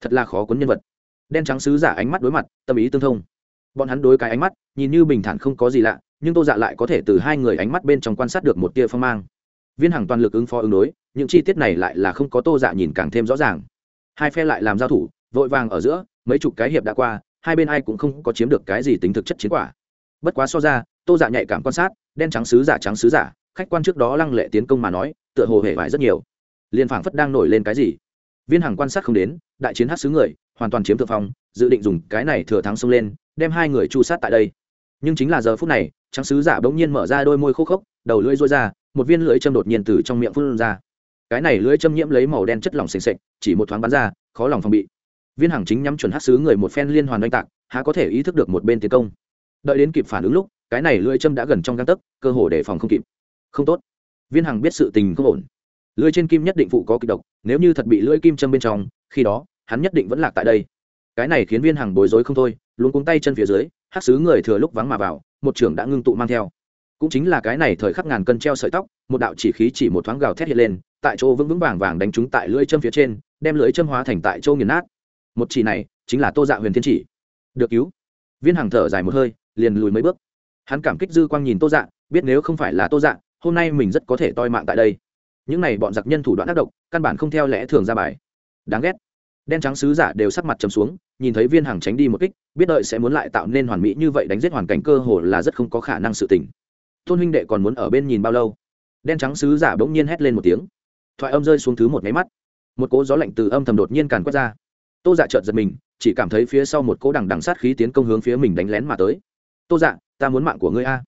Thật là khó cuốn nhân vật. Đen trắng sứ giả ánh mắt đối mặt, tâm ý tương thông. Bọn hắn đối cái ánh mắt, nhìn như bình thản không có gì lạ, nhưng tô dạ lại có thể từ hai người ánh mắt bên trong quan sát được một tia phong mang. Viên hằng toàn lực ứng phó ứng đối, những chi tiết này lại là không có tô dạ nhìn càng thêm rõ ràng hai phe lại làm giao thủ, vội vàng ở giữa, mấy chục cái hiệp đã qua, hai bên ai cũng không có chiếm được cái gì tính thực chất chiến quả. Bất quá so ra, tô dạ nhạy cảm quan sát, đen trắng sứ giả trắng sứ giả, khách quan trước đó lăng lệ tiến công mà nói, tựa hồ hề vải rất nhiều. Liên phảng phất đang nổi lên cái gì. Viên hàng quan sát không đến, đại chiến hát xứ người, hoàn toàn chiếm thượng phong, dự định dùng cái này thừa thắng xông lên, đem hai người chu sát tại đây. Nhưng chính là giờ phút này, trắng sứ giả bỗng nhiên mở ra đôi môi khô khốc, đầu lưỡi rối ra, một viên lưỡi châm đột nhiên từ trong miệng phun ra cái này lưỡi châm nhiễm lấy màu đen chất lỏng s ề chỉ một thoáng bắn ra, khó lòng phòng bị. Viên hàng chính nhắm chuẩn hát xứ người một phen liên hoàn oanh tạc, há có thể ý thức được một bên tiến công. Đợi đến kịp phản ứng lúc, cái này lưỡi châm đã gần trong găng tấc, cơ hồ để phòng không kịp. Không tốt. Viên hàng biết sự tình không ổn. Lưỡi trên kim nhất định phụ có kịch độc, nếu như thật bị lưỡi kim châm bên trong, khi đó, hắn nhất định vẫn lạc tại đây. Cái này khiến viên hàng bối rối không thôi luôn cuống tay chân phía dưới, hát xứ người thừa lúc vắng mà vào, một trưởng đã ngưng tụ mang theo cũng chính là cái này thời khắc ngàn cân treo sợi tóc, một đạo chỉ khí chỉ một thoáng gào thét hiện lên, tại chỗ vững vững vàng vàng đánh trúng tại lưỡi châm phía trên, đem lưỡi châm hóa thành tại chỗ nghiền nát. Một chỉ này, chính là tô dạ huyền thiên chỉ. Được cứu. Viên hàng thở dài một hơi, liền lùi mấy bước. Hắn cảm kích dư quang nhìn tô dạ biết nếu không phải là tô dạ hôm nay mình rất có thể toi mạng tại đây. Những này bọn giặc nhân thủ đoạn tác động căn bản không theo lẽ thường ra bài. Đáng ghét. Đen trắng sứ giả đều sắc mặt chấm xuống, nhìn thấy viên hàng tránh đi một kích, biết đợi sẽ muốn lại tạo nên hoàn mỹ như vậy đánh giết hoàn cảnh cơ hồ là rất không có khả năng sự tình tôn huynh đệ còn muốn ở bên nhìn bao lâu? Đen trắng sứ giả bỗng nhiên hét lên một tiếng. Thoại âm rơi xuống thứ một máy mắt. Một cỗ gió lạnh từ âm thầm đột nhiên càn quét ra. Tô dạ trợt giật mình, chỉ cảm thấy phía sau một cỗ đằng đằng sát khí tiến công hướng phía mình đánh lén mà tới. Tô dạ ta muốn mạng của ngươi a.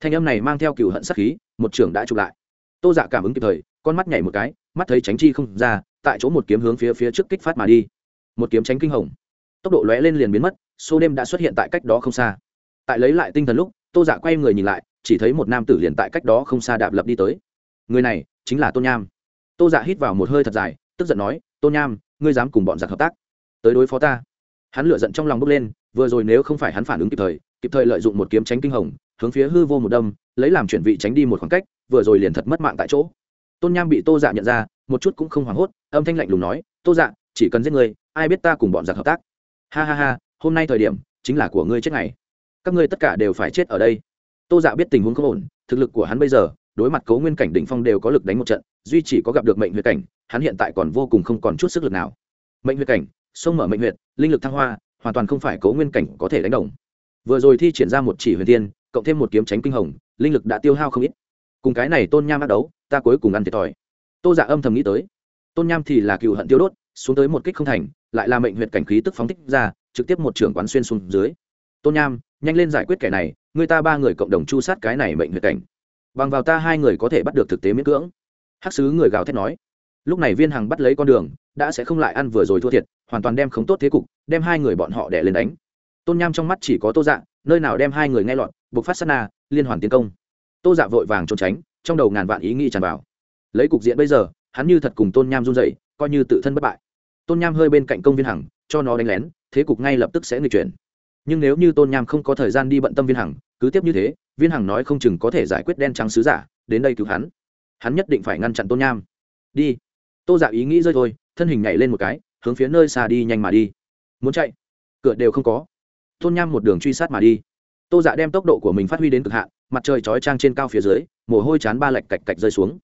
Thanh âm này mang theo cựu hận sát khí, một trưởng đã chụp lại. Tô dạ cảm ứng kịp thời, con mắt nhảy một cái, mắt thấy tránh chi không ra, tại chỗ một kiếm hướng phía phía trước kích phát mà đi. Một kiếm tránh kinh hồng. Tốc độ lóe lên liền biến mất, số đêm đã xuất hiện tại cách đó không xa. Tại lấy lại tinh thần lúc, tô dạ quay người nhìn lại chỉ thấy một nam tử liền tại cách đó không xa đạp lập đi tới. Người này chính là tôn nham. Tô dạ hít vào một hơi thật dài, tức giận nói, tôn nham, ngươi dám cùng bọn giặc hợp tác? Tới đối phó ta. Hắn lựa giận trong lòng bốc lên, vừa rồi nếu không phải hắn phản ứng kịp thời kịp thời lợi dụng một kiếm tránh kinh hồng, hướng phía hư vô một đâm, lấy làm chuyển vị tránh đi một khoảng cách, vừa rồi liền thật mất mạng tại chỗ. Tôn nham bị tô dạ nhận ra, một chút cũng không hoảng hốt, âm thanh lạnh lùng nói, tô dạ chỉ cần giết người ai biết ta cùng bọn giặc hợp tác? Ha ha ha, hôm nay thời điểm, chính là của ngươi chết ngày. Các ngươi tất cả đều phải chết ở đây tô dạ biết tình huống không ổn, thực lực của hắn bây giờ, đối mặt cấu nguyên cảnh đỉnh phong đều có lực đánh một trận, duy chỉ có gặp được mệnh huyệt cảnh, hắn hiện tại còn vô cùng không còn chút sức lực nào. Mệnh huyệt cảnh, sông mở mệnh huyệt, linh lực thăng hoa, hoàn toàn không phải cấu nguyên cảnh có thể đánh đồng. Vừa rồi thi triển ra một chỉ huyền tiên cộng thêm một kiếm tránh kinh hồng, linh lực đã tiêu hao không ít. Cùng cái này tôn nham bắt đấu, ta cuối cùng ăn thiệt thòi. Tô dạ âm thầm nghĩ tới. Tôn nham thì là cựu hận tiêu đốt, xuống tới một kích không thành, lại là mệnh huyệt cảnh khí tức phóng thích ra, trực tiếp một trưởng quán xuyên xuống dưới. Tôn nham, nhanh lên giải quyết kẻ này người ta ba người cộng đồng chu sát cái này mệnh huyệt cảnh. Bằng vào ta hai người có thể bắt được thực tế miễn cưỡng. Hắc sứ người gào thét nói. Lúc này viên hằng bắt lấy con đường, đã sẽ không lại ăn vừa rồi thua thiệt, hoàn toàn đem khống tốt thế cục, đem hai người bọn họ đẻ lên đánh. Tôn nham trong mắt chỉ có tô dạ nơi nào đem hai người nghe lọt, buộc phát sát na, liên hoàn tiến công. Tô dạ vội vàng trốn tránh, trong đầu ngàn vạn ý nghĩ tràn vào. Lấy cục diện bây giờ, hắn như thật cùng tôn nham run dậy coi như tự thân bất bại. Tôn nham hơi bên cạnh công viên hằng, cho nó đánh lén, thế cục ngay lập tức sẽ nghịch chuyển nhưng nếu như tôn nham không có thời gian đi bận tâm viên hằng, cứ tiếp như thế, viên hằng nói không chừng có thể giải quyết đen trắng sứ giả, đến đây cứu hắn. Hắn nhất định phải ngăn chặn tôn nham. Đi. Tô dạ ý nghĩ rơi thôi, thân hình nhảy lên một cái, hướng phía nơi xa đi nhanh mà đi. Muốn chạy? Cửa đều không có. Tôn nham một đường truy sát mà đi. Tô dạ đem tốc độ của mình phát huy đến cực hạn, mặt trời chói trang trên cao phía dưới, mồ hôi chán ba lạch cạch cạch rơi xuống.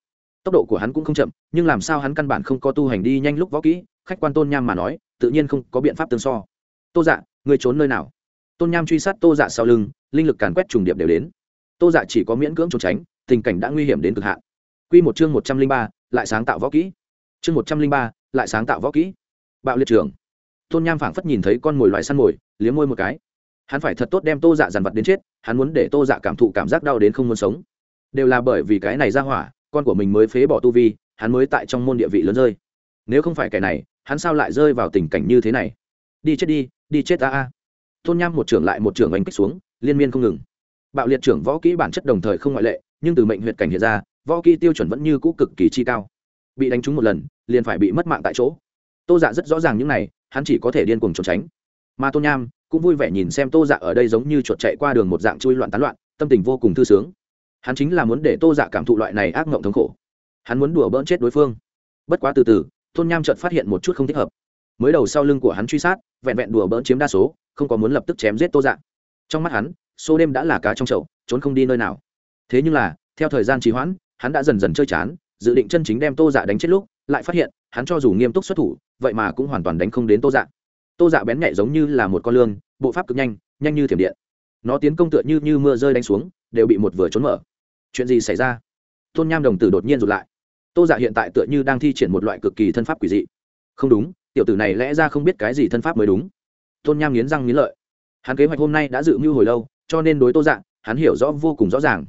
Tốc độ của hắn cũng không chậm, nhưng làm sao hắn căn bản không có tu hành đi nhanh lúc võ kỹ, khách quan tôn nham mà nói, tự nhiên không có biện pháp tương so. Tô dạ người trốn nơi nào? Tôn nham truy sát tô dạ sau lưng, linh lực càn quét trùng điệp đều đến. Tô dạ chỉ có miễn cưỡng trốn tránh, tình cảnh đã nguy hiểm đến cực hạn. Q một chương một trăm linh ba, lại sáng tạo võ kỹ. Chương một trăm linh ba, lại sáng tạo võ kỹ. Bạo liệt trường. tôn nham phảng phất nhìn thấy con mồi loại săn mồi, liếm môi một cái. Hắn phải thật tốt đem tô dạ dằn vặt đến chết, hắn muốn để tô dạ cảm thụ cảm giác đau đến không muốn sống. Đều là bởi vì cái này ra hỏa, con của mình mới phế bỏ tu vi, hắn mới tại trong môn địa vị lớn rơi. Nếu không phải kẻ này, hắn sao lại rơi vào tình cảnh như thế này? Đi chết đi đi chết ta a tôn nham một trưởng lại một trưởng oanh kích xuống, liên miên không ngừng. Bạo liệt trưởng võ kỹ bản chất đồng thời không ngoại lệ, nhưng từ mệnh huyệt cảnh hiện ra, võ kỹ tiêu chuẩn vẫn như cũ cực kỳ chi cao. Bị đánh trúng một lần, liền phải bị mất mạng tại chỗ. Tô dạ rất rõ ràng những này, hắn chỉ có thể điên cuồng trốn tránh. Mà tôn nham cũng vui vẻ nhìn xem tô dạ ở đây giống như chuột chạy qua đường một dạng chui loạn tán loạn, tâm tình vô cùng thư sướng. Hắn chính là muốn để tô dạ cảm thụ loại này ác mộng thống khổ. Hắn muốn đùa bỡn chết đối phương. Bất quá từ từ, tôn nham chợt phát hiện một chút không thích hợp. Mới đầu sau lưng của hắn truy sát, vẹn vẹn đùa bỡn chiếm đa số không có muốn lập tức chém giết tô dạng trong mắt hắn, số đêm đã là cá trong chậu, trốn không đi nơi nào. Thế nhưng là, theo thời gian trì hoãn, hắn đã dần dần chơi chán, dự định chân chính đem tô dạ đánh chết lúc, lại phát hiện, hắn cho dù nghiêm túc xuất thủ, vậy mà cũng hoàn toàn đánh không đến tô dạ. Tô dạ bén nhạy giống như là một con lương bộ pháp cực nhanh nhanh như thiểm điện. Nó tiến công tựa như như mưa rơi đánh xuống, đều bị một vừa trốn mở. Chuyện gì xảy ra? Tôn nham đồng tử đột nhiên rụt lại. Tô dạ hiện tại tựa như đang thi triển một loại cực kỳ thân pháp quỷ dị. Không đúng, tiểu tử này lẽ ra không biết cái gì thân pháp mới đúng tôn nham nghiến răng nghiến lợi. Hắn kế hoạch hôm nay đã dự mưu hồi lâu cho nên đối tô dạng, hắn hiểu rõ vô cùng rõ ràng.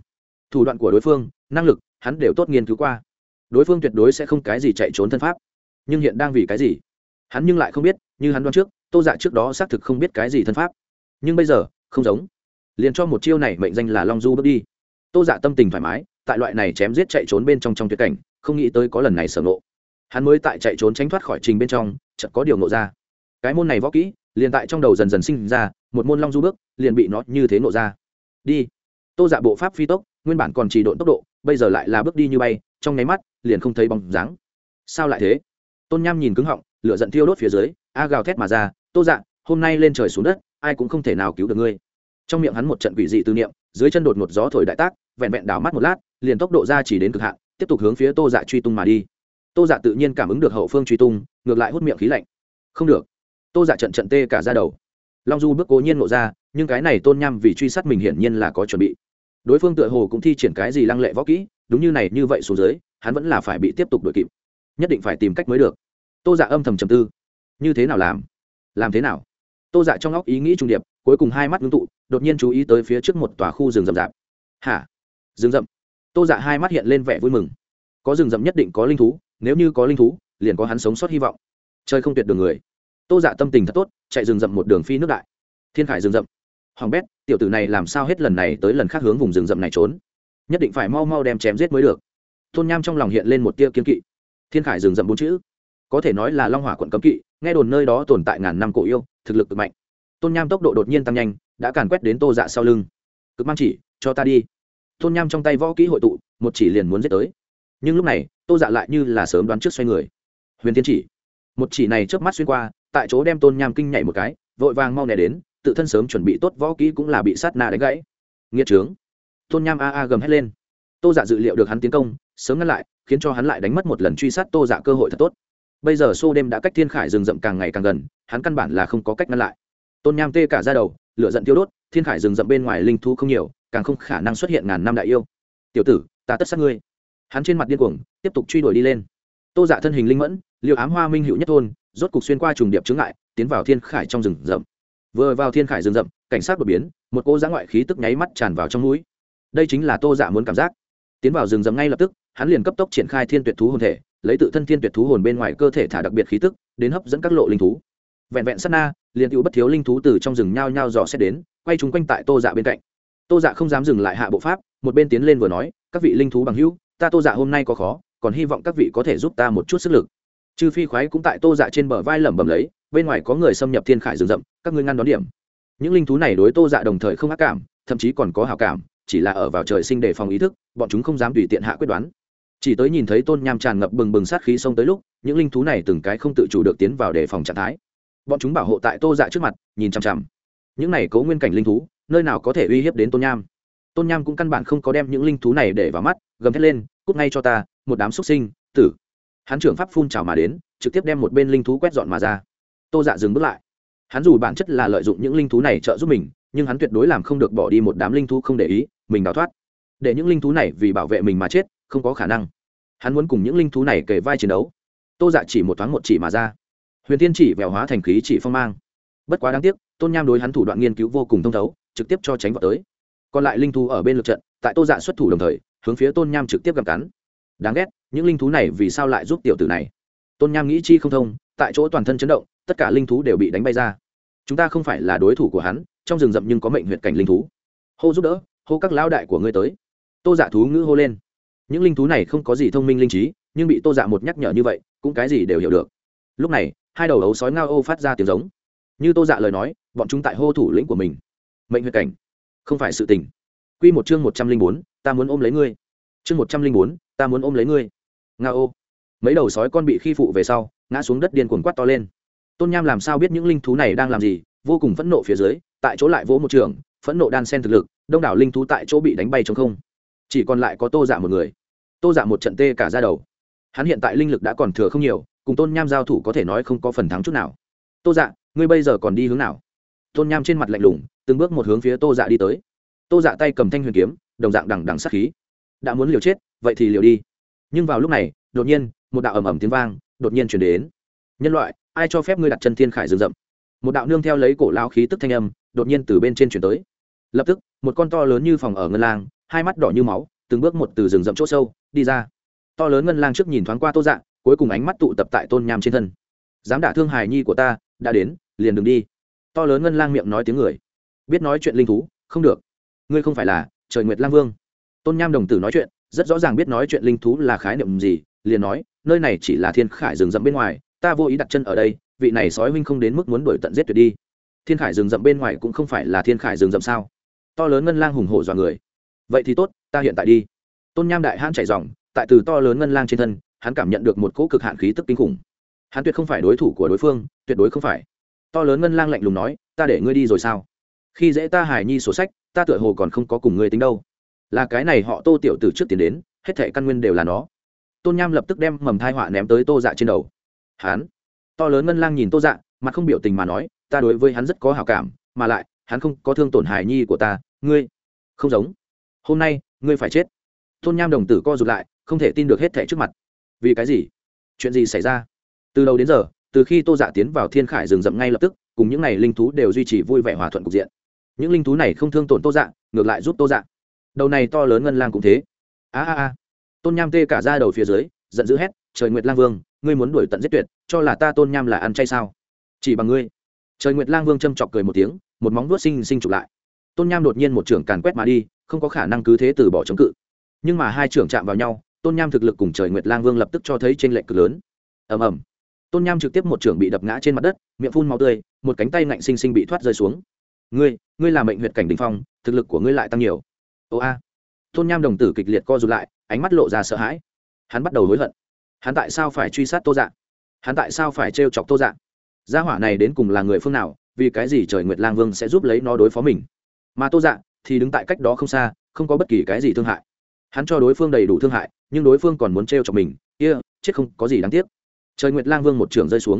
Thủ đoạn của đối phương năng lực hắn đều tốt nghiên cứu qua. Đối phương tuyệt đối sẽ không cái gì chạy trốn thân pháp. Nhưng hiện đang vì cái gì? Hắn nhưng lại không biết như hắn đoán trước tô dạ trước đó xác thực không biết cái gì thân pháp. Nhưng bây giờ không giống. Liền cho một chiêu này mệnh danh là long du bước đi. Tô dạ tâm tình thoải mái tại loại này chém giết chạy trốn bên trong trong tuyệt cảnh không nghĩ tới có lần này sở nộ hắn mới tại chạy trốn tránh thoát khỏi trình bên trong chợt có điều nộ ra. Cái môn này võ kỹ liền tại trong đầu dần dần sinh ra, một môn long du bước liền bị nó như thế nộ ra. Đi. Tô dạ bộ pháp phi tốc, nguyên bản còn chỉ độn tốc độ, bây giờ lại là bước đi như bay, trong nháy mắt, liền không thấy bóng dáng. Sao lại thế? Tôn nham nhìn cứng họng, lửa giận thiêu đốt phía dưới, a gào thét mà ra, tô dạ hôm nay lên trời xuống đất, ai cũng không thể nào cứu được ngươi. Trong miệng hắn một trận quỷ dị tư niệm, dưới chân đột một gió thổi đại tác, vẹn vẹn đảo mắt một lát, liền tốc độ ra chỉ đến cực hạn, tiếp tục hướng phía tô dạ truy tung mà đi. Tô dạ tự nhiên cảm ứng được hậu phương truy tung, ngược lại hút miệng khí lạnh. Không được tô dạ trận trận tê cả ra đầu. Long du bước cố nhiên ngộ ra, nhưng cái này tôn nham vì truy sát mình hiển nhiên là có chuẩn bị. Đối phương tựa hồ cũng thi triển cái gì lăng lệ võ kỹ, đúng như này, như vậy xuống dưới, hắn vẫn là phải bị tiếp tục đuổi kịp. Nhất định phải tìm cách mới được. Tô dạ âm thầm trầm tư. Như thế nào làm? Làm thế nào? Tô dạ trong óc ý nghĩ trung điệp, cuối cùng hai mắt ngưng tụ, đột nhiên chú ý tới phía trước một tòa khu rừng rậm rạp. Hả? Rừng rậm? Tô dạ hai mắt hiện lên vẻ vui mừng. Có rừng rậm nhất định có linh thú, nếu như có linh thú, liền có hắn sống sót hy vọng. Chơi không tuyệt đường người tô dạ tâm tình thật tốt, chạy rừng rậm một đường phi nước đại. Thiên khải rừng rậm. Hoàng bét, tiểu tử này làm sao hết lần này tới lần khác hướng vùng rừng rậm này trốn? Nhất định phải mau mau đem chém giết mới được. Tôn nham trong lòng hiện lên một tia kiên kỵ. Thiên khải rừng rậm bốn chữ. Có thể nói là long hỏa quận cấm kỵ, nghe đồn nơi đó tồn tại ngàn năm cổ yêu, thực lực cực mạnh. Tôn nham tốc độ đột nhiên tăng nhanh, đã càn quét đến tô dạ sau lưng. Cực mang chỉ, cho ta đi. Tôn nham trong tay võ kỹ hội tụ, một chỉ liền muốn giết tới. Nhưng lúc này, tô dạ lại như là sớm đoán trước xoay người. Huyền thiên chỉ. Một chỉ này chớp mắt xuyên qua tại chỗ đem tôn nham kinh nhảy một cái, vội vàng mau nè đến, tự thân sớm chuẩn bị tốt võ kỹ cũng là bị sát na đánh gãy. Nghĩa trướng. Tôn nham a a gầm hét lên. Tô dạ dự liệu được hắn tiến công, sớm ngăn lại, khiến cho hắn lại đánh mất một lần truy sát tô dạ cơ hội thật tốt. Bây giờ xô đêm đã cách thiên khải rừng rậm càng ngày càng gần, hắn căn bản là không có cách ngăn lại. Tôn nham tê cả ra đầu, lửa giận tiêu đốt, thiên khải rừng rậm bên ngoài linh thu không nhiều, càng không khả năng xuất hiện ngàn năm đại yêu. Tiểu tử, ta tất sát ngươi. Hắn trên mặt điên cuồng, tiếp tục truy đuổi đi lên. Tô dạ thân hình linh mẫn liệu ám hoa minh hữu nhất thôn rốt cục xuyên qua trùng điệp chướng ngại, tiến vào thiên khải trong rừng rậm. Vừa vào thiên khải rừng rậm, cảnh sát đột biến, một cô giã ngoại khí tức nháy mắt tràn vào trong núi đây chính là tô dạ muốn cảm giác. Tiến vào rừng rậm ngay lập tức, hắn liền cấp tốc triển khai thiên tuyệt thú hồn thể, lấy tự thân thiên tuyệt thú hồn bên ngoài cơ thể thả đặc biệt khí tức, đến hấp dẫn các lộ linh thú. Vẹn vẹn sát na, liền hữu bất thiếu linh thú từ trong rừng nhao nhao dò xét đến, quay chúng quanh tại tô dạ bên cạnh. Tô dạ không dám dừng lại hạ bộ pháp, một bên tiến lên vừa nói, các vị linh thú bằng hữu, ta tô dạ hôm nay có khó, còn hy vọng các vị có thể giúp ta một chút sức lực chư phi khoái cũng tại tô dạ trên bờ vai lẩm bẩm lấy, bên ngoài có người xâm nhập thiên khải rừng rậm, các ngươi ngăn đón điểm. Những linh thú này đối tô dạ đồng thời không ác cảm, thậm chí còn có hào cảm, chỉ là ở vào trời sinh để phòng ý thức, bọn chúng không dám tùy tiện hạ quyết đoán. Chỉ tới nhìn thấy tôn nham tràn ngập bừng bừng sát khí xông tới lúc, những linh thú này từng cái không tự chủ được tiến vào đề phòng trạng thái. Bọn chúng bảo hộ tại tô dạ trước mặt, nhìn chằm chằm. Những này cố nguyên cảnh linh thú, nơi nào có thể uy hiếp đến tôn nham? Tôn nham cũng căn bản không có đem những linh thú này để vào mắt, gầm thét lên, cút ngay cho ta, một đám xuất sinh, tử hắn trưởng pháp phun trào mà đến, trực tiếp đem một bên linh thú quét dọn mà ra. Tô dạ dừng bước lại. Hắn dù bản chất là lợi dụng những linh thú này trợ giúp mình, nhưng hắn tuyệt đối làm không được bỏ đi một đám linh thú không để ý, mình đào thoát. Để những linh thú này vì bảo vệ mình mà chết, không có khả năng. Hắn muốn cùng những linh thú này kề vai chiến đấu. Tô dạ chỉ một thoáng một chỉ mà ra. Huyền tiên chỉ vèo hóa thành khí chỉ phong mang. Bất quá đáng tiếc, tôn nham đối hắn thủ đoạn nghiên cứu vô cùng thông thấu, trực tiếp cho tránh vào tới. Còn lại linh thú ở bên lượt trận, tại tô dạ xuất thủ đồng thời, hướng phía tôn nham trực tiếp gặm cắn đáng ghét, những linh thú này vì sao lại giúp tiểu tử này? Tôn nham nghĩ chi không thông, tại chỗ toàn thân chấn động, tất cả linh thú đều bị đánh bay ra. Chúng ta không phải là đối thủ của hắn, trong rừng rậm nhưng có mệnh huyện cảnh linh thú. Hô giúp đỡ, hô các lão đại của ngươi tới. Tô dạ thú ngữ hô lên. Những linh thú này không có gì thông minh linh trí, nhưng bị tô dạ một nhắc nhở như vậy, cũng cái gì đều hiểu được. Lúc này, hai đầu ấu sói ngao ô phát ra tiếng giống. Như tô dạ lời nói, bọn chúng tại hô thủ lĩnh của mình. Mệnh huyệt cảnh. Không phải sự tình. Q một chương một trăm linh bốn, ta muốn ôm lấy ngươi. Chương một trăm linh bốn ta muốn ôm lấy ngươi. Ngao ô. Mấy đầu sói con bị khi phụ về sau, ngã xuống đất điên cuồng quát to lên. Tôn nham làm sao biết những linh thú này đang làm gì, vô cùng phẫn nộ phía dưới, tại chỗ lại vỗ một trường, phẫn nộ đan sen thực lực, đông đảo linh thú tại chỗ bị đánh bay trong không. Chỉ còn lại có tô dạ một người. Tô dạ một trận tê cả ra đầu. Hắn hiện tại linh lực đã còn thừa không nhiều, cùng tôn nham giao thủ có thể nói không có phần thắng chút nào. Tô dạ ngươi bây giờ còn đi hướng nào? Tôn nham trên mặt lạnh lùng, từng bước một hướng phía tô dạ đi tới. Tô dạ tay cầm thanh huyền kiếm, đồng dạng đằng đằng sát khí. Đã muốn liều chết vậy thì liều đi. Nhưng vào lúc này, đột nhiên, một đạo ầm ầm tiếng vang đột nhiên chuyển đến. Nhân loại, ai cho phép ngươi đặt chân thiên khải rừng rậm? Một đạo nương theo lấy cổ lao khí tức thanh âm đột nhiên từ bên trên chuyển tới. Lập tức, một con to lớn như phòng ở ngân lang, hai mắt đỏ như máu, từng bước một từ rừng rậm chỗ sâu đi ra. To lớn ngân lang trước nhìn thoáng qua tô dạng, cuối cùng ánh mắt tụ tập tại tôn nham trên thân. Dám đả thương hài nhi của ta, đã đến, liền đừng đi. To lớn ngân lang miệng nói tiếng người. Biết nói chuyện linh thú, không được. Ngươi không phải là trời nguyệt lang vương. Tôn nham đồng tử nói chuyện rất rõ ràng biết nói chuyện linh thú là khái niệm gì, liền nói, nơi này chỉ là thiên khải rừng rậm bên ngoài, ta vô ý đặt chân ở đây, vị này sói huynh không đến mức muốn đuổi tận giết tuyệt đi. Thiên khải rừng rậm bên ngoài cũng không phải là thiên khải rừng rậm sao? To lớn ngân lang hùng hổ dọa người. Vậy thì tốt, ta hiện tại đi. Tôn nham đại hãn chạy dòng, tại từ to lớn ngân lang trên thân, hắn cảm nhận được một cỗ cực hạn khí tức kinh khủng. Hắn tuyệt không phải đối thủ của đối phương, tuyệt đối không phải. To lớn ngân lang lạnh lùng nói, ta để ngươi đi rồi sao? Khi dễ ta hài nhi sổ sách, ta tựa hồ còn không có cùng ngươi tính đâu là cái này họ tô tiểu từ trước tiến đến, hết thệ căn nguyên đều là nó. Tôn nham lập tức đem mầm thai họa ném tới tô dạ trên đầu. Hắn, to lớn ngân lang nhìn tô dạ mặt không biểu tình mà nói, ta đối với hắn rất có hào cảm, mà lại, hắn không có thương tổn hài nhi của ta, ngươi không giống. Hôm nay, ngươi phải chết. Tôn nham đồng tử co rụt lại, không thể tin được hết thẻ trước mặt. Vì cái gì? Chuyện gì xảy ra? Từ đầu đến giờ, từ khi tô dạ tiến vào thiên khải rừng rậm ngay lập tức, cùng những n à y linh thú đều duy trì vui vẻ hòa thuận cục diện. Những linh thú này không thương tổn tô dạ ngược lại giúp tô dạ đầu này to lớn ngân lang cũng thế. A a a. Tôn nham tê cả ra đầu phía dưới, giận dữ hét, trời nguyệt lang vương, ngươi muốn đuổi tận giết tuyệt, cho là ta tôn nham là ăn chay sao? Chỉ bằng ngươi. Trời nguyệt lang vương châm chọc cười một tiếng, một móng vuốt sinh sinh chụp lại. Tôn nham đột nhiên một trưởng càn quét mà đi, không có khả năng cứ thế từ bỏ chống cự. Nhưng mà hai trưởng chạm vào nhau, tôn nham thực lực cùng trời nguyệt lang vương lập tức cho thấy t r ê n lệch cực lớn. Ầm ầm. Tôn nham trực tiếp một trưởng bị đập ngã trên mặt đất, miệng phun màu tươi, một cánh tay ngạnh xinh xinh bị thoát rơi xuống. Ngươi ngươi là mệnh huyện cảnh đình phong, thực lực của ngươi lại tăng nhiều ô a. Tôn nham đồng tử kịch liệt co r ụ t lại ánh mắt lộ ra sợ hãi. Hắn bắt đầu hối hận. Hắn tại sao phải truy sát tô dạ? Hắn tại sao phải trêu chọc tô dạ? Gia hỏa này đến cùng là người phương nào vì cái gì trời nguyệt lang vương sẽ giúp lấy nó đối phó mình? Mà tô dạ thì đứng tại cách đó không xa không có bất kỳ cái gì thương hại. Hắn cho đối phương đầy đủ thương hại nhưng đối phương còn muốn t r e o chọc mình. Kia、yeah, chết không có gì đáng tiếc. Trời nguyệt lang vương một trường rơi xuống.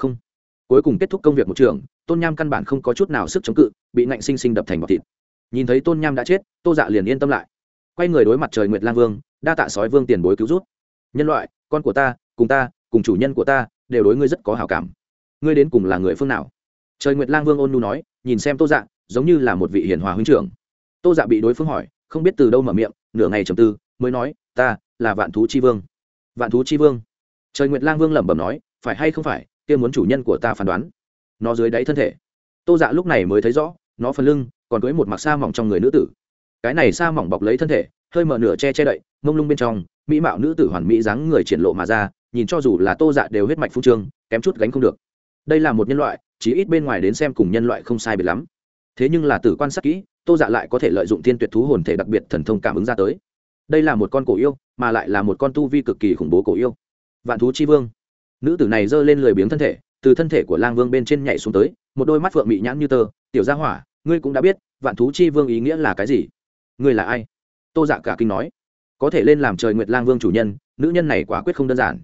Không. Cuối cùng kết thúc công việc một trường tôn nham căn bản không có chút nào sức chống cự bị nạnh sinh sinh đập thành bọc thịt nhìn thấy tôn nham đã chết, tô dạ liền yên tâm lại. Quay người đối mặt trời nguyệt lang vương, đa tạ sói vương tiền bối cứu rút nhân loại, con của ta, cùng ta, cùng chủ nhân của ta, đều đối ngươi rất có hào cảm. Ngươi đến cùng là người phương nào? Trời nguyệt lang vương ôn nu nói, nhìn xem tô dạ giống như là một vị hiền hòa huynh trưởng. Tô dạ bị đối phương hỏi, không biết từ đâu mở miệng, nửa ngày trầm tư, mới nói, ta là vạn thú chi vương. Vạn thú chi vương? Trời nguyệt lang vương lẩm bẩm nói, phải hay không phải, kia muốn chủ nhân của ta phán đoán. Nó dưới đáy thân thể. Tô dạ lúc này mới thấy rõ, nó phần lưng còn cưới một mặc sa mỏng trong người nữ tử. Cái này sa mỏng bọc lấy thân thể, hơi mở nửa che che đậy, mông lung bên trong, mỹ mạo nữ tử hoàn mỹ dáng người triển lộ mà ra, nhìn cho dù là tô dạ đều huyết mạch phu trương, kém chút gánh không được. Đây là một nhân loại chỉ ít bên ngoài đến xem cùng nhân loại không sai biệt lắm. Thế nhưng là tử quan sát kỹ, tô dạ lại có thể lợi dụng thiên tuyệt thú hồn thể đặc biệt thần thông cảm ứng ra tới. Đây là một con cổ yêu, mà lại là một con tu vi cực kỳ khủng bố cổ yêu. Vạn thú chi vương. Nữ tử này giơ lên lười biếng thân thể, từ thân thể của lang vương bên trên nhảy xuống tới, một đôi mắt phượng mị nhãn như tơ, tiểu gia hỏa ngươi cũng đã biết, vạn thú chi vương ý nghĩa là cái gì. Ngươi là ai? Tô dạ cả kinh nói. Có thể lên làm trời nguyệt lang vương chủ nhân, nữ nhân này quả quyết không đơn giản.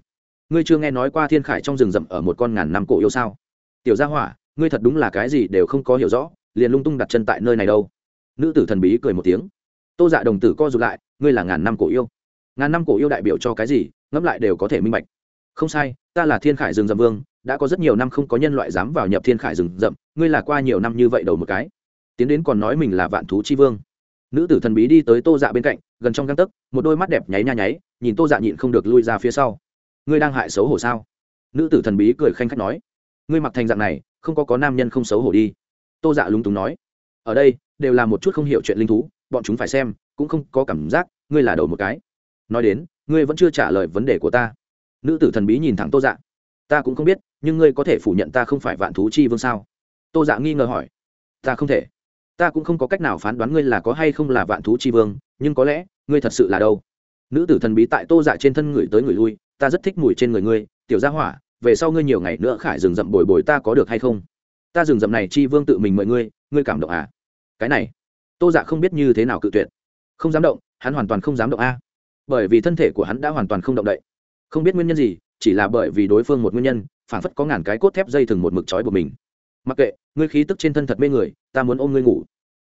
Ngươi chưa nghe nói qua thiên khải trong rừng rậm ở một con ngàn năm cổ yêu sao? Tiểu gia hỏa, ngươi thật đúng là cái gì đều không có hiểu rõ, liền lung tung đặt chân tại nơi này đâu. Nữ tử thần bí cười một tiếng. Tô dạ đồng tử co rụt lại, ngươi là ngàn năm cổ yêu. Ngàn năm cổ yêu đại biểu cho cái gì, ngẫm lại đều có thể minh bạch. Không sai, ta là thiên khải rừng rậm vương, đã có rất nhiều năm không có nhân loại dám vào nhập thiên khải rừng rậm, ngươi là qua nhiều năm như vậy đầu một cái tiến đến còn nói mình là vạn thú chi vương. Nữ tử thần bí đi tới tô dạ bên cạnh, gần trong găng tấc, một đôi mắt đẹp nháy nha nháy, nhìn tô dạ nhịn không được lui ra phía sau. Ngươi đang hại xấu hổ sao? Nữ tử thần bí cười khanh khách nói. Ngươi mặc thành dạng này, không có có nam nhân không xấu hổ đi. Tô dạ lúng túng nói. Ở đây, đều là một chút không hiểu chuyện linh thú, bọn chúng phải xem, cũng không có cảm giác, ngươi là đầu một cái. Nói đến, ngươi vẫn chưa trả lời vấn đề của ta. Nữ tử thần bí nhìn thẳng tô dạ. Ta cũng không biết, nhưng ngươi có thể phủ nhận ta không phải vạn thú chi vương sao? Tô dạ nghi ngờ hỏi. Ta không thể ta cũng không có cách nào phán đoán ngươi là có hay không là vạn thú chi vương, nhưng có lẽ, ngươi thật sự là đâu? Nữ tử thần bí tại tô dạ trên thân người tới người lui, ta rất thích mùi trên người ngươi, tiểu gia hỏa, về sau ngươi nhiều ngày nữa khải rừng rậm bồi bồi ta có được hay không? Ta rừng rậm này chi vương tự mình mời ngươi ngươi cảm động à? Cái này, tô dạ không biết như thế nào cự tuyệt. Không dám động, hắn hoàn toàn không dám động a. Bởi vì thân thể của hắn đã hoàn toàn không động đậy. Không biết nguyên nhân gì, chỉ là bởi vì đối phương một nguyên nhân phản phất có ngàn cái cốt thép dây thừng một mực trói của mình. Mặc kệ ngươi khí tức trên thân thật mê người, ta muốn ôm ngươi ngủ.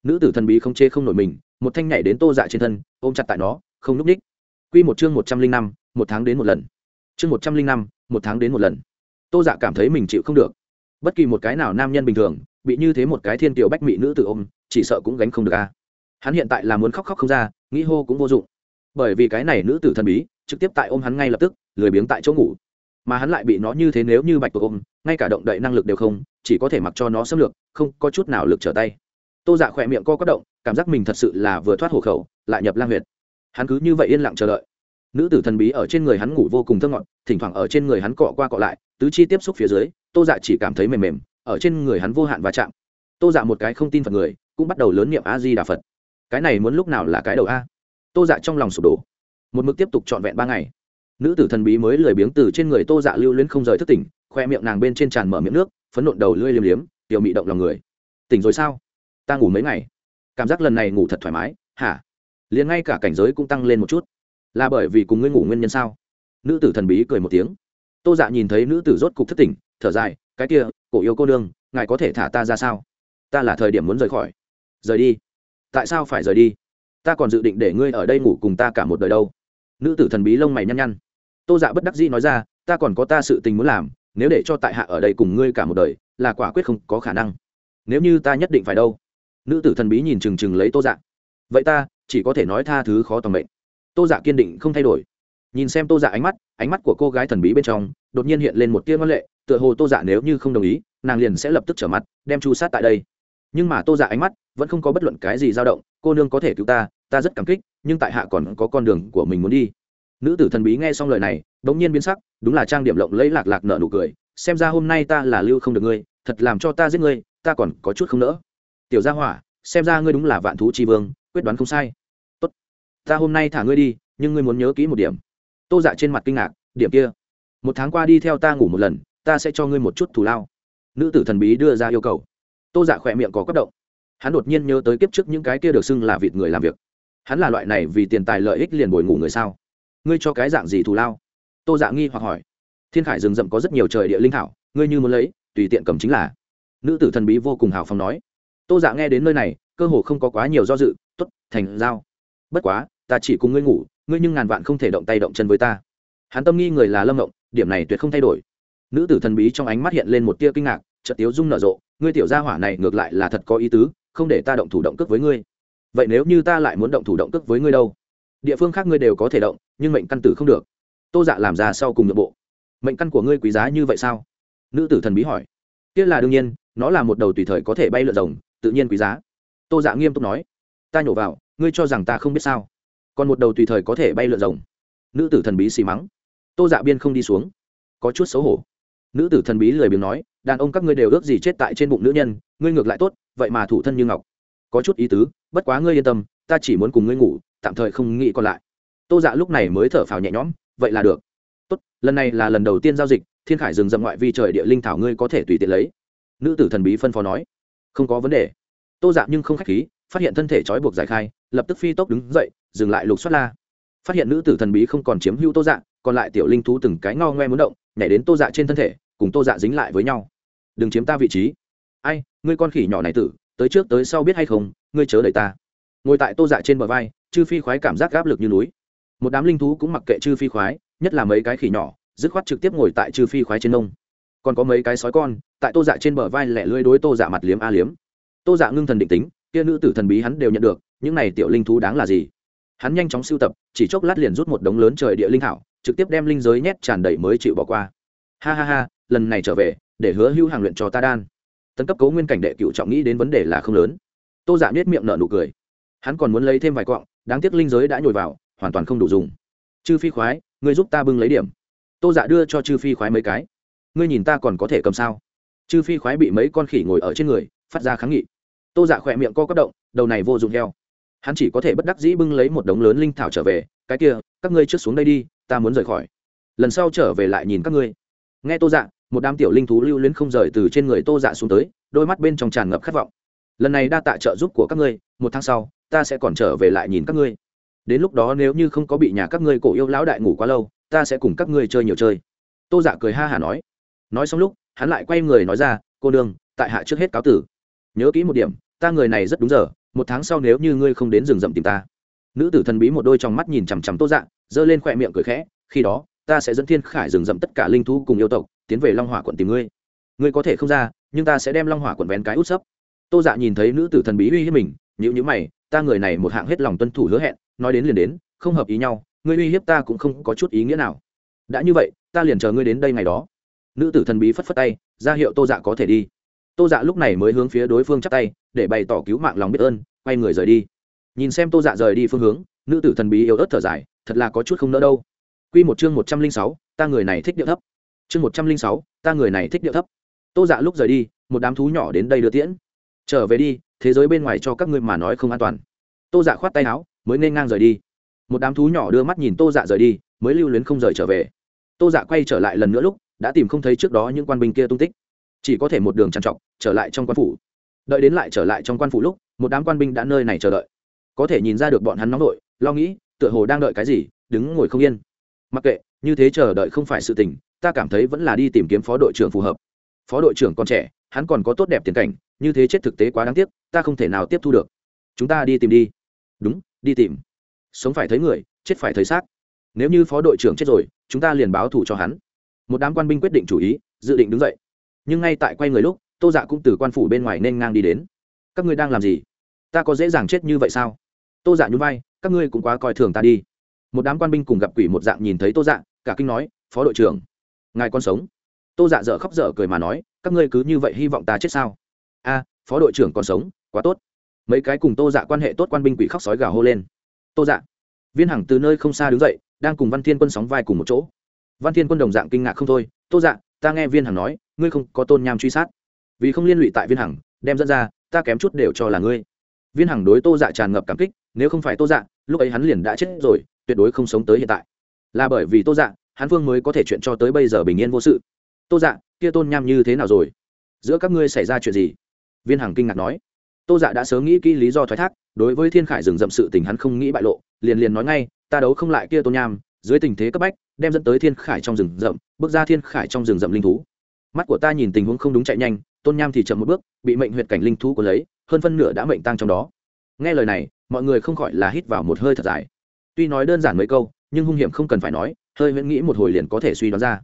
Nữ tử thần bí không chê không nổi mình, một thanh nhảy đến tô dạ trên thân, ôm chặt tại nó, không núp ních. Q một chương một trăm linh năm, một tháng đến một lần. Chương một trăm linh năm, một tháng đến một lần. Tô dạ cảm thấy mình chịu không được. Bất kỳ một cái nào nam nhân bình thường, bị như thế một cái thiên tiểu bách mỹ nữ tự ôm, chỉ sợ cũng gánh không được a. Hắn hiện tại là muốn khóc khóc không ra, nghĩ hô cũng vô dụng. Bởi vì cái này nữ tử thần bí, trực tiếp tại ôm hắn ngay lập tức, lười biếng tại chỗ ngủ mà hắn lại bị nó như thế nếu như bạch tuộc ôm, ngay cả động đậy năng lực đều không, chỉ có thể mặc cho nó xâm lược, không có chút nào lực trở tay. Tô dạ khỏe miệng co quất động, cảm giác mình thật sự là vừa thoát hộ khẩu, lại nhập lang huyệt. Hắn cứ như vậy yên lặng chờ đợi. Nữ tử thần bí ở trên người hắn ngủ vô cùng thơ ngọt, thỉnh thoảng ở trên người hắn cọ qua cọ lại, tứ chi tiếp xúc phía dưới, tô dạ chỉ cảm thấy mềm mềm, ở trên người hắn vô hạn va chạm. Tô dạ một cái không tin phật người, cũng bắt đầu lớn niệm a di đà phật. Cái này muốn lúc nào là cái đầu a? Tô dạ trong lòng sụp đổ. Một mực tiếp tục trọn vẹn ba ngày nữ tử thần bí mới lười biếng từ trên người tô dạ lưu luyến không rời thức tỉnh khoe miệng nàng bên trên tràn mở miệng nước phấn nộn đầu lưỡi liếm liếm tiểu mị động lòng người. Tỉnh rồi sao? Ta ngủ mấy ngày? Cảm giác lần này ngủ thật thoải mái. Hả? Liền ngay cả cảnh giới cũng tăng lên một chút. Là bởi vì cùng ngươi ngủ nguyên nhân sao? Nữ tử thần bí cười một tiếng. Tô dạ nhìn thấy nữ tử rốt cục thất tỉnh thở dài cái kia cổ yêu cô đương, ngài có thể thả ta ra sao? Ta là thời điểm muốn rời khỏi. Rời đi? Tại sao phải rời đi? Ta còn dự định để ngươi ở đây ngủ cùng ta cả một đời đâu. Nữ tử thần bí lông mày nhăn nhăn tô dạ bất đắc dĩ nói ra, ta còn có ta sự tình muốn làm, nếu để cho tại hạ ở đây cùng ngươi cả một đời, là quả quyết không có khả năng. Nếu như ta nhất định phải đâu? Nữ tử thần bí nhìn trừng trừng lấy tô dạ. Vậy ta chỉ có thể nói tha thứ khó tầm mệnh. Tô dạ kiên định không thay đổi. Nhìn xem tô dạ ánh mắt ánh mắt của cô gái thần bí bên trong, đột nhiên hiện lên một tia ngân lệ, tựa hồ tô dạ nếu như không đồng ý, nàng liền sẽ lập tức trở mặt, đem chu sát tại đây. Nhưng mà tô dạ ánh mắt vẫn không có bất luận cái gì dao động, cô nương có thể cứu ta ta rất cảm kích, nhưng tại hạ còn có con đường của mình muốn đi nữ tử thần bí nghe xong lời này đ ỗ n g nhiên biến sắc, đúng là trang điểm lộng lẫy lạc lạc nợ nụ cười, xem ra hôm nay ta là lưu không được ngươi, thật làm cho ta giết ngươi, ta còn có chút không nỡ. Tiểu gia hỏa, xem ra ngươi đúng là vạn thú tri vương, quyết đoán không sai. Tốt, ta hôm nay thả ngươi đi, nhưng ngươi muốn nhớ kỹ một điểm. Tô dạ trên mặt kinh ngạc, điểm kia. Một tháng qua đi theo ta ngủ một lần, ta sẽ cho ngươi một chút thù lao. Nữ tử thần bí đưa ra yêu cầu. Tô dạ khỏe miệng có cấp động. Hắn đột nhiên nhớ tới kiếp trước những cái kia được xưng là vịt người làm việc. Hắn là loại này vì tiền tài lợi ích liền bồi ngủ người sao? Ngươi cho cái dạng gì thù lao? Tô dạ nghi hoặc hỏi. Thiên khải rừng rậm có rất nhiều trời địa linh thảo, ngươi như muốn lấy, tùy tiện cầm chính là. Nữ tử thần bí vô cùng hào phóng nói. Tô dạ nghe đến nơi này, cơ hồ không có quá nhiều do dự t ố t thành giao. Bất quá, ta chỉ cùng ngươi ngủ, ngươi nhưng ngàn vạn không thể động tay động chân với ta. Hắn tâm nghi người là lâm động điểm này tuyệt không thay đổi. Nữ tử thần bí trong ánh mắt hiện lên một tia kinh ngạc, chợt tiếu dung nở rộ, ngươi tiểu gia hỏa này ngược lại là thật có ý tứ, không để ta động thủ động cước với ngươi. Vậy nếu như ta lại muốn động thủ động cước với ngươi đâu? Địa phương khác ngươi đều có thể động, nhưng mệnh căn tử không được. Tô dạ làm ra sau cùng nội bộ. Mệnh căn của ngươi quý giá như vậy sao? Nữ tử thần bí hỏi. Tiết là đương nhiên, nó là một đầu tùy thời có thể bay lượn rồng, tự nhiên quý giá. Tô dạ nghiêm túc nói. Ta nhổ vào, ngươi cho rằng ta không biết sao? Còn một đầu tùy thời có thể bay lượn rồng. Nữ tử thần bí xì mắng. Tô dạ biên không đi xuống. Có chút xấu hổ. Nữ tử thần bí lười biếng nói, đàn ông các ngươi đều ước gì chết tại trên bụng nữ nhân, ngươi ngược lại tốt, vậy mà thủ thân như ngọc. Có chút ý tứ, bất quá ngươi yên tâm ta chỉ muốn cùng ngươi ngủ, tạm thời không nghĩ còn lại. Tô dạ lúc này mới thở phào nhẹ nhõm, vậy là được. Tốt, lần này là lần đầu tiên giao dịch, thiên khải dừng dậm ngoại vi trời địa linh thảo ngươi có thể tùy tiện lấy. Nữ tử thần bí phân phó nói. Không có vấn đề. Tô dạ nhưng không k h á c h khí, phát hiện thân thể trói buộc giải khai, lập tức phi tốc đứng dậy, dừng lại lục xoát la. Phát hiện nữ tử thần bí không còn chiếm hữu tô dạ còn lại tiểu linh thú từng cái ngao ngoe muốn động, nhảy đến tô dạ trên thân thể, cùng tô dạ dính lại với nhau. Đừng chiếm ta vị trí. Ai, ngươi con khỉ nhỏ này tử, tới trước tới sau biết hay không, ngươi chớ đợi ta ngồi tại tô dạ trên bờ vai, chư phi khoái cảm giác gáp lực như núi. Một đám linh thú cũng mặc kệ chư phi khoái, nhất là mấy cái khỉ nhỏ, dứt khoát trực tiếp ngồi tại chư phi khoái trên nông. Còn có mấy cái sói con, tại tô dạ trên bờ vai lẻ lưỡi đối tô dạ mặt liếm a liếm. Tô dạ ngưng thần định tính, kia nữ tử thần bí hắn đều nhận được, những này tiểu linh thú đáng là gì? Hắn nhanh chóng sưu tập, chỉ chốc lát liền rút một đống lớn trời địa linh thảo, trực tiếp đem linh giới nhét tràn đầy mới chịu bỏ qua. Ha ha ha, lần này trở về, để hứa hưu hàng luyện cho ta đan. Tấn cấp cấu nguyên cảnh đệ cựu trọng nghĩ đến vấn đề là không lớn. Tô giả dạ biết miệng nợ nụ cười hắn còn muốn lấy thêm vài quọng, đáng tiếc linh giới đã nhồi vào, hoàn toàn không đủ dùng. Chư phi khoái, ngươi giúp ta bưng lấy điểm. Tô dạ đưa cho chư phi khoái mấy cái. Ngươi nhìn ta còn có thể cầm sao? Chư phi khoái bị mấy con khỉ ngồi ở trên người, phát ra kháng nghị. Tô dạ khỏe miệng co quất động, đầu này vô dụng heo. Hắn chỉ có thể bất đắc dĩ bưng lấy một đống lớn linh thảo trở về, cái kia, các ngươi trước xuống đây đi, ta muốn rời khỏi. Lần sau trở về lại nhìn các ngươi. Nghe tô dạ một đám tiểu linh thú lưu luyến không rời từ trên người tô dạ xuống tới, đôi mắt bên trong tràn ngập khát vọng. Lần này đa tạ trợ giúp của các ngươi, một tháng sau ta sẽ còn trở về lại nhìn các ngươi. Đến lúc đó nếu như không có bị nhà các ngươi cổ yêu lão đại ngủ quá lâu, ta sẽ cùng các ngươi chơi nhiều chơi. Tô giả cười ha hả nói. Nói xong lúc, hắn lại quay người nói ra, cô đương tại hạ trước hết cáo tử. Nhớ kỹ một điểm, ta người này rất đúng giờ, một tháng sau nếu như ngươi không đến rừng rậm tìm ta. Nữ tử thần bí một đôi trong mắt nhìn chằm chằm tô dạ giơ lên khỏe miệng cười khẽ, khi đó, ta sẽ dẫn thiên khải rừng rậm tất cả linh thú cùng yêu tộc, tiến về long hỏa quận tìm ngươi. Ngươi có thể không ra, nhưng ta sẽ đem long hỏa quận vén cái út sấp. Tô dạ nhìn thấy nữ tử thần bí uy hiếp mình nhữ nhữ mày ta người này một hạng hết lòng tuân thủ hứa hẹn, nói đến liền đến, không hợp ý nhau, ngươi uy hiếp ta cũng không có chút ý nghĩa nào. Đã như vậy, ta liền chờ ngươi đến đây ngày đó. Nữ tử thần bí phất phất tay, ra hiệu tô dạ có thể đi. Tô dạ lúc này mới hướng phía đối phương chắp tay, để bày tỏ cứu mạng lòng biết ơn, quay người rời đi. Nhìn xem tô dạ rời đi phương hướng, nữ tử thần bí yếu ớt thở dài, thật là có chút không nỡ đâu. Q một chương một trăm linh sáu, ta người này thích điệu thấp. Chương một trăm linh sáu, ta người này thích điệu thấp. Tô dạ lúc rời đi, một đám thú nhỏ đến đây đưa tiễn. Trở về đi thế giới bên ngoài cho các ngươi mà nói không an toàn. Tô dạ khoát tay áo, mới nên ngang rời đi. Một đám thú nhỏ đưa mắt nhìn tô dạ rời đi, mới lưu luyến không rời trở về. Tô dạ quay trở lại lần nữa lúc, đã tìm không thấy trước đó những quan binh kia tung tích. Chỉ có thể một đường trằn trọc, trở lại trong quan phủ. Đợi đến lại trở lại trong quan phủ lúc, một đám quan binh đã nơi này chờ đợi. Có thể nhìn ra được bọn hắn nóng nổi lo nghĩ, tựa hồ đang đợi cái gì, đứng ngồi không yên. Mặc kệ, như thế chờ đợi không phải sự tình, ta cảm thấy vẫn là đi tìm kiếm phó đội trưởng phù hợp. Phó đội trưởng còn trẻ, hắn còn có tốt đẹp tiền cảnh như thế chết thực tế quá đáng tiếc, ta không thể nào tiếp thu được. Chúng ta đi tìm đi. Đúng, đi tìm. Sống phải thấy người, chết phải thấy xác. Nếu như phó đội trưởng chết rồi, chúng ta liền báo thù cho hắn. Một đám quan binh quyết định chủ ý, dự định đứng dậy. Nhưng ngay tại quay người lúc, tô dạ cũng từ quan phủ bên ngoài nên ngang đi đến. Các ngươi đang làm gì? Ta có dễ dàng chết như vậy sao? Tô dạ nhún vai, các ngươi cũng quá coi thường ta đi. Một đám quan binh cùng gặp quỷ một dạng nhìn thấy tô dạ cả kinh nói, phó đội trưởng, ngài còn sống. Tô dạ dở khóc dở cười mà nói, các ngươi cứ như vậy hy vọng ta chết sao? A, phó đội trưởng còn sống, quá tốt. Mấy cái cùng tô dạ quan hệ tốt quan binh quỷ khóc sói gào hô lên. Tô dạ viên hằng từ nơi không xa đứng dậy, đang cùng văn thiên quân sóng vai cùng một chỗ. Văn thiên quân đồng dạng kinh ngạc không thôi, tô dạ ta nghe viên hằng nói, ngươi không có tôn nham truy sát. Vì không liên lụy tại viên hằng, đem dẫn ra, ta kém chút đều cho là ngươi. Viên hằng đối tô dạ tràn ngập cảm kích, nếu không phải tô dạ lúc ấy hắn liền đã chết rồi, tuyệt đối không sống tới hiện tại. Là bởi vì tô dạ hắn vương mới có thể chuyện cho tới bây giờ bình yên vô sự. Tô dạ kia tôn nham như thế nào rồi? Giữa các ngươi xảy ra chuyện gì? Viên hằng kinh ngạc nói. Tô dạ đã sớm nghĩ kỹ lý do thoái thác, đối với thiên khải rừng rậm sự tình hắn không nghĩ bại lộ, liền liền nói ngay, ta đấu không lại kia tôn nham, dưới tình thế cấp bách, đem dẫn tới thiên khải trong rừng rậm, bước ra thiên khải trong rừng rậm linh thú. Mắt của ta nhìn tình huống không đúng chạy nhanh tôn nham thì chậm một bước, bị mệnh huyệt cảnh linh thú của lấy, hơn phân nửa đã mệnh tăng trong đó. Nghe lời này, mọi người không khỏi là hít vào một hơi thật dài. Tuy nói đơn giản mấy câu, nhưng hung hiểm không cần phải nói, hơi huyễn nghĩ một hồi liền có thể suy đoán ra.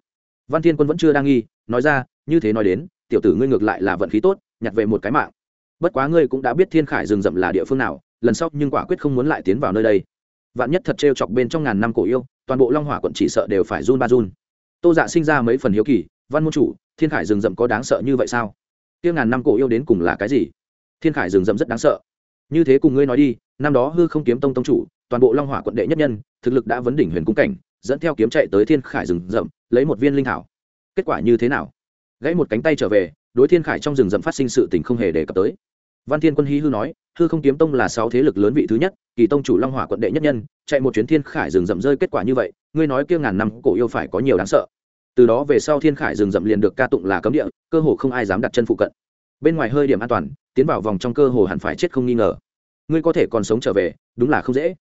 Văn thiên quân vẫn chưa đang nghi, nói ra, như thế nói đến tiểu tử ngươi ngược lại là vận khí tốt, nhặt về một cái mạng. Bất quá ngươi cũng đã biết thiên khải rừng rậm là địa phương nào, lần sau nhưng quả quyết không muốn lại tiến vào nơi đây. Vạn nhất thật trêu chọc bên trong ngàn năm cổ yêu, toàn bộ long hỏa quận chỉ sợ đều phải run ba run. Tô dạ sinh ra mấy phần hiếu kỳ, văn môn chủ, thiên khải rừng rậm có đáng sợ như vậy sao? Tiêu ngàn năm cổ yêu đến cùng là cái gì? Thiên khải rừng rậm rất đáng sợ. Như thế cùng ngươi nói đi, năm đó hư không kiếm tông tông chủ, toàn bộ long hỏa quận đệ nhất nhân, thực lực đã vấn đỉnh huyền cung cảnh, dẫn theo kiếm chạy tới thiên khải rừng rậm, lấy một viên linh thảo. Kết quả như thế nào? Gãy một cánh tay trở về, đối thiên khải trong rừng rậm phát sinh sự tình không hề đề cập tới. Văn thiên quân hí hư nói, hư không kiếm tông là sáu thế lực lớn vị thứ nhất, kỳ tông chủ long hỏa quận đệ nhất nhân, chạy một chuyến thiên khải rừng rậm rơi kết quả như vậy, ngươi nói kia ngàn năm cổ yêu phải có nhiều đáng sợ. Từ đó về sau thiên khải rừng rậm liền được ca tụng là cấm địa, cơ hồ không ai dám đặt chân phụ cận. Bên ngoài hơi điểm an toàn, tiến vào vòng trong cơ hồ hẳn phải chết không nghi ngờ. Ngươi có thể còn sống trở về, đúng là không dễ.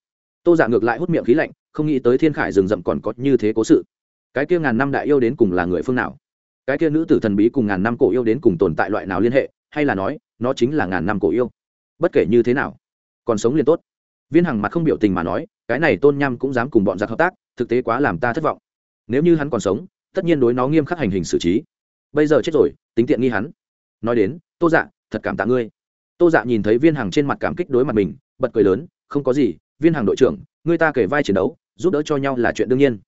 Tô giả ngược lại hút miệng khí lạnh, không nghĩ tới thiên khải rừng rậm còn có như thế cố sự. Cái kia ngàn năm đại yêu đến cùng là người phương nào? Cái kia nữ tử thần bí cùng ngàn năm cổ yêu đến cùng tồn tại loại nào liên hệ, hay là nói, nó chính là ngàn năm cổ yêu. Bất kể như thế nào, còn sống liền tốt. Viên hằng mặt không biểu tình mà nói, cái này tôn nham cũng dám cùng bọn giặc hợp tác, thực tế quá làm ta thất vọng. Nếu như hắn còn sống, tất nhiên đối nó nghiêm khắc hành hình xử trí. Bây giờ chết rồi, tính tiện nghi hắn. Nói đến, tô dạ thật cảm tạ ngươi. Tô dạ nhìn thấy viên hằng trên mặt cảm kích đối mặt mình, bật cười lớn, không có gì, viên Hằng đội trưởng, ngươi ta kể vai chiến đấu, giúp đỡ cho nhau là chuyện đương nhiên.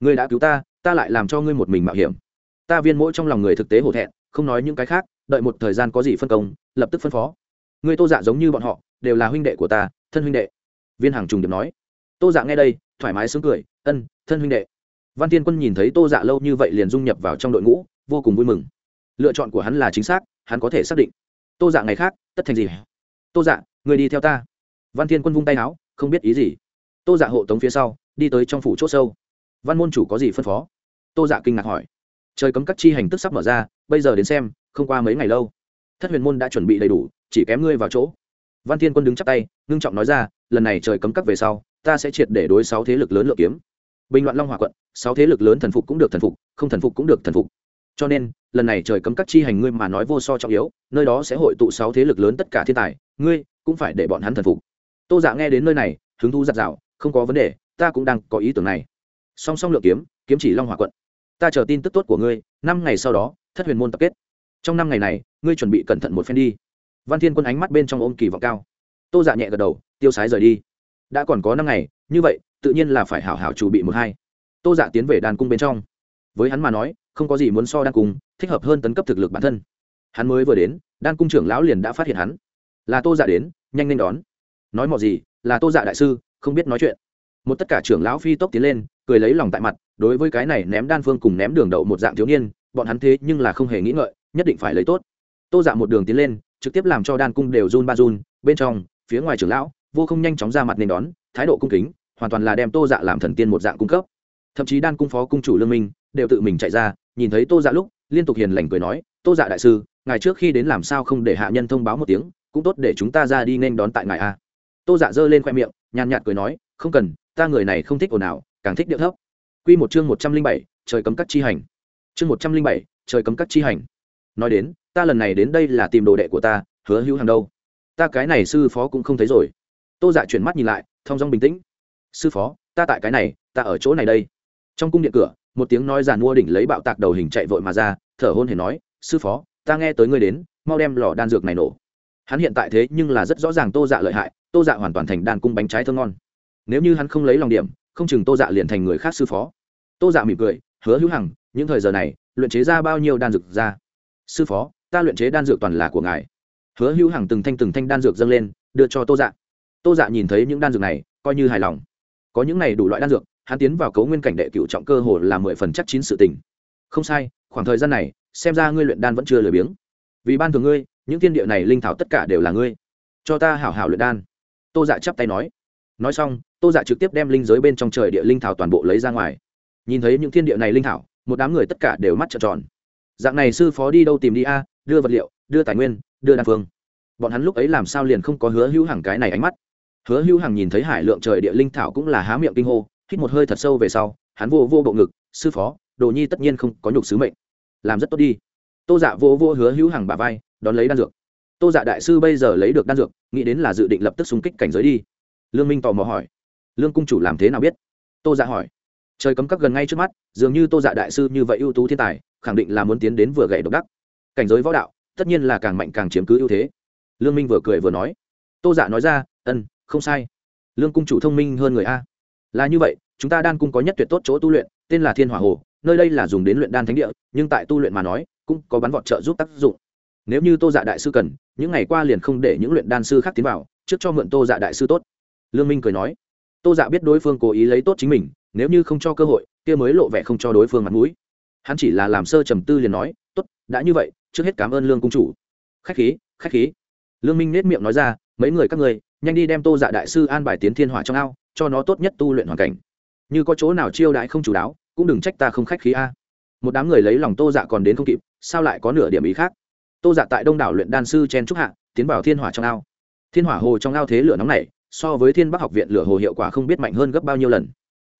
Ngươi đã cứu ta ta lại làm cho ngươi một mình mạo hiểm ta viên mỗi trong lòng người thực tế hổ thẹn, không nói những cái khác, đợi một thời gian có gì phân công, lập tức phân phó. Ngươi tô dạ giống như bọn họ, đều là huynh đệ của ta, thân huynh đệ. Viên hàng trùng điểm nói. Tô dạ nghe đây, thoải mái sướng cười, ân, thân huynh đệ. Văn tiên quân nhìn thấy tô dạ lâu như vậy liền dung nhập vào trong đội ngũ, vô cùng vui mừng. Lựa chọn của hắn là chính xác, hắn có thể xác định. Tô dạ ngày khác, tất thành gì? Tô dạ người đi theo ta. Văn thiên quân vung tay áo, không biết ý gì. Tô dạ hộ tống phía sau, đi tới trong phủ c h ỗ sâu. Văn môn chủ có gì phân phó? Tô dạ kinh ngạc hỏi trời cấm các chi hành tức sắp mở ra, bây giờ đến xem, không qua mấy ngày lâu. Thất huyền môn đã chuẩn bị đầy đủ, chỉ kém ngươi vào chỗ. Văn thiên quân đứng chắp tay, ngưng trọng nói ra, lần này trời cấm các về sau, ta sẽ triệt để đối sáu thế lực lớn lựa kiếm. Bình loạn long hòa quận, sáu thế lực lớn thần phục cũng được thần phục, không thần phục cũng được thần phục. Cho nên, lần này trời cấm các chi hành ngươi mà nói vô so trọng yếu, nơi đó sẽ hội tụ sáu thế lực lớn tất cả thiên tài, ngươi cũng phải để bọn hắn thần phục. Tô dạ nghe đến nơi này, hứng thú giặt rào không có vấn đề, ta cũng đang có ý tưởng này. Song song lượng kiếm kiếm chỉ long hòa quận ta chờ tin tức tốt của ngươi, năm ngày sau đó, thất huyền môn tập kết. Trong năm ngày này, ngươi chuẩn bị cẩn thận một phen đi. Văn thiên quân ánh mắt bên trong ôm kỳ vọng cao. Tô dạ nhẹ gật đầu, tiêu sái rời đi. Đã còn có năm ngày, như vậy, tự nhiên là phải hảo hảo chủ bị một hai. Tô dạ tiến về đàn cung bên trong. Với hắn mà nói, không có gì muốn so đan cung, thích hợp hơn tấn cấp thực lực bản thân. Hắn mới vừa đến, đan cung trưởng lão liền đã phát hiện hắn. Là tô dạ đến, nhanh lên đón. Nói mọi gì, là tô dạ đại sư, không biết nói chuyện. Một tất cả trưởng lão phi tốc tiến lên cười lấy lòng tại mặt, đối với cái này ném đan phương cùng ném đường đậu một dạng thiếu niên, bọn hắn thế nhưng là không hề nghĩ ngợi, nhất định phải lấy tốt. Tô dạ một đường tiến lên, trực tiếp làm cho đan cung đều run ba run, bên trong, phía ngoài trưởng lão, vô không nhanh chóng ra mặt nên đón, thái độ cung kính, hoàn toàn là đem tô dạ làm thần tiên một dạng cung cấp. Thậm chí đan cung phó cung chủ lương minh, đều tự mình chạy ra, nhìn thấy tô dạ lúc, liên tục hiền lành cười nói, tô dạ đại sư, ngài trước khi đến làm sao không để hạ nhân thông báo một tiếng, cũng tốt để chúng ta ra đi nên đón tại ngài a. Tô dạ giơ lên khoe miệng, nhàn nhạt cười nói, không cần, ta người này không thích ồn ào càng thích điệu thấp. Quy một chương một trăm linh bảy, trời cấm các chi hành. Chương một trăm linh bảy, trời cấm các chi hành. Nói đến, ta lần này đến đây là tìm đồ đệ của ta, hứa hữu hàng đâu? Ta cái này sư phó cũng không thấy rồi. Tô dạ chuyển mắt nhìn lại thong dong bình tĩnh. Sư phó, ta tại cái này, ta ở chỗ này đây. Trong cung điện cửa, một tiếng nói giàn mua đỉnh lấy bạo tạc đầu hình chạy vội mà ra, thở hôn hề nói, sư phó, ta nghe tới ngươi đến, mau đem lò đan dược này nổ. Hắn hiện tại thế nhưng là rất rõ ràng tô dạ lợi hại, tô dạ hoàn toàn thành đàn cung bánh trái thơ ngon. Nếu như hắn không lấy lòng điểm không chừng tô dạ liền thành người khác sư phó. Tô dạ mỉm cười, hứa hữu hằng, những thời giờ này, luyện chế ra bao nhiêu đan dược ra? Sư phó, ta luyện chế đan dược toàn là của ngài. Hứa hữu hằng từng thanh từng thanh đan dược dâng lên, đưa cho tô dạ. Tô dạ nhìn thấy những đan dược này, coi như hài lòng. Có những này đủ loại đan dược, hắn tiến vào cấu nguyên cảnh đệ cựu trọng cơ hồ là mười phần chắc chín sự tình. Không sai, khoảng thời gian này, xem ra ngươi luyện đan vẫn chưa lười biếng. Vì ban thường ngươi, những thiên địa này linh thảo tất cả đều là ngươi. Cho ta hảo hảo luyện đan. Tô dạ chắp tay nói. Nói xong tô dạ trực tiếp đem linh giới bên trong trời địa linh thảo toàn bộ lấy ra ngoài. Nhìn thấy những thiên địa này linh thảo, một đám người tất cả đều mắt trợn tròn. Dạng này sư phó đi đâu tìm đi a, đưa vật liệu, đưa tài nguyên, đưa đan phương. Bọn hắn lúc ấy làm sao liền không có hứa hữu hàng cái này ánh mắt. Hứa hữu hàng nhìn thấy hải lượng trời địa linh thảo cũng là há miệng kinh hô, hít một hơi thật sâu về sau, hắn vô vô bộ ngực, sư phó, đồ nhi tất nhiên không có nhục sứ mệnh. Làm rất tốt đi. Tô dạ vô vô hứa hữu hàng bà vai, đón lấy đan dược. Tô dạ đại sư bây giờ lấy được đan dược, nghĩ đến là dự định lập tức xung kích cảnh giới đi. Lương minh tò mò hỏi lương cung chủ làm thế nào biết? Tô dạ hỏi. Trời cấm các gần ngay trước mắt, dường như tô dạ đại sư như vậy ưu tú thiên tài, khẳng định là muốn tiến đến vừa gậy độc đắc. Cảnh giới võ đạo, tất nhiên là càng mạnh càng chiếm cứ ưu thế. Lương minh vừa cười vừa nói. Tô dạ nói ra ân không sai. Lương cung chủ thông minh hơn người a. Là như vậy, chúng ta đan cung có nhất tuyệt tốt chỗ tu luyện, tên là thiên hỏa hồ, nơi đây là dùng đến luyện đan thánh địa, nhưng tại tu luyện mà nói, cũng có bắn vọt trợ giúp tác dụng. Nếu như tô dạ đại sư cần, những ngày qua liền không để những luyện đan sư khác tiến vào, trước cho mượn tô dạ đại sư tốt. Lương minh cười nói tô dạ biết đối phương cố ý lấy tốt chính mình, nếu như không cho cơ hội, kia mới lộ vẻ không cho đối phương mặt mũi. Hắn chỉ là làm sơ trầm tư liền nói, tốt, đã như vậy, trước hết cảm ơn lương cung chủ. Khách khí khách khí. Lương minh nết miệng nói ra, mấy người các người, nhanh đi đem tô dạ đại sư an bài tiến thiên hỏa trong ao, cho nó tốt nhất tu luyện hoàn cảnh. Như có chỗ nào chiêu đãi không chủ đáo, cũng đừng trách ta không khách khí a. Một đám người lấy lòng tô dạ còn đến không kịp, sao lại có nửa điểm ý khác? Tô dạ tại đông đảo luyện đan sư chen trúc hạ, tiến vào thiên hỏa trong ao. Thiên hỏa hồ trong ao thế lửa nóng này so với thiên bắc học viện lửa hồ hiệu quả không biết mạnh hơn gấp bao nhiêu lần.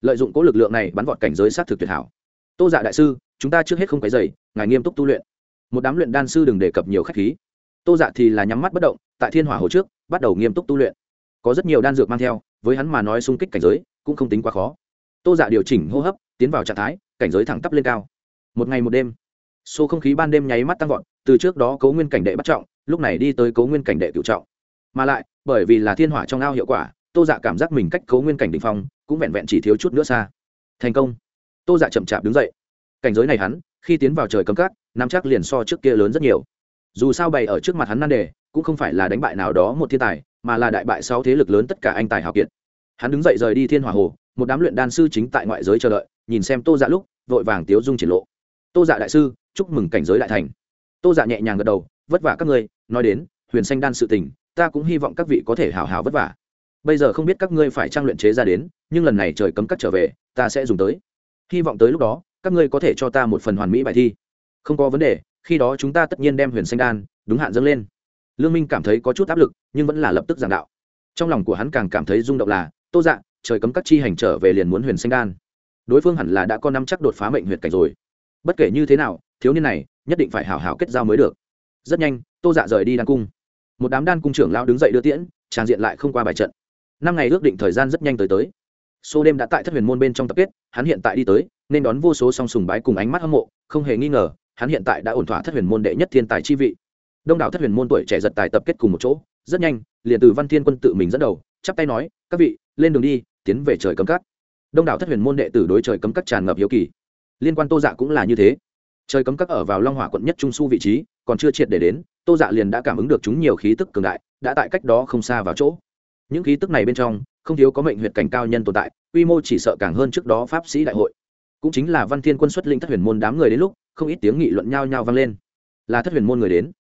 Lợi dụng cố lực lượng này bắn vọt cảnh giới sát thực tuyệt hảo. Tô dạ đại sư, chúng ta trước hết không cái dày ngài nghiêm túc tu luyện. Một đám luyện đan sư đừng đề cập nhiều khách khí. Tô dạ thì là nhắm mắt bất động, tại thiên hỏa hồ trước, bắt đầu nghiêm túc tu luyện. Có rất nhiều đan dược mang theo, với hắn mà nói xung kích cảnh giới, cũng không tính quá khó. Tô dạ điều chỉnh hô hấp, tiến vào trạng thái, cảnh giới thẳng tắp lên cao. Một ngày một đêm, số không khí ban đêm nháy mắt tăng vọt, từ trước đó cấu nguyên cảnh đệ bắt trọng, lúc này đi tới cấu nguyên cảnh đệ cựu trọng mà lại, bởi vì là thiên hỏa trong ao hiệu quả, tô dạ cảm giác mình cách cấu nguyên cảnh đ ỉ n h phong, cũng vẹn vẹn chỉ thiếu chút nữa xa. Thành công. Tô dạ chậm chạp đứng dậy. Cảnh giới này hắn, khi tiến vào trời cấm cát, nắm chắc liền so trước kia lớn rất nhiều. Dù sao bày ở trước mặt hắn nan đề, cũng không phải là đánh bại nào đó một thiên tài, mà là đại bại sáu thế lực lớn tất cả anh tài hào kiệt. Hắn đứng dậy rời đi thiên hỏa hồ, một đám luyện đan sư chính tại ngoại giới chờ đợi, nhìn xem tô dạ lúc, vội vàng tiếu dung triển lộ. Tô dạ đại sư, chúc mừng cảnh giới đại thành. Tô dạ nhẹ nhàng gật đầu, vất vả các ngươi, nói đến, huyền xanh đan sự tình ta cũng hy vọng các vị có thể hào hào vất vả. Bây giờ không biết các ngươi phải trang luyện chế ra đến, nhưng lần này trời cấm cắt trở về, ta sẽ dùng tới. Hy vọng tới lúc đó, các ngươi có thể cho ta một phần hoàn mỹ bài thi. Không có vấn đề, khi đó chúng ta tất nhiên đem huyền xanh đan, đúng hạn dâng lên. Lương minh cảm thấy có chút áp lực, nhưng vẫn là lập tức giảng đạo. Trong lòng của hắn càng cảm thấy rung động là, tô dạ trời cấm các chi hành trở về liền muốn huyền xanh đan. Đối phương hẳn là đã có năm chắc đột phá mệnh huyệt cảnh rồi. Bất kể như thế nào, thiếu niên này, nhất định phải hảo hảo kết giao mới được. Rất nhanh, tô dạ rời đi đan cung một đám đan cung trưởng lao đứng dậy đưa tiễn tràn diện lại không qua bài trận. Năm ngày ước định thời gian rất nhanh tới tới. Số đêm đã tại thất huyền môn bên trong tập kết, hắn hiện tại đi tới, nên đón vô số song sùng bái cùng ánh mắt hâm mộ, không hề nghi ngờ, hắn hiện tại đã ổn thỏa thất huyền môn đệ nhất thiên tài chi vị. Đông đảo thất huyền môn tuổi trẻ giật tài tập kết cùng một chỗ, rất nhanh, liền từ văn thiên quân tự mình dẫn đầu, chắp tay nói, các vị, lên đường đi, tiến về trời cấm cắt đông đảo thất huyền môn đệ tử đối trời cấm cắt tràn ngập hiếu kỳ. Liên quan tô dạ cũng là như thế. Trời cấm cắt ở vào long hỏa quận nhất trung su vị trí, còn chưa triệt để đến tô dạ liền đã cảm ứng được chúng nhiều khí tức cường đại, đã tại cách đó không xa vào chỗ. Những khí tức này bên trong, không thiếu có mệnh huyện cảnh cao nhân tồn tại, quy mô chỉ sợ càng hơn trước đó pháp sĩ đại hội. Cũng chính là văn thiên quân xuất linh thất huyền môn đám người đến lúc, không ít tiếng nghị luận nhao nhao vang lên. Là thất huyền môn người đến.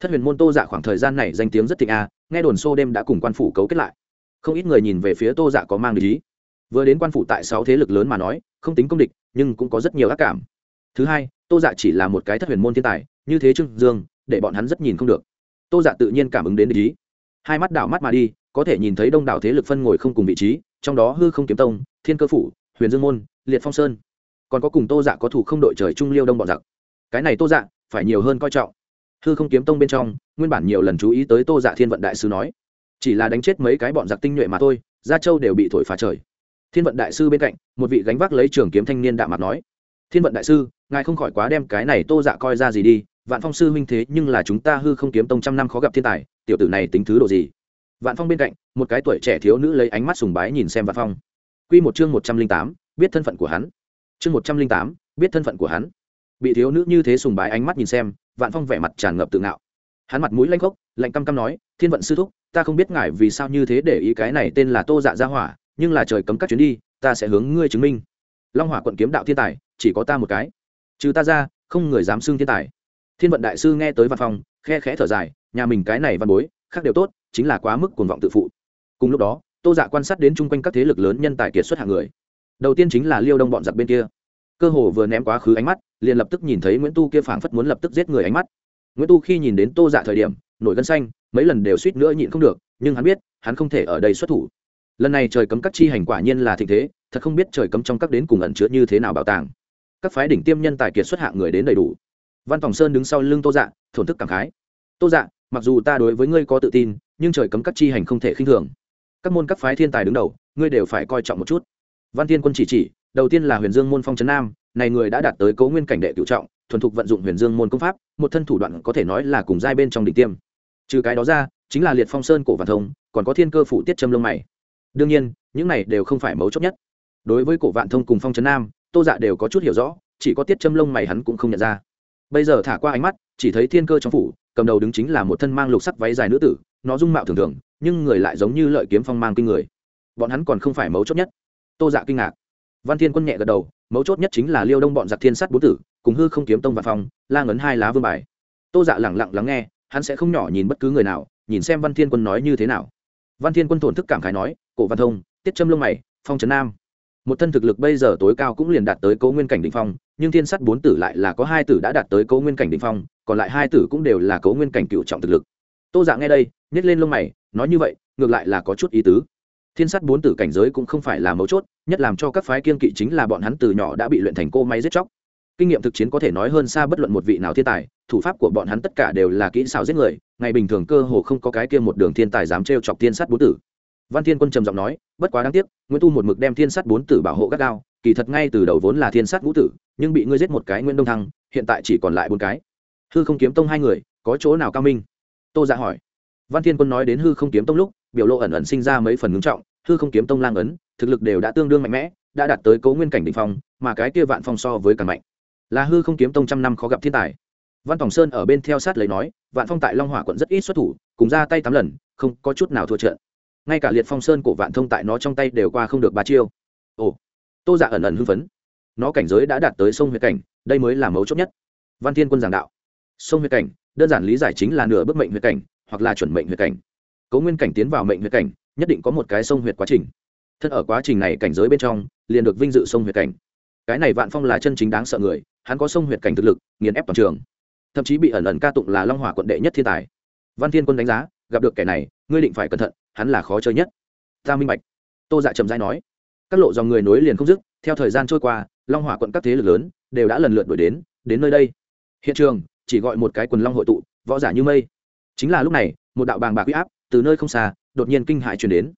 Thất huyền môn tô dạ khoảng thời gian này danh tiếng rất thịnh a, nghe đồn xô đêm đã cùng quan phủ cấu kết lại. Không ít người nhìn về phía tô dạ có mang lý vừa đến quan phủ tại sáu thế lực lớn mà nói, không tính công địch, nhưng cũng có rất nhiều ác cảm. Thứ hai, tô dạ chỉ là một cái thất huyền môn thiên tài, như thế trương dương để bọn hắn rất nhìn không được. Tô dạ tự nhiên cảm ứng đến ý, hai mắt đảo mắt mà đi có thể nhìn thấy đông đảo thế lực phân ngồi không cùng vị trí trong đó hư không kiếm tông thiên cơ phủ huyền dương môn liệt phong sơn. Còn có cùng tô dạ có thủ không đội trời trung liêu đông bọn giặc. Cái này tô dạ phải nhiều hơn coi trọng. Hư không kiếm tông bên trong nguyên bản nhiều lần chú ý tới tô dạ thiên vận đại sư nói chỉ là đánh chết mấy cái bọn giặc tinh nhuệ mà thôi gia châu đều bị thổi phá trời. Thiên vận đại sư bên cạnh một vị gánh vác lấy trường kiếm thanh niên đạm mặt nói thiên vận đại sư ngài không khỏi quá đem cái này tô dạ coi ra gì đi vạn phong sư huynh thế nhưng là chúng ta hư không kiếm tông trăm năm khó gặp thiên tài, tiểu tử này tính thứ độ gì? Vạn phong bên cạnh, một cái tuổi trẻ thiếu nữ lấy ánh mắt sùng bái nhìn xem vạn phong. Q một chương một trăm linh tám, biết thân phận của hắn. Chương một trăm linh tám, biết thân phận của hắn. Bị thiếu nữ như thế sùng bái ánh mắt nhìn xem, vạn phong vẻ mặt tràn ngập tự ngạo. Hắn mặt mũi lanh khốc, lạnh căm căm nói, thiên vận sư thúc, ta không biết ngài vì sao như thế để ý cái này tên là tô dạ gia hỏa, nhưng là trời cấm các chuyến đi, ta sẽ hướng ngươi chứng minh. Long hỏa quận kiếm đạo thiên tài, chỉ có ta một cái. Trừ ta ra, không người dám xưng thiên tài thiên vận đại sư nghe tới văn phòng khe khẽ thở dài, nhà mình cái này văn bối, khác đều tốt, chính là quá mức cuồng vọng tự phụ. Cùng lúc đó, tô dạ quan sát đến chung quanh các thế lực lớn nhân tài kiệt xuất hạng người. Đầu tiên chính là liêu đông bọn giặc bên kia. Cơ hồ vừa ném quá khứ ánh mắt, liền lập tức nhìn thấy nguyễn tu kia phảng phất muốn lập tức giết người ánh mắt. Nguyễn tu khi nhìn đến tô dạ thời điểm, nổi gân xanh, mấy lần đều suýt nữa nhịn không được, nhưng hắn biết, hắn không thể ở đây xuất thủ. Lần này trời cấm các chi hành quả nhiên là thịnh thế, thật không biết trời cấm trong các đến cùng ẩn chứa như thế nào bảo tàng. Các phái đỉnh tiêm nhân tài kiệt xuất hạng người đến đầy đủ văn phòng sơn đứng sau lưng tô dạ thổn thức cảm khái. Tô dạ mặc dù ta đối với ngươi có tự tin, nhưng trời cấm các chi hành không thể khinh thường. Các môn các phái thiên tài đứng đầu, ngươi đều phải coi trọng một chút. Văn thiên quân chỉ chỉ, đầu tiên là huyền dương môn phong trấn nam, này người đã đạt tới cấu nguyên cảnh đệ cựu trọng, thuần thục vận dụng huyền dương môn công pháp, một thân thủ đoạn có thể nói là cùng giai bên trong đỉnh tiêm. Trừ cái đó ra, chính là liệt phong sơn cổ vạn thông, còn có thiên cơ phụ tiết châm lông mày. Đương nhiên, những này đều không phải mấu chốt nhất. Đối với cổ vạn thông cùng phong trấn nam, tô dạ đều có chút hiểu rõ, chỉ có tiết châm lông mày hắn cũng không nhận ra bây giờ thả qua ánh mắt, chỉ thấy thiên cơ trong phủ, cầm đầu đứng chính là một thân mang lục sắc váy dài nữ tử, nó dung mạo thường thường, nhưng người lại giống như lợi kiếm phong mang kinh người. Bọn hắn còn không phải mấu chốt nhất. Tô dạ kinh ngạc. Văn thiên quân nhẹ gật đầu, mấu chốt nhất chính là liêu đông bọn giặc thiên sắt bố tử, cùng hư không kiếm tông và phong, la ngấn hai lá vương bài. Tô dạ lẳng lặng lắng nghe, hắn sẽ không nhỏ nhìn bất cứ người nào, nhìn xem văn thiên quân nói như thế nào. Văn thiên quân thổn thức cảm khái nói, cổ văn thông, tiết châm lông mày, phong trấn nam. Một thân thực lực bây giờ tối cao cũng liền đạt tới cố nguyên cảnh đ ỉ n h phong nhưng thiên sắt bốn tử lại là có hai tử đã đạt tới cấu nguyên cảnh đ ỉ n h phong, còn lại hai tử cũng đều là cấu nguyên cảnh cựu trọng thực lực. Tô dạ nghe đây nhét lên lông mày, nói như vậy, ngược lại là có chút ý tứ. Thiên sắt bốn tử cảnh giới cũng không phải là mấu chốt, nhất làm cho các phái kiên kỵ chính là bọn hắn từ nhỏ đã bị luyện thành cô máy giết chóc. Kinh nghiệm thực chiến có thể nói hơn xa bất luận một vị nào thiên tài, thủ pháp của bọn hắn tất cả đều là kỹ xảo giết người, ngày bình thường cơ hồ không có cái kia một đường thiên tài dám trêu chọc thiên sát bốn tử. Văn thiên quân trầm giọng nói, bất quá đáng tiếc, nguyễn tu một mực đem thiên sát bốn tử bảo hộ gắt gao kỳ thật ngay từ đầu vốn là thiên sát ngũ tử, nhưng bị ngươi giết một cái nguyễn đông thăng, hiện tại chỉ còn lại bốn cái. Hư không kiếm tông hai người, có chỗ nào cao minh? Tô dạ hỏi. Văn thiên quân nói đến hư không kiếm tông lúc, biểu lộ ẩn ẩn sinh ra mấy phần ngưng trọng, hư không kiếm tông lang ấn, thực lực đều đã tương đương mạnh mẽ, đã đạt tới cấu nguyên cảnh đ ỉ n h phong, mà cái kia vạn phong so với càng mạnh. Là hư không kiếm tông trăm năm khó gặp thiên tài. Văn tòng sơn ở bên theo sát lấy nói, vạn phong tại long hỏa quận rất ít xuất thủ, cùng ra tay tám lần, không có chút nào thua trận. Ngay cả liệt phong sơn của vạn thông tại nó trong tay đều qua không được ba chiêu. Ồ tô dạ ẩn ẩn hưng phấn. Nó cảnh giới đã đạt tới sông huyệt cảnh, đây mới là mấu chốt nhất. Văn thiên quân giảng đạo. Sông huyệt cảnh, đơn giản lý giải chính là nửa bước mệnh huyệt cảnh, hoặc là chuẩn mệnh huyệt cảnh. Cấu nguyên cảnh tiến vào mệnh huyệt cảnh, nhất định có một cái sông huyệt quá trình. Thân ở quá trình này cảnh giới bên trong, liền được vinh dự sông huyệt cảnh. Cái này vạn phong là chân chính đáng sợ người, hắn có sông huyệt cảnh thực lực, nghiền ép toàn trường. Thậm chí bị ẩn ẩn ca tụng là long hỏa quận đệ nhất thiên tài. Văn thiên quân đánh giá, gặp được kẻ này, ngươi định phải cẩn thận, hắn là khó chơi nhất. Ta minh bạch. Tô dạ trầm dai nói các lộ dòng người nối liền không dứt, theo thời gian trôi qua, long hỏa quận các thế lực lớn đều đã lần lượt đuổi đến đến nơi đây. Hiện trường chỉ gọi một cái quần long hội tụ, võ giả như mây. Chính là lúc này, một đạo bàng bạc huy áp từ nơi không xa đột nhiên kinh hại chuyển đến.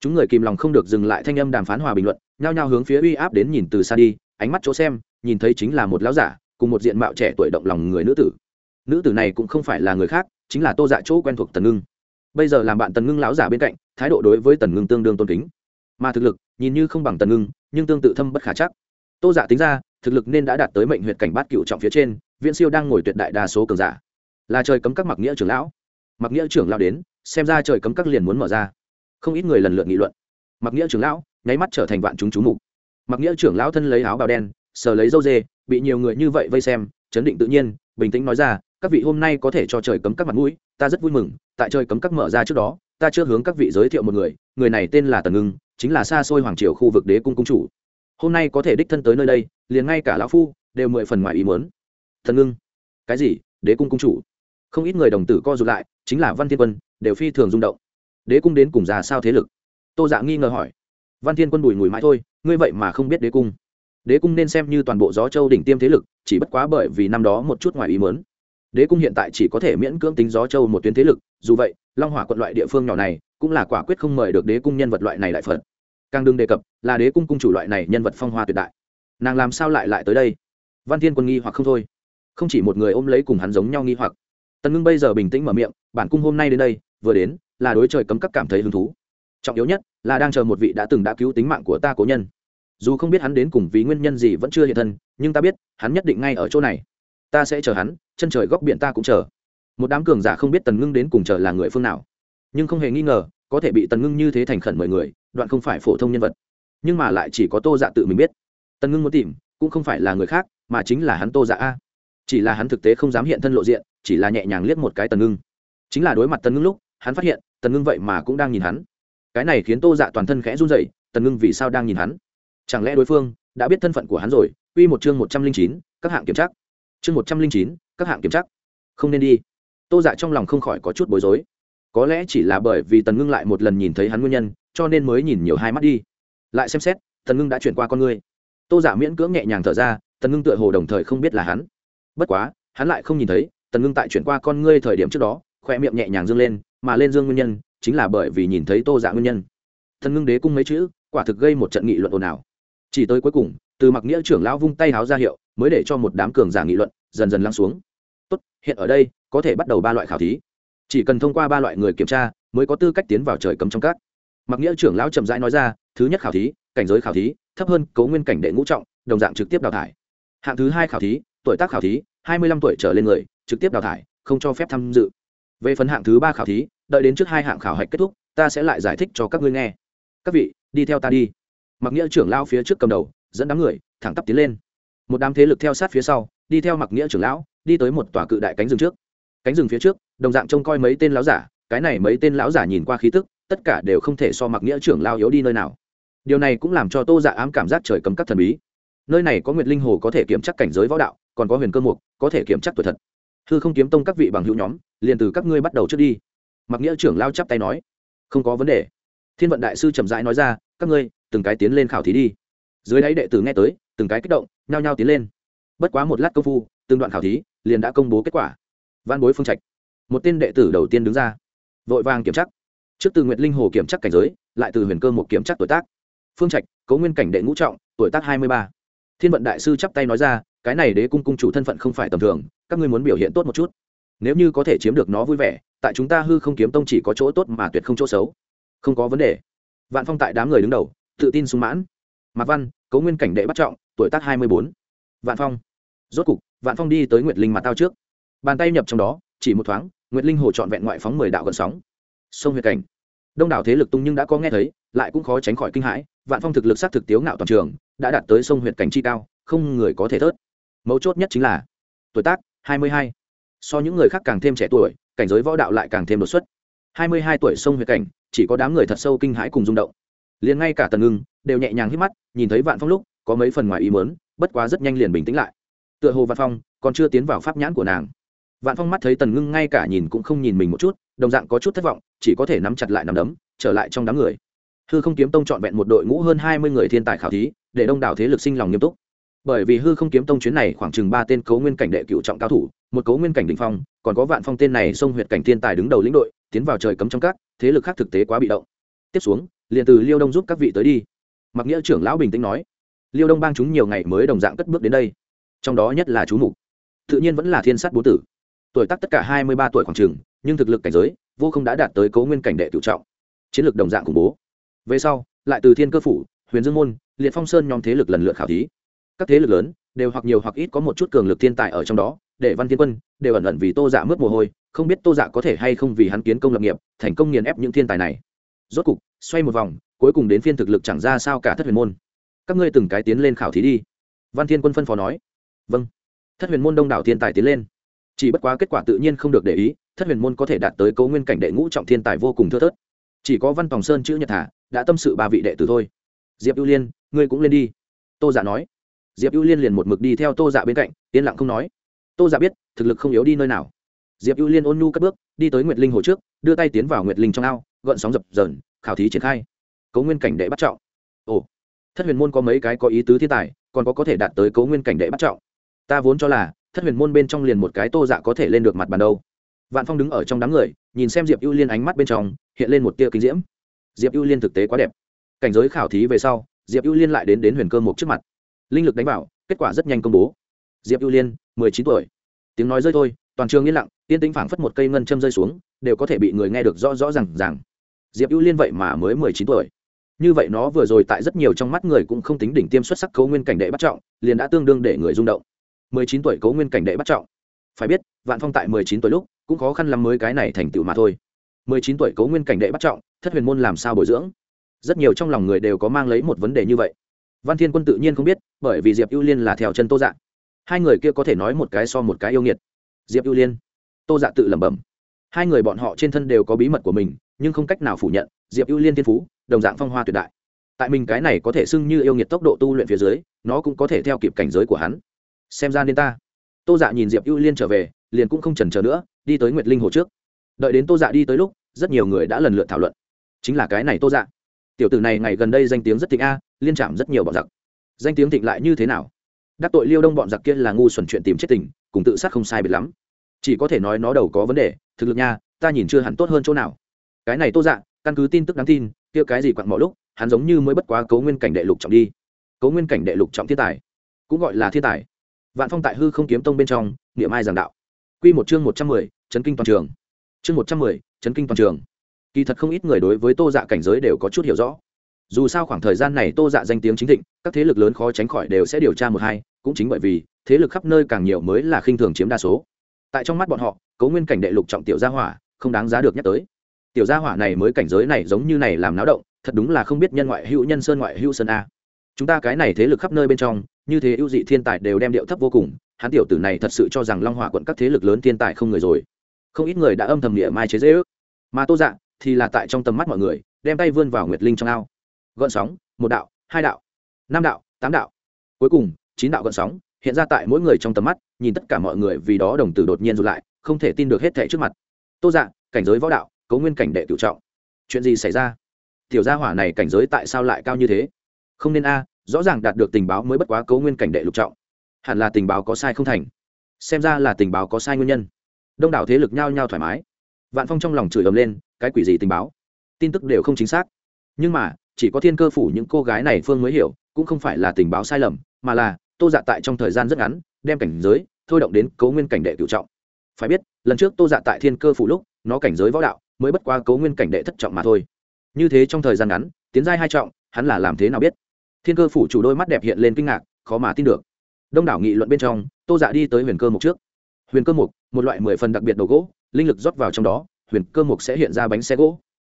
Chúng người kìm lòng không được dừng lại thanh âm đàm phán hòa bình luận, nhao nhao hướng phía uy áp đến nhìn từ xa đi, ánh mắt chỗ xem, nhìn thấy chính là một lão giả cùng một diện mạo trẻ tuổi động lòng người nữ tử. Nữ tử này cũng không phải là người khác, chính là tô dạ chỗ quen thuộc tần ngưng. Bây giờ làm bạn tần ngưng lão giả bên cạnh, thái độ đối với tần ngưng tương đương tôn kính mà thực lực nhìn như không bằng tần ngưng, nhưng tương tự thâm bất khả chắc. Tô giả tính ra, thực lực nên đã đạt tới mệnh huyện cảnh bát cựu trọng phía trên, viễn siêu đang ngồi tuyệt đại đa số cường giả. Là trời cấm các mặc nghĩa trưởng lão. Mặc nghĩa trưởng lão đến, xem ra trời cấm các liền muốn mở ra. Không ít người lần lượt nghị luận. Mặc nghĩa trưởng lão, nháy mắt trở thành vạn chúng chú mục. Mặc nghĩa trưởng lão thân lấy áo bào đen, sờ lấy dâu dê, bị nhiều người như vậy vây xem, chấn định tự nhiên, bình tĩnh nói ra, các vị hôm nay có thể cho trời cấm các mặt mũi, ta rất vui mừng, tại trời cấm các mở ra trước đó, ta chưa hướng các vị giới thiệu một người người này tên là tần ngưng chính là xa xôi hoàng triều khu vực đế cung cung chủ. Hôm nay có thể đích thân tới nơi đây, liền ngay cả lão phu đều mười phần ngoài ý muốn. Thần ngưng. Cái gì? Đế cung cung chủ. Không ít người đồng tử co rụt lại, chính là văn thiên quân, đều phi thường rung động. Đế cung đến cùng già sao thế lực? Tô dạ nghi ngờ hỏi. Văn thiên quân bùi ngùi mãi thôi, ngươi vậy mà không biết đế cung. Đế cung nên xem như toàn bộ gió châu đỉnh tiêm thế lực, chỉ bất quá bởi vì năm đó một chút ngoài ý mớn đế cung hiện tại chỉ có thể miễn cưỡng tính gió châu một tuyến thế lực, dù vậy, long hỏa quận loại địa phương nhỏ này cũng là quả quyết không mời được đế cung nhân vật loại này đại phật. Càng đừng đề cập là đế cung cung chủ loại này nhân vật phong hoa tuyệt đại. Nàng làm sao lại lại tới đây? Văn thiên quân nghi hoặc không thôi. Không chỉ một người ôm lấy cùng hắn giống nhau nghi hoặc. Tần ngưng bây giờ bình tĩnh mở miệng, bản cung hôm nay đến đây, vừa đến, là đối trời cấm các cảm thấy hứng thú. Trọng yếu nhất là đang chờ một vị đã từng đã cứu tính mạng của ta cố nhân. Dù không biết hắn đến cùng vì nguyên nhân gì vẫn chưa hiện thân, nhưng ta biết, hắn nhất định ngay ở chỗ này. Ta sẽ chờ hắn, chân trời góc biển ta cũng chờ. Một đám cường giả không biết tần ngưng đến cùng chờ là người phương nào nhưng không hề nghi ngờ, có thể bị tần ngưng như thế thành khẩn mời người, đoạn không phải phổ thông nhân vật. Nhưng mà lại chỉ có tô dạ tự mình biết. Tần ngưng muốn tìm, cũng không phải là người khác, mà chính là hắn tô dạ a. Chỉ là hắn thực tế không dám hiện thân lộ diện, chỉ là nhẹ nhàng liếc một cái tần ngưng. Chính là đối mặt tần ngưng lúc, hắn phát hiện, tần ngưng vậy mà cũng đang nhìn hắn. Cái này khiến tô dạ toàn thân khẽ run dậy tần ngưng vì sao đang nhìn hắn? Chẳng lẽ đối phương đã biết thân phận của hắn rồi? Quy một chương một trăm linh chín, các hạng kiểm tra. Chương một trăm linh chín, các hạng kiểm tra. Không nên đi. Tô dạ trong lòng không khỏi có chút bối rối có lẽ chỉ là bởi vì tần ngưng lại một lần nhìn thấy hắn nguyên nhân, cho nên mới nhìn nhiều hai mắt đi. Lại xem xét, tần ngưng đã chuyển qua con ngươi. Tô giả miễn cưỡng nhẹ nhàng thở ra, tần ngưng tựa hồ đồng thời không biết là hắn. Bất quá, hắn lại không nhìn thấy, tần ngưng tại chuyển qua con ngươi thời điểm trước đó, khoe miệng nhẹ nhàng dương lên, mà lên dương nguyên nhân, chính là bởi vì nhìn thấy tô giả nguyên nhân. Tần ngưng đế cung mấy chữ, quả thực gây một trận nghị luận ồn ào. Chỉ tới cuối cùng, từ mặc nghĩa trưởng lão vung tay háo ra hiệu, mới để cho một đám cường giả nghị luận dần dần lắng xuống. Tốt, hiện ở đây, có thể bắt đầu ba loại khảo thí chỉ cần thông qua ba loại người kiểm tra, mới có tư cách tiến vào trời cấm trong các. Mặc nghĩa trưởng lão chậm rãi nói ra, thứ nhất khảo thí, cảnh giới khảo thí, thấp hơn cấu nguyên cảnh đệ ngũ trọng, đồng dạng trực tiếp đào thải. Hạng thứ hai khảo thí, tuổi tác khảo thí, hai mươi lăm tuổi trở lên người, trực tiếp đào thải, không cho phép tham dự. Về phần hạng thứ ba khảo thí, đợi đến trước hai hạng khảo hạch kết thúc, ta sẽ lại giải thích cho các ngươi nghe. Các vị, đi theo ta đi. Mặc nghĩa trưởng lão phía trước cầm đầu, dẫn đám người, thẳng tắp tiến lên. Một đám thế lực theo sát phía sau, đi theo mặc nghĩa trưởng lão, đi tới một tòa cự đại cánh rừng trước cánh rừng phía trước, đồng dạng trông coi mấy tên lão giả, cái này mấy tên lão giả nhìn qua khí tức, tất cả đều không thể so mặc nghĩa trưởng lao yếu đi nơi nào. Điều này cũng làm cho tô dạ ám cảm giác trời cấm các thần bí. Nơi này có nguyệt linh hồ có thể kiểm chắc cảnh giới võ đạo, còn có huyền cơ mục, có thể kiểm chắc tuổi thật. Thư không kiếm tông các vị bằng hữu nhóm, liền từ các ngươi bắt đầu trước đi. Mặc nghĩa trưởng lao chắp tay nói. Không có vấn đề. Thiên vận đại sư trầm rãi nói ra, các ngươi, từng cái tiến lên khảo thí đi. Dưới đáy đệ tử nghe tới, từng cái kích động, nhao nhao tiến lên. Bất quá một lát công phu, từng đoạn khảo thí, liền đã công bố kết quả văn bối phương trạch. Một tên đệ tử đầu tiên đứng ra. Vội vàng kiểm tra. Trước từ nguyệt linh hồ kiểm tra cảnh giới, lại từ huyền cơ một kiểm tra tuổi tác. Phương trạch, cấu nguyên cảnh đệ ngũ trọng, tuổi tác hai mươi ba. Thiên vận đại sư chắp tay nói ra, cái này đế cung cung chủ thân phận không phải tầm thường, các ngươi muốn biểu hiện tốt một chút. Nếu như có thể chiếm được nó vui vẻ, tại chúng ta hư không kiếm tông chỉ có chỗ tốt mà tuyệt không chỗ xấu. Không có vấn đề. Vạn phong tại đám người đứng đầu, tự tin sung mãn. Mạc văn, cấu nguyên cảnh đệ bắt trọng, tuổi tác hai mươi bốn. Vạn phong. Rốt cục, vạn phong đi tới nguyệt linh mặt tao trước bàn tay nhập trong đó, chỉ một thoáng, nguyệt linh hồ trọn vẹn ngoại phóng mười đạo gần sóng. Sông huyệt cảnh. Đông đảo thế lực tung nhưng đã có nghe thấy, lại cũng khó tránh khỏi kinh hãi, vạn phong thực lực s á t thực tiếu ngạo toàn trường, đã đạt tới sông huyệt cảnh chi cao, không người có thể thớt. Mấu chốt nhất chính là, tuổi tác, hai mươi hai. So những người khác càng thêm trẻ tuổi, cảnh giới võ đạo lại càng thêm đột xuất. hai mươi hai tuổi sông huyệt cảnh, chỉ có đám người thật sâu kinh hãi cùng rung động. Liền ngay cả tần ngưng, đều nhẹ nhàng hít mắt, nhìn thấy vạn phong lúc, có mấy phần ngoài ý mớn bất quá rất nhanh liền bình tĩnh lại. Tựa hồ vạn phong còn chưa tiến vào pháp nhãn của nàng vạn phong mắt thấy tần ngưng ngay cả nhìn cũng không nhìn mình một chút, đồng dạng có chút thất vọng, chỉ có thể nắm chặt lại nắm đấm, trở lại trong đám người. Hư không kiếm tông trọn vẹn một đội ngũ hơn hai mươi người thiên tài khảo thí, để đông đảo thế lực sinh lòng nghiêm túc. Bởi vì hư không kiếm tông chuyến này khoảng chừng ba tên cấu nguyên cảnh đệ cựu trọng cao thủ, một cấu nguyên cảnh đỉnh phong, còn có vạn phong tên này xông huyệt cảnh thiên tài đứng đầu lĩnh đội, tiến vào trời cấm trong các, thế lực khác thực tế quá bị động. Tiếp xuống, liền từ liêu đông giúp các vị tới đi. Mặc nghĩa trưởng lão bình tĩnh nói, liêu đông bang chúng nhiều ngày mới đồng dạng cất bước đến đây. Trong đó nhất là chú mục. Tự nhiên vẫn là thiên sát bố tử tuổi tác tất cả hai mươi ba tuổi khoảng trường, nhưng thực lực cảnh giới vô không đã đạt tới cấu nguyên cảnh đệ cựu trọng, chiến lược đồng dạng khủng bố. Về sau, lại từ thiên cơ phủ, huyền dương môn, liệt phong sơn nhóm thế lực lần lượt khảo thí. Các thế lực lớn đều hoặc nhiều hoặc ít có một chút cường lực thiên tài ở trong đó, để văn thiên quân đều ẩn ẩn vì tô dạ mướt mồ hôi, không biết tô dạ có thể hay không vì hắn kiến công lập nghiệp, thành công nghiền ép những thiên tài này. Rốt cục, xoay một vòng, cuối cùng đến phiên thực lực chẳng ra sao cả thất huyền môn. Các ngươi từng cái tiến lên khảo thí đi. Văn thiên quân phân phó nói. Vâng. Thất huyền môn đông đảo thiên tài tiến lên chỉ bất quá kết quả tự nhiên không được để ý, thất huyền môn có thể đạt tới cấu nguyên cảnh đệ ngũ trọng thiên tài vô cùng thưa thớt. Chỉ có văn tòng sơn chữ nhật thả đã tâm sự ba vị đệ tử thôi. Diệp ưu liên, ngươi cũng lên đi. Tô giả dạ nói. Diệp ưu liên liền một mực đi theo tô dạ bên cạnh, yên lặng không nói. Tô dạ biết, thực lực không yếu đi nơi nào. Diệp ưu liên ôn nhu cất bước, đi tới nguyệt linh hồ trước, đưa tay tiến vào nguyệt linh trong ao gợn sóng dập dờn, khảo thí triển khai. Cấu nguyên cảnh đệ bắt trọng. Ồ, thất huyền môn có mấy cái có ý tứ thiên tài, còn có có thể đạt tới cấu nguyên cảnh đệ bắt trọng. Ta vốn cho là thất huyền môn bên trong liền một cái tô dạ có thể lên được mặt bàn đâu. Vạn phong đứng ở trong đám người, nhìn xem diệp ưu liên ánh mắt bên trong, hiện lên một tia kinh diễm. Diệp ưu liên thực tế quá đẹp. Cảnh giới khảo thí về sau, diệp ưu liên lại đến đến huyền cơ mục trước mặt. Linh lực đánh vào, kết quả rất nhanh công bố. Diệp ưu liên, mười chín tuổi. Tiếng nói rơi thôi, toàn trường yên lặng tiên tính phảng phất một cây ngân châm rơi xuống, đều có thể bị người nghe được rõ rõ r à n g rằng diệp ưu liên vậy mà mới mười chín tuổi. Như vậy nó vừa rồi tại rất nhiều trong mắt người cũng không tính đỉnh tiêm xuất sắc cấu nguyên cảnh đệ bắt trọng, liền đã tương đương để người rung động mười chín tuổi cấu nguyên cảnh đệ bắt trọng. Phải biết, vạn phong tại mười chín tuổi lúc, cũng khó khăn lắm mới cái này thành tựu mà thôi. mười chín tuổi cấu nguyên cảnh đệ bắt trọng, thất huyền môn làm sao bồi dưỡng? Rất nhiều trong lòng người đều có mang lấy một vấn đề như vậy. Văn thiên quân tự nhiên không biết, bởi vì diệp ưu liên là theo chân tô dạ. Hai người kia có thể nói một cái so một cái yêu nghiệt. Diệp ưu liên, tô dạ tự lẩm bẩm. Hai người bọn họ trên thân đều có bí mật của mình, nhưng không cách nào phủ nhận, diệp ưu liên thiên phú, đồng dạng phong hoa tuyệt đại. Tại mình cái này có thể xưng như yêu nghiệt tốc độ tu luyện phía dưới, nó cũng có thể theo kịp cảnh giới của hắn xem ra nên ta. Tô dạ nhìn diệp ưu liên trở về, liền cũng không chần chờ nữa, đi tới nguyệt linh hồ trước. Đợi đến tô dạ đi tới lúc, rất nhiều người đã lần lượt thảo luận. Chính là cái này tô dạ. Tiểu tử này ngày gần đây danh tiếng rất thịnh a, liên chạm rất nhiều bọn giặc. Danh tiếng thịnh lại như thế nào? Đắc tội liêu đông bọn giặc kia là ngu xuẩn chuyện tìm chết tình, cùng tự sát không sai biệt lắm. Chỉ có thể nói nó đầu có vấn đề, thực lực nha, ta nhìn chưa hẳn tốt hơn chỗ nào. Cái này tô dạ căn cứ tin tức đáng tin, kia cái gì quặn mọi lúc, hắn giống như mới bất quá cấu nguyên cảnh đệ lục trọng đi. Cấu nguyên cảnh đệ lục trọng thiên tài. Cũng gọi là thiên tài vạn phong tại hư không kiếm tông bên trong, niệm ai giảng đạo. Quy một chương một trăm mười, chấn kinh toàn trường. Chương một trăm mười, chấn kinh toàn trường. Kỳ thật không ít người đối với tô dạ cảnh giới đều có chút hiểu rõ. Dù sao khoảng thời gian này tô dạ danh tiếng chính thịnh, các thế lực lớn khó tránh khỏi đều sẽ điều tra một hai, cũng chính bởi vì, thế lực khắp nơi càng nhiều mới là khinh thường chiếm đa số. Tại trong mắt bọn họ Cố nguyên cảnh đệ lục trọng tiểu gia hỏa, không đáng giá được nhắc tới. Tiểu gia hỏa này mới cảnh giới này giống như này làm náo động, thật đúng là không biết nhân ngoại hữu nhân sơn ngoại hữu sơn a chúng ta cái này thế lực khắp nơi bên trong, như thế ưu dị thiên tài đều đem điệu thấp vô cùng, hắn tiểu tử này thật sự cho rằng long hỏa quận các thế lực lớn thiên tài không người rồi. Không ít người đã âm thầm địa mai chế dễ ước. Mà tô dạ thì là tại trong tầm mắt mọi người, đem tay vươn vào nguyệt linh trong ao. Gợn sóng, một đạo, hai đạo, năm đạo, tám đạo. Cuối cùng, chín đạo gợn sóng hiện ra tại mỗi người trong tầm mắt, nhìn tất cả mọi người vì đó đồng tử đột nhiên rụt lại, không thể tin được hết thẻ trước mặt. Tô dạ cảnh giới võ đạo, cấu nguyên cảnh đệ cựu trọng. Chuyện gì xảy ra? Tiểu gia hỏa này cảnh giới tại sao lại cao như thế? Không nên a, rõ ràng đạt được tình báo mới bất quá cấu nguyên cảnh đệ lục trọng. Hẳn là tình báo có sai không thành. Xem ra là tình báo có sai nguyên nhân. Đông đảo thế lực nhao nhao thoải mái. Vạn phong trong lòng chửi ầm lên, cái quỷ gì tình báo? Tin tức đều không chính xác. Nhưng mà, chỉ có thiên cơ phủ những cô gái này phương mới hiểu, cũng không phải là tình báo sai lầm, mà là, tô dạ tại trong thời gian rất ngắn, đem cảnh giới, thôi động đến cấu nguyên cảnh đệ cựu trọng. Phải biết, lần trước tô dạ tại thiên cơ phủ lúc, nó cảnh giới võ đạo, mới bất qua cấu nguyên cảnh đệ thất trọng mà thôi. Như thế trong thời gian ngắn, tiến giai hai trọng, hắn là làm thế nào biết? Thiên cơ phủ chủ đôi mắt đẹp hiện lên kinh ngạc, khó mà tin được. Đông đảo nghị luận bên trong, tô dạ đi tới huyền cơ mục trước. Huyền cơ mục, một loại mười phần đặc biệt đồ gỗ, linh lực rót vào trong đó, huyền cơ mục sẽ hiện ra bánh xe gỗ.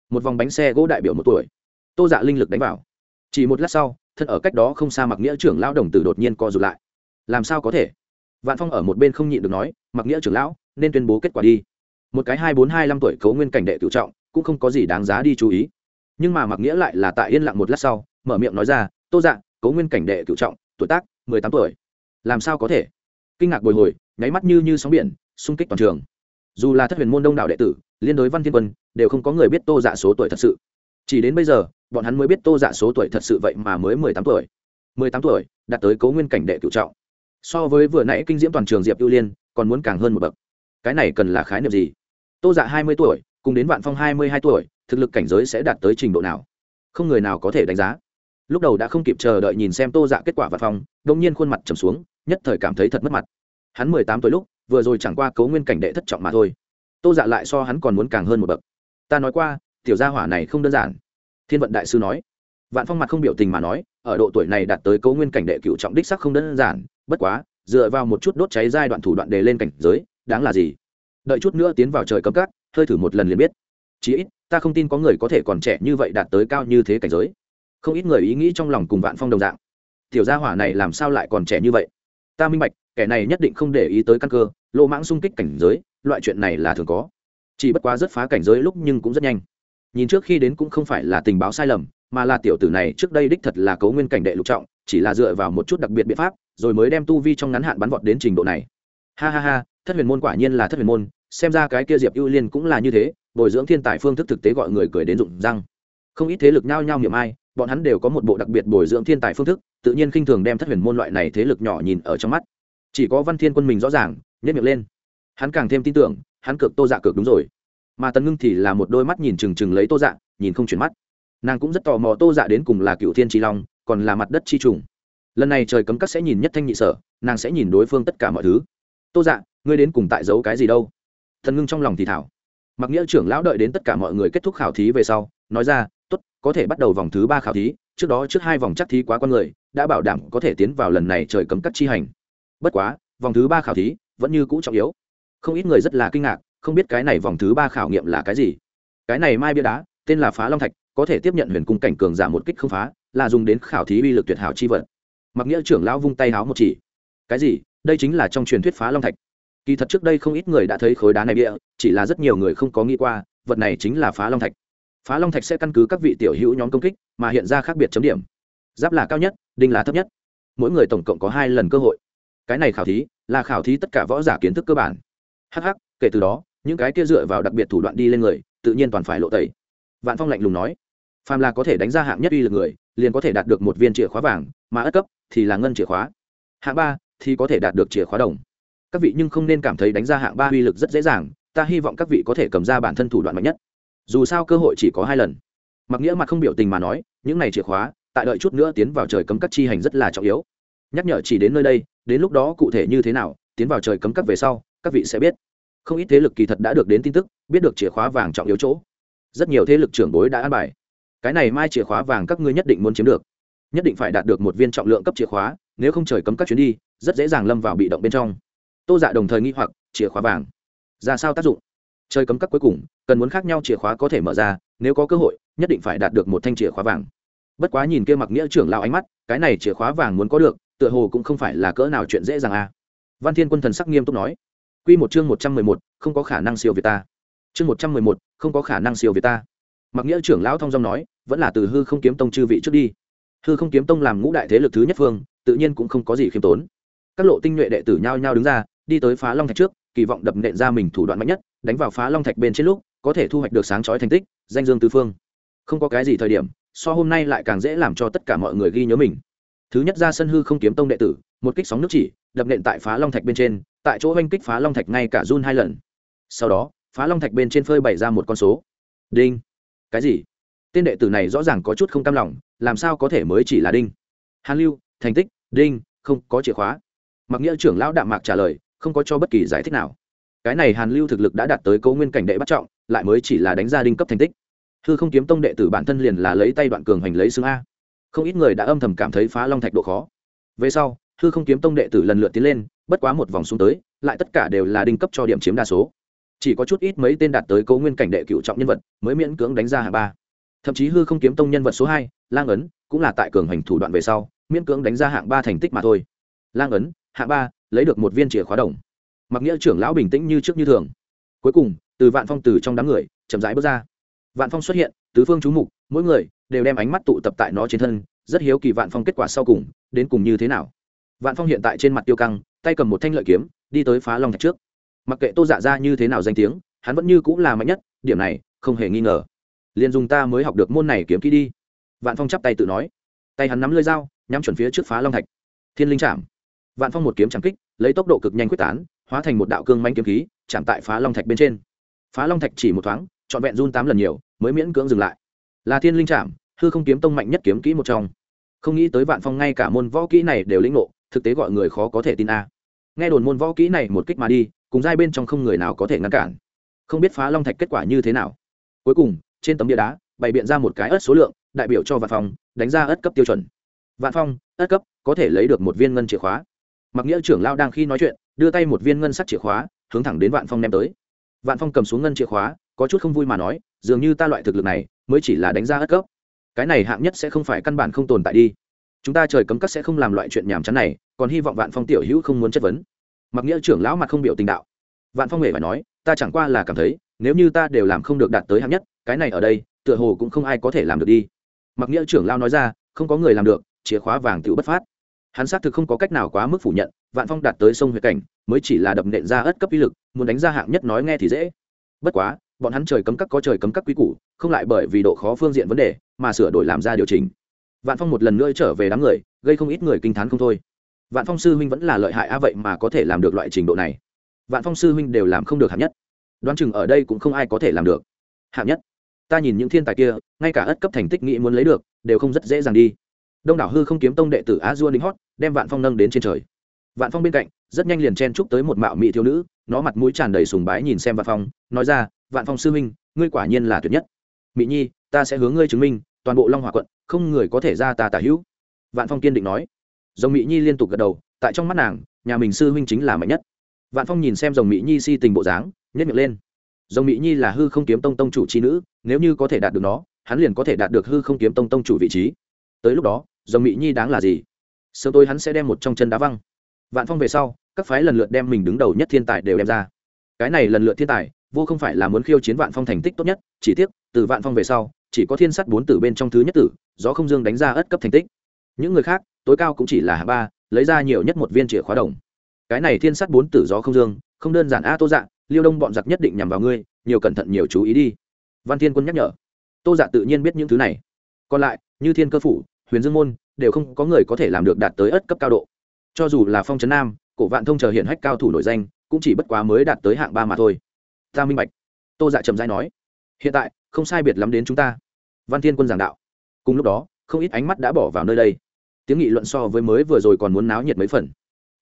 Một vòng bánh xe gỗ đại biểu một tuổi. Tô dạ linh lực đánh vào. Chỉ một lát sau, thân ở cách đó không xa mặc nghĩa trưởng lão đồng tử đột nhiên co rụt lại. Làm sao có thể? Vạn phong ở một bên không nhịn được nói mặc nghĩa trưởng lão, nên tuyên bố kết quả đi. Một cái hai bốn hai năm tuổi cấu nguyên cảnh đệ cựu trọng, cũng không có gì đáng giá đi chú ý. Nhưng mà mặc nghĩa lại là tại yên lặng một lát sau, mở miệng nói ra tô dạ cấu nguyên cảnh đệ cựu trọng, tuổi tác mười tám tuổi. Làm sao có thể? Kinh ngạc bồi hồi, nháy mắt như như sóng biển, xung kích toàn trường. Dù là thất huyền môn đông đảo đệ tử, liên đối văn thiên quân, đều không có người biết tô dạ số tuổi thật sự. Chỉ đến bây giờ, bọn hắn mới biết tô dạ số tuổi thật sự vậy mà mới mười tám tuổi. Mười tám tuổi, đạt tới cấu nguyên cảnh đệ cựu trọng. So với vừa nãy kinh diễm toàn trường diệp ưu liên, còn muốn càng hơn một bậc. Cái này cần là khái niệm gì? Tô dạ hai mươi tuổi, cùng đến vạn phong hai mươi hai tuổi, thực lực cảnh giới sẽ đạt tới trình độ nào? Không người nào có thể đánh giá lúc đầu đã không kịp chờ đợi nhìn xem tô dạ kết quả vật phong đông nhiên khuôn mặt trầm xuống nhất thời cảm thấy thật mất mặt. Hắn mười tám tuổi lúc vừa rồi chẳng qua cấu nguyên cảnh đệ thất trọng mà thôi. Tô dạ lại so hắn còn muốn càng hơn một bậc. Ta nói qua tiểu gia hỏa này không đơn giản. Thiên vận đại sư nói. Vạn phong mặt không biểu tình mà nói ở độ tuổi này đạt tới cấu nguyên cảnh đệ cựu trọng đích sắc không đơn giản bất quá dựa vào một chút đốt cháy giai đoạn thủ đoạn đề lên cảnh giới đáng là gì? Đợi chút nữa tiến vào trời cấm cát, hơi thử một lần liền biết. Chí ít ta không tin có người có thể còn trẻ như vậy đạt tới cao như thế cảnh giới không ít người ý nghĩ trong lòng cùng vạn phong đồng dạng. Tiểu gia hỏa này làm sao lại còn trẻ như vậy? Ta minh bạch, kẻ này nhất định không để ý tới căn cơ, lô mãng xung kích cảnh giới, loại chuyện này là thường có. Chỉ bất quá rất phá cảnh giới lúc nhưng cũng rất nhanh. Nhìn trước khi đến cũng không phải là tình báo sai lầm, mà là tiểu tử này trước đây đích thật là cấu nguyên cảnh đệ lục trọng, chỉ là dựa vào một chút đặc biệt biện pháp, rồi mới đem tu vi trong ngắn hạn bắn vọt đến trình độ này. Ha ha ha, thất huyền môn quả nhiên là thất huyền môn, xem ra cái kia diệp ưu liên cũng là như thế, bồi dưỡng thiên tài phương thức thực tế gọi người cười đến rụng răng. Không ít thế lực nhao nhao niệm ai bọn hắn đều có một bộ đặc biệt bồi dưỡng thiên tài phương thức, tự nhiên khinh thường đem thất huyền môn loại này thế lực nhỏ nhìn ở trong mắt. Chỉ có văn thiên quân mình rõ ràng nhất miệng lên. Hắn càng thêm tin tưởng, hắn cược tô dạ cược đúng rồi. Mà tần ngưng thì là một đôi mắt nhìn trừng trừng lấy tô dạ nhìn không chuyển mắt. Nàng cũng rất tò mò tô dạ đến cùng là cựu thiên tri long, còn là mặt đất chi trùng. Lần này trời cấm cắt sẽ nhìn nhất thanh nhị sở, nàng sẽ nhìn đối phương tất cả mọi thứ. Tô dạ ngươi đến cùng tại giấu cái gì đâu? Thần ngưng trong lòng thì thảo. Mặc nghĩa trưởng lão đợi đến tất cả mọi người kết thúc khảo thí về sau, nói ra Tốt, có thể bắt đầu vòng thứ ba khảo thí trước đó trước hai vòng chắc thí quá con người đã bảo đảm có thể tiến vào lần này trời cấm cắt chi hành. Bất quá vòng thứ ba khảo thí vẫn như cũ trọng yếu. Không ít người rất là kinh ngạc không biết cái này vòng thứ ba khảo nghiệm là cái gì. Cái này mai bia đá tên là phá long thạch có thể tiếp nhận huyền cung cảnh cường giả một kích không phá là dùng đến khảo thí uy lực tuyệt hảo chi vật. Mặc nghĩa trưởng lão vung tay háo một chỉ. Cái gì? Đây chính là trong truyền thuyết phá long thạch. Kỳ thật trước đây không ít người đã thấy khối đá này bia chỉ là rất nhiều người không có nghĩ qua vật này chính là phá long thạch phá long thạch sẽ căn cứ các vị tiểu hữu nhóm công kích mà hiện ra khác biệt chấm điểm. Giáp là cao nhất, đinh là thấp nhất. Mỗi người tổng cộng có hai lần cơ hội. Cái này khảo thí là khảo thí tất cả võ giả kiến thức cơ bản. Hh kể từ đó, những cái kia dựa vào đặc biệt thủ đoạn đi lên người, tự nhiên toàn phải lộ tẩy. Vạn phong lạnh lùng nói, phàm là có thể đánh ra hạng nhất uy lực người, liền có thể đạt được một viên chìa khóa vàng, mà ất cấp thì là ngân chìa khóa. Hạng ba thì có thể đạt được chìa khóa đồng. Các vị nhưng không nên cảm thấy đánh ra hạng ba uy lực rất dễ dàng, ta hy vọng các vị có thể cầm ra bản thân thủ đoạn mạnh nhất dù sao cơ hội chỉ có hai lần. Mặc nghĩa mặt không biểu tình mà nói, những này chìa khóa, tại đợi chút nữa tiến vào trời cấm các chi hành rất là trọng yếu. Nhắc nhở chỉ đến nơi đây, đến lúc đó cụ thể như thế nào, tiến vào trời cấm các về sau, các vị sẽ biết. Không ít thế lực kỳ thật đã được đến tin tức, biết được chìa khóa vàng trọng yếu chỗ. Rất nhiều thế lực trưởng bối đã an bài. Cái này mai chìa khóa vàng các ngươi nhất định muốn chiếm được. Nhất định phải đạt được một viên trọng lượng cấp chìa khóa, nếu không trời cấm các chuyến đi, rất dễ dàng lâm vào bị động bên trong. Tô dạ đồng thời nghi hoặc, chìa khóa vàng. Ra sao tác dụng? Trời cấm các cuối cùng cần muốn khác nhau chìa khóa có thể mở ra nếu có cơ hội nhất định phải đạt được một thanh chìa khóa vàng bất quá nhìn kia mặc nghĩa trưởng lao ánh mắt cái này chìa khóa vàng muốn có được tựa hồ cũng không phải là cỡ nào chuyện dễ dàng à. văn thiên quân thần sắc nghiêm túc nói Quy một chương 111, không có khả năng siêu việt ta. Chương 111, không có khả năng siêu việt ta. Mặc Nghĩa trưởng lão thông dong nói, vẫn là từ Hư Không Kiếm Tông chư vị trước đi. Hư Không Kiếm Tông làm ngũ đại thế lực thứ nhất phương, tự nhiên cũng không có gì khiêm tốn. Các lộ tinh nhuệ đệ tử nhao nhao đứng ra, đi tới Phá Long Thạch trước, kỳ vọng đập nện ra mình thủ đoạn mạnh nhất, đánh vào Phá Long Thạch bên trên lúc, có thể thu hoạch được sáng chói thành tích danh dương tứ phương. Không có cái gì thời điểm so hôm nay lại càng dễ làm cho tất cả mọi người ghi nhớ mình. Thứ nhất ra sân hư không kiếm tông đệ tử một kích sóng nước chỉ đập nện tại phá long thạch bên trên tại chỗ oanh kích phá long thạch ngay cả run hai lần. Sau đó phá long thạch bên trên phơi bày ra một con số. Đinh. Cái gì? Tên đệ tử này rõ ràng có chút không cam lòng làm sao có thể mới chỉ là đinh? Hàn lưu thành tích đinh không có chìa khóa. Mặc nghĩa trưởng lão đạm mạc trả lời không có cho bất kỳ giải thích nào cái này hàn lưu thực lực đã đạt tới cấu nguyên cảnh đệ bắt trọng, lại mới chỉ là đánh ra đinh cấp thành tích. Hư không kiếm tông đệ tử bản thân liền là lấy tay đoạn cường hành lấy xương a. Không ít người đã âm thầm cảm thấy phá long thạch độ khó. Về sau, hư không kiếm tông đệ tử lần lượt tiến lên, bất quá một vòng xuống tới, lại tất cả đều là đinh cấp cho điểm chiếm đa số. Chỉ có chút ít mấy tên đạt tới cấu nguyên cảnh đệ cựu trọng nhân vật mới miễn cưỡng đánh ra hạng ba. Thậm chí hư không kiếm tông nhân vật số hai, lang ấn, cũng là tại cường hành thủ đoạn về sau, miễn cưỡng đánh ra hạng ba thành tích mà thôi. Lang ấn, hạng ba, lấy được một viên chìa khóa đồng mặc nghĩa trưởng lão bình tĩnh như trước như thường. Cuối cùng, từ vạn phong từ trong đám người chậm rãi bước ra. Vạn phong xuất hiện, tứ phương chú mục, mỗi người đều đem ánh mắt tụ tập tại nó trên thân, rất hiếu kỳ vạn phong kết quả sau cùng, đến cùng như thế nào. Vạn phong hiện tại trên mặt tiêu căng, tay cầm một thanh lợi kiếm, đi tới phá long thạch trước. Mặc kệ tô dạ ra như thế nào danh tiếng, hắn vẫn như cũng là mạnh nhất, điểm này không hề nghi ngờ. Liền dùng ta mới học được môn này kiếm kỹ đi. Vạn phong chắp tay tự nói. Tay hắn nắm lơi dao, nhắm chuẩn phía trước phá long thạch. Thiên linh chạm. Vạn phong một kiếm chạm kích, lấy tốc độ cực nhanh quyết tán hóa thành một đạo cương manh kiếm khí, chạm tại phá long thạch bên trên. Phá long thạch chỉ một thoáng, trọn vẹn run tám lần nhiều, mới miễn cưỡng dừng lại. Là thiên linh chạm hư không kiếm tông mạnh nhất kiếm kỹ một trong. Không nghĩ tới vạn phong ngay cả môn võ kỹ này đều lĩnh ngộ, thực tế gọi người khó có thể tin a. Nghe đồn môn võ kỹ này một kích mà đi, cùng giai bên trong không người nào có thể ngăn cản. Không biết phá long thạch kết quả như thế nào. Cuối cùng, trên tấm bia đá, bày biện ra một cái ớt số lượng, đại biểu cho vạn phong, đánh ra ớt cấp tiêu chuẩn. Vạn phong, ớt cấp, có thể lấy được một viên ngân chìa khóa. Mặc nghĩa trưởng lao đang khi nói chuyện đưa tay một viên ngân sắc chìa khóa, hướng thẳng đến vạn phong đem tới. Vạn phong cầm xuống ngân chìa khóa, có chút không vui mà nói, dường như ta loại thực lực này, mới chỉ là đánh ra ất cấp. Cái này hạng nhất sẽ không phải căn bản không tồn tại đi. Chúng ta trời cấm cắt sẽ không làm loại chuyện nhàm chán này, còn hy vọng vạn phong tiểu hữu không muốn chất vấn. Mặc nghĩa trưởng lão mặt không biểu tình đạo. Vạn phong hề phải nói, ta chẳng qua là cảm thấy, nếu như ta đều làm không được đạt tới hạng nhất, cái này ở đây, tựa hồ cũng không ai có thể làm được đi. Mặc nghĩa trưởng lão nói ra, không có người làm được, chìa khóa vàng tự bất phát hắn xác thực không có cách nào quá mức phủ nhận, vạn phong đạt tới sông huyệt cảnh, mới chỉ là đập nện ra ớt cấp uy lực, muốn đánh ra hạng nhất nói nghe thì dễ. Bất quá, bọn hắn trời cấm các có trời cấm các quý củ, không lại bởi vì độ khó phương diện vấn đề, mà sửa đổi làm ra điều chỉnh. Vạn phong một lần nữa trở về đám người, gây không ít người kinh t h á n không thôi. Vạn phong sư huynh vẫn là lợi hại a vậy mà có thể làm được loại trình độ này. Vạn phong sư huynh đều làm không được hạng nhất. Đoán chừng ở đây cũng không ai có thể làm được. Hạng nhất. Ta nhìn những thiên tài kia, ngay cả ất cấp thành tích nghĩ muốn lấy được, đều không rất dễ dàng đi. Đông đảo hư không kiếm tông đệ tử á dua đính hót đem vạn phong nâng đến trên trời. Vạn phong bên cạnh, rất nhanh liền chen chúc tới một mạo mỹ thiếu nữ, nó mặt mũi tràn đầy sùng bái nhìn xem vạn phong, nói ra, vạn phong sư huynh, ngươi quả nhiên là tuyệt nhất. Mỹ nhi, ta sẽ hướng ngươi chứng minh, toàn bộ long hòa quận, không người có thể ra ta tả hữu. Vạn phong kiên định nói. Dòng mỹ nhi liên tục gật đầu, tại trong mắt nàng, nhà mình sư huynh chính là mạnh nhất. Vạn phong nhìn xem dòng mỹ nhi si tình bộ dáng nhất miệng lên. Dòng mỹ nhi là hư không kiếm tông tông chủ trí nữ, nếu như có thể đạt được nó, hắn liền có thể đạt được hư không kiếm tông tông chủ vị trí. Tới lúc đó, dòng mỹ nhi đáng là gì? Sớm tôi hắn sẽ đem một trong chân đá văng. Vạn phong về sau, các phái lần lượt đem mình đứng đầu nhất thiên tài đều đem ra. Cái này lần lượt thiên tài, vô không phải là muốn khiêu chiến vạn phong thành tích tốt nhất, chỉ tiếc, từ vạn phong về sau, chỉ có thiên sắt bốn tử bên trong thứ nhất tử do không dương đánh ra ất cấp thành tích. Những người khác, tối cao cũng chỉ là hạ ba, lấy ra nhiều nhất một viên chìa khóa đồng. Cái này thiên sắt bốn tử gió không dương, không đơn giản a tô dạ liêu đông bọn giặc nhất định nhằm vào ngươi, nhiều cẩn thận nhiều chú ý đi. Văn thiên quân nhắc nhở. Tô dạ tự nhiên biết những thứ này. Còn lại, như thiên cơ phủ huyền dương môn đều không có người có thể làm được đạt tới ất cấp cao độ. Cho dù là phong trấn nam, cổ vạn thông chờ hiện hách cao thủ nổi danh, cũng chỉ bất quá mới đạt tới hạng ba mà thôi. Ta minh bạch. Tô dạ trầm dai nói. Hiện tại, không sai biệt lắm đến chúng ta. Văn thiên quân giảng đạo. Cùng lúc đó, không ít ánh mắt đã bỏ vào nơi đây. Tiếng nghị luận so với mới vừa rồi còn muốn náo nhiệt mấy phần.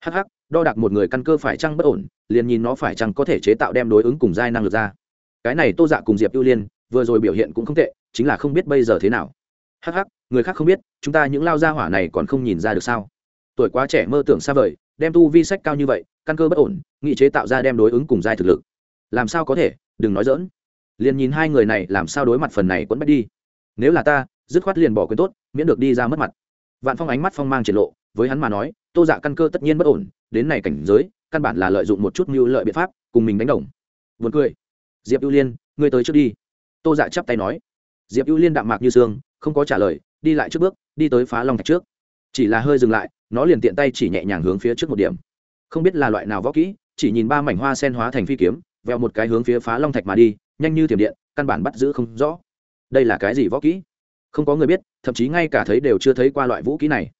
Hh đo đạc một người căn cơ phải chăng bất ổn, liền nhìn nó phải chăng có thể chế tạo đem đối ứng cùng giai năng lực ra. Cái này tô dạ cùng diệp ưu liên, vừa rồi biểu hiện cũng không tệ, chính là không biết bây giờ thế nào hắc hắc, người khác không biết, chúng ta những lao gia hỏa này còn không nhìn ra được sao? Tuổi quá trẻ mơ tưởng xa vời, đem tu vi sách cao như vậy, căn cơ bất ổn, nghị chế tạo ra đem đối ứng cùng giai thực lực. Làm sao có thể? Đừng nói dỡn liền nhìn hai người này, làm sao đối mặt phần này quẫn bách đi? Nếu là ta, dứt khoát liền bỏ quyền tốt, miễn được đi ra mất mặt. Vạn phong ánh mắt phong mang triển lộ, với hắn mà nói, tô dạ căn cơ tất nhiên bất ổn, đến này cảnh giới, căn bản là lợi dụng một chút mưu lợi biện pháp, cùng mình đánh đồng. Vượt cười. Diệp ưu liên, ngươi tới trước đi. Tô dạ chắp tay nói. Diệp ưu liên đạm mạc như sương không có trả lời, đi lại trước bước, đi tới phá long thạch trước. Chỉ là hơi dừng lại, nó liền tiện tay chỉ nhẹ nhàng hướng phía trước một điểm. Không biết là loại nào võ kỹ, chỉ nhìn ba mảnh hoa sen hóa thành phi kiếm vẹo một cái hướng phía phá long thạch mà đi, nhanh như thiểm điện, căn bản bắt giữ không rõ. Đây là cái gì võ kỹ? Không có người biết, thậm chí ngay cả thấy đều chưa thấy qua loại vũ kỹ này.